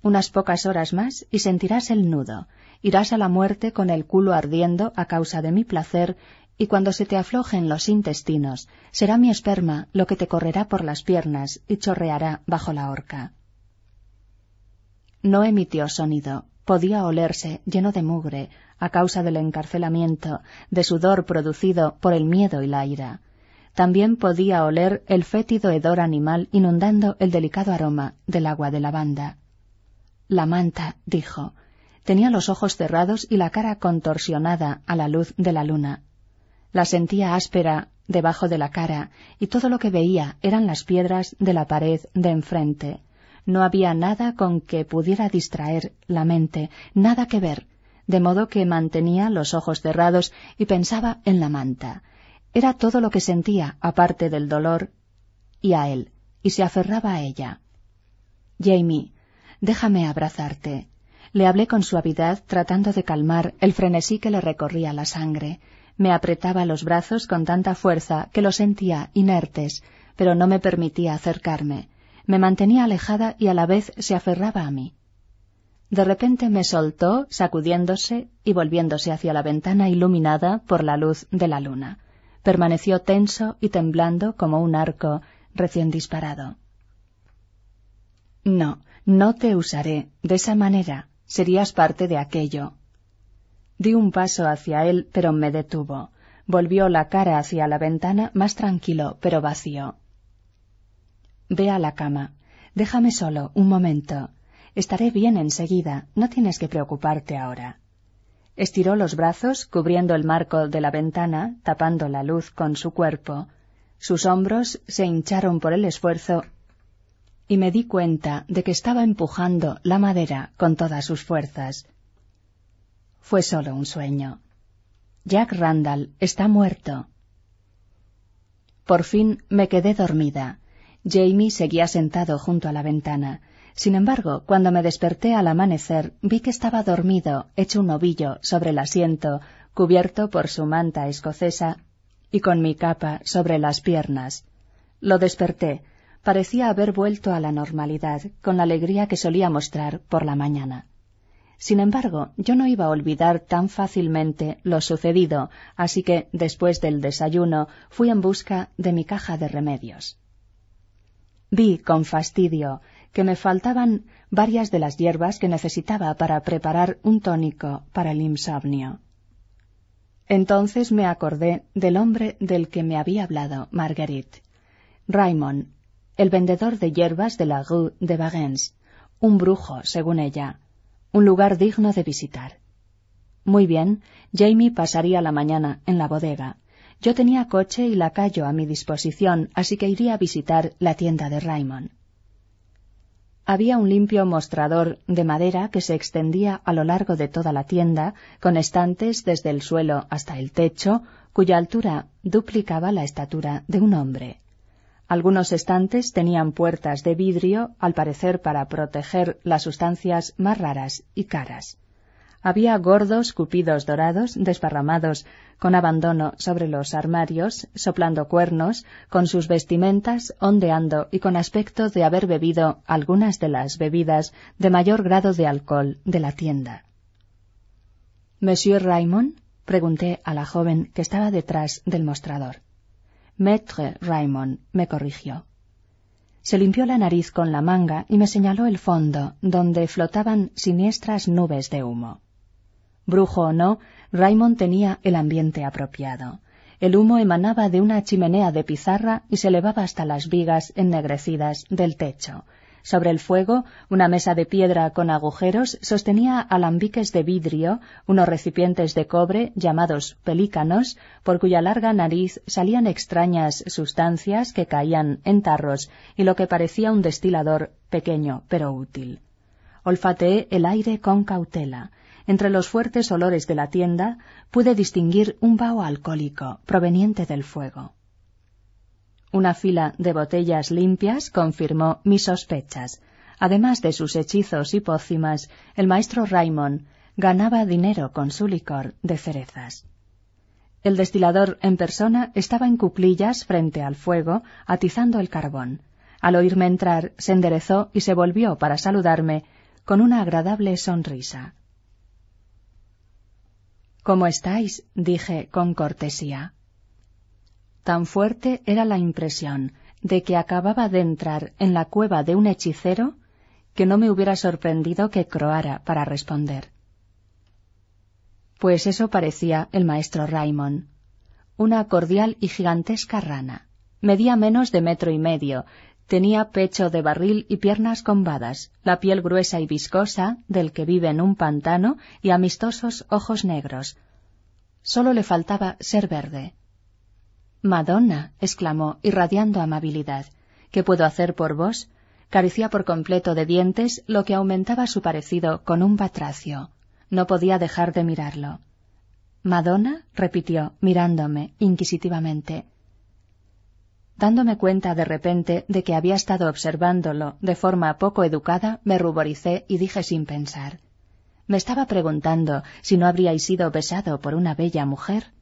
Unas pocas horas más y sentirás el nudo. Irás a la muerte con el culo ardiendo a causa de mi placer y cuando se te aflojen los intestinos, será mi esperma lo que te correrá por las piernas y chorreará bajo la horca. No emitió sonido. Podía olerse lleno de mugre a causa del encarcelamiento, de sudor producido por el miedo y la ira. También podía oler el fétido hedor animal inundando el delicado aroma del agua de lavanda. La manta, dijo. Tenía los ojos cerrados y la cara contorsionada a la luz de la luna. La sentía áspera debajo de la cara y todo lo que veía eran las piedras de la pared de enfrente, no había nada con que pudiera distraer la mente, nada que ver, de modo que mantenía los ojos cerrados y pensaba en la manta. Era todo lo que sentía, aparte del dolor, y a él, y se aferraba a ella. Jamie, déjame abrazarte. Le hablé con suavidad, tratando de calmar el frenesí que le recorría la sangre. Me apretaba los brazos con tanta fuerza que los sentía inertes, pero no me permitía acercarme me mantenía alejada y a la vez se aferraba a mí. De repente me soltó, sacudiéndose y volviéndose hacia la ventana iluminada por la luz de la luna. Permaneció tenso y temblando como un arco recién disparado. No, no te usaré. De esa manera serías parte de aquello. Di un paso hacia él, pero me detuvo. Volvió la cara hacia la ventana más tranquilo, pero vacío. Ve a la cama. Déjame solo, un momento. Estaré bien enseguida. No tienes que preocuparte ahora. Estiró los brazos, cubriendo el marco de la ventana, tapando la luz con su cuerpo. Sus hombros se hincharon por el esfuerzo y me di cuenta de que estaba empujando la madera con todas sus fuerzas. Fue solo un sueño. Jack Randall está muerto. Por fin me quedé dormida. Jamie seguía sentado junto a la ventana. Sin embargo, cuando me desperté al amanecer, vi que estaba dormido, hecho un ovillo, sobre el asiento, cubierto por su manta escocesa y con mi capa sobre las piernas. Lo desperté. Parecía haber vuelto a la normalidad, con la alegría que solía mostrar por la mañana. Sin embargo, yo no iba a olvidar tan fácilmente lo sucedido, así que, después del desayuno, fui en busca de mi caja de remedios. Vi con fastidio que me faltaban varias de las hierbas que necesitaba para preparar un tónico para el insomnio. Entonces me acordé del hombre del que me había hablado Marguerite. Raymond, el vendedor de hierbas de la rue de Vagens, un brujo, según ella, un lugar digno de visitar. Muy bien, Jamie pasaría la mañana en la bodega. Yo tenía coche y lacayo a mi disposición, así que iría a visitar la tienda de Raymond. Había un limpio mostrador de madera que se extendía a lo largo de toda la tienda, con estantes desde el suelo hasta el techo, cuya altura duplicaba la estatura de un hombre. Algunos estantes tenían puertas de vidrio, al parecer para proteger las sustancias más raras y caras. Había gordos cupidos dorados desparramados con abandono sobre los armarios, soplando cuernos, con sus vestimentas ondeando y con aspecto de haber bebido algunas de las bebidas de mayor grado de alcohol de la tienda. Monsieur Raymond, pregunté a la joven que estaba detrás del mostrador. Maître Raymond me corrigió. Se limpió la nariz con la manga y me señaló el fondo, donde flotaban siniestras nubes de humo. Brujo o no, Raymond tenía el ambiente apropiado. El humo emanaba de una chimenea de pizarra y se elevaba hasta las vigas ennegrecidas del techo, sobre el fuego, una mesa de piedra con agujeros sostenía alambiques de vidrio, unos recipientes de cobre llamados pelícanos, por cuya larga nariz salían extrañas sustancias que caían en tarros y lo que parecía un destilador pequeño pero útil. Olfateé el aire con cautela. Entre los fuertes olores de la tienda pude distinguir un vaho alcohólico proveniente del fuego. Una fila de botellas limpias confirmó mis sospechas. Además de sus hechizos y pócimas, el maestro Raymond ganaba dinero con su licor de cerezas. El destilador en persona estaba en cuclillas frente al fuego, atizando el carbón. Al oírme entrar, se enderezó y se volvió para saludarme con una agradable sonrisa. ¿Cómo estáis? dije con cortesía. Tan fuerte era la impresión de que acababa de entrar en la cueva de un hechicero que no me hubiera sorprendido que croara para responder. Pues eso parecía el maestro Raymond. Una cordial y gigantesca rana. Medía menos de metro y medio, tenía pecho de barril y piernas combadas, la piel gruesa y viscosa del que vive en un pantano y amistosos ojos negros. Solo le faltaba ser verde. Madonna, exclamó, irradiando amabilidad. ¿Qué puedo hacer por vos? Carecía por completo de dientes, lo que aumentaba su parecido con un batracio. No podía dejar de mirarlo. Madonna, repitió, mirándome inquisitivamente. Dándome cuenta de repente de que había estado observándolo de forma poco educada, me ruboricé y dije sin pensar. Me estaba preguntando si no habríais sido besado por una bella mujer.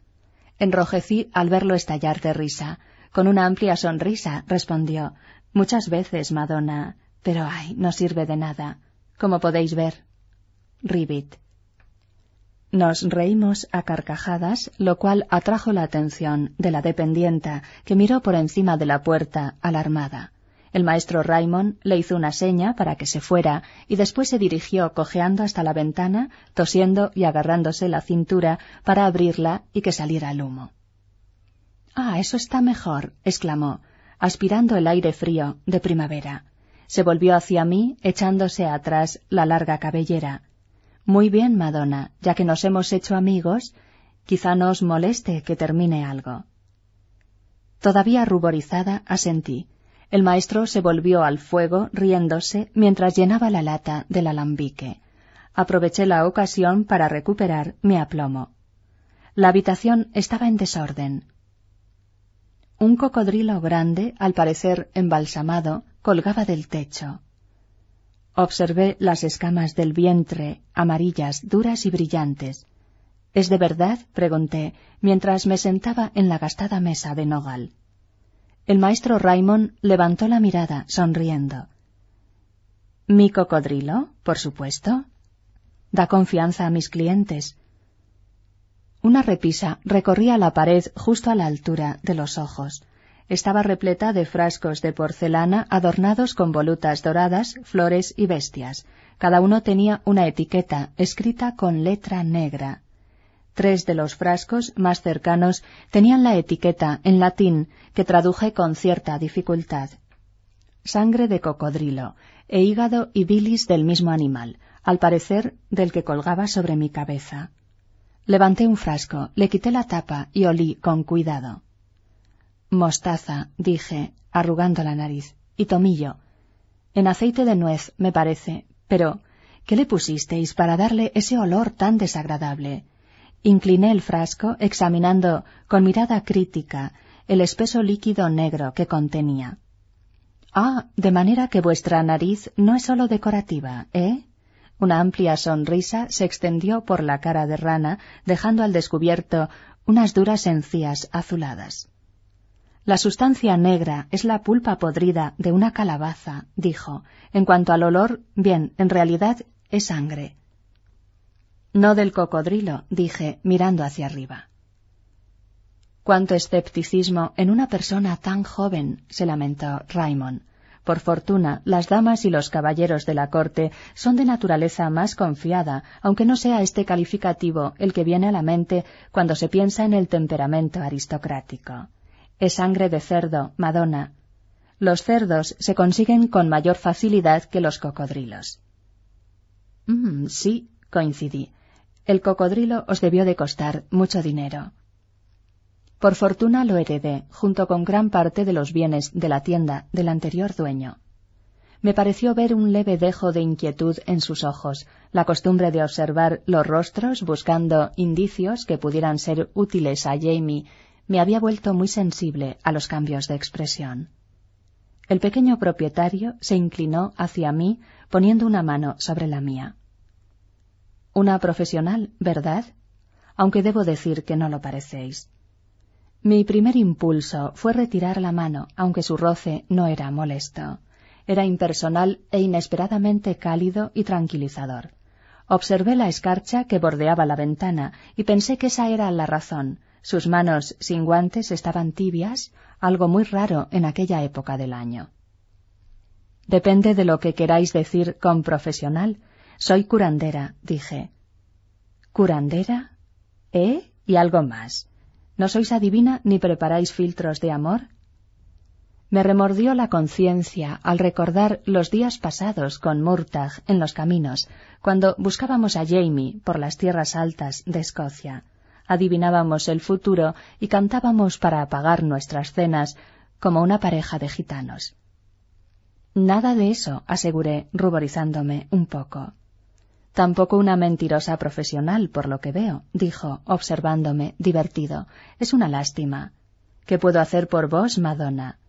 Enrojecí al verlo estallar de risa. Con una amplia sonrisa respondió Muchas veces, Madonna. Pero ay, no sirve de nada. Como podéis ver. Ribbit. Nos reímos a carcajadas, lo cual atrajo la atención de la dependienta, que miró por encima de la puerta, alarmada. El maestro Raymond le hizo una seña para que se fuera y después se dirigió cojeando hasta la ventana, tosiendo y agarrándose la cintura para abrirla y que saliera el humo. Ah, eso está mejor, exclamó, aspirando el aire frío de primavera. Se volvió hacia mí, echándose atrás la larga cabellera. Muy bien, Madonna, ya que nos hemos hecho amigos, quizá no os moleste que termine algo. Todavía ruborizada, asentí. El maestro se volvió al fuego, riéndose, mientras llenaba la lata del alambique. Aproveché la ocasión para recuperar mi aplomo. La habitación estaba en desorden. Un cocodrilo grande, al parecer embalsamado, colgaba del techo. Observé las escamas del vientre, amarillas, duras y brillantes. ¿Es de verdad? pregunté, mientras me sentaba en la gastada mesa de nogal. El maestro Raymond levantó la mirada, sonriendo. ¿Mi cocodrilo? Por supuesto. Da confianza a mis clientes. Una repisa recorría la pared justo a la altura de los ojos. Estaba repleta de frascos de porcelana adornados con volutas doradas, flores y bestias. Cada uno tenía una etiqueta escrita con letra negra. Tres de los frascos más cercanos tenían la etiqueta en latín que traduje con cierta dificultad. Sangre de cocodrilo e hígado y bilis del mismo animal, al parecer del que colgaba sobre mi cabeza. Levanté un frasco, le quité la tapa y olí con cuidado. Mostaza, dije, arrugando la nariz, y tomillo. En aceite de nuez, me parece, pero ¿qué le pusisteis para darle ese olor tan desagradable? Incliné el frasco, examinando con mirada crítica el espeso líquido negro que contenía. Ah, de manera que vuestra nariz no es sólo decorativa, ¿eh? Una amplia sonrisa se extendió por la cara de rana, dejando al descubierto unas duras encías azuladas. La sustancia negra es la pulpa podrida de una calabaza, dijo. En cuanto al olor, bien, en realidad es sangre. No del cocodrilo, dije, mirando hacia arriba. Cuánto escepticismo en una persona tan joven, se lamentó Raymond. Por fortuna, las damas y los caballeros de la corte son de naturaleza más confiada, aunque no sea este calificativo el que viene a la mente cuando se piensa en el temperamento aristocrático. Es sangre de cerdo, Madonna. Los cerdos se consiguen con mayor facilidad que los cocodrilos. Mm, sí, coincidí. El cocodrilo os debió de costar mucho dinero. Por fortuna lo heredé, junto con gran parte de los bienes de la tienda del anterior dueño. Me pareció ver un leve dejo de inquietud en sus ojos, la costumbre de observar los rostros buscando indicios que pudieran ser útiles a Jamie me había vuelto muy sensible a los cambios de expresión. El pequeño propietario se inclinó hacia mí poniendo una mano sobre la mía. Una profesional, ¿verdad? Aunque debo decir que no lo parecéis. Mi primer impulso fue retirar la mano, aunque su roce no era molesto. Era impersonal e inesperadamente cálido y tranquilizador. Observé la escarcha que bordeaba la ventana y pensé que esa era la razón. Sus manos sin guantes estaban tibias, algo muy raro en aquella época del año. Depende de lo que queráis decir con profesional. Soy curandera, dije. ¿Curandera? ¿Eh? Y algo más. ¿No sois adivina ni preparáis filtros de amor? Me remordió la conciencia al recordar los días pasados con Murtagh en los caminos, cuando buscábamos a Jamie por las tierras altas de Escocia. Adivinábamos el futuro y cantábamos para apagar nuestras cenas como una pareja de gitanos. Nada de eso, aseguré, ruborizándome un poco. Tampoco una mentirosa profesional, por lo que veo, dijo, observándome, divertido. Es una lástima. ¿Qué puedo hacer por vos, Madonna?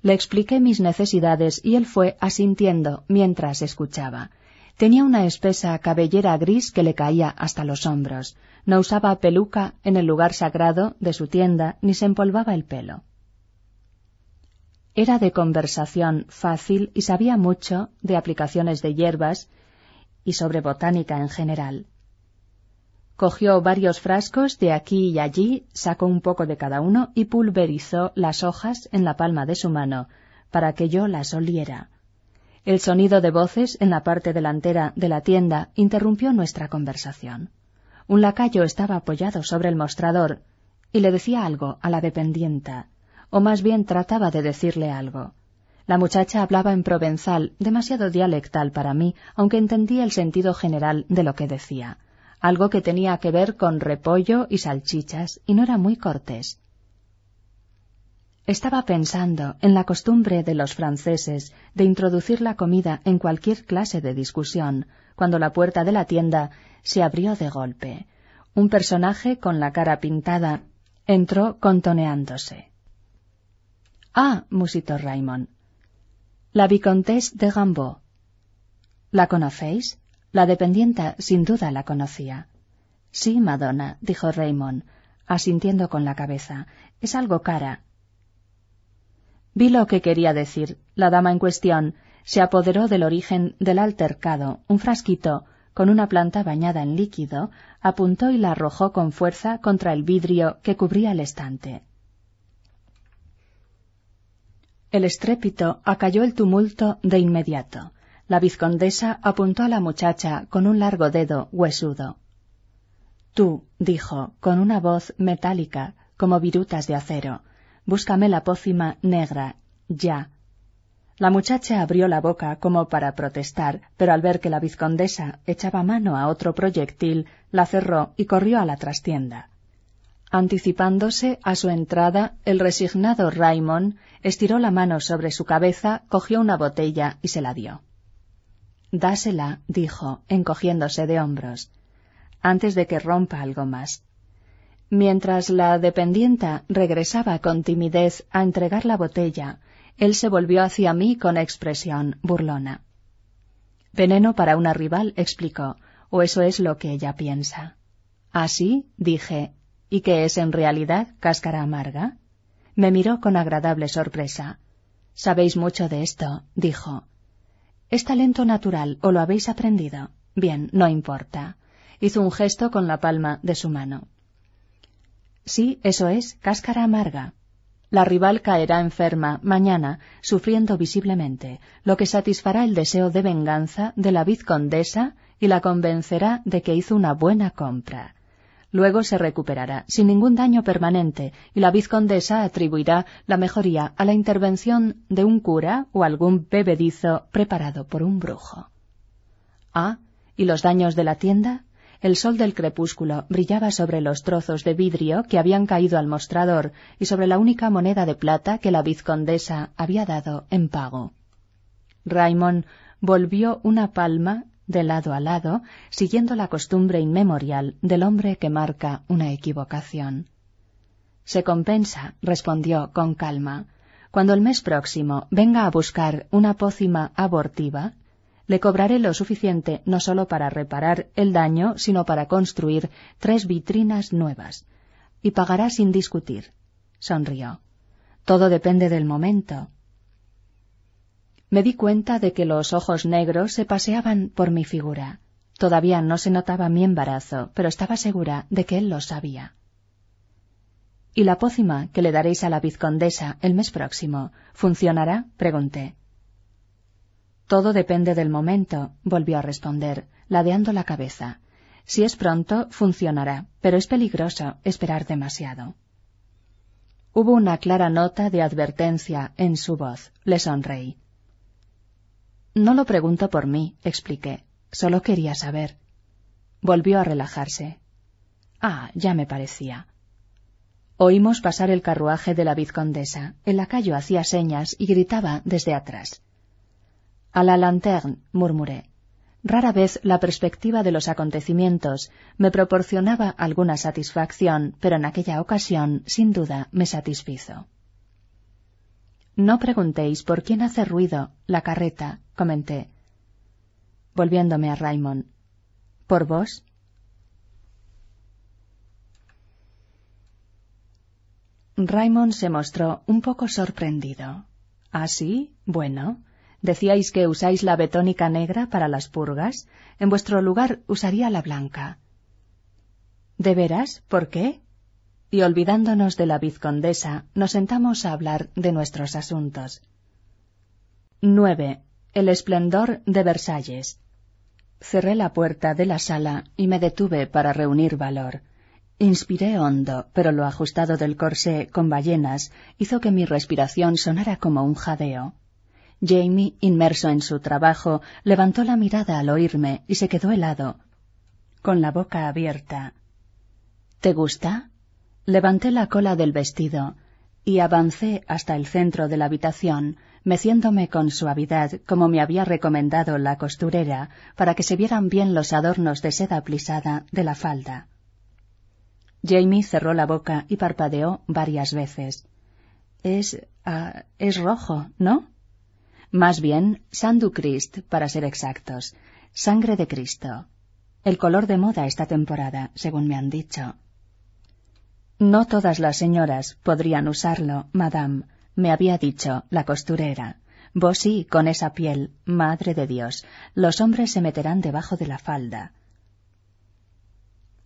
Le expliqué mis necesidades y él fue asintiendo mientras escuchaba. Tenía una espesa cabellera gris que le caía hasta los hombros. No usaba peluca en el lugar sagrado de su tienda ni se empolvaba el pelo. Era de conversación fácil y sabía mucho de aplicaciones de hierbas y sobre botánica en general. Cogió varios frascos de aquí y allí, sacó un poco de cada uno y pulverizó las hojas en la palma de su mano, para que yo las oliera. El sonido de voces en la parte delantera de la tienda interrumpió nuestra conversación. Un lacayo estaba apoyado sobre el mostrador y le decía algo a la dependienta, o más bien trataba de decirle algo. La muchacha hablaba en provenzal, demasiado dialectal para mí, aunque entendía el sentido general de lo que decía, algo que tenía que ver con repollo y salchichas, y no era muy cortés. Estaba pensando en la costumbre de los franceses de introducir la comida en cualquier clase de discusión, cuando la puerta de la tienda se abrió de golpe. Un personaje con la cara pintada entró contoneándose. Ah, musitó Raymond, la Vicomtesse de Gambeau. ¿La conocéis? La dependienta sin duda la conocía. Sí, Madonna, dijo Raymond, asintiendo con la cabeza. Es algo cara. Vi lo que quería decir. La dama en cuestión se apoderó del origen del altercado, un frasquito con una planta bañada en líquido, apuntó y la arrojó con fuerza contra el vidrio que cubría el estante. El estrépito acalló el tumulto de inmediato. La vizcondesa apuntó a la muchacha con un largo dedo huesudo. Tú, dijo, con una voz metálica, como virutas de acero, búscame la pócima negra, ya. La muchacha abrió la boca como para protestar, pero al ver que la vizcondesa echaba mano a otro proyectil, la cerró y corrió a la trastienda. Anticipándose a su entrada, el resignado Raymond estiró la mano sobre su cabeza, cogió una botella y se la dio. Dásela, dijo, encogiéndose de hombros, antes de que rompa algo más. Mientras la dependienta regresaba con timidez a entregar la botella, él se volvió hacia mí con expresión burlona. Veneno para una rival, explicó, o eso es lo que ella piensa. Así, ¿Ah, dije, ¿Y qué es en realidad cáscara amarga? Me miró con agradable sorpresa. Sabéis mucho de esto, dijo. ¿Es talento natural o lo habéis aprendido? Bien, no importa. Hizo un gesto con la palma de su mano. Sí, eso es, cáscara amarga. La rival caerá enferma mañana, sufriendo visiblemente, lo que satisfará el deseo de venganza de la vizcondesa y la convencerá de que hizo una buena compra. Luego se recuperará sin ningún daño permanente y la vizcondesa atribuirá la mejoría a la intervención de un cura o algún bebedizo preparado por un brujo. Ah, ¿y los daños de la tienda? El sol del crepúsculo brillaba sobre los trozos de vidrio que habían caído al mostrador y sobre la única moneda de plata que la vizcondesa había dado en pago. Raymond volvió una palma de lado a lado, siguiendo la costumbre inmemorial del hombre que marca una equivocación. Se compensa, respondió con calma. Cuando el mes próximo venga a buscar una pócima abortiva, le cobraré lo suficiente no solo para reparar el daño, sino para construir tres vitrinas nuevas. Y pagará sin discutir. Sonrió. Todo depende del momento me di cuenta de que los ojos negros se paseaban por mi figura. Todavía no se notaba mi embarazo, pero estaba segura de que él lo sabía. ¿Y la pócima que le daréis a la vizcondesa el mes próximo funcionará? pregunté. Todo depende del momento, volvió a responder, ladeando la cabeza. Si es pronto, funcionará, pero es peligroso esperar demasiado. Hubo una clara nota de advertencia en su voz. Le sonreí. No lo pregunto por mí, expliqué. Solo quería saber. Volvió a relajarse. Ah, ya me parecía. Oímos pasar el carruaje de la vizcondesa. El lacayo hacía señas y gritaba desde atrás. A la lanterne, murmuré. Rara vez la perspectiva de los acontecimientos me proporcionaba alguna satisfacción, pero en aquella ocasión, sin duda, me satisfizo. No preguntéis por quién hace ruido la carreta, comenté, volviéndome a Raymond. ¿Por vos? Raymond se mostró un poco sorprendido. ¿Ah, sí? Bueno. Decíais que usáis la betónica negra para las purgas. En vuestro lugar usaría la blanca. ¿De veras? ¿Por qué? Y olvidándonos de la vizcondesa, nos sentamos a hablar de nuestros asuntos. 9. El esplendor de Versalles. Cerré la puerta de la sala y me detuve para reunir valor. Inspiré hondo, pero lo ajustado del corsé con ballenas hizo que mi respiración sonara como un jadeo. Jamie, inmerso en su trabajo, levantó la mirada al oírme y se quedó helado, con la boca abierta. ¿Te gusta? Levanté la cola del vestido y avancé hasta el centro de la habitación, meciéndome con suavidad como me había recomendado la costurera para que se vieran bien los adornos de seda plisada de la falda. Jamie cerró la boca y parpadeó varias veces. Es. Ah, es rojo, ¿no? Más bien, Sandu Christ, para ser exactos. Sangre de Cristo. El color de moda esta temporada, según me han dicho. No todas las señoras podrían usarlo, madame, me había dicho la costurera. Vos sí, con esa piel, madre de Dios, los hombres se meterán debajo de la falda.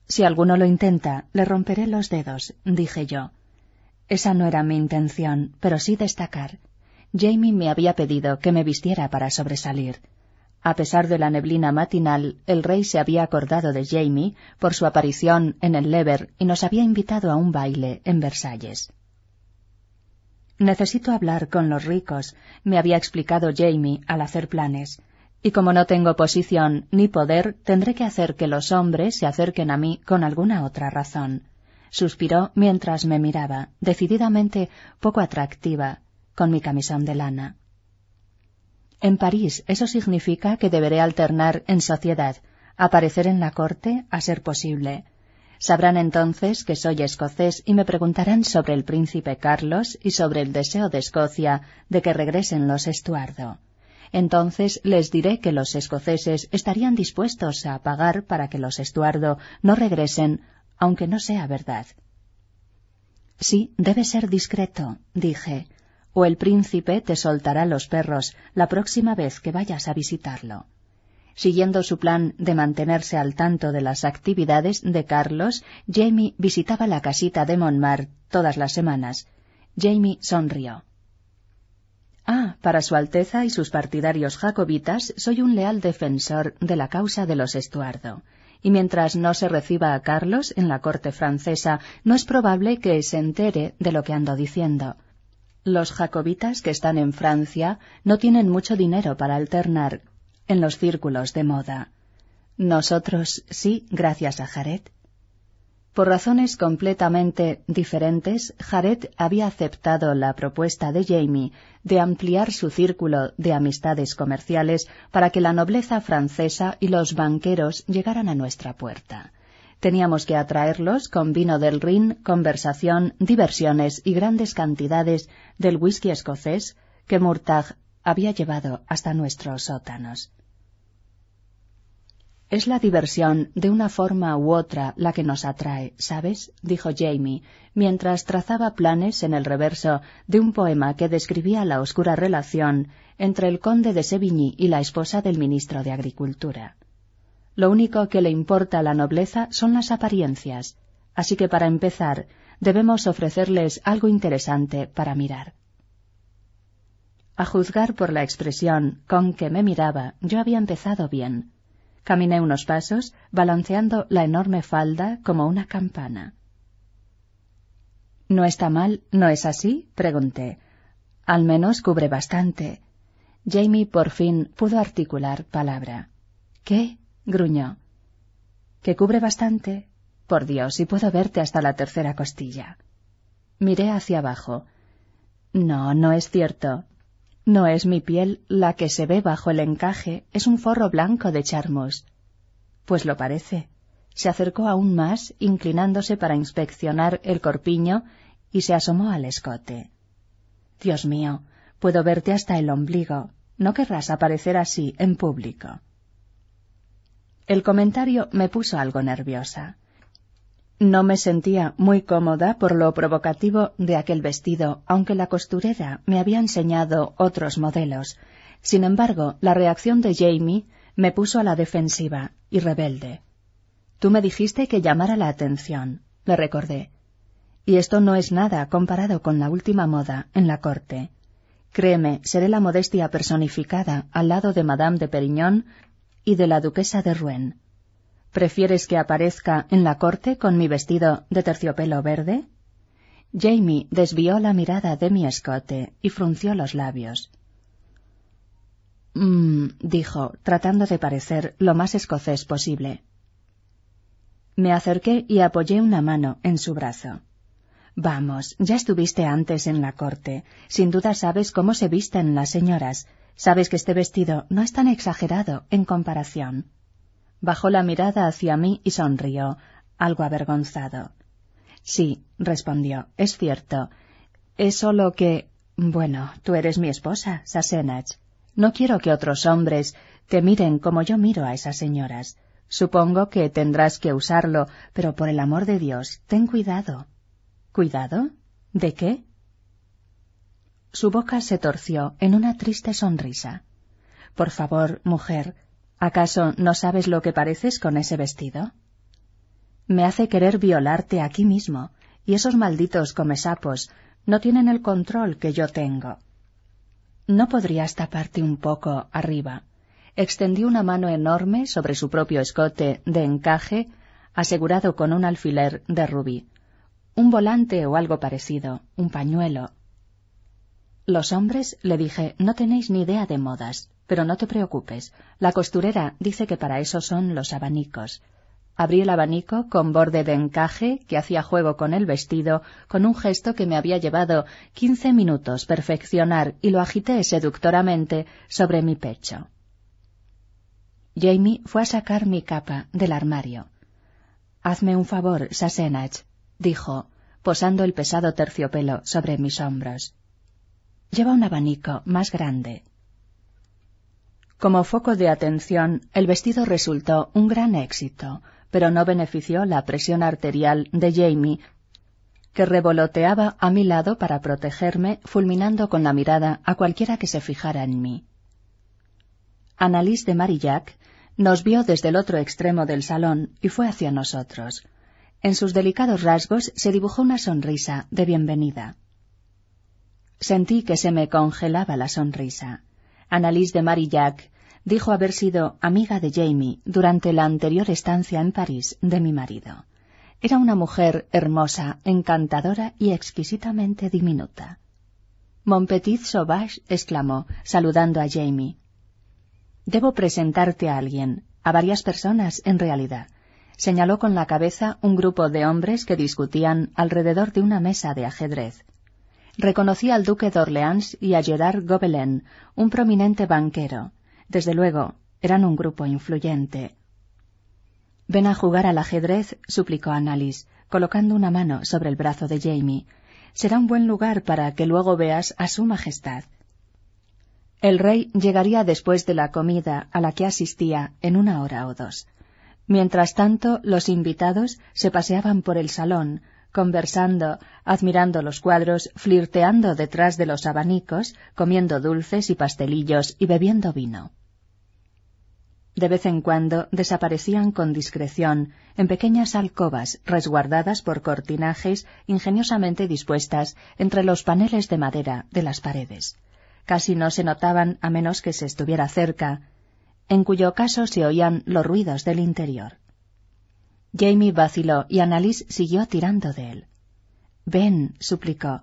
Si alguno lo intenta, le romperé los dedos, dije yo. Esa no era mi intención, pero sí destacar. Jamie me había pedido que me vistiera para sobresalir. A pesar de la neblina matinal, el rey se había acordado de Jamie por su aparición en el Lever y nos había invitado a un baile en Versalles. Necesito hablar con los ricos, me había explicado Jamie al hacer planes, y como no tengo posición ni poder, tendré que hacer que los hombres se acerquen a mí con alguna otra razón. Suspiró mientras me miraba, decididamente poco atractiva, con mi camisón de lana. En París eso significa que deberé alternar en sociedad, aparecer en la corte a ser posible. Sabrán entonces que soy escocés y me preguntarán sobre el príncipe Carlos y sobre el deseo de Escocia de que regresen los Estuardo. Entonces les diré que los escoceses estarían dispuestos a pagar para que los Estuardo no regresen, aunque no sea verdad. Sí, debe ser discreto, dije, o el príncipe te soltará los perros la próxima vez que vayas a visitarlo. Siguiendo su plan de mantenerse al tanto de las actividades de Carlos, Jamie visitaba la casita de Montmartre todas las semanas. Jamie sonrió. Ah, para Su Alteza y sus partidarios jacobitas soy un leal defensor de la causa de los Estuardo. Y mientras no se reciba a Carlos en la corte francesa, no es probable que se entere de lo que ando diciendo. Los jacobitas que están en Francia no tienen mucho dinero para alternar en los círculos de moda. Nosotros sí, gracias a Jared. Por razones completamente diferentes, Jared había aceptado la propuesta de Jamie de ampliar su círculo de amistades comerciales para que la nobleza francesa y los banqueros llegaran a nuestra puerta. Teníamos que atraerlos con vino del Rin, conversación, diversiones y grandes cantidades del whisky escocés que Murtagh había llevado hasta nuestros sótanos. Es la diversión de una forma u otra la que nos atrae, ¿sabes? dijo Jamie, mientras trazaba planes en el reverso de un poema que describía la oscura relación entre el conde de Sevigny y la esposa del ministro de Agricultura. Lo único que le importa a la nobleza son las apariencias, así que para empezar debemos ofrecerles algo interesante para mirar. A juzgar por la expresión con que me miraba, yo había empezado bien. Caminé unos pasos, balanceando la enorme falda como una campana. ¿No está mal? ¿No es así? pregunté. Al menos cubre bastante. Jamie por fin pudo articular palabra. ¿Qué? Gruñó. ¿Que cubre bastante? Por Dios, y puedo verte hasta la tercera costilla. Miré hacia abajo. No, no es cierto. No es mi piel la que se ve bajo el encaje, es un forro blanco de charmos. Pues lo parece. Se acercó aún más, inclinándose para inspeccionar el corpiño, y se asomó al escote. Dios mío, puedo verte hasta el ombligo. No querrás aparecer así en público. El comentario me puso algo nerviosa. No me sentía muy cómoda por lo provocativo de aquel vestido, aunque la costurera me había enseñado otros modelos. Sin embargo, la reacción de Jamie me puso a la defensiva y rebelde. Tú me dijiste que llamara la atención, le recordé. Y esto no es nada comparado con la última moda en la corte. Créeme, seré la modestia personificada al lado de Madame de Perignon y de la duquesa de Rouen. ¿Prefieres que aparezca en la corte con mi vestido de terciopelo verde? Jamie desvió la mirada de mi escote y frunció los labios. Mmm, dijo, tratando de parecer lo más escocés posible. Me acerqué y apoyé una mano en su brazo. Vamos, ya estuviste antes en la corte. Sin duda sabes cómo se visten las señoras. Sabes que este vestido no es tan exagerado en comparación. Bajó la mirada hacia mí y sonrió, algo avergonzado. Sí, respondió, es cierto. Es solo que... Bueno, tú eres mi esposa, Sassenach. No quiero que otros hombres te miren como yo miro a esas señoras. Supongo que tendrás que usarlo, pero por el amor de Dios, ten cuidado. ¿Cuidado? ¿De qué? Su boca se torció en una triste sonrisa. Por favor, mujer, ¿Acaso no sabes lo que pareces con ese vestido? Me hace querer violarte aquí mismo, y esos malditos comesapos no tienen el control que yo tengo. ¿No podrías taparte un poco arriba? Extendí una mano enorme sobre su propio escote de encaje, asegurado con un alfiler de rubí. Un volante o algo parecido, un pañuelo. Los hombres, le dije, no tenéis ni idea de modas. Pero no te preocupes. La costurera dice que para eso son los abanicos. Abrí el abanico con borde de encaje que hacía juego con el vestido con un gesto que me había llevado quince minutos perfeccionar y lo agité seductoramente sobre mi pecho. Jamie fue a sacar mi capa del armario. Hazme un favor, Sassenach, dijo, posando el pesado terciopelo sobre mis hombros. Lleva un abanico más grande. Como foco de atención, el vestido resultó un gran éxito, pero no benefició la presión arterial de Jamie, que revoloteaba a mi lado para protegerme, fulminando con la mirada a cualquiera que se fijara en mí. Annalise de Marillac Nos vio desde el otro extremo del salón y fue hacia nosotros. En sus delicados rasgos se dibujó una sonrisa de bienvenida. Sentí que se me congelaba la sonrisa. Annalise de Marillac dijo haber sido amiga de Jamie durante la anterior estancia en París de mi marido. Era una mujer hermosa, encantadora y exquisitamente diminuta. Mon petit sauvage exclamó, saludando a Jamie. Debo presentarte a alguien, a varias personas en realidad. Señaló con la cabeza un grupo de hombres que discutían alrededor de una mesa de ajedrez. Reconocí al duque de Orleans y a Gerard Gobelin, un prominente banquero. Desde luego, eran un grupo influyente. Ven a jugar al ajedrez, suplicó Annalise, colocando una mano sobre el brazo de Jamie. Será un buen lugar para que luego veas a Su Majestad. El rey llegaría después de la comida a la que asistía en una hora o dos. Mientras tanto, los invitados se paseaban por el salón, conversando, admirando los cuadros, flirteando detrás de los abanicos, comiendo dulces y pastelillos y bebiendo vino. De vez en cuando desaparecían con discreción en pequeñas alcobas resguardadas por cortinajes ingeniosamente dispuestas entre los paneles de madera de las paredes. Casi no se notaban a menos que se estuviera cerca, en cuyo caso se oían los ruidos del interior. Jamie vaciló y Annalise siguió tirando de él. Ven, suplicó.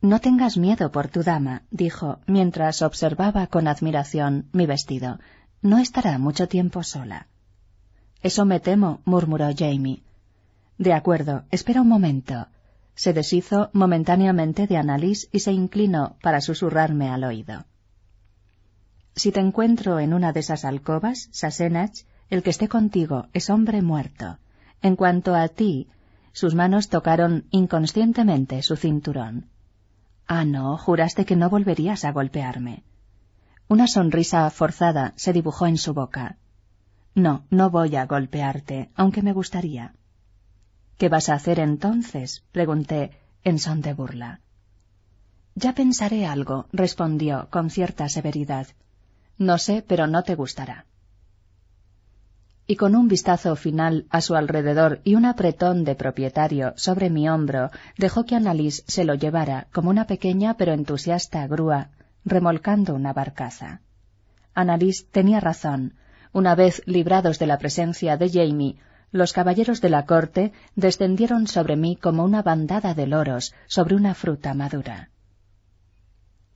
No tengas miedo por tu dama, dijo, mientras observaba con admiración mi vestido. No estará mucho tiempo sola. Eso me temo, murmuró Jamie. De acuerdo, espera un momento. Se deshizo momentáneamente de Annalise y se inclinó para susurrarme al oído. Si te encuentro en una de esas alcobas, Sassenach, el que esté contigo es hombre muerto. En cuanto a ti, sus manos tocaron inconscientemente su cinturón. Ah, no, juraste que no volverías a golpearme. Una sonrisa forzada se dibujó en su boca. No, no voy a golpearte, aunque me gustaría. ¿Qué vas a hacer entonces? pregunté en son de burla. Ya pensaré algo, respondió con cierta severidad. No sé, pero no te gustará y con un vistazo final a su alrededor y un apretón de propietario sobre mi hombro, dejó que Annalise se lo llevara como una pequeña pero entusiasta grúa, remolcando una barcaza. Annalise tenía razón. Una vez librados de la presencia de Jamie, los caballeros de la corte descendieron sobre mí como una bandada de loros sobre una fruta madura.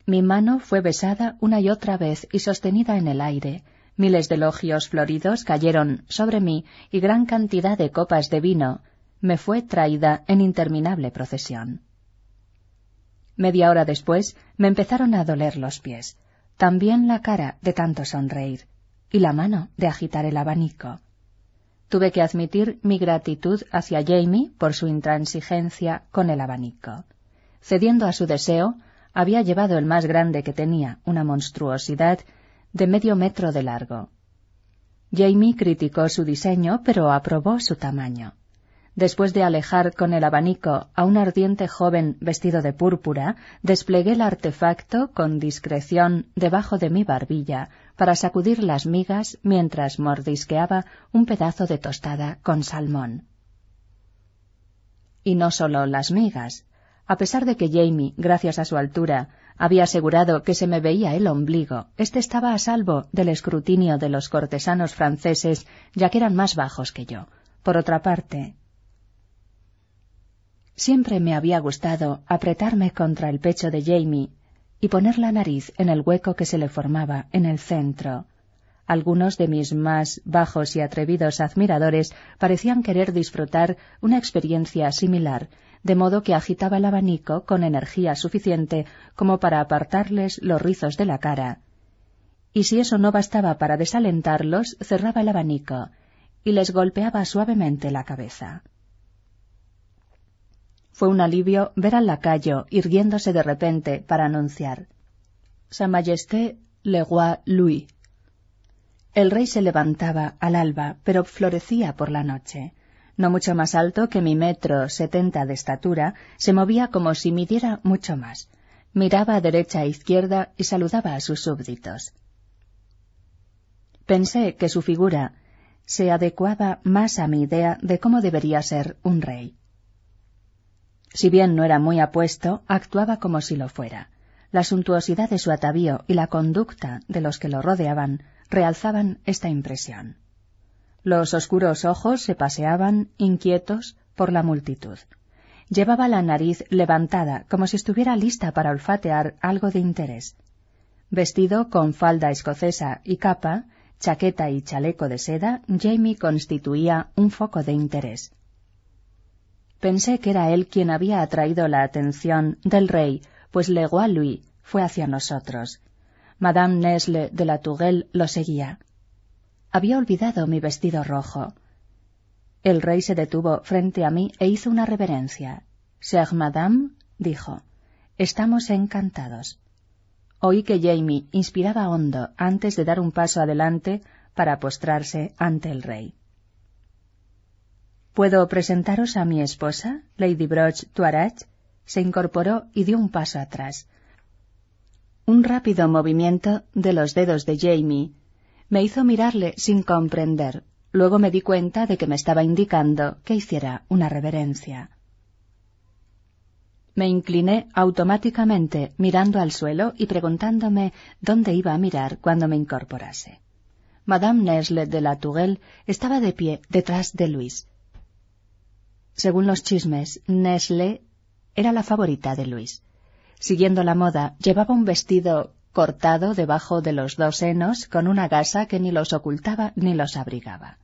Mi mano fue besada una y otra vez y sostenida en el aire, Miles de elogios floridos cayeron sobre mí y gran cantidad de copas de vino me fue traída en interminable procesión. Media hora después me empezaron a doler los pies, también la cara de tanto sonreír y la mano de agitar el abanico. Tuve que admitir mi gratitud hacia Jamie por su intransigencia con el abanico. Cediendo a su deseo, había llevado el más grande que tenía, una monstruosidad de medio metro de largo. Jamie criticó su diseño, pero aprobó su tamaño. Después de alejar con el abanico a un ardiente joven vestido de púrpura, desplegué el artefacto con discreción debajo de mi barbilla para sacudir las migas mientras mordisqueaba un pedazo de tostada con salmón. Y no solo las migas. A pesar de que Jamie, gracias a su altura, había asegurado que se me veía el ombligo. Este estaba a salvo del escrutinio de los cortesanos franceses, ya que eran más bajos que yo. Por otra parte, siempre me había gustado apretarme contra el pecho de Jamie y poner la nariz en el hueco que se le formaba en el centro. Algunos de mis más bajos y atrevidos admiradores parecían querer disfrutar una experiencia similar de modo que agitaba el abanico con energía suficiente como para apartarles los rizos de la cara. Y si eso no bastaba para desalentarlos, cerraba el abanico y les golpeaba suavemente la cabeza. Fue un alivio ver al lacayo irguiéndose de repente para anunciar Sa Majesté le roi Louis. El rey se levantaba al alba, pero florecía por la noche no mucho más alto que mi metro setenta de estatura, se movía como si midiera mucho más. Miraba a derecha e izquierda y saludaba a sus súbditos. Pensé que su figura se adecuaba más a mi idea de cómo debería ser un rey. Si bien no era muy apuesto, actuaba como si lo fuera. La suntuosidad de su atavío y la conducta de los que lo rodeaban realzaban esta impresión. Los oscuros ojos se paseaban, inquietos, por la multitud. Llevaba la nariz levantada, como si estuviera lista para olfatear algo de interés. Vestido con falda escocesa y capa, chaqueta y chaleco de seda, Jamie constituía un foco de interés. Pensé que era él quien había atraído la atención del rey, pues Le Roi Louis fue hacia nosotros. Madame Nesle de la Tourelle lo seguía. Había olvidado mi vestido rojo. El rey se detuvo frente a mí e hizo una reverencia. Cher Madame, dijo, estamos encantados. Oí que Jamie inspiraba hondo antes de dar un paso adelante para postrarse ante el rey. ¿Puedo presentaros a mi esposa, Lady Broch Tuarach? Se incorporó y dio un paso atrás. Un rápido movimiento de los dedos de Jamie me hizo mirarle sin comprender. Luego me di cuenta de que me estaba indicando que hiciera una reverencia. Me incliné automáticamente mirando al suelo y preguntándome dónde iba a mirar cuando me incorporase. Madame Nesle de la Tourelle estaba de pie detrás de Luis. Según los chismes, Nesle era la favorita de Luis. Siguiendo la moda, llevaba un vestido cortado debajo de los dos senos con una gasa que ni los ocultaba ni los abrigaba.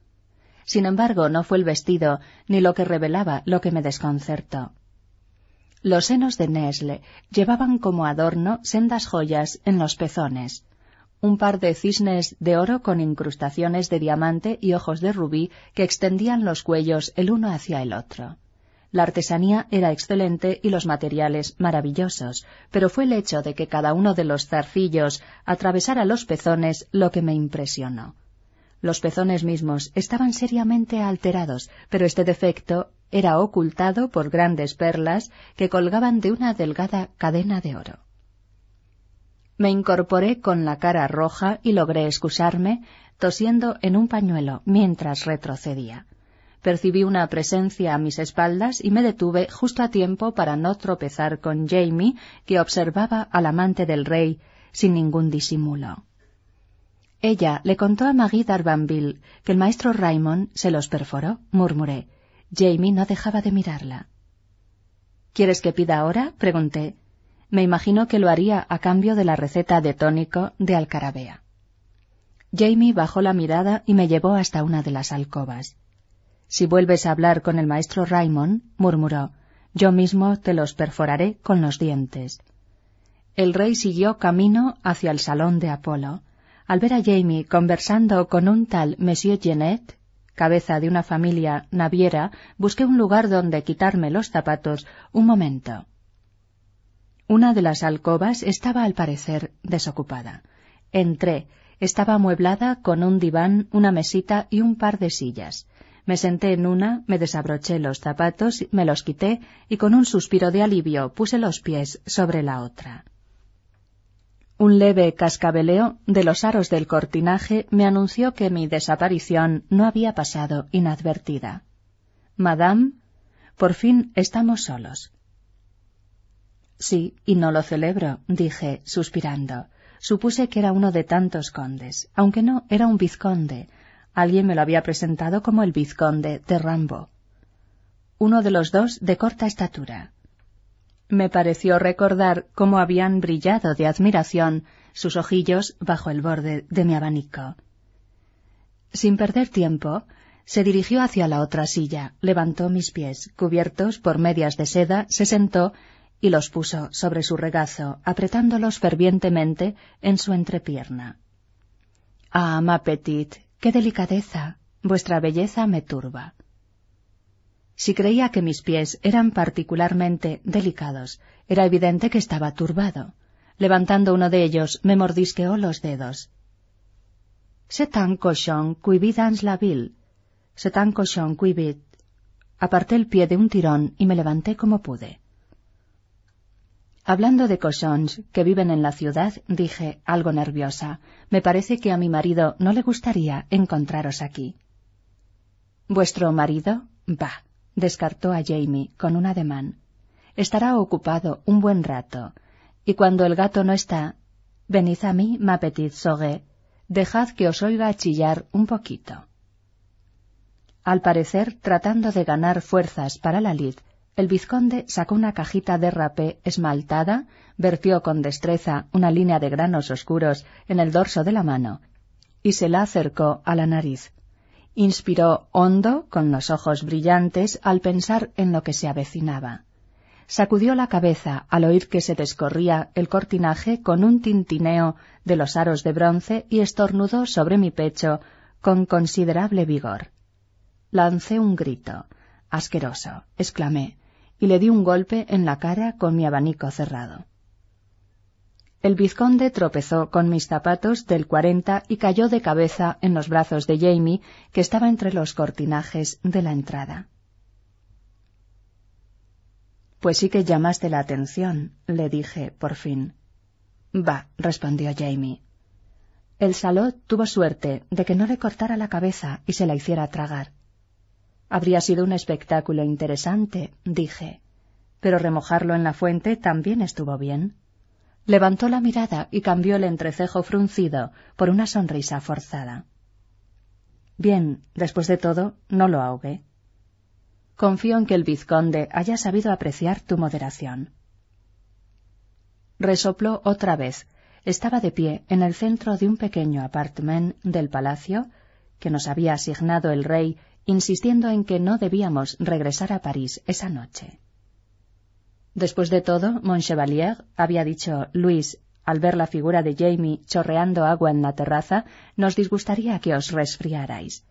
Sin embargo, no fue el vestido ni lo que revelaba lo que me desconcertó. Los senos de Nesle llevaban como adorno sendas joyas en los pezones, un par de cisnes de oro con incrustaciones de diamante y ojos de rubí que extendían los cuellos el uno hacia el otro. La artesanía era excelente y los materiales maravillosos, pero fue el hecho de que cada uno de los zarcillos atravesara los pezones lo que me impresionó. Los pezones mismos estaban seriamente alterados, pero este defecto era ocultado por grandes perlas que colgaban de una delgada cadena de oro. Me incorporé con la cara roja y logré excusarme, tosiendo en un pañuelo mientras retrocedía. Percibí una presencia a mis espaldas y me detuve justo a tiempo para no tropezar con Jamie, que observaba al amante del rey sin ningún disimulo. Ella le contó a Maggie d'Arbanville que el maestro Raymond se los perforó, murmuré. Jamie no dejaba de mirarla. ¿Quieres que pida ahora? pregunté. Me imagino que lo haría a cambio de la receta de tónico de Alcarabea. Jamie bajó la mirada y me llevó hasta una de las alcobas. Si vuelves a hablar con el maestro Raymond, murmuró, yo mismo te los perforaré con los dientes. El rey siguió camino hacia el salón de Apolo. Al ver a Jamie conversando con un tal Monsieur Genet, cabeza de una familia naviera, busqué un lugar donde quitarme los zapatos un momento. Una de las alcobas estaba al parecer desocupada. Entré. Estaba amueblada con un diván, una mesita y un par de sillas. Me senté en una, me desabroché los zapatos, me los quité y con un suspiro de alivio puse los pies sobre la otra. Un leve cascabeleo de los aros del cortinaje me anunció que mi desaparición no había pasado inadvertida. Madame, por fin estamos solos. Sí, y no lo celebro, dije, suspirando. Supuse que era uno de tantos condes, aunque no era un vizconde. Alguien me lo había presentado como el vizconde de Rambo. Uno de los dos de corta estatura. Me pareció recordar cómo habían brillado de admiración sus ojillos bajo el borde de mi abanico. Sin perder tiempo, se dirigió hacia la otra silla, levantó mis pies, cubiertos por medias de seda, se sentó y los puso sobre su regazo, apretándolos fervientemente en su entrepierna. Ah, ma petite, qué delicadeza. Vuestra belleza me turba. Si creía que mis pies eran particularmente delicados, era evidente que estaba turbado. Levantando uno de ellos, me mordisqueó los dedos. C'est un cochon qui la ville. C'est un cochon qui Aparté el pie de un tirón y me levanté como pude. Hablando de cochons que viven en la ciudad, dije, algo nerviosa, me parece que a mi marido no le gustaría encontraros aquí. ¿Vuestro marido? Bah, descartó a Jamie con un ademán. Estará ocupado un buen rato, y cuando el gato no está, venid a mí, ma petite sogue, dejad que os oiga chillar un poquito. Al parecer, tratando de ganar fuerzas para la lid, el vizconde sacó una cajita de rapé esmaltada, vertió con destreza una línea de granos oscuros en el dorso de la mano y se la acercó a la nariz. Inspiró hondo, con los ojos brillantes, al pensar en lo que se avecinaba. Sacudió la cabeza al oír que se descorría el cortinaje con un tintineo de los aros de bronce y estornudó sobre mi pecho con considerable vigor. Lancé un grito. Asqueroso, exclamé y le di un golpe en la cara con mi abanico cerrado. El vizconde tropezó con mis zapatos del cuarenta y cayó de cabeza en los brazos de Jamie, que estaba entre los cortinajes de la entrada. Pues sí que llamaste la atención, le dije, por fin. Va, respondió Jamie. El saló tuvo suerte de que no le cortara la cabeza y se la hiciera tragar. Habría sido un espectáculo interesante, dije, pero remojarlo en la fuente también estuvo bien. Levantó la mirada y cambió el entrecejo fruncido por una sonrisa forzada. Bien, después de todo, no lo ahogué. Confío en que el vizconde haya sabido apreciar tu moderación. Resopló otra vez. Estaba de pie en el centro de un pequeño apartment del palacio que nos había asignado el rey insistiendo en que no debíamos regresar a París esa noche. Después de todo, Montchevalier había dicho Luis, al ver la figura de Jamie chorreando agua en la terraza, nos disgustaría que os resfriarais.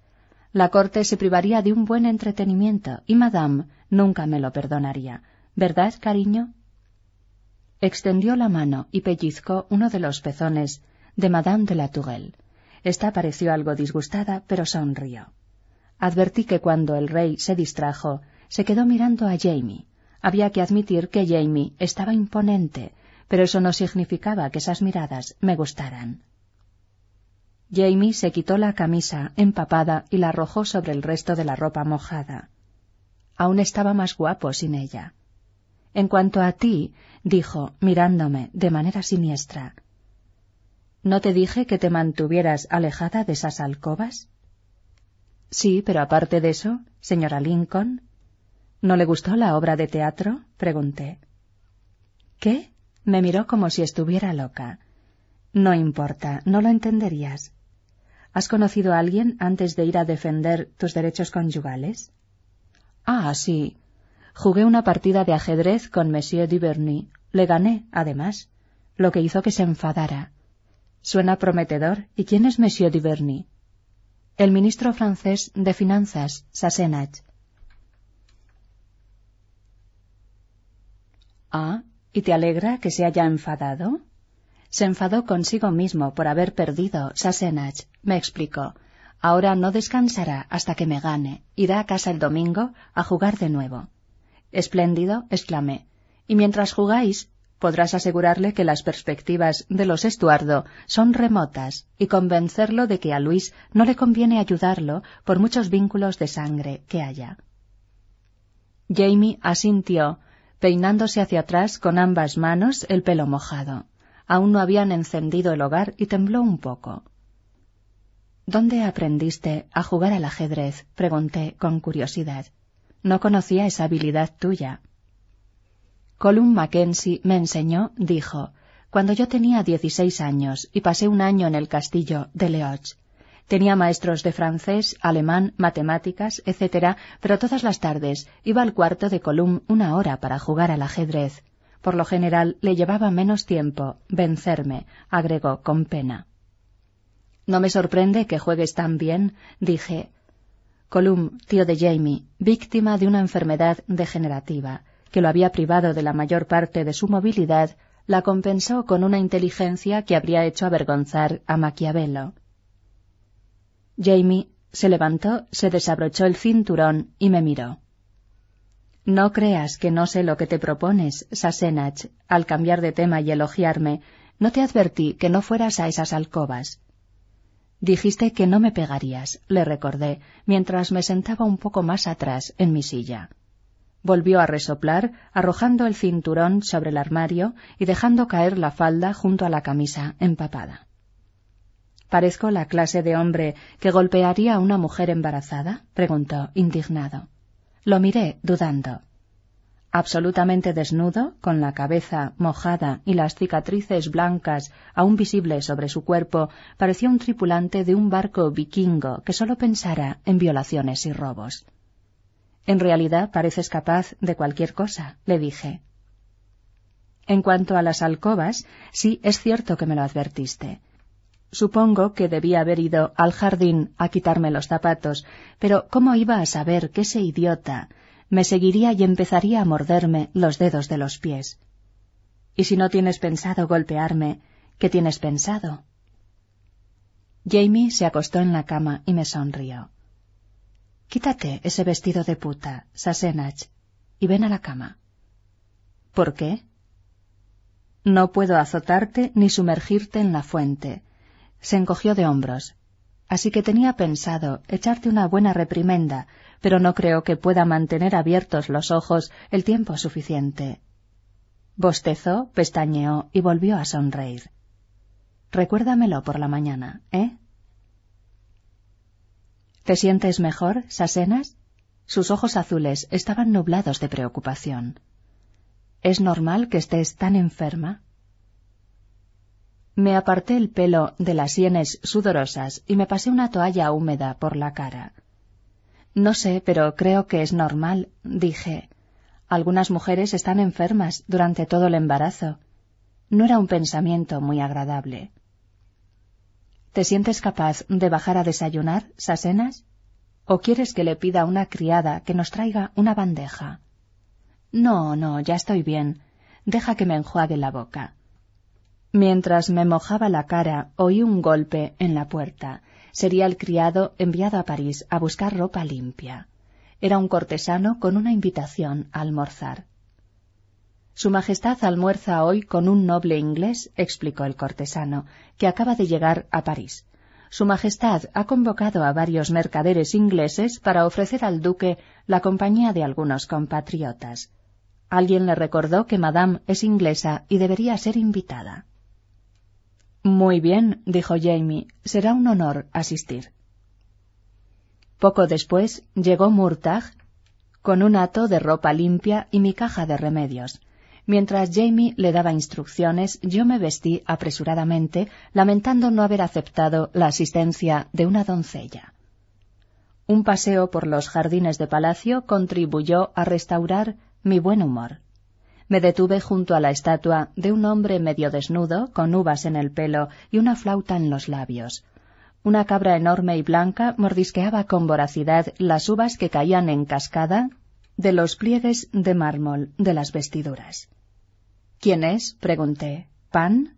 La corte se privaría de un buen entretenimiento y Madame nunca me lo perdonaría. ¿Verdad, cariño? Extendió la mano y pellizcó uno de los pezones de Madame de la Tourelle. Esta pareció algo disgustada, pero sonrió. Advertí que cuando el rey se distrajo, se quedó mirando a Jamie. Había que admitir que Jamie estaba imponente, pero eso no significaba que esas miradas me gustaran. Jamie se quitó la camisa empapada y la arrojó sobre el resto de la ropa mojada. Aún estaba más guapo sin ella. En cuanto a ti, dijo, mirándome de manera siniestra, ¿no te dije que te mantuvieras alejada de esas alcobas? Sí, pero aparte de eso, señora Lincoln. ¿No le gustó la obra de teatro? pregunté. ¿Qué? Me miró como si estuviera loca. No importa, no lo entenderías. ¿Has conocido a alguien antes de ir a defender tus derechos conyugales? Ah, sí. Jugué una partida de ajedrez con Monsieur Duverny. Le gané, además, lo que hizo que se enfadara. Suena prometedor. ¿Y quién es Monsieur Duverny? El ministro francés de Finanzas, Sassenach. Ah, ¿y te alegra que se haya enfadado? Se enfadó consigo mismo por haber perdido Sassenach, me explicó. Ahora no descansará hasta que me gane. Irá a casa el domingo a jugar de nuevo. Espléndido, exclamé. Y mientras jugáis, podrás asegurarle que las perspectivas de los Estuardo son remotas y convencerlo de que a Luis no le conviene ayudarlo por muchos vínculos de sangre que haya. Jamie asintió, peinándose hacia atrás con ambas manos el pelo mojado. Aún no habían encendido el hogar y tembló un poco. ¿Dónde aprendiste a jugar al ajedrez? pregunté con curiosidad. No conocía esa habilidad tuya. Colum Mackenzie me enseñó, dijo, cuando yo tenía dieciséis años y pasé un año en el castillo de Leoch. Tenía maestros de francés, alemán, matemáticas, etc., pero todas las tardes iba al cuarto de Colum una hora para jugar al ajedrez. Por lo general le llevaba menos tiempo vencerme, agregó con pena. No me sorprende que juegues tan bien, dije. Colum, tío de Jamie, víctima de una enfermedad degenerativa, que lo había privado de la mayor parte de su movilidad, la compensó con una inteligencia que habría hecho avergonzar a Maquiavelo. Jamie se levantó, se desabrochó el cinturón y me miró. No creas que no sé lo que te propones, Sassenach, al cambiar de tema y elogiarme. No te advertí que no fueras a esas alcobas. Dijiste que no me pegarías, le recordé, mientras me sentaba un poco más atrás en mi silla. Volvió a resoplar, arrojando el cinturón sobre el armario y dejando caer la falda junto a la camisa empapada. ¿Parezco la clase de hombre que golpearía a una mujer embarazada? preguntó, indignado. Lo miré, dudando. Absolutamente desnudo, con la cabeza mojada y las cicatrices blancas aún visibles sobre su cuerpo, parecía un tripulante de un barco vikingo que solo pensara en violaciones y robos. En realidad pareces capaz de cualquier cosa, le dije. En cuanto a las alcobas, sí es cierto que me lo advertiste. Supongo que debía haber ido al jardín a quitarme los zapatos, pero ¿cómo iba a saber que ese idiota me seguiría y empezaría a morderme los dedos de los pies? Y si no tienes pensado golpearme, ¿qué tienes pensado? Jamie se acostó en la cama y me sonrió. Quítate ese vestido de puta, Sassenach, y ven a la cama. ¿Por qué? No puedo azotarte ni sumergirte en la fuente, se encogió de hombros. Así que tenía pensado echarte una buena reprimenda, pero no creo que pueda mantener abiertos los ojos el tiempo suficiente. Bostezó, pestañeó y volvió a sonreír. Recuérdamelo por la mañana, ¿eh? ¿Te sientes mejor, Sasenas? Sus ojos azules estaban nublados de preocupación. ¿Es normal que estés tan enferma? Me aparté el pelo de las sienes sudorosas y me pasé una toalla húmeda por la cara. No sé, pero creo que es normal, dije. Algunas mujeres están enfermas durante todo el embarazo. No era un pensamiento muy agradable. ¿Te sientes capaz de bajar a desayunar, Sasenas? ¿O quieres que le pida a una criada que nos traiga una bandeja? No, no, ya estoy bien. Deja que me enjuague la boca. Mientras me mojaba la cara, oí un golpe en la puerta. Sería el criado enviado a París a buscar ropa limpia. Era un cortesano con una invitación a almorzar. Su Majestad almuerza hoy con un noble inglés, explicó el cortesano, que acaba de llegar a París. Su Majestad ha convocado a varios mercaderes ingleses para ofrecer al duque la compañía de algunos compatriotas. Alguien le recordó que Madame es inglesa y debería ser invitada. Muy bien, dijo Jamie, será un honor asistir. Poco después llegó Murtagh con un hato de ropa limpia y mi caja de remedios. Mientras Jamie le daba instrucciones, yo me vestí apresuradamente, lamentando no haber aceptado la asistencia de una doncella. Un paseo por los jardines de palacio contribuyó a restaurar mi buen humor. Me detuve junto a la estatua de un hombre medio desnudo, con uvas en el pelo y una flauta en los labios. Una cabra enorme y blanca mordisqueaba con voracidad las uvas que caían en cascada de los pliegues de mármol de las vestiduras. ¿Quién es? pregunté. ¿Pan?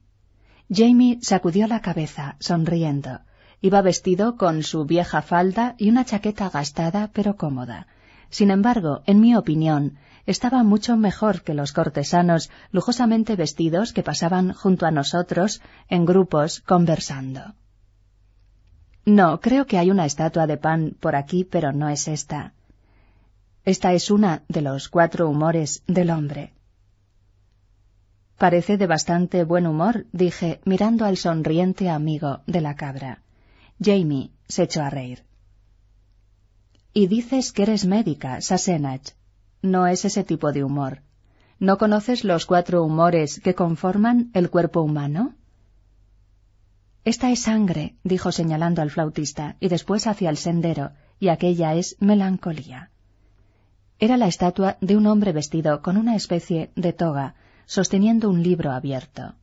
Jamie sacudió la cabeza, sonriendo. Iba vestido con su vieja falda y una chaqueta gastada pero cómoda. Sin embargo, en mi opinión, estaba mucho mejor que los cortesanos lujosamente vestidos que pasaban junto a nosotros en grupos conversando. No, creo que hay una estatua de pan por aquí, pero no es esta. Esta es una de los cuatro humores del hombre. Parece de bastante buen humor, dije, mirando al sonriente amigo de la cabra. Jamie se echó a reír. Y dices que eres médica, Sassenach. No es ese tipo de humor. ¿No conoces los cuatro humores que conforman el cuerpo humano? Esta es sangre, dijo señalando al flautista, y después hacia el sendero, y aquella es melancolía. Era la estatua de un hombre vestido con una especie de toga, sosteniendo un libro abierto.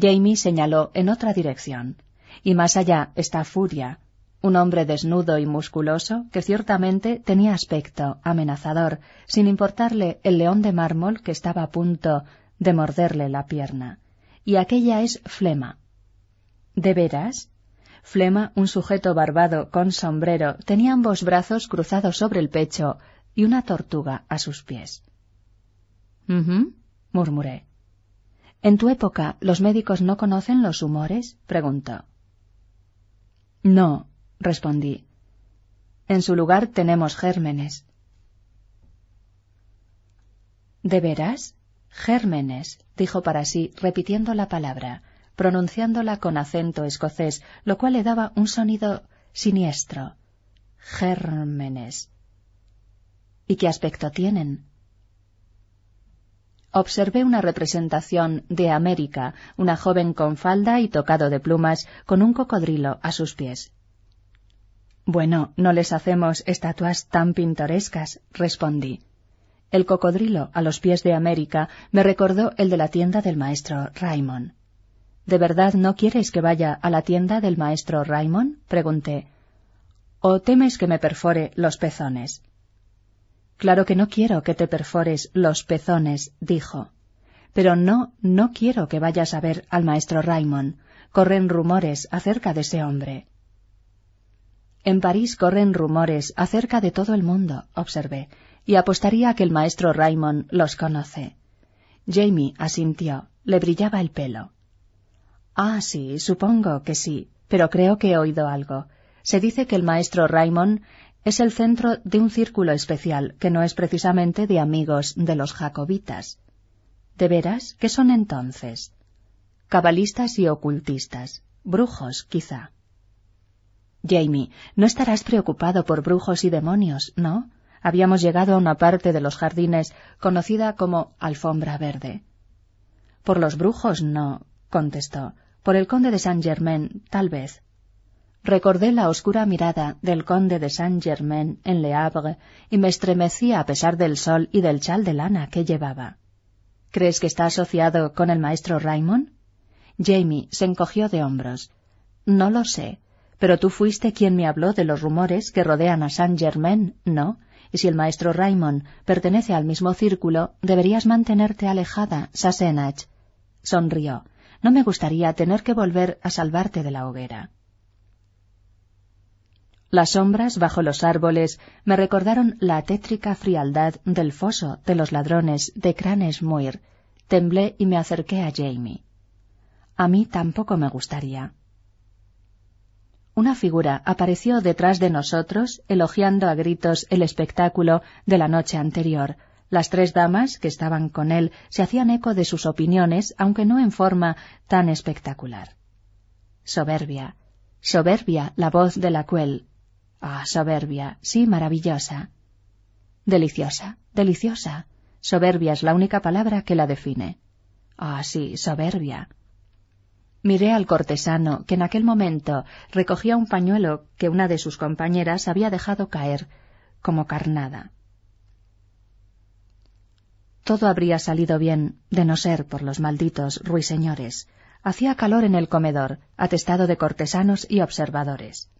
Jamie señaló en otra dirección, y más allá está Furia, un hombre desnudo y musculoso que ciertamente tenía aspecto amenazador, sin importarle el león de mármol que estaba a punto de morderle la pierna. Y aquella es Flema. ¿De veras? Flema, un sujeto barbado con sombrero, tenía ambos brazos cruzados sobre el pecho, y una tortuga a sus pies. murmuré. ¿En tu época los médicos no conocen los humores? preguntó. No, respondí. En su lugar tenemos gérmenes. ¿De veras? Gérmenes, dijo para sí, repitiendo la palabra, pronunciándola con acento escocés, lo cual le daba un sonido siniestro. Gérmenes. ¿Y qué aspecto tienen? Observé una representación de América, una joven con falda y tocado de plumas, con un cocodrilo a sus pies. Bueno, no les hacemos estatuas tan pintorescas, respondí. El cocodrilo a los pies de América me recordó el de la tienda del maestro Raymond. ¿De verdad no quieres que vaya a la tienda del maestro Raymond? pregunté. ¿O temes que me perfore los pezones? Claro que no quiero que te perfores los pezones, dijo. Pero no, no quiero que vayas a ver al maestro Raymond. Corren rumores acerca de ese hombre. En París corren rumores acerca de todo el mundo, observé, y apostaría que el maestro Raymond los conoce. Jamie asintió, le brillaba el pelo. Ah, sí, supongo que sí, pero creo que he oído algo. Se dice que el maestro Raymond es el centro de un círculo especial que no es precisamente de amigos de los jacobitas. ¿De veras? ¿Qué son entonces? Cabalistas y ocultistas. Brujos, quizá. Jamie, no estarás preocupado por brujos y demonios, ¿no? Habíamos llegado a una parte de los jardines conocida como alfombra verde. Por los brujos no, contestó. Por el conde de Saint Germain, tal vez. Recordé la oscura mirada del conde de Saint-Germain en Le Havre y me estremecí a pesar del sol y del chal de lana que llevaba. ¿Crees que está asociado con el maestro Raymond? Jamie se encogió de hombros. No lo sé, pero tú fuiste quien me habló de los rumores que rodean a Saint-Germain, ¿no? Y si el maestro Raymond pertenece al mismo círculo, deberías mantenerte alejada, Sassenach. Sonrió. No me gustaría tener que volver a salvarte de la hoguera. Las sombras bajo los árboles me recordaron la tétrica frialdad del foso de los ladrones de Cranesmuir. Temblé y me acerqué a Jamie. A mí tampoco me gustaría. Una figura apareció detrás de nosotros, elogiando a gritos el espectáculo de la noche anterior. Las tres damas que estaban con él se hacían eco de sus opiniones, aunque no en forma tan espectacular. Soberbia, soberbia la voz de la cuel, Ah, soberbia, sí, maravillosa. Deliciosa, deliciosa. Soberbia es la única palabra que la define. Ah, sí, soberbia. Miré al cortesano, que en aquel momento recogía un pañuelo que una de sus compañeras había dejado caer, como carnada. Todo habría salido bien, de no ser por los malditos ruiseñores. Hacía calor en el comedor, atestado de cortesanos y observadores.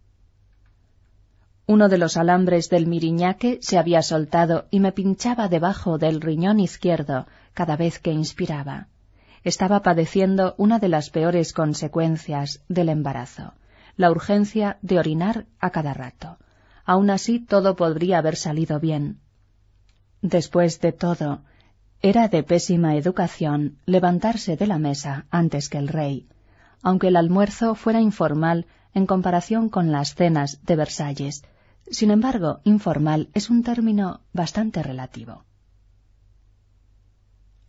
Uno de los alambres del miriñaque se había soltado y me pinchaba debajo del riñón izquierdo cada vez que inspiraba. Estaba padeciendo una de las peores consecuencias del embarazo, la urgencia de orinar a cada rato. Aun así todo podría haber salido bien. Después de todo, era de pésima educación levantarse de la mesa antes que el rey, aunque el almuerzo fuera informal en comparación con las cenas de Versalles, sin embargo, informal es un término bastante relativo.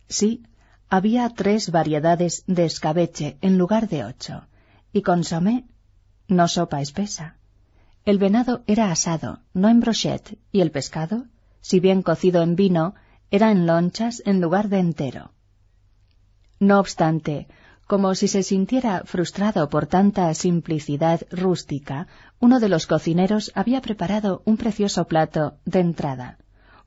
Sí, había tres variedades de escabeche en lugar de ocho, y consomé, no sopa espesa. El venado era asado, no en brochette, y el pescado, si bien cocido en vino, era en lonchas en lugar de entero. No obstante, como si se sintiera frustrado por tanta simplicidad rústica, uno de los cocineros había preparado un precioso plato de entrada.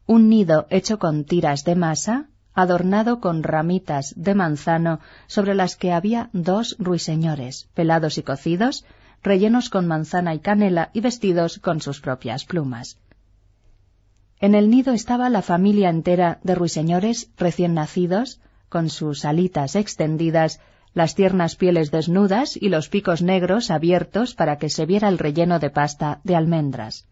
Un nido hecho con tiras de masa, adornado con ramitas de manzano sobre las que había dos ruiseñores, pelados y cocidos, rellenos con manzana y canela y vestidos con sus propias plumas. En el nido estaba la familia entera de ruiseñores recién nacidos, con sus alitas extendidas las tiernas pieles desnudas y los picos negros abiertos para que se viera el relleno de pasta de almendras.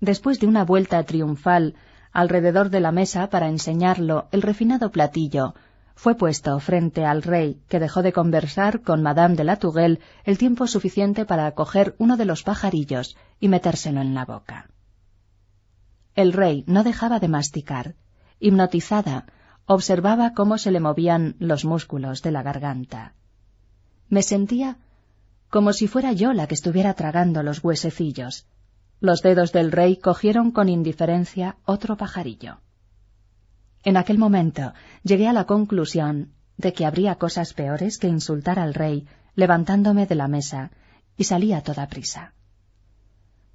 después de una vuelta triunfal alrededor de la mesa para enseñarlo el refinado platillo, fue puesto frente al rey, que dejó de conversar con Madame de la Tourelle el tiempo suficiente para coger uno de los pajarillos y metérselo en la boca. El rey no dejaba de masticar. Hipnotizada, observaba cómo se le movían los músculos de la garganta. Me sentía como si fuera yo la que estuviera tragando los huesecillos. Los dedos del rey cogieron con indiferencia otro pajarillo. En aquel momento llegué a la conclusión de que habría cosas peores que insultar al rey levantándome de la mesa y salí a toda prisa.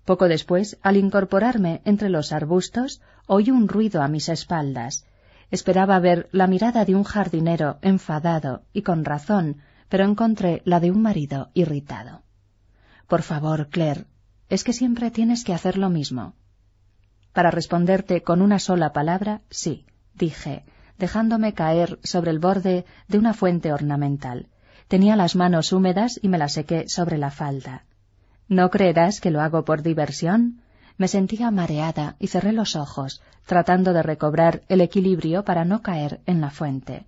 Poco después, al incorporarme entre los arbustos, oí un ruido a mis espaldas. Esperaba ver la mirada de un jardinero enfadado y con razón, pero encontré la de un marido irritado. Por favor, Claire, es que siempre tienes que hacer lo mismo. Para responderte con una sola palabra, sí dije, dejándome caer sobre el borde de una fuente ornamental. Tenía las manos húmedas y me las sequé sobre la falda. ¿No creerás que lo hago por diversión? Me sentía mareada y cerré los ojos, tratando de recobrar el equilibrio para no caer en la fuente.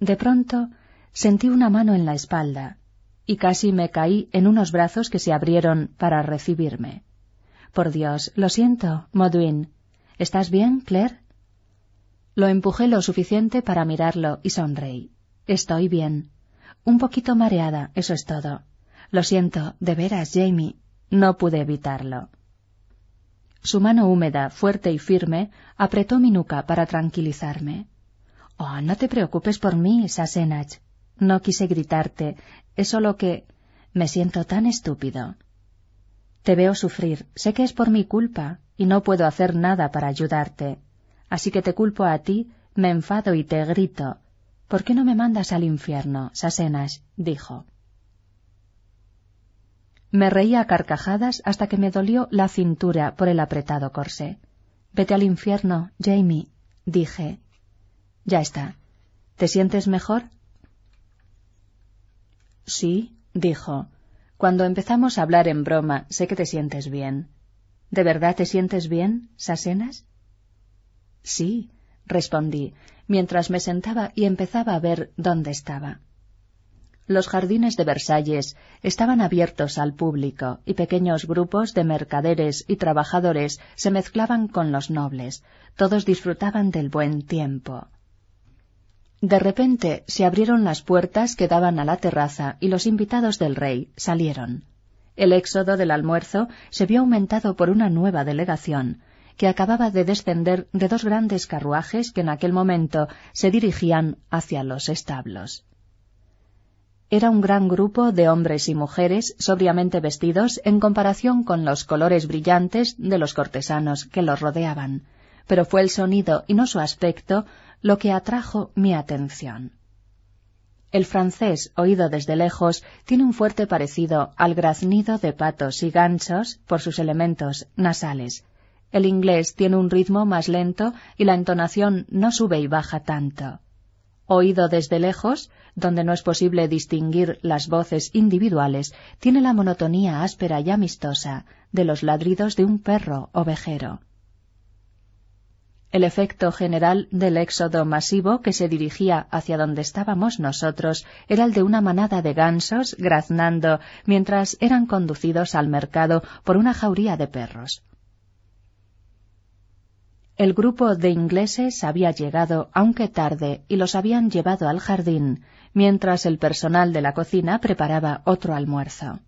De pronto sentí una mano en la espalda y casi me caí en unos brazos que se abrieron para recibirme. Por Dios, lo siento, Modwin, ¿Estás bien, Claire? Lo empujé lo suficiente para mirarlo y sonreí. Estoy bien. Un poquito mareada, eso es todo. Lo siento, de veras, Jamie. No pude evitarlo. Su mano húmeda, fuerte y firme, apretó mi nuca para tranquilizarme. Oh, no te preocupes por mí, Sassenach. No quise gritarte, es solo que me siento tan estúpido. Te veo sufrir, sé que es por mi culpa, y no puedo hacer nada para ayudarte. Así que te culpo a ti, me enfado y te grito. ¿Por qué no me mandas al infierno? Sasenas dijo. Me reía a carcajadas hasta que me dolió la cintura por el apretado corsé. Vete al infierno, Jamie, dije. Ya está. ¿Te sientes mejor? Sí, dijo. Cuando empezamos a hablar en broma, sé que te sientes bien. ¿De verdad te sientes bien, Sasenas? Sí, respondí, mientras me sentaba y empezaba a ver dónde estaba. Los jardines de Versalles estaban abiertos al público y pequeños grupos de mercaderes y trabajadores se mezclaban con los nobles. Todos disfrutaban del buen tiempo. De repente se abrieron las puertas que daban a la terraza y los invitados del rey salieron. El éxodo del almuerzo se vio aumentado por una nueva delegación, que acababa de descender de dos grandes carruajes que en aquel momento se dirigían hacia los establos. Era un gran grupo de hombres y mujeres sobriamente vestidos en comparación con los colores brillantes de los cortesanos que los rodeaban, pero fue el sonido y no su aspecto lo que atrajo mi atención. El francés, oído desde lejos, tiene un fuerte parecido al graznido de patos y gansos por sus elementos nasales. El inglés tiene un ritmo más lento y la entonación no sube y baja tanto. Oído desde lejos, donde no es posible distinguir las voces individuales, tiene la monotonía áspera y amistosa de los ladridos de un perro ovejero. El efecto general del éxodo masivo que se dirigía hacia donde estábamos nosotros era el de una manada de gansos graznando mientras eran conducidos al mercado por una jauría de perros. El grupo de ingleses había llegado, aunque tarde, y los habían llevado al jardín, mientras el personal de la cocina preparaba otro almuerzo.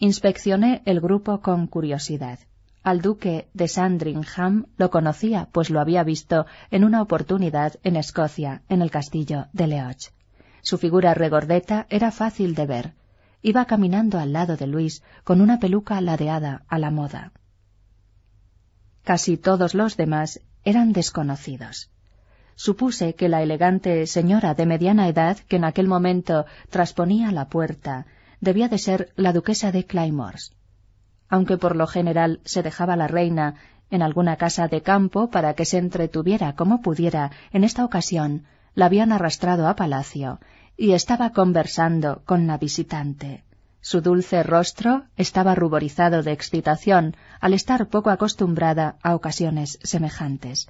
Inspeccioné el grupo con curiosidad. Al duque de Sandringham lo conocía, pues lo había visto en una oportunidad en Escocia, en el castillo de Leoch. Su figura regordeta era fácil de ver. Iba caminando al lado de Luis con una peluca ladeada a la moda. Casi todos los demás eran desconocidos. Supuse que la elegante señora de mediana edad que en aquel momento trasponía la puerta debía de ser la duquesa de Claymores aunque por lo general se dejaba la reina en alguna casa de campo para que se entretuviera como pudiera, en esta ocasión la habían arrastrado a palacio y estaba conversando con la visitante. Su dulce rostro estaba ruborizado de excitación al estar poco acostumbrada a ocasiones semejantes.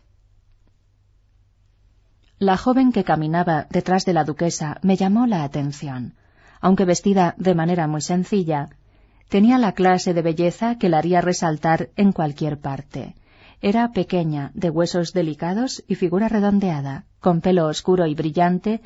La joven que caminaba detrás de la duquesa me llamó la atención. Aunque vestida de manera muy sencilla, tenía la clase de belleza que la haría resaltar en cualquier parte. Era pequeña, de huesos delicados y figura redondeada, con pelo oscuro y brillante,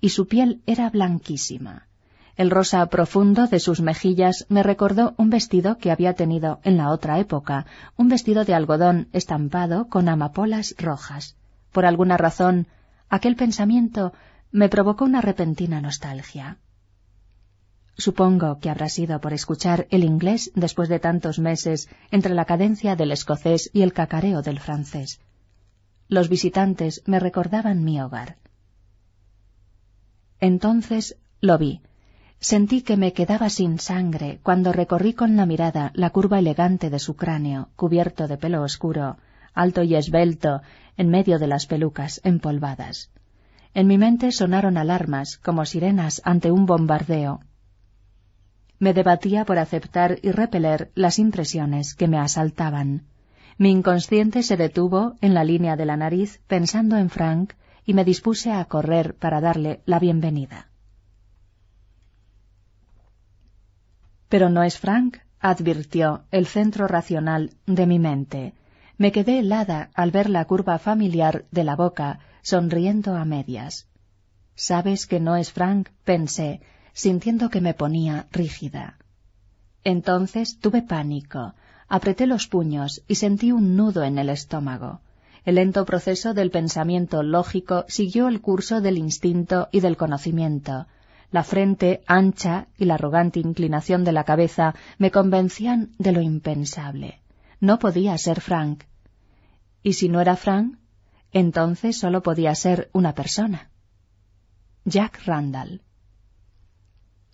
y su piel era blanquísima. El rosa profundo de sus mejillas me recordó un vestido que había tenido en la otra época, un vestido de algodón estampado con amapolas rojas. Por alguna razón, aquel pensamiento me provocó una repentina nostalgia. Supongo que habrá sido por escuchar el inglés después de tantos meses entre la cadencia del escocés y el cacareo del francés. Los visitantes me recordaban mi hogar. Entonces lo vi, Sentí que me quedaba sin sangre cuando recorrí con la mirada la curva elegante de su cráneo, cubierto de pelo oscuro, alto y esbelto, en medio de las pelucas empolvadas. En mi mente sonaron alarmas como sirenas ante un bombardeo. Me debatía por aceptar y repeler las impresiones que me asaltaban. Mi inconsciente se detuvo en la línea de la nariz pensando en Frank y me dispuse a correr para darle la bienvenida. Pero no es Frank, advirtió el centro racional de mi mente. Me quedé helada al ver la curva familiar de la boca, sonriendo a medias. ¿Sabes que no es Frank? pensé, sintiendo que me ponía rígida. Entonces tuve pánico, apreté los puños y sentí un nudo en el estómago. El lento proceso del pensamiento lógico siguió el curso del instinto y del conocimiento, la frente ancha y la arrogante inclinación de la cabeza me convencían de lo impensable. No podía ser Frank. Y si no era Frank, entonces solo podía ser una persona. Jack Randall.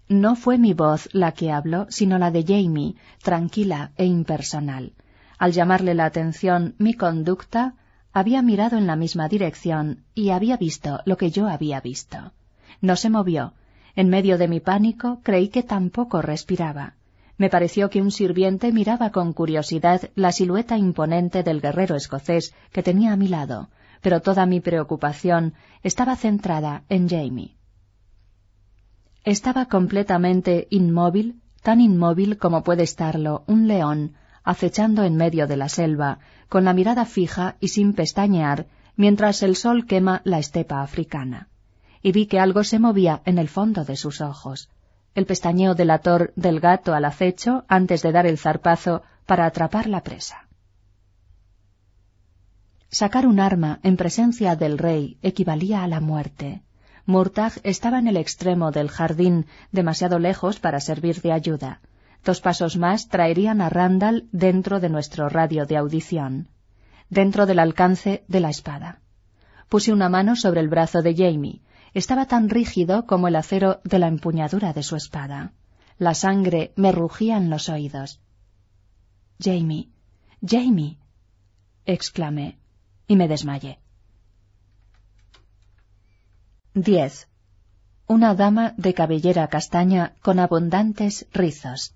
No fue mi voz la que habló, sino la de Jamie, tranquila e impersonal. Al llamarle la atención mi conducta, había mirado en la misma dirección y había visto lo que yo había visto. No se movió, en medio de mi pánico creí que tampoco respiraba. Me pareció que un sirviente miraba con curiosidad la silueta imponente del guerrero escocés que tenía a mi lado, pero toda mi preocupación estaba centrada en Jamie. Estaba completamente inmóvil, tan inmóvil como puede estarlo un león acechando en medio de la selva, con la mirada fija y sin pestañear, mientras el sol quema la estepa africana y vi que algo se movía en el fondo de sus ojos. El pestañeo delator del gato al acecho antes de dar el zarpazo para atrapar la presa. Sacar un arma en presencia del rey equivalía a la muerte. Murtagh estaba en el extremo del jardín, demasiado lejos para servir de ayuda. Dos pasos más traerían a Randall dentro de nuestro radio de audición, dentro del alcance de la espada. Puse una mano sobre el brazo de Jamie, estaba tan rígido como el acero de la empuñadura de su espada. La sangre me rugía en los oídos. Jamie, Jamie, exclamé, y me desmayé. 10. Una dama de cabellera castaña con abundantes rizos.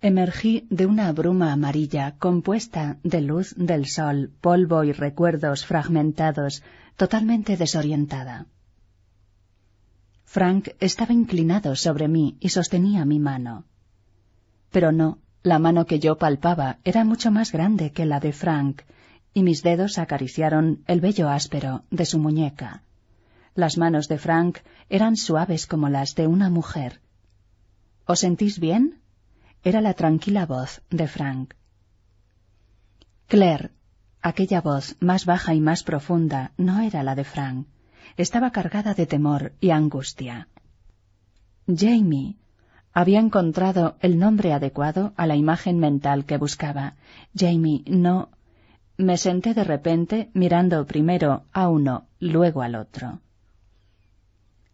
Emergí de una bruma amarilla compuesta de luz del sol, polvo y recuerdos fragmentados totalmente desorientada. Frank estaba inclinado sobre mí y sostenía mi mano. Pero no, la mano que yo palpaba era mucho más grande que la de Frank, y mis dedos acariciaron el vello áspero de su muñeca. Las manos de Frank eran suaves como las de una mujer. ¿Os sentís bien? Era la tranquila voz de Frank. Claire, Aquella voz, más baja y más profunda, no era la de Frank. Estaba cargada de temor y angustia. Jamie. Había encontrado el nombre adecuado a la imagen mental que buscaba. Jamie, no. Me senté de repente mirando primero a uno, luego al otro.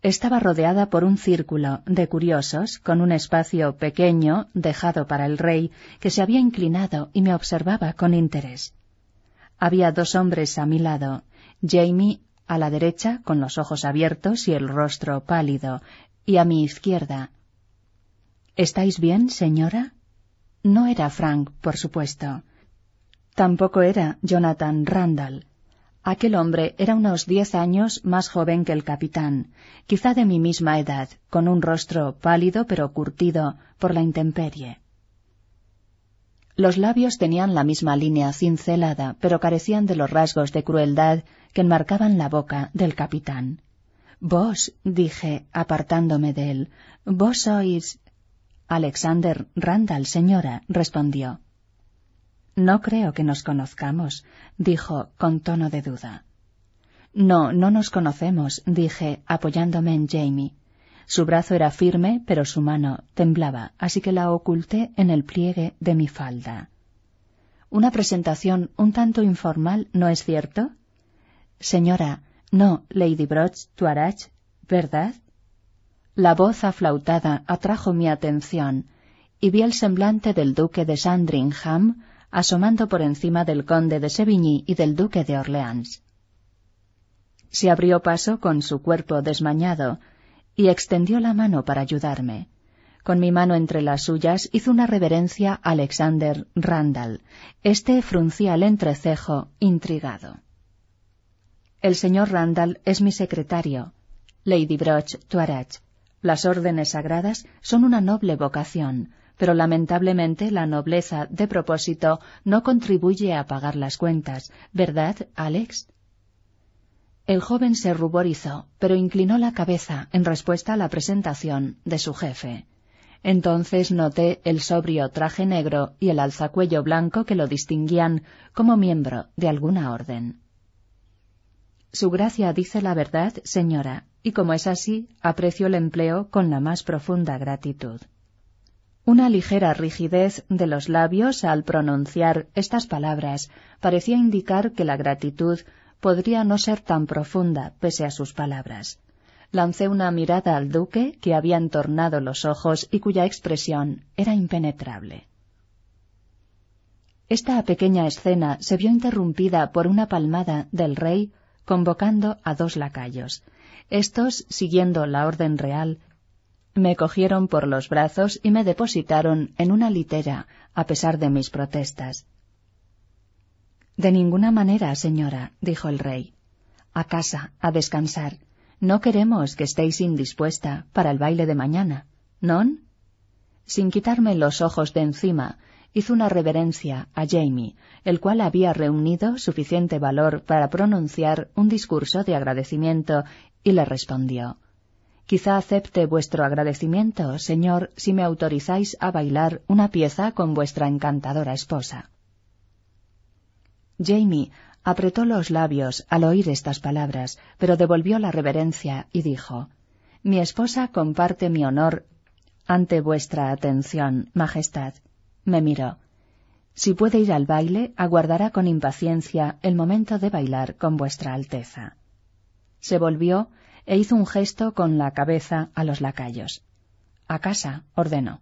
Estaba rodeada por un círculo de curiosos, con un espacio pequeño dejado para el rey, que se había inclinado y me observaba con interés. Había dos hombres a mi lado, Jamie a la derecha, con los ojos abiertos y el rostro pálido, y a mi izquierda, ¿Estáis bien, señora? No era Frank, por supuesto. Tampoco era Jonathan Randall. Aquel hombre era unos diez años más joven que el capitán, quizá de mi misma edad, con un rostro pálido pero curtido por la intemperie. Los labios tenían la misma línea cincelada, pero carecían de los rasgos de crueldad que enmarcaban la boca del capitán. Vos, dije, apartándome de él, vos sois. Alexander Randall, señora, respondió. No creo que nos conozcamos, dijo con tono de duda. No, no nos conocemos, dije, apoyándome en Jamie. Su brazo era firme, pero su mano temblaba, así que la oculté en el pliegue de mi falda. Una presentación un tanto informal, ¿no es cierto? Señora, no, Lady Broch Tuarach, ¿verdad? La voz aflautada atrajo mi atención y vi el semblante del duque de Sandringham asomando por encima del conde de Sevigny y del duque de Orleans. Se abrió paso con su cuerpo desmañado y extendió la mano para ayudarme. Con mi mano entre las suyas hizo una reverencia a Alexander Randall. Este fruncía el entrecejo, intrigado. El señor Randall es mi secretario. Lady Broch Tuarach. Las órdenes sagradas son una noble vocación, pero lamentablemente la nobleza de propósito no contribuye a pagar las cuentas, ¿verdad, Alex? El joven se ruborizó, pero inclinó la cabeza en respuesta a la presentación de su jefe. Entonces noté el sobrio traje negro y el alzacuello blanco que lo distinguían como miembro de alguna orden. Su gracia dice la verdad, señora, y como es así, aprecio el empleo con la más profunda gratitud. Una ligera rigidez de los labios al pronunciar estas palabras parecía indicar que la gratitud podría no ser tan profunda pese a sus palabras. Lancé una mirada al duque, que había entornado los ojos y cuya expresión era impenetrable. Esta pequeña escena se vio interrumpida por una palmada del rey convocando a dos lacayos. Estos, siguiendo la orden real, me cogieron por los brazos y me depositaron en una litera, a pesar de mis protestas. De ninguna manera, señora, dijo el rey. A casa, a descansar. No queremos que estéis indispuesta para el baile de mañana, ¿non? Sin quitarme los ojos de encima, hizo una reverencia a Jamie, el cual había reunido suficiente valor para pronunciar un discurso de agradecimiento, y le respondió Quizá acepte vuestro agradecimiento, señor, si me autorizáis a bailar una pieza con vuestra encantadora esposa. Jamie apretó los labios al oír estas palabras, pero devolvió la reverencia y dijo Mi esposa comparte mi honor ante vuestra atención, Majestad. Me miró. Si puede ir al baile, aguardará con impaciencia el momento de bailar con vuestra Alteza. Se volvió e hizo un gesto con la cabeza a los lacayos. A casa, ordenó.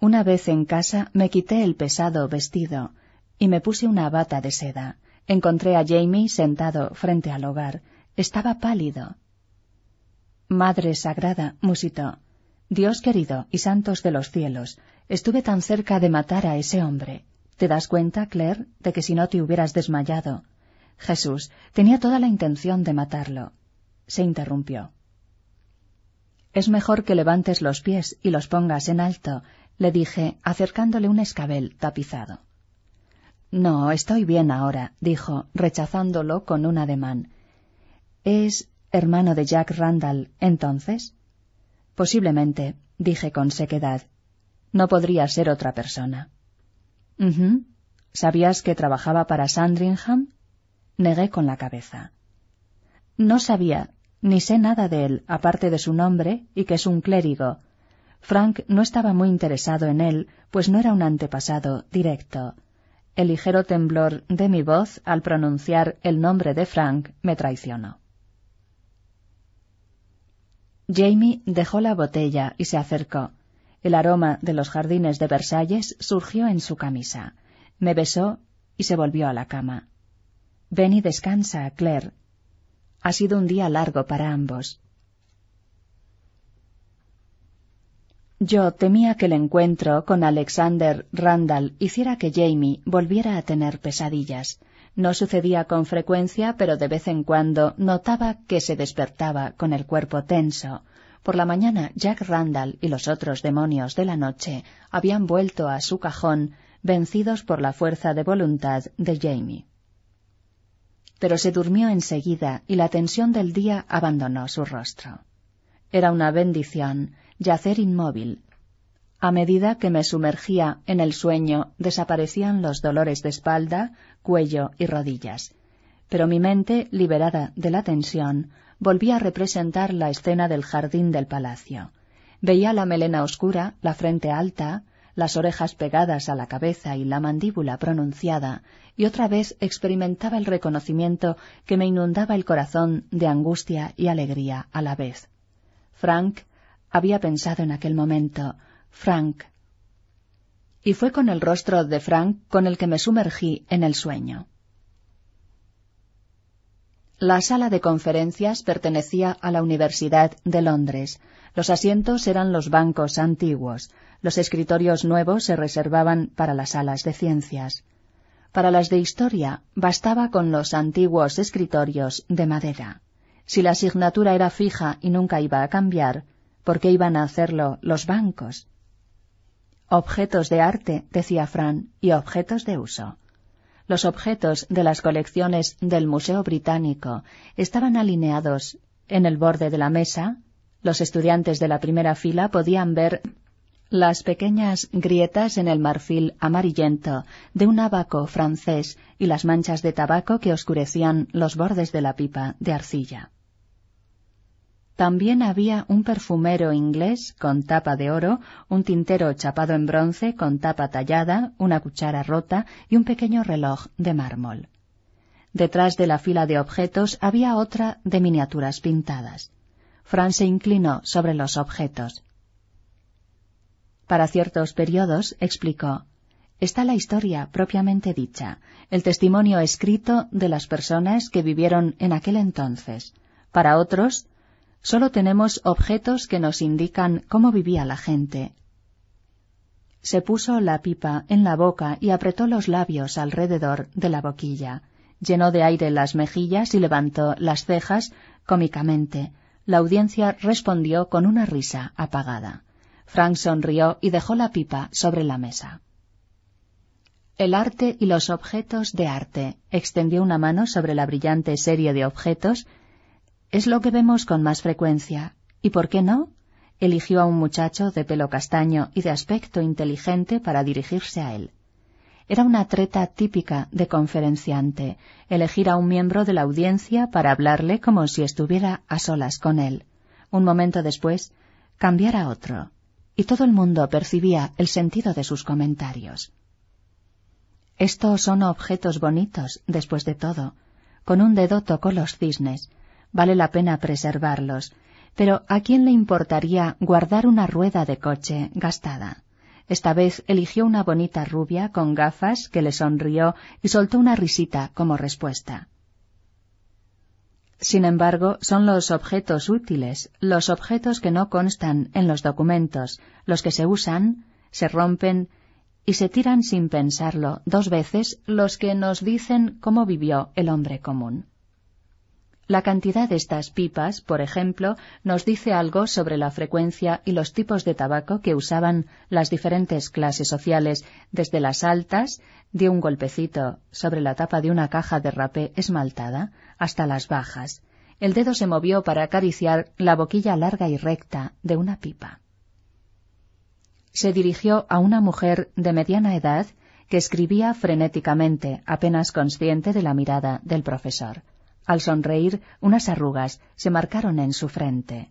Una vez en casa me quité el pesado vestido y me puse una bata de seda. Encontré a Jamie sentado frente al hogar. Estaba pálido. Madre Sagrada, musitó. Dios querido y santos de los cielos, estuve tan cerca de matar a ese hombre. ¿Te das cuenta, Claire, de que si no te hubieras desmayado? Jesús tenía toda la intención de matarlo. Se interrumpió. Es mejor que levantes los pies y los pongas en alto, le dije, acercándole un escabel tapizado. No, estoy bien ahora, dijo, rechazándolo con un ademán. ¿Es hermano de Jack Randall, entonces? Posiblemente, dije con sequedad. No podría ser otra persona. ¿Sabías que trabajaba para Sandringham? Negué con la cabeza. No sabía, ni sé nada de él, aparte de su nombre y que es un clérigo. Frank no estaba muy interesado en él, pues no era un antepasado directo. El ligero temblor de mi voz al pronunciar el nombre de Frank me traicionó. Jamie dejó la botella y se acercó. El aroma de los jardines de Versalles surgió en su camisa. Me besó y se volvió a la cama. Ven y descansa, Claire. Ha sido un día largo para ambos. Yo temía que el encuentro con Alexander Randall hiciera que Jamie volviera a tener pesadillas. No sucedía con frecuencia, pero de vez en cuando notaba que se despertaba con el cuerpo tenso. Por la mañana Jack Randall y los otros demonios de la noche habían vuelto a su cajón, vencidos por la fuerza de voluntad de Jamie. Pero se durmió enseguida y la tensión del día abandonó su rostro. Era una bendición yacer inmóvil. A medida que me sumergía en el sueño, desaparecían los dolores de espalda, cuello y rodillas. Pero mi mente, liberada de la tensión, volvía a representar la escena del jardín del palacio. Veía la melena oscura, la frente alta, las orejas pegadas a la cabeza y la mandíbula pronunciada, y otra vez experimentaba el reconocimiento que me inundaba el corazón de angustia y alegría a la vez. Frank había pensado en aquel momento, Frank. Y fue con el rostro de Frank con el que me sumergí en el sueño. La sala de conferencias pertenecía a la Universidad de Londres. Los asientos eran los bancos antiguos. Los escritorios nuevos se reservaban para las salas de ciencias. Para las de historia bastaba con los antiguos escritorios de madera. Si la asignatura era fija y nunca iba a cambiar, ¿por qué iban a hacerlo los bancos? Objetos de arte, decía Fran, y objetos de uso. Los objetos de las colecciones del Museo Británico estaban alineados en el borde de la mesa. Los estudiantes de la primera fila podían ver las pequeñas grietas en el marfil amarillento de un abaco francés y las manchas de tabaco que oscurecían los bordes de la pipa de arcilla. También había un perfumero inglés con tapa de oro, un tintero chapado en bronce con tapa tallada, una cuchara rota y un pequeño reloj de mármol. Detrás de la fila de objetos había otra de miniaturas pintadas. Fran se inclinó sobre los objetos. Para ciertos periodos, explicó, está la historia propiamente dicha, el testimonio escrito de las personas que vivieron en aquel entonces. Para otros, Solo tenemos objetos que nos indican cómo vivía la gente. Se puso la pipa en la boca y apretó los labios alrededor de la boquilla. Llenó de aire las mejillas y levantó las cejas cómicamente. La audiencia respondió con una risa apagada. Frank sonrió y dejó la pipa sobre la mesa. El arte y los objetos de arte. Extendió una mano sobre la brillante serie de objetos es lo que vemos con más frecuencia. ¿Y por qué no? Eligió a un muchacho de pelo castaño y de aspecto inteligente para dirigirse a él. Era una treta típica de conferenciante, elegir a un miembro de la audiencia para hablarle como si estuviera a solas con él. Un momento después, cambiar a otro. Y todo el mundo percibía el sentido de sus comentarios. Estos son objetos bonitos, después de todo. Con un dedo tocó los cisnes, vale la pena preservarlos, pero ¿a quién le importaría guardar una rueda de coche gastada? Esta vez eligió una bonita rubia con gafas que le sonrió y soltó una risita como respuesta. Sin embargo, son los objetos útiles, los objetos que no constan en los documentos, los que se usan, se rompen y se tiran sin pensarlo dos veces los que nos dicen cómo vivió el hombre común. La cantidad de estas pipas, por ejemplo, nos dice algo sobre la frecuencia y los tipos de tabaco que usaban las diferentes clases sociales, desde las altas, de un golpecito sobre la tapa de una caja de rapé esmaltada, hasta las bajas. El dedo se movió para acariciar la boquilla larga y recta de una pipa. Se dirigió a una mujer de mediana edad que escribía frenéticamente, apenas consciente de la mirada del profesor. Al sonreír, unas arrugas se marcaron en su frente.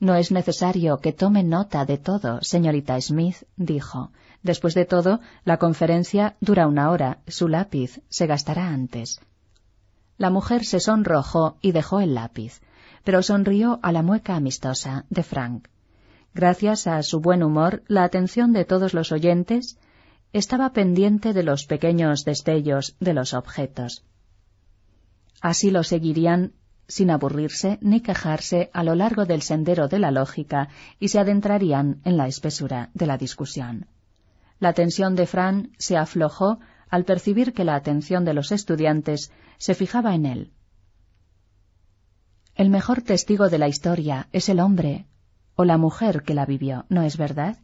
No es necesario que tome nota de todo, señorita Smith, dijo. Después de todo, la conferencia dura una hora. Su lápiz se gastará antes. La mujer se sonrojó y dejó el lápiz, pero sonrió a la mueca amistosa de Frank. Gracias a su buen humor, la atención de todos los oyentes estaba pendiente de los pequeños destellos de los objetos. Así lo seguirían sin aburrirse ni quejarse a lo largo del sendero de la lógica y se adentrarían en la espesura de la discusión. La tensión de Fran se aflojó al percibir que la atención de los estudiantes se fijaba en él. El mejor testigo de la historia es el hombre o la mujer que la vivió, ¿no es verdad?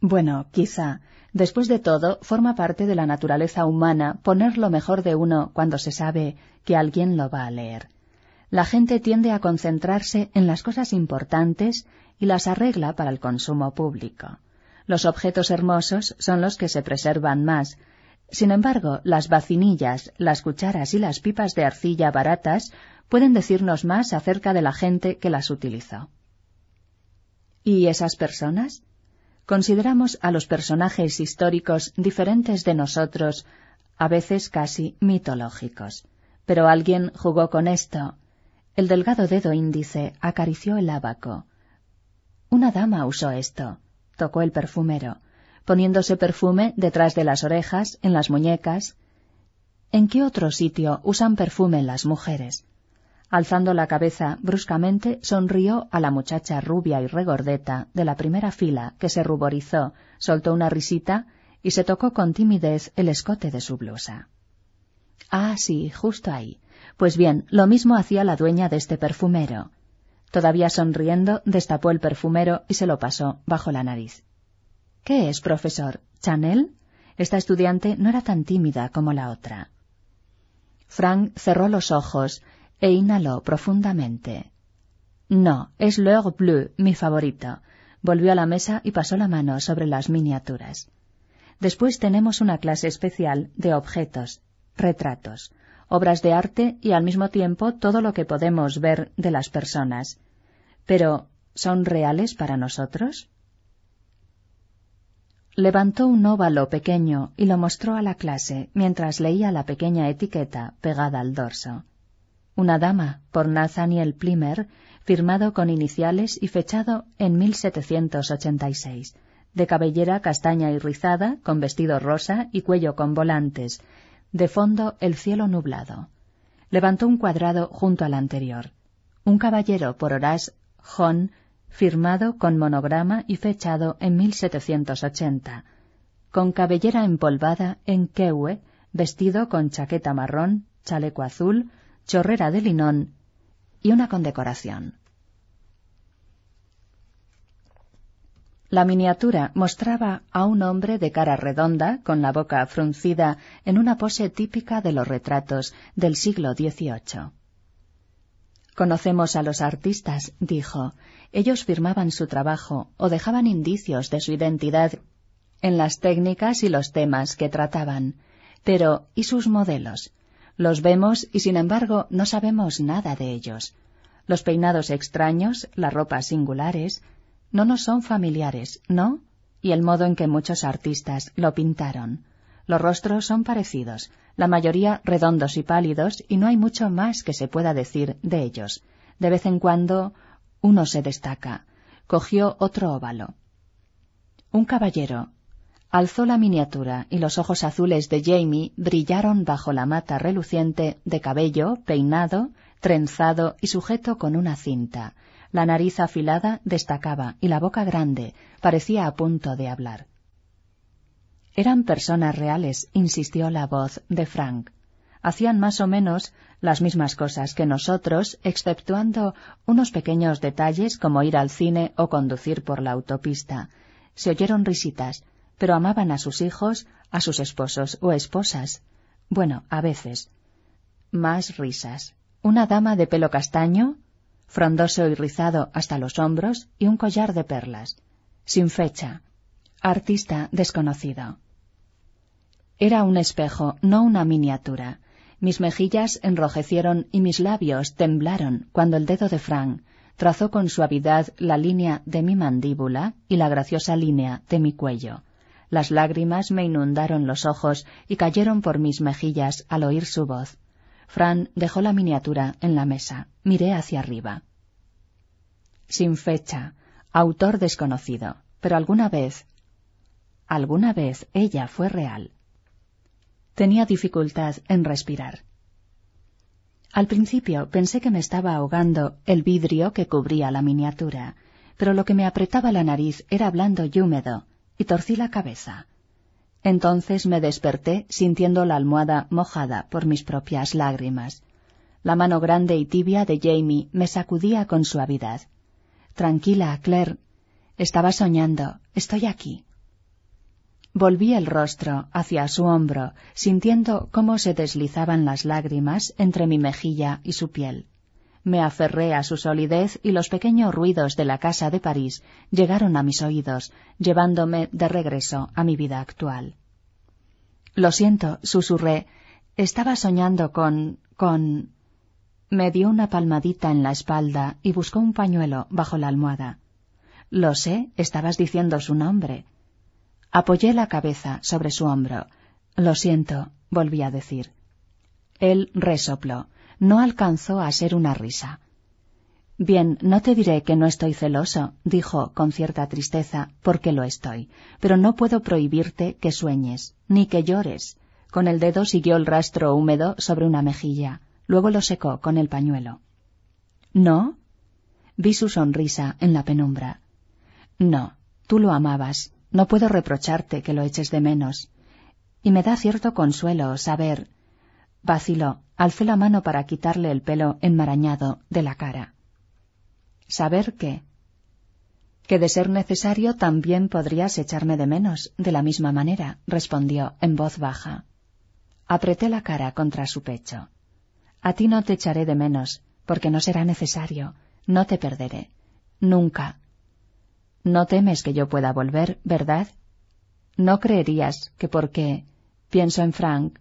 Bueno, quizá, después de todo, forma parte de la naturaleza humana poner lo mejor de uno cuando se sabe que alguien lo va a leer. La gente tiende a concentrarse en las cosas importantes y las arregla para el consumo público. Los objetos hermosos son los que se preservan más. Sin embargo, las vacinillas, las cucharas y las pipas de arcilla baratas pueden decirnos más acerca de la gente que las utilizó. ¿Y esas personas? Consideramos a los personajes históricos diferentes de nosotros, a veces casi mitológicos. Pero alguien jugó con esto. El delgado dedo índice acarició el abaco. Una dama usó esto tocó el perfumero, poniéndose perfume detrás de las orejas, en las muñecas. ¿En qué otro sitio usan perfume las mujeres? Alzando la cabeza bruscamente, sonrió a la muchacha rubia y regordeta de la primera fila, que se ruborizó, soltó una risita y se tocó con timidez el escote de su blusa. Ah, sí, justo ahí. Pues bien, lo mismo hacía la dueña de este perfumero. Todavía sonriendo, destapó el perfumero y se lo pasó bajo la nariz. ¿Qué es, profesor? ¿Chanel? Esta estudiante no era tan tímida como la otra. Frank cerró los ojos e inhaló profundamente. No, es L'Heure Bleu, mi favorito. Volvió a la mesa y pasó la mano sobre las miniaturas. Después tenemos una clase especial de objetos, retratos obras de arte y al mismo tiempo todo lo que podemos ver de las personas. Pero, ¿son reales para nosotros? Levantó un óvalo pequeño y lo mostró a la clase mientras leía la pequeña etiqueta pegada al dorso. Una dama, por Nathaniel Plimer, firmado con iniciales y fechado en 1786, de cabellera castaña y rizada, con vestido rosa y cuello con volantes, de fondo el cielo nublado. Levantó un cuadrado junto al anterior. Un caballero por Horace John, firmado con monograma y fechado en 1780, con cabellera empolvada en Kewe, vestido con chaqueta marrón, chaleco azul, chorrera de linón y una condecoración. La miniatura mostraba a un hombre de cara redonda, con la boca fruncida, en una pose típica de los retratos del siglo XVIII. Conocemos a los artistas, dijo. Ellos firmaban su trabajo o dejaban indicios de su identidad en las técnicas y los temas que trataban. Pero, ¿y sus modelos? Los vemos y sin embargo no sabemos nada de ellos. Los peinados extraños, las ropas singulares, no nos son familiares, ¿no? Y el modo en que muchos artistas lo pintaron. Los rostros son parecidos, la mayoría redondos y pálidos, y no hay mucho más que se pueda decir de ellos. De vez en cuando uno se destaca. Cogió otro óvalo. Un caballero. Alzó la miniatura y los ojos azules de Jamie brillaron bajo la mata reluciente de cabello, peinado, trenzado y sujeto con una cinta, la nariz afilada destacaba y la boca grande parecía a punto de hablar. Eran personas reales, insistió la voz de Frank. Hacían más o menos las mismas cosas que nosotros, exceptuando unos pequeños detalles como ir al cine o conducir por la autopista. Se oyeron risitas, pero amaban a sus hijos, a sus esposos o esposas. Bueno, a veces. Más risas. Una dama de pelo castaño, frondoso y rizado hasta los hombros y un collar de perlas. Sin fecha. Artista desconocido. Era un espejo, no una miniatura. Mis mejillas enrojecieron y mis labios temblaron cuando el dedo de Frank trazó con suavidad la línea de mi mandíbula y la graciosa línea de mi cuello. Las lágrimas me inundaron los ojos y cayeron por mis mejillas al oír su voz. Fran dejó la miniatura en la mesa. Miré hacia arriba. Sin fecha, autor desconocido, pero alguna vez, alguna vez ella fue real. Tenía dificultad en respirar. Al principio pensé que me estaba ahogando el vidrio que cubría la miniatura, pero lo que me apretaba la nariz era blando y húmedo, y torcí la cabeza. Entonces me desperté sintiendo la almohada mojada por mis propias lágrimas. La mano grande y tibia de Jamie me sacudía con suavidad. Tranquila, Claire. Estaba soñando. Estoy aquí. Volví el rostro hacia su hombro, sintiendo cómo se deslizaban las lágrimas entre mi mejilla y su piel. Me aferré a su solidez y los pequeños ruidos de la casa de París llegaron a mis oídos, llevándome de regreso a mi vida actual. Lo siento, susurré. Estaba soñando con. con. Me dio una palmadita en la espalda y buscó un pañuelo bajo la almohada. Lo sé, estabas diciendo su nombre. Apoyé la cabeza sobre su hombro. Lo siento, volví a decir. Él resopló. No alcanzó a ser una risa. Bien, no te diré que no estoy celoso, dijo con cierta tristeza, porque lo estoy, pero no puedo prohibirte que sueñes, ni que llores. Con el dedo siguió el rastro húmedo sobre una mejilla, luego lo secó con el pañuelo. ¿No? Vi su sonrisa en la penumbra. No, tú lo amabas, no puedo reprocharte que lo eches de menos. Y me da cierto consuelo saber. Vaciló, alzó la mano para quitarle el pelo enmarañado de la cara. ¿Saber qué? Que de ser necesario también podrías echarme de menos, de la misma manera, respondió en voz baja. Apreté la cara contra su pecho. A ti no te echaré de menos, porque no será necesario, no te perderé. Nunca, no temes que yo pueda volver, ¿verdad? No creerías que porque pienso en Frank.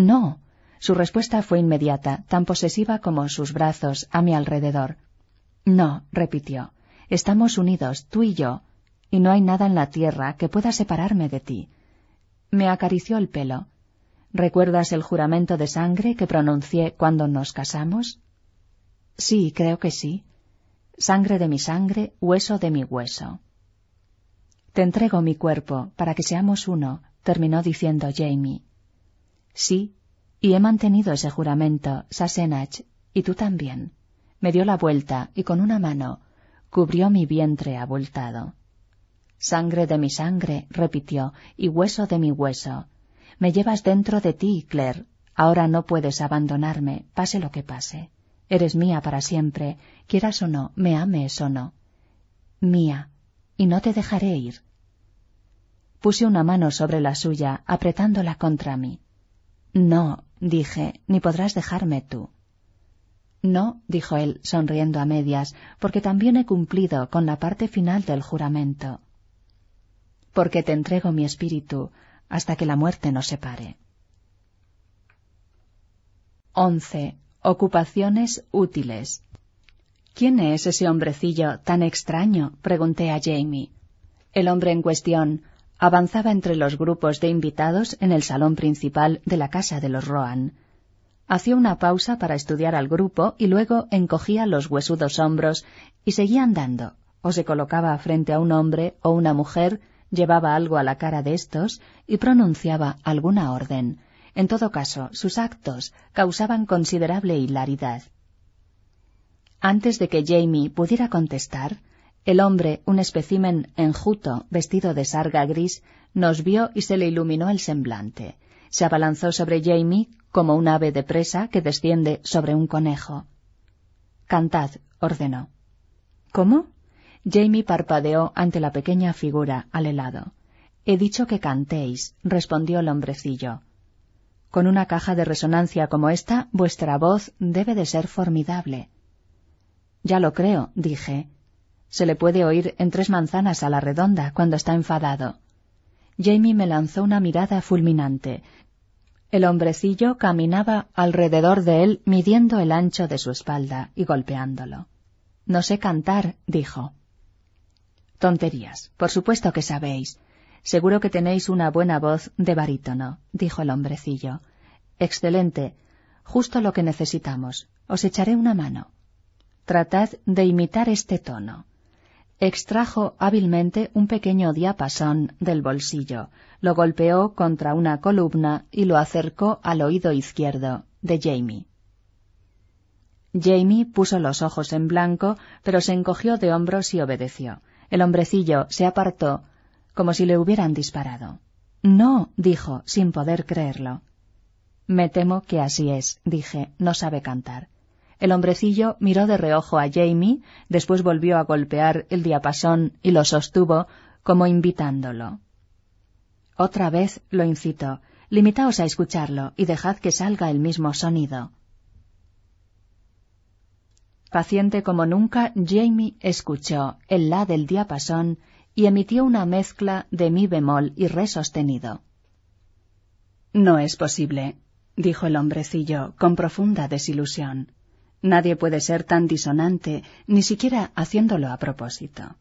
No. Su respuesta fue inmediata, tan posesiva como sus brazos a mi alrededor. No, repitió. Estamos unidos, tú y yo, y no hay nada en la tierra que pueda separarme de ti. Me acarició el pelo. ¿Recuerdas el juramento de sangre que pronuncié cuando nos casamos? Sí, creo que sí sangre de mi sangre, hueso de mi hueso. Te entrego mi cuerpo para que seamos uno, terminó diciendo Jamie. Sí, y he mantenido ese juramento, Sassenach, y tú también. Me dio la vuelta y con una mano cubrió mi vientre abultado. Sangre de mi sangre, repitió, y hueso de mi hueso. Me llevas dentro de ti, Claire. Ahora no puedes abandonarme, pase lo que pase. Eres mía para siempre, quieras o no, me ames o no. Mía, y no te dejaré ir. Puse una mano sobre la suya, apretándola contra mí. No, dije, ni podrás dejarme tú. No, dijo él, sonriendo a medias, porque también he cumplido con la parte final del juramento. Porque te entrego mi espíritu hasta que la muerte nos separe. 11. Ocupaciones útiles. ¿Quién es ese hombrecillo tan extraño? pregunté a Jamie. El hombre en cuestión avanzaba entre los grupos de invitados en el salón principal de la casa de los Roan. Hacía una pausa para estudiar al grupo y luego encogía los huesudos hombros y seguía andando, o se colocaba frente a un hombre o una mujer, llevaba algo a la cara de estos y pronunciaba alguna orden, en todo caso, sus actos causaban considerable hilaridad. Antes de que Jamie pudiera contestar, el hombre, un espécimen enjuto, vestido de sarga gris, nos vio y se le iluminó el semblante. Se abalanzó sobre Jamie como un ave de presa que desciende sobre un conejo. Cantad, ordenó. ¿Cómo? Jamie parpadeó ante la pequeña figura al helado. He dicho que cantéis, respondió el hombrecillo. Con una caja de resonancia como esta, vuestra voz debe de ser formidable. Ya lo creo, dije. Se le puede oír en tres manzanas a la redonda cuando está enfadado. Jamie me lanzó una mirada fulminante. El hombrecillo caminaba alrededor de él midiendo el ancho de su espalda y golpeándolo. No sé cantar, dijo. Tonterías. Por supuesto que sabéis. Seguro que tenéis una buena voz de barítono, dijo el hombrecillo. Excelente. Justo lo que necesitamos. Os echaré una mano. Tratad de imitar este tono. Extrajo hábilmente un pequeño diapasón del bolsillo, lo golpeó contra una columna y lo acercó al oído izquierdo de Jamie. Jamie puso los ojos en blanco, pero se encogió de hombros y obedeció. El hombrecillo se apartó como si le hubieran disparado. No, dijo, sin poder creerlo. Me temo que así es, dije, no sabe cantar. El hombrecillo miró de reojo a Jamie, después volvió a golpear el diapasón y lo sostuvo como invitándolo. Otra vez lo incitó. Limitaos a escucharlo y dejad que salga el mismo sonido. Paciente como nunca, Jamie escuchó el la del diapasón y emitió una mezcla de mi bemol y re sostenido. No es posible, dijo el hombrecillo con profunda desilusión. Nadie puede ser tan disonante, ni siquiera haciéndolo a propósito.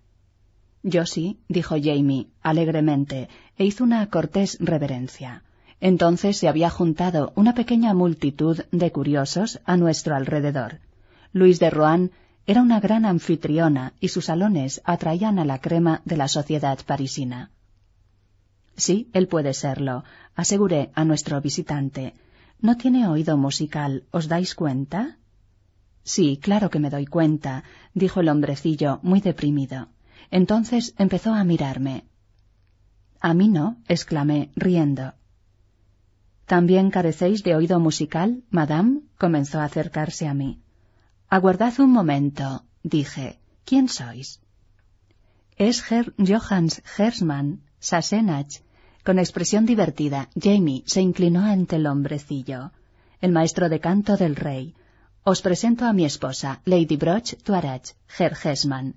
Yo sí, dijo Jamie, alegremente, e hizo una cortés reverencia. Entonces se había juntado una pequeña multitud de curiosos a nuestro alrededor. Luis de Rohan era una gran anfitriona y sus salones atraían a la crema de la sociedad parisina. Sí, él puede serlo, aseguré a nuestro visitante. No tiene oído musical, ¿os dais cuenta? Sí, claro que me doy cuenta, dijo el hombrecillo, muy deprimido. Entonces empezó a mirarme. A mí no, exclamé, riendo. ¿También carecéis de oído musical, madame? comenzó a acercarse a mí. Aguardad un momento, dije. ¿Quién sois? Es Herr Johannes Hersmann, Sassenach. Con expresión divertida, Jamie se inclinó ante el hombrecillo. El maestro de canto del rey, os presento a mi esposa, Lady Broch Tuarach, Herr Hesman.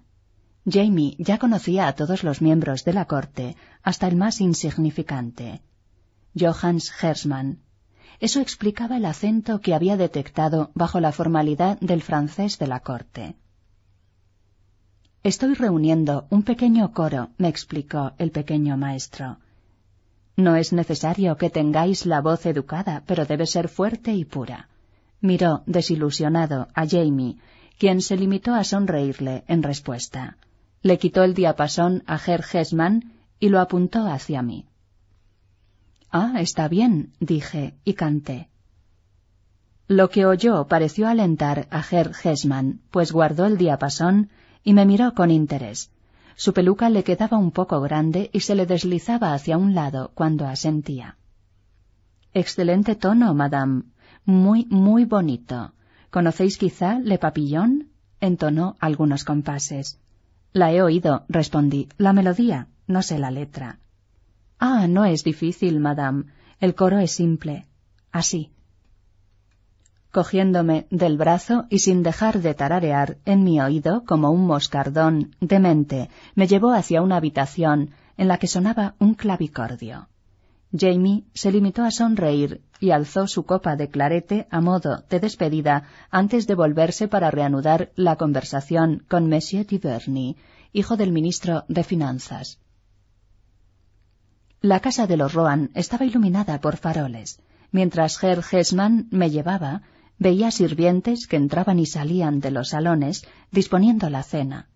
Jamie ya conocía a todos los miembros de la corte, hasta el más insignificante. Johannes Hersman. Eso explicaba el acento que había detectado bajo la formalidad del francés de la corte. Estoy reuniendo un pequeño coro, me explicó el pequeño maestro. No es necesario que tengáis la voz educada, pero debe ser fuerte y pura. Miró desilusionado a Jamie, quien se limitó a sonreírle en respuesta. Le quitó el diapasón a Herr Hesman y lo apuntó hacia mí. Ah, está bien, dije, y canté. Lo que oyó pareció alentar a Herr Hesman, pues guardó el diapasón y me miró con interés. Su peluca le quedaba un poco grande y se le deslizaba hacia un lado cuando asentía. Excelente tono, madame, muy, muy bonito. ¿Conocéis quizá Le Papillon? entonó algunos compases. La he oído, respondí. La melodía, no sé la letra. Ah, no es difícil, madame. El coro es simple. Así. Cogiéndome del brazo y sin dejar de tararear en mi oído como un moscardón demente, me llevó hacia una habitación en la que sonaba un clavicordio. Jamie se limitó a sonreír y alzó su copa de clarete a modo de despedida antes de volverse para reanudar la conversación con Monsieur Duverny, hijo del ministro de Finanzas. La casa de los Rohan estaba iluminada por faroles. Mientras Herr Hesman me llevaba, veía sirvientes que entraban y salían de los salones disponiendo la cena.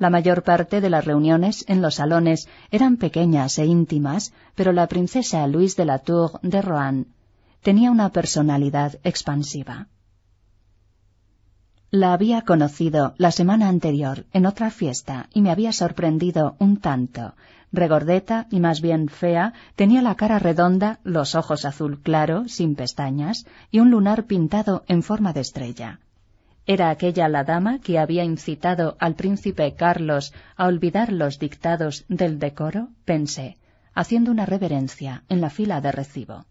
La mayor parte de las reuniones en los salones eran pequeñas e íntimas, pero la princesa Louise de la Tour de Rohan tenía una personalidad expansiva. La había conocido la semana anterior en otra fiesta y me había sorprendido un tanto. Regordeta y más bien fea, tenía la cara redonda, los ojos azul claro, sin pestañas, y un lunar pintado en forma de estrella. ¿Era aquella la dama que había incitado al príncipe Carlos a olvidar los dictados del decoro? pensé, haciendo una reverencia en la fila de recibo.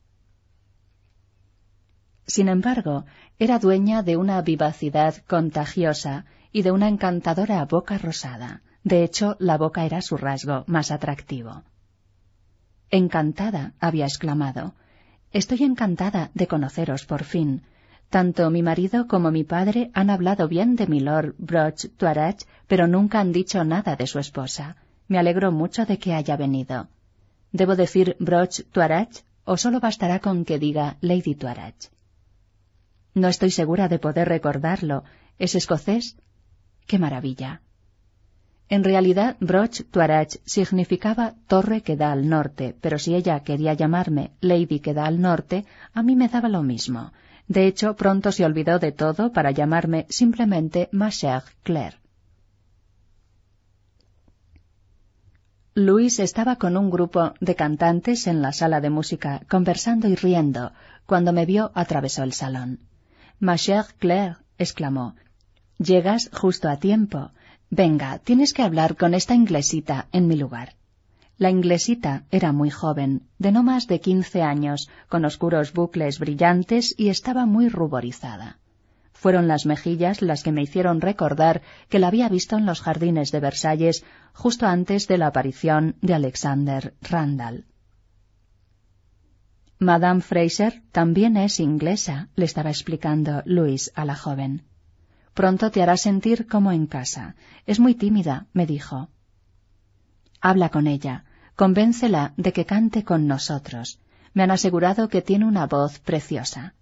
Sin embargo, era dueña de una vivacidad contagiosa y de una encantadora boca rosada. De hecho, la boca era su rasgo más atractivo. Encantada, había exclamado. Estoy encantada de conoceros por fin. Tanto mi marido como mi padre han hablado bien de milord Broch Tuarach, pero nunca han dicho nada de su esposa. Me alegro mucho de que haya venido. ¿Debo decir Broch Tuarach o solo bastará con que diga Lady Tuarach? No estoy segura de poder recordarlo. ¿Es escocés? ¡Qué maravilla! En realidad, Broch Tuarach significaba torre que da al norte, pero si ella quería llamarme Lady que da al norte, a mí me daba lo mismo De hecho, pronto se olvidó de todo para llamarme simplemente ma chère Claire. Luis estaba con un grupo de cantantes en la sala de música, conversando y riendo, cuando me vio atravesó el salón. Ma chère Claire, exclamó, llegas justo a tiempo. Venga, tienes que hablar con esta inglesita en mi lugar. La inglesita era muy joven, de no más de quince años, con oscuros bucles brillantes y estaba muy ruborizada. Fueron las mejillas las que me hicieron recordar que la había visto en los jardines de Versalles justo antes de la aparición de Alexander Randall. Madame Fraser también es inglesa, le estaba explicando Luis a la joven. Pronto te hará sentir como en casa. Es muy tímida, me dijo. Habla con ella. Convéncela de que cante con nosotros. Me han asegurado que tiene una voz preciosa.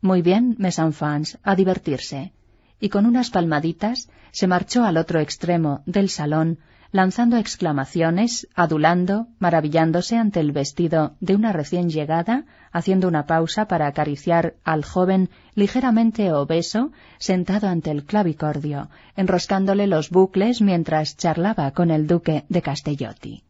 Muy bien, mes enfants, a divertirse. Y con unas palmaditas se marchó al otro extremo del salón, lanzando exclamaciones, adulando, maravillándose ante el vestido de una recién llegada, haciendo una pausa para acariciar al joven ligeramente obeso sentado ante el clavicordio, enroscándole los bucles mientras charlaba con el duque de Castellotti.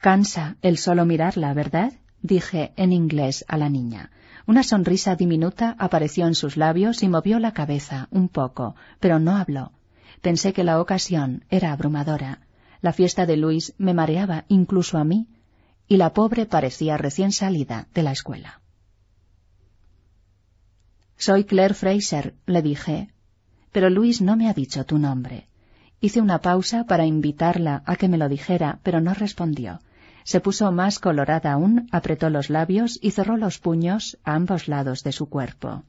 Cansa el solo mirarla, ¿verdad? dije en inglés a la niña. Una sonrisa diminuta apareció en sus labios y movió la cabeza un poco, pero no habló. Pensé que la ocasión era abrumadora. La fiesta de Luis me mareaba incluso a mí, y la pobre parecía recién salida de la escuela. Soy Claire Fraser, le dije. Pero Luis no me ha dicho tu nombre. Hice una pausa para invitarla a que me lo dijera, pero no respondió. Se puso más colorada aún, apretó los labios y cerró los puños a ambos lados de su cuerpo.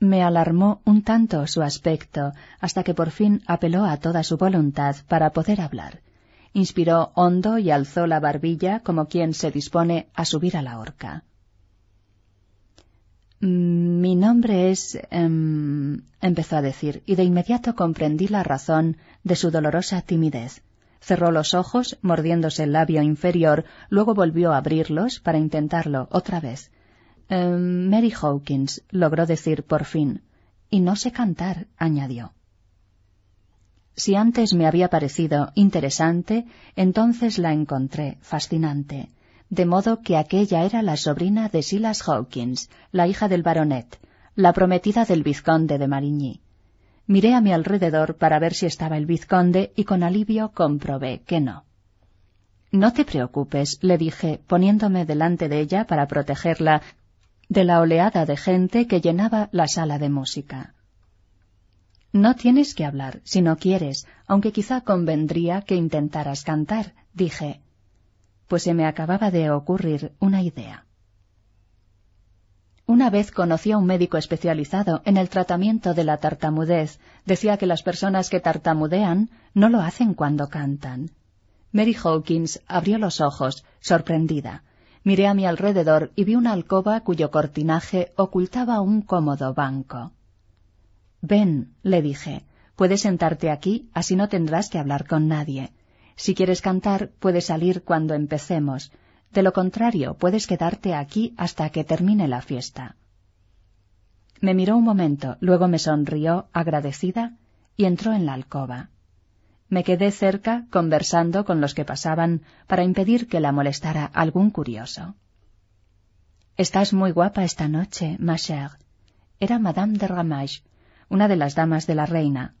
Me alarmó un tanto su aspecto, hasta que por fin apeló a toda su voluntad para poder hablar. Inspiró hondo y alzó la barbilla como quien se dispone a subir a la horca. Mm, mi nombre es. Em, empezó a decir, y de inmediato comprendí la razón de su dolorosa timidez. Cerró los ojos, mordiéndose el labio inferior, luego volvió a abrirlos para intentarlo otra vez. Em, Mary Hawkins, logró decir por fin. Y no sé cantar, añadió. Si antes me había parecido interesante, entonces la encontré fascinante. De modo que aquella era la sobrina de Silas Hawkins, la hija del baronet, la prometida del vizconde de Marigny. Miré a mi alrededor para ver si estaba el vizconde y con alivio comprobé que no. No te preocupes, le dije, poniéndome delante de ella para protegerla de la oleada de gente que llenaba la sala de música. No tienes que hablar, si no quieres, aunque quizá convendría que intentaras cantar, dije, pues se me acababa de ocurrir una idea. Una vez conocí a un médico especializado en el tratamiento de la tartamudez. Decía que las personas que tartamudean no lo hacen cuando cantan. Mary Hawkins abrió los ojos, sorprendida. Miré a mi alrededor y vi una alcoba cuyo cortinaje ocultaba un cómodo banco. Ven, le dije, puedes sentarte aquí, así no tendrás que hablar con nadie. Si quieres cantar, puedes salir cuando empecemos. De lo contrario, puedes quedarte aquí hasta que termine la fiesta. Me miró un momento, luego me sonrió, agradecida, y entró en la alcoba. Me quedé cerca, conversando con los que pasaban, para impedir que la molestara algún curioso. Estás muy guapa esta noche, ma chère. Era Madame de Ramage, una de las damas de la reina,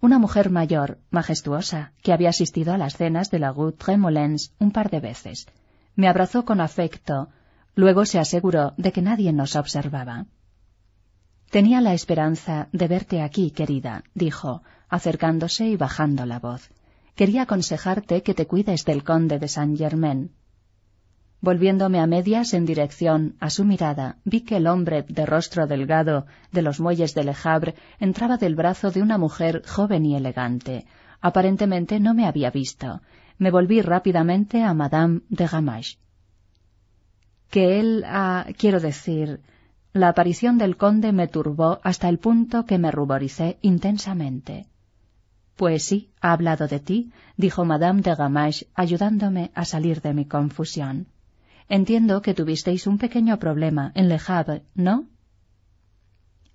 una mujer mayor, majestuosa, que había asistido a las cenas de la Rue Tremolens un par de veces, me abrazó con afecto, luego se aseguró de que nadie nos observaba. Tenía la esperanza de verte aquí, querida, dijo, acercándose y bajando la voz. Quería aconsejarte que te cuides del conde de Saint Germain. Volviéndome a medias en dirección a su mirada, vi que el hombre de rostro delgado de los muelles de Le Havre entraba del brazo de una mujer joven y elegante. Aparentemente no me había visto, me volví rápidamente a Madame de Gamache. Que él ha, quiero decir, la aparición del conde me turbó hasta el punto que me ruboricé intensamente. Pues sí, ha hablado de ti, dijo Madame de Gamache, ayudándome a salir de mi confusión. Entiendo que tuvisteis un pequeño problema en Le Havre, ¿no?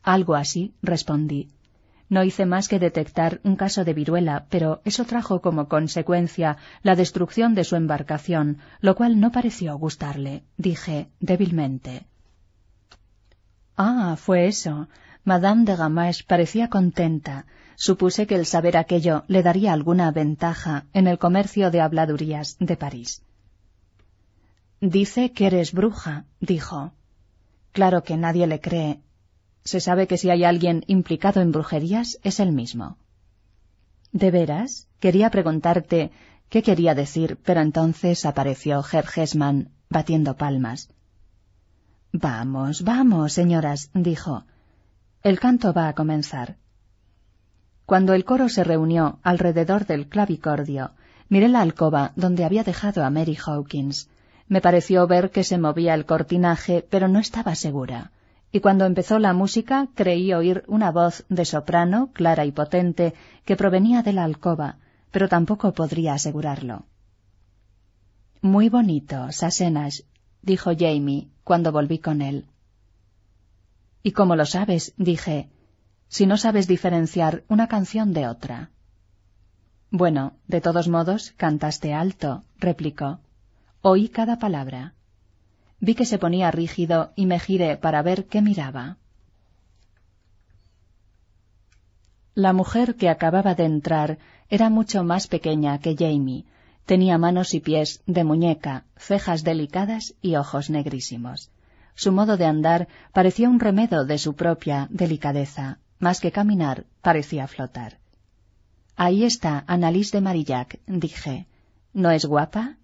Algo así, respondí. No hice más que detectar un caso de viruela, pero eso trajo como consecuencia la destrucción de su embarcación, lo cual no pareció gustarle, dije débilmente. Ah, fue eso. Madame de Gamache parecía contenta. Supuse que el saber aquello le daría alguna ventaja en el comercio de habladurías de París. Dice que eres bruja, dijo. Claro que nadie le cree, se sabe que si hay alguien implicado en brujerías es el mismo. ¿De veras? Quería preguntarte qué quería decir, pero entonces apareció Herr Hessman batiendo palmas. Vamos, vamos, señoras, dijo. El canto va a comenzar. Cuando el coro se reunió alrededor del clavicordio, miré la alcoba donde había dejado a Mary Hawkins. Me pareció ver que se movía el cortinaje, pero no estaba segura y cuando empezó la música creí oír una voz de soprano, clara y potente, que provenía de la alcoba, pero tampoco podría asegurarlo. Muy bonito, Sasenash, dijo Jamie cuando volví con él. ¿Y cómo lo sabes? dije, si no sabes diferenciar una canción de otra. Bueno, de todos modos, cantaste alto, replicó. Oí cada palabra. Vi que se ponía rígido y me giré para ver qué miraba. La mujer que acababa de entrar era mucho más pequeña que Jamie. Tenía manos y pies de muñeca, cejas delicadas y ojos negrísimos. Su modo de andar parecía un remedo de su propia delicadeza. Más que caminar, parecía flotar. Ahí está Annalise de Marillac, dije. ¿No es guapa?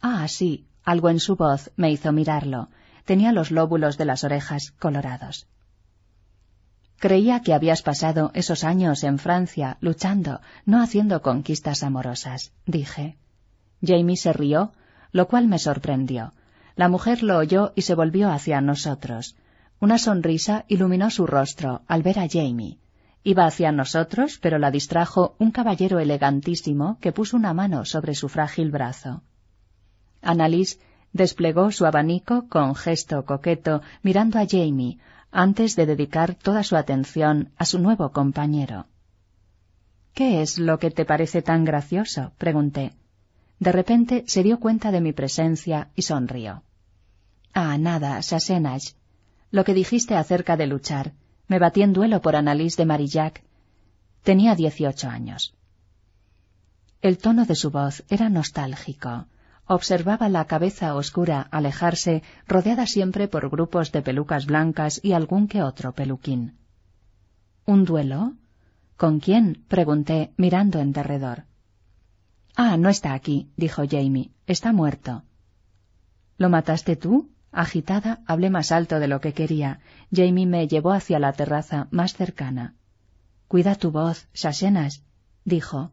Ah, sí, algo en su voz me hizo mirarlo. Tenía los lóbulos de las orejas colorados. Creía que habías pasado esos años en Francia luchando, no haciendo conquistas amorosas, dije. Jamie se rió, lo cual me sorprendió. La mujer lo oyó y se volvió hacia nosotros. Una sonrisa iluminó su rostro al ver a Jamie. Iba hacia nosotros, pero la distrajo un caballero elegantísimo que puso una mano sobre su frágil brazo. Annalise desplegó su abanico con gesto coqueto mirando a Jamie antes de dedicar toda su atención a su nuevo compañero. ¿Qué es lo que te parece tan gracioso? pregunté. De repente se dio cuenta de mi presencia y sonrió. Ah, nada, Sassenage. Lo que dijiste acerca de luchar. Me batí en duelo por Annalise de Marillac. Tenía dieciocho años. El tono de su voz era nostálgico observaba la cabeza oscura alejarse, rodeada siempre por grupos de pelucas blancas y algún que otro peluquín. ¿Un duelo? ¿Con quién? pregunté, mirando en derredor. Ah, no está aquí, dijo Jamie. Está muerto. ¿Lo mataste tú? Agitada, hablé más alto de lo que quería. Jamie me llevó hacia la terraza más cercana. Cuida tu voz, Sasenas, dijo.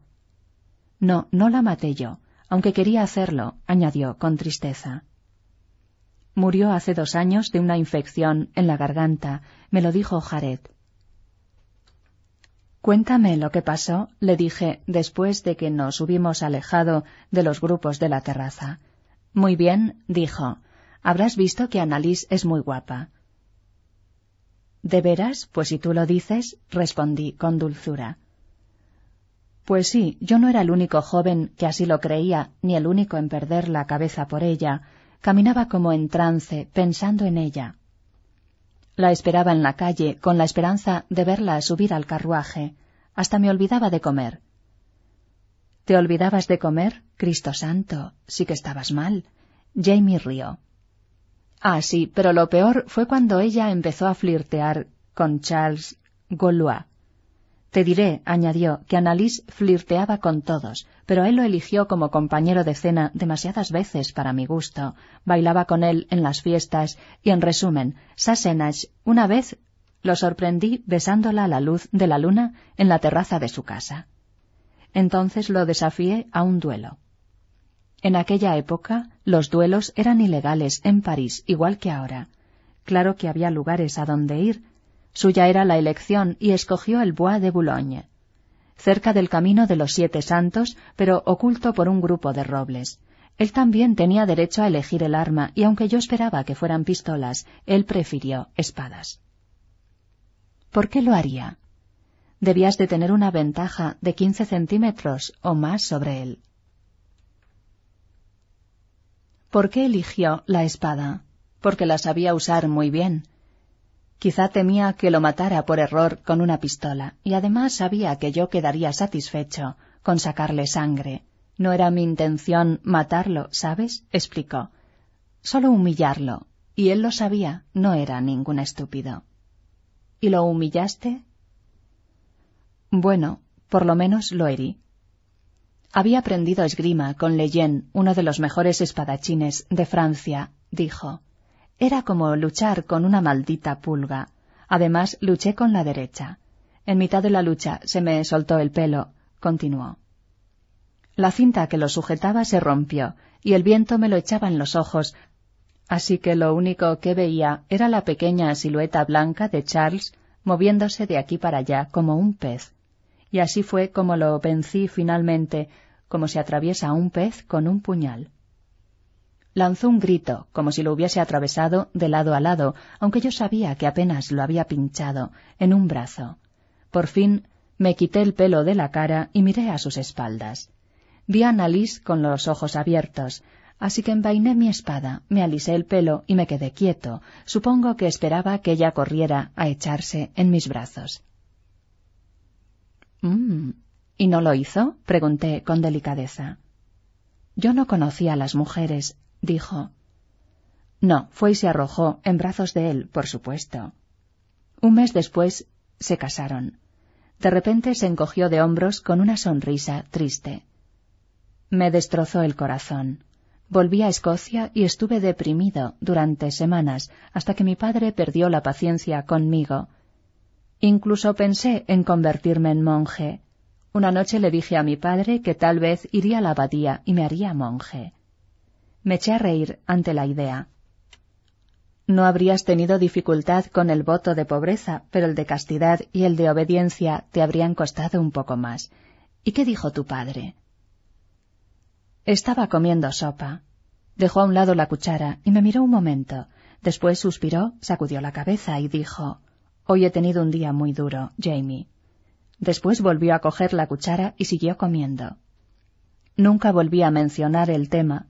No, no la maté yo aunque quería hacerlo, añadió con tristeza. Murió hace dos años de una infección en la garganta, me lo dijo Jared. Cuéntame lo que pasó, le dije después de que nos hubimos alejado de los grupos de la terraza. Muy bien, dijo. Habrás visto que Annalise es muy guapa. ¿De veras? Pues si tú lo dices, respondí con dulzura. Pues sí, yo no era el único joven que así lo creía, ni el único en perder la cabeza por ella. Caminaba como en trance, pensando en ella. La esperaba en la calle, con la esperanza de verla subir al carruaje. Hasta me olvidaba de comer. ¿Te olvidabas de comer? Cristo Santo, sí que estabas mal. Jamie rió. Ah, sí, pero lo peor fue cuando ella empezó a flirtear con Charles Gaulois. Te diré, añadió, que Annalise flirteaba con todos, pero él lo eligió como compañero de cena demasiadas veces para mi gusto. Bailaba con él en las fiestas y, en resumen, Sassenach una vez lo sorprendí besándola a la luz de la luna en la terraza de su casa. Entonces lo desafié a un duelo. En aquella época los duelos eran ilegales en París, igual que ahora. Claro que había lugares a donde ir, Suya era la elección y escogió el Bois de Boulogne, cerca del camino de los Siete Santos, pero oculto por un grupo de robles. Él también tenía derecho a elegir el arma, y aunque yo esperaba que fueran pistolas, él prefirió espadas. ¿Por qué lo haría? Debías de tener una ventaja de quince centímetros o más sobre él. ¿Por qué eligió la espada? Porque la sabía usar muy bien. Quizá temía que lo matara por error con una pistola, y además sabía que yo quedaría satisfecho con sacarle sangre. No era mi intención matarlo, ¿sabes? explicó. Solo humillarlo, y él lo sabía, no era ningún estúpido. ¿Y lo humillaste? Bueno, por lo menos lo herí. Había aprendido esgrima con Leyen, uno de los mejores espadachines de Francia, dijo. Era como luchar con una maldita pulga. Además, luché con la derecha. En mitad de la lucha se me soltó el pelo, continuó. La cinta que lo sujetaba se rompió, y el viento me lo echaba en los ojos, así que lo único que veía era la pequeña silueta blanca de Charles moviéndose de aquí para allá como un pez y así fue como lo vencí finalmente, como se atraviesa un pez con un puñal. Lanzó un grito, como si lo hubiese atravesado de lado a lado, aunque yo sabía que apenas lo había pinchado en un brazo. Por fin me quité el pelo de la cara y miré a sus espaldas. Vi a Annalise con los ojos abiertos, así que envainé mi espada, me alisé el pelo y me quedé quieto. Supongo que esperaba que ella corriera a echarse en mis brazos. Mm. ¿Y no lo hizo? pregunté con delicadeza. Yo no conocía a las mujeres, dijo. No, fue y se arrojó en brazos de él, por supuesto. Un mes después se casaron. De repente se encogió de hombros con una sonrisa triste. Me destrozó el corazón. Volví a Escocia y estuve deprimido durante semanas hasta que mi padre perdió la paciencia conmigo Incluso pensé en convertirme en monje. Una noche le dije a mi padre que tal vez iría a la abadía y me haría monje. Me eché a reír ante la idea. No habrías tenido dificultad con el voto de pobreza, pero el de castidad y el de obediencia te habrían costado un poco más. ¿Y qué dijo tu padre? Estaba comiendo sopa. Dejó a un lado la cuchara y me miró un momento. Después suspiró, sacudió la cabeza y dijo Hoy he tenido un día muy duro, Jamie. Después volvió a coger la cuchara y siguió comiendo. Nunca volví a mencionar el tema.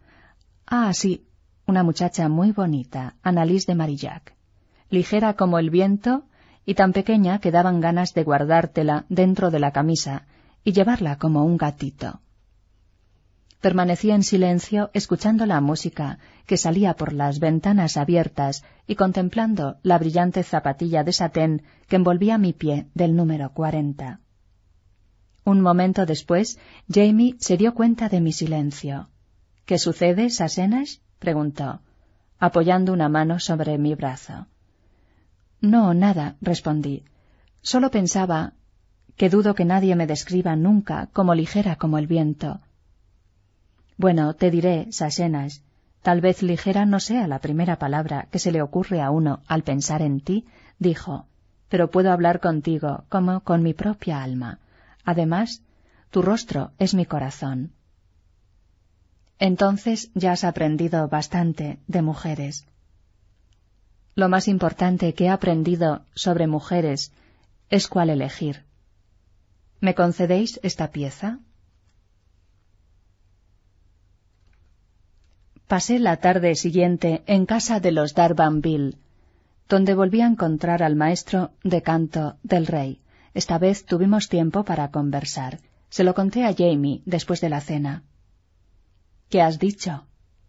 Ah, sí, una muchacha muy bonita, Annalise de Marillac. Ligera como el viento y tan pequeña que daban ganas de guardártela dentro de la camisa y llevarla como un gatito. Permanecí en silencio escuchando la música que salía por las ventanas abiertas y contemplando la brillante zapatilla de satén que envolvía mi pie del número cuarenta. Un momento después, Jamie se dio cuenta de mi silencio. ¿Qué sucede, Sasenas? preguntó, apoyando una mano sobre mi brazo. No, nada, respondí. Solo pensaba que dudo que nadie me describa nunca como ligera como el viento, bueno, te diré, Sasenas, tal vez ligera no sea la primera palabra que se le ocurre a uno al pensar en ti, dijo, pero puedo hablar contigo como con mi propia alma. Además, tu rostro es mi corazón. Entonces ya has aprendido bastante de mujeres. Lo más importante que he aprendido sobre mujeres es cuál elegir. ¿Me concedéis esta pieza? Pasé la tarde siguiente en casa de los Darbanville, donde volví a encontrar al maestro de canto del rey. Esta vez tuvimos tiempo para conversar. Se lo conté a Jamie después de la cena. ¿Qué has dicho?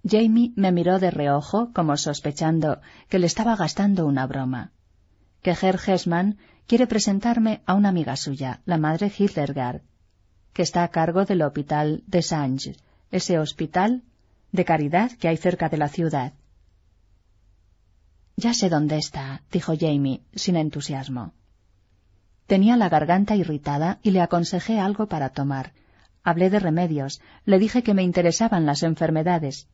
Jamie me miró de reojo, como sospechando que le estaba gastando una broma. Que Herr Hessman quiere presentarme a una amiga suya, la madre Hildegard, que está a cargo del hospital de Sange, ese hospital de caridad que hay cerca de la ciudad. Ya sé dónde está, dijo Jamie, sin entusiasmo. Tenía la garganta irritada y le aconsejé algo para tomar. Hablé de remedios, le dije que me interesaban las enfermedades.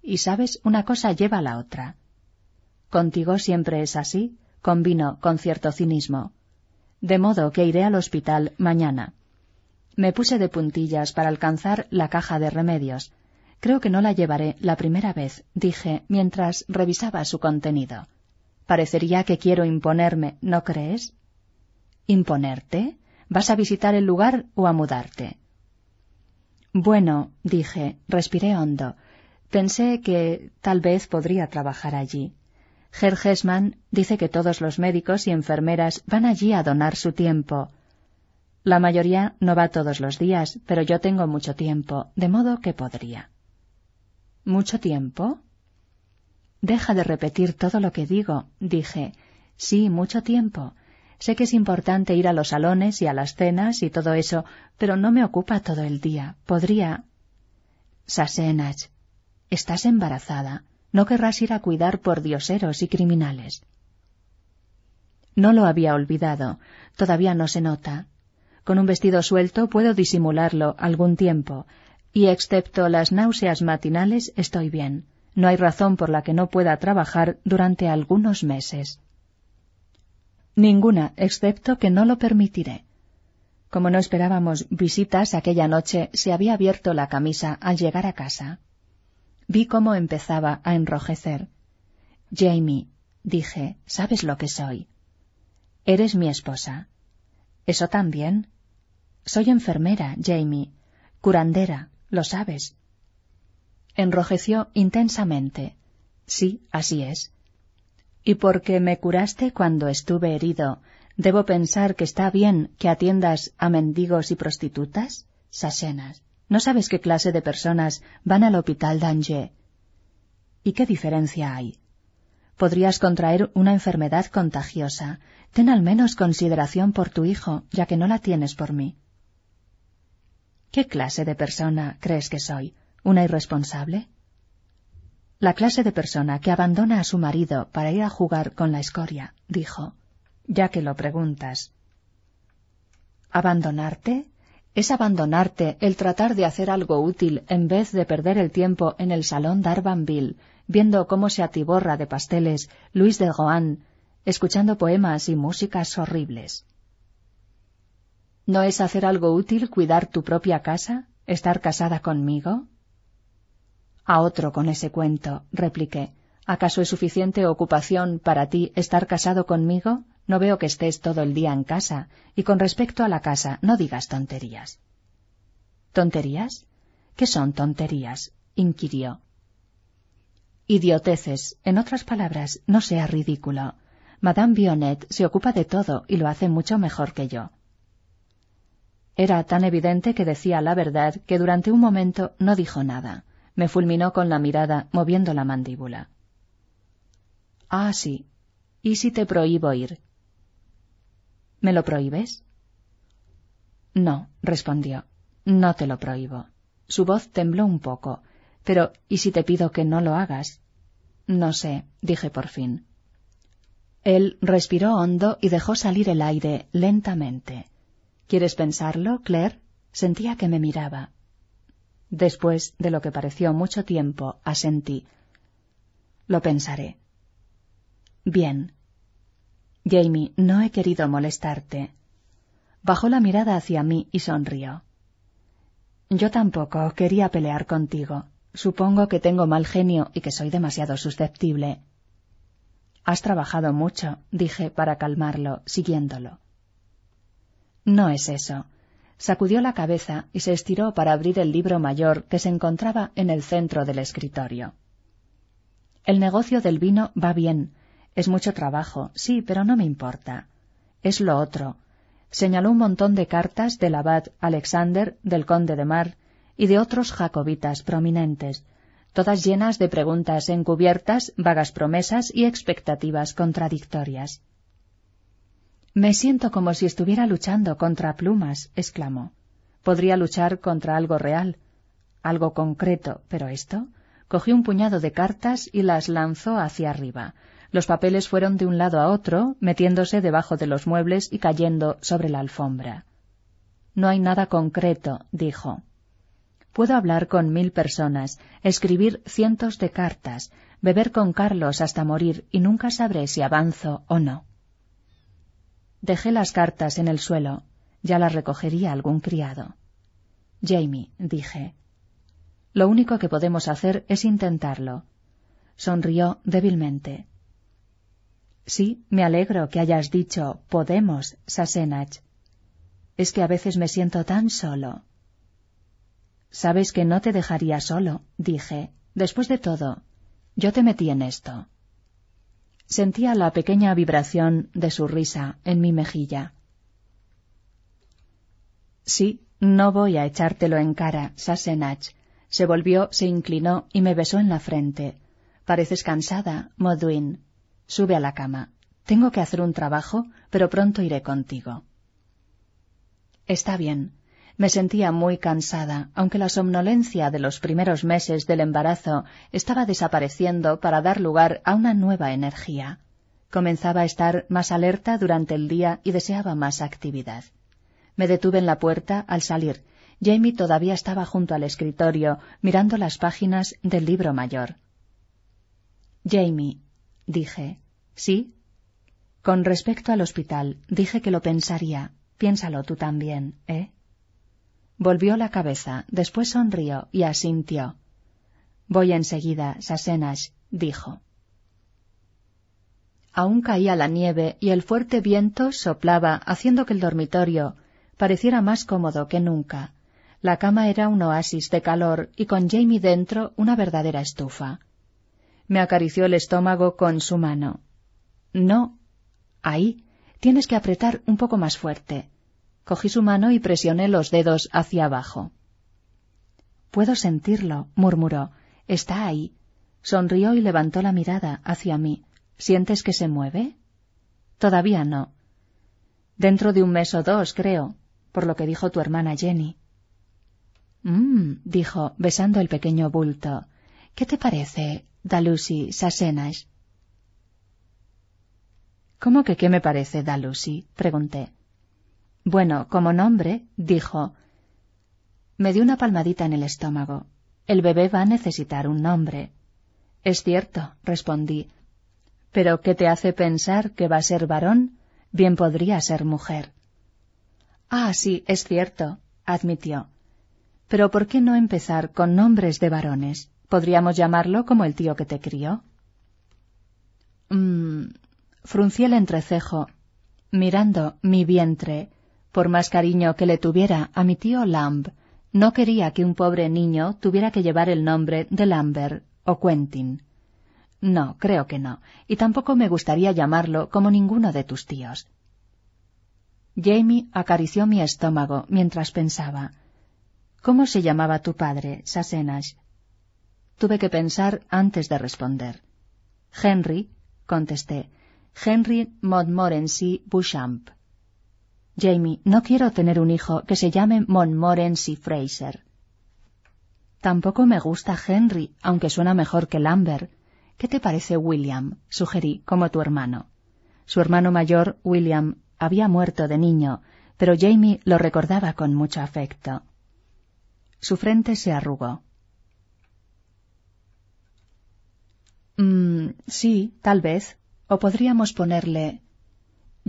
Y sabes, una cosa lleva a la otra. Contigo siempre es así, convino con cierto cinismo. De modo que iré al hospital mañana. Me puse de puntillas para alcanzar la caja de remedios, Creo que no la llevaré la primera vez, dije mientras revisaba su contenido. Parecería que quiero imponerme, ¿no crees? ¿Imponerte? ¿Vas a visitar el lugar o a mudarte? Bueno, dije, respiré hondo. Pensé que tal vez podría trabajar allí. Herr Hessman dice que todos los médicos y enfermeras van allí a donar su tiempo. La mayoría no va todos los días, pero yo tengo mucho tiempo, de modo que podría. ¿Mucho tiempo? Deja de repetir todo lo que digo, dije. Sí, mucho tiempo. Sé que es importante ir a los salones y a las cenas y todo eso, pero no me ocupa todo el día. Podría. Sasenach, estás embarazada. No querrás ir a cuidar por dioseros y criminales. No lo había olvidado. Todavía no se nota. Con un vestido suelto puedo disimularlo algún tiempo, y excepto las náuseas matinales estoy bien. No hay razón por la que no pueda trabajar durante algunos meses. Ninguna, excepto que no lo permitiré. Como no esperábamos visitas aquella noche, se había abierto la camisa al llegar a casa. Vi cómo empezaba a enrojecer. Jamie, dije, sabes lo que soy. Eres mi esposa. ¿Eso también? Soy enfermera, Jamie. Curandera, lo sabes. Enrojeció intensamente. Sí, así es. Y porque me curaste cuando estuve herido, ¿debo pensar que está bien que atiendas a mendigos y prostitutas? Sasenas, ¿no sabes qué clase de personas van al hospital d'Angers? ¿Y qué diferencia hay? Podrías contraer una enfermedad contagiosa. Ten al menos consideración por tu hijo, ya que no la tienes por mí. ¿Qué clase de persona crees que soy? ¿Una irresponsable? La clase de persona que abandona a su marido para ir a jugar con la escoria, dijo, ya que lo preguntas. ¿Abandonarte? Es abandonarte el tratar de hacer algo útil en vez de perder el tiempo en el salón d'Arbanville, viendo cómo se atiborra de pasteles Luis de Rohan, escuchando poemas y músicas horribles. ¿No es hacer algo útil cuidar tu propia casa? ¿Estar casada conmigo? A otro con ese cuento, repliqué. ¿Acaso es suficiente ocupación para ti estar casado conmigo? No veo que estés todo el día en casa. Y con respecto a la casa, no digas tonterías. ¿Tonterías? ¿Qué son tonterías? inquirió. Idioteces. En otras palabras, no sea ridículo. Madame Bionnet se ocupa de todo y lo hace mucho mejor que yo. Era tan evidente que decía la verdad que durante un momento no dijo nada. Me fulminó con la mirada, moviendo la mandíbula. Ah, sí. ¿Y si te prohíbo ir? ¿Me lo prohíbes? No, respondió. No te lo prohíbo. Su voz tembló un poco. Pero, ¿y si te pido que no lo hagas? No sé, dije por fin. Él respiró hondo y dejó salir el aire lentamente. ¿Quieres pensarlo, Claire? Sentía que me miraba. Después de lo que pareció mucho tiempo, asentí. Lo pensaré. Bien. Jamie, no he querido molestarte. Bajó la mirada hacia mí y sonrió. Yo tampoco quería pelear contigo. Supongo que tengo mal genio y que soy demasiado susceptible. Has trabajado mucho, dije para calmarlo, siguiéndolo. No es eso sacudió la cabeza y se estiró para abrir el libro mayor que se encontraba en el centro del escritorio. El negocio del vino va bien. Es mucho trabajo, sí, pero no me importa. Es lo otro. Señaló un montón de cartas del abad Alexander, del conde de Mar y de otros jacobitas prominentes, todas llenas de preguntas encubiertas, vagas promesas y expectativas contradictorias. Me siento como si estuviera luchando contra plumas, exclamó. Podría luchar contra algo real, algo concreto, pero esto. Cogió un puñado de cartas y las lanzó hacia arriba. Los papeles fueron de un lado a otro, metiéndose debajo de los muebles y cayendo sobre la alfombra. No hay nada concreto, dijo. Puedo hablar con mil personas, escribir cientos de cartas, beber con Carlos hasta morir y nunca sabré si avanzo o no. Dejé las cartas en el suelo. Ya las recogería algún criado. Jamie, dije. Lo único que podemos hacer es intentarlo. Sonrió débilmente. Sí, me alegro que hayas dicho podemos, Sasenach. Es que a veces me siento tan solo. Sabes que no te dejaría solo, dije. Después de todo, yo te metí en esto. Sentía la pequeña vibración de su risa en mi mejilla. Sí, no voy a echártelo en cara, Sassenach. Se volvió, se inclinó y me besó en la frente. Pareces cansada, Modwin. Sube a la cama. Tengo que hacer un trabajo, pero pronto iré contigo. Está bien. Me sentía muy cansada, aunque la somnolencia de los primeros meses del embarazo estaba desapareciendo para dar lugar a una nueva energía. Comenzaba a estar más alerta durante el día y deseaba más actividad. Me detuve en la puerta al salir. Jamie todavía estaba junto al escritorio, mirando las páginas del libro mayor. Jamie, dije. ¿Sí? Con respecto al hospital, dije que lo pensaría. Piénsalo tú también, ¿eh? Volvió la cabeza, después sonrió y asintió. Voy enseguida, Sasenash, dijo. Aún caía la nieve y el fuerte viento soplaba haciendo que el dormitorio pareciera más cómodo que nunca. La cama era un oasis de calor y con Jamie dentro una verdadera estufa. Me acarició el estómago con su mano. No. Ahí. Tienes que apretar un poco más fuerte. Cogí su mano y presioné los dedos hacia abajo. Puedo sentirlo, murmuró. Está ahí. Sonrió y levantó la mirada hacia mí. ¿Sientes que se mueve? Todavía no. Dentro de un mes o dos, creo, por lo que dijo tu hermana Jenny. Mmm, dijo, besando el pequeño bulto. ¿Qué te parece, Dalusi Sasenash? ¿Cómo que qué me parece, Dalusi? pregunté. Bueno, como nombre, dijo. Me dio una palmadita en el estómago. El bebé va a necesitar un nombre. Es cierto, respondí. Pero ¿qué te hace pensar que va a ser varón? Bien podría ser mujer. Ah, sí, es cierto, admitió. Pero ¿por qué no empezar con nombres de varones? Podríamos llamarlo como el tío que te crió. Mmm. Fruncí el entrecejo, mirando mi vientre, por más cariño que le tuviera a mi tío Lamb, no quería que un pobre niño tuviera que llevar el nombre de Lambert o Quentin. No, creo que no, y tampoco me gustaría llamarlo como ninguno de tus tíos. Jamie acarició mi estómago mientras pensaba. ¿Cómo se llamaba tu padre, Sassenach? Tuve que pensar antes de responder. Henry, contesté. Henry Montmorency Beauchamp. Jamie, no quiero tener un hijo que se llame Montmorency Fraser. Tampoco me gusta Henry, aunque suena mejor que Lambert. ¿Qué te parece William? sugerí, como tu hermano. Su hermano mayor, William, había muerto de niño, pero Jamie lo recordaba con mucho afecto. Su frente se arrugó. Mm, sí, tal vez. O podríamos ponerle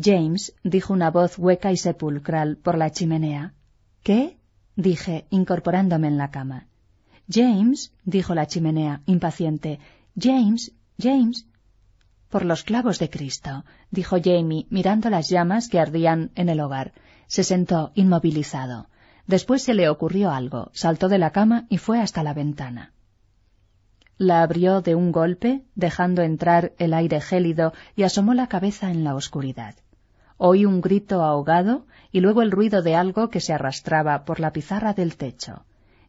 James, dijo una voz hueca y sepulcral por la chimenea. ¿Qué? dije, incorporándome en la cama. James, dijo la chimenea, impaciente. James, James. Por los clavos de Cristo, dijo Jamie, mirando las llamas que ardían en el hogar. Se sentó inmovilizado. Después se le ocurrió algo, saltó de la cama y fue hasta la ventana. La abrió de un golpe, dejando entrar el aire gélido, y asomó la cabeza en la oscuridad. Oí un grito ahogado y luego el ruido de algo que se arrastraba por la pizarra del techo.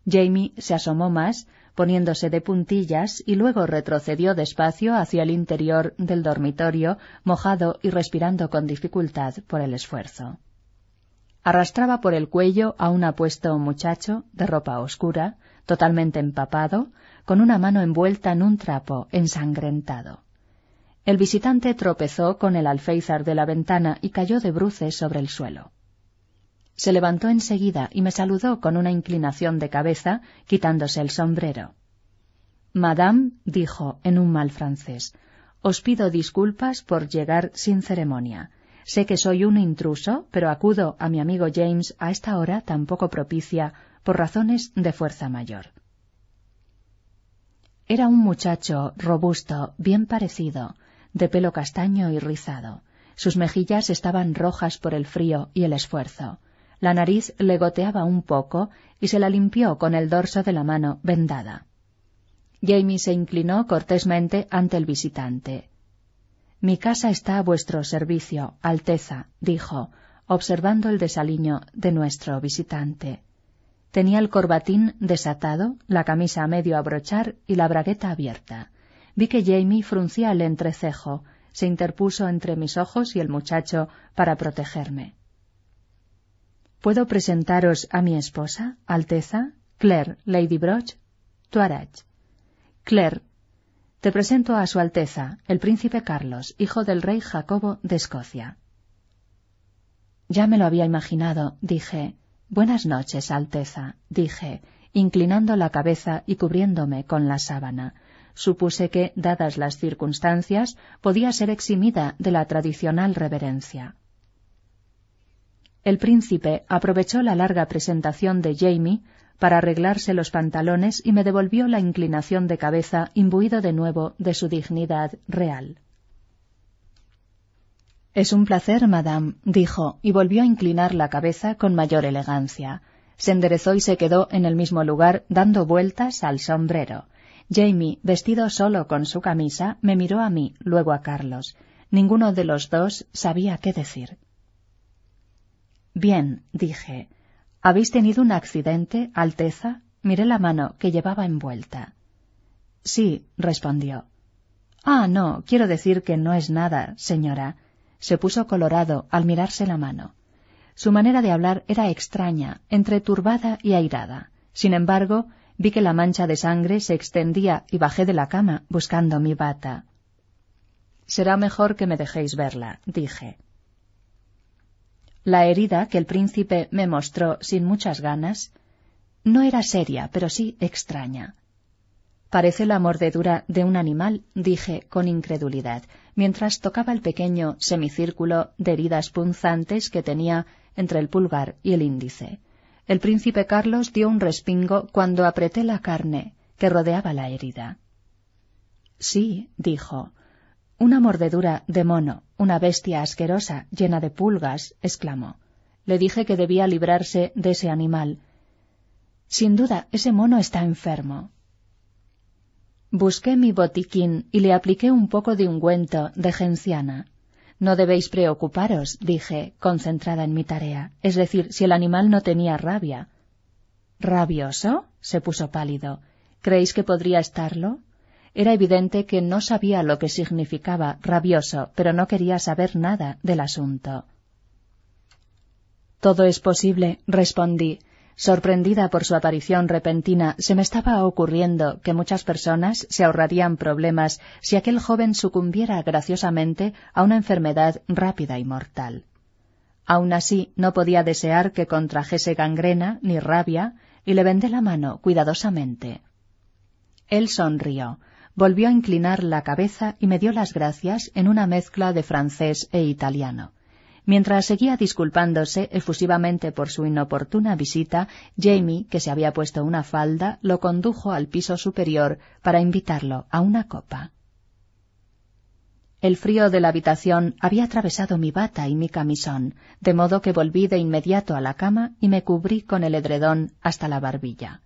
Jamie se asomó más, poniéndose de puntillas, y luego retrocedió despacio hacia el interior del dormitorio, mojado y respirando con dificultad por el esfuerzo. Arrastraba por el cuello a un apuesto muchacho de ropa oscura, totalmente empapado, con una mano envuelta en un trapo ensangrentado. El visitante tropezó con el alféizar de la ventana y cayó de bruces sobre el suelo. Se levantó enseguida y me saludó con una inclinación de cabeza, quitándose el sombrero. Madame, dijo en un mal francés, os pido disculpas por llegar sin ceremonia. Sé que soy un intruso, pero acudo a mi amigo James a esta hora tan poco propicia por razones de fuerza mayor. Era un muchacho robusto, bien parecido, de pelo castaño y rizado. Sus mejillas estaban rojas por el frío y el esfuerzo. La nariz le goteaba un poco y se la limpió con el dorso de la mano vendada. Jamie se inclinó cortésmente ante el visitante. Mi casa está a vuestro servicio, Alteza, dijo, observando el desaliño de nuestro visitante. Tenía el corbatín desatado, la camisa a medio abrochar y la bragueta abierta. Vi que Jamie fruncía el entrecejo, se interpuso entre mis ojos y el muchacho para protegerme. ¿Puedo presentaros a mi esposa, Alteza? Claire, Lady Broch, Tuarach. Claire, te presento a Su Alteza, el príncipe Carlos, hijo del rey Jacobo de Escocia. Ya me lo había imaginado, dije. Buenas noches, Alteza, dije, inclinando la cabeza y cubriéndome con la sábana. Supuse que, dadas las circunstancias, podía ser eximida de la tradicional reverencia. El príncipe aprovechó la larga presentación de Jamie para arreglarse los pantalones y me devolvió la inclinación de cabeza imbuido de nuevo de su dignidad real. Es un placer, madame, dijo, y volvió a inclinar la cabeza con mayor elegancia. Se enderezó y se quedó en el mismo lugar dando vueltas al sombrero. Jamie, vestido solo con su camisa, me miró a mí, luego a Carlos. Ninguno de los dos sabía qué decir. Bien, dije. ¿Habéis tenido un accidente, Alteza? Miré la mano que llevaba envuelta. Sí, respondió. Ah, no, quiero decir que no es nada, señora. Se puso colorado al mirarse la mano. Su manera de hablar era extraña, entre turbada y airada. Sin embargo, vi que la mancha de sangre se extendía y bajé de la cama buscando mi bata. Será mejor que me dejéis verla, dije. La herida que el príncipe me mostró sin muchas ganas no era seria, pero sí extraña. Parece la mordedura de un animal, dije con incredulidad, mientras tocaba el pequeño semicírculo de heridas punzantes que tenía entre el pulgar y el índice. El príncipe Carlos dio un respingo cuando apreté la carne que rodeaba la herida. Sí, dijo, una mordedura de mono, una bestia asquerosa, llena de pulgas, exclamó. Le dije que debía librarse de ese animal. Sin duda, ese mono está enfermo. Busqué mi botiquín y le apliqué un poco de ungüento de genciana. No debéis preocuparos, dije, concentrada en mi tarea, es decir, si el animal no tenía rabia. ¿Rabioso? se puso pálido. ¿Creéis que podría estarlo? Era evidente que no sabía lo que significaba rabioso, pero no quería saber nada del asunto. Todo es posible, respondí. Sorprendida por su aparición repentina, se me estaba ocurriendo que muchas personas se ahorrarían problemas si aquel joven sucumbiera graciosamente a una enfermedad rápida y mortal. Aun así, no podía desear que contrajese gangrena ni rabia, y le vendé la mano cuidadosamente. Él sonrió, volvió a inclinar la cabeza y me dio las gracias en una mezcla de francés e italiano. Mientras seguía disculpándose efusivamente por su inoportuna visita, Jamie, que se había puesto una falda, lo condujo al piso superior para invitarlo a una copa. El frío de la habitación había atravesado mi bata y mi camisón, de modo que volví de inmediato a la cama y me cubrí con el edredón hasta la barbilla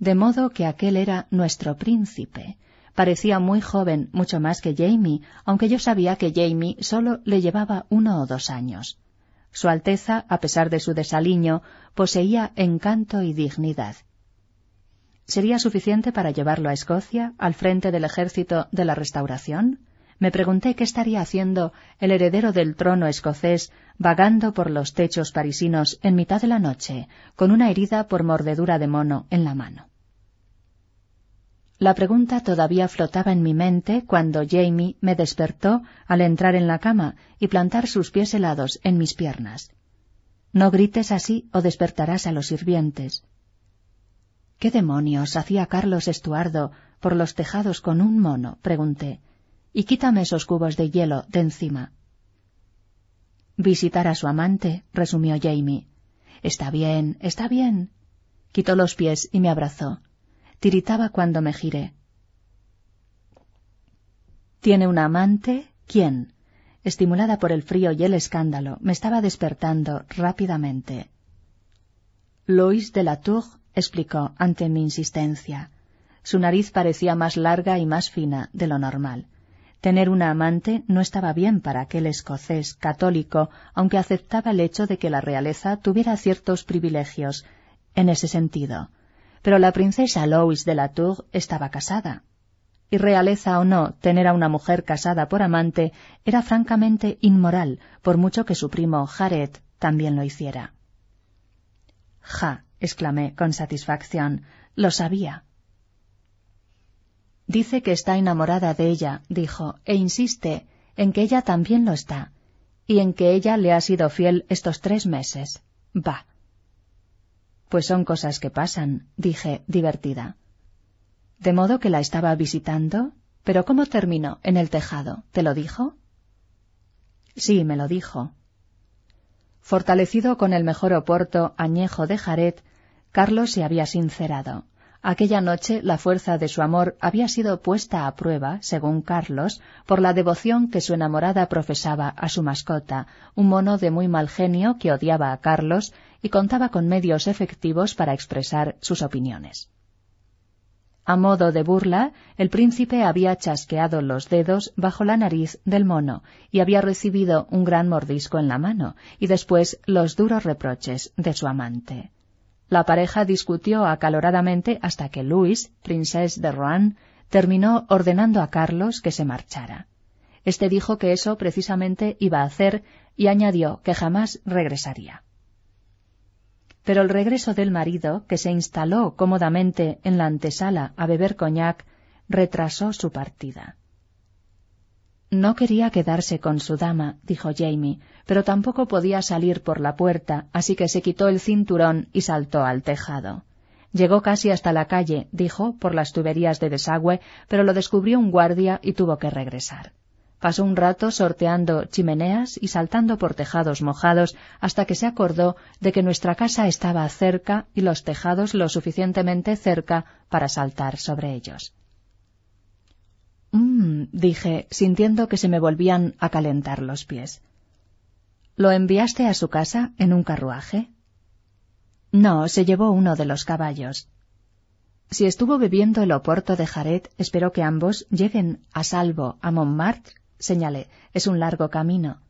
de modo que aquel era nuestro príncipe. Parecía muy joven, mucho más que Jamie, aunque yo sabía que Jamie solo le llevaba uno o dos años. Su Alteza, a pesar de su desaliño, poseía encanto y dignidad. ¿Sería suficiente para llevarlo a Escocia, al frente del ejército de la Restauración? Me pregunté qué estaría haciendo el heredero del trono escocés vagando por los techos parisinos en mitad de la noche, con una herida por mordedura de mono en la mano. La pregunta todavía flotaba en mi mente cuando Jamie me despertó al entrar en la cama y plantar sus pies helados en mis piernas. No grites así o despertarás a los sirvientes. ¿Qué demonios hacía Carlos Estuardo por los tejados con un mono? pregunté. Y quítame esos cubos de hielo de encima. Visitar a su amante, resumió Jamie. Está bien, está bien. Quitó los pies y me abrazó. Tiritaba cuando me giré. ¿Tiene un amante? ¿Quién? Estimulada por el frío y el escándalo, me estaba despertando rápidamente. Louis de la Tour explicó ante mi insistencia. Su nariz parecía más larga y más fina de lo normal. Tener una amante no estaba bien para aquel escocés católico, aunque aceptaba el hecho de que la realeza tuviera ciertos privilegios en ese sentido. Pero la princesa Louis de la Tour estaba casada. Y realeza o no, tener a una mujer casada por amante era francamente inmoral, por mucho que su primo Jared también lo hiciera. Ja, exclamé con satisfacción, lo sabía. Dice que está enamorada de ella, dijo, e insiste en que ella también lo está, y en que ella le ha sido fiel estos tres meses. Va. Pues son cosas que pasan, dije, divertida. De modo que la estaba visitando. Pero ¿cómo terminó en el tejado? ¿Te lo dijo? Sí, me lo dijo. Fortalecido con el mejor oporto añejo de Jaret, Carlos se había sincerado. Aquella noche la fuerza de su amor había sido puesta a prueba, según Carlos, por la devoción que su enamorada profesaba a su mascota, un mono de muy mal genio que odiaba a Carlos y contaba con medios efectivos para expresar sus opiniones. A modo de burla, el príncipe había chasqueado los dedos bajo la nariz del mono y había recibido un gran mordisco en la mano y después los duros reproches de su amante. La pareja discutió acaloradamente hasta que Luis, princés de Rouen, terminó ordenando a Carlos que se marchara. Este dijo que eso precisamente iba a hacer y añadió que jamás regresaría. Pero el regreso del marido, que se instaló cómodamente en la antesala a beber coñac, retrasó su partida. No quería quedarse con su dama, dijo Jamie, pero tampoco podía salir por la puerta, así que se quitó el cinturón y saltó al tejado. Llegó casi hasta la calle, dijo, por las tuberías de desagüe, pero lo descubrió un guardia y tuvo que regresar. Pasó un rato sorteando chimeneas y saltando por tejados mojados hasta que se acordó de que nuestra casa estaba cerca y los tejados lo suficientemente cerca para saltar sobre ellos. Mmm, dije, sintiendo que se me volvían a calentar los pies. ¿Lo enviaste a su casa en un carruaje? No, se llevó uno de los caballos. Si estuvo bebiendo el oporto de Jaret, espero que ambos lleguen a salvo a Montmartre, señalé. Es un largo camino.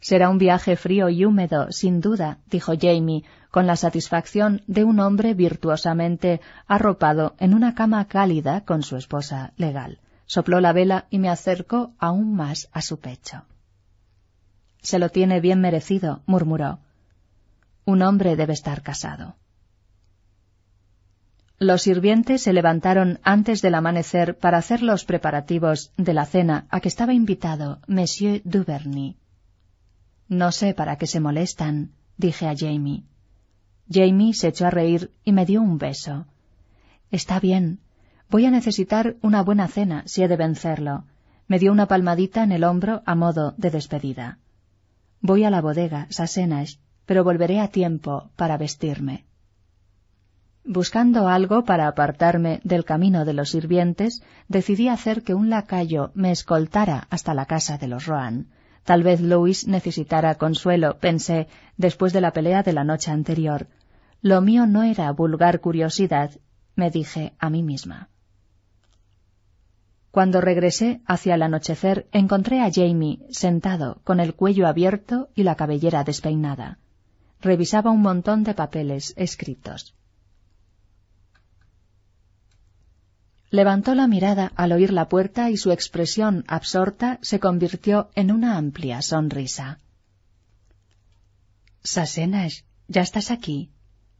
Será un viaje frío y húmedo, sin duda, dijo Jamie, con la satisfacción de un hombre virtuosamente arropado en una cama cálida con su esposa legal sopló la vela y me acercó aún más a su pecho. Se lo tiene bien merecido, murmuró. Un hombre debe estar casado. Los sirvientes se levantaron antes del amanecer para hacer los preparativos de la cena a que estaba invitado Monsieur Duverny. No sé para qué se molestan, dije a Jamie. Jamie se echó a reír y me dio un beso. Está bien, Voy a necesitar una buena cena si he de vencerlo. Me dio una palmadita en el hombro a modo de despedida. Voy a la bodega, Sasenash, pero volveré a tiempo para vestirme. Buscando algo para apartarme del camino de los sirvientes, decidí hacer que un lacayo me escoltara hasta la casa de los Roan. Tal vez Louis necesitara consuelo, pensé, después de la pelea de la noche anterior. Lo mío no era vulgar curiosidad, me dije a mí misma. Cuando regresé hacia el anochecer, encontré a Jamie sentado, con el cuello abierto y la cabellera despeinada. Revisaba un montón de papeles escritos. Levantó la mirada al oír la puerta y su expresión absorta se convirtió en una amplia sonrisa. Sasenash, ¿ya estás aquí?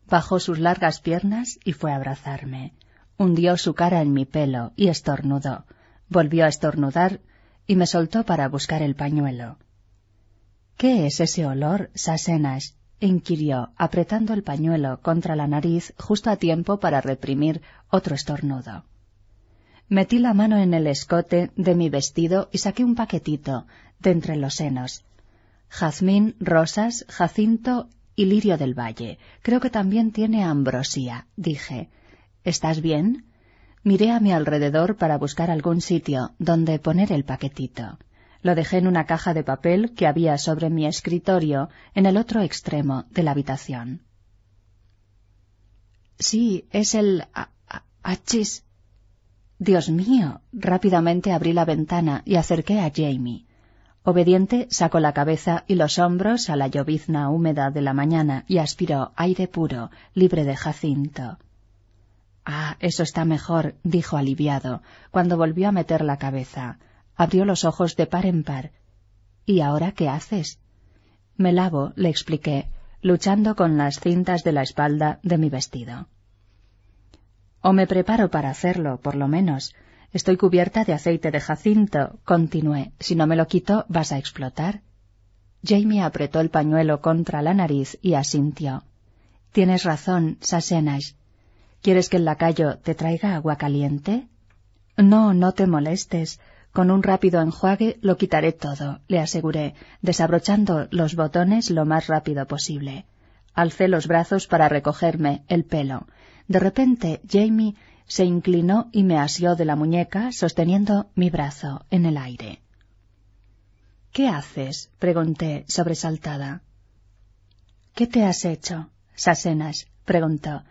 Bajó sus largas piernas y fue a abrazarme. Hundió su cara en mi pelo y estornudó. Volvió a estornudar y me soltó para buscar el pañuelo. ¿Qué es ese olor, Sasenas? inquirió, apretando el pañuelo contra la nariz justo a tiempo para reprimir otro estornudo. Metí la mano en el escote de mi vestido y saqué un paquetito de entre los senos. Jazmín, rosas, jacinto y lirio del valle. Creo que también tiene ambrosía, dije. ¿Estás bien? Miré a mi alrededor para buscar algún sitio donde poner el paquetito. Lo dejé en una caja de papel que había sobre mi escritorio en el otro extremo de la habitación. Sí, es el... achis. Dios mío. Rápidamente abrí la ventana y acerqué a Jamie. Obediente sacó la cabeza y los hombros a la llovizna húmeda de la mañana y aspiró aire puro, libre de jacinto. Ah, eso está mejor, dijo aliviado, cuando volvió a meter la cabeza. Abrió los ojos de par en par. ¿Y ahora qué haces? Me lavo, le expliqué, luchando con las cintas de la espalda de mi vestido. O me preparo para hacerlo, por lo menos. Estoy cubierta de aceite de jacinto, continué. Si no me lo quito, vas a explotar. Jamie apretó el pañuelo contra la nariz y asintió. Tienes razón, Sasenash. ¿Quieres que el lacayo te traiga agua caliente? No, no te molestes. Con un rápido enjuague lo quitaré todo, le aseguré, desabrochando los botones lo más rápido posible. Alcé los brazos para recogerme el pelo. De repente, Jamie se inclinó y me asió de la muñeca, sosteniendo mi brazo en el aire. ¿Qué haces? pregunté, sobresaltada. ¿Qué te has hecho? Sasenas preguntó.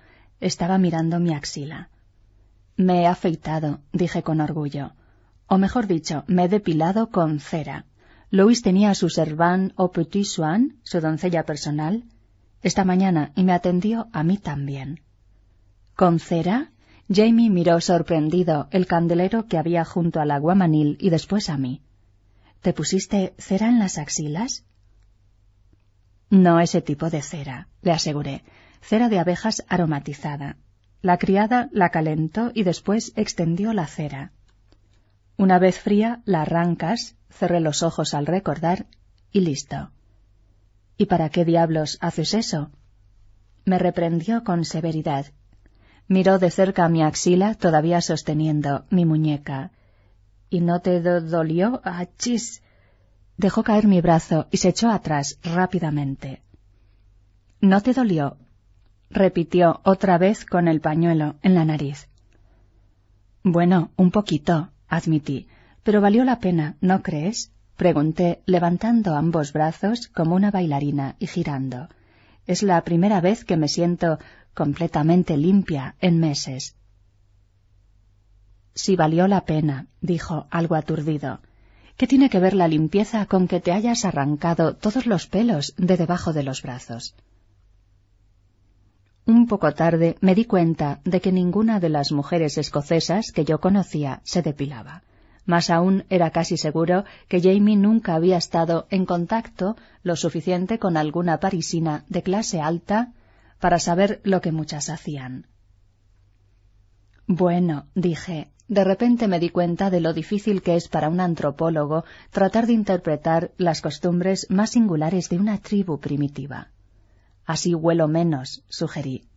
Estaba mirando mi axila. Me he afeitado, dije con orgullo. O mejor dicho, me he depilado con cera. Louis tenía su serván o petit soin, su doncella personal, esta mañana y me atendió a mí también. ¿Con cera? Jamie miró sorprendido el candelero que había junto al aguamanil y después a mí. ¿Te pusiste cera en las axilas? No ese tipo de cera, le aseguré cera de abejas aromatizada. La criada la calentó y después extendió la cera. Una vez fría, la arrancas, cerré los ojos al recordar y listo. ¿Y para qué diablos haces eso? Me reprendió con severidad. Miró de cerca mi axila, todavía sosteniendo mi muñeca. ¿Y no te dolió? ¡Achis! Dejó caer mi brazo y se echó atrás rápidamente. ¿No te dolió? Repitió otra vez con el pañuelo en la nariz. Bueno, un poquito, admití, pero valió la pena, ¿no crees? pregunté, levantando ambos brazos como una bailarina y girando. Es la primera vez que me siento completamente limpia en meses. Sí valió la pena, dijo algo aturdido. ¿Qué tiene que ver la limpieza con que te hayas arrancado todos los pelos de debajo de los brazos? Un poco tarde me di cuenta de que ninguna de las mujeres escocesas que yo conocía se depilaba. Más aún era casi seguro que Jamie nunca había estado en contacto lo suficiente con alguna parisina de clase alta para saber lo que muchas hacían. Bueno, dije, de repente me di cuenta de lo difícil que es para un antropólogo tratar de interpretar las costumbres más singulares de una tribu primitiva. Así huelo menos, sugerí.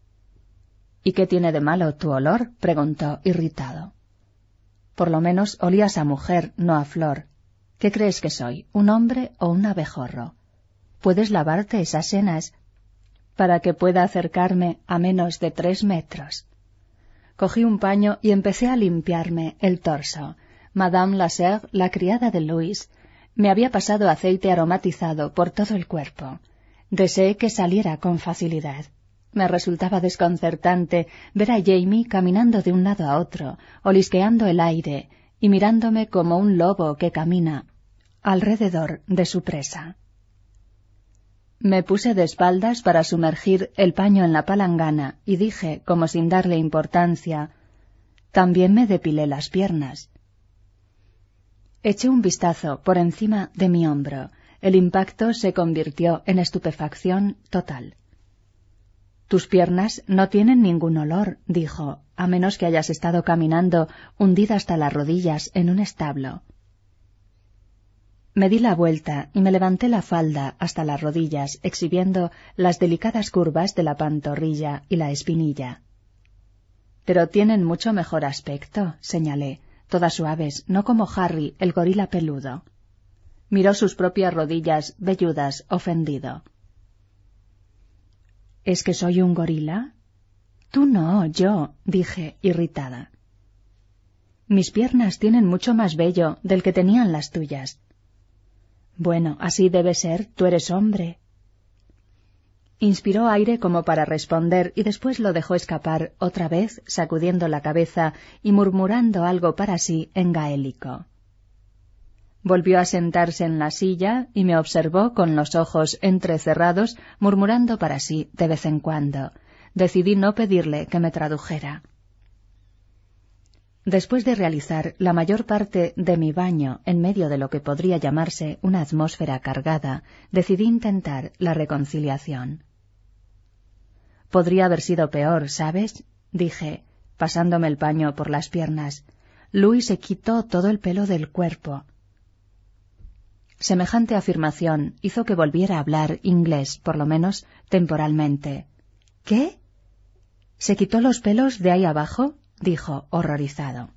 ¿Y qué tiene de malo tu olor? preguntó, irritado. Por lo menos olías a mujer, no a flor. ¿Qué crees que soy, un hombre o un abejorro? ¿Puedes lavarte esas senas para que pueda acercarme a menos de tres metros? Cogí un paño y empecé a limpiarme el torso. Madame Lasserre, la criada de Luis, me había pasado aceite aromatizado por todo el cuerpo. Deseé que saliera con facilidad. Me resultaba desconcertante ver a Jamie caminando de un lado a otro, olisqueando el aire y mirándome como un lobo que camina alrededor de su presa. Me puse de espaldas para sumergir el paño en la palangana y dije, como sin darle importancia, también me depilé las piernas. Eché un vistazo por encima de mi hombro el impacto se convirtió en estupefacción total. Tus piernas no tienen ningún olor, dijo, a menos que hayas estado caminando hundida hasta las rodillas en un establo. Me di la vuelta y me levanté la falda hasta las rodillas, exhibiendo las delicadas curvas de la pantorrilla y la espinilla. Pero tienen mucho mejor aspecto, señalé, todas suaves, no como Harry, el gorila peludo. Miró sus propias rodillas velludas, ofendido. ¿Es que soy un gorila? Tú no, yo, dije, irritada. Mis piernas tienen mucho más vello del que tenían las tuyas. Bueno, así debe ser, tú eres hombre. Inspiró aire como para responder y después lo dejó escapar otra vez, sacudiendo la cabeza y murmurando algo para sí en gaélico. Volvió a sentarse en la silla y me observó con los ojos entrecerrados, murmurando para sí de vez en cuando. Decidí no pedirle que me tradujera. Después de realizar la mayor parte de mi baño en medio de lo que podría llamarse una atmósfera cargada, decidí intentar la reconciliación. Podría haber sido peor, ¿sabes? dije, pasándome el paño por las piernas. Luis se quitó todo el pelo del cuerpo. Semejante afirmación hizo que volviera a hablar inglés, por lo menos temporalmente. ¿Qué? ¿Se quitó los pelos de ahí abajo? dijo, horrorizado.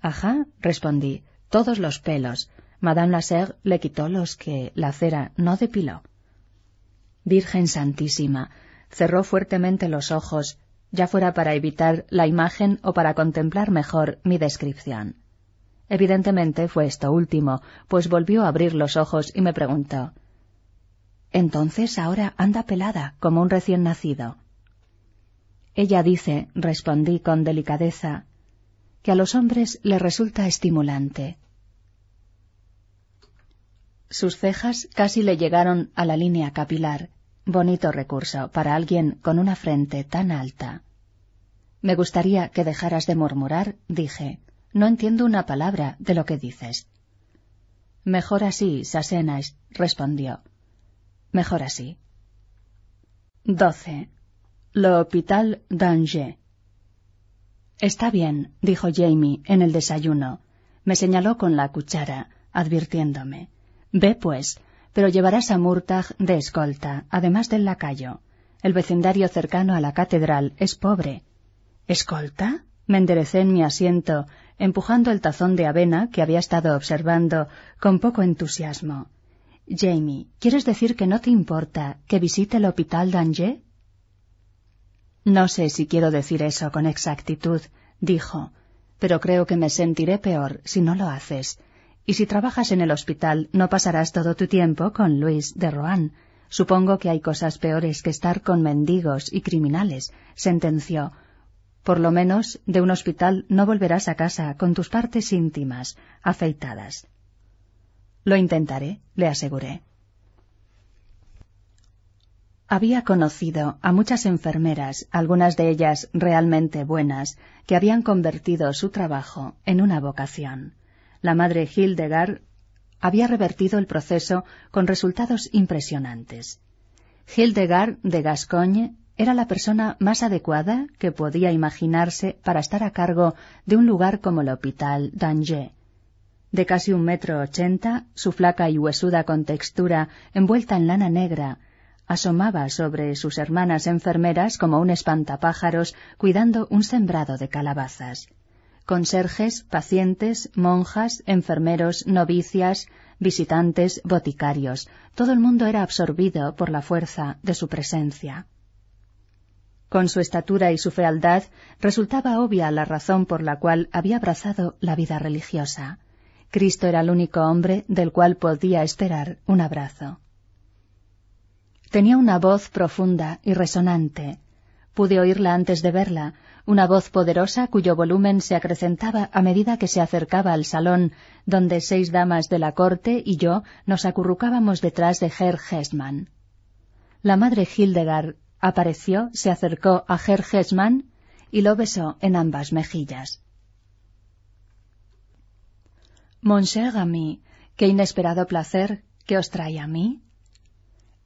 Ajá, respondí, todos los pelos. Madame Lasserre le quitó los que la cera no depiló. Virgen Santísima, cerró fuertemente los ojos, ya fuera para evitar la imagen o para contemplar mejor mi descripción. Evidentemente fue esto último, pues volvió a abrir los ojos y me preguntó Entonces ahora anda pelada, como un recién nacido. Ella dice, respondí con delicadeza, que a los hombres les resulta estimulante. Sus cejas casi le llegaron a la línea capilar. Bonito recurso para alguien con una frente tan alta. Me gustaría que dejaras de murmurar, dije, no entiendo una palabra de lo que dices. Mejor así, Sasenas, respondió. Mejor así. 12. L'Hôpital d'Angers. Está bien, dijo Jamie en el desayuno. Me señaló con la cuchara, advirtiéndome. Ve, pues, pero llevarás a Murtagh de escolta, además del lacayo. El vecindario cercano a la catedral es pobre. ¿Escolta? Me enderecé en mi asiento empujando el tazón de avena que había estado observando con poco entusiasmo. Jamie, ¿quieres decir que no te importa que visite el Hospital d'Angers? No sé si quiero decir eso con exactitud, dijo, pero creo que me sentiré peor si no lo haces. Y si trabajas en el hospital, no pasarás todo tu tiempo con Luis de Rohan. Supongo que hay cosas peores que estar con mendigos y criminales, sentenció, por lo menos de un hospital no volverás a casa con tus partes íntimas afeitadas. Lo intentaré, le aseguré. Había conocido a muchas enfermeras, algunas de ellas realmente buenas, que habían convertido su trabajo en una vocación. La madre Hildegard había revertido el proceso con resultados impresionantes. Hildegard de Gascogne era la persona más adecuada que podía imaginarse para estar a cargo de un lugar como el Hospital d'Angers. De casi un metro ochenta, su flaca y huesuda contextura, envuelta en lana negra, asomaba sobre sus hermanas enfermeras como un espantapájaros cuidando un sembrado de calabazas. Conserjes, pacientes, monjas, enfermeros, novicias, visitantes, boticarios, todo el mundo era absorbido por la fuerza de su presencia. Con su estatura y su fealdad resultaba obvia la razón por la cual había abrazado la vida religiosa. Cristo era el único hombre del cual podía esperar un abrazo. Tenía una voz profunda y resonante. Pude oírla antes de verla, una voz poderosa cuyo volumen se acrecentaba a medida que se acercaba al salón donde seis damas de la corte y yo nos acurrucábamos detrás de Herr Hessmann. La madre Hildegard Apareció, se acercó a Herr Hessmann y lo besó en ambas mejillas. Monsieur Ami, qué inesperado placer que os trae a mí.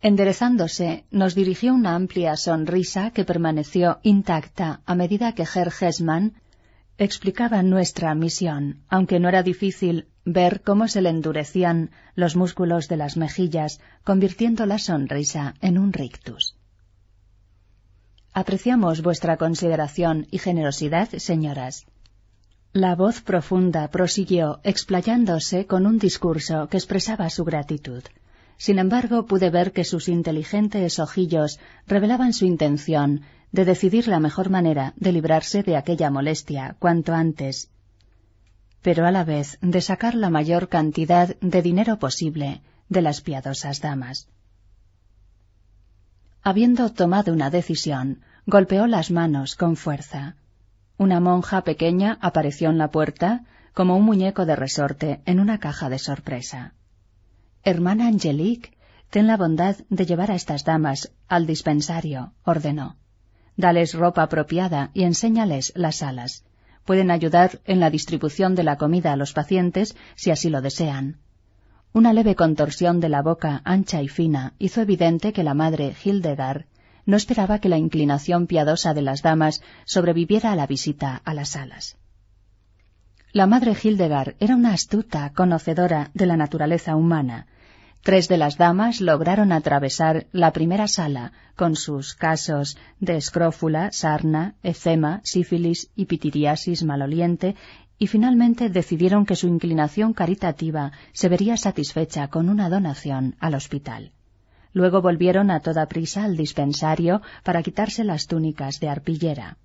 Enderezándose, nos dirigió una amplia sonrisa que permaneció intacta a medida que Herr Hessmann explicaba nuestra misión, aunque no era difícil ver cómo se le endurecían los músculos de las mejillas, convirtiendo la sonrisa en un rictus. Apreciamos vuestra consideración y generosidad, señoras. La voz profunda prosiguió, explayándose con un discurso que expresaba su gratitud. Sin embargo, pude ver que sus inteligentes ojillos revelaban su intención de decidir la mejor manera de librarse de aquella molestia cuanto antes, pero a la vez de sacar la mayor cantidad de dinero posible de las piadosas damas. Habiendo tomado una decisión, golpeó las manos con fuerza. Una monja pequeña apareció en la puerta como un muñeco de resorte en una caja de sorpresa. Hermana Angelique, ten la bondad de llevar a estas damas al dispensario, ordenó. Dales ropa apropiada y enséñales las salas. Pueden ayudar en la distribución de la comida a los pacientes si así lo desean. Una leve contorsión de la boca ancha y fina hizo evidente que la madre Hildegard no esperaba que la inclinación piadosa de las damas sobreviviera a la visita a las salas. La madre Hildegard era una astuta conocedora de la naturaleza humana Tres de las damas lograron atravesar la primera sala con sus casos de escrófula, sarna, eczema, sífilis y pitiriasis maloliente y finalmente decidieron que su inclinación caritativa se vería satisfecha con una donación al hospital. Luego volvieron a toda prisa al dispensario para quitarse las túnicas de arpillera.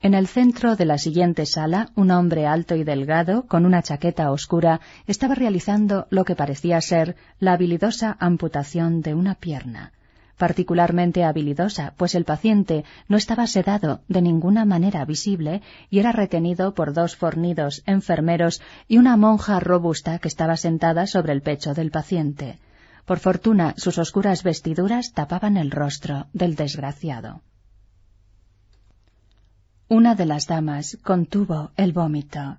En el centro de la siguiente sala, un hombre alto y delgado, con una chaqueta oscura, estaba realizando lo que parecía ser la habilidosa amputación de una pierna. Particularmente habilidosa, pues el paciente no estaba sedado de ninguna manera visible y era retenido por dos fornidos enfermeros y una monja robusta que estaba sentada sobre el pecho del paciente. Por fortuna, sus oscuras vestiduras tapaban el rostro del desgraciado. Una de las damas contuvo el vómito.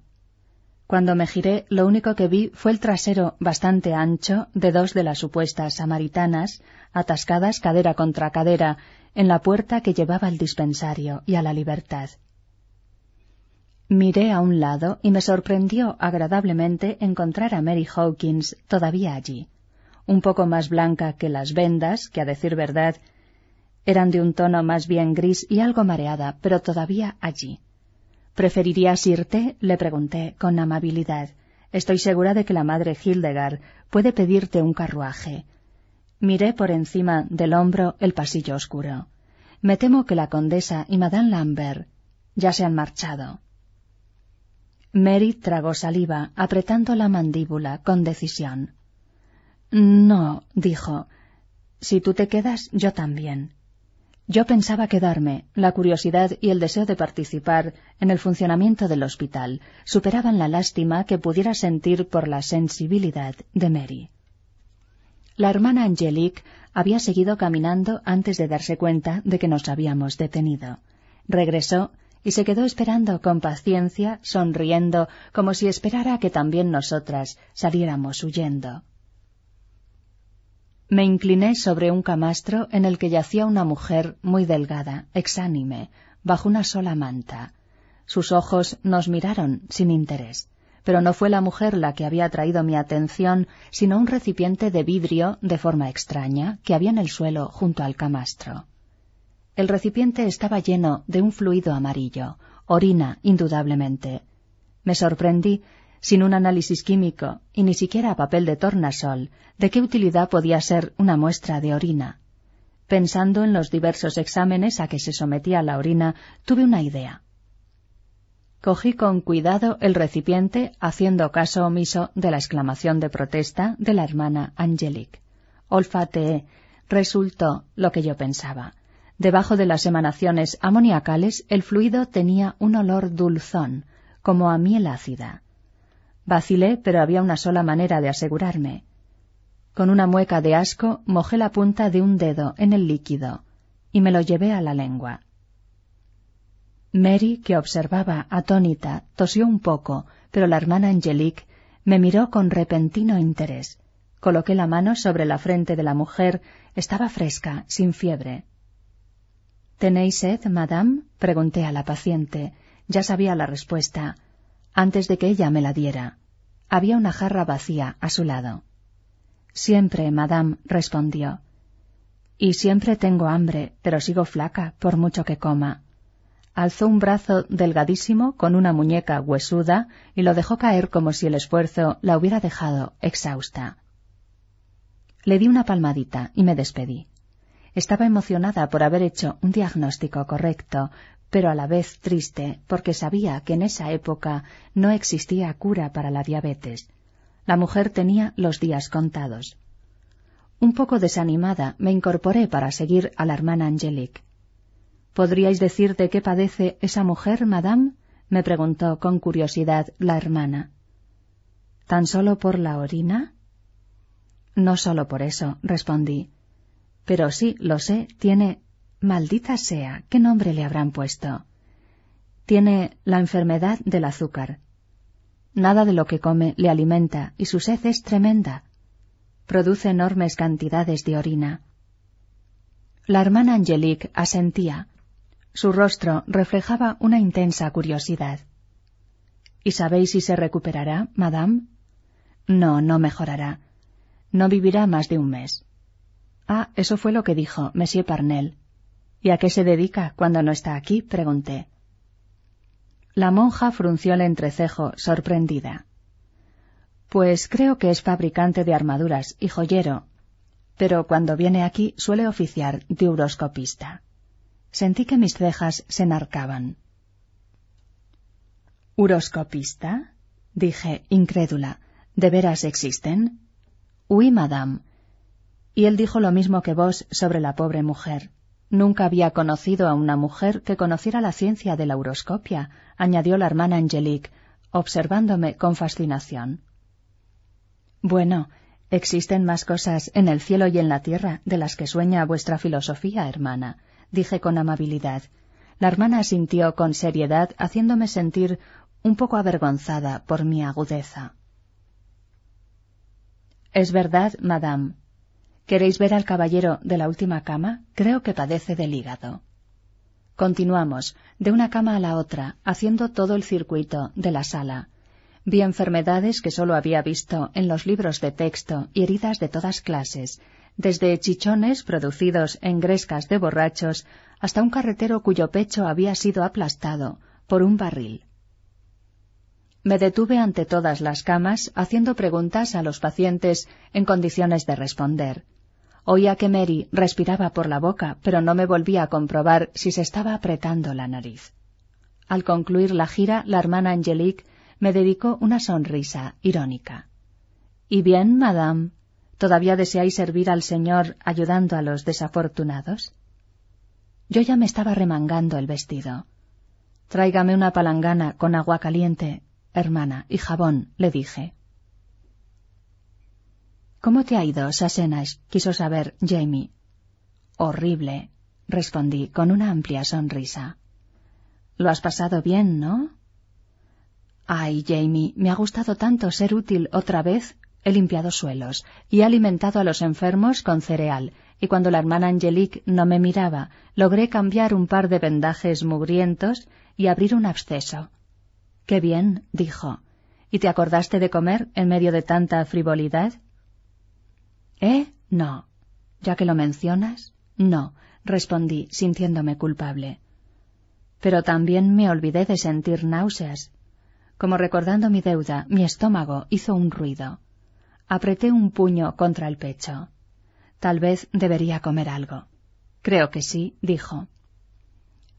Cuando me giré, lo único que vi fue el trasero bastante ancho de dos de las supuestas samaritanas, atascadas cadera contra cadera, en la puerta que llevaba al dispensario y a la libertad. Miré a un lado y me sorprendió agradablemente encontrar a Mary Hawkins todavía allí, un poco más blanca que las vendas, que a decir verdad eran de un tono más bien gris y algo mareada, pero todavía allí. ¿Preferirías irte? le pregunté con amabilidad. Estoy segura de que la madre Hildegard puede pedirte un carruaje. Miré por encima del hombro el pasillo oscuro. Me temo que la condesa y Madame Lambert ya se han marchado. Mary tragó saliva, apretando la mandíbula con decisión. No, dijo. Si tú te quedas, yo también. Yo pensaba quedarme. La curiosidad y el deseo de participar en el funcionamiento del hospital superaban la lástima que pudiera sentir por la sensibilidad de Mary. La hermana Angelique había seguido caminando antes de darse cuenta de que nos habíamos detenido. Regresó y se quedó esperando con paciencia, sonriendo, como si esperara que también nosotras saliéramos huyendo. Me incliné sobre un camastro en el que yacía una mujer muy delgada, exánime, bajo una sola manta. Sus ojos nos miraron sin interés, pero no fue la mujer la que había atraído mi atención, sino un recipiente de vidrio de forma extraña que había en el suelo junto al camastro. El recipiente estaba lleno de un fluido amarillo, orina, indudablemente. Me sorprendí sin un análisis químico y ni siquiera papel de tornasol, ¿de qué utilidad podía ser una muestra de orina? Pensando en los diversos exámenes a que se sometía la orina, tuve una idea. Cogí con cuidado el recipiente, haciendo caso omiso de la exclamación de protesta de la hermana Angelique. Olfateé. Resultó lo que yo pensaba. Debajo de las emanaciones amoniacales, el fluido tenía un olor dulzón, como a miel ácida. Vacilé, pero había una sola manera de asegurarme. Con una mueca de asco mojé la punta de un dedo en el líquido y me lo llevé a la lengua. Mary, que observaba atónita, tosió un poco, pero la hermana Angelique me miró con repentino interés. Coloqué la mano sobre la frente de la mujer. Estaba fresca, sin fiebre. ¿Tenéis sed, madame? pregunté a la paciente. Ya sabía la respuesta antes de que ella me la diera. Había una jarra vacía a su lado. Siempre, madame, respondió. Y siempre tengo hambre, pero sigo flaca, por mucho que coma. Alzó un brazo delgadísimo con una muñeca huesuda y lo dejó caer como si el esfuerzo la hubiera dejado exhausta. Le di una palmadita y me despedí. Estaba emocionada por haber hecho un diagnóstico correcto, pero a la vez triste porque sabía que en esa época no existía cura para la diabetes. La mujer tenía los días contados. Un poco desanimada, me incorporé para seguir a la hermana Angelique. ¿Podríais decir de qué padece esa mujer, madame? me preguntó con curiosidad la hermana. ¿Tan solo por la orina? No solo por eso, respondí. Pero sí, lo sé, tiene Maldita sea, ¿qué nombre le habrán puesto? Tiene la enfermedad del azúcar. Nada de lo que come le alimenta y su sed es tremenda. Produce enormes cantidades de orina. La hermana Angelique asentía. Su rostro reflejaba una intensa curiosidad. ¿Y sabéis si se recuperará, madame? No, no mejorará. No vivirá más de un mes. Ah, eso fue lo que dijo Monsieur Parnell. ¿Y a qué se dedica cuando no está aquí? pregunté. La monja frunció el entrecejo, sorprendida. Pues creo que es fabricante de armaduras y joyero, pero cuando viene aquí suele oficiar de uroscopista. Sentí que mis cejas se enarcaban. ¿Uroscopista? dije, incrédula. ¿De veras existen? Oui, madame. Y él dijo lo mismo que vos sobre la pobre mujer. Nunca había conocido a una mujer que conociera la ciencia de la uroscopia, añadió la hermana Angelique, observándome con fascinación. Bueno, existen más cosas en el cielo y en la tierra de las que sueña vuestra filosofía, hermana, dije con amabilidad. La hermana asintió con seriedad, haciéndome sentir un poco avergonzada por mi agudeza. Es verdad, madame, ¿Queréis ver al caballero de la última cama? Creo que padece del hígado. Continuamos, de una cama a la otra, haciendo todo el circuito de la sala. Vi enfermedades que solo había visto en los libros de texto y heridas de todas clases, desde chichones producidos en grescas de borrachos hasta un carretero cuyo pecho había sido aplastado por un barril. Me detuve ante todas las camas haciendo preguntas a los pacientes en condiciones de responder. Oía que Mary respiraba por la boca, pero no me volvía a comprobar si se estaba apretando la nariz. Al concluir la gira, la hermana Angelique me dedicó una sonrisa irónica. ¿Y bien, madame? ¿Todavía deseáis servir al Señor ayudando a los desafortunados? Yo ya me estaba remangando el vestido. Tráigame una palangana con agua caliente, hermana, y jabón, le dije. ¿Cómo te ha ido, Sassenach? quiso saber Jamie. Horrible, respondí con una amplia sonrisa. Lo has pasado bien, ¿no? Ay, Jamie, me ha gustado tanto ser útil otra vez. He limpiado suelos y he alimentado a los enfermos con cereal, y cuando la hermana Angelique no me miraba, logré cambiar un par de vendajes mugrientos y abrir un absceso. Qué bien, dijo. ¿Y te acordaste de comer en medio de tanta frivolidad? ¿Eh? No. Ya que lo mencionas, no, respondí, sintiéndome culpable. Pero también me olvidé de sentir náuseas. Como recordando mi deuda, mi estómago hizo un ruido. Apreté un puño contra el pecho. Tal vez debería comer algo. Creo que sí, dijo.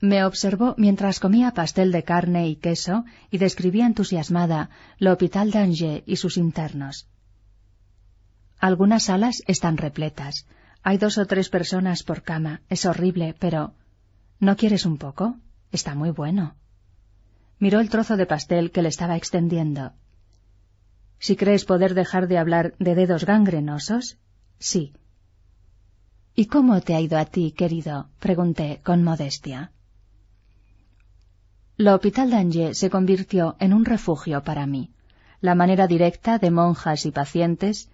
Me observó mientras comía pastel de carne y queso y describía entusiasmada l'Hôpital d'Angers y sus internos. Algunas salas están repletas. Hay dos o tres personas por cama. Es horrible, pero... ¿No quieres un poco? Está muy bueno. Miró el trozo de pastel que le estaba extendiendo. Si crees poder dejar de hablar de dedos gangrenosos, sí. ¿Y cómo te ha ido a ti, querido? pregunté con modestia. L'Hôpital d'Angers se convirtió en un refugio para mí. La manera directa de monjas y pacientes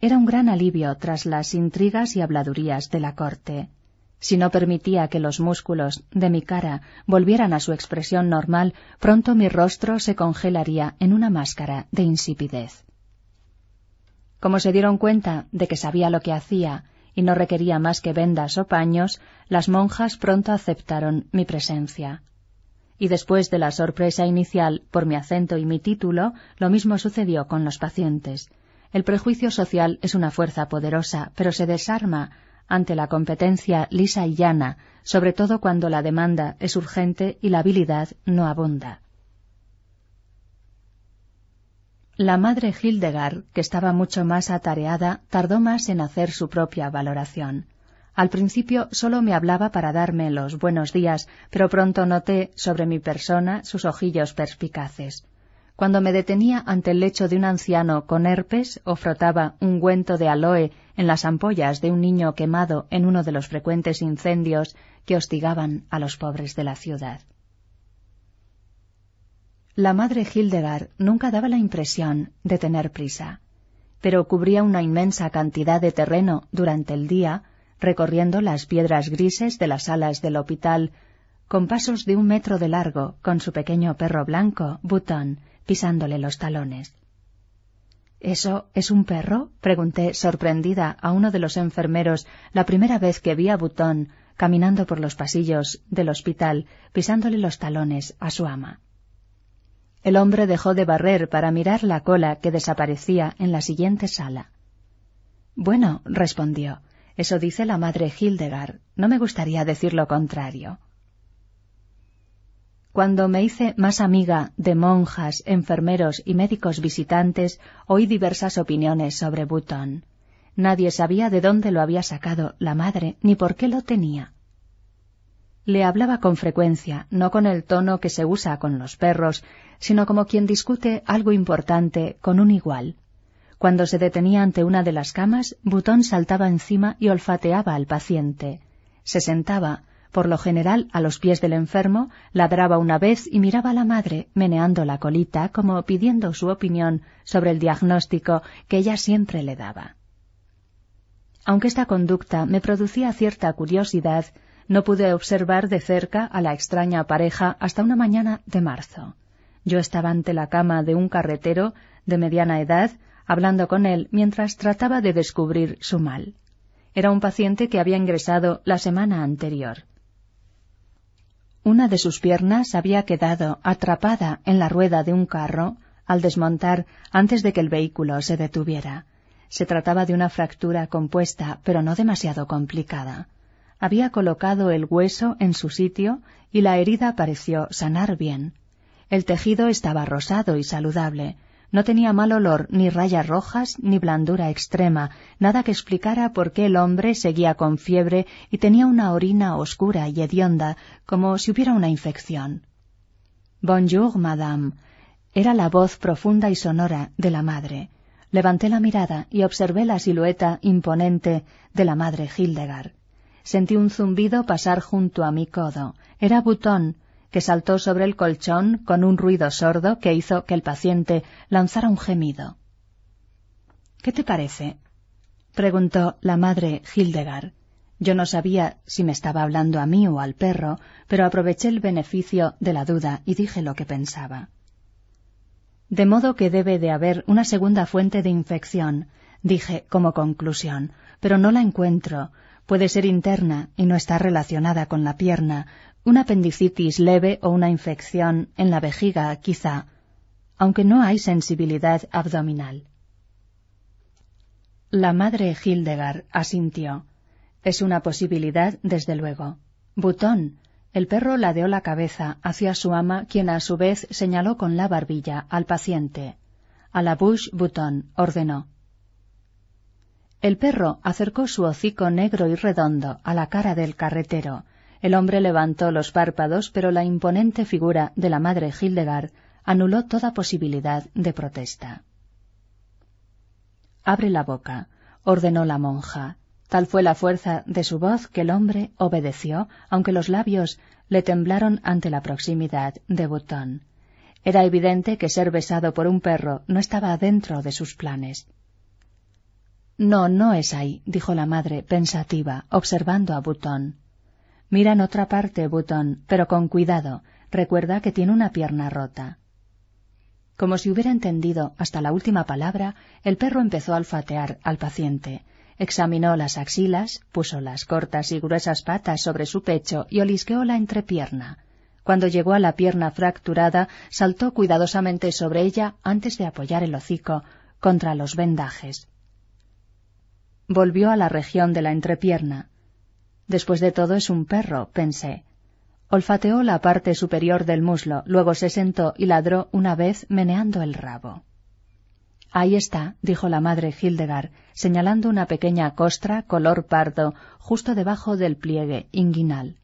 era un gran alivio tras las intrigas y habladurías de la corte. Si no permitía que los músculos de mi cara volvieran a su expresión normal, pronto mi rostro se congelaría en una máscara de insipidez. Como se dieron cuenta de que sabía lo que hacía y no requería más que vendas o paños, las monjas pronto aceptaron mi presencia. Y después de la sorpresa inicial por mi acento y mi título, lo mismo sucedió con los pacientes. El prejuicio social es una fuerza poderosa, pero se desarma ante la competencia lisa y llana, sobre todo cuando la demanda es urgente y la habilidad no abunda. La madre Hildegard, que estaba mucho más atareada, tardó más en hacer su propia valoración. Al principio solo me hablaba para darme los buenos días, pero pronto noté sobre mi persona sus ojillos perspicaces. Cuando me detenía ante el lecho de un anciano con herpes o frotaba un ungüento de aloe en las ampollas de un niño quemado en uno de los frecuentes incendios que hostigaban a los pobres de la ciudad. La madre Hildegard nunca daba la impresión de tener prisa, pero cubría una inmensa cantidad de terreno durante el día, recorriendo las piedras grises de las salas del hospital, con pasos de un metro de largo, con su pequeño perro blanco, Butón, pisándole los talones. ¿Eso es un perro? pregunté sorprendida a uno de los enfermeros la primera vez que vi a Butón caminando por los pasillos del hospital, pisándole los talones a su ama. El hombre dejó de barrer para mirar la cola que desaparecía en la siguiente sala. Bueno, respondió, eso dice la madre Hildegard. No me gustaría decir lo contrario. Cuando me hice más amiga de monjas, enfermeros y médicos visitantes, oí diversas opiniones sobre Butón. Nadie sabía de dónde lo había sacado la madre ni por qué lo tenía. Le hablaba con frecuencia, no con el tono que se usa con los perros, sino como quien discute algo importante con un igual. Cuando se detenía ante una de las camas, Butón saltaba encima y olfateaba al paciente. Se sentaba, por lo general, a los pies del enfermo, ladraba una vez y miraba a la madre, meneando la colita como pidiendo su opinión sobre el diagnóstico que ella siempre le daba. Aunque esta conducta me producía cierta curiosidad, no pude observar de cerca a la extraña pareja hasta una mañana de marzo. Yo estaba ante la cama de un carretero de mediana edad, hablando con él mientras trataba de descubrir su mal. Era un paciente que había ingresado la semana anterior. Una de sus piernas había quedado atrapada en la rueda de un carro al desmontar antes de que el vehículo se detuviera. Se trataba de una fractura compuesta, pero no demasiado complicada había colocado el hueso en su sitio y la herida pareció sanar bien. El tejido estaba rosado y saludable. No tenía mal olor, ni rayas rojas, ni blandura extrema, nada que explicara por qué el hombre seguía con fiebre y tenía una orina oscura y hedionda, como si hubiera una infección. Bonjour, madame. Era la voz profunda y sonora de la madre. Levanté la mirada y observé la silueta imponente de la madre Hildegard. Sentí un zumbido pasar junto a mi codo. Era Butón, que saltó sobre el colchón con un ruido sordo que hizo que el paciente lanzara un gemido. ¿Qué te parece? preguntó la madre Hildegard. Yo no sabía si me estaba hablando a mí o al perro, pero aproveché el beneficio de la duda y dije lo que pensaba. De modo que debe de haber una segunda fuente de infección, dije como conclusión, pero no la encuentro, Puede ser interna y no está relacionada con la pierna, una apendicitis leve o una infección en la vejiga, quizá, aunque no hay sensibilidad abdominal. La madre Hildegard asintió. Es una posibilidad, desde luego. Butón. El perro ladeó la cabeza hacia su ama, quien a su vez señaló con la barbilla al paciente. A la bouche Butón ordenó. El perro acercó su hocico negro y redondo a la cara del carretero. El hombre levantó los párpados, pero la imponente figura de la madre Hildegard anuló toda posibilidad de protesta. Abre la boca, ordenó la monja. Tal fue la fuerza de su voz que el hombre obedeció, aunque los labios le temblaron ante la proximidad de Butón. Era evidente que ser besado por un perro no estaba dentro de sus planes. No, no es ahí, dijo la madre, pensativa, observando a Butón. Mira en otra parte, Butón, pero con cuidado. Recuerda que tiene una pierna rota. Como si hubiera entendido hasta la última palabra, el perro empezó a olfatear al paciente. Examinó las axilas, puso las cortas y gruesas patas sobre su pecho y olisqueó la entrepierna. Cuando llegó a la pierna fracturada, saltó cuidadosamente sobre ella antes de apoyar el hocico contra los vendajes. volvió a la región de la entrepierna. Después de todo es un perro, pensé. Olfateó la parte superior del muslo, luego se sentó y ladró una vez meneando el rabo. Ahí está, dijo la madre Hildegard, señalando una pequeña costra color pardo justo debajo del pliegue inguinal.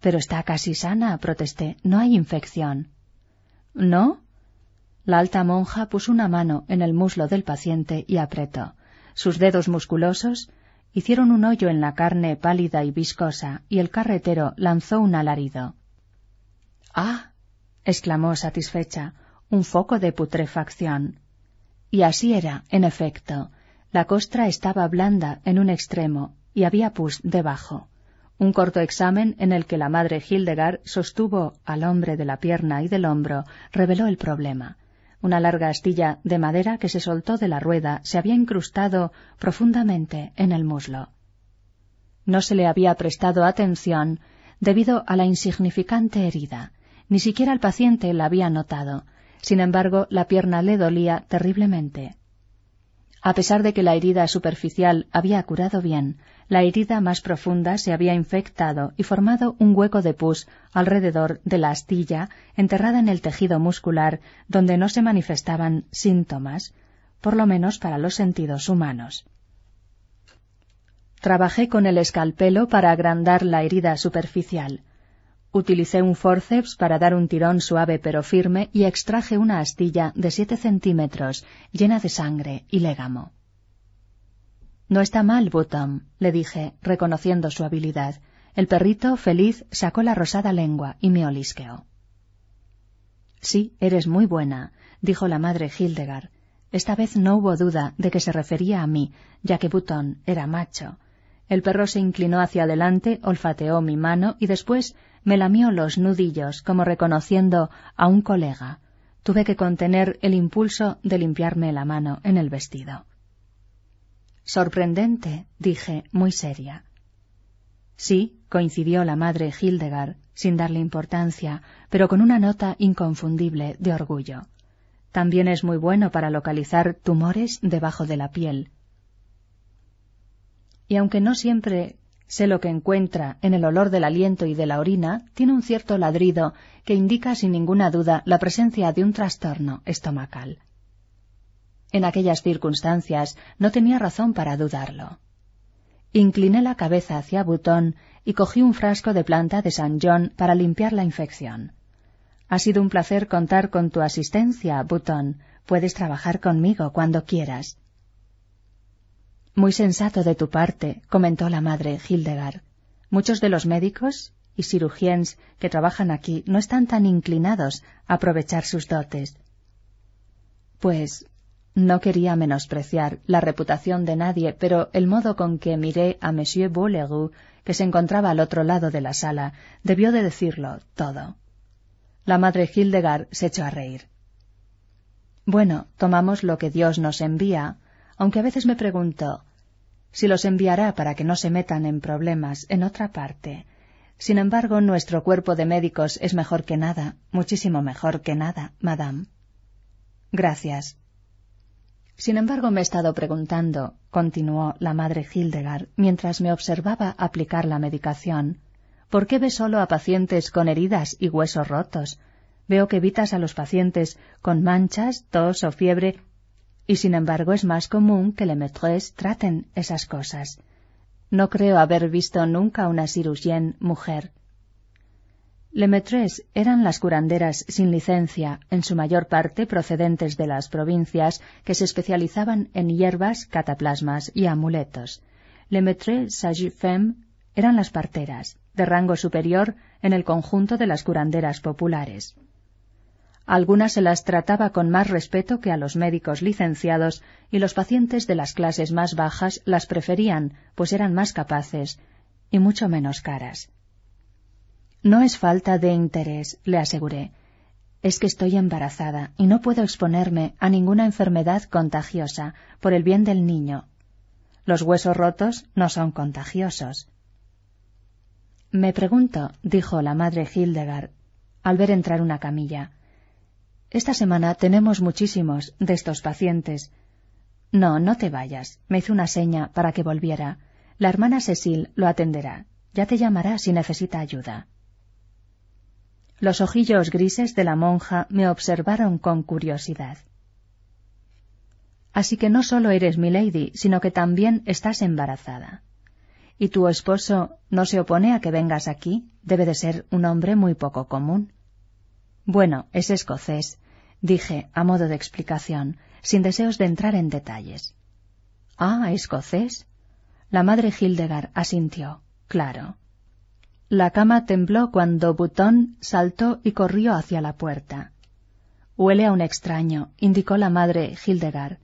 Pero está casi sana, protesté. No hay infección. ¿No? La alta monja puso una mano en el muslo del paciente y apretó. Sus dedos musculosos hicieron un hoyo en la carne pálida y viscosa, y el carretero lanzó un alarido. ¡Ah! exclamó satisfecha, un foco de putrefacción. Y así era, en efecto. La costra estaba blanda en un extremo y había pus debajo. Un corto examen en el que la madre Hildegard sostuvo al hombre de la pierna y del hombro reveló el problema. Una larga astilla de madera que se soltó de la rueda se había incrustado profundamente en el muslo. No se le había prestado atención debido a la insignificante herida. Ni siquiera el paciente la había notado. Sin embargo, la pierna le dolía terriblemente. A pesar de que la herida superficial había curado bien, la herida más profunda se había infectado y formado un hueco de pus alrededor de la astilla enterrada en el tejido muscular donde no se manifestaban síntomas, por lo menos para los sentidos humanos. Trabajé con el escalpelo para agrandar la herida superficial. Utilicé un forceps para dar un tirón suave pero firme y extraje una astilla de siete centímetros llena de sangre y légamo. No está mal, Button, le dije, reconociendo su habilidad. El perrito, feliz, sacó la rosada lengua y me olisqueó. Sí, eres muy buena, dijo la madre Hildegard. Esta vez no hubo duda de que se refería a mí, ya que Button era macho. El perro se inclinó hacia adelante, olfateó mi mano y después me lamió los nudillos como reconociendo a un colega. Tuve que contener el impulso de limpiarme la mano en el vestido. Sorprendente, dije, muy seria. Sí, coincidió la madre Hildegard, sin darle importancia, pero con una nota inconfundible de orgullo. También es muy bueno para localizar tumores debajo de la piel. Y aunque no siempre sé lo que encuentra en el olor del aliento y de la orina, tiene un cierto ladrido que indica sin ninguna duda la presencia de un trastorno estomacal. En aquellas circunstancias no tenía razón para dudarlo. Incliné la cabeza hacia Butón y cogí un frasco de planta de San John para limpiar la infección. Ha sido un placer contar con tu asistencia, Butón. Puedes trabajar conmigo cuando quieras. Muy sensato de tu parte, comentó la madre Hildegard. Muchos de los médicos y cirugiens que trabajan aquí no están tan inclinados a aprovechar sus dotes. Pues no quería menospreciar la reputación de nadie, pero el modo con que miré a Monsieur Bouleroux, que se encontraba al otro lado de la sala, debió de decirlo todo. La madre Hildegard se echó a reír. Bueno, tomamos lo que Dios nos envía, aunque a veces me pregunto si los enviará para que no se metan en problemas en otra parte. Sin embargo, nuestro cuerpo de médicos es mejor que nada, muchísimo mejor que nada, madame. Gracias, sin embargo, me he estado preguntando, continuó la madre Hildegard mientras me observaba aplicar la medicación, ¿por qué ves solo a pacientes con heridas y huesos rotos? Veo que evitas a los pacientes con manchas, tos o fiebre, y sin embargo es más común que le maîtresse traten esas cosas. No creo haber visto nunca una cirugienne mujer. Lemaitres eran las curanderas sin licencia, en su mayor parte procedentes de las provincias que se especializaban en hierbas, cataplasmas y amuletos. Lemaitres sage-femme eran las parteras, de rango superior en el conjunto de las curanderas populares. Algunas se las trataba con más respeto que a los médicos licenciados y los pacientes de las clases más bajas las preferían, pues eran más capaces y mucho menos caras. No es falta de interés, le aseguré. Es que estoy embarazada y no puedo exponerme a ninguna enfermedad contagiosa por el bien del niño. Los huesos rotos no son contagiosos. Me pregunto, dijo la madre Hildegard, al ver entrar una camilla. Esta semana tenemos muchísimos de estos pacientes. No, no te vayas. Me hizo una seña para que volviera. La hermana Cecil lo atenderá. Ya te llamará si necesita ayuda. Los ojillos grises de la monja me observaron con curiosidad. Así que no solo eres mi lady, sino que también estás embarazada. ¿Y tu esposo no se opone a que vengas aquí? Debe de ser un hombre muy poco común. Bueno, es escocés, dije a modo de explicación, sin deseos de entrar en detalles. Ah, escocés. La madre Hildegard asintió. Claro. La cama tembló cuando Butón saltó y corrió hacia la puerta. Huele a un extraño, indicó la madre Hildegard.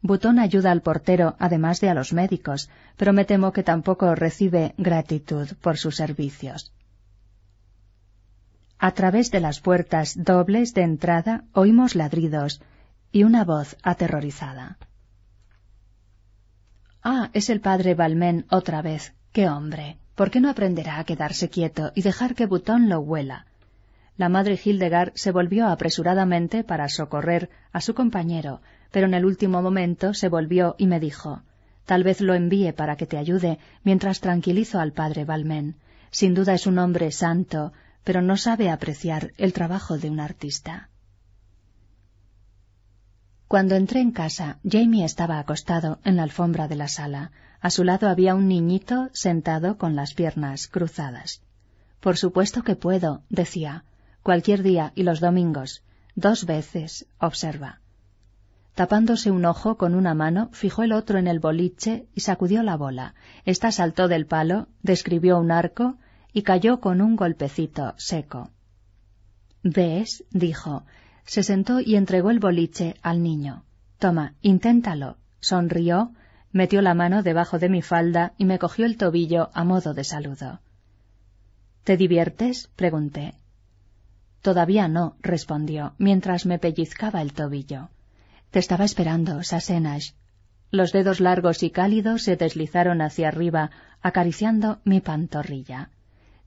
Butón ayuda al portero, además de a los médicos, pero me temo que tampoco recibe gratitud por sus servicios. A través de las puertas dobles de entrada oímos ladridos y una voz aterrorizada. Ah, es el padre Balmen otra vez. ¡Qué hombre! ¿Por qué no aprenderá a quedarse quieto y dejar que Butón lo huela? La madre Hildegard se volvió apresuradamente para socorrer a su compañero, pero en el último momento se volvió y me dijo Tal vez lo envíe para que te ayude mientras tranquilizo al padre Balmen. Sin duda es un hombre santo, pero no sabe apreciar el trabajo de un artista. Cuando entré en casa, Jamie estaba acostado en la alfombra de la sala. A su lado había un niñito sentado con las piernas cruzadas. Por supuesto que puedo, decía, cualquier día y los domingos. Dos veces, observa. Tapándose un ojo con una mano, fijó el otro en el boliche y sacudió la bola. Esta saltó del palo, describió un arco y cayó con un golpecito seco. ¿Ves? dijo. Se sentó y entregó el boliche al niño. Toma, inténtalo. Sonrió, metió la mano debajo de mi falda y me cogió el tobillo a modo de saludo. ¿Te diviertes? pregunté. Todavía no, respondió, mientras me pellizcaba el tobillo. Te estaba esperando, Sasenash. Los dedos largos y cálidos se deslizaron hacia arriba, acariciando mi pantorrilla.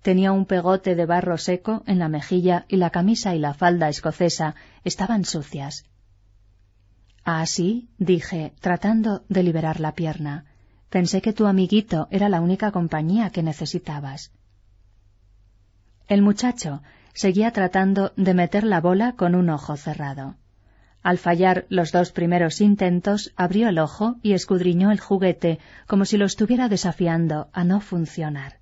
Tenía un pegote de barro seco en la mejilla y la camisa y la falda escocesa estaban sucias. Ah, sí, dije, tratando de liberar la pierna. Pensé que tu amiguito era la única compañía que necesitabas. El muchacho seguía tratando de meter la bola con un ojo cerrado. Al fallar los dos primeros intentos, abrió el ojo y escudriñó el juguete como si lo estuviera desafiando a no funcionar.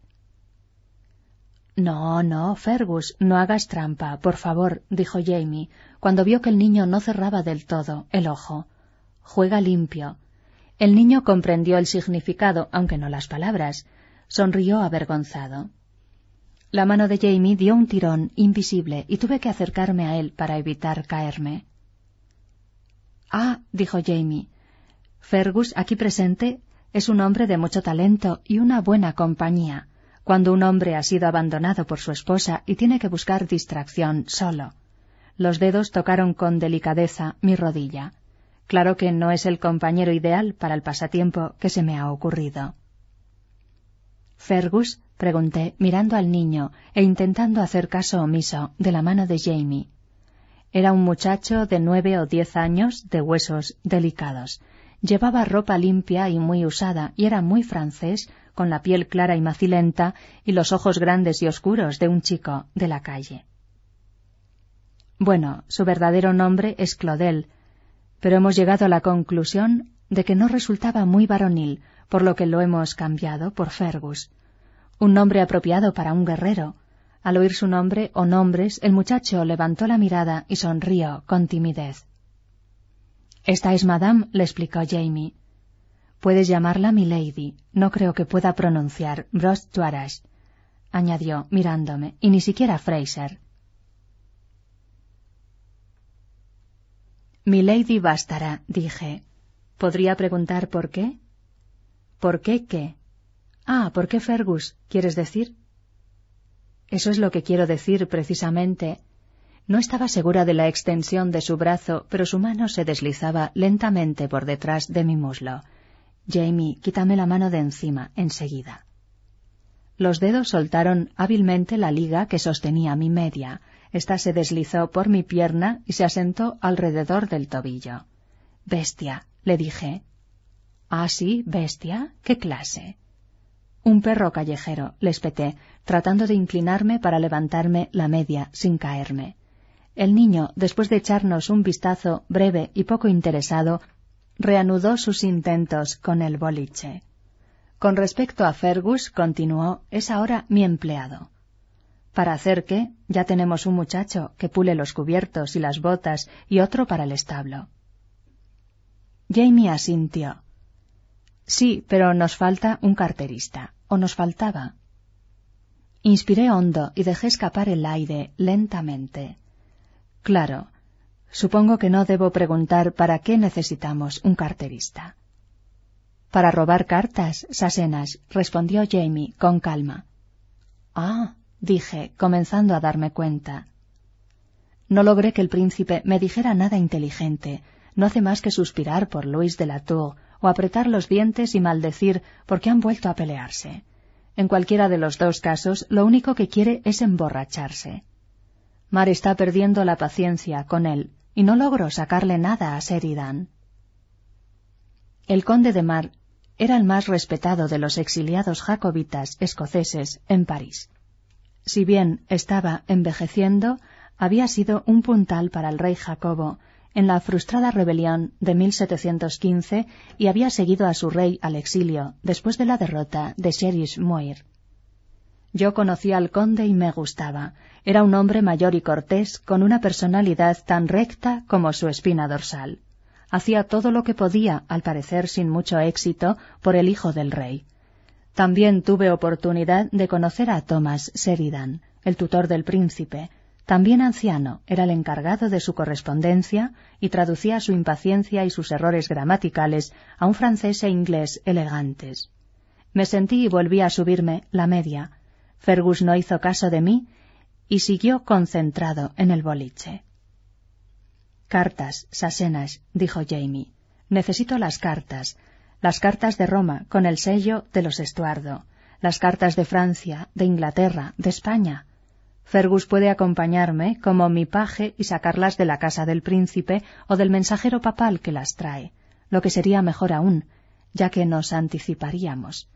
No, no, Fergus, no hagas trampa, por favor, dijo Jamie, cuando vio que el niño no cerraba del todo el ojo. Juega limpio. El niño comprendió el significado, aunque no las palabras. Sonrió avergonzado. La mano de Jamie dio un tirón invisible y tuve que acercarme a él para evitar caerme. Ah, dijo Jamie. Fergus, aquí presente, es un hombre de mucho talento y una buena compañía, cuando un hombre ha sido abandonado por su esposa y tiene que buscar distracción solo. Los dedos tocaron con delicadeza mi rodilla. Claro que no es el compañero ideal para el pasatiempo que se me ha ocurrido. Fergus, pregunté, mirando al niño e intentando hacer caso omiso de la mano de Jamie. Era un muchacho de nueve o diez años, de huesos delicados. Llevaba ropa limpia y muy usada, y era muy francés, con la piel clara y macilenta y los ojos grandes y oscuros de un chico de la calle. Bueno, su verdadero nombre es Claudel, pero hemos llegado a la conclusión de que no resultaba muy varonil, por lo que lo hemos cambiado por Fergus. Un nombre apropiado para un guerrero, al oír su nombre o nombres, el muchacho levantó la mirada y sonrió con timidez. Esta es Madame, le explicó Jamie. Puedes llamarla mi lady. No creo que pueda pronunciar Brost añadió, mirándome, y ni siquiera Fraser. Mi lady bastará, dije. ¿Podría preguntar por qué? ¿Por qué qué? Ah, ¿por qué Fergus? ¿Quieres decir? Eso es lo que quiero decir precisamente. No estaba segura de la extensión de su brazo, pero su mano se deslizaba lentamente por detrás de mi muslo. Jamie, quítame la mano de encima, enseguida. Los dedos soltaron hábilmente la liga que sostenía mi media. Esta se deslizó por mi pierna y se asentó alrededor del tobillo. Bestia, le dije. Ah, sí, bestia. ¿Qué clase? Un perro callejero, le espeté, tratando de inclinarme para levantarme la media sin caerme. El niño, después de echarnos un vistazo breve y poco interesado, reanudó sus intentos con el boliche. Con respecto a Fergus, continuó, es ahora mi empleado. ¿Para hacer qué? Ya tenemos un muchacho que pule los cubiertos y las botas y otro para el establo. Jamie asintió. Sí, pero nos falta un carterista. ¿O nos faltaba? Inspiré hondo y dejé escapar el aire lentamente. Claro, supongo que no debo preguntar para qué necesitamos un carterista. Para robar cartas, Sasenas, respondió Jamie con calma. Ah, dije, comenzando a darme cuenta. No logré que el príncipe me dijera nada inteligente. No hace más que suspirar por Luis de la Tour o apretar los dientes y maldecir porque han vuelto a pelearse. En cualquiera de los dos casos, lo único que quiere es emborracharse. Mar está perdiendo la paciencia con él y no logro sacarle nada a Sheridan. El conde de Mar era el más respetado de los exiliados jacobitas escoceses en París. Si bien estaba envejeciendo, había sido un puntal para el rey Jacobo en la frustrada rebelión de 1715 y había seguido a su rey al exilio después de la derrota de Sheriff Moir. Yo conocí al conde y me gustaba. Era un hombre mayor y cortés, con una personalidad tan recta como su espina dorsal. Hacía todo lo que podía, al parecer sin mucho éxito, por el hijo del rey. También tuve oportunidad de conocer a Thomas Sheridan, el tutor del príncipe. También anciano, era el encargado de su correspondencia y traducía su impaciencia y sus errores gramaticales a un francés e inglés elegantes. Me sentí y volví a subirme la media. Fergus no hizo caso de mí y siguió concentrado en el boliche. Cartas, Sasenas, dijo Jamie. Necesito las cartas las cartas de Roma con el sello de los Estuardo, las cartas de Francia, de Inglaterra, de España. Fergus puede acompañarme como mi paje y sacarlas de la casa del príncipe o del mensajero papal que las trae, lo que sería mejor aún, ya que nos anticiparíamos.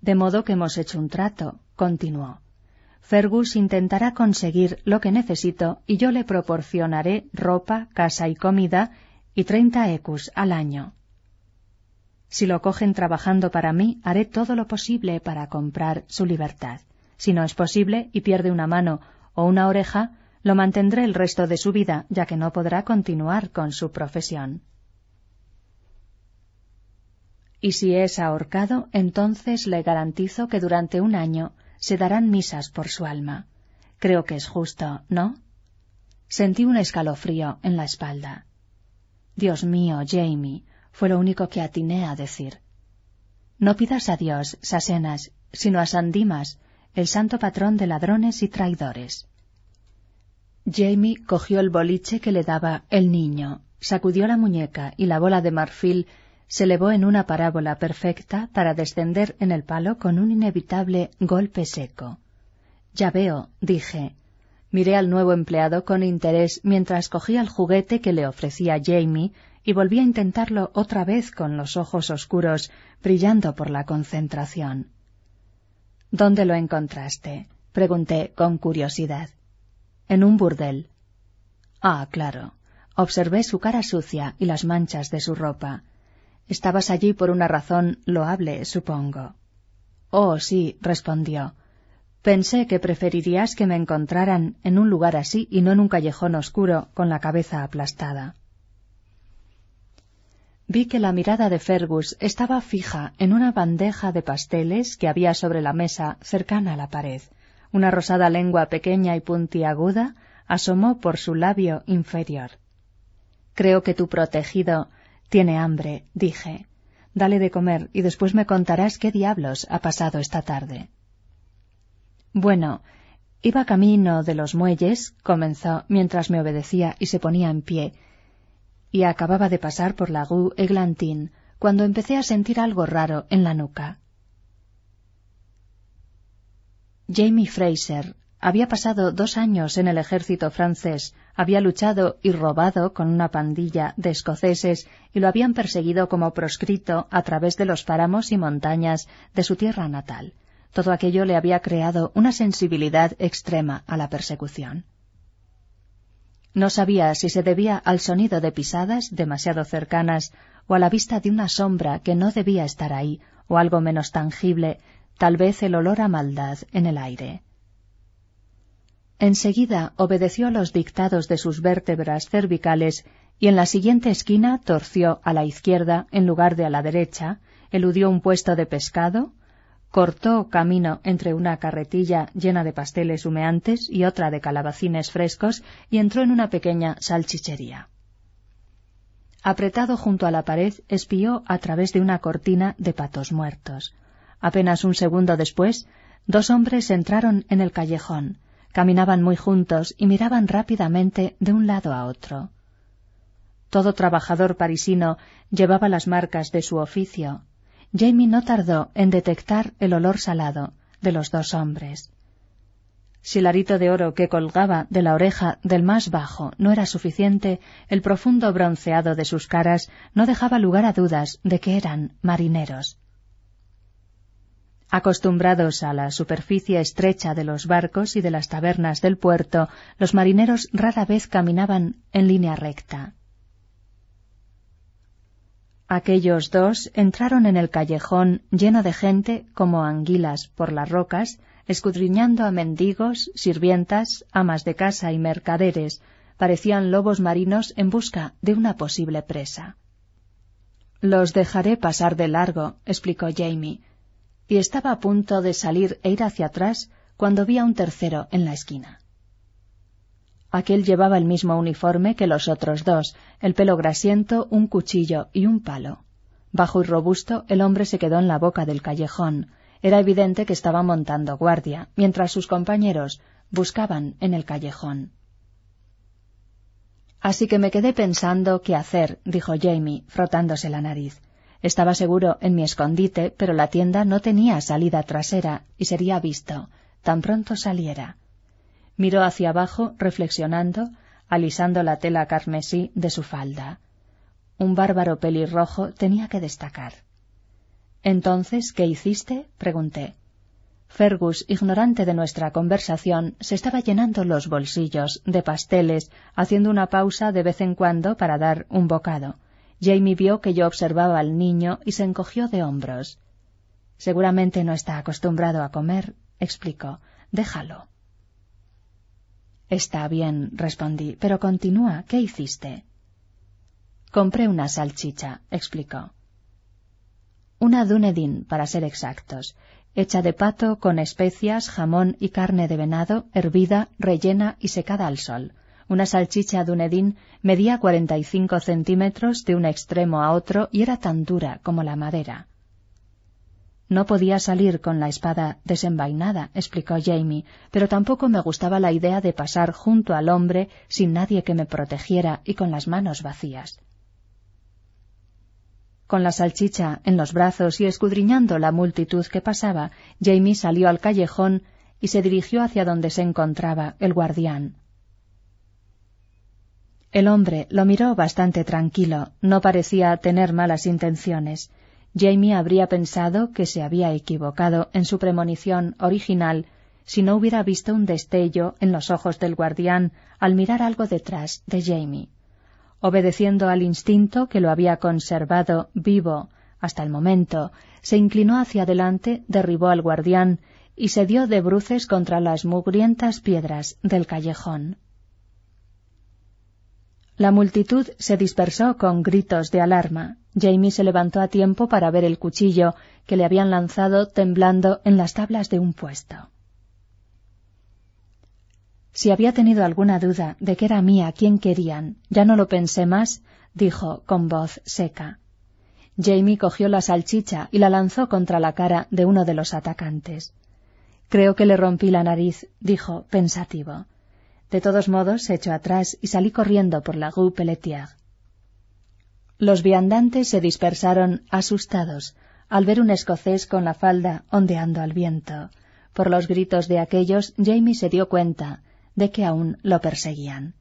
De modo que hemos hecho un trato, continuó. Fergus intentará conseguir lo que necesito y yo le proporcionaré ropa, casa y comida y treinta ecus al año. Si lo cogen trabajando para mí, haré todo lo posible para comprar su libertad. Si no es posible y pierde una mano o una oreja, lo mantendré el resto de su vida, ya que no podrá continuar con su profesión. Y si es ahorcado, entonces le garantizo que durante un año se darán misas por su alma. Creo que es justo, ¿no? Sentí un escalofrío en la espalda. Dios mío, Jamie, fue lo único que atiné a decir. No pidas a Dios, Sasenas, sino a San Dimas, el santo patrón de ladrones y traidores. Jamie cogió el boliche que le daba el niño, sacudió la muñeca y la bola de marfil se elevó en una parábola perfecta para descender en el palo con un inevitable golpe seco. Ya veo, dije. Miré al nuevo empleado con interés mientras cogía el juguete que le ofrecía Jamie y volví a intentarlo otra vez con los ojos oscuros brillando por la concentración. ¿Dónde lo encontraste? pregunté con curiosidad. En un burdel. Ah, claro. Observé su cara sucia y las manchas de su ropa. Estabas allí por una razón loable, supongo. Oh, sí, respondió. Pensé que preferirías que me encontraran en un lugar así y no en un callejón oscuro con la cabeza aplastada. Vi que la mirada de Fergus estaba fija en una bandeja de pasteles que había sobre la mesa cercana a la pared. Una rosada lengua pequeña y puntiaguda asomó por su labio inferior. Creo que tu protegido tiene hambre, dije. Dale de comer y después me contarás qué diablos ha pasado esta tarde. Bueno, iba camino de los muelles, comenzó mientras me obedecía y se ponía en pie, y acababa de pasar por la rue Eglantine cuando empecé a sentir algo raro en la nuca. Jamie Fraser, Había pasado dos años en el ejército francés, había luchado y robado con una pandilla de escoceses y lo habían perseguido como proscrito a través de los páramos y montañas de su tierra natal. Todo aquello le había creado una sensibilidad extrema a la persecución. No sabía si se debía al sonido de pisadas demasiado cercanas o a la vista de una sombra que no debía estar ahí, o algo menos tangible, tal vez el olor a maldad en el aire. Enseguida obedeció a los dictados de sus vértebras cervicales y en la siguiente esquina torció a la izquierda en lugar de a la derecha, eludió un puesto de pescado, cortó camino entre una carretilla llena de pasteles humeantes y otra de calabacines frescos y entró en una pequeña salchichería. Apretado junto a la pared, espió a través de una cortina de patos muertos. Apenas un segundo después, dos hombres entraron en el callejón, caminaban muy juntos y miraban rápidamente de un lado a otro. Todo trabajador parisino llevaba las marcas de su oficio, Jamie no tardó en detectar el olor salado de los dos hombres. Si el arito de oro que colgaba de la oreja del más bajo no era suficiente, el profundo bronceado de sus caras no dejaba lugar a dudas de que eran marineros. Acostumbrados a la superficie estrecha de los barcos y de las tabernas del puerto, los marineros rara vez caminaban en línea recta. Aquellos dos entraron en el callejón lleno de gente como anguilas por las rocas, escudriñando a mendigos, sirvientas, amas de casa y mercaderes, parecían lobos marinos en busca de una posible presa. Los dejaré pasar de largo, explicó Jamie, y estaba a punto de salir e ir hacia atrás cuando vi a un tercero en la esquina. Aquel llevaba el mismo uniforme que los otros dos, el pelo grasiento, un cuchillo y un palo. Bajo y robusto, el hombre se quedó en la boca del callejón. Era evidente que estaba montando guardia, mientras sus compañeros buscaban en el callejón. Así que me quedé pensando qué hacer, dijo Jamie, frotándose la nariz. Estaba seguro en mi escondite, pero la tienda no tenía salida trasera y sería visto tan pronto saliera. Miró hacia abajo, reflexionando, alisando la tela carmesí de su falda. Un bárbaro pelirrojo tenía que destacar. Entonces, ¿qué hiciste? pregunté. Fergus, ignorante de nuestra conversación, se estaba llenando los bolsillos de pasteles, haciendo una pausa de vez en cuando para dar un bocado. Jamie vio que yo observaba al niño y se encogió de hombros. Seguramente no está acostumbrado a comer, explicó. Déjalo. Está bien, respondí, pero continúa. ¿Qué hiciste? Compré una salchicha, explicó. Una Dunedin, para ser exactos, hecha de pato con especias, jamón y carne de venado, hervida, rellena y secada al sol. Una salchicha Dunedin medía cuarenta y cinco centímetros de un extremo a otro y era tan dura como la madera. No podía salir con la espada desenvainada, explicó Jamie, pero tampoco me gustaba la idea de pasar junto al hombre sin nadie que me protegiera y con las manos vacías. Con la salchicha en los brazos y escudriñando la multitud que pasaba, Jamie salió al callejón y se dirigió hacia donde se encontraba el guardián. El hombre lo miró bastante tranquilo, no parecía tener malas intenciones. Jamie habría pensado que se había equivocado en su premonición original si no hubiera visto un destello en los ojos del guardián al mirar algo detrás de Jamie. Obedeciendo al instinto que lo había conservado vivo hasta el momento, se inclinó hacia adelante, derribó al guardián y se dio de bruces contra las mugrientas piedras del callejón. La multitud se dispersó con gritos de alarma. Jamie se levantó a tiempo para ver el cuchillo que le habían lanzado temblando en las tablas de un puesto. Si había tenido alguna duda de que era mía quien querían, ya no lo pensé más, dijo con voz seca. Jamie cogió la salchicha y la lanzó contra la cara de uno de los atacantes. Creo que le rompí la nariz, dijo pensativo. De todos modos, se echó atrás y salí corriendo por la rue Pelletier. Los viandantes se dispersaron asustados al ver un escocés con la falda ondeando al viento. Por los gritos de aquellos, Jamie se dio cuenta de que aún lo perseguían.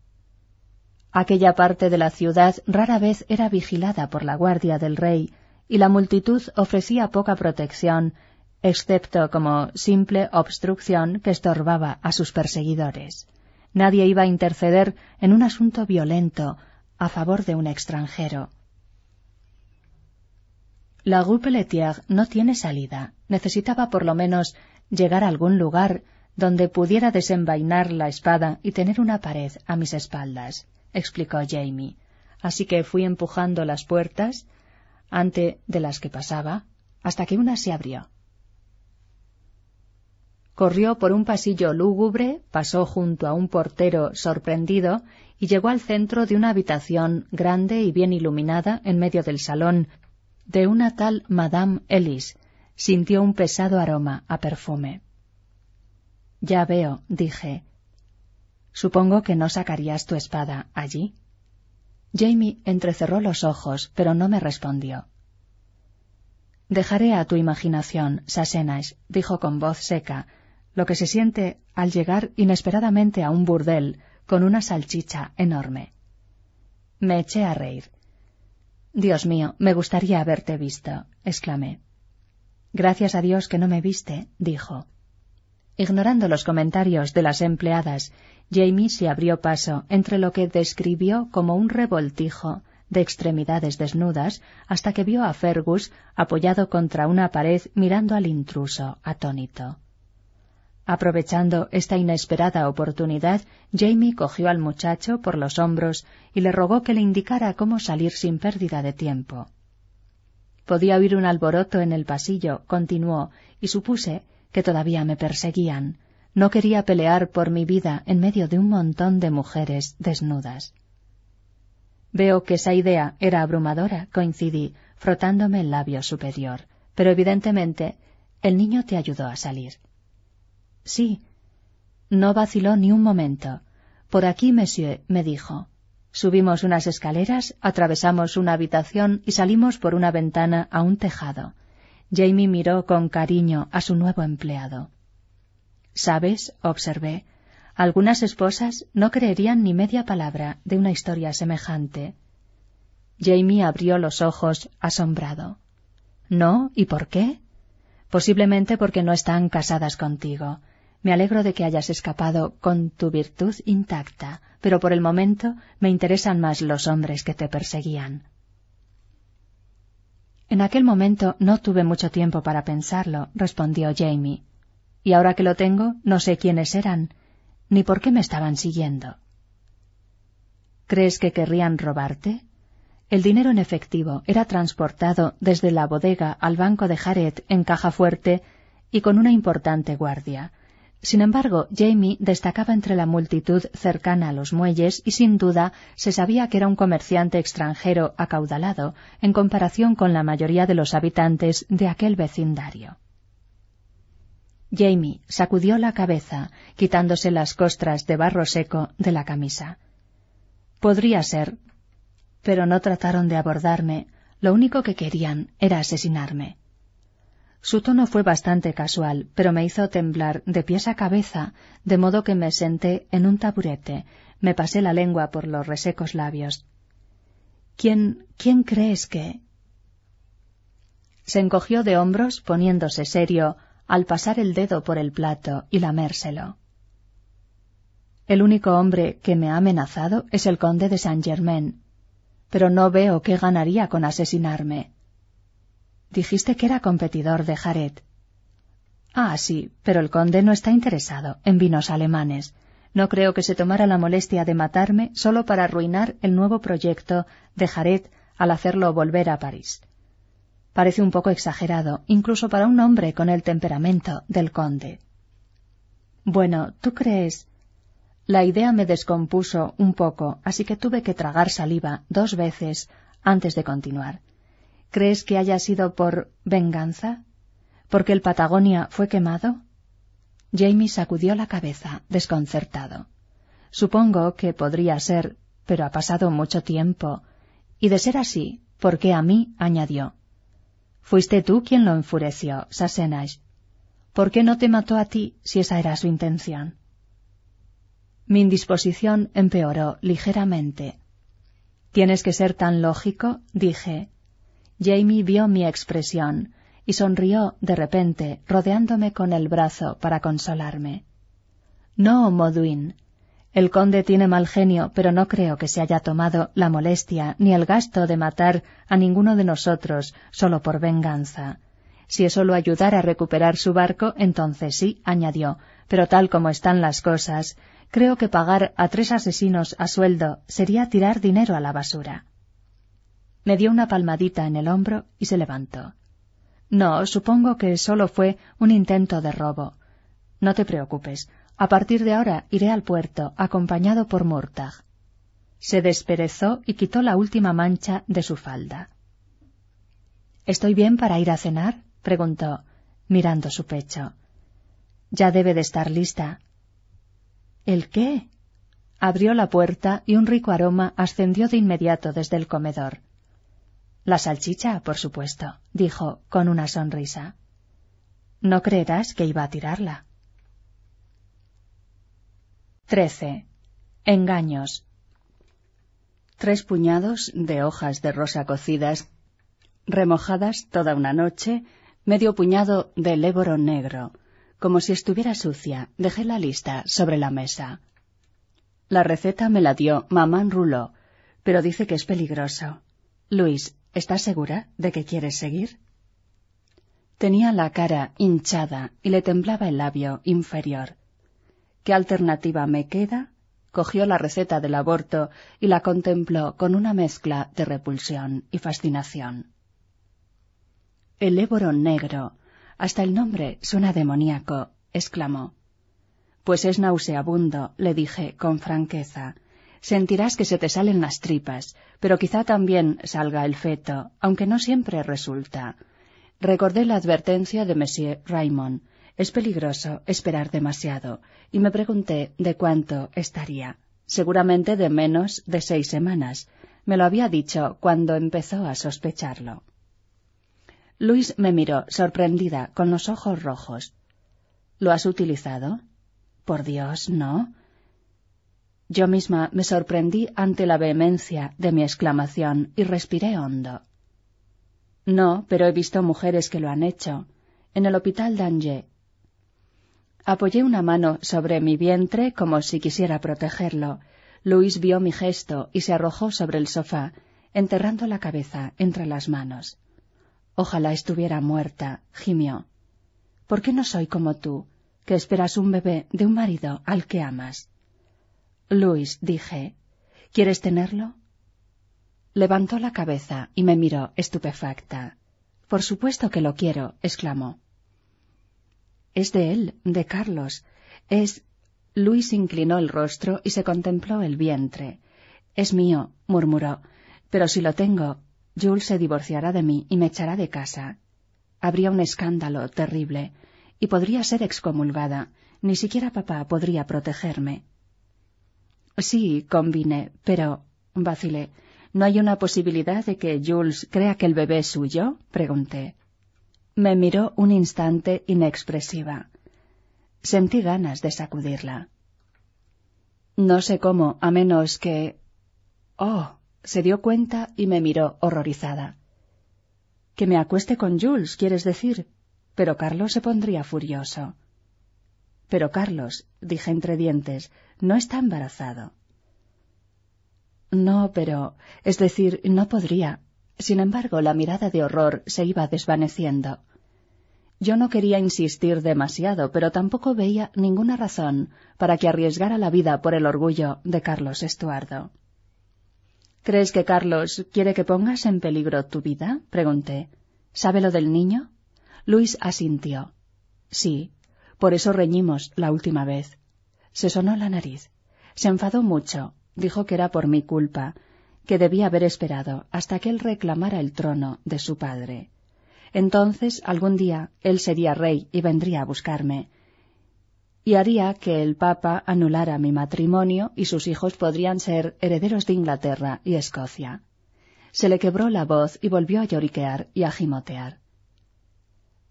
Aquella parte de la ciudad rara vez era vigilada por la guardia del rey, y la multitud ofrecía poca protección, excepto como simple obstrucción que estorbaba a sus perseguidores. Nadie iba a interceder en un asunto violento a favor de un extranjero. La Rue Pelletier no tiene salida. Necesitaba por lo menos llegar a algún lugar donde pudiera desenvainar la espada y tener una pared a mis espaldas, explicó Jamie. Así que fui empujando las puertas ante de las que pasaba hasta que una se abrió. Corrió por un pasillo lúgubre, pasó junto a un portero sorprendido y llegó al centro de una habitación grande y bien iluminada en medio del salón de una tal Madame Ellis. Sintió un pesado aroma a perfume. Ya veo, dije. Supongo que no sacarías tu espada allí. Jamie entrecerró los ojos, pero no me respondió. Dejaré a tu imaginación, Sassenach, dijo con voz seca, lo que se siente al llegar inesperadamente a un burdel con una salchicha enorme. Me eché a reír. Dios mío, me gustaría haberte visto, exclamé. Gracias a Dios que no me viste, dijo. Ignorando los comentarios de las empleadas, Jamie se abrió paso entre lo que describió como un revoltijo de extremidades desnudas hasta que vio a Fergus apoyado contra una pared mirando al intruso, atónito. Aprovechando esta inesperada oportunidad, Jamie cogió al muchacho por los hombros y le rogó que le indicara cómo salir sin pérdida de tiempo. Podía oír un alboroto en el pasillo, continuó, y supuse que todavía me perseguían. No quería pelear por mi vida en medio de un montón de mujeres desnudas. Veo que esa idea era abrumadora, coincidí, frotándome el labio superior. Pero evidentemente el niño te ayudó a salir. Sí. No vaciló ni un momento. Por aquí, monsieur, me dijo. Subimos unas escaleras, atravesamos una habitación y salimos por una ventana a un tejado. Jamie miró con cariño a su nuevo empleado. ¿Sabes? observé. Algunas esposas no creerían ni media palabra de una historia semejante. Jamie abrió los ojos asombrado. ¿No? ¿Y por qué? Posiblemente porque no están casadas contigo. Me alegro de que hayas escapado con tu virtud intacta, pero por el momento me interesan más los hombres que te perseguían. En aquel momento no tuve mucho tiempo para pensarlo, respondió Jamie. Y ahora que lo tengo, no sé quiénes eran, ni por qué me estaban siguiendo. ¿Crees que querrían robarte? El dinero en efectivo era transportado desde la bodega al banco de Jared en caja fuerte y con una importante guardia. Sin embargo, Jamie destacaba entre la multitud cercana a los muelles y sin duda se sabía que era un comerciante extranjero acaudalado en comparación con la mayoría de los habitantes de aquel vecindario. Jamie sacudió la cabeza, quitándose las costras de barro seco de la camisa. Podría ser, pero no trataron de abordarme, lo único que querían era asesinarme. Su tono fue bastante casual, pero me hizo temblar de pies a cabeza, de modo que me senté en un taburete, me pasé la lengua por los resecos labios. ¿Quién, quién crees que? Se encogió de hombros, poniéndose serio, al pasar el dedo por el plato y lamérselo. El único hombre que me ha amenazado es el conde de Saint Germain, pero no veo qué ganaría con asesinarme. Dijiste que era competidor de Jared. Ah, sí, pero el conde no está interesado en vinos alemanes. No creo que se tomara la molestia de matarme solo para arruinar el nuevo proyecto de Jared al hacerlo volver a París. Parece un poco exagerado, incluso para un hombre con el temperamento del conde. Bueno, ¿tú crees? La idea me descompuso un poco, así que tuve que tragar saliva dos veces antes de continuar. ¿Crees que haya sido por venganza? ¿Porque el Patagonia fue quemado? Jamie sacudió la cabeza, desconcertado. Supongo que podría ser, pero ha pasado mucho tiempo. Y de ser así, ¿por qué a mí? añadió. Fuiste tú quien lo enfureció, Sassenach. ¿Por qué no te mató a ti si esa era su intención? Mi indisposición empeoró ligeramente. Tienes que ser tan lógico, dije. Jamie vio mi expresión y sonrió de repente, rodeándome con el brazo para consolarme. No, Moduin. El conde tiene mal genio, pero no creo que se haya tomado la molestia ni el gasto de matar a ninguno de nosotros solo por venganza. Si eso lo ayudara a recuperar su barco, entonces sí, añadió, pero tal como están las cosas, creo que pagar a tres asesinos a sueldo sería tirar dinero a la basura. Me dio una palmadita en el hombro y se levantó. No, supongo que solo fue un intento de robo. No te preocupes. A partir de ahora iré al puerto, acompañado por Murtagh. Se desperezó y quitó la última mancha de su falda. ¿Estoy bien para ir a cenar? preguntó, mirando su pecho. Ya debe de estar lista. ¿El qué? Abrió la puerta y un rico aroma ascendió de inmediato desde el comedor. La salchicha, por supuesto, dijo con una sonrisa. No creerás que iba a tirarla. 13. Engaños. Tres puñados de hojas de rosa cocidas, remojadas toda una noche, medio puñado de léboro negro. Como si estuviera sucia, dejé la lista sobre la mesa. La receta me la dio mamán Ruló, pero dice que es peligroso. Luis, ¿Estás segura de que quieres seguir? Tenía la cara hinchada y le temblaba el labio inferior. ¿Qué alternativa me queda? Cogió la receta del aborto y la contempló con una mezcla de repulsión y fascinación. El éboro negro. Hasta el nombre suena demoníaco, exclamó. Pues es nauseabundo, le dije con franqueza, sentirás que se te salen las tripas, pero quizá también salga el feto, aunque no siempre resulta. Recordé la advertencia de Monsieur Raymond. Es peligroso esperar demasiado, y me pregunté de cuánto estaría. Seguramente de menos de seis semanas. Me lo había dicho cuando empezó a sospecharlo. Luis me miró, sorprendida, con los ojos rojos. ¿Lo has utilizado? Por Dios, no. Yo misma me sorprendí ante la vehemencia de mi exclamación y respiré hondo. No, pero he visto mujeres que lo han hecho. En el hospital d'Angers. Apoyé una mano sobre mi vientre como si quisiera protegerlo. Luis vio mi gesto y se arrojó sobre el sofá, enterrando la cabeza entre las manos. Ojalá estuviera muerta, gimió. ¿Por qué no soy como tú, que esperas un bebé de un marido al que amas? Luis, dije, ¿quieres tenerlo? Levantó la cabeza y me miró estupefacta. Por supuesto que lo quiero, exclamó. Es de él, de Carlos. Es. Luis inclinó el rostro y se contempló el vientre. Es mío, murmuró. Pero si lo tengo, Jules se divorciará de mí y me echará de casa. Habría un escándalo terrible, y podría ser excomulgada. Ni siquiera papá podría protegerme. Sí, convine, pero. vacilé. ¿No hay una posibilidad de que Jules crea que el bebé es suyo? pregunté. Me miró un instante inexpresiva. Sentí ganas de sacudirla. No sé cómo, a menos que. Oh. se dio cuenta y me miró horrorizada. Que me acueste con Jules, quieres decir. Pero Carlos se pondría furioso. Pero Carlos, dije entre dientes, no está embarazado. No, pero. es decir, no podría. Sin embargo, la mirada de horror se iba desvaneciendo. Yo no quería insistir demasiado, pero tampoco veía ninguna razón para que arriesgara la vida por el orgullo de Carlos Estuardo. ¿Crees que Carlos quiere que pongas en peligro tu vida? pregunté. ¿Sabe lo del niño? Luis asintió. Sí, por eso reñimos la última vez. Se sonó la nariz. Se enfadó mucho. Dijo que era por mi culpa, que debía haber esperado hasta que él reclamara el trono de su padre. Entonces, algún día, él sería rey y vendría a buscarme. Y haría que el Papa anulara mi matrimonio y sus hijos podrían ser herederos de Inglaterra y Escocia. Se le quebró la voz y volvió a lloriquear y a gimotear.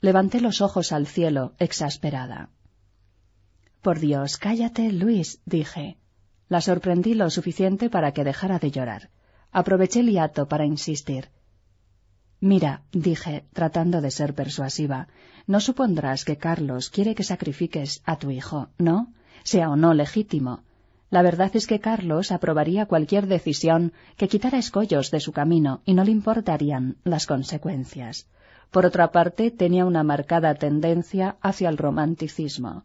Levanté los ojos al cielo, exasperada. Por Dios, cállate, Luis, dije. La sorprendí lo suficiente para que dejara de llorar. Aproveché el hiato para insistir. Mira, dije, tratando de ser persuasiva, no supondrás que Carlos quiere que sacrifiques a tu hijo, ¿no? Sea o no legítimo. La verdad es que Carlos aprobaría cualquier decisión que quitara escollos de su camino y no le importarían las consecuencias. Por otra parte, tenía una marcada tendencia hacia el romanticismo.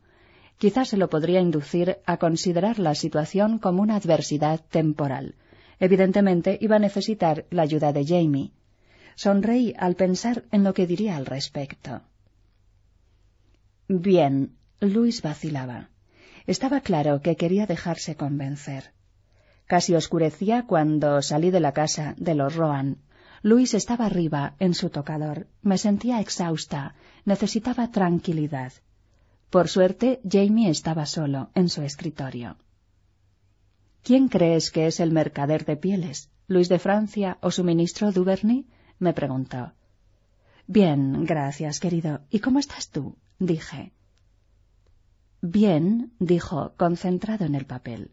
Quizás se lo podría inducir a considerar la situación como una adversidad temporal. Evidentemente iba a necesitar la ayuda de Jamie. Sonreí al pensar en lo que diría al respecto. Bien, Luis vacilaba. Estaba claro que quería dejarse convencer. Casi oscurecía cuando salí de la casa de los Roan. Luis estaba arriba, en su tocador. Me sentía exhausta. Necesitaba tranquilidad. Por suerte, Jamie estaba solo, en su escritorio. ¿Quién crees que es el mercader de pieles? ¿Luis de Francia o su ministro Duvernay? me preguntó. Bien, gracias, querido. ¿Y cómo estás tú? dije. Bien, dijo, concentrado en el papel.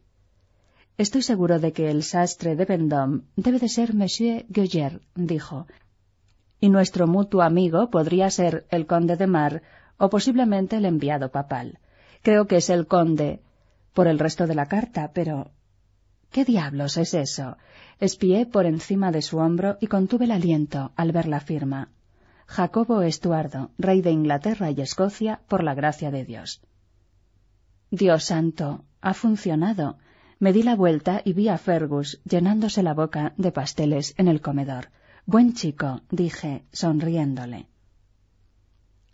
Estoy seguro de que el sastre de Vendôme debe de ser Monsieur Guyer, dijo, y nuestro mutuo amigo podría ser el conde de Mar o posiblemente el enviado papal. Creo que es el conde por el resto de la carta, pero... ¿Qué diablos es eso? Espié por encima de su hombro y contuve el aliento al ver la firma. Jacobo Estuardo, rey de Inglaterra y Escocia, por la gracia de Dios. Dios santo, ha funcionado. Me di la vuelta y vi a Fergus llenándose la boca de pasteles en el comedor. Buen chico, dije, sonriéndole.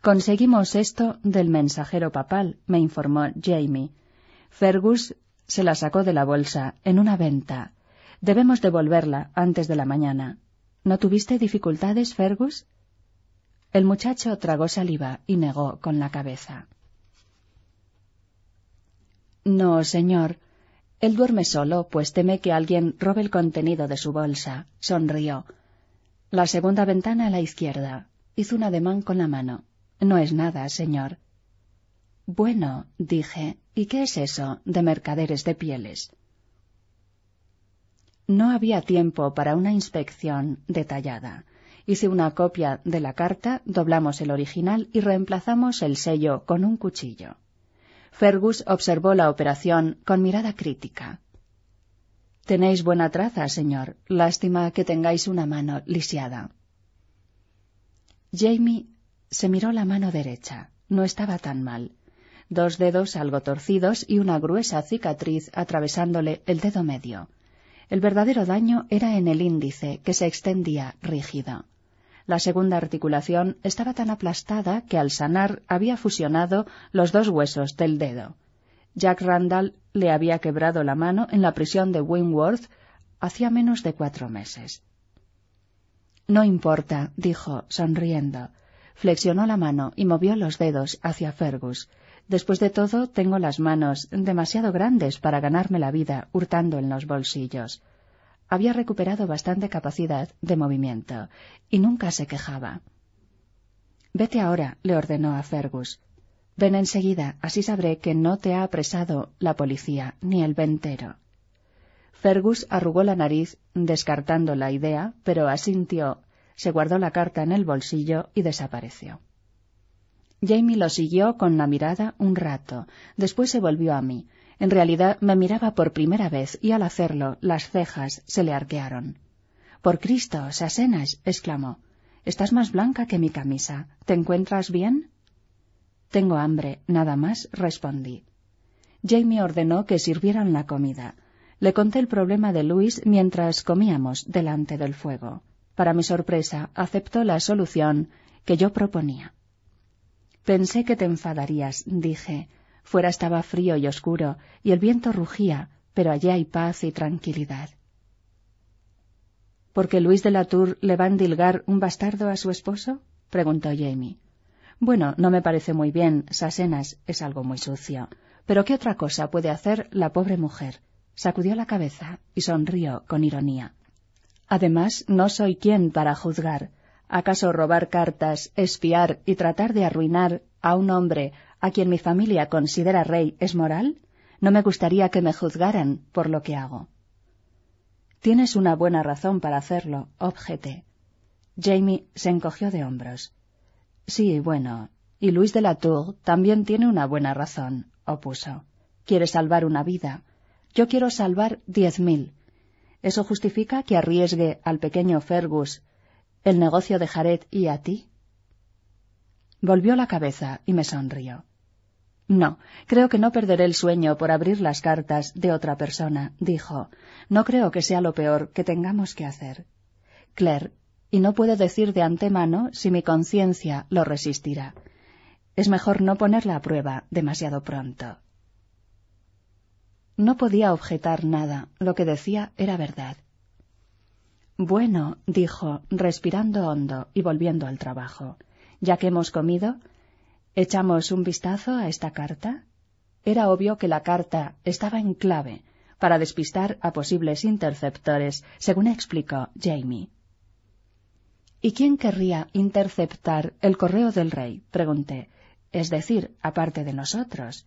Conseguimos esto del mensajero papal, me informó Jamie. Fergus se la sacó de la bolsa en una venta. Debemos devolverla antes de la mañana. ¿No tuviste dificultades, Fergus? El muchacho tragó saliva y negó con la cabeza. No, señor. Él duerme solo, pues teme que alguien robe el contenido de su bolsa. Sonrió. La segunda ventana a la izquierda. Hizo un ademán con la mano. No es nada, señor. Bueno, dije, ¿y qué es eso de mercaderes de pieles? No había tiempo para una inspección detallada. Hice una copia de la carta, doblamos el original y reemplazamos el sello con un cuchillo. Fergus observó la operación con mirada crítica. Tenéis buena traza, señor. Lástima que tengáis una mano lisiada. Jamie se miró la mano derecha. No estaba tan mal. Dos dedos algo torcidos y una gruesa cicatriz atravesándole el dedo medio. El verdadero daño era en el índice, que se extendía rígido. La segunda articulación estaba tan aplastada que al sanar había fusionado los dos huesos del dedo. Jack Randall le había quebrado la mano en la prisión de Wingworth hacía menos de cuatro meses. No importa, dijo, sonriendo. Flexionó la mano y movió los dedos hacia Fergus. Después de todo, tengo las manos demasiado grandes para ganarme la vida hurtando en los bolsillos había recuperado bastante capacidad de movimiento y nunca se quejaba. Vete ahora, le ordenó a Fergus. Ven enseguida, así sabré que no te ha apresado la policía ni el ventero. Fergus arrugó la nariz, descartando la idea, pero asintió, se guardó la carta en el bolsillo y desapareció. Jamie lo siguió con la mirada un rato, después se volvió a mí, en realidad me miraba por primera vez y al hacerlo las cejas se le arquearon. Por Cristo, Sasenas, exclamó. Estás más blanca que mi camisa. ¿Te encuentras bien? Tengo hambre, nada más, respondí. Jamie ordenó que sirvieran la comida. Le conté el problema de Luis mientras comíamos delante del fuego. Para mi sorpresa, aceptó la solución que yo proponía. Pensé que te enfadarías, dije, Fuera estaba frío y oscuro, y el viento rugía, pero allí hay paz y tranquilidad. ¿Por qué Luis de la Tour le va a endilgar un bastardo a su esposo? preguntó Jamie. Bueno, no me parece muy bien, Sasenas, es algo muy sucio. Pero ¿qué otra cosa puede hacer la pobre mujer? Sacudió la cabeza y sonrió con ironía. Además, no soy quien para juzgar. ¿Acaso robar cartas, espiar y tratar de arruinar a un hombre a quien mi familia considera rey es moral? No me gustaría que me juzgaran por lo que hago. Tienes una buena razón para hacerlo, objeté. Jamie se encogió de hombros. Sí, bueno, y Luis de la Tour también tiene una buena razón, opuso. Quiere salvar una vida. Yo quiero salvar diez mil. ¿Eso justifica que arriesgue al pequeño Fergus el negocio de Jared y a ti? Volvió la cabeza y me sonrió. No, creo que no perderé el sueño por abrir las cartas de otra persona, dijo. No creo que sea lo peor que tengamos que hacer. Claire, y no puedo decir de antemano si mi conciencia lo resistirá. Es mejor no ponerla a prueba demasiado pronto. No podía objetar nada, lo que decía era verdad. Bueno, dijo, respirando hondo y volviendo al trabajo. Ya que hemos comido, ¿echamos un vistazo a esta carta? Era obvio que la carta estaba en clave para despistar a posibles interceptores, según explicó Jamie. ¿Y quién querría interceptar el correo del rey? pregunté. Es decir, aparte de nosotros.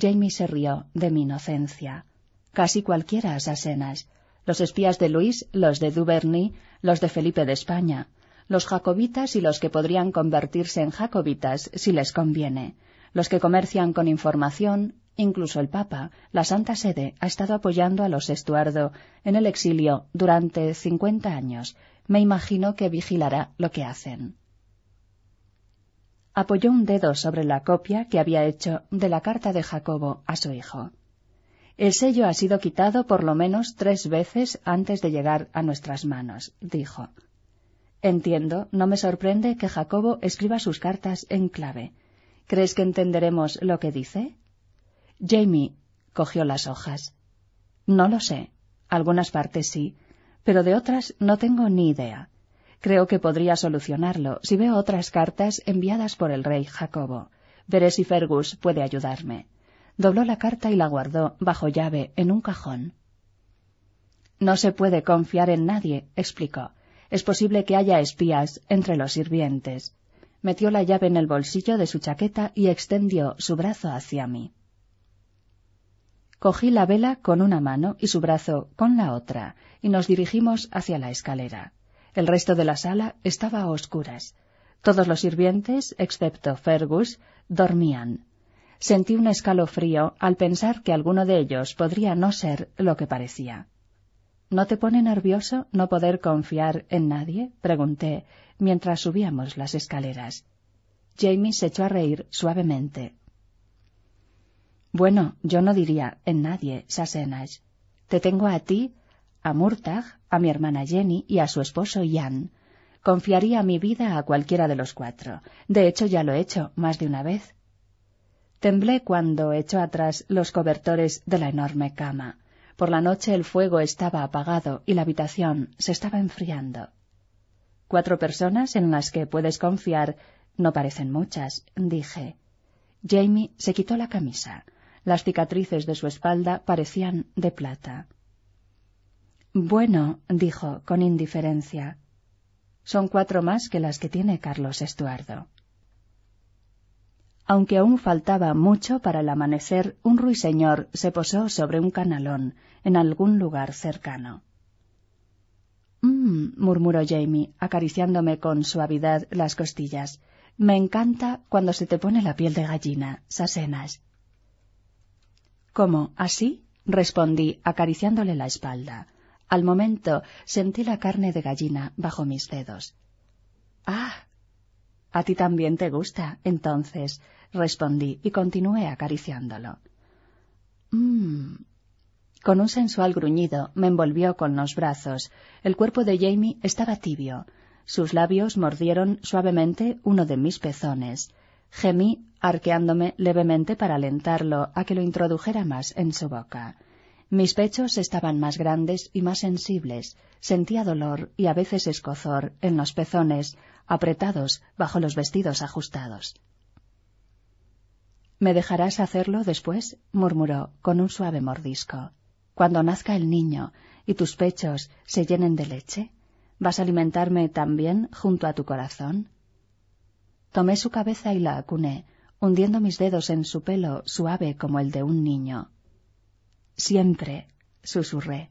Jamie se rió de mi inocencia. Casi cualquiera, asasenas. Los espías de Luis, los de Duvernay, los de Felipe de España, los jacobitas y los que podrían convertirse en jacobitas si les conviene, los que comercian con información, incluso el Papa, la Santa Sede, ha estado apoyando a los Estuardo en el exilio durante cincuenta años. Me imagino que vigilará lo que hacen. Apoyó un dedo sobre la copia que había hecho de la carta de Jacobo a su hijo. El sello ha sido quitado por lo menos tres veces antes de llegar a nuestras manos, dijo. Entiendo, no me sorprende que Jacobo escriba sus cartas en clave. ¿Crees que entenderemos lo que dice? Jamie cogió las hojas. No lo sé. Algunas partes sí, pero de otras no tengo ni idea. Creo que podría solucionarlo si veo otras cartas enviadas por el rey Jacobo. Veré si Fergus puede ayudarme. Dobló la carta y la guardó bajo llave en un cajón. No se puede confiar en nadie, explicó. Es posible que haya espías entre los sirvientes. Metió la llave en el bolsillo de su chaqueta y extendió su brazo hacia mí. Cogí la vela con una mano y su brazo con la otra, y nos dirigimos hacia la escalera. El resto de la sala estaba a oscuras. Todos los sirvientes, excepto Fergus, dormían. Sentí un escalofrío al pensar que alguno de ellos podría no ser lo que parecía. ¿No te pone nervioso no poder confiar en nadie? pregunté mientras subíamos las escaleras. Jamie se echó a reír suavemente. Bueno, yo no diría en nadie, Sasenash. Te tengo a ti, a Murtag, a mi hermana Jenny y a su esposo Jan. Confiaría mi vida a cualquiera de los cuatro. De hecho, ya lo he hecho más de una vez. Temblé cuando echó atrás los cobertores de la enorme cama. Por la noche el fuego estaba apagado y la habitación se estaba enfriando. Cuatro personas en las que puedes confiar no parecen muchas, dije. Jamie se quitó la camisa. Las cicatrices de su espalda parecían de plata. Bueno, dijo con indiferencia. Son cuatro más que las que tiene Carlos Estuardo. Aunque aún faltaba mucho para el amanecer, un ruiseñor se posó sobre un canalón en algún lugar cercano. Mmm, murmuró Jamie, acariciándome con suavidad las costillas. Me encanta cuando se te pone la piel de gallina, Sasenas. ¿Cómo? ¿Así? respondí, acariciándole la espalda. Al momento sentí la carne de gallina bajo mis dedos. Ah, a ti también te gusta, entonces, respondí y continué acariciándolo. Mmm. Con un sensual gruñido me envolvió con los brazos. El cuerpo de Jamie estaba tibio. Sus labios mordieron suavemente uno de mis pezones. Gemí, arqueándome levemente para alentarlo a que lo introdujera más en su boca. Mis pechos estaban más grandes y más sensibles. Sentía dolor y a veces escozor en los pezones, apretados bajo los vestidos ajustados. ¿Me dejarás hacerlo después? murmuró con un suave mordisco. Cuando nazca el niño y tus pechos se llenen de leche. ¿Vas a alimentarme también junto a tu corazón? Tomé su cabeza y la acuné, hundiendo mis dedos en su pelo suave como el de un niño. Siempre, susurré,